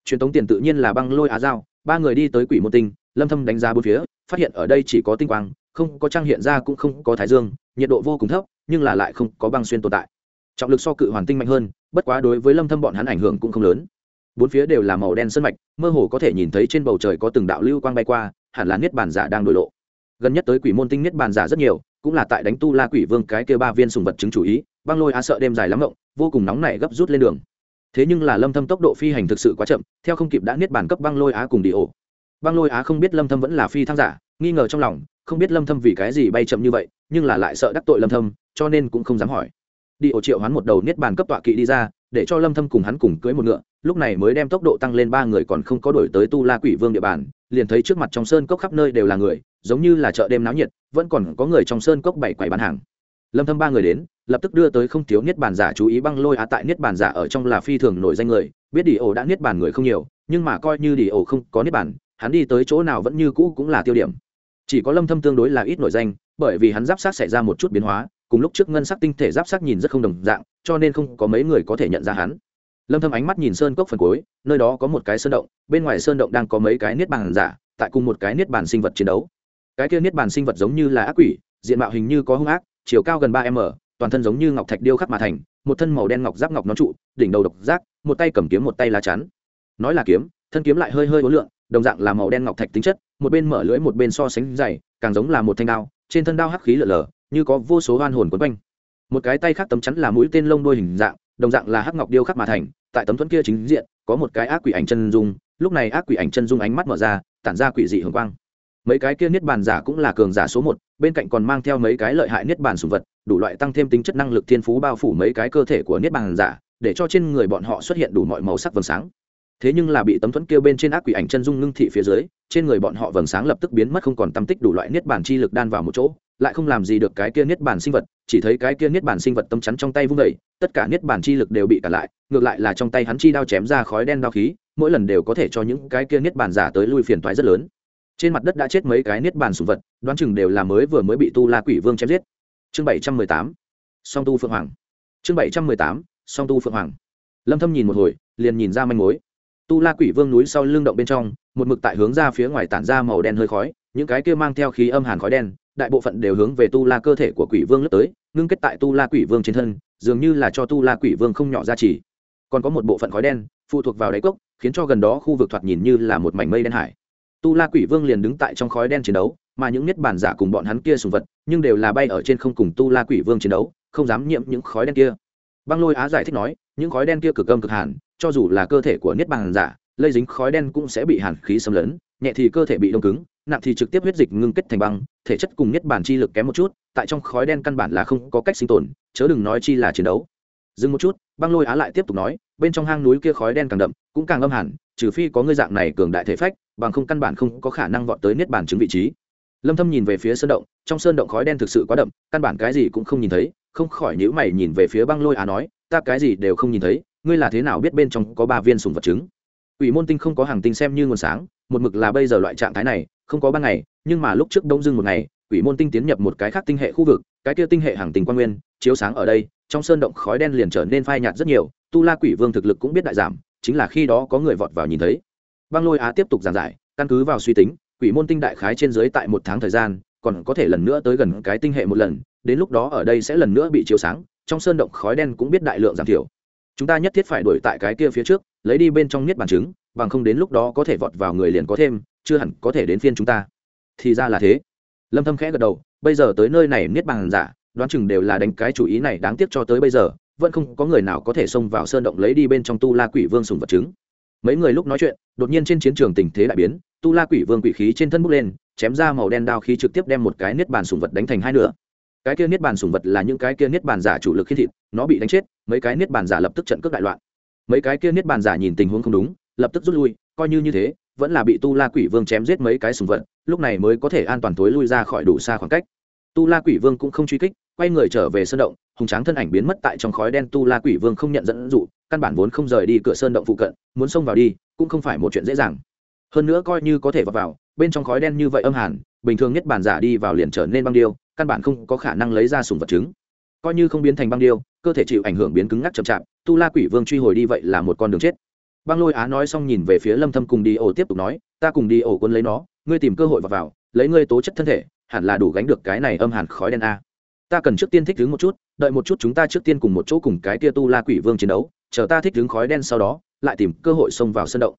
Truyền tống tiền tự nhiên là băng lôi á giao, ba người đi tới quỷ môn tinh, lâm thâm đánh giá bốn phía, phát hiện ở đây chỉ có tinh quang không có trang hiện ra cũng không có thái dương nhiệt độ vô cùng thấp nhưng là lại không có băng xuyên tồn tại. Trọng lực so cự hoàn tinh mạnh hơn bất quá đối với lâm thâm bọn hắn ảnh hưởng cũng không lớn. Bốn phía đều là màu đen sơn mạch mơ hồ có thể nhìn thấy trên bầu trời có từng đạo lưu quang bay qua hẳn là niết bàn giả đang đổi lộ. Gần nhất tới quỷ môn tinh niết bàn giả rất nhiều cũng là tại đánh tu la quỷ vương cái kia ba viên sùng vật chứng chủ ý băng lôi á sợ đêm dài lắm động, vô cùng nóng nảy gấp rút lên đường. Thế nhưng là lâm thâm tốc độ phi hành thực sự quá chậm theo không kịp đã niết bàn cấp băng lôi á cùng đi ổ. Băng lôi á không biết lâm thâm vẫn là phi thăng giả nghi ngờ trong lòng không biết lâm thâm vì cái gì bay chậm như vậy, nhưng là lại sợ đắc tội lâm thâm, cho nên cũng không dám hỏi. Đi ổ triệu hắn một đầu niết bàn cấp tọa kỵ đi ra, để cho lâm thâm cùng hắn cùng cưới một ngựa, lúc này mới đem tốc độ tăng lên ba người còn không có đổi tới tu la quỷ vương địa bàn, liền thấy trước mặt trong sơn cốc khắp nơi đều là người, giống như là chợ đêm náo nhiệt, vẫn còn có người trong sơn cốc bảy quầy bán hàng. Lâm thâm ba người đến, lập tức đưa tới không thiếu niết bàn giả chú ý băng lôi á tại niết bàn giả ở trong là phi thường nổi danh người, biết đi ổ đã niết bàn người không nhiều, nhưng mà coi như đi ổ không có niết bàn, hắn đi tới chỗ nào vẫn như cũ cũng là tiêu điểm chỉ có lâm thâm tương đối là ít nổi danh, bởi vì hắn giáp sát xảy ra một chút biến hóa, cùng lúc trước ngân sắc tinh thể giáp sát nhìn rất không đồng dạng, cho nên không có mấy người có thể nhận ra hắn. Lâm thâm ánh mắt nhìn sơn cốc phần cuối, nơi đó có một cái sơn động, bên ngoài sơn động đang có mấy cái niết bàn giả, tại cùng một cái niết bàn sinh vật chiến đấu. Cái kia niết bàn sinh vật giống như là ác quỷ, diện mạo hình như có hung ác, chiều cao gần 3 m, toàn thân giống như ngọc thạch điêu khắc mà thành, một thân màu đen ngọc giáp ngọc nó trụ, đỉnh đầu độc giác, một tay cầm kiếm một tay lá chắn. Nói là kiếm thân kiếm lại hơi hơi uốn lượn đồng dạng là màu đen ngọc thạch tính chất, một bên mở lưỡi một bên so sánh dày, càng giống là một thanh đao, trên thân đao hắc khí lở lở như có vô số oan hồn quấn quanh. Một cái tay khác tấm chắn là mũi tên lông đôi hình dạng, đồng dạng là hắc ngọc điêu khắc mà thành, tại tấm thuẫn kia chính diện, có một cái ác quỷ ảnh chân dung, lúc này ác quỷ ảnh chân dung ánh mắt mở ra, tản ra quỷ dị hường quang. Mấy cái kia niết bàn giả cũng là cường giả số một, bên cạnh còn mang theo mấy cái lợi hại niết bàn sùng vật, đủ loại tăng thêm tính chất năng lực thiên phú bao phủ mấy cái cơ thể của niết bàn giả, để cho trên người bọn họ xuất hiện đủ mọi màu sắc vầng sáng thế nhưng là bị tấm thuẫn kêu bên trên ác quỷ ảnh chân dung ngưng thị phía dưới, trên người bọn họ vầng sáng lập tức biến mất không còn tâm tích đủ loại niết bàn chi lực đan vào một chỗ, lại không làm gì được cái kia niết bàn sinh vật, chỉ thấy cái kia niết bàn sinh vật tâm chắn trong tay vung vẩy tất cả niết bàn chi lực đều bị cả lại, ngược lại là trong tay hắn chi đao chém ra khói đen đao khí, mỗi lần đều có thể cho những cái kia niết bàn giả tới lui phiền toái rất lớn. Trên mặt đất đã chết mấy cái niết bàn sùng vật, đoán chừng đều là mới vừa mới bị tu la quỷ vương chém giết. Chương bảy trăm mười tám, song tu phượng hoàng. Chương bảy trăm mười tám, song tu phượng hoàng. Lâm thâm nhìn một hồi, liền nhìn ra manh mối tu la quỷ vương núi sau lưng động bên trong, một mực tại hướng ra phía ngoài tản ra màu đen hơi khói, những cái kia mang theo khí âm hàn khói đen, đại bộ phận đều hướng về tu la cơ thể của quỷ vương lướt tới, ngưng kết tại tu la quỷ vương trên thân, dường như là cho tu la quỷ vương không nhỏ ra chỉ còn có một bộ phận khói đen, phụ thuộc vào đáy cốc, khiến cho gần đó khu vực thoạt nhìn như là một mảnh mây đen hải. Tu la quỷ vương liền đứng tại trong khói đen chiến đấu, mà những niết bàn giả cùng bọn hắn kia sùng vật, nhưng đều là bay ở trên không cùng tu la quỷ vương chiến đấu, không dám nhiễm những khói đen kia. Băng lôi á giải thích nói những khói đen kia cực âm cực hàn, cho dù là cơ thể của niết bàn giả, lây dính khói đen cũng sẽ bị hàn khí xâm lấn, nhẹ thì cơ thể bị đông cứng, nặng thì trực tiếp huyết dịch ngưng kết thành băng, thể chất cùng niết bàn chi lực kém một chút, tại trong khói đen căn bản là không có cách sinh tồn, chớ đừng nói chi là chiến đấu. Dừng một chút, băng lôi á lại tiếp tục nói, bên trong hang núi kia khói đen càng đậm, cũng càng âm hẳn trừ phi có ngươi dạng này cường đại thể phách, bằng không căn bản không có khả năng vọt tới niết bàn chứng vị trí. Lâm thâm nhìn về phía sơn động, trong sơn động khói đen thực sự quá đậm, căn bản cái gì cũng không nhìn thấy, không khỏi nhíu mày nhìn về phía băng lôi á nói ta cái gì đều không nhìn thấy, ngươi là thế nào biết bên trong có ba viên sùng vật trứng? Ủy môn tinh không có hàng tinh xem như nguồn sáng, một mực là bây giờ loại trạng thái này, không có ban ngày, nhưng mà lúc trước đông dưng một ngày ủy môn tinh tiến nhập một cái khác tinh hệ khu vực, cái kia tinh hệ hàng tinh quan nguyên, chiếu sáng ở đây, trong sơn động khói đen liền trở nên phai nhạt rất nhiều, tu la quỷ vương thực lực cũng biết đại giảm, chính là khi đó có người vọt vào nhìn thấy. Băng lôi á tiếp tục giảng giải, căn cứ vào suy tính, quỷ môn tinh đại khái trên dưới tại một tháng thời gian, còn có thể lần nữa tới gần cái tinh hệ một lần, đến lúc đó ở đây sẽ lần nữa bị chiếu sáng trong sơn động khói đen cũng biết đại lượng giảm thiểu. Chúng ta nhất thiết phải đuổi tại cái kia phía trước, lấy đi bên trong niết bàn chứng bằng không đến lúc đó có thể vọt vào người liền có thêm, chưa hẳn có thể đến phiên chúng ta. Thì ra là thế. Lâm thâm khẽ gật đầu, bây giờ tới nơi này niết bàn giả, đoán chừng đều là đánh cái chủ ý này đáng tiếc cho tới bây giờ, vẫn không có người nào có thể xông vào sơn động lấy đi bên trong tu la quỷ vương sùng vật chứng mấy người lúc nói chuyện, đột nhiên trên chiến trường tình thế đại biến, tu la quỷ vương quỷ khí trên thân bốc lên, chém ra màu đen đao khí trực tiếp đem một cái niết bàn sùng vật đánh thành hai nửa cái kia niết bàn sùng vật là những cái kia niết bàn giả chủ lực khi thịt nó bị đánh chết mấy cái niết bàn giả lập tức trận cướp đại loạn. Mấy cái kia niết bàn giả nhìn tình huống không đúng lập tức rút lui coi như như thế vẫn là bị tu la quỷ vương chém giết mấy cái sùng vật lúc này mới có thể an toàn tối lui ra khỏi đủ xa khoảng cách. Tu la quỷ vương cũng không truy kích quay người trở về sơn động hùng tráng thân ảnh biến mất tại trong khói đen tu la quỷ vương không nhận dẫn dụ căn bản vốn không rời đi cửa sơn động phụ cận muốn xông vào đi cũng không phải một chuyện dễ dàng. Hơn nữa coi như có thể vào, vào bên trong khói đen như vậy âm hàn bình thường nhất bản giả đi vào liền trở nên băng điêu căn bản không có khả năng lấy ra sùng vật chứng. Coi như không biến thành băng điêu, cơ thể chịu ảnh hưởng biến cứng ngắc chậm chạp, tu la quỷ vương truy hồi đi vậy là một con đường chết. Băng lôi á nói xong nhìn về phía lâm thâm cùng đi ổ tiếp tục nói, ta cùng đi ổ quân lấy nó, ngươi tìm cơ hội vào vào, lấy ngươi tố chất thân thể, hẳn là đủ gánh được cái này âm hàn khói đen a. Ta cần trước tiên thích đứng một chút, đợi một chút chúng ta trước tiên cùng một chỗ cùng cái tia tu la quỷ vương chiến đấu, chờ ta thích đứng khói đen sau đó, lại tìm cơ hội xông vào sân động.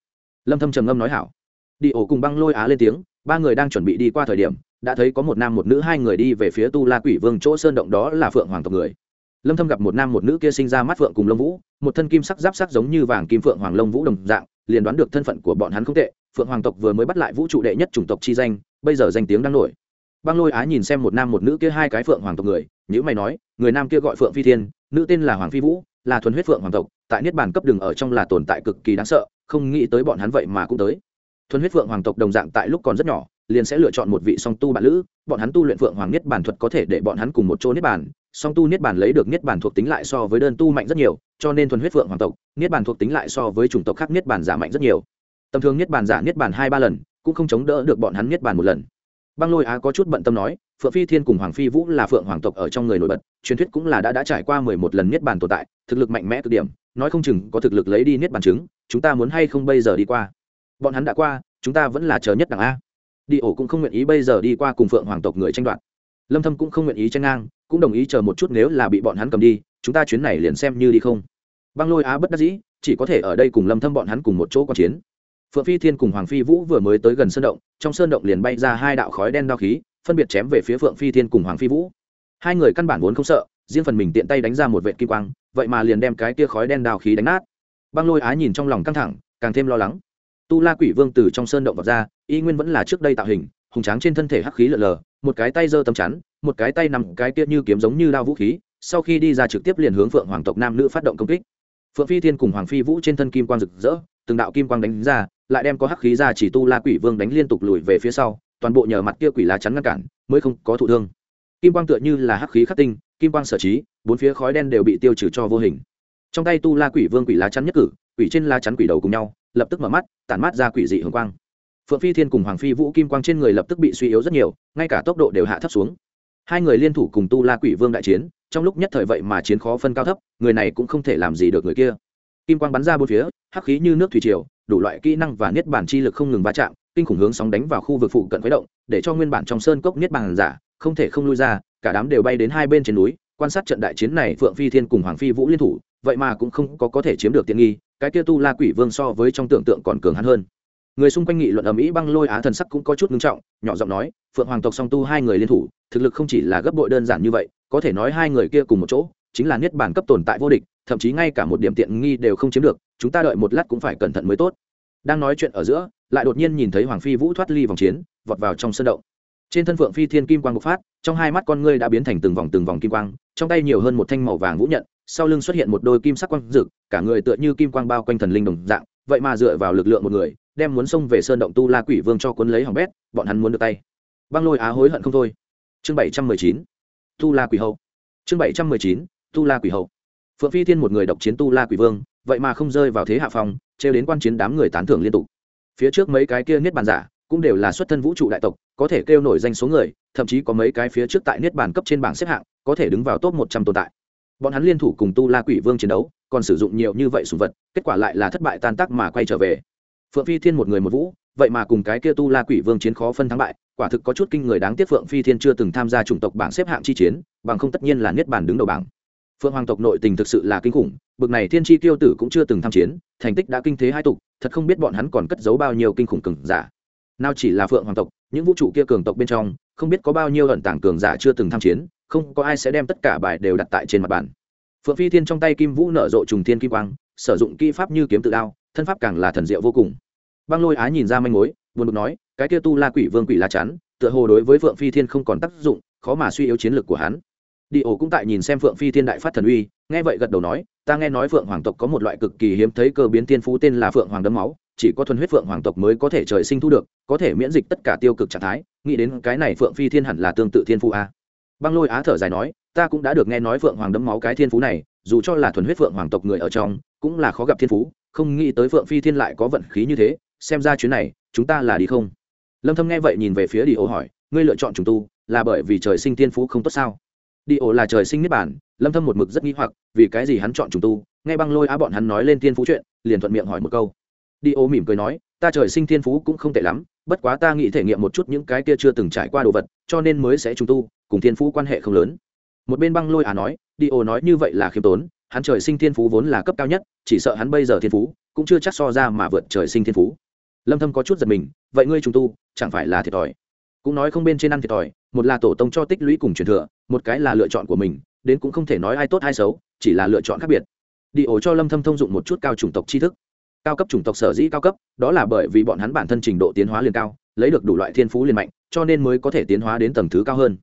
Lâm thâm trầm ngâm nói hảo. Đi ổ cùng băng lôi á lên tiếng, ba người đang chuẩn bị đi qua thời điểm đã thấy có một nam một nữ hai người đi về phía tu la quỷ vương chỗ sơn động đó là phượng hoàng tộc người. Lâm thâm gặp một nam một nữ kia sinh ra mắt phượng cùng lông vũ, một thân kim sắc giáp sắc giống như vàng kim phượng hoàng lông vũ đồng dạng, liền đoán được thân phận của bọn hắn không tệ, phượng hoàng tộc vừa mới bắt lại vũ trụ đệ nhất chủng tộc chi danh, bây giờ danh tiếng đang nổi. Băng lôi á nhìn xem một nam một nữ kia hai cái phượng hoàng tộc người nếu mày nói, người nam kia gọi phượng phi thiên, nữ tên là hoàng phi vũ, là thuần huyết phượng hoàng tộc, tại niết bàn cấp đường ở trong là tồn tại cực kỳ đáng sợ, không nghĩ tới bọn hắn vậy mà cũng tới. Thuần huyết phượng hoàng tộc đồng dạng tại lúc còn rất nhỏ liền sẽ lựa chọn một vị song tu bạn lữ bọn hắn tu luyện phượng hoàng niết bản thuật có thể để bọn hắn cùng một chỗ niết bàn song tu niết bàn lấy được niết bàn thuộc tính lại so với đơn tu mạnh rất nhiều cho nên thuần huyết phượng hoàng tộc niết bàn thuộc tính lại so với chủng tộc khác niết bàn giả mạnh rất nhiều tầm thường niết bàn giả niết bàn hai ba lần cũng không chống đỡ được bọn hắn niết bàn một lần băng lôi á có chút bận tâm nói phượng phi thiên cùng hoàng phi vũ là phượng hoàng tộc ở trong người nổi bật truyền thuyết cũng là đã đã trải qua mười một lần niết bàn tồn tại thực lực mạnh mẽ cực điểm nói không chừng có thực lực lấy đi niết bàn chứng chúng ta muốn hay không bây giờ đi qua bọn hắn đã qua chúng ta vẫn là chờ nhất đẳng a đi ổ cũng không nguyện ý bây giờ đi qua cùng phượng hoàng tộc người tranh đoạt. Lâm thâm cũng không nguyện ý tranh ngang, cũng đồng ý chờ một chút nếu là bị bọn hắn cầm đi, chúng ta chuyến này liền xem như đi không. Băng lôi á bất đắc dĩ, chỉ có thể ở đây cùng lâm thâm bọn hắn cùng một chỗ quan chiến. Phượng phi thiên cùng hoàng phi vũ vừa mới tới gần sơn động, trong sơn động liền bay ra hai đạo khói đen đao khí, phân biệt chém về phía phượng phi thiên cùng hoàng phi vũ. Hai người căn bản vốn không sợ, riêng phần mình tiện tay đánh ra một vệt kim quang, vậy mà liền đem cái kia khói đen đao khí đánh nát. Băng lôi á nhìn trong lòng căng thẳng, càng thêm lo lắng tu la quỷ vương từ trong sơn động vọt ra, y nguyên vẫn là trước đây tạo hình, hùng tráng trên thân thể hắc khí lợn lờ, một cái tay giơ tấm chắn, một cái tay nằm cái tiết như kiếm giống như đao vũ khí, sau khi đi ra trực tiếp liền hướng phượng hoàng tộc nam nữ phát động công kích. Phượng phi thiên cùng hoàng phi vũ trên thân kim quang rực rỡ, từng đạo kim quang đánh ra, lại đem có hắc khí ra chỉ tu la quỷ vương đánh liên tục lùi về phía sau, toàn bộ nhờ mặt kia quỷ lá chắn ngăn cản, mới không có thụ thương. Kim quang tựa như là hắc khí khắc tinh, kim quang sở trí, bốn phía khói đen đều bị tiêu trừ cho vô hình. Trong tay tu la quỷ vương quỷ lá chắn nhất cử, quỷ trên lá chắn quỷ đầu cùng nhau lập tức mở mắt, tản mát ra quỷ dị hồng quang. Phượng phi thiên cùng hoàng phi vũ kim quang trên người lập tức bị suy yếu rất nhiều, ngay cả tốc độ đều hạ thấp xuống. Hai người liên thủ cùng tu la quỷ vương đại chiến, trong lúc nhất thời vậy mà chiến khó phân cao thấp, người này cũng không thể làm gì được người kia. Kim quang bắn ra bốn phía, hắc khí như nước thủy triều, đủ loại kỹ năng và niết bản chi lực không ngừng va chạm, kinh khủng hướng sóng đánh vào khu vực phụ cận khuấy động, để cho nguyên bản trong sơn cốc niết bàn giả, không thể không lui ra, cả đám đều bay đến hai bên trên núi, quan sát trận đại chiến này phượng phi thiên cùng hoàng phi vũ liên thủ, vậy mà cũng không có có thể chiếm được tiện nghi cái kia tu la quỷ vương so với trong tưởng tượng còn cường hắn hơn. Người xung quanh nghị luận ở mỹ băng lôi á thần sắc cũng có chút ngưng trọng, nhỏ giọng nói, phượng hoàng tộc song tu hai người liên thủ, thực lực không chỉ là gấp bội đơn giản như vậy, có thể nói hai người kia cùng một chỗ, chính là niết bản cấp tồn tại vô địch, thậm chí ngay cả một điểm tiện nghi đều không chiếm được, chúng ta đợi một lát cũng phải cẩn thận mới tốt. Đang nói chuyện ở giữa, lại đột nhiên nhìn thấy hoàng phi vũ thoát ly vòng chiến, vọt vào trong sân động. Trên thân phượng phi thiên kim quang bộc phát, trong hai mắt con ngươi đã biến thành từng vòng từng vòng kim quang, trong tay nhiều hơn một thanh màu vàng vũ nhận sau lưng xuất hiện một đôi kim sắc quang rực, cả người tựa như kim quang bao quanh thần linh đồng dạng, vậy mà dựa vào lực lượng một người, đem muốn xông về sơn động tu la quỷ vương cho cuốn lấy hỏng bét, bọn hắn muốn được tay. Băng lôi á hối hận không thôi. Chương bảy trăm mười chín, tu la quỷ hậu chương bảy trăm mười chín, tu la quỷ hậu phượng phi thiên một người độc chiến tu la quỷ vương, vậy mà không rơi vào thế hạ phong, trêu đến quan chiến đám người tán thưởng liên tục. Phía trước mấy cái kia niết bàn giả cũng đều là xuất thân vũ trụ đại tộc, có thể kêu nổi danh số người, thậm chí có mấy cái phía trước tại niết bàn cấp trên bảng xếp hạng, có thể đứng vào top một trăm tồn tại bọn hắn liên thủ cùng tu la quỷ vương chiến đấu, còn sử dụng nhiều như vậy sùng vật, kết quả lại là thất bại tan tác mà quay trở về. Phượng phi thiên một người một vũ, vậy mà cùng cái kia tu la quỷ vương chiến khó phân thắng bại, quả thực có chút kinh người đáng tiếc phượng phi thiên chưa từng tham gia chủng tộc bảng xếp hạng chi chiến, bằng không tất nhiên là niết bàn đứng đầu bảng. Phượng hoàng tộc nội tình thực sự là kinh khủng, bực này thiên tri tiêu tử cũng chưa từng tham chiến, thành tích đã kinh thế hai tục, thật không biết bọn hắn còn cất giấu bao nhiêu kinh khủng cường giả. Nào chỉ là phượng hoàng tộc, những vũ trụ kia cường tộc bên trong, không biết có bao nhiêu ẩn tàng cường giả chưa từng tham chiến không có ai sẽ đem tất cả bài đều đặt tại trên mặt bàn. Phượng phi thiên trong tay kim vũ nở rộ trùng thiên kim quang, sử dụng kỹ pháp như kiếm tự đao, thân pháp càng là thần diệu vô cùng. Băng lôi á nhìn ra manh mối, buồn bực nói, cái kia tu la quỷ vương quỷ la chắn, tựa hồ đối với phượng phi thiên không còn tác dụng, khó mà suy yếu chiến lược của hắn. Đi ổ cũng tại nhìn xem phượng phi thiên đại phát thần uy, nghe vậy gật đầu nói, ta nghe nói phượng hoàng tộc có một loại cực kỳ hiếm thấy cơ biến tiên phú tên là phượng hoàng đấm máu, chỉ có thuần huyết phượng hoàng tộc mới có thể trời sinh thu được, có thể miễn dịch tất cả tiêu cực trạng thái, nghĩ đến cái này phượng phi thiên hẳn là tương tự thiên phú a băng lôi á thở dài nói, ta cũng đã được nghe nói phượng hoàng đấm máu cái thiên phú này, dù cho là thuần huyết phượng hoàng tộc người ở trong, cũng là khó gặp thiên phú, không nghĩ tới phượng phi thiên lại có vận khí như thế, xem ra chuyến này, chúng ta là đi không? Lâm thâm nghe vậy nhìn về phía đi ô hỏi, ngươi lựa chọn trùng tu, là bởi vì trời sinh thiên phú không tốt sao? Đi ô là trời sinh niết bản lâm thâm một mực rất nghi hoặc, vì cái gì hắn chọn trùng tu? Nghe băng lôi á bọn hắn nói lên thiên phú chuyện, liền thuận miệng hỏi một câu. Đi ô mỉm cười nói, ta trời sinh thiên phú cũng không tệ lắm bất quá ta nghĩ thể nghiệm một chút những cái kia chưa từng trải qua đồ vật, cho nên mới sẽ trùng tu, cùng thiên phú quan hệ không lớn. Một bên băng lôi à nói, đi ô nói như vậy là khiêm tốn, hắn trời sinh thiên phú vốn là cấp cao nhất, chỉ sợ hắn bây giờ thiên phú cũng chưa chắc so ra mà vượt trời sinh thiên phú. Lâm thâm có chút giật mình, vậy ngươi trùng tu, chẳng phải là thiệt thòi? Cũng nói không bên trên ăn thiệt thòi, một là tổ tông cho tích lũy cùng truyền thừa, một cái là lựa chọn của mình, đến cũng không thể nói ai tốt ai xấu, chỉ là lựa chọn khác biệt. Đi ổ cho lâm thâm thông dụng một chút cao chủng tộc tri thức cao cấp chủng tộc sở dĩ cao cấp, đó là bởi vì bọn hắn bản thân trình độ tiến hóa liền cao, lấy được đủ loại thiên phú liền mạnh, cho nên mới có thể tiến hóa đến tầng thứ cao hơn.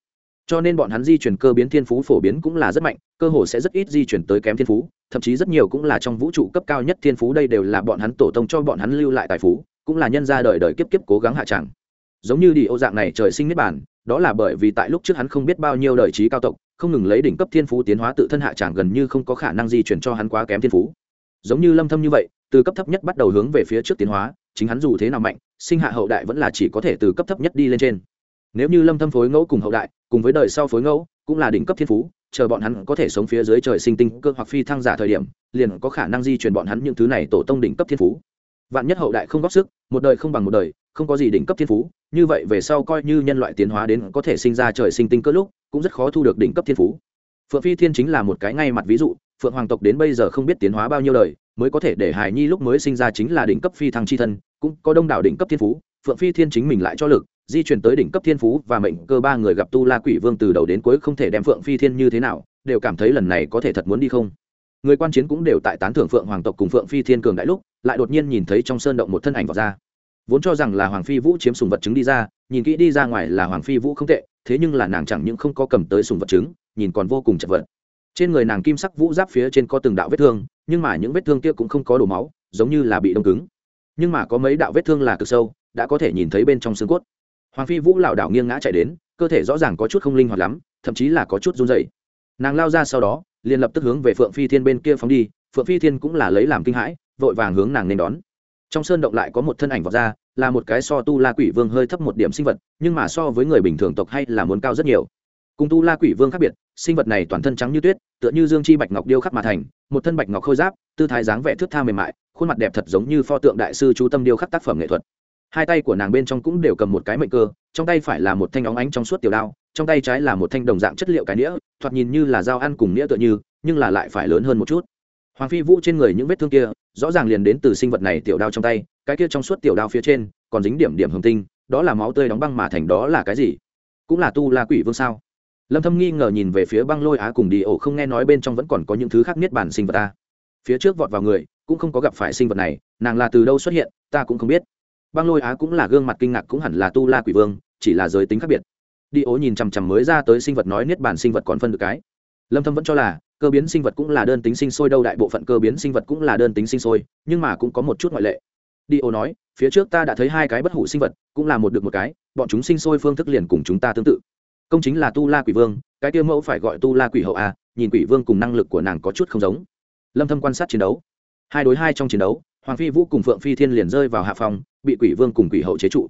Cho nên bọn hắn di chuyển cơ biến thiên phú phổ biến cũng là rất mạnh, cơ hồ sẽ rất ít di chuyển tới kém thiên phú, thậm chí rất nhiều cũng là trong vũ trụ cấp cao nhất thiên phú đây đều là bọn hắn tổ tông cho bọn hắn lưu lại tài phú, cũng là nhân ra đời đời kiếp kiếp cố gắng hạ tràng giống như đi ô dạng này trời sinh niết bản đó là bởi vì tại lúc trước hắn không biết bao nhiêu đời trí cao tộc, không ngừng lấy đỉnh cấp thiên phú tiến hóa tự thân hạ tràng gần như không có khả năng di chuyển cho hắn quá kém thiên phú. Giống như lâm thâm như vậy từ cấp thấp nhất bắt đầu hướng về phía trước tiến hóa, chính hắn dù thế nào mạnh, sinh hạ hậu đại vẫn là chỉ có thể từ cấp thấp nhất đi lên trên. Nếu như lâm thâm phối ngẫu cùng hậu đại, cùng với đời sau phối ngẫu, cũng là đỉnh cấp thiên phú, chờ bọn hắn có thể sống phía dưới trời sinh tinh cơ hoặc phi thăng giả thời điểm, liền có khả năng di truyền bọn hắn những thứ này tổ tông đỉnh cấp thiên phú. Vạn nhất hậu đại không góp sức, một đời không bằng một đời, không có gì đỉnh cấp thiên phú, như vậy về sau coi như nhân loại tiến hóa đến có thể sinh ra trời sinh tinh cơ lúc, cũng rất khó thu được đỉnh cấp thiên phú. Phượng phi thiên chính là một cái ngay mặt ví dụ, phượng hoàng tộc đến bây giờ không biết tiến hóa bao nhiêu đời mới có thể để hài nhi lúc mới sinh ra chính là đỉnh cấp phi thăng c h i thân, cũng có đông đảo đỉnh cấp thiên phú, phượng phi thiên chính mình lại cho lực, di chuyển tới đỉnh cấp thiên phú và mệnh cơ ba người gặp tu la quỷ vương từ đầu đến cuối không thể đem phượng phi thiên như thế nào, đều cảm thấy lần này có thể thật muốn đi không. Người quan chiến cũng đều tại tán thưởng phượng hoàng tộc cùng phượng phi thiên cường đại lúc, lại đột nhiên nhìn thấy trong sơn động một thân ảnh vào ra. Vốn cho rằng là hoàng phi vũ chiếm sùng vật chứng đi ra, nhìn kỹ đi ra ngoài là hoàng phi vũ không tệ, thế nhưng là nàng chẳng những không có cầm tới sùng vật chứng, nhìn còn vô cùng chật vật. Trên người nàng kim sắc vũ giáp phía trên có từng đạo vết thương nhưng mà những vết thương kia cũng không có đổ máu, giống như là bị đông cứng. Nhưng mà có mấy đạo vết thương là cực sâu, đã có thể nhìn thấy bên trong xương cốt. Hoàng phi vũ lảo đảo nghiêng ngã chạy đến, cơ thể rõ ràng có chút không linh hoạt lắm, thậm chí là có chút run dày nàng lao ra sau đó, liền lập tức hướng về phượng phi thiên bên kia phóng đi, phượng phi thiên cũng là lấy làm kinh hãi, vội vàng hướng nàng nên đón. Trong sơn động lại có một thân ảnh vọt ra, là một cái so tu la quỷ vương hơi thấp một điểm sinh vật, nhưng mà so với người bình thường tộc hay là muốn cao rất nhiều cùng tu la quỷ vương khác biệt, sinh vật này toàn thân trắng như tuyết, tựa như dương chi bạch ngọc điêu khắc mà thành, một thân bạch ngọc khôi giáp, tư thái dáng vẻ thước tha mềm mại, khuôn mặt đẹp thật giống như pho tượng đại sư chú tâm điêu khắc tác phẩm nghệ thuật. Hai tay của nàng bên trong cũng đều cầm một cái mệnh cơ, trong tay phải là một thanh óng ánh trong suốt tiểu đao, trong tay trái là một thanh đồng dạng chất liệu cái nĩa, thoạt nhìn như là dao ăn cùng nĩa tựa như, nhưng là lại phải lớn hơn một chút. Hoàng phi vũ trên người những vết thương kia, rõ ràng liền đến từ sinh vật này tiểu đao trong tay, cái kia trong suốt tiểu đao phía trên, còn dính điểm điểm hồng tinh, đó là máu tươi đóng băng mà thành đó là cái gì? Cũng là tu la quỷ vương sao? Lâm thâm nghi ngờ nhìn về phía băng lôi á cùng đi ổ, không nghe nói bên trong vẫn còn có những thứ khác niết bản sinh vật ta. Phía trước vọt vào người, cũng không có gặp phải sinh vật này, nàng là từ đâu xuất hiện, ta cũng không biết. Băng lôi á cũng là gương mặt kinh ngạc, cũng hẳn là tu la quỷ vương, chỉ là giới tính khác biệt. Đi ố nhìn chằm chằm mới ra tới sinh vật nói niết bản sinh vật còn phân được cái. Lâm thâm vẫn cho là, cơ biến sinh vật cũng là đơn tính sinh sôi đâu, đại bộ phận cơ biến sinh vật cũng là đơn tính sinh sôi, nhưng mà cũng có một chút ngoại lệ. Đi ố nói, phía trước ta đã thấy hai cái bất hủ sinh vật, cũng là một được một cái, bọn chúng sinh sôi phương thức liền cùng chúng ta tương tự công chính là tu la quỷ vương, cái tiêu mẫu phải gọi tu la quỷ hậu à? nhìn quỷ vương cùng năng lực của nàng có chút không giống. Lâm thâm quan sát chiến đấu. Hai đối hai trong chiến đấu, hoàng phi vũ cùng phượng phi thiên liền rơi vào hạ phòng, bị quỷ vương cùng quỷ hậu chế trụ.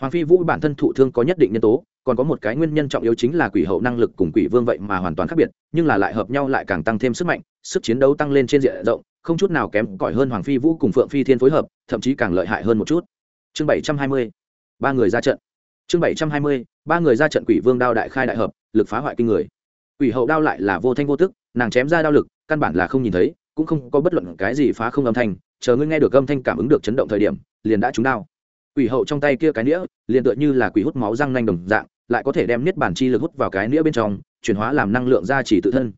Hoàng phi vũ bản thân thụ thương có nhất định nhân tố, còn có một cái nguyên nhân trọng yếu chính là quỷ hậu năng lực cùng quỷ vương vậy mà hoàn toàn khác biệt, nhưng là lại hợp nhau lại càng tăng thêm sức mạnh, sức chiến đấu tăng lên trên diện rộng, không chút nào kém cỏi hơn hoàng phi vũ cùng phượng phi thiên phối hợp, thậm chí càng lợi hại hơn một chút. Chương bảy trăm hai mươi, ba người ra trận. Chương bảy trăm hai mươi ba người ra trận quỷ vương đao đại khai đại hợp, lực phá hoại kinh người. Quỷ hậu đao lại là vô thanh vô tức, nàng chém ra đao lực, căn bản là không nhìn thấy, cũng không có bất luận cái gì phá không âm thanh, chờ ngươi nghe được âm thanh cảm ứng được chấn động thời điểm, liền đã trúng đao. Quỷ hậu trong tay kia cái nĩa, liền tựa như là quỷ hút máu răng nanh đồng dạng, lại có thể đem niết bản chi lực hút vào cái nĩa bên trong, chuyển hóa làm năng lượng gia trì tự thân.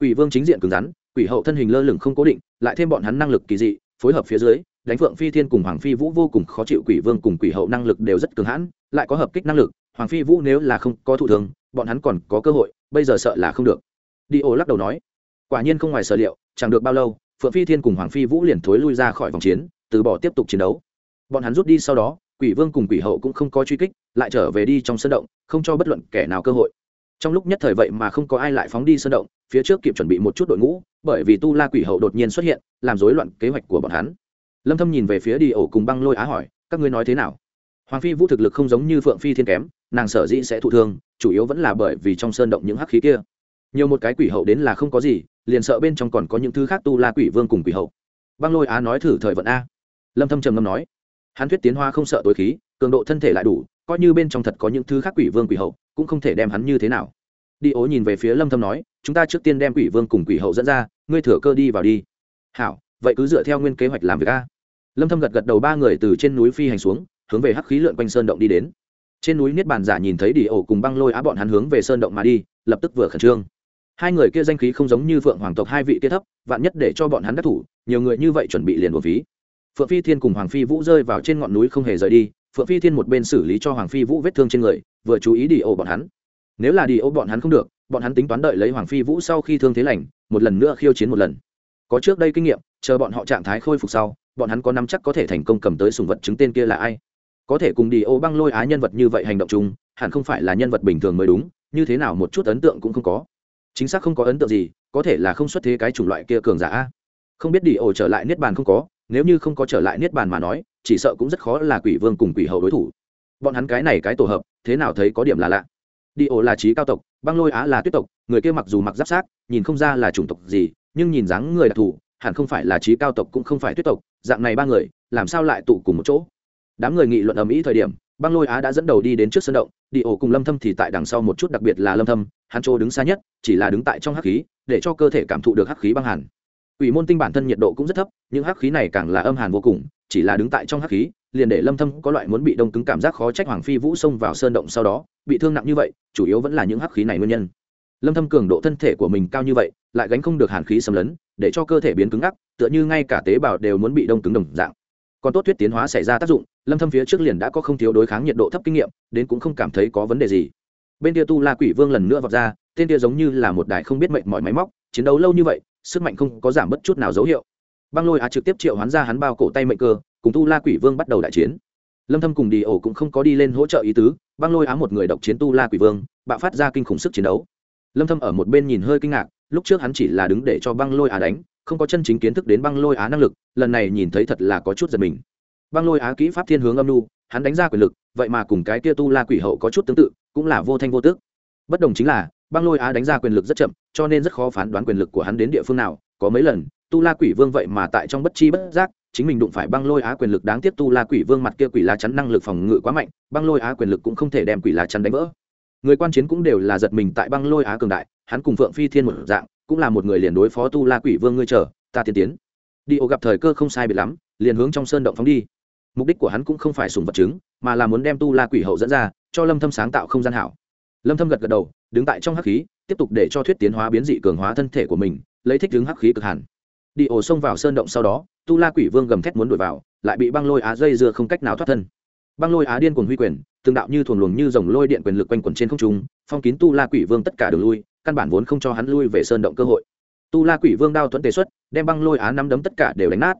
Quỷ vương chính diện cứng rắn, quỷ hậu thân hình lơ lửng không cố định, lại thêm bọn hắn năng lực kỳ dị, phối hợp phía dưới, đánh phượng phi thiên cùng hoàng phi vũ vô cùng khó chịu quỷ vương cùng quỷ hậu năng lực đều rất cường hãn, lại có hợp kích năng lực hoàng phi vũ nếu là không có thụ thường bọn hắn còn có cơ hội, bây giờ sợ là không được. Đi ô lắc đầu nói, quả nhiên không ngoài sở liệu, chẳng được bao lâu, phượng phi thiên cùng hoàng phi vũ liền thối lui ra khỏi vòng chiến, từ bỏ tiếp tục chiến đấu. Bọn hắn rút đi sau đó, quỷ vương cùng quỷ hậu cũng không có truy kích, lại trở về đi trong sân động, không cho bất luận kẻ nào cơ hội. Trong lúc nhất thời vậy mà không có ai lại phóng đi sân động, phía trước kịp chuẩn bị một chút đội ngũ, bởi vì tu la quỷ hậu đột nhiên xuất hiện, làm rối loạn kế hoạch của bọn hắn. Lâm thâm nhìn về phía đi ổ cùng băng lôi á hỏi, các ngươi nói thế nào? Hoàng phi vũ thực lực không giống như phượng phi thiên kém nàng sở dĩ sẽ thụ thương, chủ yếu vẫn là bởi vì trong sơn động những hắc khí kia. Nhiều một cái quỷ hậu đến là không có gì, liền sợ bên trong còn có những thứ khác tu la quỷ vương cùng quỷ hậu. Băng lôi á nói thử thời vận a. Lâm thâm trầm ngâm nói. Hắn thuyết tiến hoa không sợ tối khí, cường độ thân thể lại đủ, coi như bên trong thật có những thứ khác quỷ vương quỷ hậu, cũng không thể đem hắn như thế nào. Đi ố nhìn về phía lâm thâm nói, chúng ta trước tiên đem quỷ vương cùng quỷ hậu dẫn ra, ngươi thừa cơ đi vào đi. Hảo, vậy cứ dựa theo nguyên kế hoạch làm việc a. Lâm thâm gật gật đầu ba người từ trên núi phi hành xuống, hướng về hắc khí lượn quanh sơn động đi đến trên núi niết bàn giả nhìn thấy đi ổ cùng băng lôi á bọn hắn hướng về sơn động mà đi, lập tức vừa khẩn trương. Hai người kia danh khí không giống như phượng hoàng tộc hai vị kia thấp, vạn nhất để cho bọn hắn đắc thủ, nhiều người như vậy chuẩn bị liền một ví phượng phi thiên cùng hoàng phi vũ rơi vào trên ngọn núi không hề rời đi, phượng phi thiên một bên xử lý cho hoàng phi vũ vết thương trên người, vừa chú ý đi ổ bọn hắn. Nếu là đi ổ bọn hắn không được, bọn hắn tính toán đợi lấy hoàng phi vũ sau khi thương thế lành, một lần nữa khiêu chiến một lần. Có trước đây kinh nghiệm, chờ bọn họ trạng thái khôi phục sau, bọn hắn có nắm chắc có thể thành công cầm tới sùng vật chứng tên kia là ai? Có thể cùng đi ô băng lôi á nhân vật như vậy hành động chung, hẳn không phải là nhân vật bình thường mới đúng, như thế nào một chút ấn tượng cũng không có. Chính xác không có ấn tượng gì, có thể là không xuất thế cái chủng loại kia cường giả không biết đi ô trở lại niết bàn không có, nếu như không có trở lại niết bàn mà nói, chỉ sợ cũng rất khó là quỷ vương cùng quỷ hậu đối thủ. Bọn hắn cái này cái tổ hợp, thế nào thấy có điểm là lạ. Đi ô là trí cao tộc, băng lôi á là tuyết tộc, người kia mặc dù mặc giáp sát nhìn không ra là chủng tộc gì, nhưng nhìn dáng người đặc thù hẳn không phải là trí cao tộc cũng không phải tuyết tộc, dạng này ba người, làm sao lại tụ cùng một chỗ? Đám người nghị luận ầm ĩ thời điểm, băng lôi á đã dẫn đầu đi đến trước sân động, đi ổ cùng lâm thâm thì tại đằng sau một chút, đặc biệt là lâm thâm, hắn chỗ đứng xa nhất, chỉ là đứng tại trong hắc khí, để cho cơ thể cảm thụ được hắc khí băng hàn. Ủy môn tinh bản thân nhiệt độ cũng rất thấp, những hắc khí này càng là âm hàn vô cùng, chỉ là đứng tại trong hắc khí, liền để lâm thâm có loại muốn bị đông cứng cảm giác khó trách hoàng phi vũ xông vào sơn động sau đó, bị thương nặng như vậy, chủ yếu vẫn là những hắc khí này nguyên nhân. Lâm thâm cường độ thân thể của mình cao như vậy, lại gánh không được hàn khí xâm lấn, để cho cơ thể biến cứng ngắc, tựa như ngay cả tế bào đều muốn bị đông cứng đồng dạng còn tốt thuyết tiến hóa xảy ra tác dụng, lâm thâm phía trước liền đã có không thiếu đối kháng nhiệt độ thấp kinh nghiệm, đến cũng không cảm thấy có vấn đề gì. Bên kia tu la quỷ vương lần nữa vọt ra, tên kia giống như là một đài không biết mệnh mọi máy móc, chiến đấu lâu như vậy, sức mạnh không có giảm bất chút nào dấu hiệu. Băng lôi á trực tiếp triệu hoán ra hắn bao cổ tay mệnh cơ, cùng tu la quỷ vương bắt đầu đại chiến. Lâm thâm cùng đi ổ cũng không có đi lên hỗ trợ ý tứ, băng lôi á một người độc chiến tu la quỷ vương, bạo phát ra kinh khủng sức chiến đấu. Lâm thâm ở một bên nhìn hơi kinh ngạc, lúc trước hắn chỉ là đứng để cho băng lôi á đánh không có chân chính kiến thức đến băng lôi á năng lực, lần này nhìn thấy thật là có chút giật mình. Băng lôi á kỹ pháp thiên hướng âm nu, hắn đánh ra quyền lực, vậy mà cùng cái kia tu la quỷ hậu có chút tương tự, cũng là vô thanh vô tước. Bất đồng chính là, băng lôi á đánh ra quyền lực rất chậm, cho nên rất khó phán đoán quyền lực của hắn đến địa phương nào. Có mấy lần, tu la quỷ vương vậy mà tại trong bất chi bất giác, chính mình đụng phải băng lôi á quyền lực đáng tiếc tu la quỷ vương mặt kia quỷ lá chắn năng lực phòng ngự quá mạnh, băng lôi á quyền lực cũng không thể đem quỷ lá chắn đánh vỡ. Người quan chiến cũng đều là giật mình tại băng lôi á cường đại, hắn cùng phượng phi thiên một dạng cũng là một người liền đối phó tu la quỷ vương ngươi chờ, ta tiên tiến. Đi ô gặp thời cơ không sai biệt lắm, liền hướng trong sơn động phóng đi. Mục đích của hắn cũng không phải sùng vật chứng, mà là muốn đem tu la quỷ hậu dẫn ra, cho lâm thâm sáng tạo không gian hảo. Lâm thâm gật gật đầu, đứng tại trong hắc khí, tiếp tục để cho thuyết tiến hóa biến dị cường hóa thân thể của mình, lấy thích đứng hắc khí cực hẳn. Đi ổ xông vào sơn động sau đó, tu la quỷ vương gầm thét muốn đuổi vào, lại bị băng lôi á dây dưa không cách nào thoát thân. Băng lôi á điên cuồng huy quyền tương đạo như thuồng luồng như dòng lôi điện quyền lực quanh quẩn trên không trung, phong kín tu la quỷ vương tất cả đường lui, căn bản vốn không cho hắn lui về sơn động cơ hội. Tu la quỷ vương đao thuẫn tề xuất, đem băng lôi á nắm đấm tất cả đều đánh nát.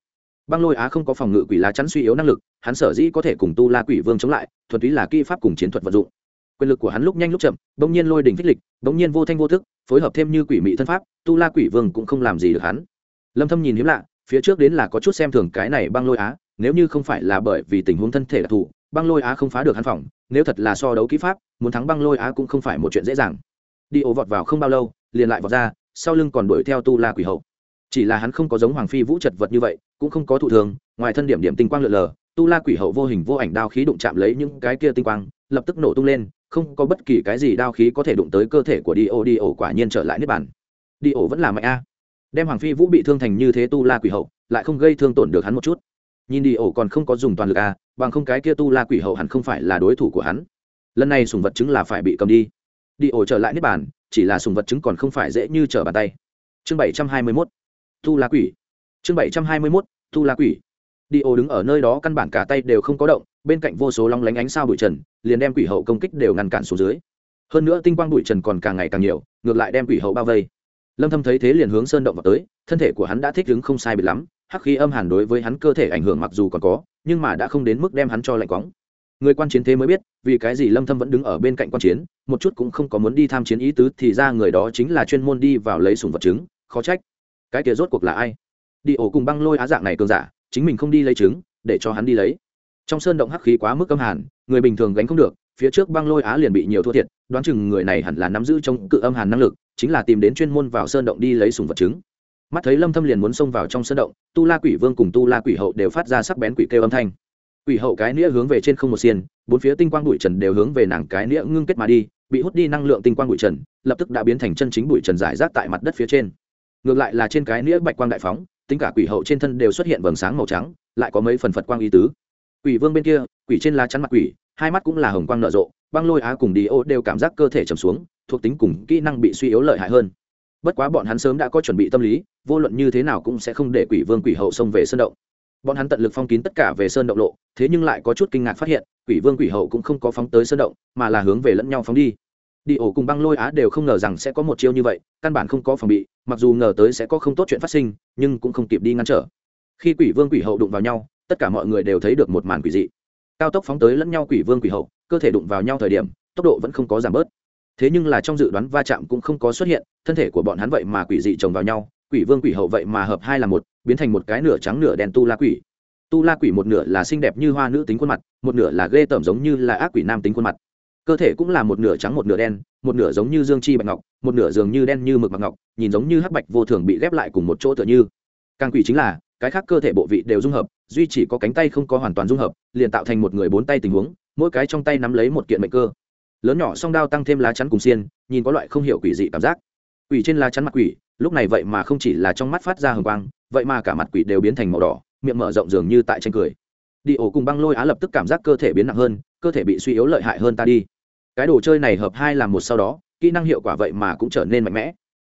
Băng lôi á không có phòng ngự quỷ lá chắn suy yếu năng lực, hắn sở dĩ có thể cùng tu la quỷ vương chống lại, thuần túy là kỹ pháp cùng chiến thuật vận dụng. Quyền lực của hắn lúc nhanh lúc chậm, bỗng nhiên lôi đỉnh phích lịch, bỗng nhiên vô thanh vô thức phối hợp thêm như quỷ mị thân pháp, tu la quỷ vương cũng không làm gì được hắn. Lâm thâm nhìn hiếm lạ, phía trước đến là có chút xem thường cái này băng lôi á, nếu như không phải là bởi vì tình huống thân thể đặc thù băng lôi á không phá được hắn phòng, nếu thật là so đấu kỹ pháp, muốn thắng băng lôi á cũng không phải một chuyện dễ dàng. Đi ổ vọt vào không bao lâu, liền lại vọt ra, sau lưng còn đuổi theo tu la quỷ hậu. Chỉ là hắn không có giống hoàng phi vũ chật vật như vậy, cũng không có thụ thường ngoài thân điểm điểm tinh quang lượn lờ, tu la quỷ hậu vô hình vô ảnh đao khí đụng chạm lấy những cái kia tinh quang, lập tức nổ tung lên, không có bất kỳ cái gì đao khí có thể đụng tới cơ thể của đi ổ đi ổ quả nhiên trở lại nếp bản đi ổ vẫn là mạnh a. Đem hoàng phi vũ bị thương thành như thế tu la quỷ hậu, lại không gây thương tổn được hắn một chút. Nhìn đi ổ còn không có dùng toàn lực a bằng không cái kia tu la quỷ hậu hẳn không phải là đối thủ của hắn. Lần này sùng vật chứng là phải bị cầm đi. Đi ổ trở lại niết bàn, chỉ là sùng vật chứng còn không phải dễ như trở bàn tay. Chương bảy trăm hai mươi mốt. Tu la quỷ. Chương bảy trăm hai mươi mốt, tu la quỷ. Đi ổ đứng ở nơi đó căn bản cả tay đều không có động, bên cạnh vô số long lánh ánh sao bụi trần, liền đem quỷ hậu công kích đều ngăn cản xuống dưới. Hơn nữa tinh quang bụi trần còn càng ngày càng nhiều, ngược lại đem quỷ hậu bao vây. Lâm thâm thấy thế liền hướng sơn động vào tới, thân thể của hắn đã thích ứng không sai biệt lắm hắc khí âm hàn đối với hắn cơ thể ảnh hưởng mặc dù còn có nhưng mà đã không đến mức đem hắn cho lạnh quóng. Người quan chiến thế mới biết vì cái gì lâm thâm vẫn đứng ở bên cạnh quan chiến một chút cũng không có muốn đi tham chiến ý tứ thì ra người đó chính là chuyên môn đi vào lấy sủng vật chứng, khó trách. Cái kia rốt cuộc là ai? Đi ổ cùng băng lôi á dạng này cường giả chính mình không đi lấy trứng để cho hắn đi lấy. Trong sơn động hắc khí quá mức âm hàn người bình thường gánh không được phía trước băng lôi á liền bị nhiều thua thiệt đoán chừng người này hẳn là nắm giữ trong cự âm hàn năng lực chính là tìm đến chuyên môn vào sơn động đi lấy sùng vật chứng mắt thấy lâm thâm liền muốn xông vào trong sân động tu la quỷ vương cùng tu la quỷ hậu đều phát ra sắc bén quỷ kêu âm thanh quỷ hậu cái nĩa hướng về trên không một xiên bốn phía tinh quang bụi trần đều hướng về nàng cái nĩa ngưng kết mà đi bị hút đi năng lượng tinh quang bụi trần lập tức đã biến thành chân chính bụi trần giải rác tại mặt đất phía trên ngược lại là trên cái nĩa bạch quang đại phóng tính cả quỷ hậu trên thân đều xuất hiện vầng sáng màu trắng lại có mấy phần phật quang y tứ quỷ vương bên kia quỷ trên lá chắn mặt quỷ hai mắt cũng là hồng quang nở rộ băng lôi á cùng đi ô đều cảm giác cơ thể trầm xuống thuộc tính cùng kỹ năng bị suy yếu lợi hại hơn bất quá bọn hắn sớm đã có chuẩn bị tâm lý, vô luận như thế nào cũng sẽ không để quỷ vương, quỷ hậu xông về sơn động. Bọn hắn tận lực phong kín tất cả về sơn động lộ, thế nhưng lại có chút kinh ngạc phát hiện, quỷ vương, quỷ hậu cũng không có phóng tới sơn động, mà là hướng về lẫn nhau phóng đi. Đi ổ cùng băng lôi á đều không ngờ rằng sẽ có một chiêu như vậy, căn bản không có phòng bị, mặc dù ngờ tới sẽ có không tốt chuyện phát sinh, nhưng cũng không kịp đi ngăn trở. Khi quỷ vương, quỷ hậu đụng vào nhau, tất cả mọi người đều thấy được một màn quỷ dị. Cao tốc phóng tới lẫn nhau quỷ vương, quỷ hậu, cơ thể đụng vào nhau thời điểm, tốc độ vẫn không có giảm bớt thế nhưng là trong dự đoán va chạm cũng không có xuất hiện, thân thể của bọn hắn vậy mà quỷ dị chồng vào nhau, quỷ vương quỷ hậu vậy mà hợp hai là một, biến thành một cái nửa trắng nửa đen tu la quỷ. Tu la quỷ một nửa là xinh đẹp như hoa nữ tính khuôn mặt, một nửa là ghê tởm giống như là ác quỷ nam tính khuôn mặt. Cơ thể cũng là một nửa trắng một nửa đen, một nửa giống như dương chi bạch ngọc, một nửa dường như đen như mực bạc ngọc, nhìn giống như hắc bạch vô thường bị ghép lại cùng một chỗ tựa như. Càng quỷ chính là, cái khác cơ thể bộ vị đều dung hợp, duy chỉ có cánh tay không có hoàn toàn dung hợp, liền tạo thành một người bốn tay tình huống, mỗi cái trong tay nắm lấy một kiện mệnh cơ lớn nhỏ song đao tăng thêm lá chắn cùng xiên, nhìn có loại không hiểu quỷ dị cảm giác. Quỷ trên lá chắn mặt quỷ, lúc này vậy mà không chỉ là trong mắt phát ra hồng quang, vậy mà cả mặt quỷ đều biến thành màu đỏ, miệng mở rộng dường như tại tranh cười. Đi ổ cùng băng lôi á lập tức cảm giác cơ thể biến nặng hơn, cơ thể bị suy yếu lợi hại hơn ta đi. Cái đồ chơi này hợp hai làm một sau đó, kỹ năng hiệu quả vậy mà cũng trở nên mạnh mẽ.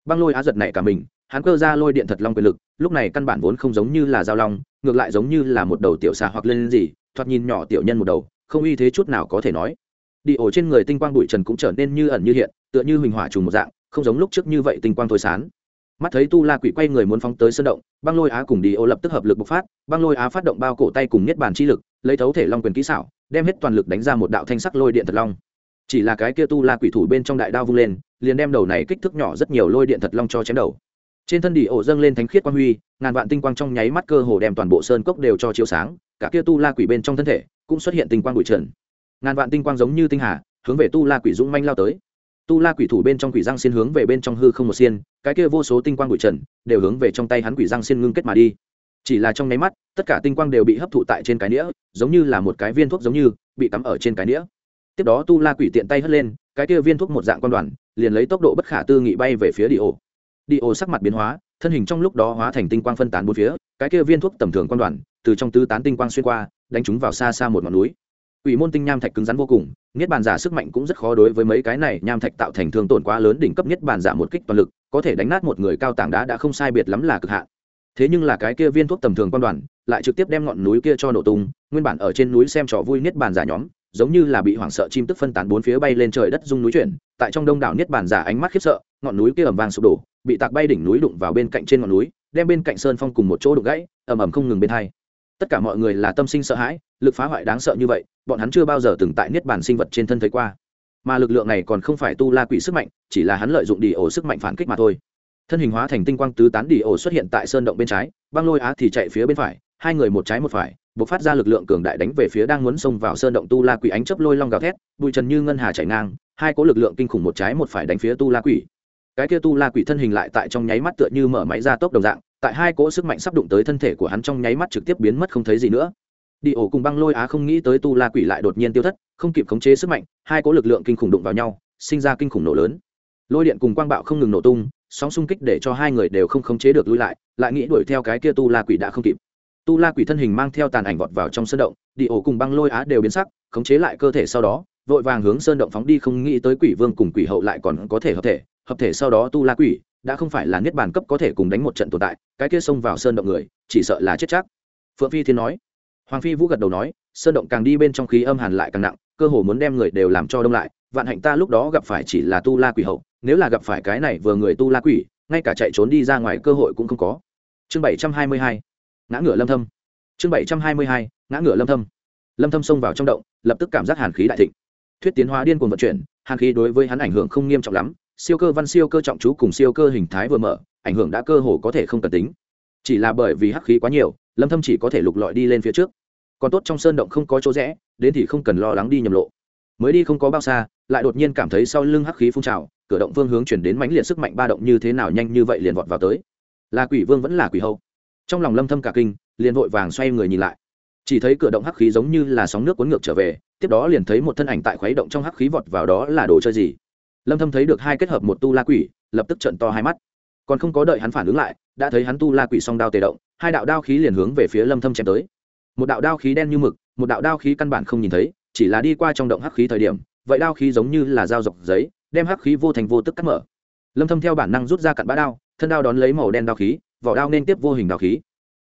Băng lôi á giật này cả mình, hắn cơ ra lôi điện thật long quyền lực, lúc này căn bản vốn không giống như là dao long, ngược lại giống như là một đầu tiểu xà hoặc lên gì, thoạt nhìn nhỏ tiểu nhân một đầu, không uy thế chút nào có thể nói đi ổ trên người tinh quang bụi trần cũng trở nên như ẩn như hiện, tựa như huỳnh hỏa trùng một dạng, không giống lúc trước như vậy tinh quang thôi sán. Mắt thấy tu la quỷ quay người muốn phóng tới sân động, băng lôi á cùng đi ô lập tức hợp lực bộc phát, băng lôi á phát động bao cổ tay cùng nhất bàn chi lực, lấy thấu thể long quyền kỹ xảo, đem hết toàn lực đánh ra một đạo thanh sắc lôi điện thật long. Chỉ là cái kia tu la quỷ thủ bên trong đại đao vung lên, liền đem đầu này kích thước nhỏ rất nhiều lôi điện thật long cho chém đầu. Trên thân đi ổ dâng lên thánh khiết quang huy, ngàn vạn tinh quang trong nháy mắt cơ hồ đem toàn bộ sơn cốc đều cho chiếu sáng, cả kia tu la quỷ bên trong thân thể cũng xuất hiện tinh quang bụi trần ngàn vạn tinh quang giống như tinh hà, hướng về tu la quỷ dũng manh lao tới. Tu la quỷ thủ bên trong quỷ răng xin hướng về bên trong hư không một xiên, cái kia vô số tinh quang bụi trần đều hướng về trong tay hắn quỷ răng xin ngưng kết mà đi. Chỉ là trong nháy mắt, tất cả tinh quang đều bị hấp thụ tại trên cái nĩa, giống như là một cái viên thuốc giống như, bị cắm ở trên cái nĩa. Tiếp đó tu la quỷ tiện tay hất lên, cái kia viên thuốc một dạng quan đoàn, liền lấy tốc độ bất khả tư nghị bay về phía đi ổ đi ổ sắc mặt biến hóa, thân hình trong lúc đó hóa thành tinh quang phân tán bốn phía, cái kia viên thuốc tầm thường quan đoàn, từ trong tứ tán tinh quang xuyên qua, đánh chúng vào xa xa một ngọn núi ủy môn tinh nham thạch cứng rắn vô cùng, niết bàn giả sức mạnh cũng rất khó đối với mấy cái này nham thạch tạo thành thương tổn quá lớn đỉnh cấp niết bàn giả một kích toàn lực, có thể đánh nát một người cao tảng đá đã không sai biệt lắm là cực hạn. Thế nhưng là cái kia viên thuốc tầm thường quan đoàn, lại trực tiếp đem ngọn núi kia cho nổ tung, nguyên bản ở trên núi xem trò vui niết bàn giả nhóm, giống như là bị hoảng sợ chim tức phân tán bốn phía bay lên trời đất rung núi chuyển, tại trong đông đảo niết bàn giả ánh mắt khiếp sợ, ngọn núi kia ầm vang sụp đổ, bị tạc bay đỉnh núi đụng vào bên cạnh trên ngọn núi, đem bên cạnh sơn phong cùng một chỗ đụng gãy, ầm ầm không ngừng bên hai tất cả mọi người là tâm sinh sợ hãi, lực phá hoại đáng sợ như vậy, bọn hắn chưa bao giờ từng tại niết bàn sinh vật trên thân thấy qua. Mà lực lượng này còn không phải tu la quỷ sức mạnh, chỉ là hắn lợi dụng đi ổ sức mạnh phản kích mà thôi. Thân hình hóa thành tinh quang tứ tán đi ổ xuất hiện tại sơn động bên trái, băng lôi á thì chạy phía bên phải, hai người một trái một phải buộc phát ra lực lượng cường đại đánh về phía đang muốn xông vào sơn động tu la quỷ ánh chấp lôi long gào thét, bụi trần như ngân hà chảy ngang, hai có lực lượng kinh khủng một trái một phải đánh phía tu la quỷ. Cái kia tu la quỷ thân hình lại tại trong nháy mắt tựa như mở máy ra tốc đồng dạng tại hai cỗ sức mạnh sắp đụng tới thân thể của hắn trong nháy mắt trực tiếp biến mất không thấy gì nữa. Đi ổ cùng băng lôi á không nghĩ tới tu la quỷ lại đột nhiên tiêu thất, không kịp khống chế sức mạnh, hai cỗ lực lượng kinh khủng đụng vào nhau, sinh ra kinh khủng nổ lớn. Lôi điện cùng quang bạo không ngừng nổ tung, sóng xung kích để cho hai người đều không khống chế được lui lại lại nghĩ đuổi theo cái kia tu la quỷ đã không kịp. Tu la quỷ thân hình mang theo tàn ảnh vọt vào trong sân động, đi ổ cùng băng lôi á đều biến sắc, khống chế lại cơ thể sau đó, vội vàng hướng sơn động phóng đi không nghĩ tới quỷ vương cùng quỷ hậu lại còn có thể hợp thể hợp thể sau đó tu la quỷ đã không phải là niết bàn cấp có thể cùng đánh một trận tồn tại, cái kia xông vào sơn động người, chỉ sợ là chết chắc. Phượng phi thiên nói. Hoàng phi vũ gật đầu nói, sơn động càng đi bên trong khí âm hàn lại càng nặng, cơ hồ muốn đem người đều làm cho đông lại, vạn hạnh ta lúc đó gặp phải chỉ là tu la quỷ hậu, nếu là gặp phải cái này vừa người tu la quỷ, ngay cả chạy trốn đi ra ngoài cơ hội cũng không có. Chương bảy trăm hai mươi hai, ngã ngựa lâm thâm. Chương bảy trăm hai mươi hai, ngã ngựa lâm thâm. Lâm thâm xông vào trong động, lập tức cảm giác hàn khí đại thịnh. Thuyết tiến hóa điên cuồng vận chuyển, hàn khí đối với hắn ảnh hưởng không nghiêm trọng lắm siêu cơ văn siêu cơ trọng chú cùng siêu cơ hình thái vừa mở, ảnh hưởng đã cơ hồ có thể không cần tính. Chỉ là bởi vì hắc khí quá nhiều, lâm thâm chỉ có thể lục lọi đi lên phía trước. Còn tốt trong sơn động không có chỗ rẽ, đến thì không cần lo lắng đi nhầm lộ. Mới đi không có bao xa, lại đột nhiên cảm thấy sau lưng hắc khí phun trào, cửa động phương hướng chuyển đến mãnh liệt sức mạnh ba động như thế nào nhanh như vậy liền vọt vào tới. Là quỷ vương vẫn là quỷ hậu trong lòng lâm thâm cả kinh, liền vội vàng xoay người nhìn lại. Chỉ thấy cửa động hắc khí giống như là sóng nước cuốn ngược trở về, tiếp đó liền thấy một thân ảnh tại khuấy động trong hắc khí vọt vào đó là đồ chơi gì? Lâm thâm thấy được hai kết hợp một tu la quỷ, lập tức trợn to hai mắt. Còn không có đợi hắn phản ứng lại, đã thấy hắn tu la quỷ song đao tề động, hai đạo đao khí liền hướng về phía lâm thâm chém tới. Một đạo đao khí đen như mực, một đạo đao khí căn bản không nhìn thấy, chỉ là đi qua trong động hắc khí thời điểm, vậy đao khí giống như là dao dọc giấy, đem hắc khí vô thành vô tức cắt mở. Lâm thâm theo bản năng rút ra cặn bã đao, thân đao đón lấy màu đen đao khí, vỏ đao nên tiếp vô hình đao khí.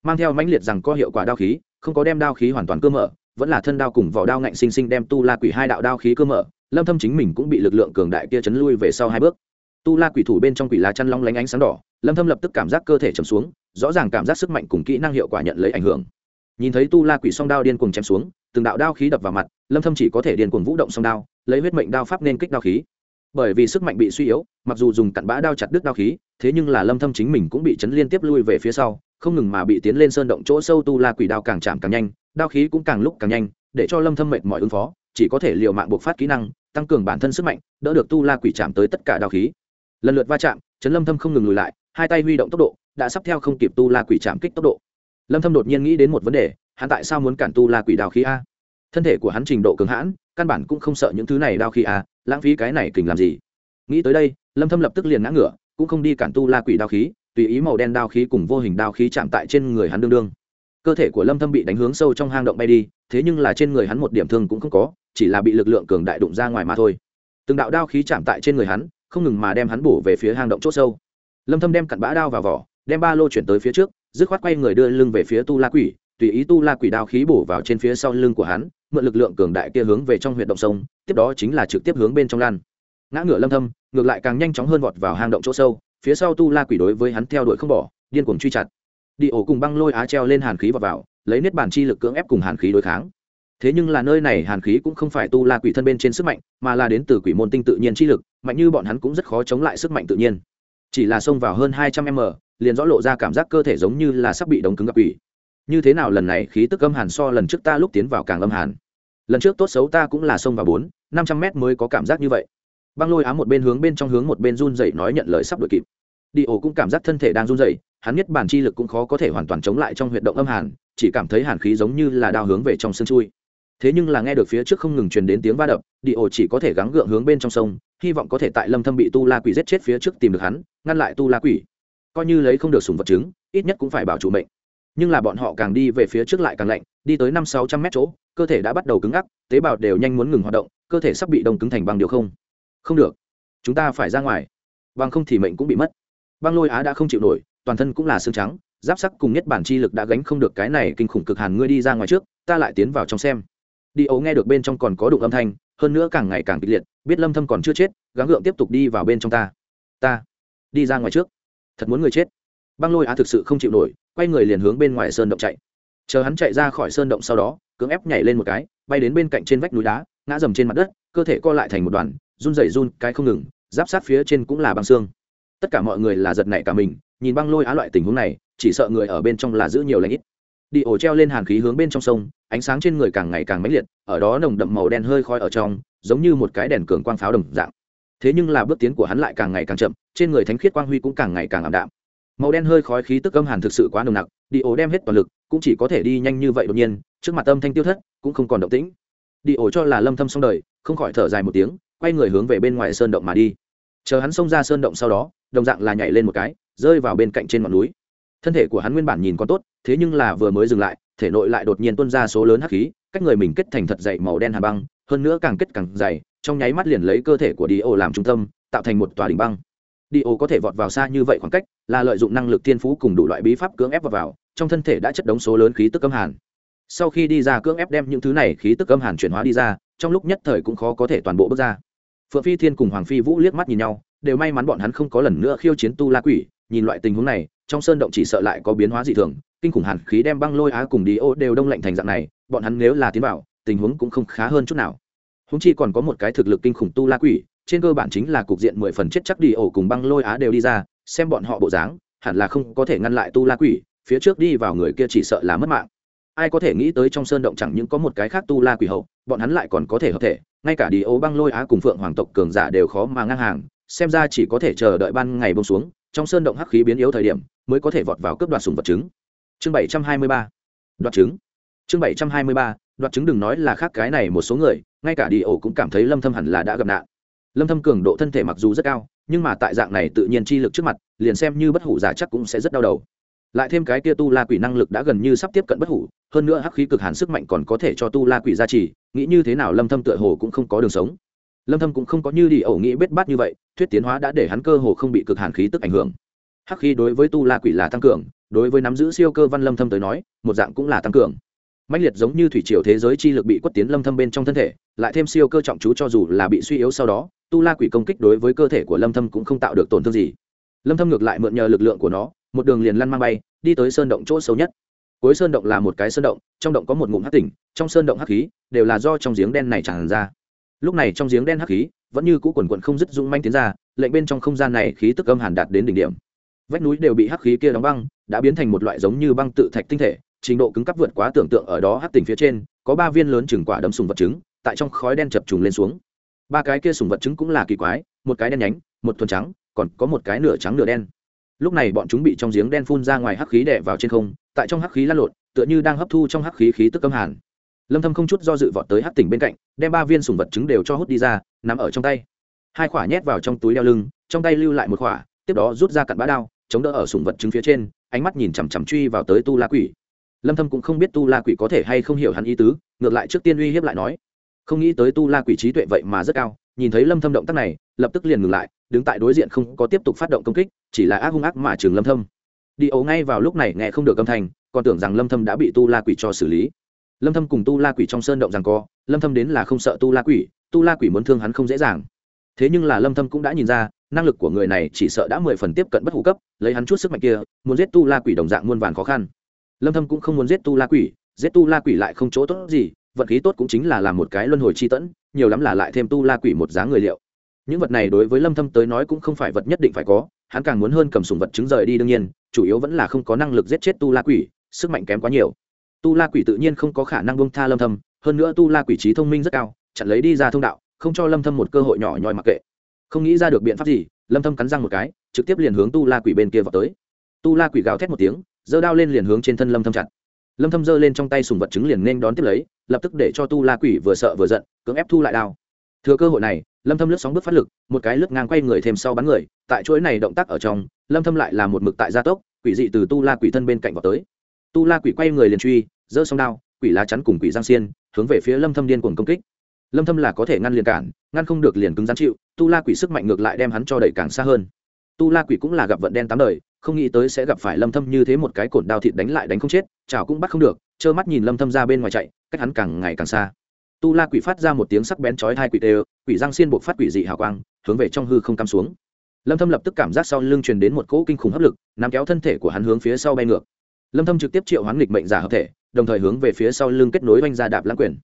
Mang theo mãnh liệt rằng có hiệu quả đao khí, không có đem đao khí hoàn toàn cơ mở, vẫn là thân đao cùng vỏ đao ngạnh sinh sinh đem tu la quỷ hai đạo đao khí cơ mở lâm thâm chính mình cũng bị lực lượng cường đại kia chấn lui về sau hai bước. Tu la quỷ thủ bên trong quỷ lá chăn long lánh ánh sáng đỏ, lâm thâm lập tức cảm giác cơ thể trầm xuống, rõ ràng cảm giác sức mạnh cùng kỹ năng hiệu quả nhận lấy ảnh hưởng. Nhìn thấy tu la quỷ song đao điên cuồng chém xuống, từng đạo đao khí đập vào mặt, lâm thâm chỉ có thể điên cuồng vũ động song đao, lấy huyết mệnh đao pháp nên kích đao khí. Bởi vì sức mạnh bị suy yếu, mặc dù dùng cặn bã đao chặt đứt đao khí, thế nhưng là lâm thâm chính mình cũng bị chấn liên tiếp lui về phía sau, không ngừng mà bị tiến lên sơn động chỗ sâu tu la quỷ đao càng chạm càng nhanh, đao khí cũng càng lúc càng nhanh, để cho lâm thâm mệt mỏi ứng phó, chỉ có thể liều mạng buộc phát kỹ năng tăng cường bản thân sức mạnh, đỡ được tu la quỷ chạm tới tất cả đao khí. Lần lượt va chạm, trấn lâm thâm không ngừng lùi lại, hai tay huy động tốc độ, đã sắp theo không kịp tu la quỷ chạm kích tốc độ. Lâm thâm đột nhiên nghĩ đến một vấn đề, hắn tại sao muốn cản tu la quỷ đao khí a? Thân thể của hắn trình độ cường hãn, căn bản cũng không sợ những thứ này đao khí a, lãng phí cái này kình làm gì? Nghĩ tới đây, lâm thâm lập tức liền ngã ngửa, cũng không đi cản tu la quỷ đao khí, tùy ý màu đen đao khí cùng vô hình đao khí chạm tại trên người hắn đương đương. Cơ thể của lâm thâm bị đánh hướng sâu trong hang động bay đi, thế nhưng là trên người hắn một điểm thương cũng không có chỉ là bị lực lượng cường đại đụng ra ngoài mà thôi. Từng đạo đao khí chạm tại trên người hắn, không ngừng mà đem hắn bổ về phía hang động chỗ sâu. Lâm thâm đem cặn bã đao vào vỏ, đem ba lô chuyển tới phía trước, dứt khoát quay người đưa lưng về phía tu la quỷ, tùy ý tu la quỷ đao khí bổ vào trên phía sau lưng của hắn, mượn lực lượng cường đại kia hướng về trong huyệt động sông, tiếp đó chính là trực tiếp hướng bên trong lan. Ngã ngửa lâm thâm, ngược lại càng nhanh chóng hơn vọt vào hang động chỗ sâu, phía sau tu la quỷ đối với hắn theo đuổi không bỏ, điên cuồng truy chặt. Đi ổ cùng băng lôi á treo lên hàn khí vào vào, lấy nét bàn chi lực cưỡng ép cùng hàn khí đối kháng thế nhưng là nơi này hàn khí cũng không phải tu la quỷ thân bên trên sức mạnh, mà là đến từ quỷ môn tinh tự nhiên chi lực, mạnh như bọn hắn cũng rất khó chống lại sức mạnh tự nhiên. Chỉ là xông vào hơn hai trăm m, liền rõ lộ ra cảm giác cơ thể giống như là sắp bị đóng cứng gặp quỷ. Như thế nào lần này khí tức âm hàn so lần trước ta lúc tiến vào càng âm hàn. Lần trước tốt xấu ta cũng là xông vào bốn, năm trăm mét mới có cảm giác như vậy. Băng lôi á một bên hướng bên trong hướng một bên run dậy nói nhận lời sắp đuổi kịp. Đi ổ cũng cảm giác thân thể đang run dậy hắn nhất bản chi lực cũng khó có thể hoàn toàn chống lại trong huyệt động âm hàn, chỉ cảm thấy hàn khí giống như là đao hướng về trong sân chui thế nhưng là nghe được phía trước không ngừng truyền đến tiếng va đập, đi ổ chỉ có thể gắng gượng hướng bên trong sông, hy vọng có thể tại lâm thâm bị tu la quỷ giết chết phía trước tìm được hắn, ngăn lại tu la quỷ. Coi như lấy không được sùng vật chứng, ít nhất cũng phải bảo chủ mệnh. Nhưng là bọn họ càng đi về phía trước lại càng lạnh, đi tới năm sáu trăm mét chỗ, cơ thể đã bắt đầu cứng ngắc, tế bào đều nhanh muốn ngừng hoạt động, cơ thể sắp bị đông cứng thành băng điều không. Không được, chúng ta phải ra ngoài. Bằng không thì mệnh cũng bị mất. Băng lôi á đã không chịu nổi, toàn thân cũng là xương trắng, giáp sắc cùng nhất bản chi lực đã gánh không được cái này kinh khủng cực hàn, ngươi đi ra ngoài trước, ta lại tiến vào trong xem đi ấu nghe được bên trong còn có đụng âm thanh, hơn nữa càng ngày càng kịch liệt, biết lâm thâm còn chưa chết, gắng gượng tiếp tục đi vào bên trong ta. Ta, đi ra ngoài trước. Thật muốn người chết. Băng lôi á thực sự không chịu nổi, quay người liền hướng bên ngoài sơn động chạy. Chờ hắn chạy ra khỏi sơn động sau đó, cưỡng ép nhảy lên một cái, bay đến bên cạnh trên vách núi đá, ngã dầm trên mặt đất, cơ thể co lại thành một đoàn, run rẩy run, cái không ngừng, giáp sát phía trên cũng là băng xương. Tất cả mọi người là giật nảy cả mình, nhìn băng lôi á loại tình huống này, chỉ sợ người ở bên trong là giữ nhiều lãnh ít đi ổ treo lên hàn khí hướng bên trong sông, ánh sáng trên người càng ngày càng mãnh liệt, ở đó nồng đậm màu đen hơi khói ở trong, giống như một cái đèn cường quang pháo đồng dạng. Thế nhưng là bước tiến của hắn lại càng ngày càng chậm, trên người thánh khiết quang huy cũng càng ngày càng ảm đạm. Màu đen hơi khói khí tức âm hàn thực sự quá nồng nặc, đi ổ đem hết toàn lực, cũng chỉ có thể đi nhanh như vậy đột nhiên, trước mặt âm thanh tiêu thất, cũng không còn động tĩnh. Đi ổ cho là lâm thâm xong đời, không khỏi thở dài một tiếng, quay người hướng về bên ngoài sơn động mà đi. Chờ hắn xông ra sơn động sau đó, đồng dạng là nhảy lên một cái, rơi vào bên cạnh trên ngọn núi thân thể của hắn nguyên bản nhìn còn tốt thế nhưng là vừa mới dừng lại thể nội lại đột nhiên tuôn ra số lớn hắc khí cách người mình kết thành thật dày màu đen hà băng hơn nữa càng kết càng dày trong nháy mắt liền lấy cơ thể của đi ô làm trung tâm tạo thành một tòa đỉnh băng. Đi ô có thể vọt vào xa như vậy khoảng cách là lợi dụng năng lực thiên phú cùng đủ loại bí pháp cưỡng ép vào, vào trong thân thể đã chất đống số lớn khí tức âm hàn. Sau khi đi ra cưỡng ép đem những thứ này khí tức âm hàn chuyển hóa đi ra trong lúc nhất thời cũng khó có thể toàn bộ bước ra. Phượng phi thiên cùng hoàng phi vũ liếc mắt nhìn nhau đều may mắn bọn hắn không có lần nữa khiêu chiến tu la quỷ nhìn loại tình huống này trong sơn động chỉ sợ lại có biến hóa dị thường, kinh khủng hàn khí đem băng lôi á cùng đi ô đều đông lạnh thành dạng này, bọn hắn nếu là tiến vào, tình huống cũng không khá hơn chút nào. Húng chi còn có một cái thực lực kinh khủng tu la quỷ, trên cơ bản chính là cục diện mười phần chết chắc đi ổ cùng băng lôi á đều đi ra, xem bọn họ bộ dáng, hẳn là không có thể ngăn lại tu la quỷ, phía trước đi vào người kia chỉ sợ là mất mạng. Ai có thể nghĩ tới trong sơn động chẳng những có một cái khác tu la quỷ hậu, bọn hắn lại còn có thể hợp thể, ngay cả đi ô băng lôi á cùng phượng hoàng tộc cường giả đều khó mà ngang hàng, xem ra chỉ có thể chờ đợi ban ngày bông xuống, trong sơn động hắc khí biến yếu thời điểm mới có thể vọt vào cướp đoạt sùng vật trứng chương bảy trăm hai mươi ba. Đoạt trứng chương bảy trăm hai mươi ba. Đoạt trứng đừng nói là khác cái này một số người, ngay cả đi ổ cũng cảm thấy lâm thâm hẳn là đã gặp nạn. Lâm thâm cường độ thân thể mặc dù rất cao, nhưng mà tại dạng này tự nhiên chi lực trước mặt, liền xem như bất hủ giả chắc cũng sẽ rất đau đầu. Lại thêm cái kia tu la quỷ năng lực đã gần như sắp tiếp cận bất hủ, hơn nữa hắc khí cực hàn sức mạnh còn có thể cho tu la quỷ gia trì, nghĩ như thế nào lâm thâm tựa hồ cũng không có đường sống. Lâm thâm cũng không có như đi ẩu nghĩ bết bát như vậy, thuyết tiến hóa đã để hắn cơ hồ không bị cực hàn khí tức ảnh hưởng hắc khí đối với tu la quỷ là tăng cường, đối với nắm giữ siêu cơ văn lâm thâm tới nói, một dạng cũng là tăng cường. Mãnh liệt giống như thủy triều thế giới chi lực bị quất tiến lâm thâm bên trong thân thể, lại thêm siêu cơ trọng chú cho dù là bị suy yếu sau đó, tu la quỷ công kích đối với cơ thể của lâm thâm cũng không tạo được tổn thương gì. Lâm thâm ngược lại mượn nhờ lực lượng của nó, một đường liền lăn mang bay, đi tới sơn động chỗ sâu nhất. Cuối sơn động là một cái sơn động, trong động có một ngụm hắc tỉnh, trong sơn động hắc khí đều là do trong giếng đen này tràn ra. Lúc này trong giếng đen hắc khí vẫn như cũ quần quần không dứt dũng manh tiến ra, lệnh bên trong không gian này khí tức âm hàn đạt đến đỉnh điểm vách núi đều bị hắc khí kia đóng băng, đã biến thành một loại giống như băng tự thạch tinh thể, trình độ cứng cắp vượt quá tưởng tượng ở đó hắc tỉnh phía trên, có ba viên lớn chừng quả đấm sùng vật trứng, tại trong khói đen chập trùng lên xuống. Ba cái kia sùng vật trứng cũng là kỳ quái, một cái đen nhánh, một thuần trắng, còn có một cái nửa trắng nửa đen. Lúc này bọn chúng bị trong giếng đen phun ra ngoài hắc khí đè vào trên không, tại trong hắc khí lan lộn, tựa như đang hấp thu trong hắc khí khí tức âm hàn. Lâm thâm không chút do dự vọt tới hắc tỉnh bên cạnh, đem ba viên sùng vật trứng đều cho hút đi ra, nắm ở trong tay. Hai khỏa nhét vào trong túi đeo lưng, trong tay lưu lại một khỏa tiếp đó rút ra cặn bã đao chống đỡ ở sùng vật trứng phía trên, ánh mắt nhìn chằm chằm truy vào tới tu la quỷ. Lâm thâm cũng không biết tu la quỷ có thể hay không hiểu hắn ý tứ, ngược lại trước tiên uy hiếp lại nói, không nghĩ tới tu la quỷ trí tuệ vậy mà rất cao. Nhìn thấy lâm thâm động tác này, lập tức liền ngừng lại, đứng tại đối diện không có tiếp tục phát động công kích, chỉ là ác hung ác mà trường lâm thâm. Đi ấu ngay vào lúc này nghe không được âm thanh, còn tưởng rằng lâm thâm đã bị tu la quỷ cho xử lý. Lâm thâm cùng tu la quỷ trong sơn động rằng co, lâm thâm đến là không sợ tu la quỷ, tu la quỷ muốn thương hắn không dễ dàng. Thế nhưng là lâm thâm cũng đã nhìn ra năng lực của người này chỉ sợ đã mười phần tiếp cận bất hủ cấp, lấy hắn chút sức mạnh kia, muốn giết tu la quỷ đồng dạng muôn vàn khó khăn. Lâm thâm cũng không muốn giết tu la quỷ, giết tu la quỷ lại không chỗ tốt gì, vận khí tốt cũng chính là làm một cái luân hồi chi tẫn, nhiều lắm là lại thêm tu la quỷ một giá người liệu. Những vật này đối với lâm thâm tới nói cũng không phải vật nhất định phải có, hắn càng muốn hơn cầm sùng vật chứng rời đi đương nhiên, chủ yếu vẫn là không có năng lực giết chết tu la quỷ, sức mạnh kém quá nhiều. Tu la quỷ tự nhiên không có khả năng buông tha lâm thâm, hơn nữa tu la quỷ trí thông minh rất cao, chặn lấy đi ra thông đạo, không cho lâm thâm một cơ hội nhỏ nhoi mặc kệ không nghĩ ra được biện pháp gì, lâm thâm cắn răng một cái, trực tiếp liền hướng tu la quỷ bên kia vào tới. Tu la quỷ gào thét một tiếng, giơ đao lên liền hướng trên thân lâm thâm chặt. Lâm thâm giơ lên trong tay sùng vật trứng liền nên đón tiếp lấy, lập tức để cho tu la quỷ vừa sợ vừa giận, cưỡng ép thu lại đao. Thừa cơ hội này, lâm thâm lướt sóng bước phát lực, một cái lướt ngang quay người thêm sau bắn người, tại chuỗi này động tác ở trong, lâm thâm lại là một mực tại gia tốc, quỷ dị từ tu la quỷ thân bên cạnh vào tới. Tu la quỷ quay người liền truy, giơ song đao, quỷ lá chắn cùng quỷ giang xiên, hướng về phía lâm thâm điên cuồng công kích lâm thâm là có thể ngăn liền cản, ngăn không được liền cứng rắn chịu, tu la quỷ sức mạnh ngược lại đem hắn cho đẩy càng xa hơn. Tu la quỷ cũng là gặp vận đen tám đời, không nghĩ tới sẽ gặp phải lâm thâm như thế một cái cột đao thịt đánh lại đánh không chết, chảo cũng bắt không được, trơ mắt nhìn lâm thâm ra bên ngoài chạy, cách hắn càng ngày càng xa. Tu la quỷ phát ra một tiếng sắc bén chói tai quỷ tê, quỷ răng xiên buộc phát quỷ dị hào quang, hướng về trong hư không cắm xuống. Lâm thâm lập tức cảm giác sau lưng truyền đến một cỗ kinh khủng hấp lực, nắm kéo thân thể của hắn hướng phía sau bay ngược. Lâm thâm trực tiếp triệu hoán nghịch mệnh giả hợp thể, đồng thời hướng về phía sau lưng kết nối vanh ra đạp lãng quyền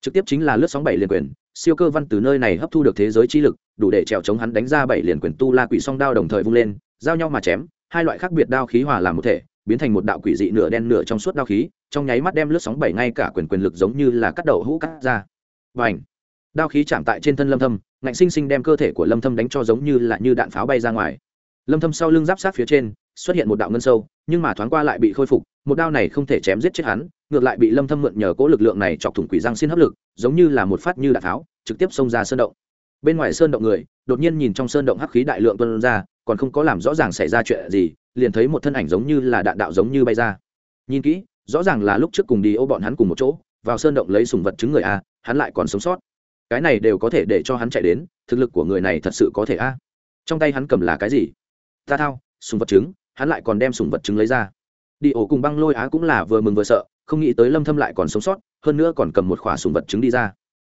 trực tiếp chính là lướt sóng bảy liền quyền, siêu cơ văn từ nơi này hấp thu được thế giới chi lực, đủ để trèo chống hắn đánh ra bảy liền quyền tu la quỷ song đao đồng thời vung lên, giao nhau mà chém, hai loại khác biệt đao khí hòa làm một thể, biến thành một đạo quỷ dị nửa đen nửa trong suốt đao khí, trong nháy mắt đem lướt sóng bảy ngay cả quyền quyền lực giống như là cắt đầu hũ cắt ra. Và ảnh đao khí chạm tại trên thân lâm thâm, ngạnh sinh sinh đem cơ thể của lâm thâm đánh cho giống như là như đạn pháo bay ra ngoài. Lâm thâm sau lưng giáp sát phía trên xuất hiện một đạo ngân sâu, nhưng mà thoáng qua lại bị khôi phục, một đao này không thể chém giết chết hắn, ngược lại bị lâm thâm mượn nhờ cố lực lượng này chọc thủng quỷ răng xin hấp lực, giống như là một phát như đạn tháo, trực tiếp xông ra sơn động. Bên ngoài sơn động người, đột nhiên nhìn trong sơn động hắc khí đại lượng tuôn ra, còn không có làm rõ ràng xảy ra chuyện gì, liền thấy một thân ảnh giống như là đạn đạo giống như bay ra. Nhìn kỹ, rõ ràng là lúc trước cùng đi ô bọn hắn cùng một chỗ, vào sơn động lấy sùng vật chứng người a, hắn lại còn sống sót. Cái này đều có thể để cho hắn chạy đến, thực lực của người này thật sự có thể a. Trong tay hắn cầm là cái gì? Ta thao sùng vật trứng, hắn lại còn đem sùng vật trứng lấy ra. Đi ổ cùng băng lôi á cũng là vừa mừng vừa sợ, không nghĩ tới lâm thâm lại còn sống sót, hơn nữa còn cầm một khỏa sùng vật trứng đi ra.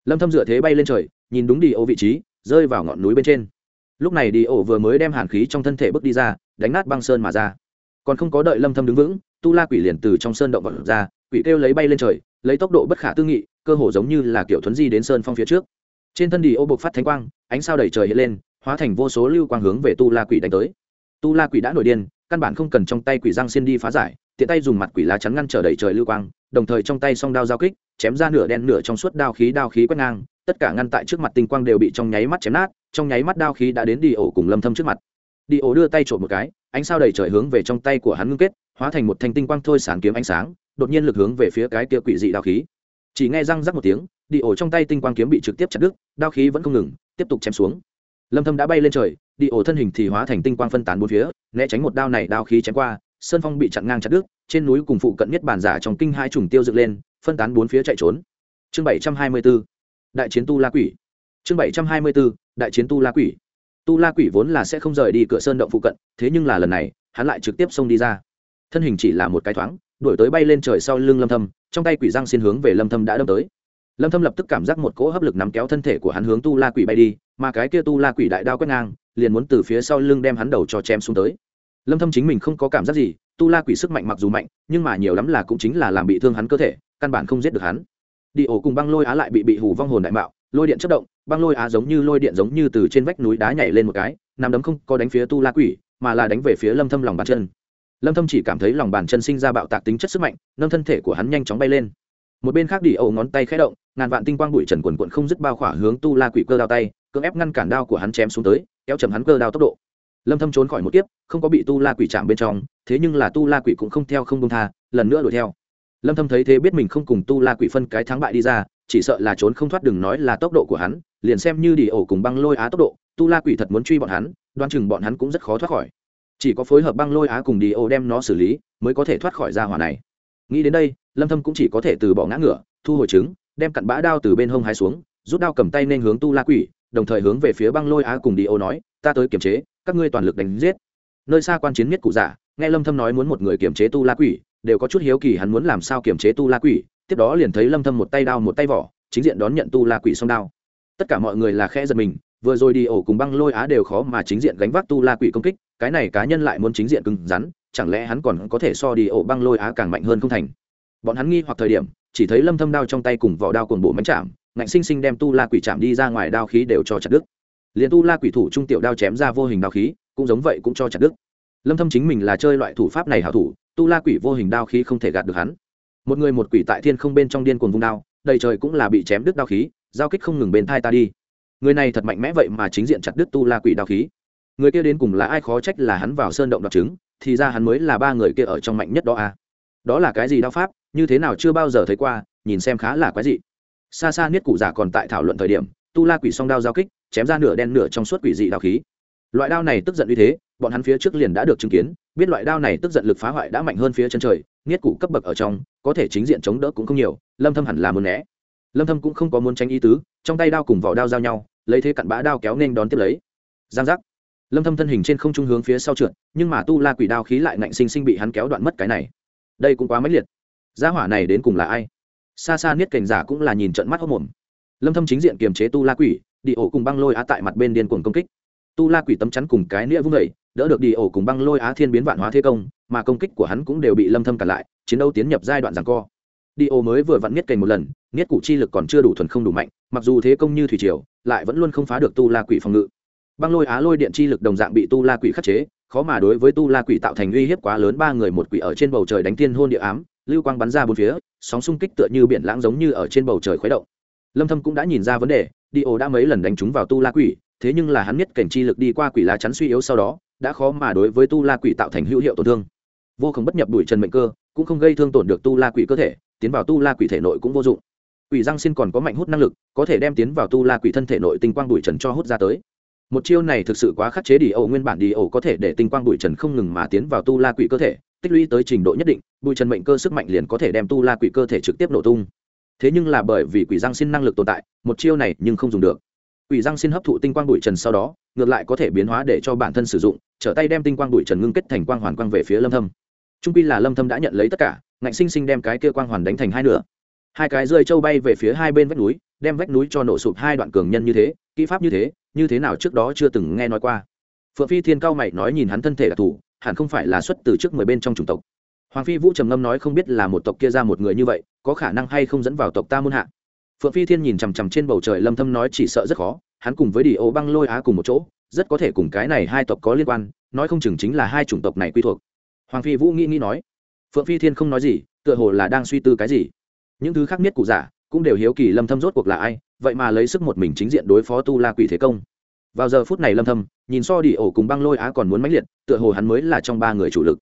Lâm thâm dựa thế bay lên trời, nhìn đúng đi ổ vị trí, rơi vào ngọn núi bên trên. Lúc này đi ổ vừa mới đem hàn khí trong thân thể bước đi ra, đánh nát băng sơn mà ra. Còn không có đợi lâm thâm đứng vững, tu la quỷ liền từ trong sơn động vật ra, quỷ kêu lấy bay lên trời, lấy tốc độ bất khả tư nghị, cơ hồ giống như là kiểu thuấn di đến sơn phong phía trước. Trên thân đi ô bộc phát thánh quang, ánh sao đầy trời hiện lên, hóa thành vô số lưu quang hướng về tu la quỷ đánh tới tu la quỷ đã nổi điên, căn bản không cần trong tay quỷ răng xin đi phá giải, tiện tay dùng mặt quỷ lá chắn ngăn trở đầy trời lưu quang, đồng thời trong tay song đao giao kích, chém ra nửa đen nửa trong suốt đao khí đao khí quét ngang, tất cả ngăn tại trước mặt tinh quang đều bị trong nháy mắt chém nát, trong nháy mắt đao khí đã đến đi ổ cùng lâm thâm trước mặt. Đi ổ đưa tay trộm một cái, ánh sao đầy trời hướng về trong tay của hắn ngưng kết, hóa thành một thanh tinh quang thôi sản kiếm ánh sáng, đột nhiên lực hướng về phía cái kia quỷ dị đao khí. Chỉ nghe răng rắc một tiếng, đi ổ trong tay tinh quang kiếm bị trực tiếp chặt đứt, đao khí vẫn không ngừng, tiếp tục chém xuống. Lâm thâm đã bay lên trời đi ổ thân hình thì hóa thành tinh quang phân tán bốn phía, né tránh một đao này đao khí chém qua, sơn phong bị chặn ngang chặt đứt, trên núi cùng phụ cận nhất bản giả trong kinh hai trùng tiêu dựng lên, phân tán bốn phía chạy trốn. Chương 724 đại chiến tu la quỷ. Chương 724 đại chiến tu la quỷ. Tu la quỷ vốn là sẽ không rời đi cửa sơn động phụ cận, thế nhưng là lần này, hắn lại trực tiếp xông đi ra. Thân hình chỉ là một cái thoáng, đuổi tới bay lên trời sau lưng lâm thâm, trong tay quỷ răng xin hướng về lâm thâm đã đâm tới. Lâm thâm lập tức cảm giác một cỗ hấp lực nắm kéo thân thể của hắn hướng tu la quỷ bay đi mà cái kia tu la quỷ đại đao quét ngang, liền muốn từ phía sau lưng đem hắn đầu cho chém xuống tới. Lâm thâm chính mình không có cảm giác gì, tu la quỷ sức mạnh mặc dù mạnh, nhưng mà nhiều lắm là cũng chính là làm bị thương hắn cơ thể, căn bản không giết được hắn. Đi ổ cùng băng lôi á lại bị bị hù vong hồn đại mạo, lôi điện chất động, băng lôi á giống như lôi điện giống như từ trên vách núi đá nhảy lên một cái, nằm đấm không có đánh phía tu la quỷ, mà là đánh về phía lâm thâm lòng bàn chân. Lâm thâm chỉ cảm thấy lòng bàn chân sinh ra bạo tạc tính chất sức mạnh, nâng thân thể của hắn nhanh chóng bay lên. Một bên khác đi ẩu ngón tay khẽ động, ngàn vạn tinh quang bụi trần quần quận không dứt bao khỏa hướng tu la quỷ cơ đao tay cưỡng ép ngăn cản đao của hắn chém xuống tới, kéo chầm hắn cơ đao tốc độ. Lâm thâm trốn khỏi một kiếp, không có bị tu la quỷ chạm bên trong, thế nhưng là tu la quỷ cũng không theo không buông tha, lần nữa đuổi theo. Lâm thâm thấy thế biết mình không cùng tu la quỷ phân cái thắng bại đi ra, chỉ sợ là trốn không thoát đừng nói là tốc độ của hắn, liền xem như đi ổ cùng băng lôi á tốc độ, tu la quỷ thật muốn truy bọn hắn đoan chừng bọn hắn cũng rất khó thoát khỏi. Chỉ có phối hợp băng lôi á cùng đi ổ đem nó xử lý, mới có thể thoát khỏi ra hỏa này. Nghĩ đến đây, lâm thâm cũng chỉ có thể từ bỏ ngã ngựa, thu hồi trứng, đem cặn bã đao từ bên hông hái xuống, rút đao cầm tay nên hướng tu la quỷ đồng thời hướng về phía băng lôi á cùng đi ô nói, ta tới kiểm chế, các ngươi toàn lực đánh giết. Nơi xa quan chiến miết cụ giả nghe lâm thâm nói muốn một người kiểm chế tu la quỷ, đều có chút hiếu kỳ hắn muốn làm sao kiểm chế tu la quỷ, tiếp đó liền thấy lâm thâm một tay đao một tay vỏ, chính diện đón nhận tu la quỷ song đao. Tất cả mọi người là khẽ giật mình, vừa rồi đi ổ cùng băng lôi á đều khó mà chính diện gánh vác tu la quỷ công kích, cái này cá nhân lại muốn chính diện cứng rắn, chẳng lẽ hắn còn có thể so đi ổ băng lôi á càng mạnh hơn không thành? Bọn hắn nghi hoặc thời điểm, chỉ thấy lâm thâm đao trong tay cùng vỏ đao cuồng bộ mánh chạm ngạnh sinh sinh đem tu la quỷ chạm đi ra ngoài đao khí đều cho chặt đứt. Liền tu la quỷ thủ trung tiểu đao chém ra vô hình đao khí, cũng giống vậy cũng cho chặt đứt. Lâm thâm chính mình là chơi loại thủ pháp này hảo thủ, tu la quỷ vô hình đao khí không thể gạt được hắn. Một người một quỷ tại thiên không bên trong điên cuồng vung đao, đầy trời cũng là bị chém đứt đao khí, giao kích không ngừng bên thai ta đi. Người này thật mạnh mẽ vậy mà chính diện chặt đứt tu la quỷ đao khí. Người kia đến cùng là ai khó trách là hắn vào sơn động đoạt trứng thì ra hắn mới là ba người kia ở trong mạnh nhất đó à. đó là cái gì đao pháp, như thế nào chưa bao giờ thấy qua, nhìn xem khá là quái dị xa xa niết cụ giả còn tại thảo luận thời điểm, tu la quỷ song đao giao kích, chém ra nửa đen nửa trong suốt quỷ dị đao khí. Loại đao này tức giận như thế, bọn hắn phía trước liền đã được chứng kiến, biết loại đao này tức giận lực phá hoại đã mạnh hơn phía chân trời, niết cụ cấp bậc ở trong, có thể chính diện chống đỡ cũng không nhiều, lâm thâm hẳn là muốn né. Lâm thâm cũng không có muốn tránh ý tứ, trong tay đao cùng vỏ đao giao nhau, lấy thế cặn bã đao kéo nên đón tiếp lấy. Giang giác. Lâm thâm thân hình trên không trung hướng phía sau trượt, nhưng mà tu la quỷ đao khí lại ngạnh sinh sinh bị hắn kéo đoạn mất cái này. Đây cũng quá mãnh liệt. Gia hỏa này đến cùng là ai? Xa xa niết cảnh giả cũng là nhìn trận mắt hốc mồm. Lâm thâm chính diện kiềm chế tu la quỷ, đi ổ cùng băng lôi á tại mặt bên điên cuồng công kích. Tu la quỷ tấm chắn cùng cái nĩa vung vẩy đỡ được đi ổ cùng băng lôi á thiên biến vạn hóa thế công, mà công kích của hắn cũng đều bị lâm thâm cản lại, chiến đấu tiến nhập giai đoạn giằng co. Đi ổ mới vừa vặn niết cảnh một lần, niết cụ chi lực còn chưa đủ thuần không đủ mạnh, mặc dù thế công như thủy triều, lại vẫn luôn không phá được tu la quỷ phòng ngự. Băng lôi á lôi điện chi lực đồng dạng bị tu la quỷ khắc chế, khó mà đối với tu la quỷ tạo thành uy hiếp quá lớn, ba người một quỷ ở trên bầu trời đánh tiên hôn địa ám lưu quang bắn ra bốn phía, sóng xung kích tựa như biển lãng giống như ở trên bầu trời khuấy động. Lâm thâm cũng đã nhìn ra vấn đề, đi ổ đã mấy lần đánh trúng vào tu la quỷ, thế nhưng là hắn nhất cảnh chi lực đi qua quỷ lá chắn suy yếu sau đó, đã khó mà đối với tu la quỷ tạo thành hữu hiệu tổn thương. Vô không bất nhập đuổi trần mệnh cơ, cũng không gây thương tổn được tu la quỷ cơ thể, tiến vào tu la quỷ thể nội cũng vô dụng. Quỷ răng xin còn có mạnh hút năng lực, có thể đem tiến vào tu la quỷ thân thể nội tinh quang đuổi trần cho hút ra tới. Một chiêu này thực sự quá khắc chế đi ổ, nguyên bản đi ổ có thể để tinh quang bụi trần không ngừng mà tiến vào tu la quỷ cơ thể tích lũy tới trình độ nhất định, Bùi trần mệnh cơ sức mạnh liền có thể đem tu la quỷ cơ thể trực tiếp nổ tung. Thế nhưng là bởi vì quỷ giang xin năng lực tồn tại, một chiêu này nhưng không dùng được. Quỷ giang xin hấp thụ tinh quang bụi trần sau đó, ngược lại có thể biến hóa để cho bản thân sử dụng, trở tay đem tinh quang bụi trần ngưng kết thành quang hoàn quang về phía lâm thâm. Trung quy là lâm thâm đã nhận lấy tất cả, ngạnh sinh sinh đem cái kia quang hoàn đánh thành hai nửa. Hai cái rơi châu bay về phía hai bên vách núi, đem vách núi cho nổ sụp hai đoạn cường nhân như thế, kỹ pháp như thế như thế nào trước đó chưa từng nghe nói qua. Phượng phi thiên cao mày nói nhìn hắn thân thể là thủ hẳn không phải là xuất từ trước mười bên trong chủng tộc. Hoàng phi vũ trầm ngâm nói không biết là một tộc kia ra một người như vậy, có khả năng hay không dẫn vào tộc ta muôn hạ. Phượng phi thiên nhìn chằm chằm trên bầu trời lâm thâm nói chỉ sợ rất khó, hắn cùng với đi ô băng lôi á cùng một chỗ, rất có thể cùng cái này hai tộc có liên quan, nói không chừng chính là hai chủng tộc này quy thuộc. Hoàng phi vũ nghĩ nghĩ nói, phượng phi thiên không nói gì, tựa hồ là đang suy tư cái gì. Những thứ khác biết cụ giả cũng đều hiếu kỳ lâm thâm rốt cuộc là ai, vậy mà lấy sức một mình chính diện đối phó tu la quỷ thế công vào giờ phút này lâm thâm, nhìn so đi ổ cùng băng lôi á còn muốn mãnh liệt, tựa hồ hắn mới là trong ba người chủ lực.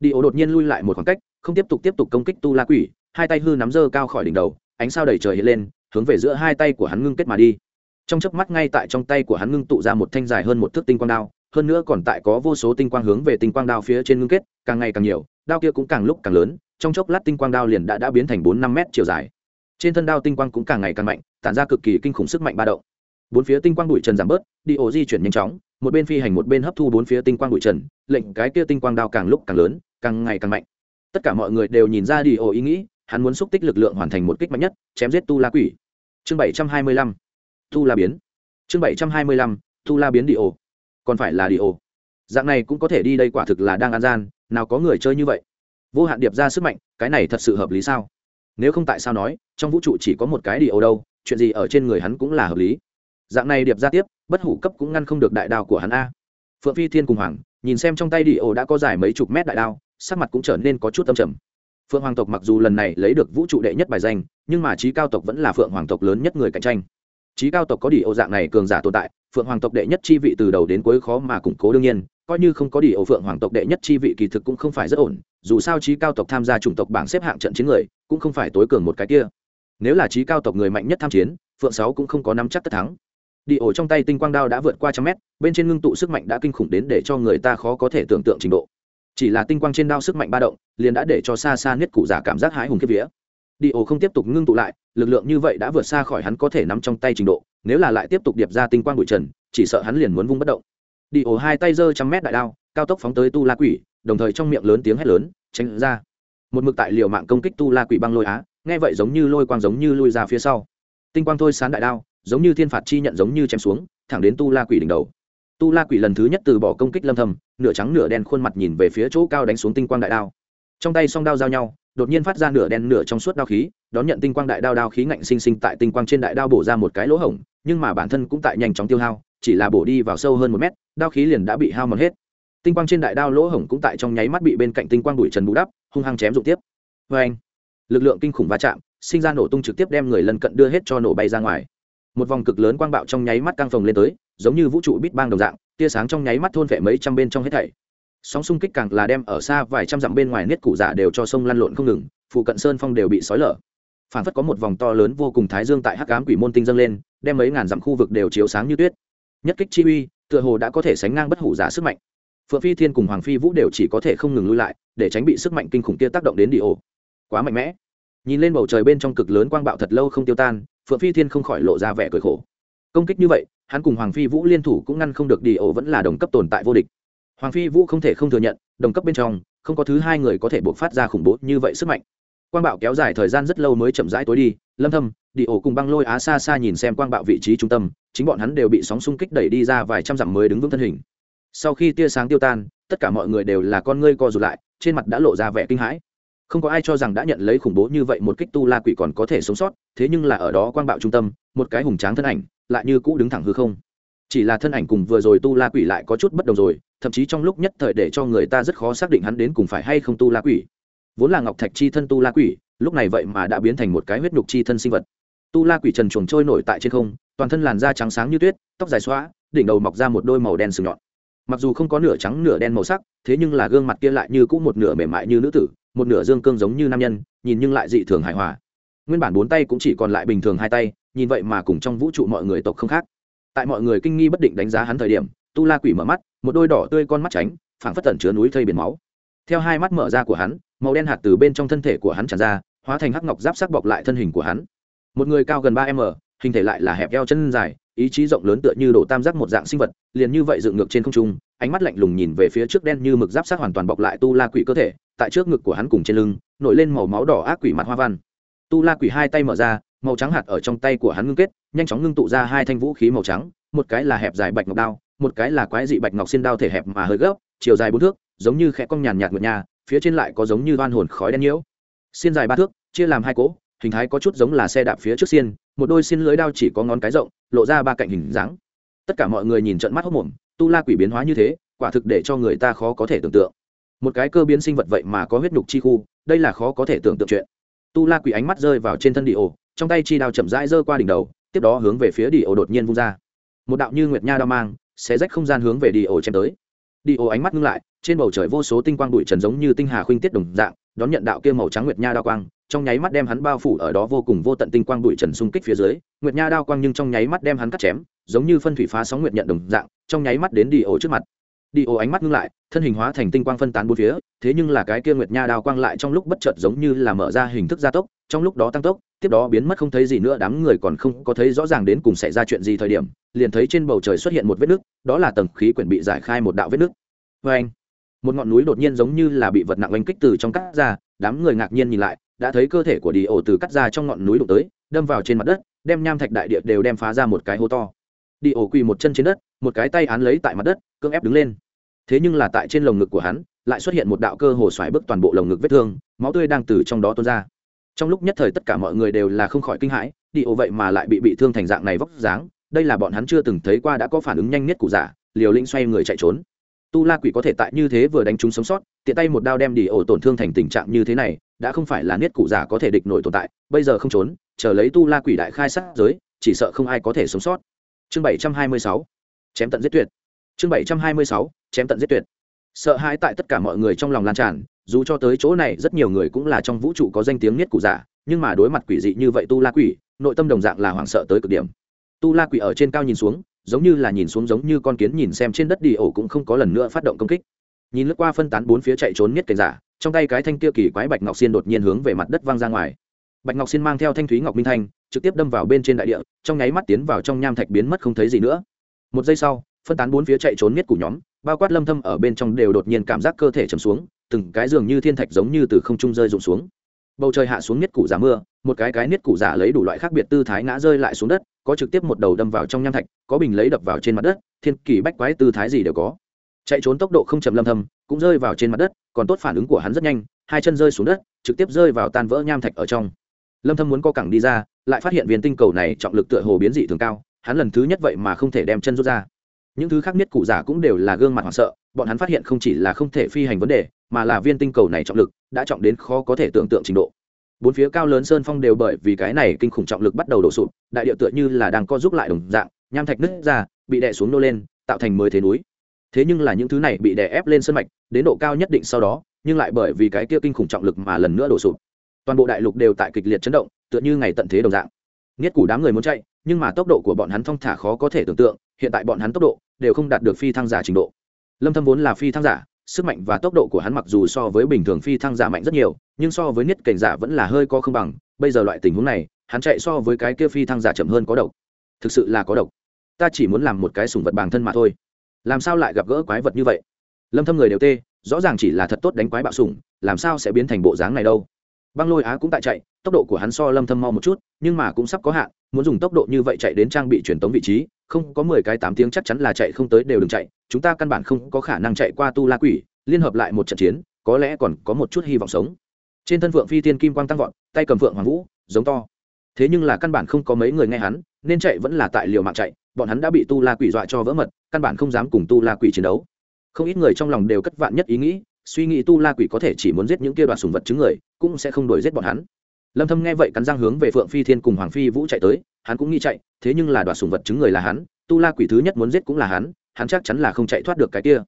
Đi ổ đột nhiên lui lại một khoảng cách, không tiếp tục tiếp tục công kích tu la quỷ, hai tay hư nắm dơ cao khỏi đỉnh đầu, ánh sao đầy trời hiện lên, hướng về giữa hai tay của hắn ngưng kết mà đi. Trong chớp mắt ngay tại trong tay của hắn ngưng tụ ra một thanh dài hơn một thước tinh quang đao, hơn nữa còn tại có vô số tinh quang hướng về tinh quang đao phía trên ngưng kết, càng ngày càng nhiều, đao kia cũng càng lúc càng lớn, trong chốc lát tinh quang đao liền đã đã biến thành bốn năm mét chiều dài. Trên thân đao tinh quang cũng càng ngày càng mạnh, tản ra cực kỳ kinh khủng sức mạnh ba động bốn phía tinh quang bụi trần giảm bớt, đi ổ di chuyển nhanh chóng, một bên phi hành một bên hấp thu bốn phía tinh quang bụi trần, lệnh cái kia tinh quang đao càng lúc càng lớn, càng ngày càng mạnh. Tất cả mọi người đều nhìn ra đi ổ ý nghĩ, hắn muốn xúc tích lực lượng hoàn thành một kích mạnh nhất, chém giết tu la quỷ. Chương bảy trăm hai mươi lăm tu la biến. Chương bảy trăm hai mươi lăm tu la biến đi ổ còn phải là đi ổ dạng này cũng có thể đi đây quả thực là đang an gian, nào có người chơi như vậy. Vô hạn điệp ra sức mạnh, cái này thật sự hợp lý sao? Nếu không tại sao nói, trong vũ trụ chỉ có một cái đi ổ đâu, chuyện gì ở trên người hắn cũng là hợp lý dạng này điệp ra tiếp, bất hủ cấp cũng ngăn không được đại đao của hắn a. Phượng phi thiên cùng hoàng, nhìn xem trong tay đi ổ đã có dài mấy chục mét đại đao, sắc mặt cũng trở nên có chút âm trầm. Phượng hoàng tộc mặc dù lần này lấy được vũ trụ đệ nhất bài danh, nhưng mà trí cao tộc vẫn là phượng hoàng tộc lớn nhất người cạnh tranh. Trí cao tộc có đi ổ dạng này cường giả tồn tại, phượng hoàng tộc đệ nhất chi vị từ đầu đến cuối khó mà củng cố đương nhiên, coi như không có đi ổ phượng hoàng tộc đệ nhất chi vị kỳ thực cũng không phải rất ổn, dù sao trí cao tộc tham gia chủng tộc bảng xếp hạng trận chiến người, cũng không phải tối cường một cái kia. Nếu là trí cao tộc người mạnh nhất tham chiến, phượng sáu cũng không có nắm chắc tất thắng đi ổ trong tay tinh quang đao đã vượt qua trăm mét, bên trên ngưng tụ sức mạnh đã kinh khủng đến để cho người ta khó có thể tưởng tượng trình độ. Chỉ là tinh quang trên đao sức mạnh ba động, liền đã để cho xa xa nhất cụ giả cảm giác hãi hùng kiếp vía. Đi ổ không tiếp tục ngưng tụ lại, lực lượng như vậy đã vượt xa khỏi hắn có thể nắm trong tay trình độ, nếu là lại tiếp tục điệp ra tinh quang bụi trần, chỉ sợ hắn liền muốn vung bất động. Đi ổ hai tay giơ trăm mét đại đao, cao tốc phóng tới tu la quỷ, đồng thời trong miệng lớn tiếng hét lớn, tránh ra! Một mực tại liều mạng công kích tu la quỷ băng lôi á, nghe vậy giống như lôi quang giống như lui ra phía sau. Tinh quang thôi sán đại đao giống như thiên phạt chi nhận giống như chém xuống, thẳng đến tu la quỷ đỉnh đầu. Tu la quỷ lần thứ nhất từ bỏ công kích lâm thầm nửa trắng nửa đen khuôn mặt nhìn về phía chỗ cao đánh xuống tinh quang đại đao. Trong tay song đao giao nhau, đột nhiên phát ra nửa đen nửa trong suốt đao khí, đón nhận tinh quang đại đao đao khí ngạnh sinh sinh tại tinh quang trên đại đao bổ ra một cái lỗ hổng, nhưng mà bản thân cũng tại nhanh chóng tiêu hao, chỉ là bổ đi vào sâu hơn một mét, đao khí liền đã bị hao mòn hết. Tinh quang trên đại đao lỗ hổng cũng tại trong nháy mắt bị bên cạnh tinh quang bụi trần bù đắp, hung hăng chém dụng tiếp. Vê anh lực lượng kinh khủng va chạm, sinh ra nổ tung trực tiếp đem người lân cận đưa hết cho nổ bay ra ngoài một vòng cực lớn quang bạo trong nháy mắt căng phồng lên tới, giống như vũ trụ bít bang đồng dạng, tia sáng trong nháy mắt thôn vệ mấy trăm bên trong hết thảy. Sóng xung kích càng là đem ở xa vài trăm dặm bên ngoài niết cụ giả đều cho sông lăn lộn không ngừng, phụ cận sơn phong đều bị sói lở. Phản phất có một vòng to lớn vô cùng thái dương tại hắc ám quỷ môn tinh dâng lên, đem mấy ngàn dặm khu vực đều chiếu sáng như tuyết. Nhất kích chi uy, tựa hồ đã có thể sánh ngang bất hủ giả sức mạnh. Phượng phi thiên cùng hoàng phi vũ đều chỉ có thể không ngừng lui lại, để tránh bị sức mạnh kinh khủng kia tác động đến đi ổ quá mạnh mẽ. Nhìn lên bầu trời bên trong cực lớn quang bạo thật lâu không tiêu tan phượng phi thiên không khỏi lộ ra vẻ cười khổ. Công kích như vậy, hắn cùng hoàng phi vũ liên thủ cũng ngăn không được đi, ổ vẫn là đồng cấp tồn tại vô địch. Hoàng phi vũ không thể không thừa nhận, đồng cấp bên trong, không có thứ hai người có thể buộc phát ra khủng bố như vậy sức mạnh. Quang bạo kéo dài thời gian rất lâu mới chậm rãi tối đi, lâm thâm, đi ổ cùng băng lôi á xa xa nhìn xem quang bạo vị trí trung tâm, chính bọn hắn đều bị sóng xung kích đẩy đi ra vài trăm dặm mới đứng vững thân hình. Sau khi tia sáng tiêu tan, tất cả mọi người đều là con ngươi co rụt lại, trên mặt đã lộ ra vẻ kinh hãi không có ai cho rằng đã nhận lấy khủng bố như vậy một kích tu la quỷ còn có thể sống sót, thế nhưng là ở đó quang bạo trung tâm, một cái hùng tráng thân ảnh lại như cũ đứng thẳng hư không. Chỉ là thân ảnh cùng vừa rồi tu la quỷ lại có chút bất đồng rồi, thậm chí trong lúc nhất thời để cho người ta rất khó xác định hắn đến cùng phải hay không tu la quỷ. Vốn là ngọc thạch chi thân tu la quỷ, lúc này vậy mà đã biến thành một cái huyết nhục chi thân sinh vật. Tu la quỷ trần chuồng trôi nổi tại trên không, toàn thân làn da trắng sáng như tuyết, tóc dài xóa đỉnh đầu mọc ra một đôi màu đen sừng nhọn mặc dù không có nửa trắng nửa đen màu sắc, thế nhưng là gương mặt kia lại như cũng một nửa mềm mại như nữ tử, một nửa dương cương giống như nam nhân, nhìn nhưng lại dị thường hài hòa. Nguyên bản bốn tay cũng chỉ còn lại bình thường hai tay, nhìn vậy mà cùng trong vũ trụ mọi người tộc không khác. Tại mọi người kinh nghi bất định đánh giá hắn thời điểm, tu la quỷ mở mắt, một đôi đỏ tươi con mắt tránh, phảng phất tẩn chứa núi thây biển máu. Theo hai mắt mở ra của hắn, màu đen hạt từ bên trong thân thể của hắn tràn ra, hóa thành hắc ngọc giáp sắc bọc lại thân hình của hắn. Một người cao gần ba m, hình thể lại là hẹp eo chân dài ý chí rộng lớn tựa như đổ tam giác một dạng sinh vật, liền như vậy dựng ngược trên không trung, ánh mắt lạnh lùng nhìn về phía trước đen như mực giáp sát hoàn toàn bọc lại tu la quỷ cơ thể, tại trước ngực của hắn cùng trên lưng, nổi lên màu máu đỏ ác quỷ mặt hoa văn. Tu la quỷ hai tay mở ra, màu trắng hạt ở trong tay của hắn ngưng kết, nhanh chóng ngưng tụ ra hai thanh vũ khí màu trắng, một cái là hẹp dài bạch ngọc đao, một cái là quái dị bạch ngọc xin đao thể hẹp mà hơi gấp, chiều dài bốn thước, giống như khẽ cong nhàn nhạt ngựa nhà, phía trên lại có giống như đoan hồn khói đen nhiễu. Xiên dài ba thước, chia làm hai cỗ, hình thái có chút giống là xe đạp phía trước xiên, một đôi xiên lưới đao chỉ có ngón cái rộng lộ ra ba cạnh hình dáng. Tất cả mọi người nhìn trận mắt hốc mồm, tu la quỷ biến hóa như thế, quả thực để cho người ta khó có thể tưởng tượng. Một cái cơ biến sinh vật vậy mà có huyết nhục chi khu, đây là khó có thể tưởng tượng chuyện. Tu la quỷ ánh mắt rơi vào trên thân đi ổ trong tay chi đao chậm rãi giơ qua đỉnh đầu, tiếp đó hướng về phía đi ổ đột nhiên vung ra. Một đạo như nguyệt nha đao mang sẽ rách không gian hướng về đi ổ chém tới. Đi ổ ánh mắt ngưng lại, trên bầu trời vô số tinh quang bụi trần giống như tinh hà khuynh tiết đồng dạng, đón nhận đạo kia màu trắng nguyệt nha đao quang trong nháy mắt đem hắn bao phủ ở đó vô cùng vô tận tinh quang bụi trần xung kích phía dưới, nguyệt nha đao quang nhưng trong nháy mắt đem hắn cắt chém, giống như phân thủy phá sóng nguyệt nhận đồng dạng, trong nháy mắt đến đi ổ trước mặt. Đi ổ ánh mắt ngưng lại, thân hình hóa thành tinh quang phân tán bốn phía, thế nhưng là cái kia nguyệt nha đao quang lại trong lúc bất chợt giống như là mở ra hình thức gia tốc, trong lúc đó tăng tốc, tiếp đó biến mất không thấy gì nữa, đám người còn không có thấy rõ ràng đến cùng xảy ra chuyện gì thời điểm, liền thấy trên bầu trời xuất hiện một vết nứt, đó là tầng khí quyển bị giải khai một đạo vết nứt. Vê anh một ngọn núi đột nhiên giống như là bị vật nặng oanh kích từ trong cắt ra, đám người ngạc nhiên nhìn lại đã thấy cơ thể của đi ổ từ cắt ra trong ngọn núi đụng tới, đâm vào trên mặt đất, đem nham thạch đại địa đều đem phá ra một cái hố to. Đi ổ quỳ một chân trên đất, một cái tay án lấy tại mặt đất, cưỡng ép đứng lên. Thế nhưng là tại trên lồng ngực của hắn, lại xuất hiện một đạo cơ hồ xoáy bức toàn bộ lồng ngực vết thương, máu tươi đang từ trong đó tuôn ra. Trong lúc nhất thời tất cả mọi người đều là không khỏi kinh hãi, đi ổ vậy mà lại bị bị thương thành dạng này vóc dáng, đây là bọn hắn chưa từng thấy qua đã có phản ứng nhanh nhất cụ giả, liều lĩnh xoay người chạy trốn tu la quỷ có thể tại như thế vừa đánh chúng sống sót, tiện tay một đao đem đi ổ tổn thương thành tình trạng như thế này, đã không phải là niết cụ giả có thể địch nổi tồn tại, bây giờ không trốn, chờ lấy tu la quỷ đại khai sát giới, chỉ sợ không ai có thể sống sót. Chương bảy trăm hai mươi sáu, chém tận giết tuyệt. Chương bảy trăm hai mươi sáu, chém tận giết tuyệt. Sợ hãi tại tất cả mọi người trong lòng lan tràn, dù cho tới chỗ này rất nhiều người cũng là trong vũ trụ có danh tiếng niết cụ giả, nhưng mà đối mặt quỷ dị như vậy tu la quỷ, nội tâm đồng dạng là hoảng sợ tới cực điểm. Tu la quỷ ở trên cao nhìn xuống giống như là nhìn xuống giống như con kiến nhìn xem trên đất đi ổ cũng không có lần nữa phát động công kích. Nhìn lướt qua phân tán bốn phía chạy trốn nhất cảnh giả, trong tay cái thanh kia kỳ quái bạch ngọc xiên đột nhiên hướng về mặt đất văng ra ngoài. Bạch ngọc xiên mang theo thanh thúy ngọc minh thanh, trực tiếp đâm vào bên trên đại địa, trong nháy mắt tiến vào trong nham thạch biến mất không thấy gì nữa. Một giây sau, phân tán bốn phía chạy trốn nhất của nhóm, bao quát lâm thâm ở bên trong đều đột nhiên cảm giác cơ thể trầm xuống, từng cái dường như thiên thạch giống như từ không trung rơi rụng xuống. Bầu trời hạ xuống nhất củ giả mưa, một cái cái niết củ giả lấy đủ loại khác biệt tư thái ngã rơi lại xuống đất có trực tiếp một đầu đâm vào trong nham thạch, có bình lấy đập vào trên mặt đất, thiên kỳ bách quái tư thái gì đều có. Chạy trốn tốc độ không chậm lâm thâm, cũng rơi vào trên mặt đất, còn tốt phản ứng của hắn rất nhanh, hai chân rơi xuống đất, trực tiếp rơi vào tan vỡ nham thạch ở trong. Lâm thâm muốn co cẳng đi ra, lại phát hiện viên tinh cầu này trọng lực tựa hồ biến dị thường cao, hắn lần thứ nhất vậy mà không thể đem chân rút ra. Những thứ khác biết cụ giả cũng đều là gương mặt hoảng sợ, bọn hắn phát hiện không chỉ là không thể phi hành vấn đề, mà là viên tinh cầu này trọng lực đã trọng đến khó có thể tưởng tượng trình độ bốn phía cao lớn sơn phong đều bởi vì cái này kinh khủng trọng lực bắt đầu đổ sụp, đại địa tựa như là đang co giúp lại đồng dạng, nham thạch nứt ra, bị đè xuống nô lên, tạo thành mới thế núi. Thế nhưng là những thứ này bị đè ép lên sân mạch, đến độ cao nhất định sau đó, nhưng lại bởi vì cái kia kinh khủng trọng lực mà lần nữa đổ sụp. Toàn bộ đại lục đều tại kịch liệt chấn động, tựa như ngày tận thế đồng dạng. Nghiết củ đám người muốn chạy, nhưng mà tốc độ của bọn hắn thong thả khó có thể tưởng tượng, hiện tại bọn hắn tốc độ đều không đạt được phi thăng giả trình độ. Lâm thâm vốn là phi thăng giả sức mạnh và tốc độ của hắn mặc dù so với bình thường phi thăng giả mạnh rất nhiều, nhưng so với niết cảnh giả vẫn là hơi co không bằng. Bây giờ loại tình huống này, hắn chạy so với cái kia phi thăng giả chậm hơn có độc. Thực sự là có độc. Ta chỉ muốn làm một cái sùng vật bằng thân mà thôi. Làm sao lại gặp gỡ quái vật như vậy? Lâm thâm người đều tê, rõ ràng chỉ là thật tốt đánh quái bạo sủng, làm sao sẽ biến thành bộ dáng này đâu? Băng lôi á cũng tại chạy, tốc độ của hắn so lâm thâm mau một chút nhưng mà cũng sắp có hạn, muốn dùng tốc độ như vậy chạy đến trang bị truyền tống vị trí, không có mười cái tám tiếng chắc chắn là chạy không tới đều đừng chạy, chúng ta căn bản không có khả năng chạy qua tu la quỷ, liên hợp lại một trận chiến, có lẽ còn có một chút hy vọng sống. Trên thân phượng phi tiên kim quang tăng vọt, tay cầm phượng hoàng vũ, giống to. Thế nhưng là căn bản không có mấy người nghe hắn, nên chạy vẫn là tại liều mạng chạy, bọn hắn đã bị tu la quỷ dọa cho vỡ mật, căn bản không dám cùng tu la quỷ chiến đấu. Không ít người trong lòng đều cất vạn nhất ý nghĩ, suy nghĩ tu la quỷ có thể chỉ muốn giết những kia đoạt sùng vật chứng người, cũng sẽ không đuổi giết bọn hắn lâm thâm nghe vậy cắn răng hướng về phượng phi thiên cùng hoàng phi vũ chạy tới, hắn cũng nghĩ chạy, thế nhưng là đoạt sùng vật chứng người là hắn, tu la quỷ thứ nhất muốn giết cũng là hắn hắn chắc chắn là không chạy thoát được cái kia.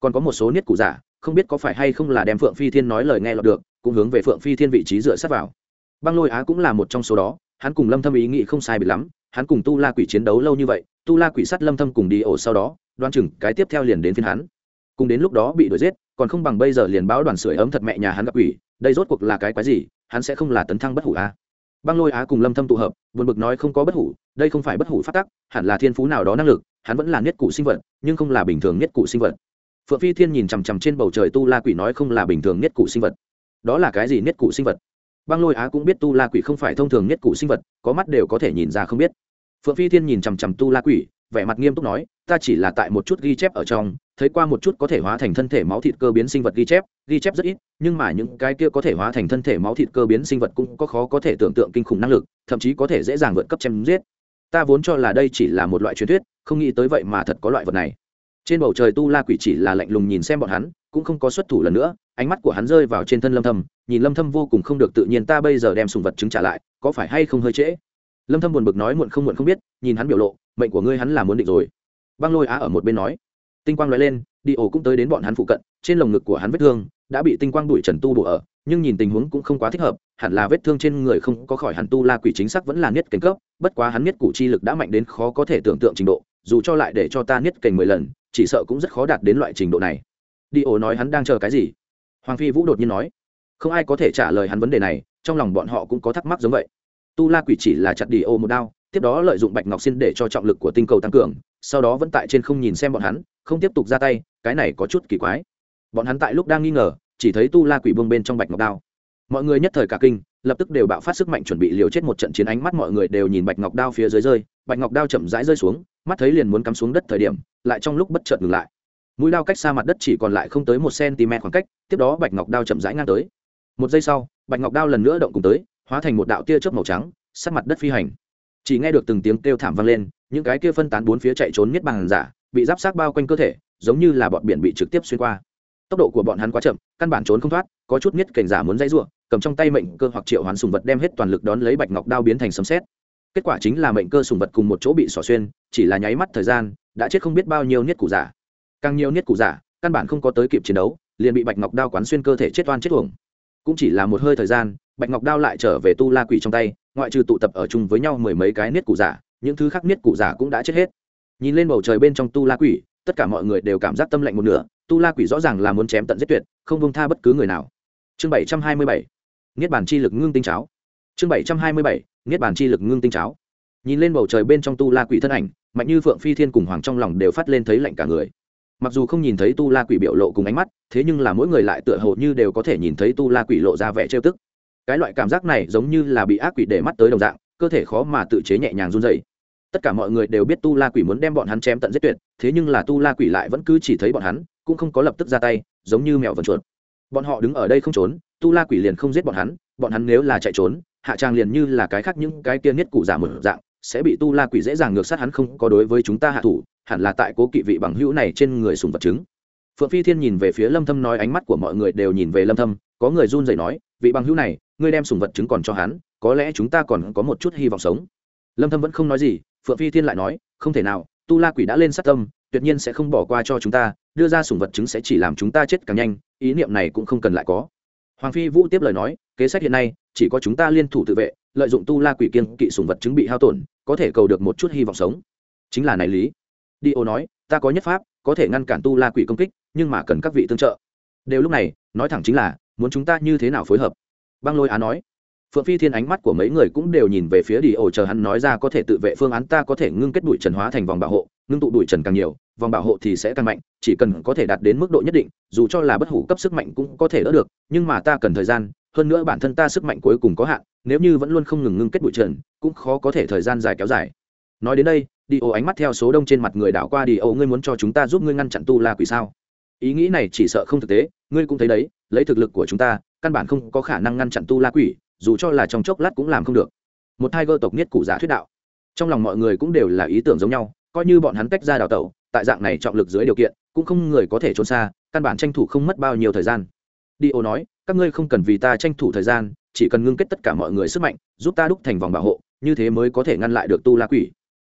Còn có một số niết cụ giả, không biết có phải hay không là đem phượng phi thiên nói lời nghe lọt được, cũng hướng về phượng phi thiên vị trí dựa sát vào. Băng lôi á cũng là một trong số đó, hắn cùng lâm thâm ý nghĩ không sai biệt lắm, hắn cùng tu la quỷ chiến đấu lâu như vậy, tu la quỷ sát lâm thâm cùng đi ổ sau đó đoan chừng cái tiếp theo liền đến phiên hắn. Cùng đến lúc đó bị đuổi giết, còn không bằng bây giờ liền báo đoàn sưởi ấm thật mẹ nhà hắn gặp quỷ đây rốt cuộc là cái quái gì, hắn sẽ không là tấn thăng bất hủ a? À? băng lôi á cùng lâm thâm tụ hợp, buồn bực nói không có bất hủ, đây không phải bất hủ phát tắc, hẳn là thiên phú nào đó năng lực, hắn vẫn là niết cụ sinh vật, nhưng không là bình thường niết cụ sinh vật. Phượng phi thiên nhìn chằm chằm trên bầu trời tu la quỷ nói không là bình thường niết cụ sinh vật. Đó là cái gì niết cụ sinh vật? Băng lôi á cũng biết tu la quỷ không phải thông thường niết cụ sinh vật, có mắt đều có thể nhìn ra không biết. Phượng phi thiên nhìn chằm chằm tu la quỷ, vẻ mặt nghiêm túc nói, ta chỉ là tại một chút ghi chép ở trong thấy qua một chút có thể hóa thành thân thể máu thịt cơ biến sinh vật ghi chép ghi chép rất ít, nhưng mà những cái kia có thể hóa thành thân thể máu thịt cơ biến sinh vật cũng có khó có thể tưởng tượng kinh khủng năng lực, thậm chí có thể dễ dàng vượt cấp chém giết. Ta vốn cho là đây chỉ là một loại truyền thuyết, không nghĩ tới vậy mà thật có loại vật này. Trên bầu trời tu la quỷ chỉ là lạnh lùng nhìn xem bọn hắn, cũng không có xuất thủ lần nữa, ánh mắt của hắn rơi vào trên thân lâm thâm, nhìn lâm thâm vô cùng không được tự nhiên ta bây giờ đem sùng vật chứng trả lại, có phải hay không hơi trễ? Lâm thâm buồn bực nói muộn không muộn không biết, nhìn hắn biểu lộ, mệnh của ngươi hắn là muốn định rồi. Băng lôi á ở một bên nói tinh quang lóe lên, đi ổ cũng tới đến bọn hắn phụ cận, trên lồng ngực của hắn vết thương đã bị tinh quang đuổi trần tu đổ ở, nhưng nhìn tình huống cũng không quá thích hợp, hẳn là vết thương trên người không có khỏi hẳn tu la quỷ chính xác vẫn là niết cảnh cấp, bất quá hắn niết cụ chi lực đã mạnh đến khó có thể tưởng tượng trình độ, dù cho lại để cho ta niết cảnh mười lần, chỉ sợ cũng rất khó đạt đến loại trình độ này. Đi ổ nói hắn đang chờ cái gì? Hoàng phi vũ đột nhiên nói. Không ai có thể trả lời hắn vấn đề này, trong lòng bọn họ cũng có thắc mắc giống vậy. Tu la quỷ chỉ là chặt đi ô một đao, tiếp đó lợi dụng bạch ngọc xin để cho trọng lực của tinh cầu tăng cường sau đó vẫn tại trên không nhìn xem bọn hắn, không tiếp tục ra tay, cái này có chút kỳ quái. Bọn hắn tại lúc đang nghi ngờ, chỉ thấy tu la quỷ bông bên trong bạch ngọc đao. Mọi người nhất thời cả kinh, lập tức đều bạo phát sức mạnh chuẩn bị liều chết một trận chiến ánh mắt mọi người đều nhìn bạch ngọc đao phía dưới rơi. Bạch ngọc đao chậm rãi rơi xuống, mắt thấy liền muốn cắm xuống đất thời điểm, lại trong lúc bất chợt ngừng lại. Mũi đao cách xa mặt đất chỉ còn lại không tới một cm khoảng cách, tiếp đó bạch ngọc đao chậm rãi ngang tới. Một giây sau, bạch ngọc đao lần nữa động cùng tới, hóa thành một đạo tia chớp màu trắng sát mặt đất phi hành chỉ nghe được từng tiếng kêu thảm vang lên, những cái kia phân tán bốn phía chạy trốn miết bằng giả, bị giáp sát bao quanh cơ thể, giống như là bọn biển bị trực tiếp xuyên qua. Tốc độ của bọn hắn quá chậm, căn bản trốn không thoát, có chút miết cảnh giả muốn dãy ruộng cầm trong tay mệnh cơ hoặc triệu hoán sùng vật đem hết toàn lực đón lấy bạch ngọc đao biến thành sấm xét kết quả chính là mệnh cơ sùng vật cùng một chỗ bị xỏ xuyên, chỉ là nháy mắt thời gian, đã chết không biết bao nhiêu niết cụ giả. Càng nhiều niết cụ giả, căn bản không có tới kịp chiến đấu, liền bị bạch ngọc đao quán xuyên cơ thể chết oan chết uổng. Cũng chỉ là một hơi thời gian, bạch ngọc đao lại trở về tu la quỷ trong tay ngoại trừ tụ tập ở chung với nhau mười mấy cái niết cụ giả, những thứ khác niết cụ giả cũng đã chết hết. Nhìn lên bầu trời bên trong tu la quỷ, tất cả mọi người đều cảm giác tâm lạnh một nửa, tu la quỷ rõ ràng là muốn chém tận giết tuyệt, không bông tha bất cứ người nào. Chương bảy trăm hai mươi bảy, niết bản chi lực ngưng tinh cháo. Chương bảy trăm hai mươi bảy, niết bản chi lực ngưng tinh cháo. Nhìn lên bầu trời bên trong tu la quỷ thân ảnh, mạnh như phượng, phi thiên cùng hoàng trong lòng đều phát lên thấy lạnh cả người. Mặc dù không nhìn thấy tu la quỷ biểu lộ cùng ánh mắt, thế nhưng là mỗi người lại tựa hồ như đều có thể nhìn thấy tu la quỷ lộ ra vẻ trêu tức cái loại cảm giác này giống như là bị ác quỷ để mắt tới đồng dạng, cơ thể khó mà tự chế nhẹ nhàng run dày tất cả mọi người đều biết tu la quỷ muốn đem bọn hắn chém tận giết tuyệt, thế nhưng là tu la quỷ lại vẫn cứ chỉ thấy bọn hắn, cũng không có lập tức ra tay, giống như mèo vần chuột. Bọn họ đứng ở đây không trốn, tu la quỷ liền không giết bọn hắn bọn hắn nếu là chạy trốn, hạ trang liền như là cái khác những cái tiên nhất cụ giả một dạng, sẽ bị tu la quỷ dễ dàng ngược sát hắn không có đối với chúng ta hạ thủ, hẳn là tại cố kỵ vị bằng hữu này trên người sùng vật chứng. Phượng phi thiên nhìn về phía lâm thâm nói ánh mắt của mọi người đều nhìn về lâm thâm, có người run rẩy nói vị bằng hữu này, ngươi đem sùng vật chứng còn cho hắn, có lẽ chúng ta còn có một chút hy vọng sống. Lâm thâm vẫn không nói gì, phượng phi thiên lại nói, không thể nào, tu la quỷ đã lên sát tâm, tuyệt nhiên sẽ không bỏ qua cho chúng ta, đưa ra sùng vật chứng sẽ chỉ làm chúng ta chết càng nhanh, ý niệm này cũng không cần lại có. Hoàng phi vũ tiếp lời nói, kế sách hiện nay, chỉ có chúng ta liên thủ tự vệ, lợi dụng tu la quỷ kiên kỵ sùng vật chứng bị hao tổn, có thể cầu được một chút hy vọng sống. Chính là này lý. Đi ô nói, ta có nhất pháp, có thể ngăn cản tu la quỷ công kích, nhưng mà cần các vị tương trợ. Đều lúc này, nói thẳng chính là muốn chúng ta như thế nào phối hợp? Băng lôi á nói. Phượng phi thiên ánh mắt của mấy người cũng đều nhìn về phía đi ổ, chờ hắn nói ra có thể tự vệ phương án ta có thể ngưng kết bụi trần hóa thành vòng bảo hộ, ngưng tụ bụi trần càng nhiều, vòng bảo hộ thì sẽ càng mạnh, chỉ cần có thể đạt đến mức độ nhất định, dù cho là bất hủ cấp sức mạnh cũng có thể đỡ được, nhưng mà ta cần thời gian, hơn nữa bản thân ta sức mạnh cuối cùng có hạn, nếu như vẫn luôn không ngừng ngưng kết bụi trần, cũng khó có thể thời gian dài kéo dài. Nói đến đây, đi ô ánh mắt theo số đông trên mặt người đảo qua đi ô ngươi muốn cho chúng ta giúp ngươi ngăn chặn tu la quỷ sao? Ý nghĩ này chỉ sợ không thực tế, ngươi cũng thấy đấy, lấy thực lực của chúng ta, căn bản không có khả năng ngăn chặn tu la quỷ, dù cho là trong chốc lát cũng làm không được. Một hai gơ tộc niết cụ giả thuyết đạo. Trong lòng mọi người cũng đều là ý tưởng giống nhau, coi như bọn hắn tách ra đào tẩu, tại dạng này trọng lực dưới điều kiện, cũng không người có thể trốn xa, căn bản tranh thủ không mất bao nhiêu thời gian. Đi ô nói, các ngươi không cần vì ta tranh thủ thời gian, chỉ cần ngưng kết tất cả mọi người sức mạnh, giúp ta đúc thành vòng bảo hộ, như thế mới có thể ngăn lại được tu la quỷ.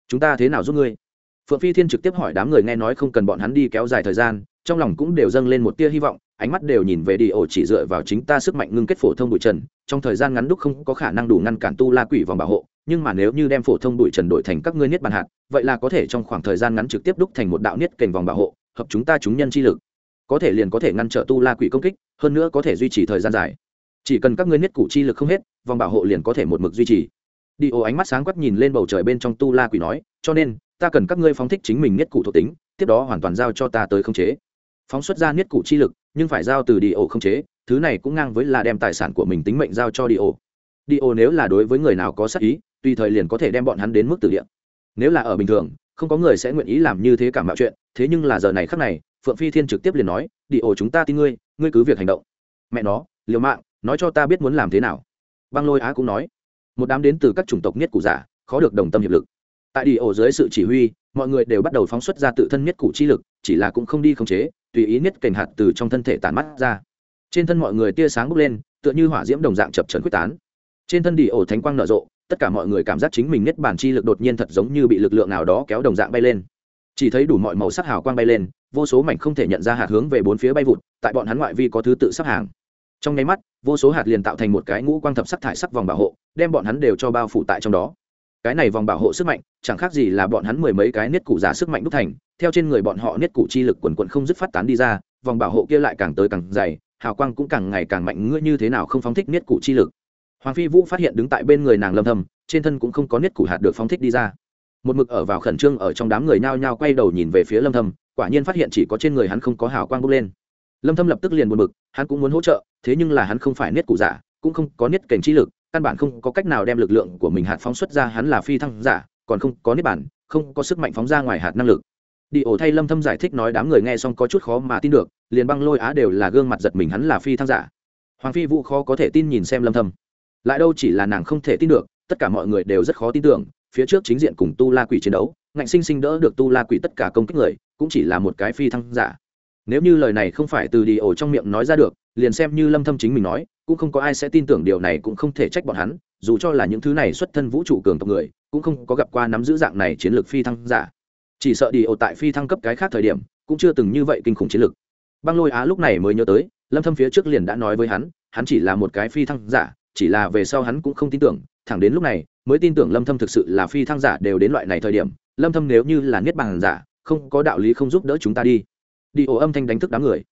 Chúng ta thế nào giúp ngươi? Phượng phi thiên trực tiếp hỏi đám người nghe nói không cần bọn hắn đi kéo dài thời gian trong lòng cũng đều dâng lên một tia hy vọng, ánh mắt đều nhìn về đi ổ chỉ dựa vào chính ta sức mạnh ngưng kết phổ thông bụi trần. Trong thời gian ngắn đúc không có khả năng đủ ngăn cản tu la quỷ vòng bảo hộ, nhưng mà nếu như đem phổ thông bụi trần đổi thành các ngươi niết bàn hạt, vậy là có thể trong khoảng thời gian ngắn trực tiếp đúc thành một đạo niết kềnh vòng bảo hộ, hợp chúng ta chúng nhân chi lực. Có thể liền có thể ngăn trở tu la quỷ công kích, hơn nữa có thể duy trì thời gian dài. Chỉ cần các ngươi niết cụ chi lực không hết, vòng bảo hộ liền có thể một mực duy trì. Đi ổ ánh mắt sáng quắc nhìn lên bầu trời bên trong tu la quỷ nói, cho nên, ta cần các ngươi phóng thích chính mình niết cụ thuộc tính, tiếp đó hoàn toàn giao cho ta tới khống chế phóng xuất ra niết cụ chi lực, nhưng phải giao từ đi ổ không chế, thứ này cũng ngang với là đem tài sản của mình tính mệnh giao cho đi ổ. Đi ổ nếu là đối với người nào có sắc ý, tùy thời liền có thể đem bọn hắn đến mức tử địa. Nếu là ở bình thường, không có người sẽ nguyện ý làm như thế cảm mạo chuyện, thế nhưng là giờ này khắc này, phượng phi thiên trực tiếp liền nói, đi ổ chúng ta tin ngươi ngươi cứ việc hành động. Mẹ nó, liều mạng, nói cho ta biết muốn làm thế nào. Băng lôi á cũng nói, một đám đến từ các chủng tộc nhất cụ giả, khó được đồng tâm hiệp lực tại đi ổ dưới sự chỉ huy, mọi người đều bắt đầu phóng xuất ra tự thân nhất cụ chi lực, chỉ là cũng không đi khống chế, tùy ý nhất cảnh hạt từ trong thân thể tàn mắt ra. Trên thân mọi người tia sáng bốc lên, tựa như hỏa diễm đồng dạng chập trấn quyết tán. Trên thân đi ổ thánh quang nở rộ, tất cả mọi người cảm giác chính mình nhất bản chi lực đột nhiên thật giống như bị lực lượng nào đó kéo đồng dạng bay lên. Chỉ thấy đủ mọi màu sắc hào quang bay lên, vô số mảnh không thể nhận ra hạt hướng về bốn phía bay vụt, tại bọn hắn ngoại vi có thứ tự sắp hàng. Trong nháy mắt, vô số hạt liền tạo thành một cái ngũ quang thập sắc thải sắc vòng bảo hộ, đem bọn hắn đều cho bao phủ tại trong đó cái này vòng bảo hộ sức mạnh, chẳng khác gì là bọn hắn mười mấy cái niết cụ giả sức mạnh đúc thành, theo trên người bọn họ niết cụ chi lực quần quận không dứt phát tán đi ra, vòng bảo hộ kia lại càng tới càng dày, hào quang cũng càng ngày càng mạnh, ngươi như thế nào không phóng thích niết cụ chi lực? Hoàng phi vũ phát hiện đứng tại bên người nàng lâm thầm trên thân cũng không có niết cụ hạt được phóng thích đi ra. Một mực ở vào khẩn trương ở trong đám người nhao nhao quay đầu nhìn về phía lâm thầm quả nhiên phát hiện chỉ có trên người hắn không có hào quang bốc lên. Lâm thâm lập tức liền buồn bực, hắn cũng muốn hỗ trợ, thế nhưng là hắn không phải niết cụ giả, cũng không có niết cảnh chi lực căn bản không có cách nào đem lực lượng của mình hạt phóng xuất ra, hắn là phi thăng giả, còn không có niết bản không có sức mạnh phóng ra ngoài hạt năng lực. Đi ổ thay lâm thâm giải thích nói đám người nghe xong có chút khó mà tin được, liền băng lôi á đều là gương mặt giật mình, hắn là phi thăng giả. Hoàng phi vũ khó có thể tin nhìn xem lâm thâm. Lại đâu chỉ là nàng không thể tin được, tất cả mọi người đều rất khó tin tưởng, phía trước chính diện cùng tu la quỷ chiến đấu, ngạnh sinh sinh đỡ được tu la quỷ tất cả công kích người, cũng chỉ là một cái phi thăng giả. Nếu như lời này không phải từ đi ổ trong miệng nói ra được liền xem như lâm thâm chính mình nói, cũng không có ai sẽ tin tưởng điều này cũng không thể trách bọn hắn, dù cho là những thứ này xuất thân vũ trụ cường tộc người, cũng không có gặp qua nắm giữ dạng này chiến lược phi thăng giả. Chỉ sợ đi ổ tại phi thăng cấp cái khác thời điểm, cũng chưa từng như vậy kinh khủng chiến lược. Băng lôi á lúc này mới nhớ tới, lâm thâm phía trước liền đã nói với hắn hắn chỉ là một cái phi thăng giả, chỉ là về sau hắn cũng không tin tưởng, thẳng đến lúc này, mới tin tưởng lâm thâm thực sự là phi thăng giả đều đến loại này thời điểm, lâm thâm nếu như là niết bàn giả, không có đạo lý không giúp đỡ chúng ta đi. Đi ổ âm thanh đánh thức đám người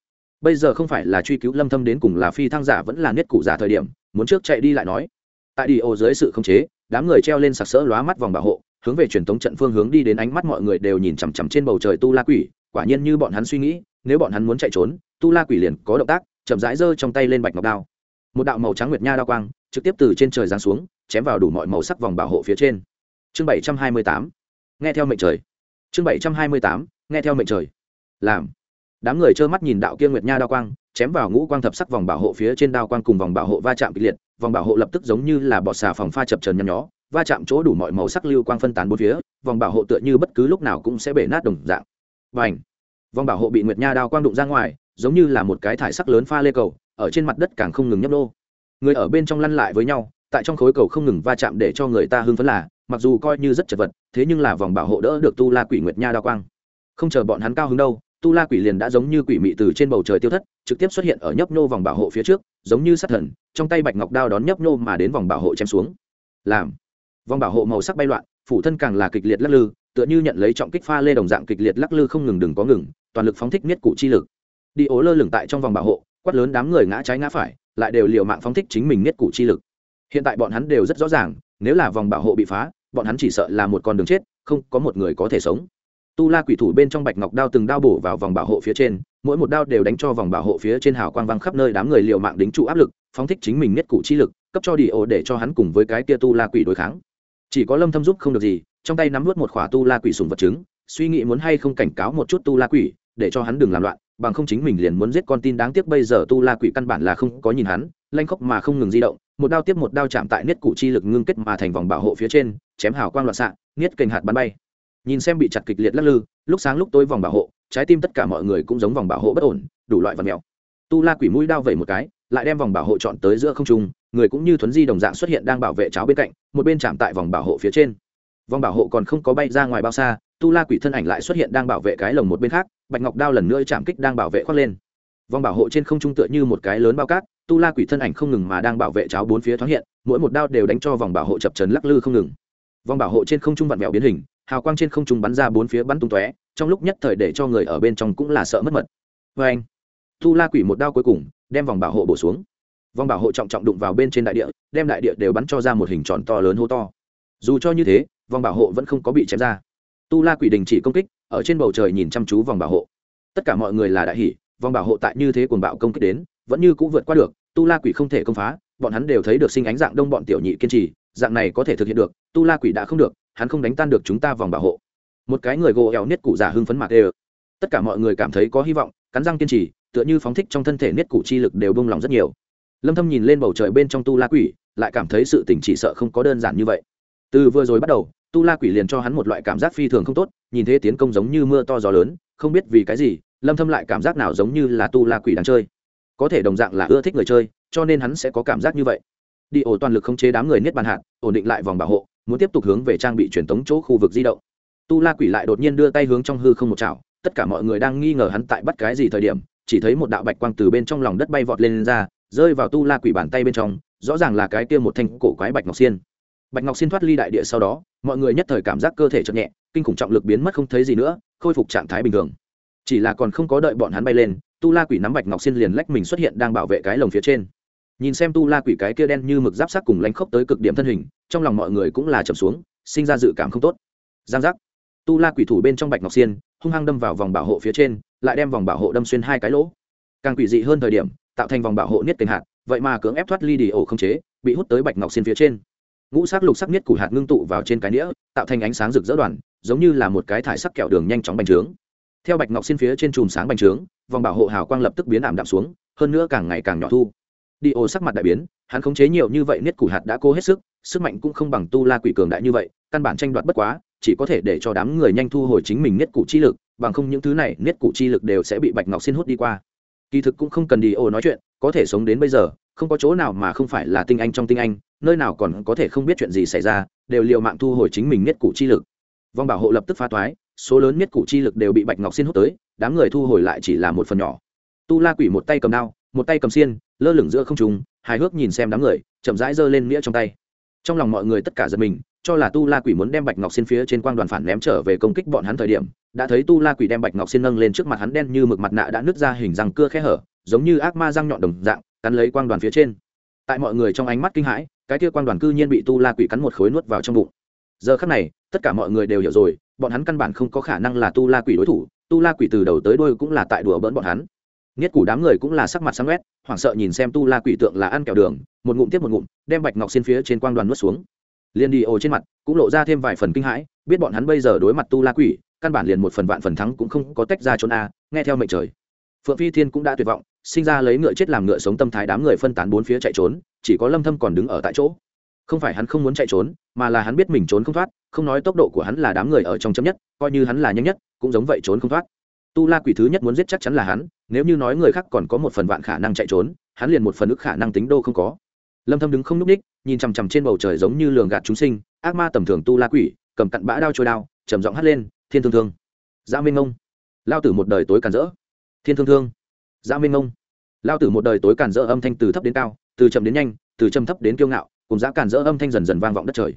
bây giờ không phải là truy cứu lâm thâm đến cùng là phi thăng giả vẫn là niết cụ giả thời điểm, muốn trước chạy đi lại nói. Tại đi ô dưới sự khống chế, đám người treo lên sặc sỡ lóa mắt vòng bảo hộ, hướng về truyền thống trận phương hướng đi đến ánh mắt mọi người đều nhìn chằm chằm trên bầu trời tu la quỷ, quả nhiên như bọn hắn suy nghĩ, nếu bọn hắn muốn chạy trốn, tu la quỷ liền có động tác, chậm rãi giơ trong tay lên bạch ngọc đao. Một đạo màu trắng nguyệt nha đao quang, trực tiếp từ trên trời giáng xuống, chém vào đủ mọi màu sắc vòng bảo hộ phía trên. Chương 728 nghe theo mệnh trời. Chương 728 nghe theo mệnh trời. Làm đám người trơ mắt nhìn đạo kia nguyệt nha đao quang, chém vào ngũ quang thập sắc vòng bảo hộ phía trên đao quang cùng vòng bảo hộ va chạm kịch liệt, vòng bảo hộ lập tức giống như là bọt xà phòng pha chập trần nhăn nhó, va chạm chỗ đủ mọi màu sắc lưu quang phân tán bốn phía, vòng bảo hộ tựa như bất cứ lúc nào cũng sẽ bể nát đồng dạng. Và ảnh vòng bảo hộ bị nguyệt nha đao quang đụng ra ngoài, giống như là một cái thải sắc lớn pha lê cầu, ở trên mặt đất càng không ngừng nhấp nô. Người ở bên trong lăn lại với nhau, tại trong khối cầu không ngừng va chạm để cho người ta hưng phấn là, mặc dù coi như rất chật vật, thế nhưng là vòng bảo hộ đỡ được tu la quỷ nguyệt nha đao quang. Không chờ bọn hắn cao hứng đâu tu la quỷ liền đã giống như quỷ mị từ trên bầu trời tiêu thất, trực tiếp xuất hiện ở nhấp nhô vòng bảo hộ phía trước, giống như sát thần, trong tay bạch ngọc đao đón nhấp nhô mà đến vòng bảo hộ chém xuống. Làm. Vòng bảo hộ màu sắc bay loạn, phủ thân càng là kịch liệt lắc lư, tựa như nhận lấy trọng kích pha lê đồng dạng kịch liệt lắc lư không ngừng đừng có ngừng, toàn lực phóng thích miết cụ chi lực. Đi ố lơ lửng tại trong vòng bảo hộ, quát lớn đám người ngã trái ngã phải, lại đều liều mạng phóng thích chính mình miết cụ chi lực. Hiện tại bọn hắn đều rất rõ ràng, nếu là vòng bảo hộ bị phá, bọn hắn chỉ sợ là một con đường chết, không có một người có thể sống tu la quỷ thủ bên trong bạch ngọc đao từng đao bổ vào vòng bảo hộ phía trên, mỗi một đao đều đánh cho vòng bảo hộ phía trên hào quang văng khắp nơi đám người liều mạng đính trụ áp lực, phóng thích chính mình nhất cụ chi lực, cấp cho đi ổ để cho hắn cùng với cái kia tu la quỷ đối kháng. Chỉ có lâm thâm giúp không được gì, trong tay nắm vớt một khỏa tu la quỷ sùng vật chứng, suy nghĩ muốn hay không cảnh cáo một chút tu la quỷ, để cho hắn đừng làm loạn, bằng không chính mình liền muốn giết con tin đáng tiếc bây giờ tu la quỷ căn bản là không có nhìn hắn, lanh khóc mà không ngừng di động, một đao tiếp một đao chạm tại niết cụ chi lực ngưng kết mà thành vòng bảo hộ phía trên, chém hào quang loạn xạ, niết kênh hạt bắn bay nhìn xem bị chặt kịch liệt lắc lư, lúc sáng lúc tối vòng bảo hộ, trái tim tất cả mọi người cũng giống vòng bảo hộ bất ổn, đủ loại vật mèo. Tu la quỷ mũi đao vẩy một cái, lại đem vòng bảo hộ chọn tới giữa không trung, người cũng như thuấn di đồng dạng xuất hiện đang bảo vệ cháo bên cạnh, một bên chạm tại vòng bảo hộ phía trên. Vòng bảo hộ còn không có bay ra ngoài bao xa, tu la quỷ thân ảnh lại xuất hiện đang bảo vệ cái lồng một bên khác, bạch ngọc đao lần nữa chạm kích đang bảo vệ khoác lên. Vòng bảo hộ trên không trung tựa như một cái lớn bao cát, tu la quỷ thân ảnh không ngừng mà đang bảo vệ cháo bốn phía thoáng hiện, mỗi một đao đều đánh cho vòng bảo hộ chập trần lắc lư không ngừng. Vòng bảo hộ trên không trung vặn vẹo biến hình hào quang trên không trung bắn ra bốn phía bắn tung tóe, trong lúc nhất thời để cho người ở bên trong cũng là sợ mất mật. Vê anh tu la quỷ một đao cuối cùng, đem vòng bảo hộ bổ xuống. Vòng bảo hộ trọng trọng đụng vào bên trên đại địa, đem đại địa đều bắn cho ra một hình tròn to lớn hô to. Dù cho như thế, vòng bảo hộ vẫn không có bị chém ra. Tu la quỷ đình chỉ công kích, ở trên bầu trời nhìn chăm chú vòng bảo hộ. Tất cả mọi người là đại hỷ vòng bảo hộ tại như thế cuồng bạo công kích đến, vẫn như cũng vượt qua được tu la quỷ không thể công phá, bọn hắn đều thấy được sinh ánh dạng đông bọn tiểu nhị kiên trì, dạng này có thể thực hiện được tu la quỷ đã không được hắn không đánh tan được chúng ta vòng bảo hộ. Một cái người gỗ eo niết cụ giả hưng phấn mạc ê tất cả mọi người cảm thấy có hy vọng, cắn răng kiên trì, tựa như phóng thích trong thân thể niết cụ chi lực đều bông lòng rất nhiều. Lâm thâm nhìn lên bầu trời bên trong tu la quỷ, lại cảm thấy sự tình chỉ sợ không có đơn giản như vậy. Từ vừa rồi bắt đầu, tu la quỷ liền cho hắn một loại cảm giác phi thường không tốt, nhìn thế tiến công giống như mưa to gió lớn, không biết vì cái gì, lâm thâm lại cảm giác nào giống như là tu la quỷ đang chơi. Có thể đồng dạng là ưa thích người chơi, cho nên hắn sẽ có cảm giác như vậy. Đi ổ toàn lực khống chế đám người niết bàn hạt, ổn định lại vòng bảo hộ muốn tiếp tục hướng về trang bị truyền tống chỗ khu vực di động. Tu la quỷ lại đột nhiên đưa tay hướng trong hư không một chảo tất cả mọi người đang nghi ngờ hắn tại bắt cái gì thời điểm chỉ thấy một đạo bạch quang từ bên trong lòng đất bay vọt lên, lên ra rơi vào tu la quỷ bàn tay bên trong rõ ràng là cái kia một thanh cổ quái bạch ngọc xiên. Bạch ngọc xiên thoát ly đại địa sau đó mọi người nhất thời cảm giác cơ thể chậm nhẹ kinh khủng trọng lực biến mất không thấy gì nữa khôi phục trạng thái bình thường. Chỉ là còn không có đợi bọn hắn bay lên tu la quỷ nắm bạch ngọc xiên liền lách mình xuất hiện đang bảo vệ cái lồng phía trên nhìn xem tu la quỷ cái kia đen như mực giáp sắc cùng lánh khốc tới cực điểm thân hình, trong lòng mọi người cũng là trầm xuống, sinh ra dự cảm không tốt. Giang giác. Tu la quỷ thủ bên trong bạch ngọc xiên, hung hăng đâm vào vòng bảo hộ phía trên, lại đem vòng bảo hộ đâm xuyên hai cái lỗ. Càng quỷ dị hơn thời điểm, tạo thành vòng bảo hộ niết kềnh hạt, vậy mà cưỡng ép thoát ly đi ổ không chế, bị hút tới bạch ngọc xiên phía trên. Ngũ sắc lục sắc niết củ hạt ngưng tụ vào trên cái nĩa, tạo thành ánh sáng rực rỡ đoàn, giống như là một cái thải sắc kẹo đường nhanh chóng bành trướng. Theo bạch ngọc xiên phía trên chùm sáng bành trướng, vòng bảo hộ hào quang lập tức biến ảm đạm xuống, hơn nữa càng ngày càng nhỏ thu đi ô sắc mặt đại biến, hắn khống chế nhiều như vậy niết củ hạt đã cố hết sức sức mạnh cũng không bằng tu la quỷ cường đại như vậy, căn bản tranh đoạt bất quá, chỉ có thể để cho đám người nhanh thu hồi chính mình niết Củ chi lực, bằng không những thứ này niết Củ chi lực đều sẽ bị bạch ngọc xin hút đi qua. Kỳ thực cũng không cần đi ô nói chuyện, có thể sống đến bây giờ, không có chỗ nào mà không phải là tinh anh trong tinh anh, nơi nào còn có thể không biết chuyện gì xảy ra, đều l i ề u mạng thu hồi chính mình niết Củ chi lực. Vòng bảo hộ lập tức phá toái số lớn niết Củ chi lực đều bị bạch ngọc xin hút tới, đám người thu hồi lại chỉ là một phần nhỏ. Tu la quỷ một tay cầm đao một tay cầm xiên, lơ lửng giữa không trùng hài hước nhìn xem đám người, chậm rãi giơ lên nghĩa trong tay. Trong lòng mọi người tất cả giật mình, cho là tu la quỷ muốn đem bạch ngọc xin phía trên quang đoàn phản ném trở về công kích bọn hắn thời điểm, đã thấy tu la quỷ đem bạch ngọc xin nâng lên trước mặt hắn đen như mực mặt nạ đã nứt ra hình răng cưa khe hở, giống như ác ma răng nhọn đồng dạng, cắn lấy quang đoàn phía trên. Tại mọi người trong ánh mắt kinh hãi, cái kia quang đoàn cư nhiên bị tu la quỷ cắn một khối nuốt vào trong bụng. Giờ khắc này, tất cả mọi người đều hiểu rồi, bọn hắn căn bản không có khả năng là tu la quỷ đối thủ, tu la quỷ từ đầu tới đôi cũng là tại đùa bỡn bọn hắn nghiết củ đám người cũng là sắc mặt sáng quét, hoảng sợ nhìn xem tu la quỷ tượng là ăn kẹo đường, một ngụm tiếp một ngụm, đem bạch ngọc xin phía trên quang đoàn nuốt xuống. Liền đi ồ trên mặt cũng lộ ra thêm vài phần kinh hãi, biết bọn hắn bây giờ đối mặt tu la quỷ, căn bản liền một phần vạn phần thắng cũng không có tách ra trốn a, nghe theo mệnh trời. Phượng phi thiên cũng đã tuyệt vọng, sinh ra lấy ngựa chết làm ngựa sống tâm thái đám người phân tán bốn phía chạy trốn, chỉ có lâm thâm còn đứng ở tại chỗ. Không phải hắn không muốn chạy trốn, mà là hắn biết mình trốn không thoát, không nói tốc độ của hắn là đám người ở trong chấm nhất, coi như hắn là nhanh nhất, cũng giống vậy trốn không thoát tu la quỷ thứ nhất muốn giết chắc chắn là hắn, nếu như nói người khác còn có một phần vạn khả năng chạy trốn, hắn liền một phần ức khả năng tính đô không có. Lâm thâm đứng không núp đích, nhìn chằm chằm trên bầu trời giống như lường gạt chúng sinh, ác ma tầm thường tu la quỷ, cầm cặn bã đao trôi đao, trầm giọng hắt lên, thiên thương thương. Dã minh ngông. Lao tử một đời tối càn rỡ. Thiên thương thương. Dã minh ngông. Lao tử một đời tối càn rỡ âm thanh từ thấp đến cao, từ chậm đến nhanh, từ châm thấp đến kiêu ngạo, cùng dã càn rỡ âm thanh dần dần vang vọng đất trời.